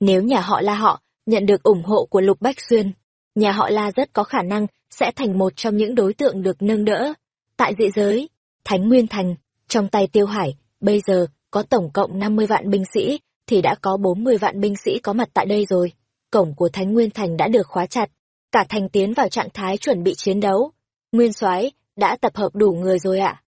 Nếu nhà họ La họ nhận được ủng hộ của Lục Bách Xuyên, nhà họ La rất có khả năng sẽ thành một trong những đối tượng được nâng đỡ. Tại dị giới, Thánh Nguyên Thành, trong tay Tiêu Hải, bây giờ có tổng cộng 50 vạn binh sĩ, thì đã có 40 vạn binh sĩ có mặt tại đây rồi. Cổng của Thánh Nguyên Thành đã được khóa chặt, cả thành tiến vào trạng thái chuẩn bị chiến đấu. Nguyên soái đã tập hợp đủ người rồi ạ.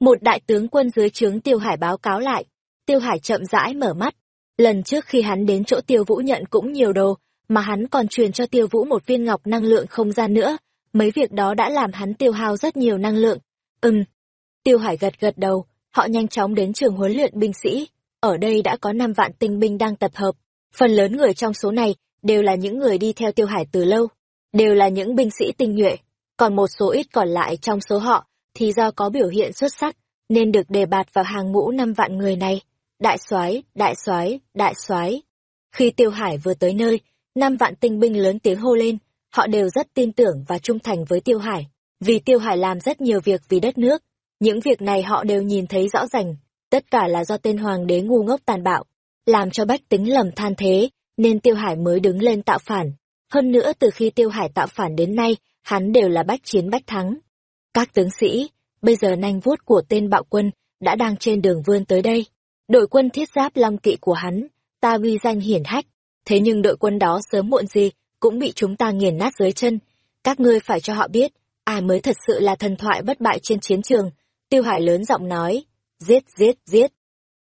Một đại tướng quân dưới trướng Tiêu Hải báo cáo lại. Tiêu Hải chậm rãi mở mắt. Lần trước khi hắn đến chỗ Tiêu Vũ nhận cũng nhiều đồ, mà hắn còn truyền cho Tiêu Vũ một viên ngọc năng lượng không gian nữa. Mấy việc đó đã làm hắn tiêu hao rất nhiều năng lượng. Ừm. Tiêu Hải gật gật đầu, họ nhanh chóng đến trường huấn luyện binh sĩ. Ở đây đã có 5 vạn tinh binh đang tập hợp. Phần lớn người trong số này đều là những người đi theo Tiêu Hải từ lâu, đều là những binh sĩ tinh nhuệ. Còn một số ít còn lại trong số họ thì do có biểu hiện xuất sắc, nên được đề bạt vào hàng ngũ năm vạn người này. Đại soái, đại soái, đại soái. Khi Tiêu Hải vừa tới nơi, năm vạn tinh binh lớn tiếng hô lên, họ đều rất tin tưởng và trung thành với Tiêu Hải, vì Tiêu Hải làm rất nhiều việc vì đất nước. Những việc này họ đều nhìn thấy rõ ràng, tất cả là do tên hoàng đế ngu ngốc tàn bạo, làm cho bách tính lầm than thế, nên Tiêu Hải mới đứng lên tạo phản. Hơn nữa từ khi Tiêu Hải tạo phản đến nay, hắn đều là bách chiến bách thắng. Các tướng sĩ, bây giờ nanh vuốt của tên bạo quân đã đang trên đường vươn tới đây. Đội quân thiết giáp long kỵ của hắn, ta uy danh hiển hách, thế nhưng đội quân đó sớm muộn gì cũng bị chúng ta nghiền nát dưới chân. Các ngươi phải cho họ biết, ai mới thật sự là thần thoại bất bại trên chiến trường. Tiêu Hải lớn giọng nói, giết giết giết.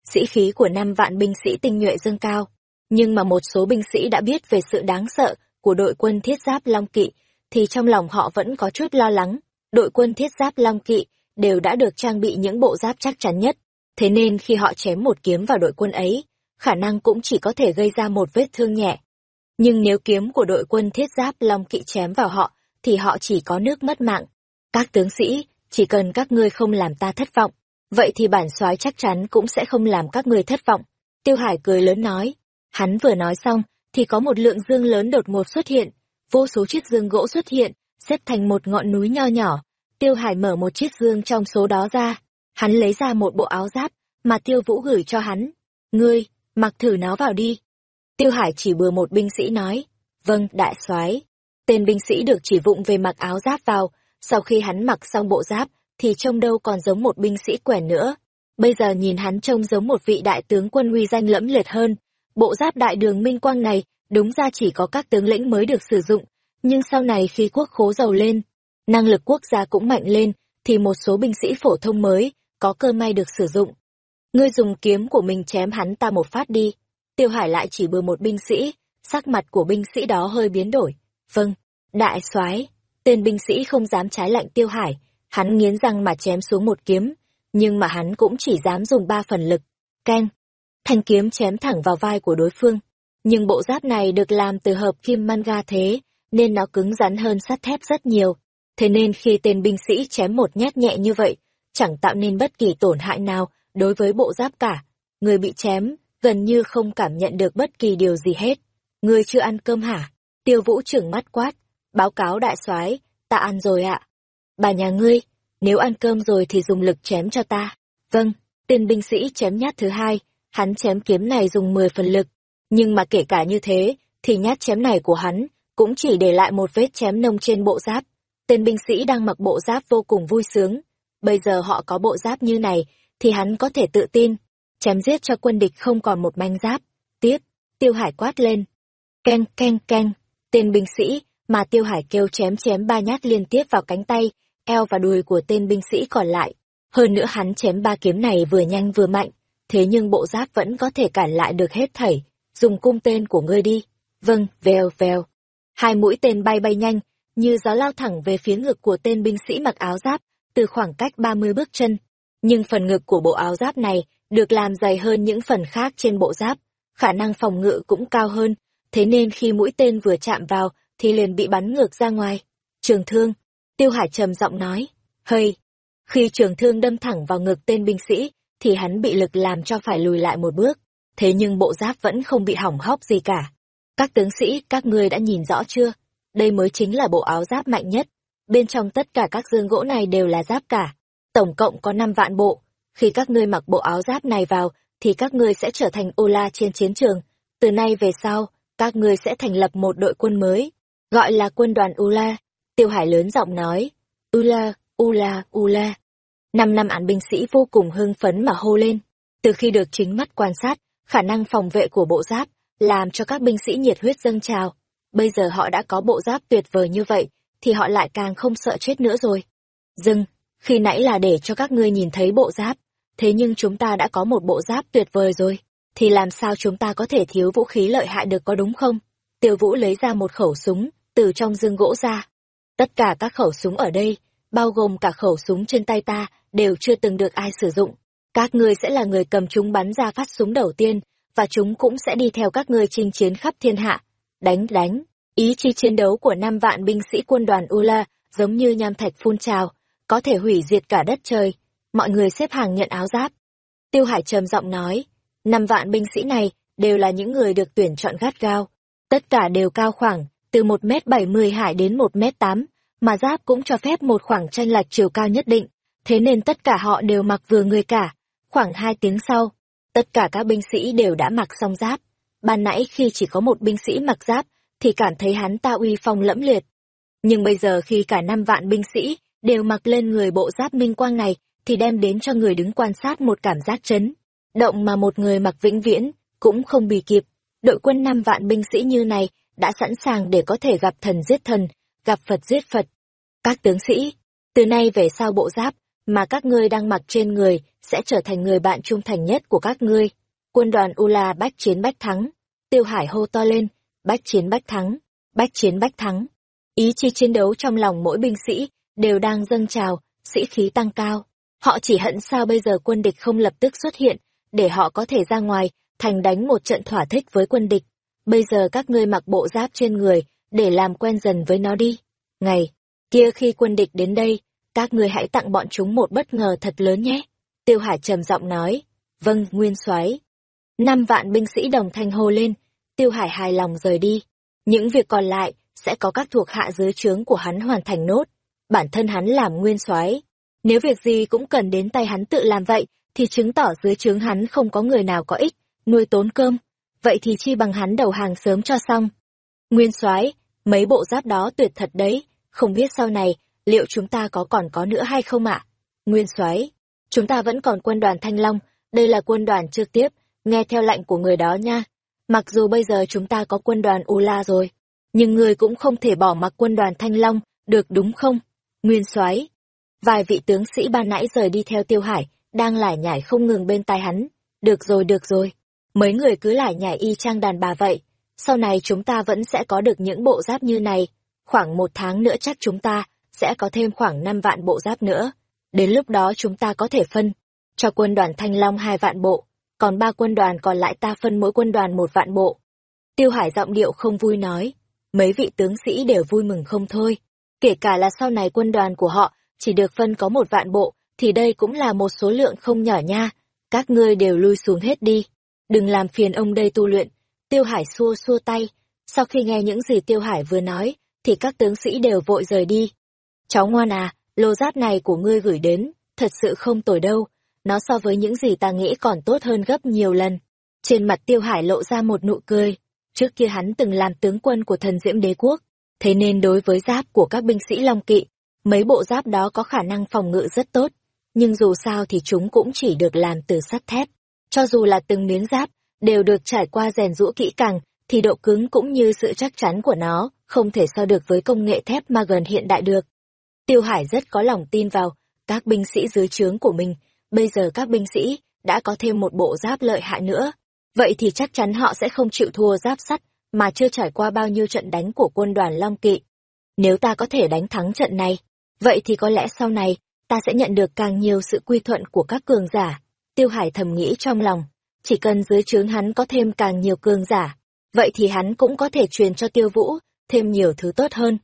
Sĩ khí của năm vạn binh sĩ tinh nhuệ dâng cao, nhưng mà một số binh sĩ đã biết về sự đáng sợ của đội quân thiết giáp long kỵ, thì trong lòng họ vẫn có chút lo lắng. Đội quân thiết giáp long kỵ đều đã được trang bị những bộ giáp chắc chắn nhất. Thế nên khi họ chém một kiếm vào đội quân ấy, khả năng cũng chỉ có thể gây ra một vết thương nhẹ. Nhưng nếu kiếm của đội quân thiết giáp long kỵ chém vào họ, thì họ chỉ có nước mất mạng. Các tướng sĩ, chỉ cần các ngươi không làm ta thất vọng, vậy thì bản soái chắc chắn cũng sẽ không làm các ngươi thất vọng. Tiêu Hải cười lớn nói. Hắn vừa nói xong, thì có một lượng dương lớn đột ngột xuất hiện, vô số chiếc dương gỗ xuất hiện, xếp thành một ngọn núi nho nhỏ, Tiêu Hải mở một chiếc dương trong số đó ra. Hắn lấy ra một bộ áo giáp mà Tiêu Vũ gửi cho hắn. Ngươi, mặc thử nó vào đi. Tiêu Hải chỉ bừa một binh sĩ nói. Vâng, đại soái. Tên binh sĩ được chỉ vụng về mặc áo giáp vào. Sau khi hắn mặc xong bộ giáp, thì trông đâu còn giống một binh sĩ quèn nữa. Bây giờ nhìn hắn trông giống một vị đại tướng quân uy danh lẫm liệt hơn. Bộ giáp đại đường minh quang này, đúng ra chỉ có các tướng lĩnh mới được sử dụng. Nhưng sau này khi quốc khố giàu lên, năng lực quốc gia cũng mạnh lên, thì một số binh sĩ phổ thông mới có cơ may được sử dụng. ngươi dùng kiếm của mình chém hắn ta một phát đi. Tiêu Hải lại chỉ bừa một binh sĩ, sắc mặt của binh sĩ đó hơi biến đổi. Vâng, đại soái tên binh sĩ không dám trái lạnh Tiêu Hải, hắn nghiến răng mà chém xuống một kiếm, nhưng mà hắn cũng chỉ dám dùng ba phần lực. Keng, thanh kiếm chém thẳng vào vai của đối phương. Nhưng bộ giáp này được làm từ hợp kim manga thế, nên nó cứng rắn hơn sắt thép rất nhiều. Thế nên khi tên binh sĩ chém một nhát nhẹ như vậy, chẳng tạo nên bất kỳ tổn hại nào đối với bộ giáp cả. Người bị chém, gần như không cảm nhận được bất kỳ điều gì hết. Người chưa ăn cơm hả? Tiêu vũ trưởng mắt quát. Báo cáo đại soái ta ăn rồi ạ. Bà nhà ngươi, nếu ăn cơm rồi thì dùng lực chém cho ta. Vâng, tên binh sĩ chém nhát thứ hai, hắn chém kiếm này dùng 10 phần lực. Nhưng mà kể cả như thế, thì nhát chém này của hắn cũng chỉ để lại một vết chém nông trên bộ giáp. Tên binh sĩ đang mặc bộ giáp vô cùng vui sướng. Bây giờ họ có bộ giáp như này, thì hắn có thể tự tin, chém giết cho quân địch không còn một manh giáp. Tiếp, tiêu hải quát lên. Keng, keng, keng, tên binh sĩ, mà tiêu hải kêu chém chém ba nhát liên tiếp vào cánh tay, eo và đùi của tên binh sĩ còn lại. Hơn nữa hắn chém ba kiếm này vừa nhanh vừa mạnh, thế nhưng bộ giáp vẫn có thể cản lại được hết thảy. Dùng cung tên của ngươi đi. Vâng, vèo vèo. Hai mũi tên bay bay nhanh, như gió lao thẳng về phía ngực của tên binh sĩ mặc áo giáp, từ khoảng cách 30 bước chân. Nhưng phần ngực của bộ áo giáp này được làm dày hơn những phần khác trên bộ giáp, khả năng phòng ngự cũng cao hơn, thế nên khi mũi tên vừa chạm vào thì liền bị bắn ngược ra ngoài. Trường thương, Tiêu Hải trầm giọng nói, hơi. Khi trường thương đâm thẳng vào ngực tên binh sĩ, thì hắn bị lực làm cho phải lùi lại một bước, thế nhưng bộ giáp vẫn không bị hỏng hóc gì cả. Các tướng sĩ, các ngươi đã nhìn rõ chưa? Đây mới chính là bộ áo giáp mạnh nhất. Bên trong tất cả các dương gỗ này đều là giáp cả. Tổng cộng có 5 vạn bộ. Khi các ngươi mặc bộ áo giáp này vào, thì các ngươi sẽ trở thành ô la trên chiến trường. Từ nay về sau, các ngươi sẽ thành lập một đội quân mới, gọi là quân đoàn Ula. Tiêu Hải lớn giọng nói, Ula, Ula, Ula. Năm năm án binh sĩ vô cùng hưng phấn mà hô lên. Từ khi được chính mắt quan sát, khả năng phòng vệ của bộ giáp, làm cho các binh sĩ nhiệt huyết dâng trào. Bây giờ họ đã có bộ giáp tuyệt vời như vậy, thì họ lại càng không sợ chết nữa rồi. Dừng, khi nãy là để cho các ngươi nhìn thấy bộ giáp, thế nhưng chúng ta đã có một bộ giáp tuyệt vời rồi, thì làm sao chúng ta có thể thiếu vũ khí lợi hại được có đúng không? Tiêu Vũ lấy ra một khẩu súng, từ trong dương gỗ ra. Tất cả các khẩu súng ở đây, bao gồm cả khẩu súng trên tay ta, đều chưa từng được ai sử dụng. Các ngươi sẽ là người cầm chúng bắn ra phát súng đầu tiên, và chúng cũng sẽ đi theo các ngươi chinh chiến khắp thiên hạ. Đánh đánh, ý chí chiến đấu của năm vạn binh sĩ quân đoàn Ula giống như nham thạch phun trào, có thể hủy diệt cả đất trời. Mọi người xếp hàng nhận áo giáp. Tiêu Hải trầm giọng nói, năm vạn binh sĩ này đều là những người được tuyển chọn gắt gao. Tất cả đều cao khoảng từ một m bảy mươi hải đến một m tám, mà giáp cũng cho phép một khoảng tranh lệch chiều cao nhất định, thế nên tất cả họ đều mặc vừa người cả. Khoảng hai tiếng sau, tất cả các binh sĩ đều đã mặc xong giáp. Ban nãy khi chỉ có một binh sĩ mặc giáp, thì cảm thấy hắn ta uy phong lẫm liệt. Nhưng bây giờ khi cả năm vạn binh sĩ đều mặc lên người bộ giáp minh quang này, thì đem đến cho người đứng quan sát một cảm giác chấn. Động mà một người mặc vĩnh viễn, cũng không bì kịp. Đội quân năm vạn binh sĩ như này đã sẵn sàng để có thể gặp thần giết thần, gặp Phật giết Phật. Các tướng sĩ, từ nay về sau bộ giáp mà các ngươi đang mặc trên người sẽ trở thành người bạn trung thành nhất của các ngươi. Quân đoàn Ula bách chiến bách thắng. Tiêu Hải hô to lên, bách chiến bách thắng, bách chiến bách thắng. Ý chí chiến đấu trong lòng mỗi binh sĩ đều đang dâng trào, sĩ khí tăng cao. Họ chỉ hận sao bây giờ quân địch không lập tức xuất hiện, để họ có thể ra ngoài, thành đánh một trận thỏa thích với quân địch. Bây giờ các ngươi mặc bộ giáp trên người, để làm quen dần với nó đi. Ngày kia khi quân địch đến đây, các ngươi hãy tặng bọn chúng một bất ngờ thật lớn nhé. Tiêu Hải trầm giọng nói, vâng, nguyên soái. Năm vạn binh sĩ đồng thanh hô lên, Tiêu Hải hài lòng rời đi. Những việc còn lại sẽ có các thuộc hạ dưới trướng của hắn hoàn thành nốt. Bản thân hắn làm nguyên soái, nếu việc gì cũng cần đến tay hắn tự làm vậy, thì chứng tỏ dưới trướng hắn không có người nào có ích, nuôi tốn cơm. Vậy thì chi bằng hắn đầu hàng sớm cho xong. Nguyên soái, mấy bộ giáp đó tuyệt thật đấy, không biết sau này liệu chúng ta có còn có nữa hay không ạ? Nguyên soái, chúng ta vẫn còn quân đoàn Thanh Long, đây là quân đoàn trực tiếp, nghe theo lệnh của người đó nha. Mặc dù bây giờ chúng ta có quân đoàn Ula rồi, nhưng người cũng không thể bỏ mặc quân đoàn Thanh Long, được đúng không? Nguyên soái. Vài vị tướng sĩ ban nãy rời đi theo Tiêu Hải, đang lải nhải không ngừng bên tai hắn. Được rồi, được rồi. Mấy người cứ lải nhải y chang đàn bà vậy. Sau này chúng ta vẫn sẽ có được những bộ giáp như này. Khoảng một tháng nữa chắc chúng ta sẽ có thêm khoảng năm vạn bộ giáp nữa. Đến lúc đó chúng ta có thể phân cho quân đoàn Thanh Long hai vạn bộ, còn ba quân đoàn còn lại ta phân mỗi quân đoàn một vạn bộ. Tiêu Hải giọng điệu không vui nói, mấy vị tướng sĩ đều vui mừng không thôi. Kể cả là sau này quân đoàn của họ chỉ được phân có một vạn bộ, thì đây cũng là một số lượng không nhỏ nha. Các ngươi đều lui xuống hết đi. Đừng làm phiền ông đây tu luyện. Tiêu Hải xua xua tay. Sau khi nghe những gì Tiêu Hải vừa nói, thì các tướng sĩ đều vội rời đi. Cháu ngoan à, lô giáp này của ngươi gửi đến, thật sự không tồi đâu. Nó so với những gì ta nghĩ còn tốt hơn gấp nhiều lần. Trên mặt Tiêu Hải lộ ra một nụ cười. Trước kia hắn từng làm tướng quân của thần diễm đế quốc, thế nên đối với giáp của các binh sĩ Long Kỵ, mấy bộ giáp đó có khả năng phòng ngự rất tốt, nhưng dù sao thì chúng cũng chỉ được làm từ sắt thép. Cho dù là từng miếng giáp, đều được trải qua rèn rũa kỹ càng, thì độ cứng cũng như sự chắc chắn của nó không thể so được với công nghệ thép mà gần hiện đại được. Tiêu Hải rất có lòng tin vào các binh sĩ dưới trướng của mình, bây giờ các binh sĩ đã có thêm một bộ giáp lợi hại nữa, vậy thì chắc chắn họ sẽ không chịu thua giáp sắt mà chưa trải qua bao nhiêu trận đánh của quân đoàn Long Kỵ. Nếu ta có thể đánh thắng trận này, vậy thì có lẽ sau này ta sẽ nhận được càng nhiều sự quy thuận của các cường giả. Tiêu Hải thầm nghĩ trong lòng, chỉ cần dưới trướng hắn có thêm càng nhiều cường giả, vậy thì hắn cũng có thể truyền cho Tiêu Vũ thêm nhiều thứ tốt hơn.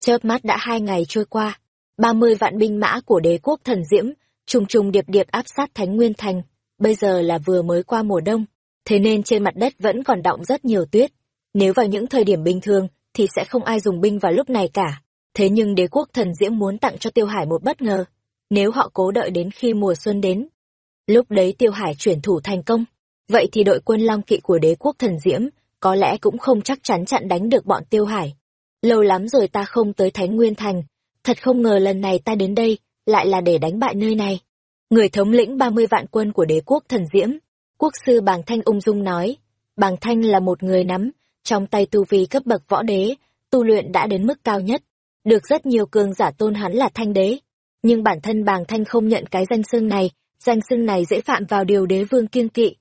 Chớp mắt đã hai ngày trôi qua, ba mươi vạn binh mã của đế quốc thần diễm, trùng trùng điệp điệp áp sát Thánh Nguyên Thành, bây giờ là vừa mới qua mùa đông, thế nên trên mặt đất vẫn còn đọng rất nhiều tuyết. Nếu vào những thời điểm bình thường, thì sẽ không ai dùng binh vào lúc này cả. Thế nhưng đế quốc thần diễm muốn tặng cho Tiêu Hải một bất ngờ, nếu họ cố đợi đến khi mùa xuân đến. Lúc đấy Tiêu Hải chuyển thủ thành công, vậy thì đội quân long kỵ của đế quốc thần diễm có lẽ cũng không chắc chắn chặn đánh được bọn Tiêu Hải. Lâu lắm rồi ta không tới Thánh Nguyên Thành, thật không ngờ lần này ta đến đây, lại là để đánh bại nơi này. Người thống lĩnh 30 vạn quân của đế quốc thần diễm, quốc sư Bàng Thanh ung dung nói, Bàng Thanh là một người nắm, trong tay tu vi cấp bậc võ đế, tu luyện đã đến mức cao nhất, được rất nhiều cường giả tôn hắn là thanh đế. Nhưng bản thân Bàng Thanh không nhận cái danh xưng này, danh xưng này dễ phạm vào điều đế vương kiêng kỵ.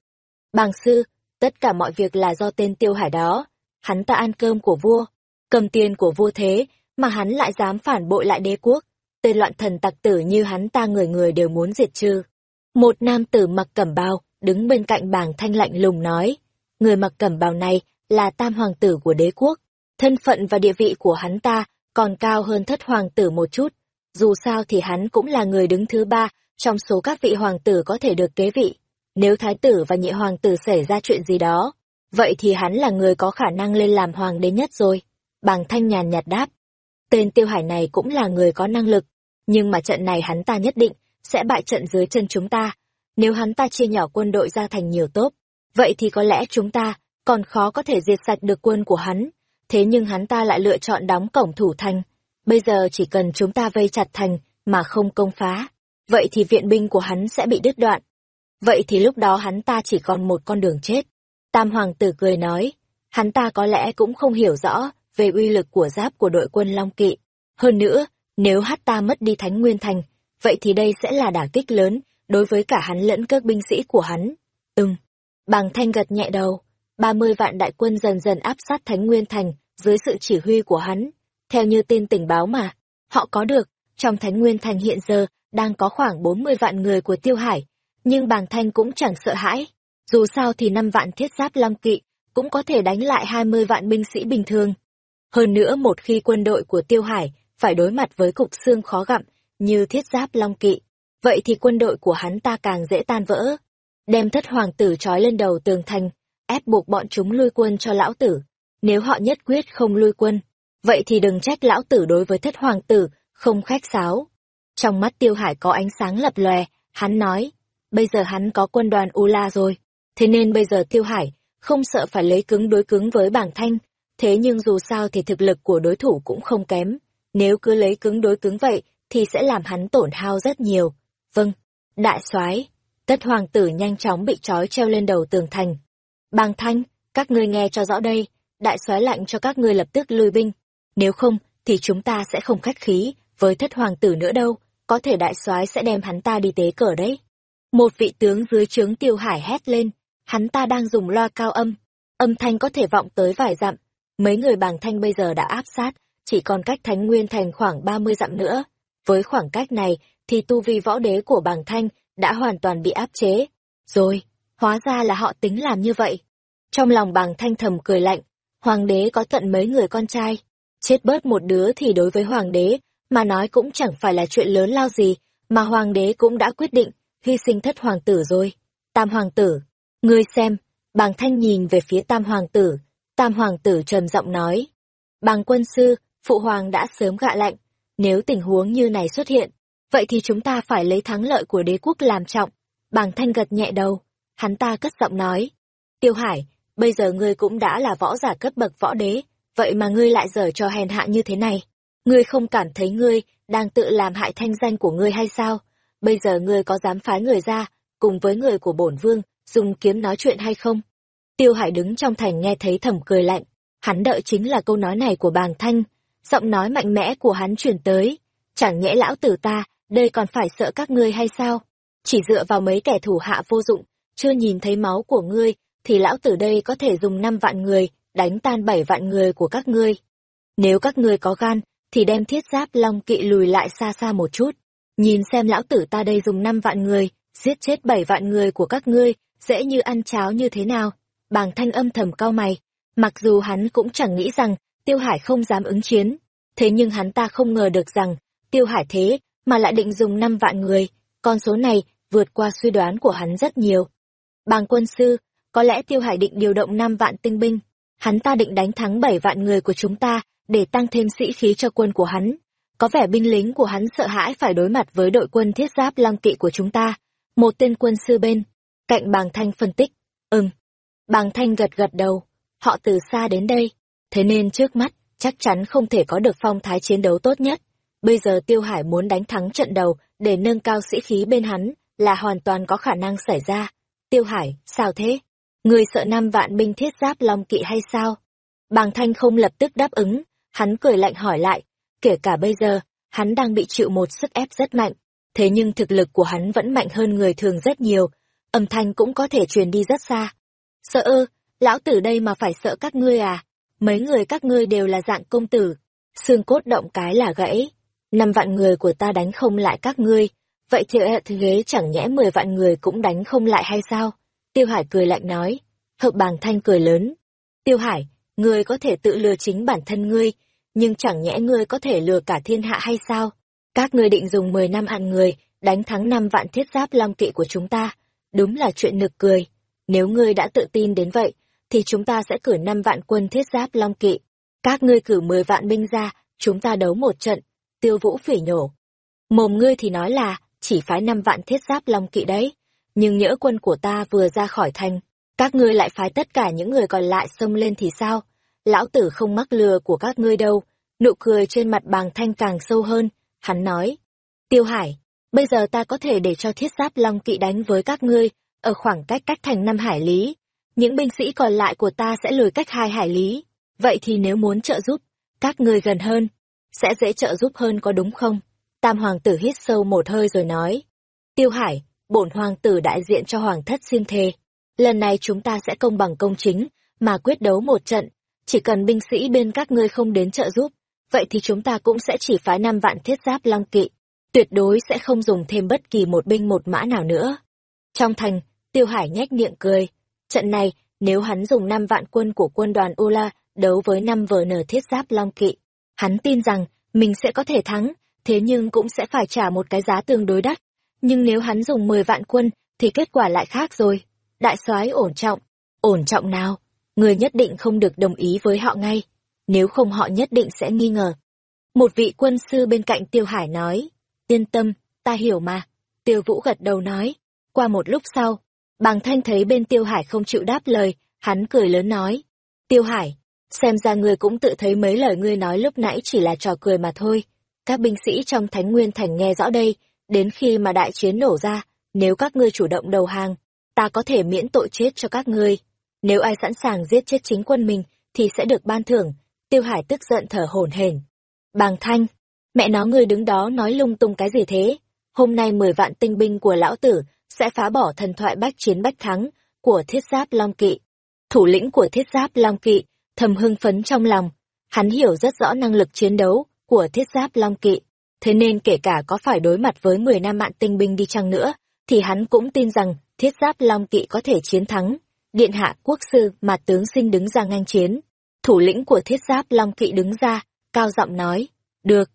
Bàng sư, tất cả mọi việc là do tên tiêu hải đó, hắn ta ăn cơm của vua, cầm tiền của vua thế, mà hắn lại dám phản bội lại đế quốc. Tên loạn thần tặc tử như hắn ta người người đều muốn diệt trừ. Một nam tử mặc cẩm bào, đứng bên cạnh bàng thanh lạnh lùng nói, người mặc cẩm bào này là tam hoàng tử của đế quốc, thân phận và địa vị của hắn ta còn cao hơn thất hoàng tử một chút, dù sao thì hắn cũng là người đứng thứ ba trong số các vị hoàng tử có thể được kế vị. Nếu thái tử và nhị hoàng tử xảy ra chuyện gì đó, vậy thì hắn là người có khả năng lên làm hoàng đế nhất rồi. Bàng thanh nhàn nhạt đáp. Tên tiêu hải này cũng là người có năng lực, nhưng mà trận này hắn ta nhất định sẽ bại trận dưới chân chúng ta. Nếu hắn ta chia nhỏ quân đội ra thành nhiều tốp, vậy thì có lẽ chúng ta còn khó có thể diệt sạch được quân của hắn. Thế nhưng hắn ta lại lựa chọn đóng cổng thủ thành. Bây giờ chỉ cần chúng ta vây chặt thành mà không công phá, vậy thì viện binh của hắn sẽ bị đứt đoạn. Vậy thì lúc đó hắn ta chỉ còn một con đường chết. Tam hoàng tử cười nói, hắn ta có lẽ cũng không hiểu rõ về uy lực của giáp của đội quân Long Kỵ. Hơn nữa, nếu hát ta mất đi Thánh Nguyên Thành, vậy thì đây sẽ là đả kích lớn đối với cả hắn lẫn các binh sĩ của hắn. Ừm. Bàng thanh gật nhẹ đầu, ba mươi vạn đại quân dần dần áp sát Thánh Nguyên Thành dưới sự chỉ huy của hắn. Theo như tin tình báo mà, họ có được, trong Thánh Nguyên Thành hiện giờ đang có khoảng bốn mươi vạn người của Tiêu Hải, nhưng bàng thanh cũng chẳng sợ hãi. Dù sao thì năm vạn thiết giáp long kỵ cũng có thể đánh lại hai mươi vạn binh sĩ bình thường. Hơn nữa một khi quân đội của Tiêu Hải phải đối mặt với cục xương khó gặm như thiết giáp long kỵ, vậy thì quân đội của hắn ta càng dễ tan vỡ. Đem thất hoàng tử trói lên đầu tường thành, ép buộc bọn chúng lui quân cho lão tử. Nếu họ nhất quyết không lui quân, vậy thì đừng trách lão tử đối với thất hoàng tử, không khách sáo. Trong mắt tiêu hải có ánh sáng lập lòe, hắn nói, bây giờ hắn có quân đoàn U La rồi, thế nên bây giờ tiêu hải không sợ phải lấy cứng đối cứng với bảng thanh, thế nhưng dù sao thì thực lực của đối thủ cũng không kém, nếu cứ lấy cứng đối cứng vậy thì sẽ làm hắn tổn hao rất nhiều. Vâng, đại soái tất hoàng tử nhanh chóng bị trói treo lên đầu tường thành. Bàng thanh, các ngươi nghe cho rõ đây, đại soái lạnh cho các ngươi lập tức lui binh, nếu không thì chúng ta sẽ không khách khí với thất hoàng tử nữa đâu, có thể đại soái sẽ đem hắn ta đi tế cờ đấy. Một vị tướng dưới trướng tiêu hải hét lên, hắn ta đang dùng loa cao âm, âm thanh có thể vọng tới vài dặm. Mấy người bàng thanh bây giờ đã áp sát, chỉ còn cách Thánh Nguyên Thành khoảng 30 dặm nữa. Với khoảng cách này, thì tu vi võ đế của bàng thanh đã hoàn toàn bị áp chế. Rồi, hóa ra là họ tính làm như vậy. Trong lòng bàng thanh thầm cười lạnh, hoàng đế có tận mấy người con trai. Chết bớt một đứa thì đối với hoàng đế, mà nói cũng chẳng phải là chuyện lớn lao gì, mà hoàng đế cũng đã quyết định, hy sinh thất hoàng tử rồi. Tam hoàng tử, ngươi xem, bàng thanh nhìn về phía tam hoàng tử, tam hoàng tử trầm giọng nói. Bàng quân sư, phụ hoàng đã sớm gạ lạnh, nếu tình huống như này xuất hiện, vậy thì chúng ta phải lấy thắng lợi của đế quốc làm trọng. Bàng thanh gật nhẹ đầu, hắn ta cất giọng nói. Tiêu Hải, bây giờ ngươi cũng đã là võ giả cấp bậc võ đế, vậy mà ngươi lại dở cho hèn hạ như thế này. Ngươi không cảm thấy ngươi đang tự làm hại thanh danh của ngươi hay sao? Bây giờ ngươi có dám phái người ra, cùng với người của bổn vương, dùng kiếm nói chuyện hay không? Tiêu Hải đứng trong thành nghe thấy thầm cười lạnh, hắn đợi chính là câu nói này của bàng thanh, giọng nói mạnh mẽ của hắn chuyển tới. Chẳng nhẽ lão tử ta, đây còn phải sợ các ngươi hay sao? Chỉ dựa vào mấy kẻ thủ hạ vô dụng, chưa nhìn thấy máu của ngươi, thì lão tử đây có thể dùng năm vạn người, đánh tan bảy vạn người của các ngươi. Nếu các ngươi có gan, thì đem thiết giáp long kỵ lùi lại xa xa một chút. Nhìn xem lão tử ta đây dùng năm vạn người, giết chết bảy vạn người của các ngươi, dễ như ăn cháo như thế nào. Bàng thanh âm thầm cao mày, mặc dù hắn cũng chẳng nghĩ rằng Tiêu Hải không dám ứng chiến, thế nhưng hắn ta không ngờ được rằng Tiêu Hải thế mà lại định dùng năm vạn người, con số này vượt qua suy đoán của hắn rất nhiều. Bàng quân sư, có lẽ Tiêu Hải định điều động năm vạn tinh binh, hắn ta định đánh thắng bảy vạn người của chúng ta để tăng thêm sĩ khí cho quân của hắn. Có vẻ binh lính của hắn sợ hãi phải đối mặt với đội quân thiết giáp long kỵ của chúng ta. Một tên quân sư bên, cạnh bàng thanh phân tích. Ừm. Bàng thanh gật gật đầu. Họ từ xa đến đây. Thế nên trước mắt, chắc chắn không thể có được phong thái chiến đấu tốt nhất. Bây giờ Tiêu Hải muốn đánh thắng trận đầu để nâng cao sĩ khí bên hắn là hoàn toàn có khả năng xảy ra. Tiêu Hải, sao thế? Người sợ năm vạn binh thiết giáp long kỵ hay sao? Bàng Thanh không lập tức đáp ứng, hắn cười lạnh hỏi lại, kể cả bây giờ, hắn đang bị chịu một sức ép rất mạnh, thế nhưng thực lực của hắn vẫn mạnh hơn người thường rất nhiều, âm thanh cũng có thể truyền đi rất xa. Sợ ơ lão tử đây mà phải sợ các ngươi à? Mấy người các ngươi đều là dạng công tử, xương cốt động cái là gãy. Năm vạn người của ta đánh không lại các ngươi, vậy thì ghế chẳng nhẽ mười vạn người cũng đánh không lại hay sao? Tiêu Hải cười lạnh nói. Hợp bàng thanh cười lớn. Tiêu Hải, ngươi có thể tự lừa chính bản thân ngươi, nhưng chẳng nhẽ ngươi có thể lừa cả thiên hạ hay sao? Các ngươi định dùng mười năm hạn người, đánh thắng năm vạn thiết giáp long kỵ của chúng ta. Đúng là chuyện nực cười. Nếu ngươi đã tự tin đến vậy, thì chúng ta sẽ cử năm vạn quân thiết giáp long kỵ. Các ngươi cử mười vạn binh ra, chúng ta đấu một trận. Tiêu vũ phỉ nhổ. Mồm ngươi thì nói là, chỉ phái năm vạn thiết giáp long kỵ đấy nhưng nhỡ quân của ta vừa ra khỏi thành, các ngươi lại phái tất cả những người còn lại xông lên thì sao? Lão tử không mắc lừa của các ngươi đâu. Nụ cười trên mặt bàng thanh càng sâu hơn, hắn nói. Tiêu Hải, bây giờ ta có thể để cho thiết giáp long kỵ đánh với các ngươi, ở khoảng cách cách thành năm hải lý. Những binh sĩ còn lại của ta sẽ lùi cách hai hải lý. Vậy thì nếu muốn trợ giúp, các ngươi gần hơn, sẽ dễ trợ giúp hơn có đúng không? Tam hoàng tử hít sâu một hơi rồi nói. Tiêu Hải, bổn hoàng tử đại diện cho hoàng thất xin thề. Lần này chúng ta sẽ công bằng công chính, mà quyết đấu một trận. Chỉ cần binh sĩ bên các ngươi không đến trợ giúp, vậy thì chúng ta cũng sẽ chỉ phái năm vạn thiết giáp long kỵ. Tuyệt đối sẽ không dùng thêm bất kỳ một binh một mã nào nữa. Trong thành, Tiêu Hải nhếch miệng cười. Trận này, nếu hắn dùng năm vạn quân của quân đoàn Ula đấu với năm vờ nở thiết giáp long kỵ, hắn tin rằng mình sẽ có thể thắng, thế nhưng cũng sẽ phải trả một cái giá tương đối đắt nhưng nếu hắn dùng 10 vạn quân, thì kết quả lại khác rồi. Đại soái ổn trọng. Ổn trọng nào? Người nhất định không được đồng ý với họ ngay. Nếu không họ nhất định sẽ nghi ngờ. Một vị quân sư bên cạnh Tiêu Hải nói. Yên tâm, ta hiểu mà. Tiêu Vũ gật đầu nói. Qua một lúc sau, bàng thanh thấy bên Tiêu Hải không chịu đáp lời, hắn cười lớn nói. Tiêu Hải, xem ra ngươi cũng tự thấy mấy lời ngươi nói lúc nãy chỉ là trò cười mà thôi. Các binh sĩ trong Thánh Nguyên Thành nghe rõ đây, Đến khi mà đại chiến nổ ra, nếu các ngươi chủ động đầu hàng, ta có thể miễn tội chết cho các ngươi. Nếu ai sẵn sàng giết chết chính quân mình, thì sẽ được ban thưởng. Tiêu Hải tức giận thở hổn hển. Bàng Thanh, mẹ nó ngươi đứng đó nói lung tung cái gì thế? Hôm nay mười vạn tinh binh của lão tử sẽ phá bỏ thần thoại bách chiến bách thắng của thiết giáp Long Kỵ. Thủ lĩnh của thiết giáp Long Kỵ thầm hưng phấn trong lòng, hắn hiểu rất rõ năng lực chiến đấu của thiết giáp Long Kỵ, thế nên kể cả có phải đối mặt với 10 nam mạng tinh binh đi chăng nữa, thì hắn cũng tin rằng thiết giáp Long Kỵ có thể chiến thắng. Điện hạ quốc sư mà tướng sinh đứng ra ngang chiến. Thủ lĩnh của thiết giáp Long Kỵ đứng ra, cao giọng nói, được.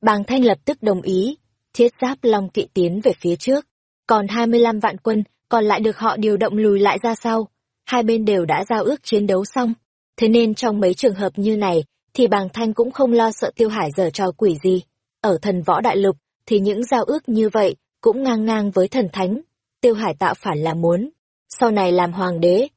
Bàng Thanh lập tức đồng ý, thiết giáp Long Kỵ tiến về phía trước. Còn 25 vạn quân, còn lại được họ điều động lùi lại ra sau. Hai bên đều đã giao ước chiến đấu xong. Thế nên trong mấy trường hợp như này, thì bàng thanh cũng không lo sợ tiêu hải giờ trò quỷ gì. Ở thần võ đại lục, thì những giao ước như vậy cũng ngang ngang với thần thánh. Tiêu hải tạo phản là muốn, sau này làm hoàng đế.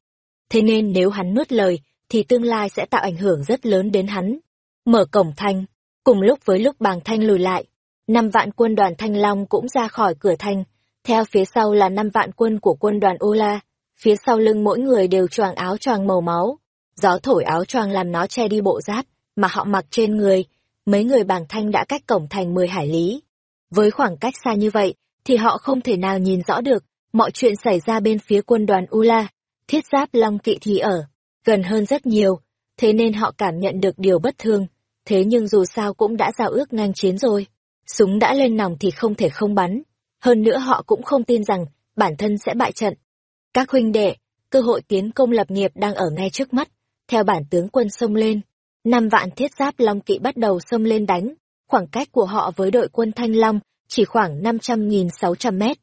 Thế nên nếu hắn nuốt lời, thì tương lai sẽ tạo ảnh hưởng rất lớn đến hắn. Mở cổng thanh, cùng lúc với lúc bàng thanh lùi lại, năm vạn quân đoàn thanh long cũng ra khỏi cửa thanh, theo phía sau là năm vạn quân của quân đoàn Ola, phía sau lưng mỗi người đều choàng áo choàng màu máu, gió thổi áo choàng làm nó che đi bộ giáp mà họ mặc trên người, mấy người bàng thanh đã cách cổng thành 10 hải lý. Với khoảng cách xa như vậy, thì họ không thể nào nhìn rõ được mọi chuyện xảy ra bên phía quân đoàn Ula. Thiết giáp Long Kỵ thì ở, gần hơn rất nhiều, thế nên họ cảm nhận được điều bất thường. Thế nhưng dù sao cũng đã giao ước ngang chiến rồi. Súng đã lên nòng thì không thể không bắn. Hơn nữa họ cũng không tin rằng bản thân sẽ bại trận. Các huynh đệ, cơ hội tiến công lập nghiệp đang ở ngay trước mắt. Theo bản tướng quân xông lên, năm vạn thiết giáp Long Kỵ bắt đầu xông lên đánh. Khoảng cách của họ với đội quân Thanh Long chỉ khoảng 500.600 mét.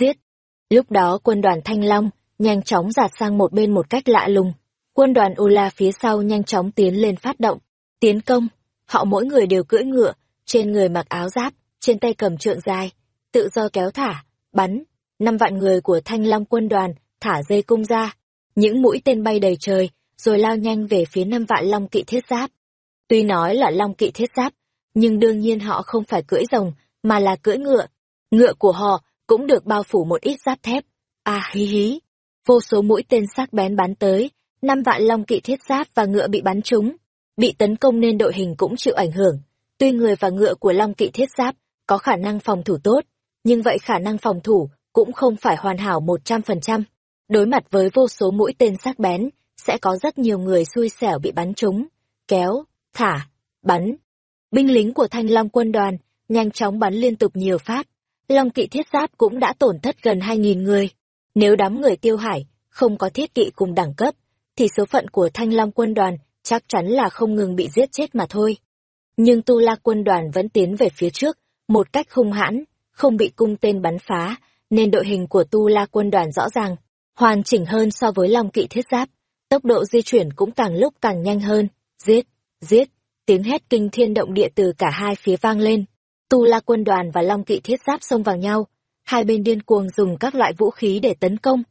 Giết! Lúc đó quân đoàn Thanh Long nhanh chóng giạt sang một bên một cách lạ lùng. Quân đoàn Ula phía sau nhanh chóng tiến lên phát động. Tiến công, họ mỗi người đều cưỡi ngựa, trên người mặc áo giáp, trên tay cầm trượng dài, tự do kéo thả, bắn. Năm vạn người của Thanh Long quân đoàn thả dây cung ra, những mũi tên bay đầy trời, rồi lao nhanh về phía năm vạn long kỵ thiết giáp. Tuy nói là long kỵ thiết giáp, nhưng đương nhiên họ không phải cưỡi rồng, mà là cưỡi ngựa. Ngựa của họ cũng được bao phủ một ít giáp thép. À hí hí, vô số mũi tên sắc bén bắn tới, năm vạn long kỵ thiết giáp và ngựa bị bắn trúng, bị tấn công nên đội hình cũng chịu ảnh hưởng. Tuy người và ngựa của long kỵ thiết giáp có khả năng phòng thủ tốt, nhưng vậy khả năng phòng thủ cũng không phải hoàn hảo một trăm phần trăm. Đối mặt với vô số mũi tên sắc bén, sẽ có rất nhiều người xui xẻo bị bắn trúng, kéo, thả, bắn. Binh lính của Thanh Long quân đoàn nhanh chóng bắn liên tục nhiều phát. Long kỵ thiết giáp cũng đã tổn thất gần 2.000 người. Nếu đám người tiêu hải không có thiết kỵ cùng đẳng cấp, thì số phận của Thanh Long quân đoàn chắc chắn là không ngừng bị giết chết mà thôi. Nhưng Tu La quân đoàn vẫn tiến về phía trước, một cách hung hãn, không bị cung tên bắn phá, nên đội hình của Tu La quân đoàn rõ ràng, hoàn chỉnh hơn so với Long kỵ thiết giáp tốc độ di chuyển cũng càng lúc càng nhanh hơn. Giết, giết, tiếng hét kinh thiên động địa từ cả hai phía vang lên. Tu La quân đoàn và Long Kỵ thiết giáp xông vào nhau, hai bên điên cuồng dùng các loại vũ khí để tấn công.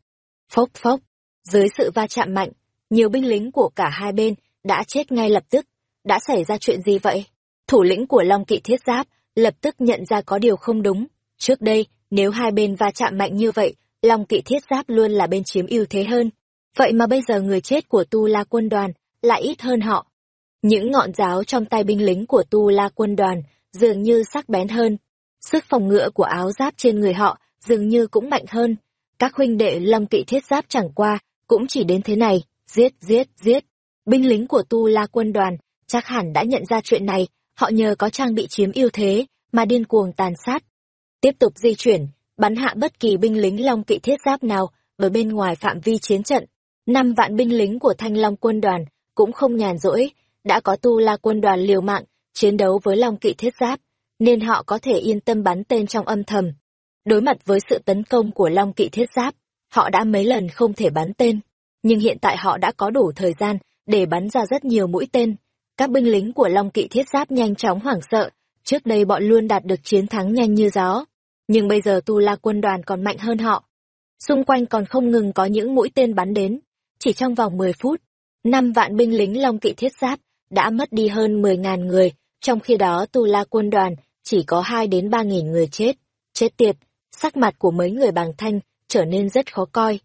Phốc phốc, dưới sự va chạm mạnh, nhiều binh lính của cả hai bên đã chết ngay lập tức. Đã xảy ra chuyện gì vậy? Thủ lĩnh của Long Kỵ thiết giáp lập tức nhận ra có điều không đúng. Trước đây, nếu hai bên va chạm mạnh như vậy, Long Kỵ thiết giáp luôn là bên chiếm ưu thế hơn. Vậy mà bây giờ người chết của Tu La quân đoàn lại ít hơn họ. Những ngọn giáo trong tay binh lính của Tu La quân đoàn dường như sắc bén hơn. Sức phòng ngựa của áo giáp trên người họ dường như cũng mạnh hơn. Các huynh đệ long kỵ thiết giáp chẳng qua, cũng chỉ đến thế này, giết, giết, giết. Binh lính của Tu La quân đoàn chắc hẳn đã nhận ra chuyện này, họ nhờ có trang bị chiếm ưu thế, mà điên cuồng tàn sát. Tiếp tục di chuyển, bắn hạ bất kỳ binh lính long kỵ thiết giáp nào ở bên ngoài phạm vi chiến trận, năm vạn binh lính của Thanh Long quân đoàn cũng không nhàn rỗi, đã có tu la quân đoàn liều mạng, chiến đấu với Long kỵ thiết giáp, nên họ có thể yên tâm bắn tên trong âm thầm. Đối mặt với sự tấn công của Long kỵ thiết giáp, họ đã mấy lần không thể bắn tên, nhưng hiện tại họ đã có đủ thời gian để bắn ra rất nhiều mũi tên. Các binh lính của Long kỵ thiết giáp nhanh chóng hoảng sợ, trước đây bọn luôn đạt được chiến thắng nhanh như gió. Nhưng bây giờ Tu La quân đoàn còn mạnh hơn họ. Xung quanh còn không ngừng có những mũi tên bắn đến, chỉ trong vòng 10 phút, năm vạn binh lính Long Kỵ Thiết Giáp đã mất đi hơn mười ngàn người, trong khi đó Tu La quân đoàn chỉ có hai đến ba nghìn người chết. Chết tiệt, sắc mặt của mấy người bàng thanh trở nên rất khó coi.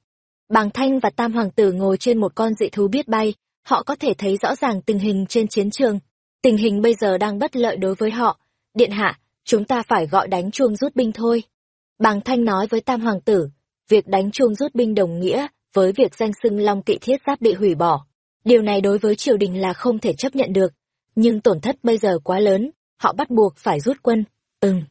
Bàng thanh và tam hoàng tử ngồi trên một con dị thú biết bay, họ có thể thấy rõ ràng tình hình trên chiến trường. Tình hình bây giờ đang bất lợi đối với họ. Điện hạ, chúng ta phải gọi đánh chuông rút binh thôi. Bàng thanh nói với tam hoàng tử, việc đánh chuông rút binh đồng nghĩa với việc danh xưng Long Kỵ Thiết Giáp bị hủy bỏ. Điều này đối với triều đình là không thể chấp nhận được, nhưng tổn thất bây giờ quá lớn, họ bắt buộc phải rút quân. Ừm.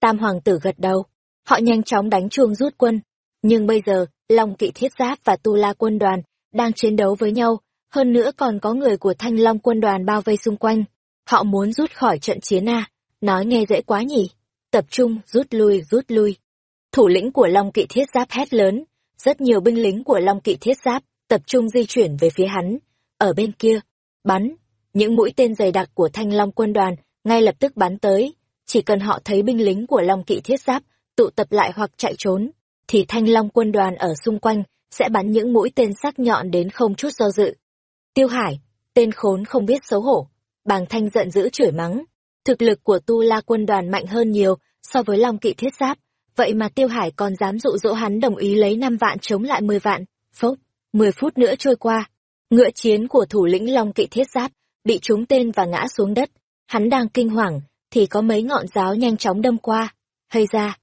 Tam hoàng tử gật đầu. Họ nhanh chóng đánh chuông rút quân. Nhưng bây giờ, Long Kỵ Thiết Giáp và Tu La quân đoàn đang chiến đấu với nhau, hơn nữa còn có người của Thanh Long quân đoàn bao vây xung quanh. Họ muốn rút khỏi trận chiến à? Nói nghe dễ quá nhỉ? Tập trung, rút lui, rút lui. Thủ lĩnh của Long Kỵ Thiết Giáp hét lớn, rất nhiều binh lính của Long Kỵ Thiết Giáp tập trung di chuyển về phía hắn. Ở bên kia, bắn, những mũi tên dày đặc của Thanh Long quân đoàn ngay lập tức bắn tới, chỉ cần họ thấy binh lính của Long Kỵ Thiết Giáp tụ tập lại hoặc chạy trốn, thì Thanh Long quân đoàn ở xung quanh sẽ bắn những mũi tên sắc nhọn đến không chút do dự. Tiêu Hải, tên khốn không biết xấu hổ, Bàng Thanh giận dữ chửi mắng. Thực lực của Tu La quân đoàn mạnh hơn nhiều so với Long Kỵ Thiết Giáp, vậy mà Tiêu Hải còn dám dụ dỗ hắn đồng ý lấy 5 vạn chống lại 10 vạn. Phốc, 10 phút nữa trôi qua, ngựa chiến của thủ lĩnh Long Kỵ Thiết Giáp bị trúng tên và ngã xuống đất. Hắn đang kinh hoàng, thì có mấy ngọn giáo nhanh chóng đâm qua. Hay ra,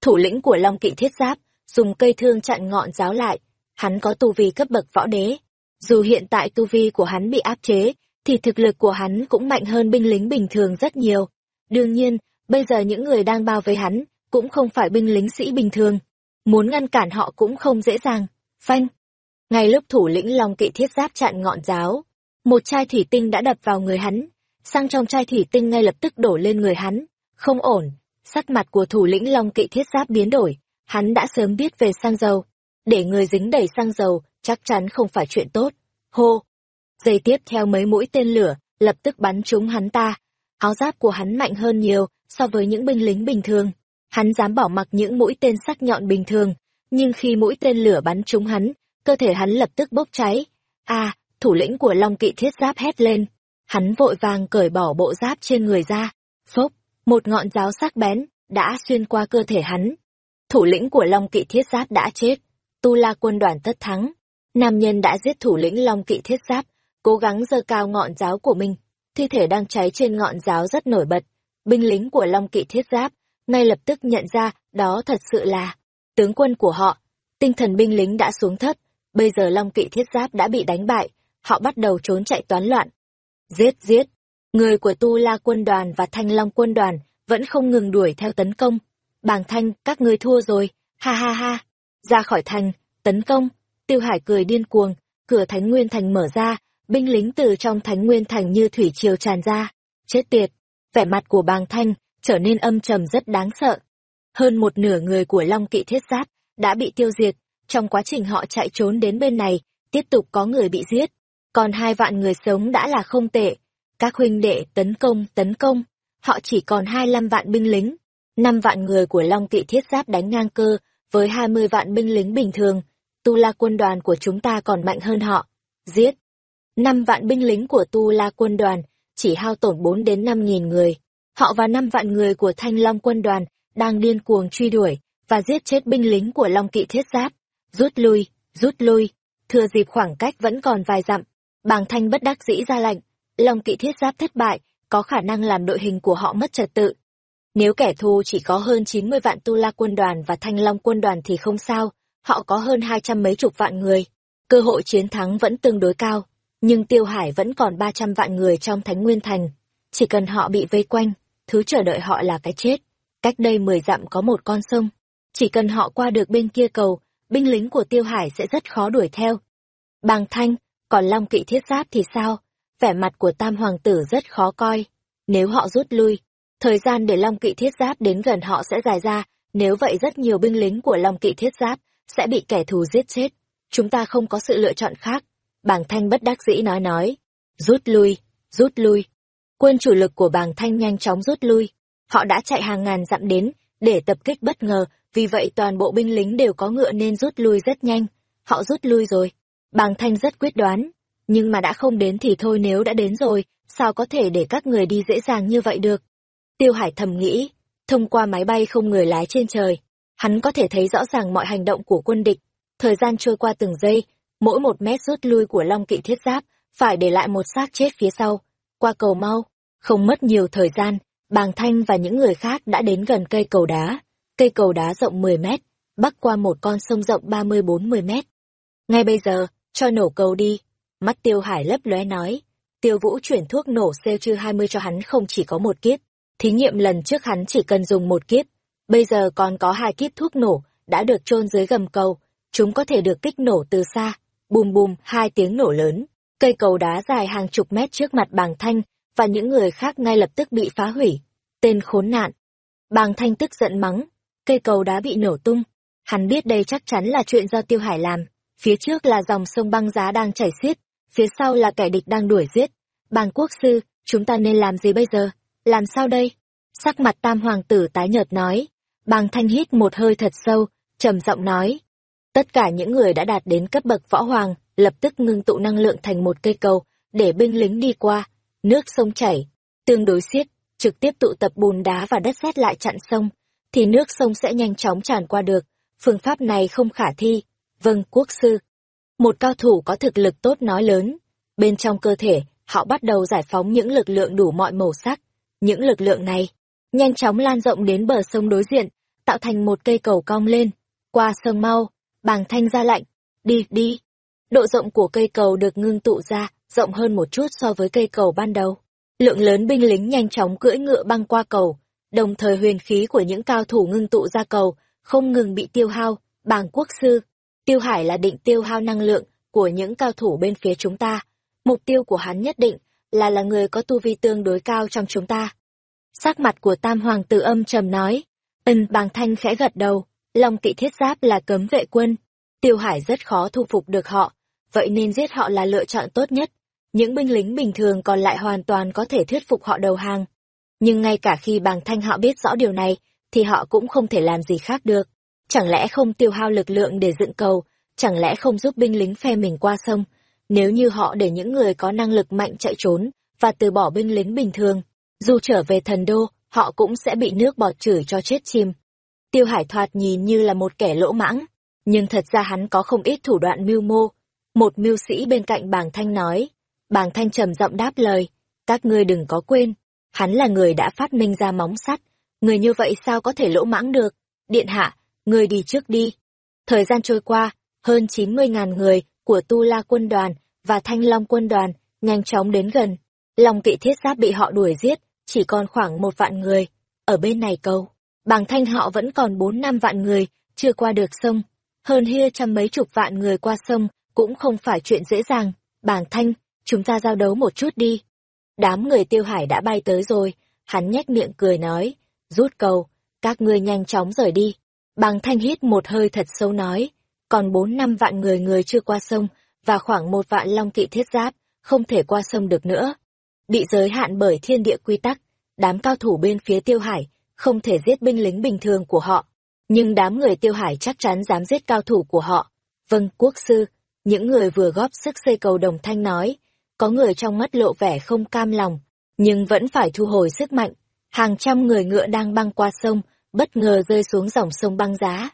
thủ lĩnh của Long Kỵ Thiết Giáp dùng cây thương chặn ngọn giáo lại. Hắn có tu vi cấp bậc võ đế. Dù hiện tại tu vi của hắn bị áp chế, thì thực lực của hắn cũng mạnh hơn binh lính bình thường rất nhiều. Đương nhiên, bây giờ những người đang bao vây hắn cũng không phải binh lính sĩ bình thường. Muốn ngăn cản họ cũng không dễ dàng. Phanh. Ngay lúc thủ lĩnh Long Kỵ Thiết Giáp chặn ngọn giáo, một chai thủy tinh đã đập vào người hắn. Xăng trong chai thủy tinh ngay lập tức đổ lên người hắn. Không ổn. Sắc mặt của thủ lĩnh Long Kỵ Thiết Giáp biến đổi. Hắn đã sớm biết về xăng dầu. Để người dính đầy xăng dầu chắc chắn không phải chuyện tốt. Hô! Giây tiếp theo mấy mũi tên lửa, lập tức bắn trúng hắn ta. Áo giáp của hắn mạnh hơn nhiều so với những binh lính bình thường. Hắn dám bỏ mặc những mũi tên sắc nhọn bình thường, nhưng khi mũi tên lửa bắn trúng hắn, cơ thể hắn lập tức bốc cháy. À, thủ lĩnh của Long Kỵ Thiết Giáp hét lên. Hắn vội vàng cởi bỏ bộ giáp trên người ra. Phốc, một ngọn giáo sắc bén, đã xuyên qua cơ thể hắn. Thủ lĩnh của Long Kỵ Thiết Giáp đã chết. Tu La quân đoàn tất thắng. Nam nhân đã giết thủ lĩnh Long Kỵ Thiết Giáp, cố gắng giơ cao ngọn giáo của mình. Thi thể đang cháy trên ngọn giáo rất nổi bật. Binh lính của Long Kỵ Thiết Giáp ngay lập tức nhận ra đó thật sự là tướng quân của họ. Tinh thần binh lính đã xuống thấp, bây giờ Long Kỵ Thiết Giáp đã bị đánh bại, họ bắt đầu trốn chạy toán loạn. Giết giết! Người của Tu La quân đoàn và Thanh Long quân đoàn vẫn không ngừng đuổi theo tấn công. Bàng Thanh, các ngươi thua rồi, ha ha ha! Ra khỏi thành, tấn công! Tiêu Hải cười điên cuồng, cửa Thánh Nguyên Thành mở ra, binh lính từ trong Thánh Nguyên Thành như thủy triều tràn ra. Chết tiệt! Vẻ mặt của Bàng Thanh trở nên âm trầm rất đáng sợ. Hơn một nửa người của Long Kỵ Thiết Giáp đã bị tiêu diệt, trong quá trình họ chạy trốn đến bên này, tiếp tục có người bị giết, còn hai vạn người sống đã là không tệ. Các huynh đệ tấn công, tấn công, họ chỉ còn hai 25 vạn binh lính, năm vạn người của Long Kỵ Thiết Giáp đánh ngang cơ với hai mươi vạn binh lính bình thường, Tu La quân đoàn của chúng ta còn mạnh hơn họ. Giết! Năm vạn binh lính của Tu La quân đoàn chỉ hao tổn bốn đến năm nghìn người. Họ và năm vạn người của Thanh Long quân đoàn đang điên cuồng truy đuổi và giết chết binh lính của Long Kỵ Thiết Giáp. Rút lui, rút lui, thừa dịp khoảng cách vẫn còn vài dặm. Bàng Thanh bất đắc dĩ ra lệnh, Long Kỵ Thiết Giáp thất bại, có khả năng làm đội hình của họ mất trật tự. Nếu kẻ thù chỉ có hơn 90 vạn Tu La quân đoàn và Thanh Long quân đoàn thì không sao, họ có hơn hai trăm mấy chục vạn người. Cơ hội chiến thắng vẫn tương đối cao, nhưng Tiêu Hải vẫn còn 300 vạn người trong Thánh Nguyên Thành. Chỉ cần họ bị vây quanh, thứ chờ đợi họ là cái chết. Cách đây mười dặm có một con sông. Chỉ cần họ qua được bên kia cầu, binh lính của Tiêu Hải sẽ rất khó đuổi theo. Bàng Thanh, còn Long Kỵ Thiết Giáp thì sao? Vẻ mặt của Tam Hoàng tử rất khó coi. Nếu họ rút lui, thời gian để Long Kỵ Thiết Giáp đến gần họ sẽ dài ra, nếu vậy rất nhiều binh lính của Long Kỵ Thiết Giáp sẽ bị kẻ thù giết chết. Chúng ta không có sự lựa chọn khác. Bàng Thanh bất đắc dĩ nói nói. Rút lui, rút lui quân chủ lực của bàng thanh nhanh chóng rút lui. Họ đã chạy hàng ngàn dặm đến, để tập kích bất ngờ, vì vậy toàn bộ binh lính đều có ngựa nên rút lui rất nhanh. Họ rút lui rồi. Bàng thanh rất quyết đoán. Nhưng mà đã không đến thì thôi nếu đã đến rồi, sao có thể để các người đi dễ dàng như vậy được? Tiêu Hải thầm nghĩ, thông qua máy bay không người lái trên trời, hắn có thể thấy rõ ràng mọi hành động của quân địch. Thời gian trôi qua từng giây, mỗi một mét rút lui của Long Kỵ Thiết Giáp phải để lại một xác chết phía sau. Qua cầu mau, không mất nhiều thời gian, Bàng Thanh và những người khác đã đến gần cây cầu đá. Cây cầu đá rộng 10 mét, bắc qua một con sông rộng ba mươi bốn mươi mét. Ngay bây giờ, cho nổ cầu đi. Mắt tiêu hải lấp lóe nói. Tiêu vũ chuyển thuốc nổ xêu chư mươi cho hắn không chỉ có một kiếp. Thí nghiệm lần trước hắn chỉ cần dùng một kiếp. Bây giờ còn có hai kiếp thuốc nổ, đã được chôn dưới gầm cầu. Chúng có thể được kích nổ từ xa. Bùm bùm, hai tiếng nổ lớn. Cây cầu đá dài hàng chục mét trước mặt bàng thanh, và những người khác ngay lập tức bị phá hủy. Tên khốn nạn. Bàng thanh tức giận mắng. Cây cầu đá bị nổ tung. Hắn biết đây chắc chắn là chuyện do Tiêu Hải làm. Phía trước là dòng sông băng giá đang chảy xiết, phía sau là kẻ địch đang đuổi giết. Bàng quốc sư, chúng ta nên làm gì bây giờ? Làm sao đây? Sắc mặt tam hoàng tử tái nhợt nói. Bàng thanh hít một hơi thật sâu, trầm giọng nói. Tất cả những người đã đạt đến cấp bậc võ hoàng, lập tức ngưng tụ năng lượng thành một cây cầu, để binh lính đi qua. Nước sông chảy, tương đối xiết, trực tiếp tụ tập bùn đá và đất sét lại chặn sông, thì nước sông sẽ nhanh chóng tràn qua được. Phương pháp này không khả thi. Vâng, quốc sư. Một cao thủ có thực lực tốt nói lớn. Bên trong cơ thể, họ bắt đầu giải phóng những lực lượng đủ mọi màu sắc. Những lực lượng này, nhanh chóng lan rộng đến bờ sông đối diện, tạo thành một cây cầu cong lên. Qua sông mau, bàng thanh ra lạnh. Đi, đi. Độ rộng của cây cầu được ngưng tụ ra, rộng hơn một chút so với cây cầu ban đầu. Lượng lớn binh lính nhanh chóng cưỡi ngựa băng qua cầu, đồng thời huyền khí của những cao thủ ngưng tụ ra cầu, không ngừng bị tiêu hao. Bàng quốc sư, Tiêu Hải là định tiêu hao năng lượng của những cao thủ bên phía chúng ta. Mục tiêu của hắn nhất định là là người có tu vi tương đối cao trong chúng ta. Sắc mặt của Tam Hoàng tử âm trầm nói. ừm bàng thanh khẽ gật đầu, Long kỵ thiết giáp là cấm vệ quân. Tiêu Hải rất khó thu phục được họ, vậy nên giết họ là lựa chọn tốt nhất. Những binh lính bình thường còn lại hoàn toàn có thể thuyết phục họ đầu hàng. Nhưng ngay cả khi bàng thanh họ biết rõ điều này, thì họ cũng không thể làm gì khác được. Chẳng lẽ không tiêu hao lực lượng để dựng cầu, chẳng lẽ không giúp binh lính phe mình qua sông? Nếu như họ để những người có năng lực mạnh chạy trốn, và từ bỏ binh lính bình thường, dù trở về thần đô, họ cũng sẽ bị nước bọt chửi cho chết chim. Tiêu Hải thoạt nhìn như là một kẻ lỗ mãng, nhưng thật ra hắn có không ít thủ đoạn mưu mô. Một mưu sĩ bên cạnh bàng thanh nói, bàng thanh trầm giọng đáp lời, các ngươi đừng có quên, hắn là người đã phát minh ra móng sắt, người như vậy sao có thể lỗ mãng được, điện hạ, người đi trước đi. Thời gian trôi qua, hơn 90.000 người của Tu La quân đoàn và Thanh Long quân đoàn nhanh chóng đến gần. Long kỵ thiết giáp bị họ đuổi giết, chỉ còn khoảng một vạn người. Ở bên này cầu, bằng thanh họ vẫn còn bốn năm vạn người, chưa qua được sông. Hơn hia trăm mấy chục vạn người qua sông, cũng không phải chuyện dễ dàng. Bàng thanh, chúng ta giao đấu một chút đi. Đám người tiêu hải đã bay tới rồi, hắn nhếch miệng cười nói, rút cầu, các ngươi nhanh chóng rời đi. Bàng thanh hít một hơi thật sâu nói, còn bốn năm vạn người người chưa qua sông, và khoảng một vạn long kỵ thiết giáp, không thể qua sông được nữa. Bị giới hạn bởi thiên địa quy tắc, đám cao thủ bên phía tiêu hải, không thể giết binh lính bình thường của họ. Nhưng đám người tiêu hải chắc chắn dám giết cao thủ của họ. Vâng, quốc sư, những người vừa góp sức xây cầu đồng thanh nói, có người trong mắt lộ vẻ không cam lòng, nhưng vẫn phải thu hồi sức mạnh. Hàng trăm người ngựa đang băng qua sông, bất ngờ rơi xuống dòng sông băng giá.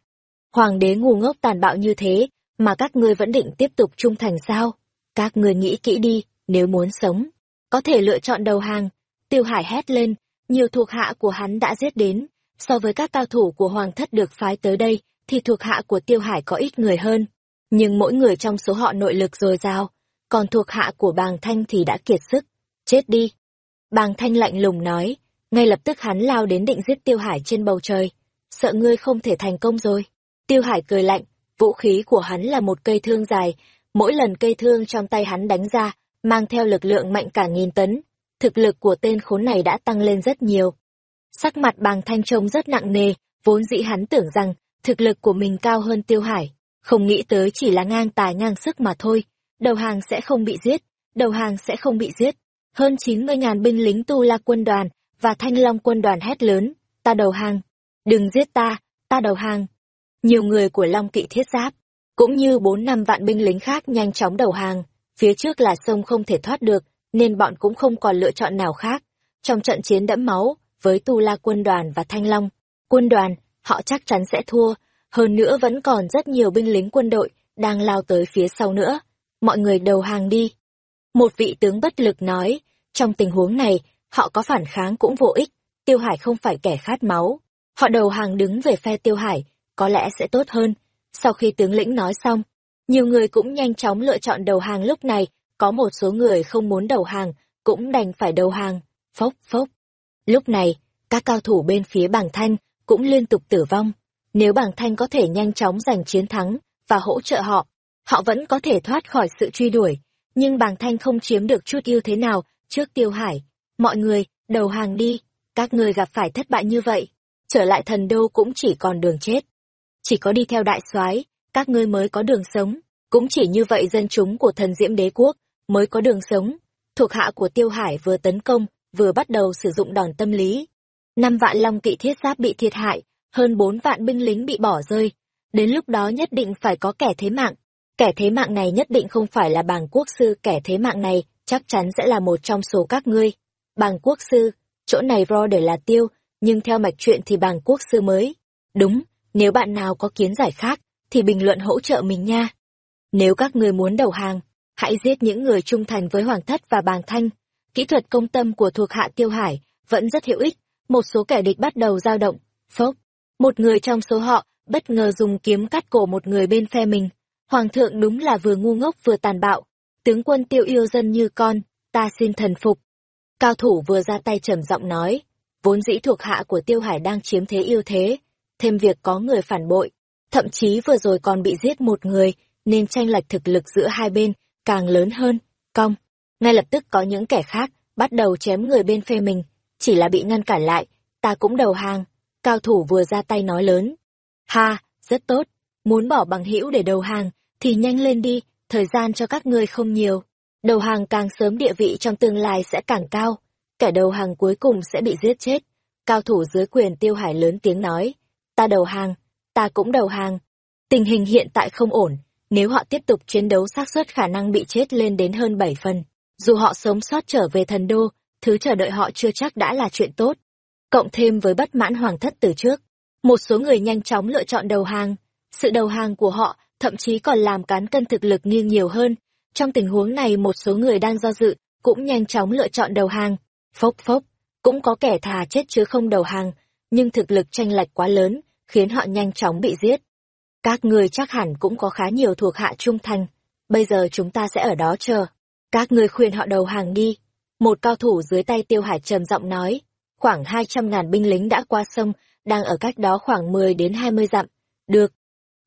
Hoàng đế ngu ngốc tàn bạo như thế, mà các ngươi vẫn định tiếp tục trung thành sao? Các ngươi nghĩ kỹ đi, nếu muốn sống, có thể lựa chọn đầu hàng. Tiêu Hải hét lên, nhiều thuộc hạ của hắn đã giết đến, so với các cao thủ của Hoàng thất được phái tới đây, thì thuộc hạ của Tiêu Hải có ít người hơn. Nhưng mỗi người trong số họ nội lực dồi dào, còn thuộc hạ của Bàng Thanh thì đã kiệt sức. Chết đi! Bàng Thanh lạnh lùng nói, ngay lập tức hắn lao đến định giết Tiêu Hải trên bầu trời. Sợ ngươi không thể thành công rồi. Tiêu Hải cười lạnh, vũ khí của hắn là một cây thương dài, mỗi lần cây thương trong tay hắn đánh ra, mang theo lực lượng mạnh cả nghìn tấn. Thực lực của tên khốn này đã tăng lên rất nhiều. Sắc mặt bàng thanh trông rất nặng nề, vốn dĩ hắn tưởng rằng thực lực của mình cao hơn Tiêu Hải, không nghĩ tới chỉ là ngang tài ngang sức mà thôi. Đầu hàng sẽ không bị giết, đầu hàng sẽ không bị giết. Hơn 90.000 binh lính tu la quân đoàn và thanh long quân đoàn hét lớn, ta đầu hàng, đừng giết ta, ta đầu hàng. Nhiều người của Long Kỵ Thiết Giáp, cũng như bốn năm vạn binh lính khác nhanh chóng đầu hàng, phía trước là sông không thể thoát được, nên bọn cũng không còn lựa chọn nào khác. Trong trận chiến đẫm máu, với Tu La quân đoàn và Thanh Long, quân đoàn, họ chắc chắn sẽ thua, hơn nữa vẫn còn rất nhiều binh lính quân đội đang lao tới phía sau nữa. Mọi người đầu hàng đi. Một vị tướng bất lực nói, trong tình huống này, họ có phản kháng cũng vô ích, Tiêu Hải không phải kẻ khát máu. Họ đầu hàng đứng về phe Tiêu Hải, có lẽ sẽ tốt hơn. Sau khi tướng lĩnh nói xong, nhiều người cũng nhanh chóng lựa chọn đầu hàng lúc này, có một số người không muốn đầu hàng, cũng đành phải đầu hàng. Phốc phốc. Lúc này, các cao thủ bên phía bảng thanh cũng liên tục tử vong. Nếu bảng thanh có thể nhanh chóng giành chiến thắng và hỗ trợ họ, họ vẫn có thể thoát khỏi sự truy đuổi. Nhưng bảng thanh không chiếm được chút ưu thế nào trước tiêu hải. Mọi người, đầu hàng đi, các người gặp phải thất bại như vậy. Trở lại thần đô cũng chỉ còn đường chết. Chỉ có đi theo đại soái các ngươi mới có đường sống. Cũng chỉ như vậy dân chúng của thần diễm đế quốc mới có đường sống. Thuộc hạ của tiêu hải vừa tấn công, vừa bắt đầu sử dụng đòn tâm lý. Năm vạn long kỵ thiết giáp bị thiệt hại, hơn bốn vạn binh lính bị bỏ rơi. Đến lúc đó nhất định phải có kẻ thế mạng. Kẻ thế mạng này nhất định không phải là bàng quốc sư, kẻ thế mạng này chắc chắn sẽ là một trong số các ngươi. Bàng quốc sư, chỗ này ro để là tiêu, nhưng theo mạch chuyện thì bàng quốc sư mới. Đúng, nếu bạn nào có kiến giải khác, thì bình luận hỗ trợ mình nha. Nếu các người muốn đầu hàng, hãy giết những người trung thành với Hoàng thất và bàng thanh. Kỹ thuật công tâm của thuộc hạ tiêu hải vẫn rất hữu ích, một số kẻ địch bắt đầu dao động. Phốc, một người trong số họ bất ngờ dùng kiếm cắt cổ một người bên phe mình. Hoàng thượng đúng là vừa ngu ngốc vừa tàn bạo. Tướng quân tiêu yêu dân như con, ta xin thần phục. Cao thủ vừa ra tay trầm giọng nói, vốn dĩ thuộc hạ của Tiêu Hải đang chiếm thế yêu thế, thêm việc có người phản bội, thậm chí vừa rồi còn bị giết một người, nên tranh lệch thực lực giữa hai bên càng lớn hơn. Cong, ngay lập tức có những kẻ khác bắt đầu chém người bên phe mình, chỉ là bị ngăn cản lại, ta cũng đầu hàng. Cao thủ vừa ra tay nói lớn. Ha, rất tốt, muốn bỏ bằng hữu để đầu hàng, thì nhanh lên đi, thời gian cho các ngươi không nhiều. Đầu hàng càng sớm địa vị trong tương lai sẽ càng cao, kẻ đầu hàng cuối cùng sẽ bị giết chết. Cao thủ dưới quyền tiêu hải lớn tiếng nói, ta đầu hàng, ta cũng đầu hàng. Tình hình hiện tại không ổn, nếu họ tiếp tục chiến đấu xác suất khả năng bị chết lên đến hơn 7 phần. Dù họ sống sót trở về thần đô, thứ chờ đợi họ chưa chắc đã là chuyện tốt. Cộng thêm với bất mãn hoàng thất từ trước, một số người nhanh chóng lựa chọn đầu hàng. Sự đầu hàng của họ thậm chí còn làm cán cân thực lực nghiêng nhiều hơn, trong tình huống này một số người đang do dự, cũng nhanh chóng lựa chọn đầu hàng. Phốc phốc, cũng có kẻ thà chết chứ không đầu hàng, nhưng thực lực tranh lệch quá lớn, khiến họ nhanh chóng bị giết. Các người chắc hẳn cũng có khá nhiều thuộc hạ trung thành, bây giờ chúng ta sẽ ở đó chờ. Các người khuyên họ đầu hàng đi. Một cao thủ dưới tay tiêu hải trầm giọng nói, khoảng hai trăm ngàn binh lính đã qua sông, đang ở cách đó khoảng mười đến hai mươi dặm. Được.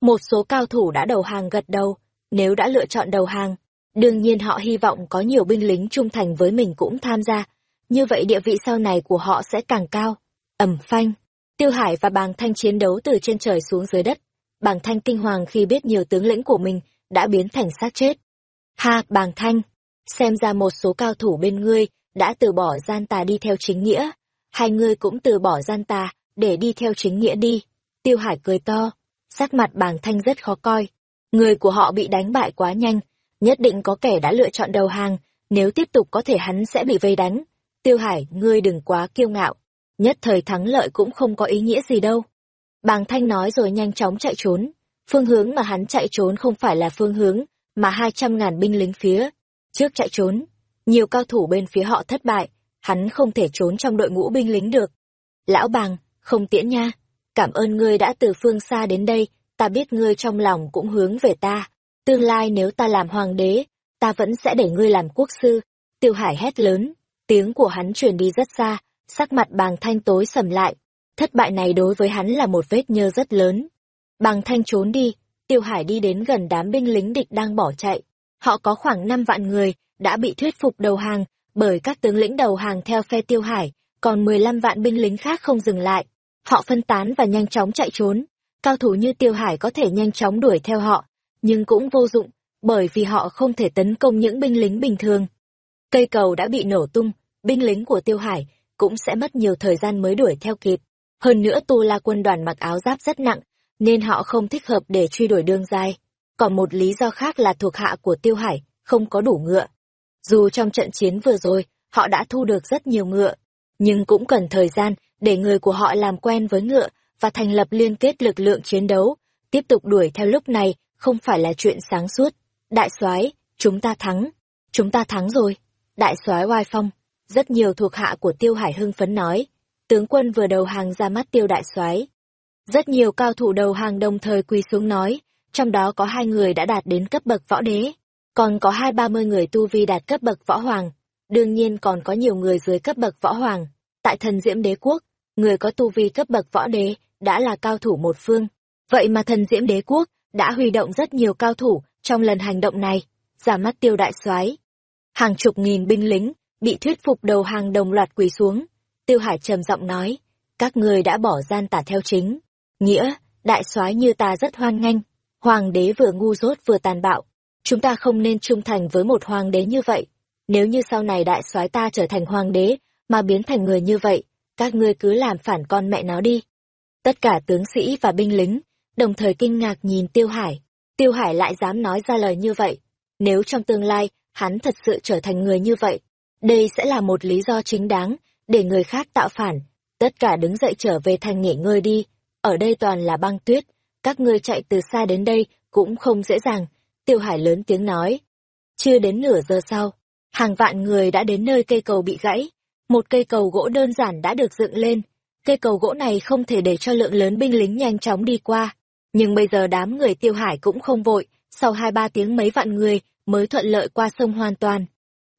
Một số cao thủ đã đầu hàng gật đầu, nếu đã lựa chọn đầu hàng, Đương nhiên họ hy vọng có nhiều binh lính trung thành với mình cũng tham gia, như vậy địa vị sau này của họ sẽ càng cao. Ẩm phanh, Tiêu Hải và Bàng Thanh chiến đấu từ trên trời xuống dưới đất. Bàng Thanh kinh hoàng khi biết nhiều tướng lĩnh của mình đã biến thành xác chết. Ha, Bàng Thanh, xem ra một số cao thủ bên ngươi đã từ bỏ gian tà đi theo chính nghĩa. Hai ngươi cũng từ bỏ gian tà để đi theo chính nghĩa đi. Tiêu Hải cười to, sắc mặt Bàng Thanh rất khó coi. Người của họ bị đánh bại quá nhanh, nhất định có kẻ đã lựa chọn đầu hàng, nếu tiếp tục có thể hắn sẽ bị vây đánh. Tiêu Hải, ngươi đừng quá kiêu ngạo, nhất thời thắng lợi cũng không có ý nghĩa gì đâu. Bàng Thanh nói rồi nhanh chóng chạy trốn, phương hướng mà hắn chạy trốn không phải là phương hướng mà hai trăm ngàn binh lính phía trước chạy trốn. Nhiều cao thủ bên phía họ thất bại, hắn không thể trốn trong đội ngũ binh lính được. Lão Bàng, không tiễn nha, cảm ơn ngươi đã từ phương xa đến đây, ta biết ngươi trong lòng cũng hướng về ta, Tương lai nếu ta làm hoàng đế, ta vẫn sẽ để ngươi làm quốc sư. Tiêu Hải hét lớn, tiếng của hắn truyền đi rất xa, sắc mặt bàng thanh tối sầm lại. Thất bại này đối với hắn là một vết nhơ rất lớn. bằng thanh trốn đi, Tiêu Hải đi đến gần đám binh lính địch đang bỏ chạy. Họ có khoảng 5 vạn người, đã bị thuyết phục đầu hàng, bởi các tướng lĩnh đầu hàng theo phe Tiêu Hải, còn 15 vạn binh lính khác không dừng lại. Họ phân tán và nhanh chóng chạy trốn. Cao thủ như Tiêu Hải có thể nhanh chóng đuổi theo họ, nhưng cũng vô dụng, bởi vì họ không thể tấn công những binh lính bình thường. Cây cầu đã bị nổ tung, binh lính của Tiêu Hải cũng sẽ mất nhiều thời gian mới đuổi theo kịp. Hơn nữa Tu La quân đoàn mặc áo giáp rất nặng, nên họ không thích hợp để truy đuổi đường dài. Còn một lý do khác là thuộc hạ của Tiêu Hải không có đủ ngựa. Dù trong trận chiến vừa rồi, họ đã thu được rất nhiều ngựa, nhưng cũng cần thời gian để người của họ làm quen với ngựa và thành lập liên kết lực lượng chiến đấu. Tiếp tục đuổi theo lúc này không phải là chuyện sáng suốt. Đại soái, chúng ta thắng. Chúng ta thắng rồi. Đại soái oai phong. Rất nhiều thuộc hạ của Tiêu Hải hưng phấn nói. Tướng quân vừa đầu hàng ra mắt Tiêu đại soái. Rất nhiều cao thủ đầu hàng đồng thời quỳ xuống nói, trong đó có hai người đã đạt đến cấp bậc võ đế, còn có hai ba mươi người tu vi đạt cấp bậc võ hoàng. Đương nhiên còn có nhiều người dưới cấp bậc võ hoàng. Tại thần diễm đế quốc, người có tu vi cấp bậc võ đế đã là cao thủ một phương. Vậy mà thần diễm đế quốc đã huy động rất nhiều cao thủ trong lần hành động này, giả mắt tiêu đại soái Hàng chục nghìn binh lính bị thuyết phục đầu hàng đồng loạt quỳ xuống. Tiêu Hải trầm giọng nói, các người đã bỏ gian tả theo chính. Nghĩa, đại soái như ta rất hoan nghênh. Hoàng đế vừa ngu dốt vừa tàn bạo. Chúng ta không nên trung thành với một hoàng đế như vậy. Nếu như sau này đại soái ta trở thành hoàng đế, mà biến thành người như vậy, các ngươi cứ làm phản con mẹ nó đi. Tất cả tướng sĩ và binh lính, đồng thời kinh ngạc nhìn Tiêu Hải. Tiêu Hải lại dám nói ra lời như vậy. Nếu trong tương lai, hắn thật sự trở thành người như vậy, đây sẽ là một lý do chính đáng để người khác tạo phản. Tất cả đứng dậy trở về thành nghỉ ngơi đi. Ở đây toàn là băng tuyết. Các ngươi chạy từ xa đến đây cũng không dễ dàng. Tiêu Hải lớn tiếng nói. Chưa đến nửa giờ sau, hàng vạn người đã đến nơi cây cầu bị gãy. Một cây cầu gỗ đơn giản đã được dựng lên. Cây cầu gỗ này không thể để cho lượng lớn binh lính nhanh chóng đi qua. Nhưng bây giờ đám người Tiêu Hải cũng không vội, sau hai ba tiếng mấy vạn người mới thuận lợi qua sông hoàn toàn.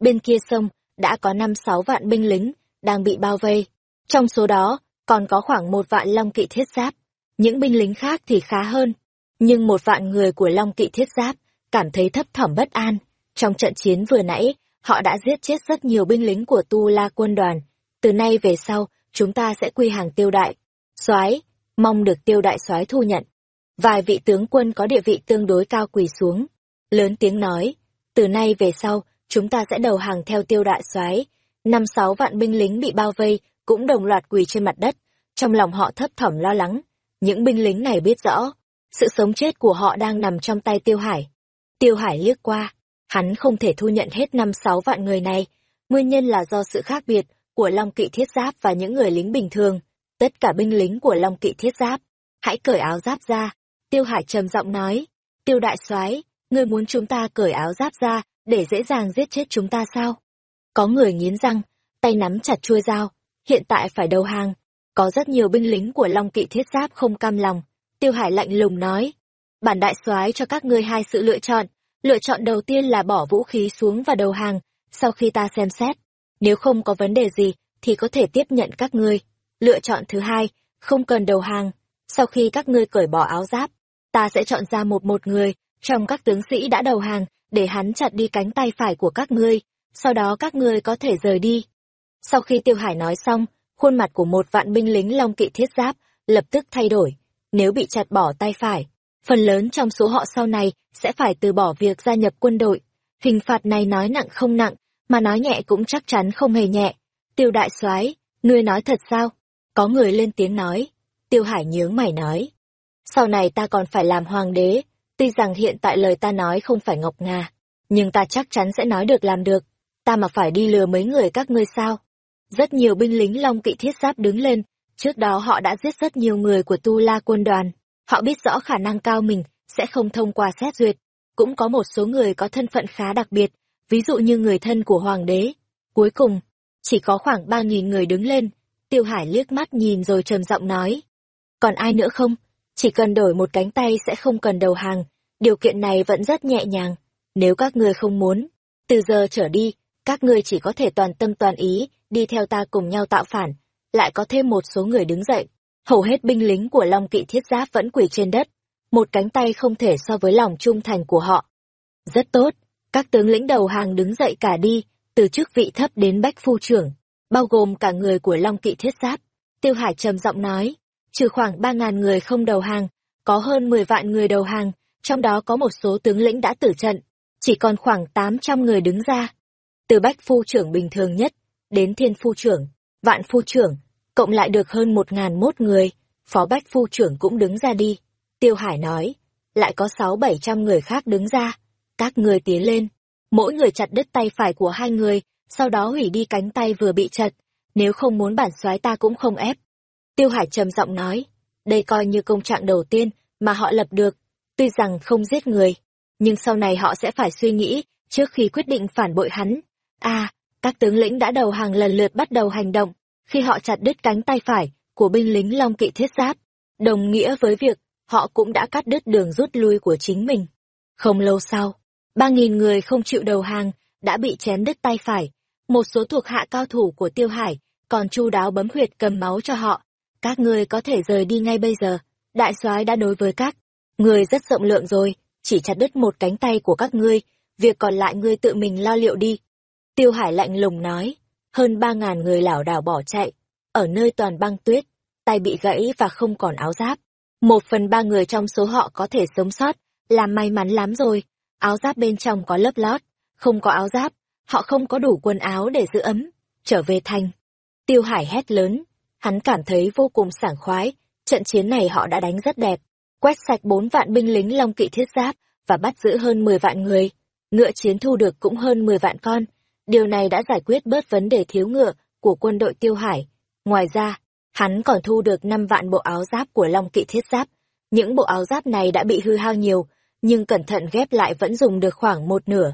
Bên kia sông, đã có năm sáu vạn binh lính đang bị bao vây. Trong số đó, còn có khoảng một vạn long kỵ thiết giáp. Những binh lính khác thì khá hơn. Nhưng một vạn người của long kỵ thiết giáp cảm thấy thấp thỏm bất an. Trong trận chiến vừa nãy, họ đã giết chết rất nhiều binh lính của Tu La quân đoàn. Từ nay về sau, chúng ta sẽ quy hàng tiêu đại. soái mong được tiêu đại soái thu nhận. Vài vị tướng quân có địa vị tương đối cao quỳ xuống. Lớn tiếng nói, từ nay về sau, chúng ta sẽ đầu hàng theo tiêu đại soái năm sáu vạn binh lính bị bao vây cũng đồng loạt quỳ trên mặt đất, trong lòng họ thấp thỏm lo lắng. Những binh lính này biết rõ, sự sống chết của họ đang nằm trong tay tiêu hải. Tiêu hải liếc qua, hắn không thể thu nhận hết năm sáu vạn người này. Nguyên nhân là do sự khác biệt của long kỵ thiết giáp và những người lính bình thường. Tất cả binh lính của long kỵ thiết giáp, hãy cởi áo giáp ra. Tiêu hải trầm giọng nói, tiêu đại soái, ngươi muốn chúng ta cởi áo giáp ra để dễ dàng giết chết chúng ta sao? Có người nghiến răng, tay nắm chặt chuôi dao, hiện tại phải đầu hàng. Có rất nhiều binh lính của Long Kỵ Thiết Giáp không cam lòng. Tiêu Hải lạnh lùng nói, bản đại soái cho các ngươi hai sự lựa chọn. Lựa chọn đầu tiên là bỏ vũ khí xuống và đầu hàng, sau khi ta xem xét. Nếu không có vấn đề gì, thì có thể tiếp nhận các ngươi. Lựa chọn thứ hai, không cần đầu hàng. Sau khi các ngươi cởi bỏ áo giáp, ta sẽ chọn ra một một người trong các tướng sĩ đã đầu hàng để hắn chặt đi cánh tay phải của các ngươi, sau đó các ngươi có thể rời đi. Sau khi Tiêu Hải nói xong, khuôn mặt của một vạn binh lính long kỵ thiết giáp lập tức thay đổi. Nếu bị chặt bỏ tay phải, phần lớn trong số họ sau này sẽ phải từ bỏ việc gia nhập quân đội. Hình phạt này nói nặng không nặng, mà nói nhẹ cũng chắc chắn không hề nhẹ. Tiêu đại soái, ngươi nói thật sao? Có người lên tiếng nói. Tiêu Hải nhướng mày nói. Sau này ta còn phải làm hoàng đế, Tuy rằng hiện tại lời ta nói không phải ngọc ngà, nhưng ta chắc chắn sẽ nói được làm được. Ta mà phải đi lừa mấy người các ngươi sao? Rất nhiều binh lính Long Kỵ Thiết Giáp đứng lên, trước đó họ đã giết rất nhiều người của Tu La quân đoàn. Họ biết rõ khả năng cao mình sẽ không thông qua xét duyệt. Cũng có một số người có thân phận khá đặc biệt, ví dụ như người thân của Hoàng đế. Cuối cùng, chỉ có khoảng ba nghìn người đứng lên. Tiêu Hải liếc mắt nhìn rồi trầm giọng nói. Còn ai nữa không? Chỉ cần đổi một cánh tay sẽ không cần đầu hàng, điều kiện này vẫn rất nhẹ nhàng. Nếu các ngươi không muốn, từ giờ trở đi, các ngươi chỉ có thể toàn tâm toàn ý, đi theo ta cùng nhau tạo phản. Lại có thêm một số người đứng dậy. Hầu hết binh lính của Long Kỵ Thiết Giáp vẫn quỳ trên đất. Một cánh tay không thể so với lòng trung thành của họ. Rất tốt, các tướng lĩnh đầu hàng đứng dậy cả đi, từ chức vị thấp đến bách phu trưởng, bao gồm cả người của Long Kỵ Thiết Giáp. Tiêu Hải trầm giọng nói, trừ khoảng ba ngàn người không đầu hàng, có hơn mười vạn người đầu hàng, trong đó có một số tướng lĩnh đã tử trận, chỉ còn khoảng tám trăm người đứng ra. Từ bách phu trưởng bình thường nhất, đến thiên phu trưởng, vạn phu trưởng, cộng lại được hơn một ngàn mốt người, phó bách phu trưởng cũng đứng ra đi. Tiêu Hải nói, lại có sáu bảy trăm người khác đứng ra, các người tiến lên, mỗi người chặt đứt tay phải của hai người, sau đó hủy đi cánh tay vừa bị chặt, nếu không muốn bản soái ta cũng không ép. Tiêu Hải trầm giọng nói, đây coi như công trạng đầu tiên mà họ lập được, tuy rằng không giết người, nhưng sau này họ sẽ phải suy nghĩ trước khi quyết định phản bội hắn. À, các tướng lĩnh đã đầu hàng lần lượt bắt đầu hành động, khi họ chặt đứt cánh tay phải của binh lính Long Kỵ Thiết Giáp, đồng nghĩa với việc họ cũng đã cắt đứt đường rút lui của chính mình. Không lâu sau, ba nghìn người không chịu đầu hàng, đã bị chém đứt tay phải. Một số thuộc hạ cao thủ của Tiêu Hải còn chu đáo bấm huyệt cầm máu cho họ. Các ngươi có thể rời đi ngay bây giờ. Đại soái đã đối với các. Người rất rộng lượng rồi, chỉ chặt đứt một cánh tay của các ngươi, việc còn lại ngươi tự mình lo liệu đi. Tiêu Hải lạnh lùng nói, hơn ba ngàn người lảo đảo bỏ chạy, ở nơi toàn băng tuyết, tay bị gãy và không còn áo giáp. Một phần ba người trong số họ có thể sống sót, là may mắn lắm rồi. Áo giáp bên trong có lớp lót, không có áo giáp, họ không có đủ quần áo để giữ ấm. Trở về thành. Tiêu Hải hét lớn, hắn cảm thấy vô cùng sảng khoái, trận chiến này họ đã đánh rất đẹp. Quét sạch bốn vạn binh lính long kỵ thiết giáp và bắt giữ hơn mười vạn người. Ngựa chiến thu được cũng hơn mười vạn con. Điều này đã giải quyết bớt vấn đề thiếu ngựa của quân đội Tiêu Hải. Ngoài ra, hắn còn thu được năm vạn bộ áo giáp của long kỵ thiết giáp. Những bộ áo giáp này đã bị hư hao nhiều, nhưng cẩn thận ghép lại vẫn dùng được khoảng một nửa.